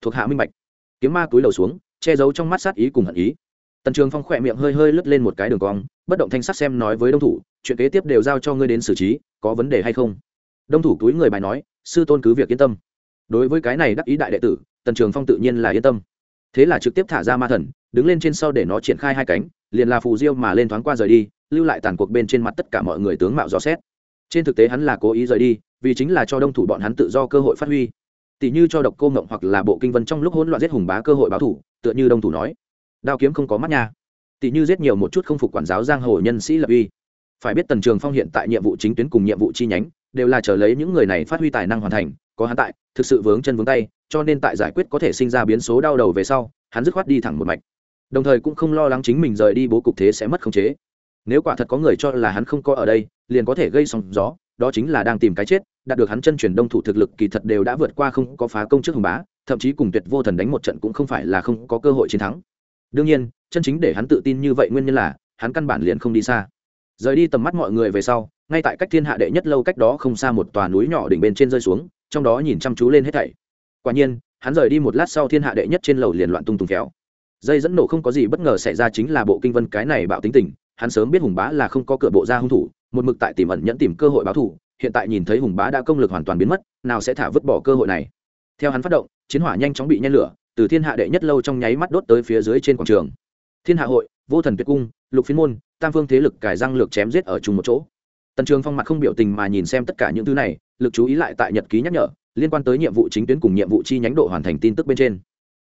Thuộc hạ minh bạch. Kiếm ma túi đầu xuống, che giấu trong mắt sát ý cùng hận ý tần trường phong khỏe miệng hơi hơi lướt lên một cái đường cong, bất động thanh sắc xem nói với đông thủ, chuyện kế tiếp đều giao cho ngươi đến xử trí, có vấn đề hay không? Đông thủ túi người bài nói, sư tôn cứ việc yên tâm. Đối với cái này đắc ý đại đệ tử, tần trường phong tự nhiên là yên tâm. Thế là trực tiếp thả ra ma thần, đứng lên trên sau để nó triển khai hai cánh, liền là phù diêu mà lên thoáng qua rời đi, lưu lại tàn cuộc bên trên mặt tất cả mọi người tướng mạo dò xét. Trên thực tế hắn là cố ý rời đi, vì chính là cho đông thủ bọn hắn tự do cơ hội phát huy. Tỷ như cho độc cô ngộng hoặc là bộ kinh vân trong lúc hỗn loạn giết hùng bá cơ hội báo thủ, tựa như đông thủ nói đao kiếm không có mắt nha. Tỷ như giết nhiều một chút không phục quản giáo giang hồ nhân sĩ lập uy. Phải biết tần trường phong hiện tại nhiệm vụ chính tuyến cùng nhiệm vụ chi nhánh, đều là chờ lấy những người này phát huy tài năng hoàn thành, có hắn tại, thực sự vướng chân vướng tay, cho nên tại giải quyết có thể sinh ra biến số đau đầu về sau, hắn dứt khoát đi thẳng một mạch. Đồng thời cũng không lo lắng chính mình rời đi bố cục thế sẽ mất khống chế. Nếu quả thật có người cho là hắn không có ở đây, liền có thể gây sóng gió, đó chính là đang tìm cái chết, đạt được hắn chân chuyển đông thủ thực lực kỳ thật đều đã vượt qua không có phá công trước hùng bá, thậm chí cùng tuyệt vô thần đánh một trận cũng không phải là không có cơ hội chiến thắng đương nhiên, chân chính để hắn tự tin như vậy nguyên nhân là, hắn căn bản liền không đi xa. Rời đi tầm mắt mọi người về sau, ngay tại cách thiên hạ đệ nhất lâu cách đó không xa một tòa núi nhỏ đỉnh bên trên rơi xuống, trong đó nhìn chăm chú lên hết thảy. Quả nhiên, hắn rời đi một lát sau thiên hạ đệ nhất trên lầu liền loạn tung tung kéo. Dây dẫn nổ không có gì bất ngờ xảy ra chính là bộ kinh vân cái này bạo tính tình, hắn sớm biết hùng bá là không có cửa bộ ra hung thủ, một mực tại tìm ẩn nhẫn tìm cơ hội báo thủ hiện tại nhìn thấy hùng bá đã công lực hoàn toàn biến mất, nào sẽ thả vứt bỏ cơ hội này. Theo hắn phát động, chiến hỏa nhanh chóng bị nhen lửa từ thiên hạ đệ nhất lâu trong nháy mắt đốt tới phía dưới trên quảng trường. Thiên hạ hội, vô thần tuyệt cung, lục phiên môn, tam phương thế lực cải răng lược chém giết ở chung một chỗ. Tần trường phong mặt không biểu tình mà nhìn xem tất cả những thứ này, lực chú ý lại tại nhật ký nhắc nhở, liên quan tới nhiệm vụ chính tuyến cùng nhiệm vụ chi nhánh độ hoàn thành tin tức bên trên.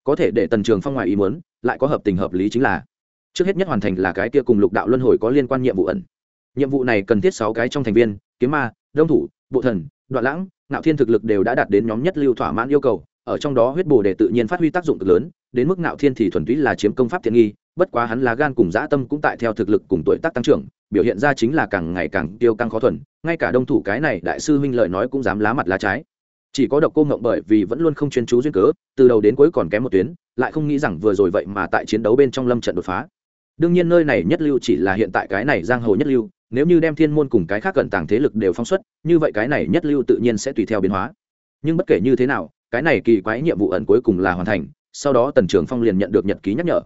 Có thể để tần trường phong ngoài ý muốn, lại có hợp tình hợp lý chính là, trước hết nhất hoàn thành là cái kia cùng lục đạo luân hồi có liên quan nhiệm vụ ẩn. Nhiệm vụ này cần thiết sáu cái trong thành viên, kiếm ma, đông thủ, bộ thần, đoạn lãng nạo thiên thực lực đều đã đạt đến nhóm nhất lưu thỏa mãn yêu cầu ở trong đó huyết bồ để tự nhiên phát huy tác dụng cực lớn, đến mức nạo thiên thì thuần túy là chiếm công pháp thiện nghi, bất quá hắn là gan cùng dã tâm cũng tại theo thực lực cùng tuổi tác tăng trưởng, biểu hiện ra chính là càng ngày càng tiêu căng khó thuần, ngay cả đông thủ cái này đại sư huynh lợi nói cũng dám lá mặt lá trái. Chỉ có độc cô ngộng bởi vì vẫn luôn không chuyên chú duyên cớ, từ đầu đến cuối còn kém một tuyến, lại không nghĩ rằng vừa rồi vậy mà tại chiến đấu bên trong lâm trận đột phá. Đương nhiên nơi này nhất lưu chỉ là hiện tại cái này giang hồ nhất lưu, nếu như đem thiên môn cùng cái khác cận tàng thế lực đều phóng xuất, như vậy cái này nhất lưu tự nhiên sẽ tùy theo biến hóa. Nhưng bất kể như thế nào cái này kỳ quái nhiệm vụ ẩn cuối cùng là hoàn thành, sau đó tần trường phong liền nhận được nhật ký nhắc nhở.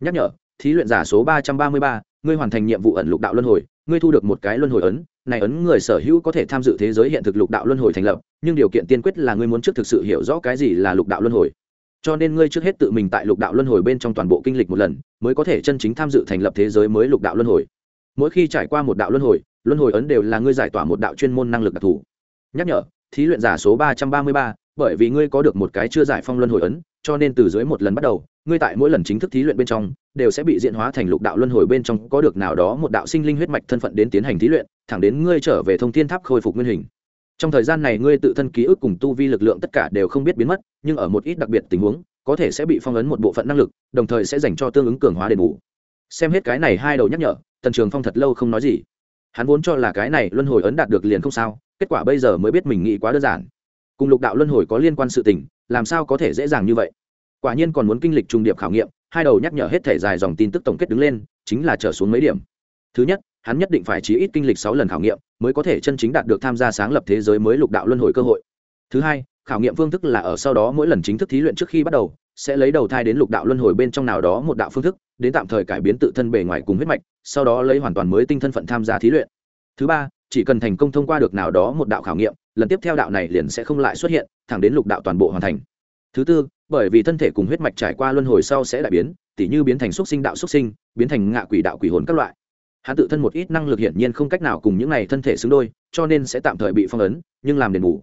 Nhắc nhở, thí luyện giả số ba trăm ba mươi ba, ngươi hoàn thành nhiệm vụ ẩn lục đạo luân hồi, ngươi thu được một cái luân hồi ấn, này ấn người sở hữu có thể tham dự thế giới hiện thực lục đạo luân hồi thành lập, nhưng điều kiện tiên quyết là ngươi muốn trước thực sự hiểu rõ cái gì là lục đạo luân hồi. Cho nên ngươi trước hết tự mình tại lục đạo luân hồi bên trong toàn bộ kinh lịch một lần, mới có thể chân chính tham dự thành lập thế giới mới lục đạo luân hồi. Mỗi khi trải qua một đạo luân hồi luân hồi ấn đều là ngươi giải tỏa một đạo chuyên môn năng lực đặc thù. Nhắc nhở, thí luyện giả số ba trăm ba mươi ba bởi vì ngươi có được một cái chưa giải phong luân hồi ấn, cho nên từ dưới một lần bắt đầu, ngươi tại mỗi lần chính thức thí luyện bên trong, đều sẽ bị diễn hóa thành lục đạo luân hồi bên trong, có được nào đó một đạo sinh linh huyết mạch thân phận đến tiến hành thí luyện, thẳng đến ngươi trở về thông thiên tháp khôi phục nguyên hình. Trong thời gian này ngươi tự thân ký ức cùng tu vi lực lượng tất cả đều không biết biến mất, nhưng ở một ít đặc biệt tình huống, có thể sẽ bị phong ấn một bộ phận năng lực, đồng thời sẽ dành cho tương ứng cường hóa đền bù. Xem hết cái này hai đầu nhắc nhở, tần trường phong thật lâu không nói gì. Hắn vốn cho là cái này luân hồi ấn đạt được liền không sao, kết quả bây giờ mới biết mình nghĩ quá đơn giản cùng lục đạo luân hồi có liên quan sự tình, làm sao có thể dễ dàng như vậy? Quả nhiên còn muốn kinh lịch trung điệp khảo nghiệm, hai đầu nhắc nhở hết thể dài dòng tin tức tổng kết đứng lên, chính là trở xuống mấy điểm. Thứ nhất, hắn nhất định phải chí ít kinh lịch sáu lần khảo nghiệm, mới có thể chân chính đạt được tham gia sáng lập thế giới mới lục đạo luân hồi cơ hội. Thứ hai, khảo nghiệm phương thức là ở sau đó mỗi lần chính thức thí luyện trước khi bắt đầu, sẽ lấy đầu thai đến lục đạo luân hồi bên trong nào đó một đạo phương thức, đến tạm thời cải biến tự thân bề ngoài cùng huyết mạch, sau đó lấy hoàn toàn mới tinh thân phận tham gia thí luyện. Thứ ba, chỉ cần thành công thông qua được nào đó một đạo khảo nghiệm lần tiếp theo đạo này liền sẽ không lại xuất hiện, thẳng đến lục đạo toàn bộ hoàn thành. Thứ tư, bởi vì thân thể cùng huyết mạch trải qua luân hồi sau sẽ đại biến, tỉ như biến thành xúc sinh đạo xúc sinh, biến thành ngạ quỷ đạo quỷ hồn các loại. Hắn tự thân một ít năng lực hiển nhiên không cách nào cùng những này thân thể xứng đôi, cho nên sẽ tạm thời bị phong ấn, nhưng làm đền bù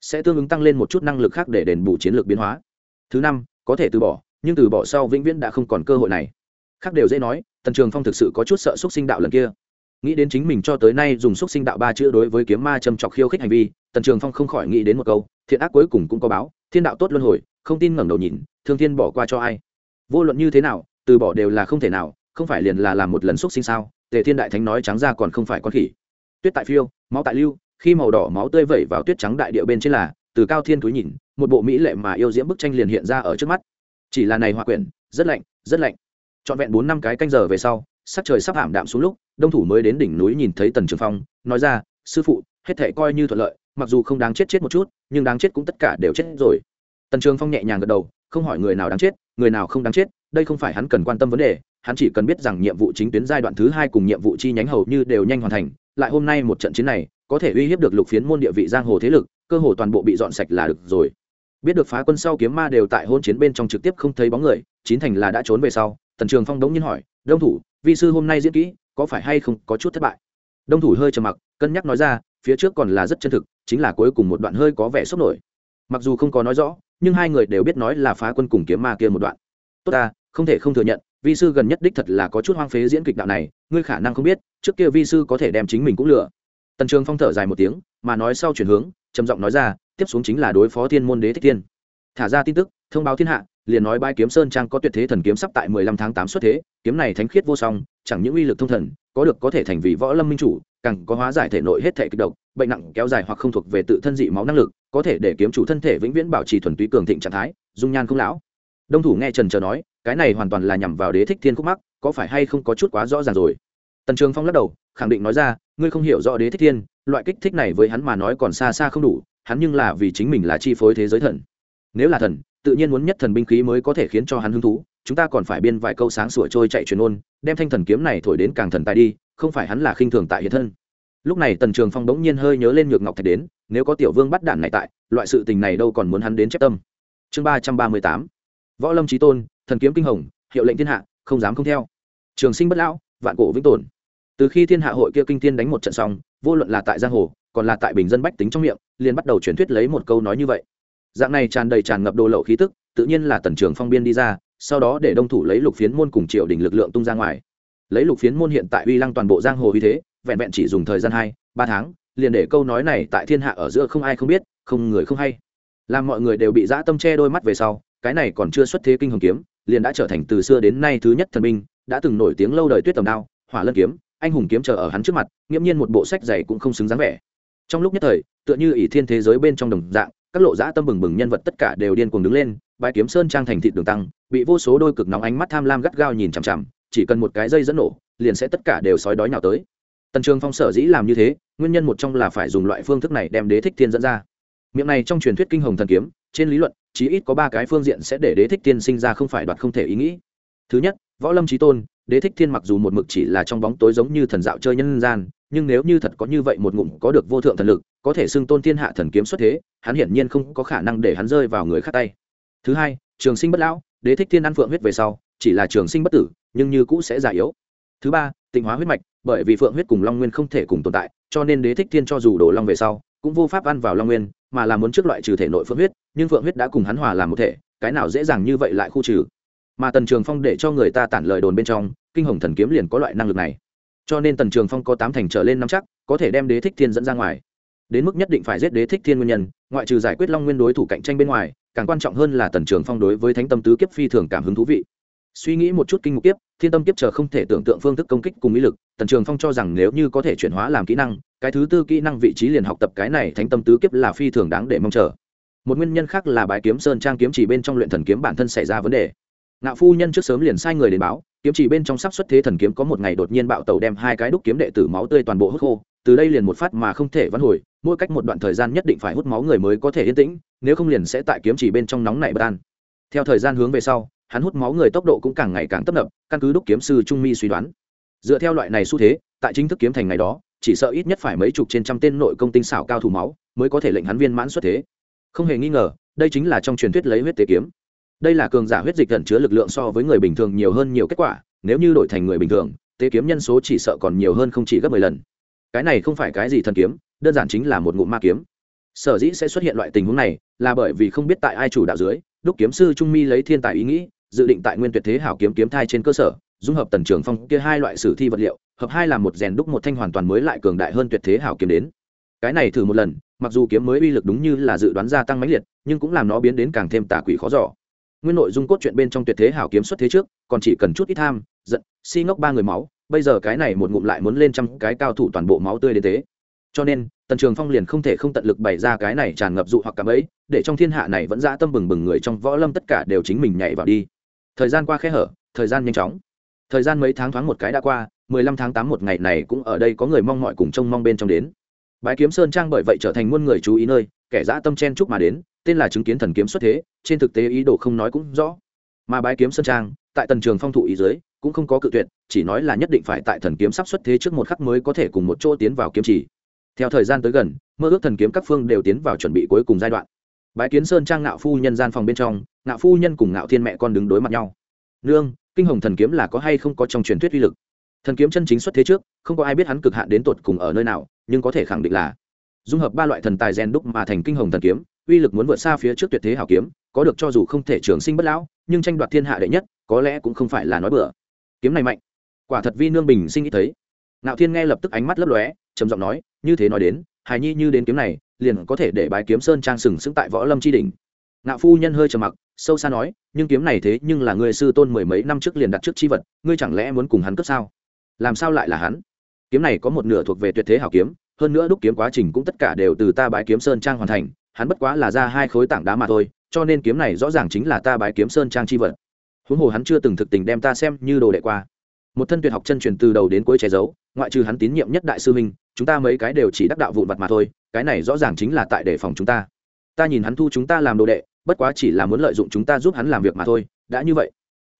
sẽ tương ứng tăng lên một chút năng lực khác để đền bù chiến lược biến hóa. Thứ năm, có thể từ bỏ, nhưng từ bỏ sau vĩnh viễn đã không còn cơ hội này. Khác đều dễ nói, tần trường phong thực sự có chút sợ xúc sinh đạo lần kia. Nghĩ đến chính mình cho tới nay dùng xúc sinh đạo ba chữ đối với kiếm ma châm chọc khiêu khích hành vi tần trường phong không khỏi nghĩ đến một câu, thiện ác cuối cùng cũng có báo, thiên đạo tốt luân hồi, không tin ngẩng đầu nhìn, thương thiên bỏ qua cho ai? Vô luận như thế nào, từ bỏ đều là không thể nào, không phải liền là làm một lần xúc sinh sao? Tề thiên đại thánh nói trắng ra còn không phải con khỉ. Tuyết tại phiêu, máu tại lưu, khi màu đỏ máu tươi vẩy vào tuyết trắng đại địa bên trên là, từ cao thiên túi nhìn, một bộ mỹ lệ mà yêu diễm bức tranh liền hiện ra ở trước mắt. Chỉ là này hòa quyển, rất lạnh rất lạnh. Trọn vẹn bốn năm cái canh giờ về sau, sắc trời sắp hảm đạm xuống lúc, đông thủ mới đến đỉnh núi nhìn thấy tần trường phong, nói ra, sư phụ, hết thể coi như thuận lợi mặc dù không đáng chết chết một chút, nhưng đáng chết cũng tất cả đều chết rồi. Tần trường phong nhẹ nhàng gật đầu, không hỏi người nào đáng chết, người nào không đáng chết, đây không phải hắn cần quan tâm vấn đề, hắn chỉ cần biết rằng nhiệm vụ chính tuyến giai đoạn thứ hai cùng nhiệm vụ chi nhánh hầu như đều nhanh hoàn thành, lại hôm nay một trận chiến này, có thể uy hiếp được lục phiến môn địa vị giang hồ thế lực, cơ hồ toàn bộ bị dọn sạch là được rồi. Biết được phá quân sau kiếm ma đều tại hôn chiến bên trong trực tiếp không thấy bóng người, chín thành là đã trốn về sau, tần trường phong đống nhiên hỏi, đông thủ, vi sư hôm nay diễn kỹ, có phải hay không có chút thất bại? Đông thủ hơi trầm mặc, cân nhắc nói ra, phía trước còn là rất chân thực chính là cuối cùng một đoạn hơi có vẻ sốc nổi. Mặc dù không có nói rõ, nhưng hai người đều biết nói là phá quân cùng kiếm ma kia một đoạn. Tốt ta, không thể không thừa nhận, vi sư gần nhất đích thật là có chút hoang phế diễn kịch đạo này, ngươi khả năng không biết, trước kia vi sư có thể đem chính mình cũng lừa. Tần trường phong thở dài một tiếng, mà nói sau chuyển hướng, trầm giọng nói ra, tiếp xuống chính là đối phó thiên môn đế thích thiên. Thả ra tin tức, thông báo thiên hạ, liền nói bãi kiếm sơn trang có tuyệt thế thần kiếm sắp tại mười lăm tháng tám xuất thế, kiếm này thánh khiết vô song chẳng những uy lực thông thần, có được có thể thành vì võ lâm minh chủ, càng có hóa giải thể nội hết thể kịch độc, bệnh nặng kéo dài hoặc không thuộc về tự thân dị máu năng lực, có thể để kiếm chủ thân thể vĩnh viễn bảo trì thuần túy cường thịnh trạng thái, dung nhan không lão. Đông thủ nghe trần chờ nói, cái này hoàn toàn là nhằm vào đế thích thiên khúc mắc, có phải hay không có chút quá rõ ràng rồi? Tần trường phong lắc đầu, khẳng định nói ra, ngươi không hiểu rõ đế thích thiên, loại kích thích này với hắn mà nói còn xa xa không đủ, hắn nhưng là vì chính mình là chi phối thế giới thần. Nếu là thần, tự nhiên muốn nhất thần binh khí mới có thể khiến cho hắn hứng thú chúng ta còn phải biên vài câu sáng sủa trôi chạy truyền ôn, đem thanh thần kiếm này thổi đến càng thần tài đi, không phải hắn là khinh thường tại hiện thân. Lúc này tần trường phong bỗng nhiên hơi nhớ lên nhược ngọc thạch đến, nếu có tiểu vương bắt đạn này tại, loại sự tình này đâu còn muốn hắn đến chép tâm. Chương ba trăm ba mươi tám. Võ lâm trí tôn, thần kiếm kinh hồng, hiệu lệnh thiên hạ, không dám không theo. Trường sinh bất lão, vạn cổ vĩnh tồn. Từ khi thiên hạ hội kia kinh thiên đánh một trận xong, vô luận là tại giang hồ, còn là tại bình dân bách tính trong miệng, liền bắt đầu truyền thuyết lấy một câu nói như vậy. Dạng này tràn đầy tràn ngập đồ lậu khí tức, tự nhiên là tần trường phong biên đi ra sau đó để đông thủ lấy lục phiến môn cùng triều đình lực lượng tung ra ngoài. Lấy lục phiến môn hiện tại uy lăng toàn bộ giang hồ uy thế, vẹn vẹn chỉ dùng thời gian hai, ba tháng, liền để câu nói này tại thiên hạ ở giữa không ai không biết, không người không hay. Làm mọi người đều bị dã tâm che đôi mắt về sau, cái này còn chưa xuất thế kinh hồng kiếm, liền đã trở thành từ xưa đến nay thứ nhất thần binh, đã từng nổi tiếng lâu đời tuyết tầm đao, hỏa lân kiếm, anh hùng kiếm chờ ở hắn trước mặt, nghiễm nhiên một bộ sách dày cũng không xứng dáng vẻ. Trong lúc nhất thời, tựa như ỷ thiên thế giới bên trong đồng dạng, các lộ dã tâm bừng bừng nhân vật tất cả đều điên cuồng đứng lên bãi kiếm sơn trang thành thịt đường tăng, bị vô số đôi cực nóng ánh mắt tham lam gắt gao nhìn chằm chằm, chỉ cần một cái dây dẫn nổ, liền sẽ tất cả đều sói đói nhào tới. Tần trường phong sở dĩ làm như thế, nguyên nhân một trong là phải dùng loại phương thức này đem đế thích thiên dẫn ra. Miệng này trong truyền thuyết kinh hồng thần kiếm, trên lý luận, chí ít có ba cái phương diện sẽ để đế thích thiên sinh ra không phải đoạt không thể ý nghĩ. Thứ nhất, võ lâm trí tôn, đế thích thiên mặc dù một mực chỉ là trong bóng tối giống như thần dạo chơi nhân gian, nhưng nếu như thật có như vậy một ngụm có được vô thượng thần lực, có thể xưng tôn thiên hạ thần kiếm xuất thế, hắn hiển nhiên không có khả năng để hắn rơi vào người khác tay thứ hai, trường sinh bất lão, đế thích thiên ăn phượng huyết về sau, chỉ là trường sinh bất tử, nhưng như cũ sẽ già yếu. Thứ ba, tịnh hóa huyết mạch, bởi vì phượng huyết cùng long nguyên không thể cùng tồn tại, cho nên đế thích thiên cho dù đổ long về sau, cũng vô pháp ăn vào long nguyên, mà là muốn trước loại trừ thể nội phượng huyết, nhưng phượng huyết đã cùng hắn hòa làm một thể, cái nào dễ dàng như vậy lại khu trừ. Mà tần trường phong để cho người ta tản lời đồn bên trong, kinh hồng thần kiếm liền có loại năng lực này. Cho nên tần trường phong có tám thành trở lên năm chắc, có thể đem đế thích thiên dẫn ra ngoài. Đến mức nhất định phải giết đế thích thiên nguyên nhân, ngoại trừ giải quyết long nguyên đối thủ cạnh tranh bên ngoài càng quan trọng hơn là tần trường phong đối với thánh tâm tứ kiếp phi thường cảm hứng thú vị. Suy nghĩ một chút kinh mục kiếp, thiên tâm kiếp chờ không thể tưởng tượng phương thức công kích cùng mỹ lực, tần trường phong cho rằng nếu như có thể chuyển hóa làm kỹ năng, cái thứ tư kỹ năng vị trí liền học tập cái này thánh tâm tứ kiếp là phi thường đáng để mong chờ. Một nguyên nhân khác là bài kiếm sơn trang kiếm chỉ bên trong luyện thần kiếm bản thân xảy ra vấn đề. Ngạo phu nhân trước sớm liền sai người đến báo, kiếm chỉ bên trong sắp xuất thế thần kiếm có một ngày đột nhiên bạo tàu đem hai cái đúc kiếm đệ tử máu tươi toàn bộ hút khô từ đây liền một phát mà không thể vãn hồi, mỗi cách một đoạn thời gian nhất định phải hút máu người mới có thể yên tĩnh, nếu không liền sẽ tại kiếm chỉ bên trong nóng nảy bất an. Theo thời gian hướng về sau, hắn hút máu người tốc độ cũng càng ngày càng tấp nập, căn cứ đúc kiếm sư trung mi suy đoán. Dựa theo loại này xu thế, tại chính thức kiếm thành ngày đó, chỉ sợ ít nhất phải mấy chục trên trăm tên nội công tinh xảo cao thủ máu mới có thể lệnh hắn viên mãn xuất thế. Không hề nghi ngờ, đây chính là trong truyền thuyết lấy huyết tế kiếm. Đây là cường giả huyết dịch gần chứa lực lượng so với người bình thường nhiều hơn nhiều kết quả, nếu như đổi thành người bình thường, tế kiếm nhân số chỉ sợ còn nhiều hơn không chỉ gấp mười lần cái này không phải cái gì thần kiếm, đơn giản chính là một ngụm ma kiếm. Sở dĩ sẽ xuất hiện loại tình huống này là bởi vì không biết tại ai chủ đạo dưới, đúc kiếm sư trung mi lấy thiên tài ý nghĩ, dự định tại nguyên tuyệt thế hảo kiếm kiếm thai trên cơ sở, dung hợp tần trường phong kia hai loại sử thi vật liệu, hợp hai làm một rèn đúc một thanh hoàn toàn mới lại cường đại hơn tuyệt thế hảo kiếm đến. Cái này thử một lần, mặc dù kiếm mới uy lực đúng như là dự đoán gia tăng mãnh liệt, nhưng cũng làm nó biến đến càng thêm tà quỷ khó giỏ nguyên nội dung cốt truyện bên trong tuyệt thế hảo kiếm xuất thế trước, còn chỉ cần chút ít tham, giận, si ngốc ba người máu bây giờ cái này một ngụm lại muốn lên trăm cái cao thủ toàn bộ máu tươi đến thế. Cho nên, tần trường phong liền không thể không tận lực bày ra cái này tràn ngập dụ hoặc cảm ấy, để trong thiên hạ này vẫn dã tâm bừng bừng người trong võ lâm tất cả đều chính mình nhảy vào đi. Thời gian qua khe hở, thời gian nhanh chóng. Thời gian mấy tháng thoáng một cái đã qua, mười lăm tháng tám một ngày này cũng ở đây có người mong mọi cùng trông mong bên trong đến. Bãi kiếm sơn trang bởi vậy trở thành muôn người chú ý nơi, kẻ dã tâm chen chúc mà đến, tên là chứng kiến thần kiếm xuất thế, trên thực tế ý đồ không nói cũng rõ. Mà bãi kiếm sơn trang, tại tần trường phong thụ ý dưới cũng không có cự tuyệt, chỉ nói là nhất định phải tại thần kiếm sắp xuất thế trước một khắc mới có thể cùng một chỗ tiến vào kiếm chỉ theo thời gian tới gần, mơ ước thần kiếm các phương đều tiến vào chuẩn bị cuối cùng giai đoạn. Bãi kiến sơn trang ngạo phu nhân gian phòng bên trong, ngạo phu nhân cùng ngạo thiên mẹ con đứng đối mặt nhau. Nương, kinh hồng thần kiếm là có hay không có trong truyền thuyết uy lực? Thần kiếm chân chính xuất thế trước, không có ai biết hắn cực hạn đến tột cùng ở nơi nào, nhưng có thể khẳng định là dung hợp ba loại thần tài rèn đúc mà thành kinh hồng thần kiếm, uy lực muốn vượt xa phía trước tuyệt thế hảo kiếm, có được cho dù không thể trường sinh bất lão, nhưng tranh đoạt thiên hạ đệ nhất, có lẽ cũng không phải là nói bừa kiếm này mạnh. Quả thật vi nương bình sinh nghĩ thấy. Ngạo thiên nghe lập tức ánh mắt lấp lóe, trầm giọng nói, như thế nói đến, hài nhi như đến kiếm này, liền có thể để bái kiếm sơn trang sừng sững tại võ lâm tri đình ngạo phu nhân hơi trầm mặc, sâu xa nói, nhưng kiếm này thế nhưng là người sư tôn mười mấy năm trước liền đặt trước chi vật, ngươi chẳng lẽ muốn cùng hắn cướp sao? Làm sao lại là hắn? Kiếm này có một nửa thuộc về tuyệt thế hảo kiếm, hơn nữa đúc kiếm quá trình cũng tất cả đều từ ta bái kiếm sơn trang hoàn thành, hắn bất quá là ra hai khối tảng đá mà thôi, cho nên kiếm này rõ ràng chính là ta bái kiếm sơn trang chi vật huống hồ hắn chưa từng thực tình đem ta xem như đồ đệ qua. Một thân tuyệt học chân truyền từ đầu đến cuối che giấu, ngoại trừ hắn tín nhiệm nhất đại sư minh chúng ta mấy cái đều chỉ đắc đạo vụn vặt mà thôi, cái này rõ ràng chính là tại đề phòng chúng ta. Ta nhìn hắn thu chúng ta làm đồ đệ, bất quá chỉ là muốn lợi dụng chúng ta giúp hắn làm việc mà thôi, đã như vậy,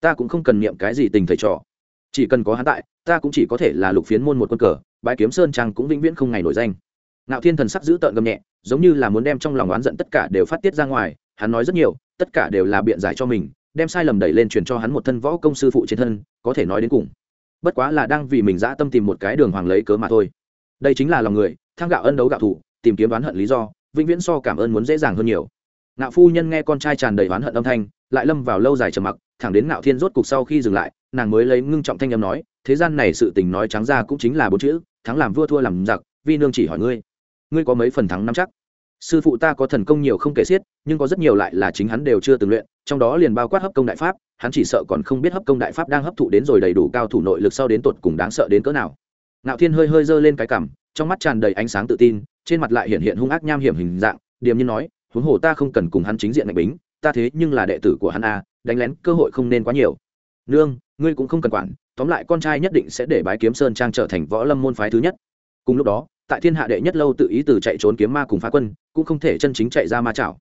ta cũng không cần niệm cái gì tình thầy trò. Chỉ cần có hắn tại, ta cũng chỉ có thể là lục phiến môn một quân cờ bãi kiếm sơn trang cũng vĩnh viễn không ngày nổi danh. Ngạo thiên thần sắc giữ tợn gầm nhẹ, giống như là muốn đem trong lòng oán giận tất cả đều phát tiết ra ngoài, hắn nói rất nhiều, tất cả đều là biện giải cho mình đem sai lầm đẩy lên truyền cho hắn một thân võ công sư phụ trên thân, có thể nói đến cùng. Bất quá là đang vì mình dã tâm tìm một cái đường hoàng lấy cớ mà thôi. Đây chính là lòng người thang gạo ân đấu gạo thủ, tìm kiếm đoán hận lý do, vĩnh viễn so cảm ơn muốn dễ dàng hơn nhiều. Ngạo phu nhân nghe con trai tràn đầy oán hận âm thanh, lại lâm vào lâu dài trầm mặc, thẳng đến ngạo thiên rốt cục sau khi dừng lại, nàng mới lấy ngưng trọng thanh âm nói, thế gian này sự tình nói trắng ra cũng chính là bốn chữ, thắng làm vua thua làm giặc, vi nương chỉ hỏi ngươi ngươi có mấy phần thắng năm chắc? Sư phụ ta có thần công nhiều không kể xiết, nhưng có rất nhiều lại là chính hắn đều chưa từng luyện trong đó liền bao quát hấp công đại pháp, hắn chỉ sợ còn không biết hấp công đại pháp đang hấp thụ đến rồi đầy đủ cao thủ nội lực sau đến tột cùng đáng sợ đến cỡ nào. Ngạo thiên hơi hơi giơ lên cái cằm, trong mắt tràn đầy ánh sáng tự tin, trên mặt lại hiện hiện hung ác nham hiểm hình dạng, điềm như nói, huống hồ ta không cần cùng hắn chính diện mạnh bính, ta thế nhưng là đệ tử của hắn a, đánh lén cơ hội không nên quá nhiều. Nương, ngươi cũng không cần quản, tóm lại con trai nhất định sẽ để bái kiếm sơn trang trở thành võ lâm môn phái thứ nhất. Cùng lúc đó, tại thiên hạ đệ nhất lâu tự ý từ chạy trốn kiếm ma cùng phá quân, cũng không thể chân chính chạy ra ma chảo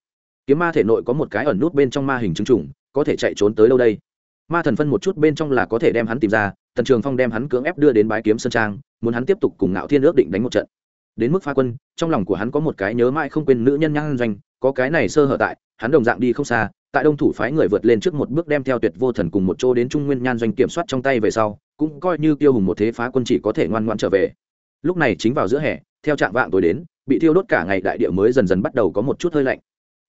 kiếm ma thể nội có một cái ẩn nút bên trong ma hình chứng trùng, có thể chạy trốn tới đâu đây? Ma thần phân một chút bên trong là có thể đem hắn tìm ra, tần trường phong đem hắn cưỡng ép đưa đến bái kiếm sơn trang, muốn hắn tiếp tục cùng ngạo thiên ước định đánh một trận. Đến mức phá quân, trong lòng của hắn có một cái nhớ mãi không quên nữ nhân nhan doanh, có cái này sơ hở tại, hắn đồng dạng đi không xa, tại đông thủ phái người vượt lên trước một bước đem theo tuyệt vô thần cùng một chỗ đến trung nguyên nhan doanh kiểm soát trong tay về sau, cũng coi như tiêu hùng một thế phá quân chỉ có thể ngoan ngoãn trở về. Lúc này chính vào giữa hè, theo trạng vạng tối đến, bị thiêu đốt cả ngày đại địa mới dần dần bắt đầu có một chút hơi lạnh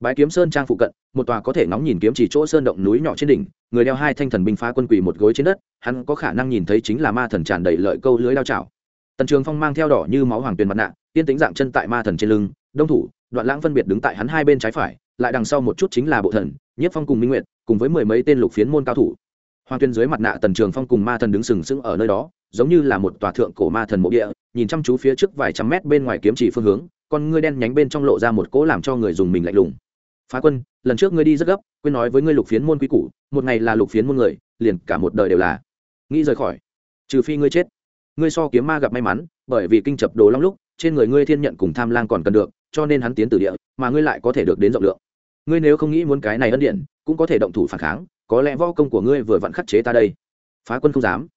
bái kiếm sơn trang phụ cận, một tòa có thể ngóng nhìn kiếm chỉ chỗ sơn động núi nhỏ trên đỉnh, người đeo hai thanh thần binh phá quân quỳ một gối trên đất, hắn có khả năng nhìn thấy chính là ma thần tràn đầy lợi câu lưới lao chảo. Tần trường phong mang theo đỏ như máu hoàng tuyền mặt nạ tiên tính dạng chân tại ma thần trên lưng, đông thủ, đoạn lãng phân biệt đứng tại hắn hai bên trái phải, lại đằng sau một chút chính là bộ thần, nhất phong cùng minh nguyện cùng với mười mấy tên lục phiến môn cao thủ. Hoàng tuyên dưới mặt nạ tần trường phong cùng ma thần đứng sừng sững ở nơi đó, giống như là một tòa thượng cổ ma thần mộ địa, nhìn chăm chú phía trước vài trăm mét bên ngoài kiếm chỉ phương hướng, con ngươi đen nhánh bên trong lộ ra một cỗ làm cho người dùng mình lạnh lùng phá quân, lần trước ngươi đi rất gấp, quên nói với ngươi lục phiến môn quý củ, một ngày là lục phiến môn người, liền cả một đời đều là. Nghĩ rời khỏi. Trừ phi ngươi chết. Ngươi so kiếm ma gặp may mắn, bởi vì kinh chập đồ long lúc, trên người ngươi thiên nhận cùng tham lang còn cần được, cho nên hắn tiến từ địa, mà ngươi lại có thể được đến rộng lượng. Ngươi nếu không nghĩ muốn cái này ân điện, cũng có thể động thủ phản kháng, có lẽ võ công của ngươi vừa vặn khắc chế ta đây. Phá quân không dám.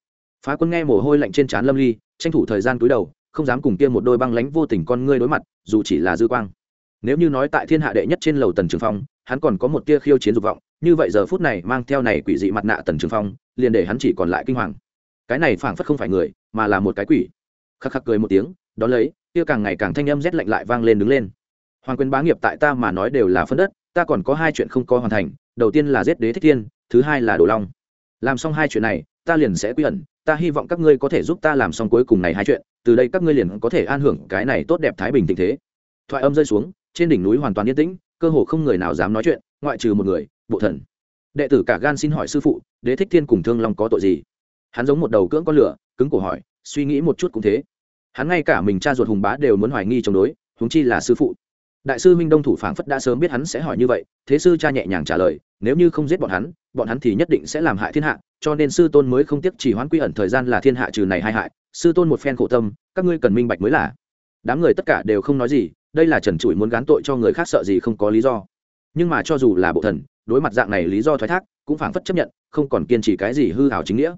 Phá quân nghe mồ hôi lạnh trên trán lâm ly, tranh thủ thời gian túi đầu, không dám cùng kia một đôi băng lánh vô tình con ngươi đối mặt, dù chỉ là dư quang nếu như nói tại thiên hạ đệ nhất trên lầu tần trường phong, hắn còn có một tia khiêu chiến dục vọng, như vậy giờ phút này mang theo này quỷ dị mặt nạ tần trường phong, liền để hắn chỉ còn lại kinh hoàng. Cái này phảng phất không phải người, mà là một cái quỷ. Khắc khắc cười một tiếng, đón lấy, kia càng ngày càng thanh âm rét lạnh lại vang lên đứng lên. Hoàng quyền bá nghiệp tại ta mà nói đều là phân đất, ta còn có hai chuyện không có hoàn thành, đầu tiên là giết đế thích thiên, thứ hai là đồ long. Làm xong hai chuyện này, ta liền sẽ quy ẩn, ta hy vọng các ngươi có thể giúp ta làm xong cuối cùng này hai chuyện, từ đây các ngươi liền có thể an hưởng cái này tốt đẹp thái bình tình thế. Thoại âm rơi xuống trên đỉnh núi hoàn toàn yên tĩnh, cơ hồ không người nào dám nói chuyện, ngoại trừ một người, bộ thần. Đệ tử cả gan xin hỏi sư phụ, đế thích thiên cùng thương long có tội gì? Hắn giống một đầu cưỡng con lửa, cứng cổ hỏi, suy nghĩ một chút cũng thế. Hắn ngay cả mình cha ruột hùng bá đều muốn hoài nghi chống đối húng chi là sư phụ. Đại sư minh đông thủ phảng phất đã sớm biết hắn sẽ hỏi như vậy, thế sư cha nhẹ nhàng trả lời, nếu như không giết bọn hắn bọn hắn thì nhất định sẽ làm hại thiên hạ, cho nên sư tôn mới không tiếc chỉ hoãn quy ẩn thời gian là thiên hạ trừ này hai hại. Sư tôn một phen khổ tâm, các ngươi cần minh bạch mới là. Đám người tất cả đều không nói gì đây là trần trụi muốn gán tội cho người khác sợ gì không có lý do. Nhưng mà cho dù là bộ thần, đối mặt dạng này lý do thoái thác, cũng phảng phất chấp nhận, không còn kiên trì cái gì hư hảo chính nghĩa.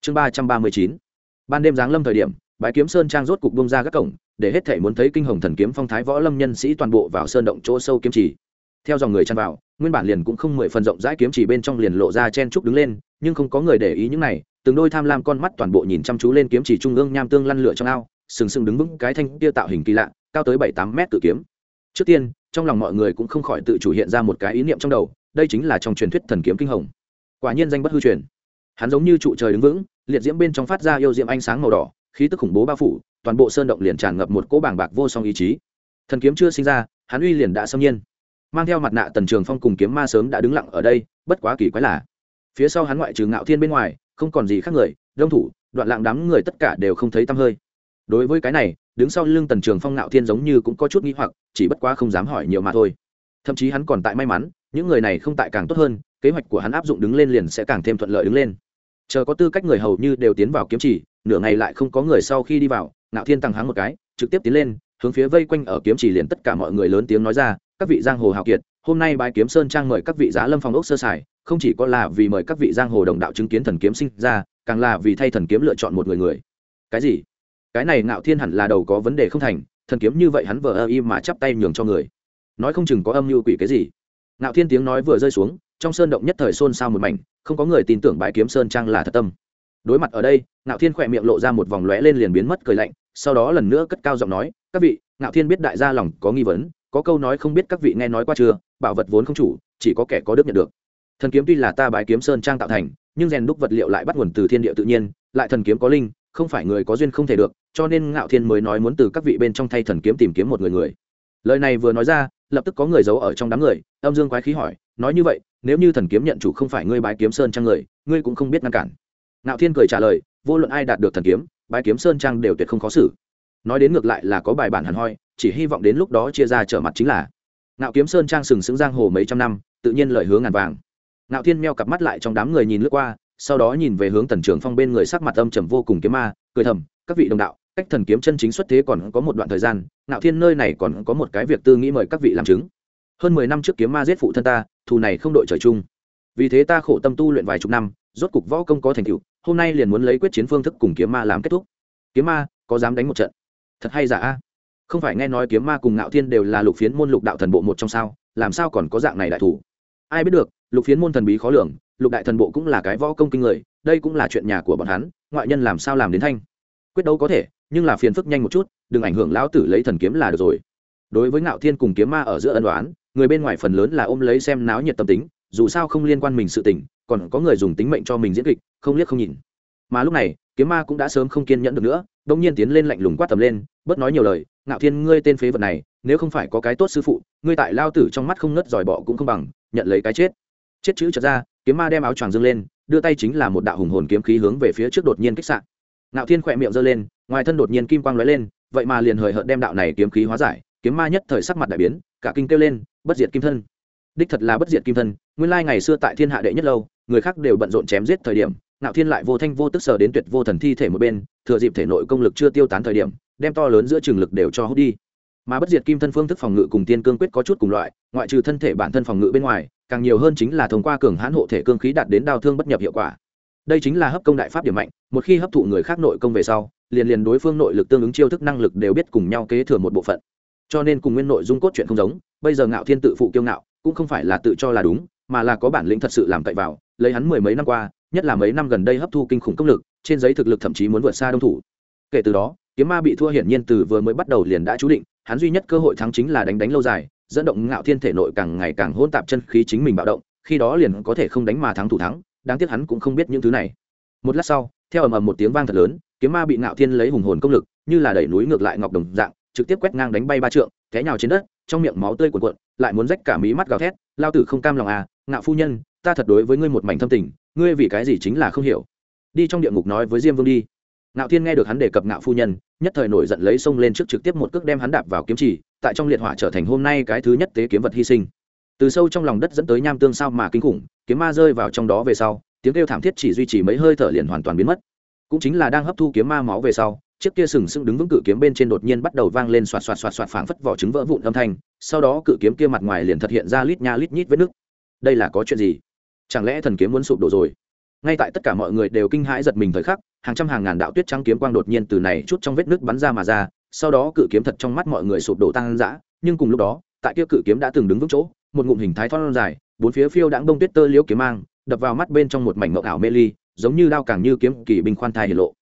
Chương ba trăm ba mươi chín. Ban đêm giáng lâm thời điểm bãi kiếm sơn trang rốt cục bông ra các cổng, để hết thể muốn thấy kinh hồng thần kiếm phong thái võ lâm nhân sĩ toàn bộ vào sơn động chỗ sâu kiếm trì. Theo dòng người chăn vào, nguyên bản liền cũng không mười phần rộng rãi kiếm trì bên trong liền lộ ra chen trúc đứng lên, nhưng không có người để ý những này, từng đôi tham lam con mắt toàn bộ nhìn chăm chú lên kiếm trì trung ương nham tương lăn lửa trong ao, sừng sừng đứng vững cái thanh kia tạo hình kỳ lạ cao tới bảy tám mét tự kiếm. Trước tiên, trong lòng mọi người cũng không khỏi tự chủ hiện ra một cái ý niệm trong đầu, đây chính là trong truyền thuyết thần kiếm kinh hồng. Quả nhiên danh bất hư truyền. Hắn giống như trụ trời đứng vững, liệt diễm bên trong phát ra yêu diễm ánh sáng màu đỏ, khí tức khủng bố bao phủ, toàn bộ sơn động liền tràn ngập một cỗ bảng bạc vô song ý chí. Thần kiếm chưa sinh ra, hắn uy liền đã xâm nhiên. Mang theo mặt nạ tần trường phong cùng kiếm ma sớm đã đứng lặng ở đây, bất quá kỳ quái là, phía sau hắn ngoại trừ ngạo thiên bên ngoài, không còn gì khác người, đông thủ, đoạn lạng đám người tất cả đều không thấy tăm hơi đối với cái này, đứng sau lưng tần trường phong ngạo thiên giống như cũng có chút nghĩ hoặc, chỉ bất quá không dám hỏi nhiều mà thôi. Thậm chí hắn còn tại may mắn, những người này không tại càng tốt hơn, kế hoạch của hắn áp dụng đứng lên liền sẽ càng thêm thuận lợi đứng lên. Chờ có tư cách người hầu như đều tiến vào kiếm chỉ, nửa ngày lại không có người sau khi đi vào, ngạo thiên tăng háng một cái, trực tiếp tiến lên, hướng phía vây quanh ở kiếm chỉ liền tất cả mọi người lớn tiếng nói ra, các vị giang hồ hào kiệt, hôm nay bái kiếm sơn trang mời các vị giá lâm phong ốc sơ sài, không chỉ có là vì mời các vị giang hồ đồng đạo chứng kiến thần kiếm sinh ra, càng là vì thay thần kiếm lựa chọn một người người. Cái gì? Cái này ngạo thiên hẳn là đầu có vấn đề không thành, thần kiếm như vậy hắn vờ ơ y mà chắp tay nhường cho người. Nói không chừng có âm mưu quỷ cái gì. Ngạo thiên tiếng nói vừa rơi xuống, trong sơn động nhất thời xôn xao một mảnh, không có người tin tưởng bãi kiếm sơn trang là thật tâm. Đối mặt ở đây, ngạo thiên khỏe miệng lộ ra một vòng lóe lên liền biến mất cười lạnh, sau đó lần nữa cất cao giọng nói, các vị, ngạo thiên biết đại gia lòng có nghi vấn, có câu nói không biết các vị nghe nói qua chưa, bảo vật vốn không chủ, chỉ có kẻ có đức nhận được. Thần kiếm tuy là ta bái kiếm sơn trang tạo thành, nhưng rèn đúc vật liệu lại bắt nguồn từ thiên địa tự nhiên, lại thần kiếm có linh không phải người có duyên không thể được, cho nên ngạo thiên mới nói muốn từ các vị bên trong thay thần kiếm tìm kiếm một người người. Lời này vừa nói ra, lập tức có người giấu ở trong đám người, âm dương quái khí hỏi, nói như vậy, nếu như thần kiếm nhận chủ không phải ngươi bái kiếm sơn trang người, ngươi cũng không biết ngăn cản. Ngạo thiên cười trả lời, vô luận ai đạt được thần kiếm, bái kiếm sơn trang đều tuyệt không khó xử. Nói đến ngược lại là có bài bản hẳn hoi, chỉ hy vọng đến lúc đó chia ra trở mặt chính là ngạo kiếm sơn trang sừng sững giang hồ mấy trăm năm, tự nhiên lời hướng ngàn vàng. Ngạo thiên meo cặp mắt lại trong đám người nhìn lướt qua sau đó nhìn về hướng tần trường phong bên người sắc mặt âm trầm vô cùng kiếm ma, cười thầm, các vị đồng đạo, cách thần kiếm chân chính xuất thế còn có một đoạn thời gian, ngạo thiên nơi này còn có một cái việc tư nghĩ mời các vị làm chứng. Hơn mười năm trước kiếm ma giết phụ thân ta, thù này không đội trời chung. Vì thế ta khổ tâm tu luyện vài chục năm, rốt cục võ công có thành tựu, hôm nay liền muốn lấy quyết chiến phương thức cùng kiếm ma làm kết thúc. Kiếm ma, có dám đánh một trận? Thật hay giả a? Không phải nghe nói kiếm ma cùng ngạo thiên đều là lục phiến môn lục đạo thần bộ một trong sao, làm sao còn có dạng này đại thủ? Ai biết được, lục phiến môn thần bí khó lường, lục đại thần bộ cũng là cái võ công kinh người, đây cũng là chuyện nhà của bọn hắn, ngoại nhân làm sao làm đến thanh. Quyết đấu có thể, nhưng là phiền phức nhanh một chút, đừng ảnh hưởng lão tử lấy thần kiếm là được rồi. Đối với ngạo thiên cùng kiếm ma ở giữa ân đoán người bên ngoài phần lớn là ôm lấy xem náo nhiệt tâm tính, dù sao không liên quan mình sự tình, còn có người dùng tính mệnh cho mình diễn kịch, không liếc không nhìn. Mà lúc này, kiếm ma cũng đã sớm không kiên nhẫn được nữa đông nhiên tiến lên lạnh lùng quát tầm lên bớt nói nhiều lời, ngạo thiên ngươi tên phế vật này nếu không phải có cái tốt sư phụ, ngươi tại lao tử trong mắt không ngất giỏi bọ cũng không bằng, nhận lấy cái chết. Chết chữ trật ra, kiếm ma đem áo choàng dâng lên, đưa tay chính là một đạo hùng hồn kiếm khí hướng về phía trước đột nhiên kích sạn ngạo thiên khỏe miệng giơ lên, ngoài thân đột nhiên kim quang lóe lên, vậy mà liền hời hợt đem đạo này kiếm khí hóa giải, kiếm ma nhất thời sắc mặt đại biến, cả kinh kêu lên, bất diệt kim thân. Đích thật là bất diệt kim thân, nguyên lai ngày xưa tại thiên hạ đệ nhất lâu, người khác đều bận rộn chém giết thời điểm, ngạo thiên lại vô thanh vô tức sờ đến tuyệt vô thần thi thể một bên, thừa dịp thể nội công lực chưa tiêu tán thời điểm, đem to lớn giữa trường lực đều cho hút đi mà bất diệt kim thân phương thức phòng ngự cùng tiên cương quyết có chút cùng loại, ngoại trừ thân thể bản thân phòng ngự bên ngoài, càng nhiều hơn chính là thông qua cường hãn hộ thể cương khí đạt đến đau thương bất nhập hiệu quả. Đây chính là hấp công đại pháp điểm mạnh, một khi hấp thụ người khác nội công về sau, liền liền đối phương nội lực tương ứng chiêu thức năng lực đều biết cùng nhau kế thừa một bộ phận. Cho nên cùng nguyên nội dung cốt truyện không giống, bây giờ ngạo thiên tự phụ kiêu ngạo, cũng không phải là tự cho là đúng, mà là có bản lĩnh thật sự làm cậy vào, lấy hắn mười mấy năm qua, nhất là mấy năm gần đây hấp thu kinh khủng công lực, trên giấy thực lực thậm chí muốn vượt xa đông thủ. Kể từ đó, kiếm ma bị thua hiển nhiên từ vừa mới bắt đầu liền đã chú định hắn duy nhất cơ hội thắng chính là đánh đánh lâu dài, dẫn động ngạo thiên thể nội càng ngày càng hôn tạp chân khí chính mình bạo động, khi đó liền có thể không đánh mà thắng thủ thắng, đáng tiếc hắn cũng không biết những thứ này. Một lát sau, theo ầm ầm một tiếng vang thật lớn, kiếm ma bị ngạo thiên lấy hùng hồn công lực, như là đẩy núi ngược lại ngọc đồng dạng, trực tiếp quét ngang đánh bay ba trượng, té nhào trên đất, trong miệng máu tươi cuộn cuộn, lại muốn rách cả mí mắt gào thét, lao tử không cam lòng à ngạo phu nhân, ta thật đối với ngươi một mảnh thâm tình, ngươi vì cái gì chính là không hiểu. Đi trong địa ngục nói với diêm vương đi. Nạo thiên nghe được hắn đề cập nạo phu nhân, nhất thời nổi giận lấy xông lên trước trực tiếp một cước đem hắn đạp vào kiếm chỉ tại trong liệt hỏa trở thành hôm nay cái thứ nhất tế kiếm vật hy sinh. Từ sâu trong lòng đất dẫn tới nham tương sao mà kinh khủng, kiếm ma rơi vào trong đó về sau, tiếng kêu thảm thiết chỉ duy trì mấy hơi thở liền hoàn toàn biến mất. Cũng chính là đang hấp thu kiếm ma máu về sau, chiếc kia sừng sững đứng vững cự kiếm bên trên đột nhiên bắt đầu vang lên xoạt xoạt xoạt xoạt phảng phất vỏ trứng vỡ vụn âm thanh, sau đó cự kiếm kia mặt ngoài liền thật hiện ra lít nha lít nhít vết nứt. Đây là có chuyện gì? Chẳng lẽ thần kiếm muốn sụp đổ rồi? Ngay tại tất cả mọi người đều kinh hãi giật mình thời khắc, hàng trăm hàng ngàn đạo tuyết trắng kiếm quang đột nhiên từ này chút trong vết nước bắn ra mà ra, sau đó cự kiếm thật trong mắt mọi người sụp đổ tan rã nhưng cùng lúc đó, tại kia cự kiếm đã từng đứng vững chỗ, một ngụm hình thái thon dài, bốn phía phiêu đãng bông tuyết tơ liễu kiếm mang, đập vào mắt bên trong một mảnh mộng ảo mê ly, giống như đao càng như kiếm kỳ binh khoan thai hiển lộ.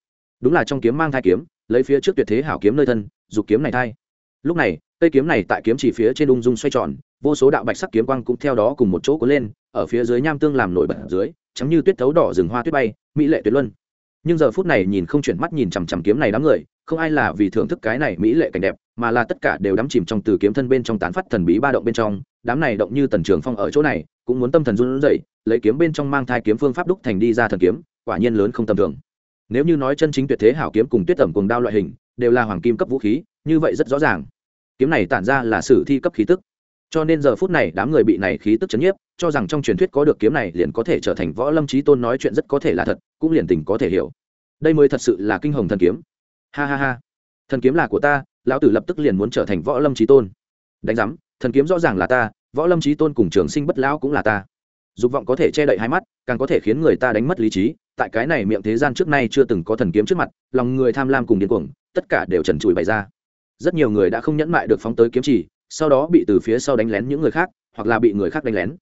Đúng là trong kiếm mang thai kiếm, lấy phía trước tuyệt thế hảo kiếm nơi thân, dục kiếm này thai. Lúc này, cây kiếm này tại kiếm chỉ phía trên ung dung xoay tròn, vô số đạo bạch sắc kiếm quang cũng theo đó cùng một chỗ cuốn lên, ở phía dưới nham tương làm nổi bật dưới chấm như tuyết thấu đỏ rừng hoa tuyết bay, mỹ lệ tuyệt luân. Nhưng giờ phút này nhìn không chuyển mắt nhìn chằm chằm kiếm này đám người, không ai là vì thưởng thức cái này mỹ lệ cảnh đẹp, mà là tất cả đều đắm chìm trong từ kiếm thân bên trong tán phát thần bí ba động bên trong. Đám này động như tần trường phong ở chỗ này, cũng muốn tâm thần run rẩy, lấy kiếm bên trong mang thai kiếm phương pháp đúc thành đi ra thần kiếm, quả nhiên lớn không tầm thường. Nếu như nói chân chính tuyệt thế hảo kiếm cùng tuyết tẩm cùng đao loại hình, đều là hoàng kim cấp vũ khí, như vậy rất rõ ràng. Kiếm này tản ra là sử thi cấp khí tức cho nên giờ phút này đám người bị này khí tức chấn nhiếp, cho rằng trong truyền thuyết có được kiếm này liền có thể trở thành võ lâm trí tôn nói chuyện rất có thể là thật, cũng liền tình có thể hiểu. Đây mới thật sự là kinh hồng thần kiếm. Ha ha ha. Thần kiếm là của ta, lão tử lập tức liền muốn trở thành võ lâm trí tôn. Đánh giám, thần kiếm rõ ràng là ta, võ lâm trí tôn cùng trường sinh bất lão cũng là ta. Dục vọng có thể che đậy hai mắt, càng có thể khiến người ta đánh mất lý trí, tại cái này miệng thế gian trước nay chưa từng có thần kiếm trước mặt, lòng người tham lam cùng điên cuồng, tất cả đều trần trụi bày ra. Rất nhiều người đã không nhẫn mại được phóng tới kiếm chỉ sau đó bị từ phía sau đánh lén những người khác, hoặc là bị người khác đánh lén.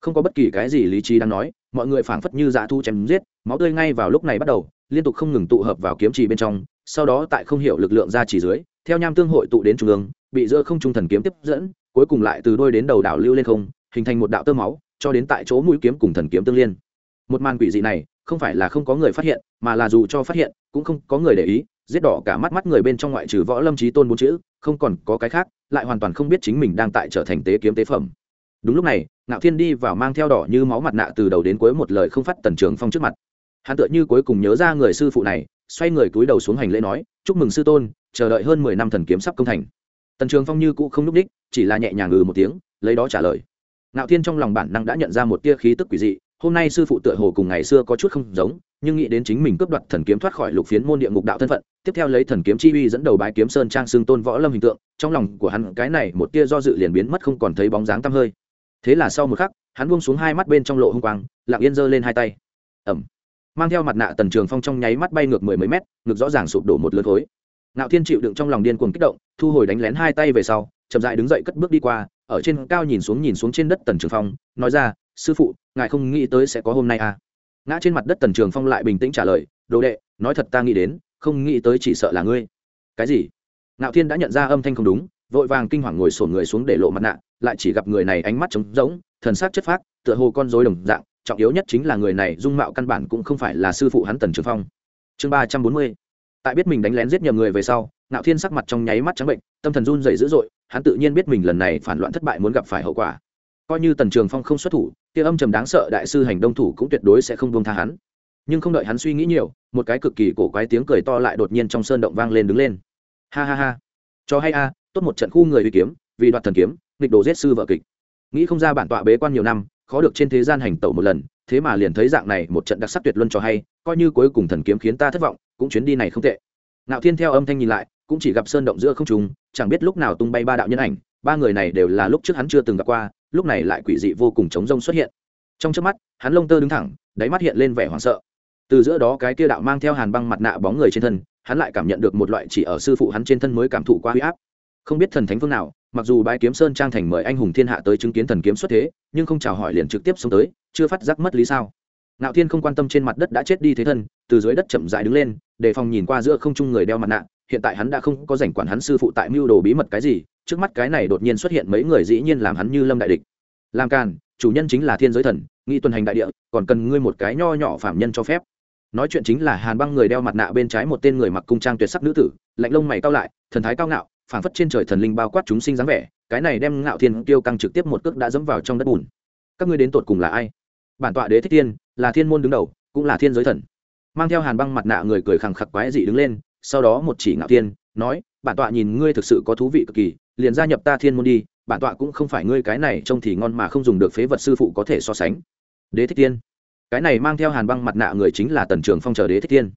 Không có bất kỳ cái gì lý trí đang nói, mọi người phảng phất như dạ thu chém giết, máu tươi ngay vào lúc này bắt đầu, liên tục không ngừng tụ hợp vào kiếm trì bên trong, sau đó tại không hiểu lực lượng ra chỉ dưới, theo nham tương hội tụ đến trung ương, bị giữa không trung thần kiếm tiếp dẫn, cuối cùng lại từ đôi đến đầu đảo lưu lên không, hình thành một đạo tơ máu, cho đến tại chỗ mũi kiếm cùng thần kiếm tương liên. Một màn quỷ dị này, không phải là không có người phát hiện, mà là dù cho phát hiện, cũng không có người để ý, giết đỏ cả mắt mắt người bên trong ngoại trừ võ lâm trí tôn bốn chữ, không còn có cái khác lại hoàn toàn không biết chính mình đang tại trở thành tế kiếm tế phẩm. Đúng lúc này, ngạo thiên đi vào mang theo đỏ như máu mặt nạ từ đầu đến cuối một lời không phát tần trường phong trước mặt. Hắn tựa như cuối cùng nhớ ra người sư phụ này, xoay người cúi đầu xuống hành lễ nói, chúc mừng sư tôn, chờ đợi hơn mười năm thần kiếm sắp công thành. Tần trường phong như cũ không n ú c chỉ là nhẹ nhàng ngừ một tiếng, lấy đó trả lời. Ngạo thiên trong lòng bản năng đã nhận ra một tia khí tức quỷ dị hôm nay sư phụ tựa hồ cùng ngày xưa có chút không giống, nhưng nghĩ đến chính mình cướp đoạt thần kiếm thoát khỏi lục phiến môn địa ngục đạo thân phận, tiếp theo lấy thần kiếm chi uy dẫn đầu bái kiếm sơn trang xương tôn võ lâm hình tượng, trong lòng của hắn cái này một tia do dự liền biến mất không còn thấy bóng dáng tăm hơi. Thế là sau một khắc, hắn buông xuống hai mắt bên trong lộ h g quang, lặng yên giơ lên hai tay. Ẩm mang theo mặt nạ tần trường phong trong nháy mắt bay ngược mười mấy mét, ngực rõ ràng sụp đổ một lượt khối. Nạo thiên chịu đựng trong lòng điên cuồng kích động, thu hồi đánh lén hai tay về sau, chậm dại đứng dậy cất bước đi qua, ở trên cao nhìn xuống nhìn xuống trên đất tần trường phong, nói ra sư phụ, ngài không nghĩ tới sẽ có hôm nay à? Ngã trên mặt đất tần trường phong lại bình tĩnh trả lời, đồ đệ, nói thật ta nghĩ đến, không nghĩ tới chỉ sợ là ngươi. Cái gì? Ngạo thiên đã nhận ra âm thanh không đúng, vội vàng kinh hoàng ngồi sổn người xuống để lộ mặt nạ, lại chỉ gặp người này ánh mắt trống rỗng, thần sắc chất phác, tựa hồ con rối đồng dạng, trọng yếu nhất chính là người này dung mạo căn bản cũng không phải là sư phụ hắn tần trường phong. Chương ba trăm bốn mươi. Tại biết mình đánh lén giết nhầm người về sau, ngạo thiên sắc mặt trong nháy mắt trắng bệnh, tâm thần run dày dữ dội, hắn tự nhiên biết mình lần này phản loạn thất bại muốn gặp phải hậu quả coi như tần trường phong không xuất thủ, kia âm trầm đáng sợ đại sư hành đông thủ cũng tuyệt đối sẽ không buông tha hắn. Nhưng không đợi hắn suy nghĩ nhiều, một cái cực kỳ cổ quái tiếng cười to lại đột nhiên trong sơn động vang lên đứng lên. Ha ha ha. Cho hay a, tốt một trận khu người uy kiếm, vì đoạt thần kiếm, nghịch đồ giết sư vợ kịch. Nghĩ không ra bản tọa bế quan nhiều năm, khó được trên thế gian hành tẩu một lần, thế mà liền thấy dạng này một trận đặc sắc tuyệt luân cho hay, coi như cuối cùng thần kiếm khiến ta thất vọng, cũng chuyến đi này không tệ. Ngạo thiên theo âm thanh nhìn lại, cũng chỉ gặp sơn động giữa không trùng chẳng biết lúc nào tung bay ba đạo nhân ảnh, ba người này đều là lúc trước hắn chưa từng gặp qua lúc này lại quỷ dị vô cùng chống rông xuất hiện. Trong trước mắt, hắn lông tơ đứng thẳng, đáy mắt hiện lên vẻ hoảng sợ. Từ giữa đó cái kia đạo mang theo hàn băng mặt nạ bóng người trên thân, hắn lại cảm nhận được một loại chỉ ở sư phụ hắn trên thân mới cảm thụ qua huy áp. Không biết thần thánh phương nào, mặc dù bái kiếm sơn trang thành mời anh hùng thiên hạ tới chứng kiến thần kiếm xuất thế, nhưng không chào hỏi liền trực tiếp xuống tới, chưa phát giác mất lý sao. Ngạo thiên không quan tâm trên mặt đất đã chết đi thế thân, từ dưới đất chậm dại đứng lên, đề phòng nhìn qua giữa không trung người đeo mặt nạ hiện tại hắn đã không có rảnh quản hắn sư phụ tại mưu đồ bí mật cái gì, trước mắt cái này đột nhiên xuất hiện mấy người dĩ nhiên làm hắn như lâm đại địch. Làm càn, chủ nhân chính là thiên giới thần nghĩ tuần hành đại địa, còn cần ngươi một cái nho nhỏ phạm nhân cho phép. Nói chuyện chính là hàn băng người đeo mặt nạ bên trái một tên người mặc cung trang tuyệt sắc nữ tử, lạnh lông mày cao lại, thần thái cao ngạo, phảng phất trên trời thần linh bao quát chúng sinh dáng vẻ, cái này đem ngạo thiên tiêu căng trực tiếp một cước đã dẫm vào trong đất bùn. Các ngươi đến tột cùng là ai? Bản tọa đế thích tiên là thiên môn đứng đầu, cũng là thiên giới thần. Mang theo hàn băng mặt nạ người cười khẳng khặc quái dị đứng lên sau đó một chỉ ngạo tiên nói, bản tọa nhìn ngươi thực sự có thú vị cực kỳ, liền gia nhập ta thiên môn đi, bản tọa cũng không phải ngươi cái này trông thì ngon mà không dùng được phế vật sư phụ có thể so sánh. Đế thích tiên cái này mang theo hàn băng mặt nạ người chính là tần trường phong chờ đế thích tiên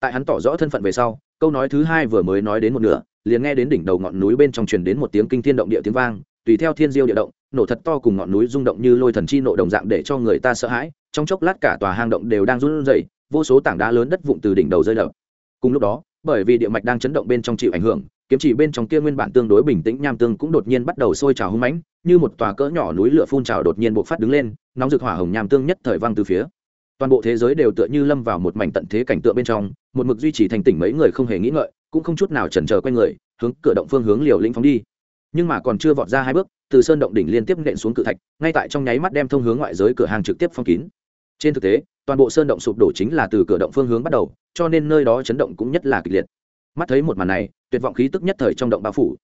tại hắn tỏ rõ thân phận về sau, câu nói thứ hai vừa mới nói đến một nửa, liền nghe đến đỉnh đầu ngọn núi bên trong truyền đến một tiếng kinh thiên động địa tiếng vang, tùy theo thiên diêu địa động, nổ thật to cùng ngọn núi rung động như lôi thần chi nộ đồng dạng để cho người ta sợ hãi, trong chốc lát cả tòa hang động đều đang run rẩy, vô số tảng đá lớn đất vụn từ đỉnh đầu rơi đập. Cùng lúc đó bởi vì địa mạch đang chấn động bên trong chịu ảnh hưởng, kiếm chỉ bên trong kia nguyên bản tương đối bình tĩnh nham tương cũng đột nhiên bắt đầu sôi trào hung mãnh, như một tòa cỡ nhỏ núi lửa phun trào đột nhiên bộc phát đứng lên, nóng rực hỏa hồng nham tương nhất thời vang từ phía. Toàn bộ thế giới đều tựa như lâm vào một mảnh tận thế cảnh tượng bên trong, một mực duy trì thành tỉnh mấy người không hề nghĩ ngợi, cũng không chút nào chần chờ quanh người, hướng cửa động phương hướng liều lĩnh phóng đi. Nhưng mà còn chưa vọt ra hai bước, từ sơn động đỉnh liên tiếp nện xuống cự thạch, ngay tại trong nháy mắt đem thông hướng ngoại giới cửa hàng trực tiếp phong kín trên thực tế, toàn bộ sơn động sụp đổ chính là từ cửa động phương hướng bắt đầu, cho nên nơi đó chấn động cũng nhất là kịch liệt. Mắt thấy một màn này, tuyệt vọng khí tức nhất thời trong động bao phủ.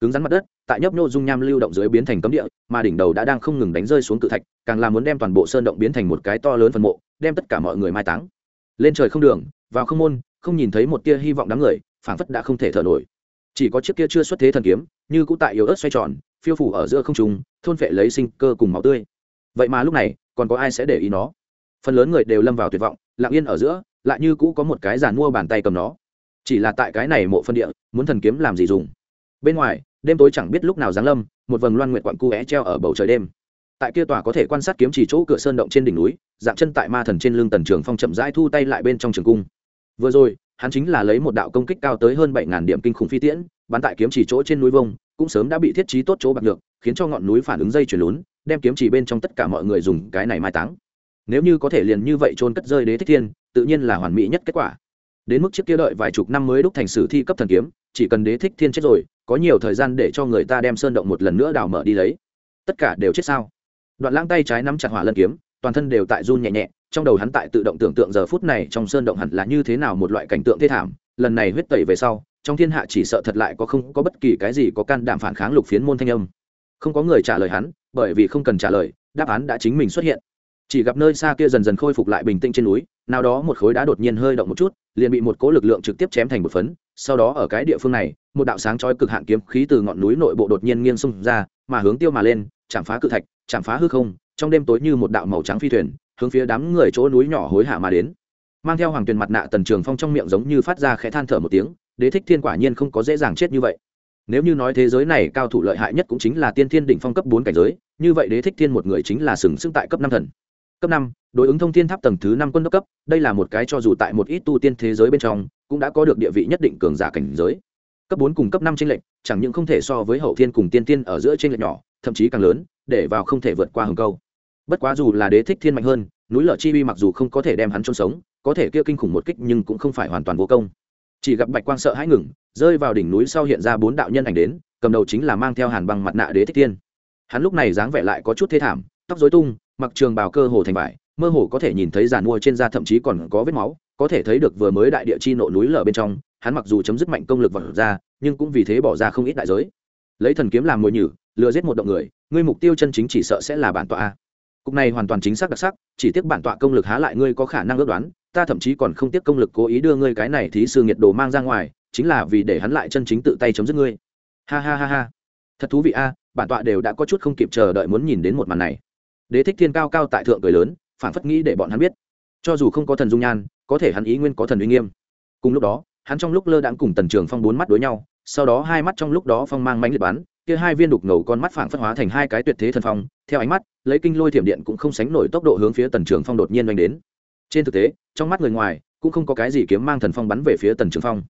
Cứng rắn mặt đất, tại nhấp nhô dung nham lưu động dưới biến thành cấm địa, mà đỉnh đầu đã đang không ngừng đánh rơi xuống cự thạch, càng là muốn đem toàn bộ sơn động biến thành một cái to lớn phần mộ, đem tất cả mọi người mai táng. Lên trời không đường, vào không môn, không nhìn thấy một tia hy vọng đám người, phảng phất đã không thể thở nổi. Chỉ có chiếc kia chưa xuất thế thần kiếm, như cũ tại yếu ớt xoay tròn, phiêu phủ ở giữa không trùng thôn phệ lấy sinh cơ cùng máu tươi. Vậy mà lúc này, còn có ai sẽ để ý nó? Phần lớn người đều lâm vào tuyệt vọng, lặng yên ở giữa, lại như cũ có một cái giàn mua bàn tay cầm nó. Chỉ là tại cái này mộ phân địa, muốn thần kiếm làm gì dùng? Bên ngoài, đêm tối chẳng biết lúc nào giáng lâm, một vầng loan nguyện quặn cu vẽ treo ở bầu trời đêm. Tại kia tòa có thể quan sát kiếm chỉ chỗ cửa sơn động trên đỉnh núi, dạng chân tại ma thần trên lưng tần trường phong chậm rãi thu tay lại bên trong trường cung. Vừa rồi, hắn chính là lấy một đạo công kích cao tới hơn bảy ngàn điểm kinh khủng phi tiễn, bắn tại kiếm chỉ chỗ trên núi vông, cũng sớm đã bị thiết trí tốt chỗ bạc được khiến cho ngọn núi phản ứng dây chuyển lún, đem kiếm chỉ bên trong tất cả mọi người dùng cái này mai táng nếu như có thể liền như vậy trôn cất rơi đế thích thiên, tự nhiên là hoàn mỹ nhất kết quả. Đến mức chiếc kia đợi vài chục năm mới đúc thành sử thi cấp thần kiếm, chỉ cần đế thích thiên chết rồi, có nhiều thời gian để cho người ta đem sơn động một lần nữa đào mở đi lấy. Tất cả đều chết sao? Đoạn lãng tay trái nắm chặt hỏa lân kiếm, toàn thân đều tại run nhẹ nhẹ, trong đầu hắn tại tự động tưởng tượng giờ phút này trong sơn động hẳn là như thế nào một loại cảnh tượng thê thảm, lần này huyết tẩy về sau, trong thiên hạ chỉ sợ thật lại có không có bất kỳ cái gì có can đảm phản kháng lục phiến môn thanh âm. Không có người trả lời hắn, bởi vì không cần trả lời, đáp án đã chính mình xuất hiện chỉ gặp nơi xa kia dần dần khôi phục lại bình tĩnh trên núi, nào đó một khối đá đột nhiên hơi động một chút, liền bị một cỗ lực lượng trực tiếp chém thành một phấn, sau đó ở cái địa phương này, một đạo sáng chói cực hạn kiếm khí từ ngọn núi nội bộ đột nhiên nghiêng xung ra, mà hướng tiêu mà lên, chạm phá cự thạch, chạm phá hư không, trong đêm tối như một đạo màu trắng phi thuyền, hướng phía đám người chỗ núi nhỏ hối hạ mà đến. Mang theo hoàng tuyền mặt nạ tần trường phong trong miệng giống như phát ra khẽ than thở một tiếng, đế thích thiên quả nhiên không có dễ dàng chết như vậy. Nếu như nói thế giới này cao thủ lợi hại nhất cũng chính là tiên thiên đỉnh phong cấp bốn cảnh giới, như vậy đế thích thiên một người chính là sừng sững tại cấp năm thần cấp năm, đối ứng thông thiên tháp tầng thứ năm quân đốc cấp, đây là một cái cho dù tại một ít tu tiên thế giới bên trong, cũng đã có được địa vị nhất định cường giả cảnh giới. Cấp bốn cùng cấp năm trên lệnh chẳng những không thể so với hậu thiên cùng tiên tiên ở giữa trên lệch nhỏ, thậm chí càng lớn, để vào không thể vượt qua hừng câu. Bất quá dù là đế thích thiên mạnh hơn, núi lở chi vi mặc dù không có thể đem hắn chôn sống, có thể kia kinh khủng một kích nhưng cũng không phải hoàn toàn vô công. Chỉ gặp bạch quang sợ hãi ngừng, rơi vào đỉnh núi sau hiện ra bốn đạo nhân ảnh đến, cầm đầu chính là mang theo hàn băng mặt nạ đế thích thiên. Hắn lúc này dáng vẻ lại có chút thê thảm, tóc dối tung mặc trường bào cơ hồ thành vải, mơ hồ có thể nhìn thấy giàn mua trên da thậm chí còn có vết máu, có thể thấy được vừa mới đại địa chi nộ núi lở bên trong, hắn mặc dù chấm dứt mạnh công lực vật ra, nhưng cũng vì thế bỏ ra không ít đại giới. Lấy thần kiếm làm mồi nhử, lừa giết một động người, ngươi mục tiêu chân chính chỉ sợ sẽ là bản tọa a. Cục này hoàn toàn chính xác đặc sắc, chỉ tiếc bản tọa công lực há lại ngươi có khả năng ước đoán, ta thậm chí còn không tiếc công lực cố ý đưa ngươi cái này thí sư nhiệt đồ mang ra ngoài, chính là vì để hắn lại chân chính tự tay chấm dứt ngươi. Ha ha ha ha. Thật thú vị a, bản tọa đều đã có chút không kịp chờ đợi muốn nhìn đến một màn này đế thích thiên cao cao tại thượng cười lớn phản phất nghĩ để bọn hắn biết. Cho dù không có thần dung nhan, có thể hắn ý nguyên có thần uy nghiêm. Cùng lúc đó, hắn trong lúc lơ đãng cùng tần trường phong bốn mắt đối nhau, sau đó hai mắt trong lúc đó phong mang mánh liệt bắn, kia hai viên đục ngầu con mắt phảng phất hóa thành hai cái tuyệt thế thần phong, theo ánh mắt, lấy kinh lôi thiểm điện cũng không sánh nổi tốc độ hướng phía tần trường phong đột nhiên đánh đến. Trên thực tế, trong mắt người ngoài, cũng không có cái gì kiếm mang thần phong bắn về phía tần trường phong.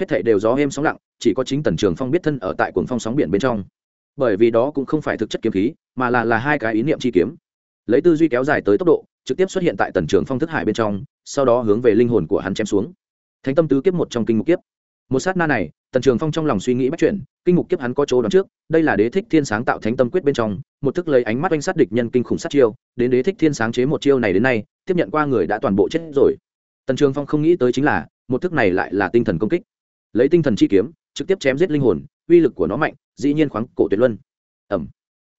Hết thảy đều gió êm sóng lặng, chỉ có chính tần trường phong biết thân ở tại cuồng phong sóng biển bên trong. Bởi vì đó cũng không phải thực chất kiếm khí, mà là là hai cái ý niệm chi kiếm lấy tư duy kéo dài tới tốc độ, trực tiếp xuất hiện tại tần trường phong thức hải bên trong, sau đó hướng về linh hồn của hắn chém xuống. Thánh tâm tứ kiếp một trong kinh mục kiếp. Một sát na này, tần trường phong trong lòng suy nghĩ bắt chuyển, kinh mục kiếp hắn có chỗ đón trước, đây là đế thích thiên sáng tạo thánh tâm quyết bên trong, một thức lấy ánh mắt oanh sát địch nhân kinh khủng sát chiêu, đến đế thích thiên sáng chế một chiêu này đến nay, tiếp nhận qua người đã toàn bộ chết rồi. Tần trường phong không nghĩ tới chính là, một thức này lại là tinh thần công kích. Lấy tinh thần chi kiếm, trực tiếp chém giết linh hồn, uy lực của nó mạnh, dĩ nhiên khoáng cổ tuyệt luân. Ẩm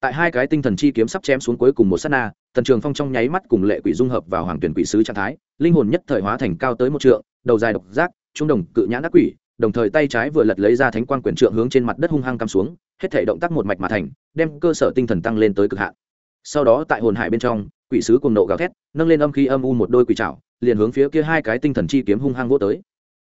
tại hai cái tinh thần chi kiếm sắp chém xuống cuối cùng một sát na, tần trường phong trong nháy mắt cùng lệ quỷ dung hợp vào hoàng tuyển quỷ sứ trạng thái, linh hồn nhất thời hóa thành cao tới một trượng, đầu dài độc giác, trung đồng cự nhãn ác quỷ, đồng thời tay trái vừa lật lấy ra thánh quang quyền trượng hướng trên mặt đất hung hăng cắm xuống, hết thể động tác một mạch mà thành, đem cơ sở tinh thần tăng lên tới cực hạn. Sau đó tại hồn hải bên trong, quỷ sứ cùng nộ gào thét, nâng lên âm khí âm u một đôi quỷ trảo, liền hướng phía kia hai cái tinh thần chi kiếm hung hăng vô tới.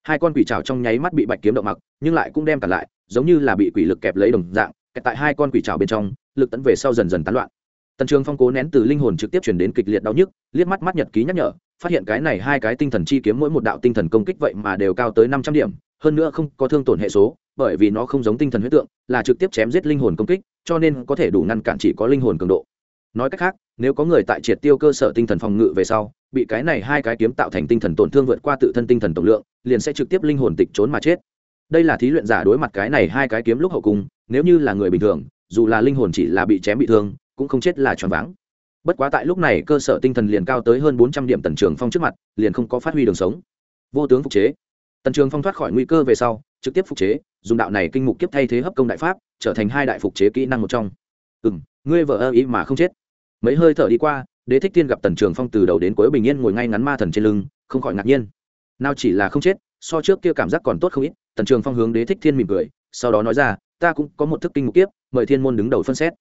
Hai con quỷ trảo trong nháy mắt bị bạch kiếm động mặc, nhưng lại cũng đem cả lại, giống như là bị quỷ lực kẹp lấy đồng dạng, kẹp tại hai con quỷ trảo bên trong lực tấn về sau dần dần tán loạn. Tần trường phong cố nén từ linh hồn trực tiếp chuyển đến kịch liệt đau nhức, liếc mắt mắt nhật ký nhắc nhở, phát hiện cái này hai cái tinh thần chi kiếm mỗi một đạo tinh thần công kích vậy mà đều cao tới năm trăm điểm, hơn nữa không có thương tổn hệ số, bởi vì nó không giống tinh thần huyết tượng, là trực tiếp chém giết linh hồn công kích, cho nên có thể đủ ngăn cản chỉ có linh hồn cường độ. Nói cách khác, nếu có người tại triệt tiêu cơ sở tinh thần phòng ngự về sau, bị cái này hai cái kiếm tạo thành tinh thần tổn thương vượt qua tự thân tinh thần tổng lượng, liền sẽ trực tiếp linh hồn tịch trốn mà chết. Đây là thí luyện giả đối mặt cái này hai cái kiếm lúc hậu cung, nếu như là người bình thường dù là linh hồn chỉ là bị chém bị thương, cũng không chết là choáng váng. Bất quá tại lúc này cơ sở tinh thần liền cao tới hơn bốn trăm điểm tần trường phong trước mặt, liền không có phát huy đường sống. Vô tướng phục chế. Tần trường phong thoát khỏi nguy cơ về sau, trực tiếp phục chế, dùng đạo này kinh mục kiếp thay thế hấp công đại pháp, trở thành hai đại phục chế kỹ năng một trong. Ừ m ngươi vợ ơ ý mà không chết. Mấy hơi thở đi qua, đế thích tiên gặp tần trường phong từ đầu đến cuối bình yên ngồi ngay ngắn ma thần trên lưng, không khỏi ngạc nhiên. Nào chỉ là không chết, so trước kia cảm giác còn tốt không ít, tần trường phong hướng đế thích thiên mỉm cười, sau đó nói ra ta cũng có một thức kinh mục kiếp, mời thiên môn đứng đầu phân xét.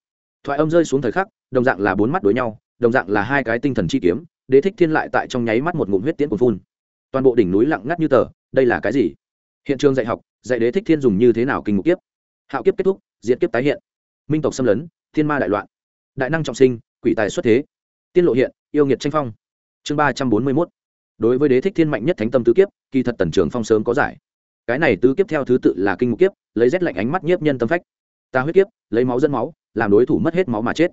Thoại âm rơi xuống thời khắc, đồng dạng là bốn mắt đối nhau, đồng dạng là hai cái tinh thần chi kiếm, đế thích thiên lại tại trong nháy mắt một ngụm huyết tiễn cuồn phun. Toàn bộ đỉnh núi lặng ngắt như tờ, đây là cái gì? Hiện trường dạy học, dạy đế thích thiên dùng như thế nào kinh mục kiếp? Hạo kiếp kết thúc diễn kiếp tái hiện. Minh tộc xâm lấn, thiên ma đại loạn. Đại năng trọng sinh, quỷ tài xuất thế. Tiên lộ hiện, yêu nghiệt tranh phong. Chương ba trăm bốn mươi mốt. Đối với đế thích thiên mạnh nhất thánh tâm tứ kiếp, kỳ thật tần trường phong sớm có giải cái này tứ kiếp theo thứ tự là kinh mục kiếp, lấy rét lạnh ánh mắt nhiếp nhân tâm phách. Ta huyết kiếp, lấy máu dẫn máu, làm đối thủ mất hết máu mà chết.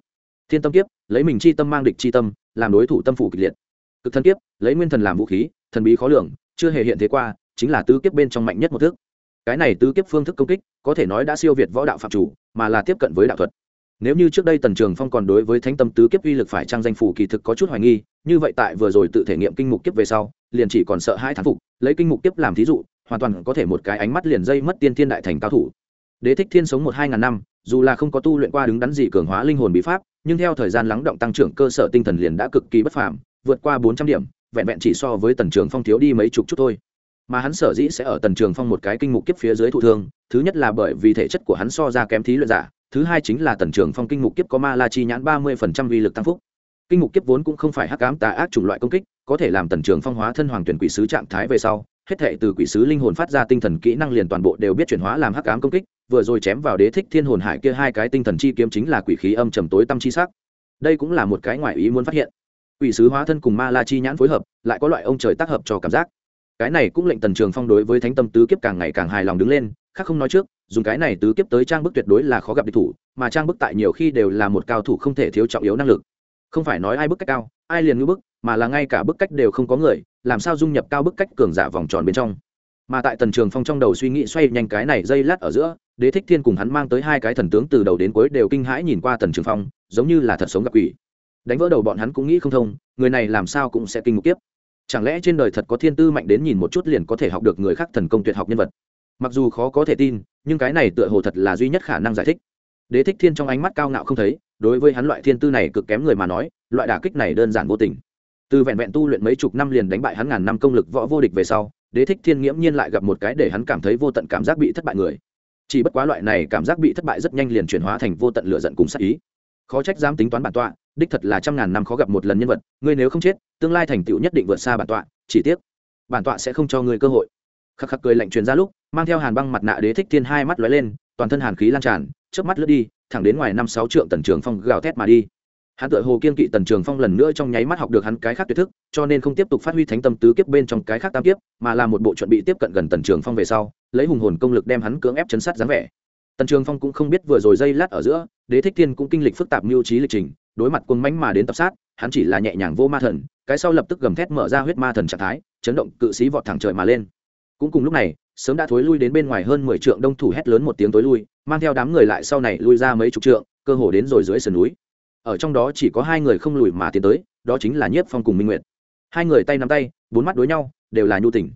Thiên tâm kiếp, lấy mình chi tâm mang địch chi tâm, làm đối thủ tâm phủ kịch liệt. Cực thần kiếp, lấy nguyên thần làm vũ khí, thần bí khó lường, chưa hề hiện thế qua, chính là tứ kiếp bên trong mạnh nhất một thước cái này tứ kiếp phương thức công kích, có thể nói đã siêu việt võ đạo phạm chủ, mà là tiếp cận với đạo thuật. Nếu như trước đây tần trường phong còn đối với thánh tâm tứ kiếp uy lực phải trang danh phủ kỳ thực có chút hoài nghi, như vậy tại vừa rồi tự thể nghiệm kinh mục kiếp về sau, liền chỉ còn sợ hai thán phục, lấy kinh mục kiếp làm thí dụ hoàn toàn có thể một cái ánh mắt liền dây mất tiên thiên đại thành cao thủ. Đế thích thiên sống một hai ngàn năm, dù là không có tu luyện qua đứng đắn gì cường hóa linh hồn bí pháp, nhưng theo thời gian lắng động tăng trưởng cơ sở tinh thần liền đã cực kỳ bất phàm, vượt qua bốn trăm điểm, vẹn vẹn chỉ so với tần trường phong thiếu đi mấy chục chút thôi. Mà hắn sở dĩ sẽ ở tần trường phong một cái kinh mục kiếp phía dưới thụ thương, thứ nhất là bởi vì thể chất của hắn so ra kém thí luyện giả, thứ hai chính là tần trường phong kinh mục kiếp có ma la chi nhãn ba mươi phần trăm vi lực tăng phúc. Kinh mục kiếp vốn cũng không phải hắc ám tà ác chủng loại công kích, có thể làm tần trường phong hóa thân hoàng tuyển quỷ sứ trạng thái về sau hết thệ từ quỷ sứ linh hồn phát ra tinh thần kỹ năng liền toàn bộ đều biết chuyển hóa làm hắc ám công kích, vừa rồi chém vào đế thích thiên hồn hải kia hai cái tinh thần chi kiếm chính là quỷ khí âm trầm tối tâm chi sắc. Đây cũng là một cái ngoại ý muốn phát hiện. Quỷ sứ hóa thân cùng ma la chi nhãn phối hợp, lại có loại ông trời tác hợp cho cảm giác. Cái này cũng lệnh tần trường phong đối với thánh tâm tứ kiếp càng ngày càng hài lòng đứng lên, khác không nói trước, dùng cái này tứ kiếp tới trang bức tuyệt đối là khó gặp địch thủ, mà trang bức tại nhiều khi đều là một cao thủ không thể thiếu trọng yếu năng lực. Không phải nói ai bức cách cao ai liền ngưỡng bức, mà là ngay cả bức cách đều không có người, làm sao dung nhập cao bức cách cường giả vòng tròn bên trong. Mà tại tần trường phong trong đầu suy nghĩ xoay nhanh cái này dây lát ở giữa, đế thích thiên cùng hắn mang tới hai cái thần tướng từ đầu đến cuối đều kinh hãi nhìn qua tần trường phong, giống như là thật sống gặp quỷ. Đánh vỡ đầu bọn hắn cũng nghĩ không thông, người này làm sao cũng sẽ kinh ngục tiếp chẳng lẽ trên đời thật có thiên tư mạnh đến nhìn một chút liền có thể học được người khác thần công tuyệt học nhân vật? Mặc dù khó có thể tin, nhưng cái này tựa hồ thật là duy nhất khả năng giải thích đế thích thiên trong ánh mắt cao ngạo không thấy, đối với hắn loại thiên tư này cực kém người mà nói, loại đả kích này đơn giản vô tình. Từ vẹn vẹn tu luyện mấy chục năm liền đánh bại hắn ngàn năm công lực võ vô địch về sau, đế thích thiên nghiễm nhiên lại gặp một cái để hắn cảm thấy vô tận cảm giác bị thất bại người. Chỉ bất quá loại này cảm giác bị thất bại rất nhanh liền chuyển hóa thành vô tận lựa giận cùng sắc ý. Khó trách dám tính toán bản tọa, đích thật là trăm ngàn năm khó gặp một lần nhân vật, ngươi nếu không chết, tương lai thành tựu nhất định vượt xa bản tọa, chỉ tiếc, bản tọa sẽ không cho ngươi cơ hội. Khắc khắc cười lạnh truyền ra lúc, mang theo hàn băng mặt nạ đế thích thiên hai mắt lóe lên, toàn thân hàn khí lan tràn chớp mắt lướt đi, thẳng đến ngoài năm sáu trượng tần trường phong gào thét mà đi. Hắn tự hồ kiên kỵ tần trường phong lần nữa trong nháy mắt học được hắn cái khác tuyệt thức, cho nên không tiếp tục phát huy thánh tâm tứ kiếp bên trong cái khác tam kiếp, mà là một bộ chuẩn bị tiếp cận gần tần trường phong về sau, lấy hùng hồn công lực đem hắn cưỡng ép chấn sát dáng vẻ. Tần trường phong cũng không biết vừa rồi dây lát ở giữa, đế thích thiên cũng kinh lịch phức tạp mưu trí lịch trình, đối mặt quân mánh mà đến tập sát, hắn chỉ là nhẹ nhàng vô ma thần, cái sau lập tức gầm thét mở ra huyết ma thần trạng thái, chấn động cự sĩ vọt thẳng trời mà lên. Cũng cùng lúc này sớm đã thối lui đến bên ngoài hơn mười trượng đông thủ hét lớn một tiếng tối lui, mang theo đám người lại sau này lui ra mấy chục trượng, cơ hồ đến rồi dưới sườn núi. Ở trong đó chỉ có hai người không lùi mà tiến tới, đó chính là nhiếp phong cùng minh nguyệt. Hai người tay nắm tay, bốn mắt đối nhau, đều là nhu tình.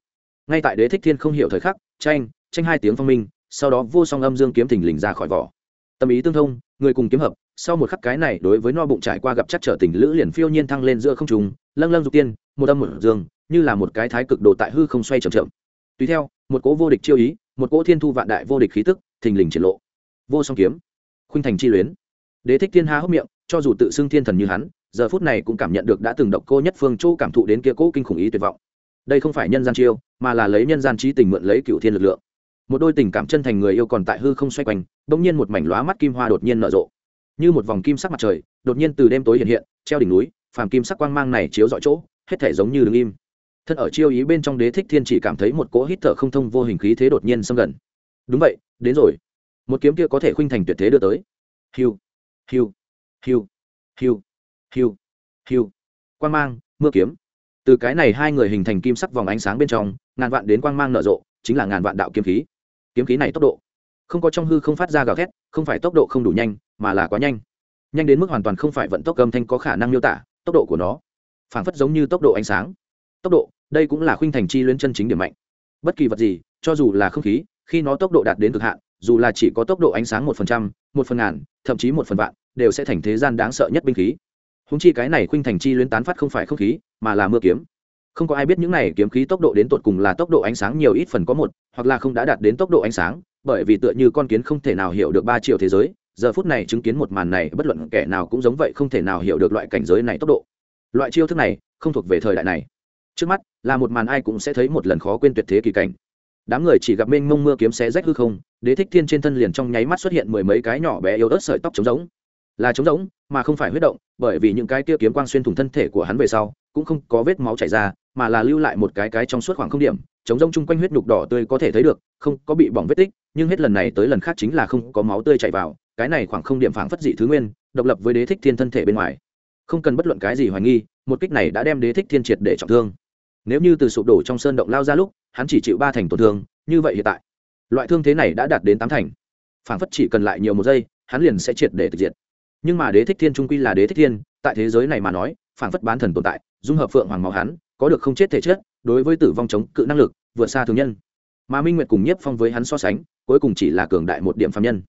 Ngay tại đế thích thiên không hiểu thời khắc, tranh tranh hai tiếng phong minh, sau đó vô song âm dương kiếm thình lình ra khỏi vỏ. Tâm ý tương thông, người cùng kiếm hợp, sau một khắc cái này đối với no bụng trải qua gặp chắc trở tình lữ liền phiêu nhiên thăng lên giữa không trùng lâng lâng dục tiên, một âm một dương, như là một cái thái cực đồ tại hư không xoay chậm chậm tùy theo, một cỗ vô địch chiêu ý, một cỗ thiên thu vạn đại vô địch khí tức, thình lình triển lộ. Vô song kiếm, khuynh thành chi luyến. Đế thích thiên ha hốc miệng, cho dù tự xưng thiên thần như hắn, giờ phút này cũng cảm nhận được đã từng độc cô nhất phương châu cảm thụ đến kia cỗ kinh khủng ý tuyệt vọng. Đây không phải nhân gian chiêu, mà là lấy nhân gian trí tình mượn lấy cựu thiên lực lượng. Một đôi tình cảm chân thành người yêu còn tại hư không xoay quanh, bỗng nhiên một mảnh lóa mắt kim hoa đột nhiên nở rộ. Như một vòng kim sắc mặt trời, đột nhiên từ đêm tối hiện hiện, treo đỉnh núi, phàm kim sắc quang mang này chiếu dọi chỗ, hết thể giống như đứng im thân ở chiêu ý bên trong đế thích thiên chỉ cảm thấy một cỗ hít thở không thông vô hình khí thế đột nhiên xâm gần. Đúng vậy, đến rồi. Một kiếm kia có thể khuynh thành tuyệt thế đưa tới. Hiu hiu hiu hiu hiu hiu. Quang mang, mưa kiếm. Từ cái này hai người hình thành kim sắc vòng ánh sáng bên trong, ngàn vạn đến quang mang nở rộ, chính là ngàn vạn đạo kiếm khí. Kiếm khí này tốc độ không có trong hư không phát ra gào thét, không phải tốc độ không đủ nhanh, mà là quá nhanh. Nhanh đến mức hoàn toàn không phải vận tốc âm thanh có khả năng miêu tả tốc độ của nó. Phảng phất giống như tốc độ ánh sáng. Tốc độ đây cũng là khuynh thành chi luyến chân chính điểm mạnh. Bất kỳ vật gì, cho dù là không khí, khi nó tốc độ đạt đến cực hạn, dù là chỉ có tốc độ ánh sáng một phần trăm, một phần ngàn, thậm chí một phần vạn, đều sẽ thành thế gian đáng sợ nhất binh khí. Húng chi cái này khuynh thành chi luyến tán phát không phải không khí, mà là mưa kiếm. Không có ai biết những này kiếm khí tốc độ đến tột cùng là tốc độ ánh sáng nhiều ít phần có một, hoặc là không đã đạt đến tốc độ ánh sáng, bởi vì tựa như con kiến không thể nào hiểu được ba triệu thế giới, giờ phút này chứng kiến một màn này, bất luận kẻ nào cũng giống vậy không thể nào hiểu được loại cảnh giới này tốc độ. Loại chiêu thức này không thuộc về thời đại này trước mắt, là một màn ai cũng sẽ thấy một lần khó quên tuyệt thế kỳ cảnh. Đám người chỉ gặp mênh mông mưa kiếm xé rách hư không, đế thích thiên trên thân liền trong nháy mắt xuất hiện mười mấy cái nhỏ bé yếu ớt sợi tóc trống giống là trống rỗng, mà không phải huyết động, bởi vì những cái kia kiếm quang xuyên thủng thân thể của hắn về sau, cũng không có vết máu chảy ra, mà là lưu lại một cái cái trong suốt khoảng không điểm chống rỗng chung quanh huyết nhục đỏ tươi có thể thấy được, không có bị bỏng vết tích, nhưng hết lần này tới lần khác chính là không có máu tươi chảy vào, cái này khoảng không điểm phảng phất dị thứ nguyên, độc lập với đế thích thiên thân thể bên ngoài. Không cần bất luận cái gì hoài nghi, một kích này đã đem đế thích thiên triệt để trọng thương nếu như từ sụp đổ trong sơn động lao ra lúc, hắn chỉ chịu ba thành tổn thương, như vậy hiện tại, loại thương thế này đã đạt đến tám thành. Phản phất chỉ cần lại nhiều một giây, hắn liền sẽ triệt để thực diệt. Nhưng mà đế thích thiên trung quy là đế thích thiên, tại thế giới này mà nói, phản phất bán thần tồn tại, dung hợp phượng hoàng máu hắn, có được không chết thể chết đối với tử vong chống cự năng lực, vượt xa thường nhân. Mà minh nguyệt cùng nhiếp phong với hắn so sánh, cuối cùng chỉ là cường đại một điểm phạm nhân.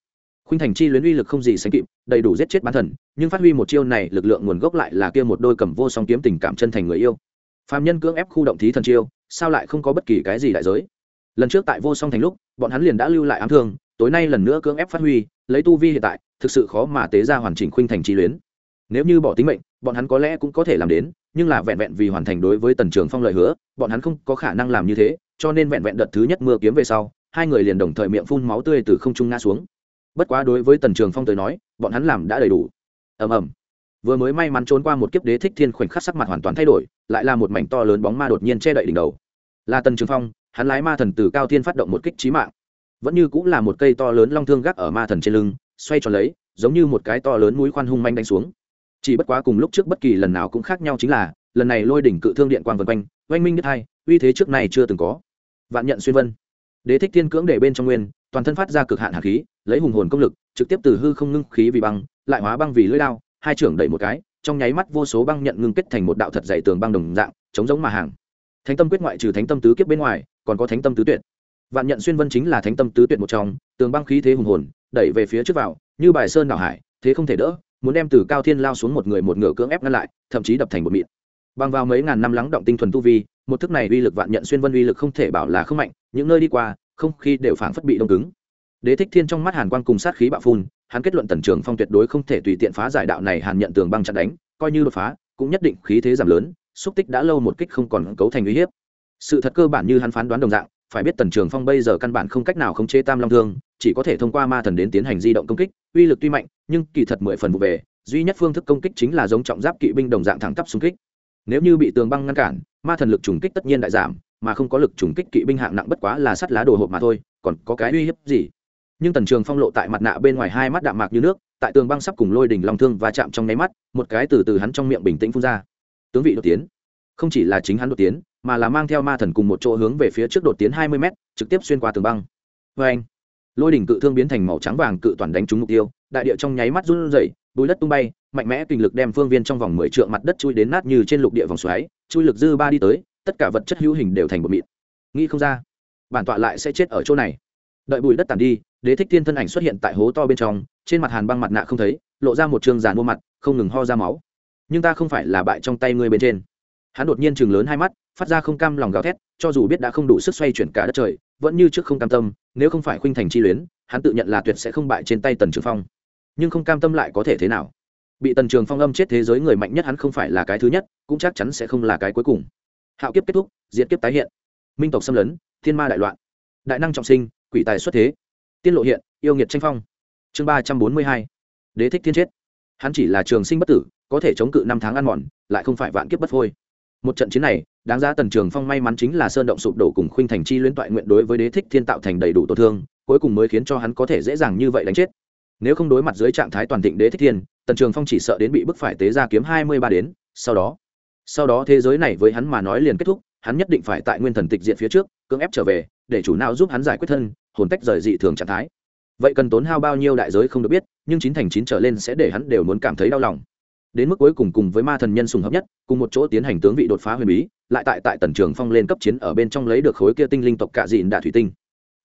Khuynh thành chi luyến uy lực không gì sánh kịp, đầy đủ giết chết bán thần, nhưng phát huy một chiêu này, lực lượng nguồn gốc lại là kia một đôi cầm vô song kiếm tình cảm chân thành người yêu. Phàm nhân cưỡng ép khu động thí thần chiêu, sao lại không có bất kỳ cái gì đại giới? Lần trước tại vô song thành lúc, bọn hắn liền đã lưu lại ám thương, tối nay lần nữa cưỡng ép phát huy, lấy tu vi hiện tại, thực sự khó mà tế ra hoàn chỉnh khuynh thành chi luyến. Nếu như bỏ tính mệnh, bọn hắn có lẽ cũng có thể làm đến, nhưng là vẹn vẹn vì hoàn thành đối với tần trường phong lời hứa, bọn hắn không có khả năng làm như thế, cho nên vẹn vẹn đợt thứ nhất mưa kiếm về sau, hai người liền đồng thời miệng phun máu tươi từ không trung ngã xuống. Bất quá đối với tần trường phong tới nói, bọn hắn làm đã đầy đủ. Ầm ầm vừa mới may mắn trốn qua một kiếp đế thích thiên khoảnh khắc sắc mặt hoàn toàn thay đổi, lại là một mảnh to lớn bóng ma đột nhiên che đậy đỉnh đầu. Là tần trường phong, hắn lái ma thần từ cao thiên phát động một kích trí mạng. Vẫn như cũng là một cây to lớn long thương gác ở ma thần trên lưng, xoay tròn lấy, giống như một cái to lớn mũi khoan hung manh đánh xuống. Chỉ bất quá cùng lúc trước bất kỳ lần nào cũng khác nhau chính là, lần này lôi đỉnh cự thương điện quang vân quanh, oanh minh nhất hai, uy thế trước này chưa từng có. Vạn nhận xuyên vân. Đế thích thiên cưỡng để bên trong nguyên, toàn thân phát ra cực hạn hạt khí, lấy hùng hồn công lực, trực tiếp từ hư không ngưng khí vì băng, lại hóa băng vì lưỡi đao hai trưởng đẩy một cái, trong nháy mắt vô số băng nhận ngưng kết thành một đạo thật dày tường băng đồng dạng, chống giống mà hàng. Thánh tâm quyết ngoại trừ thánh tâm tứ kiếp bên ngoài, còn có thánh tâm tứ tuyệt. Vạn nhận xuyên vân chính là thánh tâm tứ tuyệt một trong, tường băng khí thế hùng hồn, đẩy về phía trước vào, như bài sơn đảo hải, thế không thể đỡ, muốn đem từ cao thiên lao xuống một người một ngựa cưỡng ép ngăn lại, thậm chí đập thành một mịn. Bằng vào mấy ngàn năm lắng động tinh thuần tu vi, một thức này uy lực vạn nhận xuyên vân uy lực không thể bảo là không mạnh, những nơi đi qua, không khí đều phảng phất bị đông cứng. Đế thích thiên trong mắt hàn quang cùng sát khí bạo phun hắn kết luận tần trường phong tuyệt đối không thể tùy tiện phá giải đạo này hàn nhận tường băng chặt đánh, coi như đột phá, cũng nhất định khí thế giảm lớn, xúc tích đã lâu một kích không còn cấu thành uy hiếp. Sự thật cơ bản như hắn phán đoán đồng dạng, phải biết tần trường phong bây giờ căn bản không cách nào khống chế tam long thương, chỉ có thể thông qua ma thần đến tiến hành di động công kích, uy lực tuy mạnh, nhưng kỳ thật mười phần vụ về, duy nhất phương thức công kích chính là giống trọng giáp kỵ binh đồng dạng thẳng tắp xung kích. Nếu như bị tường băng ngăn cản, ma thần lực trùng kích tất nhiên đại giảm, mà không có lực trùng kích kỵ binh hạng nặng bất quá là sắt lá đồ hộp mà thôi, còn có cái uy hiếp gì? Nhưng tần trường phong lộ tại mặt nạ bên ngoài hai mắt đạm mạc như nước, tại tường băng sắp cùng lôi đỉnh long thương và chạm trong nháy mắt, một cái từ từ hắn trong miệng bình tĩnh phun ra. Tướng vị đột tiến. Không chỉ là chính hắn đột tiến, mà là mang theo ma thần cùng một chỗ hướng về phía trước đột tiến hai mươi m trực tiếp xuyên qua tường băng. Vê anh, lôi đỉnh cự thương biến thành màu trắng vàng cự toàn đánh trúng mục tiêu, đại địa trong nháy mắt run rẩy, bùi đất tung bay, mạnh mẽ kinh lực đem phương viên trong vòng mười trượng mặt đất chui đến nát như trên lục địa vòng xoáy, chui lực dư ba đi tới, tất cả vật chất hữu hình đều thành bột mịn. Nghĩ không ra, bản tọa lại sẽ chết ở chỗ này. Đợi bùi đất tàn đi đế thích thiên thân ảnh xuất hiện tại hố to bên trong, trên mặt hàn băng mặt nạ không thấy, lộ ra một trường giàn mua mặt, không ngừng ho ra máu. Nhưng ta không phải là bại trong tay ngươi bên trên. Hắn đột nhiên chừng lớn hai mắt, phát ra không cam lòng gào thét, cho dù biết đã không đủ sức xoay chuyển cả đất trời, vẫn như trước không cam tâm, nếu không phải khuynh thành chi luyến, hắn tự nhận là tuyệt sẽ không bại trên tay tần trường phong. Nhưng không cam tâm lại có thể thế nào? Bị tần trường phong âm chết thế giới người mạnh nhất hắn không phải là cái thứ nhất, cũng chắc chắn sẽ không là cái cuối cùng. Hạo kiếp kết thúc diễn kiếp tái hiện. Minh tộc xâm lấn, thiên ma đại loạn. Đại năng trọng sinh, quỷ tài xuất thế tiên lộ hiện, yêu nghiệt tranh phong. Chương ba trăm bốn mươi hai. Đế thích thiên chết. Hắn chỉ là trường sinh bất tử, có thể chống cự năm tháng ăn mòn, lại không phải vạn kiếp bất phôi. Một trận chiến này, đáng giá tần trường phong may mắn chính là sơn động sụp đổ cùng khuynh thành chi luyến toại nguyện đối với đế thích thiên tạo thành đầy đủ tổn thương, cuối cùng mới khiến cho hắn có thể dễ dàng như vậy đánh chết. Nếu không đối mặt dưới trạng thái toàn thịnh đế thích thiên, tần trường phong chỉ sợ đến bị bức phải tế ra kiếm hai mươi ba đến, sau đó. Sau đó thế giới này với hắn mà nói liền kết thúc, hắn nhất định phải tại nguyên thần tịch diện phía trước, cưỡng ép trở về, để chủ nào giúp hắn giải quyết thân hồn tách rời dị thường trạng thái. Vậy cần tốn hao bao nhiêu đại giới không được biết, nhưng chín thành chín trở lên sẽ để hắn đều muốn cảm thấy đau lòng. Đến mức cuối cùng cùng với ma thần nhân sùng hợp nhất, cùng một chỗ tiến hành tướng vị đột phá huyền bí, lại tại tại tần trường phong lên cấp chiến ở bên trong lấy được khối kia tinh linh tộc cạ dịn đạ thủy tinh.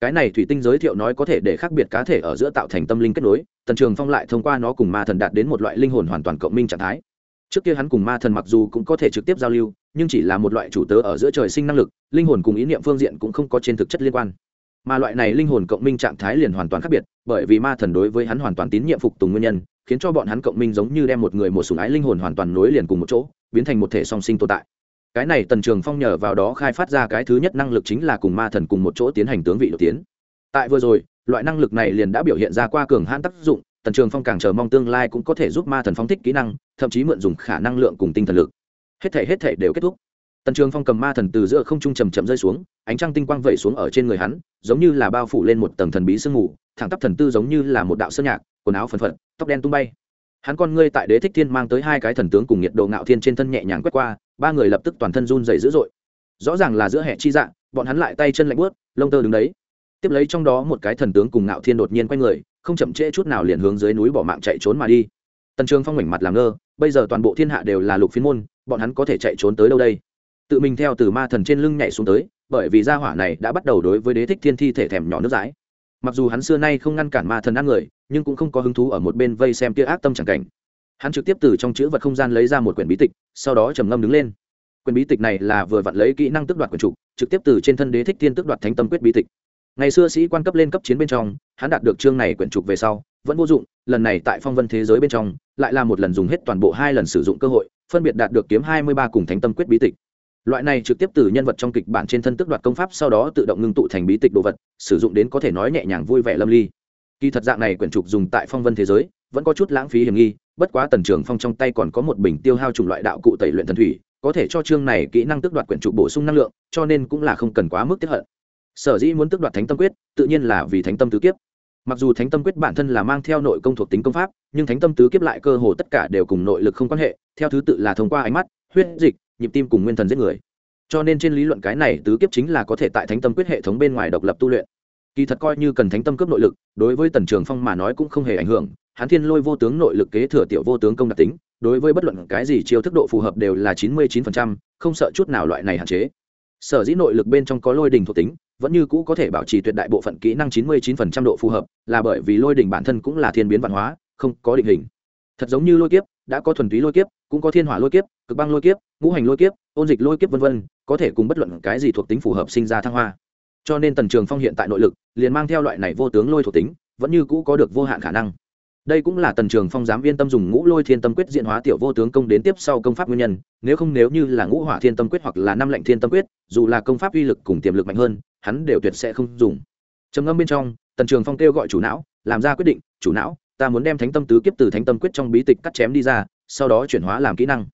Cái này thủy tinh giới thiệu nói có thể để khác biệt cá thể ở giữa tạo thành tâm linh kết nối, tần trường phong lại thông qua nó cùng ma thần đạt đến một loại linh hồn hoàn toàn cộng minh trạng thái. Trước kia hắn cùng ma thần mặc dù cũng có thể trực tiếp giao lưu, nhưng chỉ là một loại chủ tớ ở giữa trời sinh năng lực, linh hồn cùng ý niệm phương diện cũng không có trên thực chất liên quan mà loại này linh hồn cộng minh trạng thái liền hoàn toàn khác biệt, bởi vì ma thần đối với hắn hoàn toàn tín nhiệm phục tùng nguyên nhân, khiến cho bọn hắn cộng minh giống như đem một người một sùng ái linh hồn hoàn toàn nối liền cùng một chỗ, biến thành một thể song sinh tồn tại. Cái này tần trường phong nhờ vào đó khai phát ra cái thứ nhất năng lực chính là cùng ma thần cùng một chỗ tiến hành tướng vị đột tiến. Tại vừa rồi, loại năng lực này liền đã biểu hiện ra qua cường hãn tác dụng, tần trường phong càng chờ mong tương lai cũng có thể giúp ma thần phong thích kỹ năng, thậm chí mượn dùng khả năng lượng cùng tinh thần lực. Hết thể hết thể đều kết thúc tần trường phong cầm ma thần từ giữa không trung chầm chậm rơi xuống, ánh trăng tinh quang vẩy xuống ở trên người hắn, giống như là bao phủ lên một tầng thần bí sương mù, thẳng tắp thần tư giống như là một đạo sơn nhạc, quần áo phần phật, tóc đen tung bay. Hắn con ngươi tại đế thích thiên mang tới hai cái thần tướng cùng nhiệt độ ngạo thiên trên thân nhẹ nhàng quét qua, ba người lập tức toàn thân run dày dữ dội. Rõ ràng là giữa hệ chi dạng, bọn hắn lại tay chân lạnh bớt lông tơ đứng đấy. Tiếp lấy trong đó một cái thần tướng cùng ngạo thiên đột nhiên quay người, không chậm trễ chút nào liền hướng dưới núi bỏ mạng chạy trốn mà đi. Tần trường phong mảnh mặt làm ngơ, bây giờ toàn bộ thiên hạ đều là lục phiên môn, bọn hắn có thể chạy trốn tới đâu đây? Tự mình theo từ ma thần trên lưng nhảy xuống tới, bởi vì gia hỏa này đã bắt đầu đối với đế thích thiên thi thể thèm nhỏ nước dãi. Mặc dù hắn xưa nay không ngăn cản ma thần ăn người, nhưng cũng không có hứng thú ở một bên vây xem kia ác tâm chẳng cảnh. Hắn trực tiếp từ trong chữ vật không gian lấy ra một quyển bí tịch, sau đó trầm ngâm đứng lên. Quyển bí tịch này là vừa vặn lấy kỹ năng tước đoạt quyển trục, trực tiếp từ trên thân đế thích thiên tước đoạt thánh tâm quyết bí tịch. Ngày xưa sĩ quan cấp lên cấp chiến bên trong, hắn đạt được chương này quyển trục về sau, vẫn vô dụng, lần này tại phong vân thế giới bên trong, lại là một lần dùng hết toàn bộ hai lần sử dụng cơ hội, phân biệt đạt được kiếm hai mươi ba cùng thánh tâm quyết bí tịch loại này trực tiếp từ nhân vật trong kịch bản trên thân tức đoạt công pháp sau đó tự động ngưng tụ thành bí tịch đồ vật, sử dụng đến có thể nói nhẹ nhàng vui vẻ lâm ly. Kỳ thật dạng này quyển trục dùng tại phong vân thế giới, vẫn có chút lãng phí hiểm nghi, bất quá tần trường phong trong tay còn có một bình tiêu hao chủng loại đạo cụ tẩy luyện thần thủy, có thể cho chương này kỹ năng tước đoạt quyển trục bổ sung năng lượng, cho nên cũng là không cần quá mức tiếp hận. Sở dĩ muốn tước đoạt thánh tâm quyết, tự nhiên là vì thánh tâm tứ kiếp. Mặc dù thánh tâm quyết bản thân là mang theo nội công thuộc tính công pháp, nhưng thánh tâm tứ kiếp lại cơ hồ tất cả đều cùng nội lực không quan hệ, theo thứ tự là thông qua ánh mắt, huyết dịch nhịp tim cùng nguyên thần giết người. Cho nên trên lý luận cái này tứ kiếp chính là có thể tại thánh tâm quyết hệ thống bên ngoài độc lập tu luyện. Kỳ thật coi như cần thánh tâm cướp nội lực, đối với tần trường phong mà nói cũng không hề ảnh hưởng, hắn thiên lôi vô tướng nội lực kế thừa tiểu vô tướng công đặc tính, đối với bất luận cái gì chiêu thức độ phù hợp đều là chín mươi chín phần trăm, không sợ chút nào loại này hạn chế. Sở dĩ nội lực bên trong có lôi đình thuộc tính, vẫn như cũ có thể bảo trì tuyệt đại bộ phận kỹ năng chín mươi chín phần trăm độ phù hợp, là bởi vì lôi đình bản thân cũng là thiên biến văn hóa, không có định hình. Thật giống như lôi kiếp, đã có thuần túy lôi kiếp, cũng có thiên hỏa lôi kiếp, cực băng lôi kiếp ngũ hành lôi kiếp, ôn dịch lôi kiếp v v có thể cùng bất luận cái gì thuộc tính phù hợp sinh ra thăng hoa. Cho nên tần trường phong hiện tại nội lực, liền mang theo loại này vô tướng lôi thuộc tính, vẫn như cũ có được vô hạn khả năng. Đây cũng là tần trường phong dám yên tâm dùng ngũ lôi thiên tâm quyết diện hóa tiểu vô tướng công đến tiếp sau công pháp nguyên nhân, nếu không nếu như là ngũ hỏa thiên tâm quyết hoặc là năm lệnh thiên tâm quyết, dù là công pháp uy lực cùng tiềm lực mạnh hơn, hắn đều tuyệt sẽ không dùng. Trầm ngâm bên trong, tần trường phong kêu gọi chủ não, làm ra quyết định, chủ não, ta muốn đem thánh tâm tứ kiếp từ thánh tâm quyết trong bí tịch cắt chém đi ra, sau đó chuyển hóa làm kỹ năng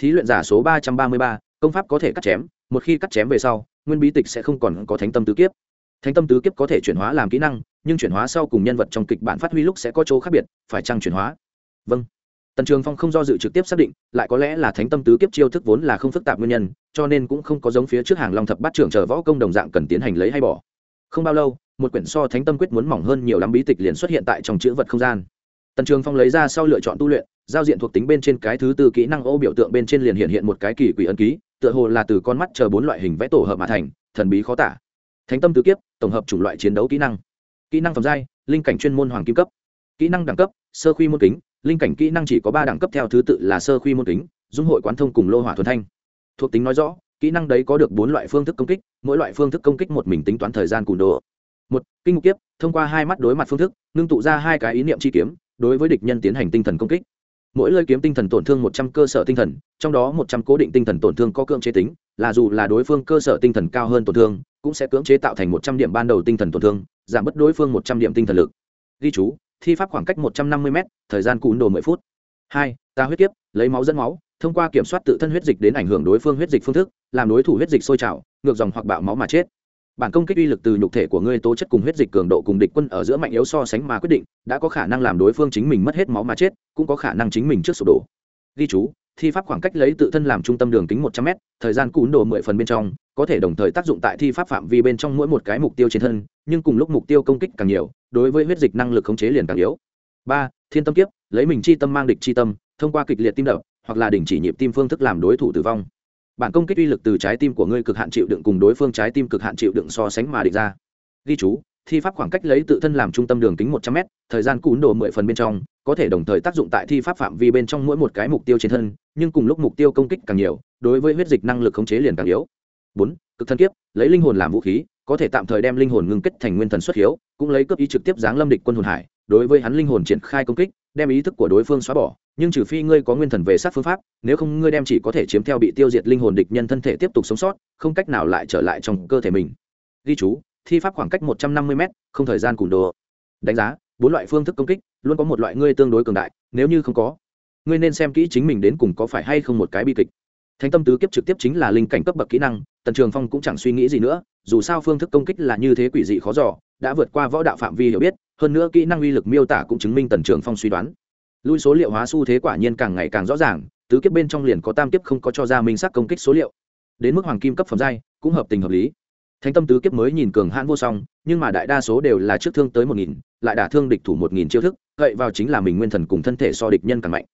thí luyện giả số ba trăm ba mươi ba, công pháp có thể cắt chém, một khi cắt chém về sau, nguyên bí tịch sẽ không còn có thánh tâm tứ kiếp. Thánh tâm tứ kiếp có thể chuyển hóa làm kỹ năng, nhưng chuyển hóa sau cùng nhân vật trong kịch bản phát huy lúc sẽ có chỗ khác biệt, phải chăng chuyển hóa? Vâng. Tần trường phong không do dự trực tiếp xác định, lại có lẽ là thánh tâm tứ kiếp chiêu thức vốn là không phức tạp nguyên nhân, cho nên cũng không có giống phía trước hàng long thập bát trưởng chờ võ công đồng dạng cần tiến hành lấy hay bỏ. Không bao lâu, một quyển so thánh tâm quyết muốn mỏng hơn nhiều lắm bí tịch liền xuất hiện tại trong chữ vật không gian. Tần trường phong lấy ra sau lựa chọn tu luyện giao diện thuộc tính bên trên cái thứ tư kỹ năng ô biểu tượng bên trên liền hiện hiện một cái kỳ quỷ ấn ký, tựa hồ là từ con mắt chờ bốn loại hình vẽ tổ hợp mà thành, thần bí khó tả. Thánh tâm tứ kiếp, tổng hợp chủng loại chiến đấu kỹ năng. Kỹ năng phẩm giai, linh cảnh chuyên môn hoàng kim cấp. Kỹ năng đẳng cấp, sơ khuy môn kính, linh cảnh kỹ năng chỉ có ba đẳng cấp theo thứ tự là sơ khuy môn kính, dung hội quán thông cùng lô hỏa thuần thanh. Thuộc tính nói rõ, kỹ năng đấy có được bốn loại phương thức công kích, mỗi loại phương thức công kích một mình tính toán thời gian cùn đồ một, kinh mục kiếp, thông qua hai mắt đối mặt phương thức, ngưng tụ ra hai cái ý niệm chi kiếm, đối với địch nhân tiến hành tinh thần công kích mỗi lơi kiếm tinh thần tổn thương một trăm cơ sở tinh thần, trong đó một trăm cố định tinh thần tổn thương có cưỡng chế tính, là dù là đối phương cơ sở tinh thần cao hơn tổn thương, cũng sẽ cưỡng chế tạo thành một trăm điểm ban đầu tinh thần tổn thương, giảm bớt đối phương một trăm điểm tinh thần lực. Ghi chú, thi pháp khoảng cách một trăm năm mươi m thời gian cún đồ mười phút. Hai, ta huyết kiếp, lấy máu dẫn máu, thông qua kiểm soát tự thân huyết dịch đến ảnh hưởng đối phương huyết dịch phương thức, làm đối thủ huyết dịch sôi trào, ngược dòng hoặc bạo máu mà chết bản công kích uy lực từ nhục thể của ngươi tố chất cùng huyết dịch cường độ cùng địch quân ở giữa mạnh yếu so sánh mà quyết định, đã có khả năng làm đối phương chính mình mất hết máu mà chết, cũng có khả năng chính mình trước sụp đổ. Ghi chú, thi pháp khoảng cách lấy tự thân làm trung tâm đường kính một trăm m thời gian cún đồ mười phần bên trong, có thể đồng thời tác dụng tại thi pháp phạm vi bên trong mỗi một cái mục tiêu trên thân, nhưng cùng lúc mục tiêu công kích càng nhiều, đối với huyết dịch năng lực khống chế liền càng yếu. Ba, thiên tâm kiếp, lấy mình chi tâm mang địch chi tâm, thông qua kịch liệt tim đập, hoặc là đình chỉ nhịp tim phương thức làm đối thủ tử vong bản công kích uy lực từ trái tim của ngươi cực hạn chịu đựng cùng đối phương trái tim cực hạn chịu đựng so sánh mà định ra. Ghi chú, thi pháp khoảng cách lấy tự thân làm trung tâm đường kính một trăm m thời gian cún đồ mười phần bên trong, có thể đồng thời tác dụng tại thi pháp phạm vi bên trong mỗi một cái mục tiêu trên thân, nhưng cùng lúc mục tiêu công kích càng nhiều, đối với huyết dịch năng lực khống chế liền càng yếu. Bốn, cực thân kiếp, lấy linh hồn làm vũ khí, có thể tạm thời đem linh hồn ngưng kết thành nguyên thần xuất hiếu, cũng lấy cướp ý trực tiếp giáng lâm địch quân hồn hải, đối với hắn linh hồn triển khai công kích đem ý thức của đối phương xóa bỏ, nhưng trừ phi ngươi có nguyên thần về sát phương pháp, nếu không ngươi đem chỉ có thể chiếm theo bị tiêu diệt linh hồn địch nhân thân thể tiếp tục sống sót, không cách nào lại trở lại trong cơ thể mình. Ghi chú, thi pháp khoảng cách một trăm năm mươi m không thời gian cùn đồ. Đánh giá, bốn loại phương thức công kích, luôn có một loại ngươi tương đối cường đại, nếu như không có, ngươi nên xem kỹ chính mình đến cùng có phải hay không một cái bi kịch. Thánh tâm tứ kiếp trực tiếp chính là linh cảnh cấp bậc kỹ năng, tần trường phong cũng chẳng suy nghĩ gì nữa, dù sao phương thức công kích là như thế quỷ dị khó giỏ đã vượt qua võ đạo phạm vi hiểu biết hơn nữa kỹ năng uy lực miêu tả cũng chứng minh tần trường phong suy đoán. Lui số liệu hóa xu thế quả nhiên càng ngày càng rõ ràng, tứ kiếp bên trong liền có tam kiếp không có cho ra minh sắc công kích số liệu. Đến mức hoàng kim cấp phẩm giai, cũng hợp tình hợp lý. Thánh tâm tứ kiếp mới nhìn cường hãn vô song, nhưng mà đại đa số đều là trước thương tới một nghìn, lại đả thương địch thủ một nghìn chiêu thức gậy vào chính là mình nguyên thần cùng thân thể so địch nhân càng mạnh.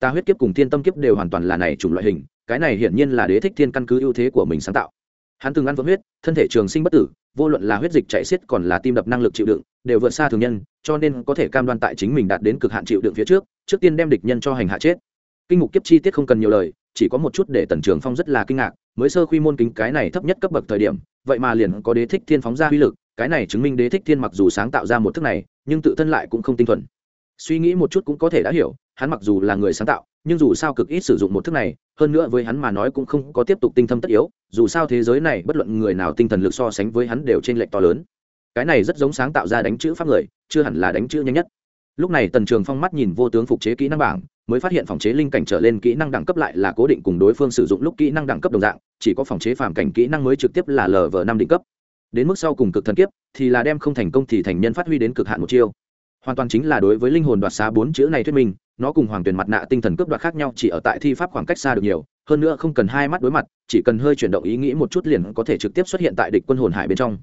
Ta huyết kiếp cùng thiên tâm kiếp đều hoàn toàn là này chủng loại hình, cái này hiển nhiên là đế thích thiên căn cứ ưu thế của mình sáng tạo hắn từng ăn vỡ huyết, thân thể trường sinh bất tử, vô luận là huyết dịch chạy xiết còn là tim đập năng lực chịu đựng, đều vượt xa thường nhân, cho nên có thể cam đoan tại chính mình đạt đến cực hạn chịu đựng phía trước trước tiên đem địch nhân cho hành hạ chết. Kinh mục kiếp chi tiết không cần nhiều lời, chỉ có một chút để tần trường phong rất là kinh ngạc, mới sơ quy môn kính cái này thấp nhất cấp bậc thời điểm, vậy mà liền có đế thích thiên phóng ra uy lực, cái này chứng minh đế thích thiên mặc dù sáng tạo ra một thức này, nhưng tự thân lại cũng không tinh thuần. Suy nghĩ một chút cũng có thể đã hiểu, hắn mặc dù là người sáng tạo, nhưng dù sao cực ít sử dụng một thức này hơn nữa với hắn mà nói cũng không có tiếp tục tinh thâm tất yếu, dù sao thế giới này bất luận người nào tinh thần lực so sánh với hắn đều trên lệch to lớn. Cái này rất giống sáng tạo ra đánh chữ pháp người, chưa hẳn là đánh chữ nhanh nhất. Lúc này tần trường phong mắt nhìn vô tướng phục chế kỹ năng bảng, mới phát hiện phòng chế linh cảnh trở lên kỹ năng đẳng cấp lại là cố định cùng đối phương sử dụng lúc kỹ năng đẳng cấp đồng dạng, chỉ có phòng chế phàm cảnh kỹ năng mới trực tiếp là lv năm định cấp. Đến mức sau cùng cực thần kiếp, thì là đem không thành công thì thành nhân phát huy đến cực hạn một chiêu. Hoàn toàn chính là đối với linh hồn đoạt xá bốn chữ này thuyết minh nó cùng hoàng tuyển mặt nạ tinh thần cướp đoạt khác nhau chỉ ở tại thi pháp khoảng cách xa được nhiều, hơn nữa không cần hai mắt đối mặt, chỉ cần hơi chuyển động ý nghĩ một chút liền có thể trực tiếp xuất hiện tại địch quân hồn hải bên trong.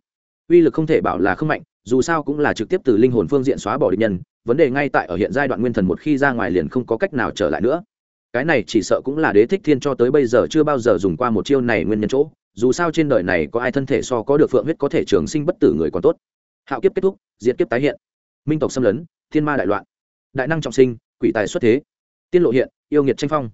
Uy lực không thể bảo là không mạnh, dù sao cũng là trực tiếp từ linh hồn phương diện xóa bỏ địch nhân, vấn đề ngay tại ở hiện giai đoạn nguyên thần một khi ra ngoài liền không có cách nào trở lại nữa. Cái này chỉ sợ cũng là đế thích thiên cho tới bây giờ chưa bao giờ dùng qua một chiêu này nguyên nhân chỗ, dù sao trên đời này có ai thân thể so có được phượng huyết có thể trường sinh bất tử người còn tốt. Hạo kiếp kết thúc, diệt kiếp tái hiện. Minh tộc xâm lấn, thiên ma đại loạn. Đại năng trọng sinh quỷ tài xuất thế. Tiên lộ hiện yêu nghiệt tranh phong.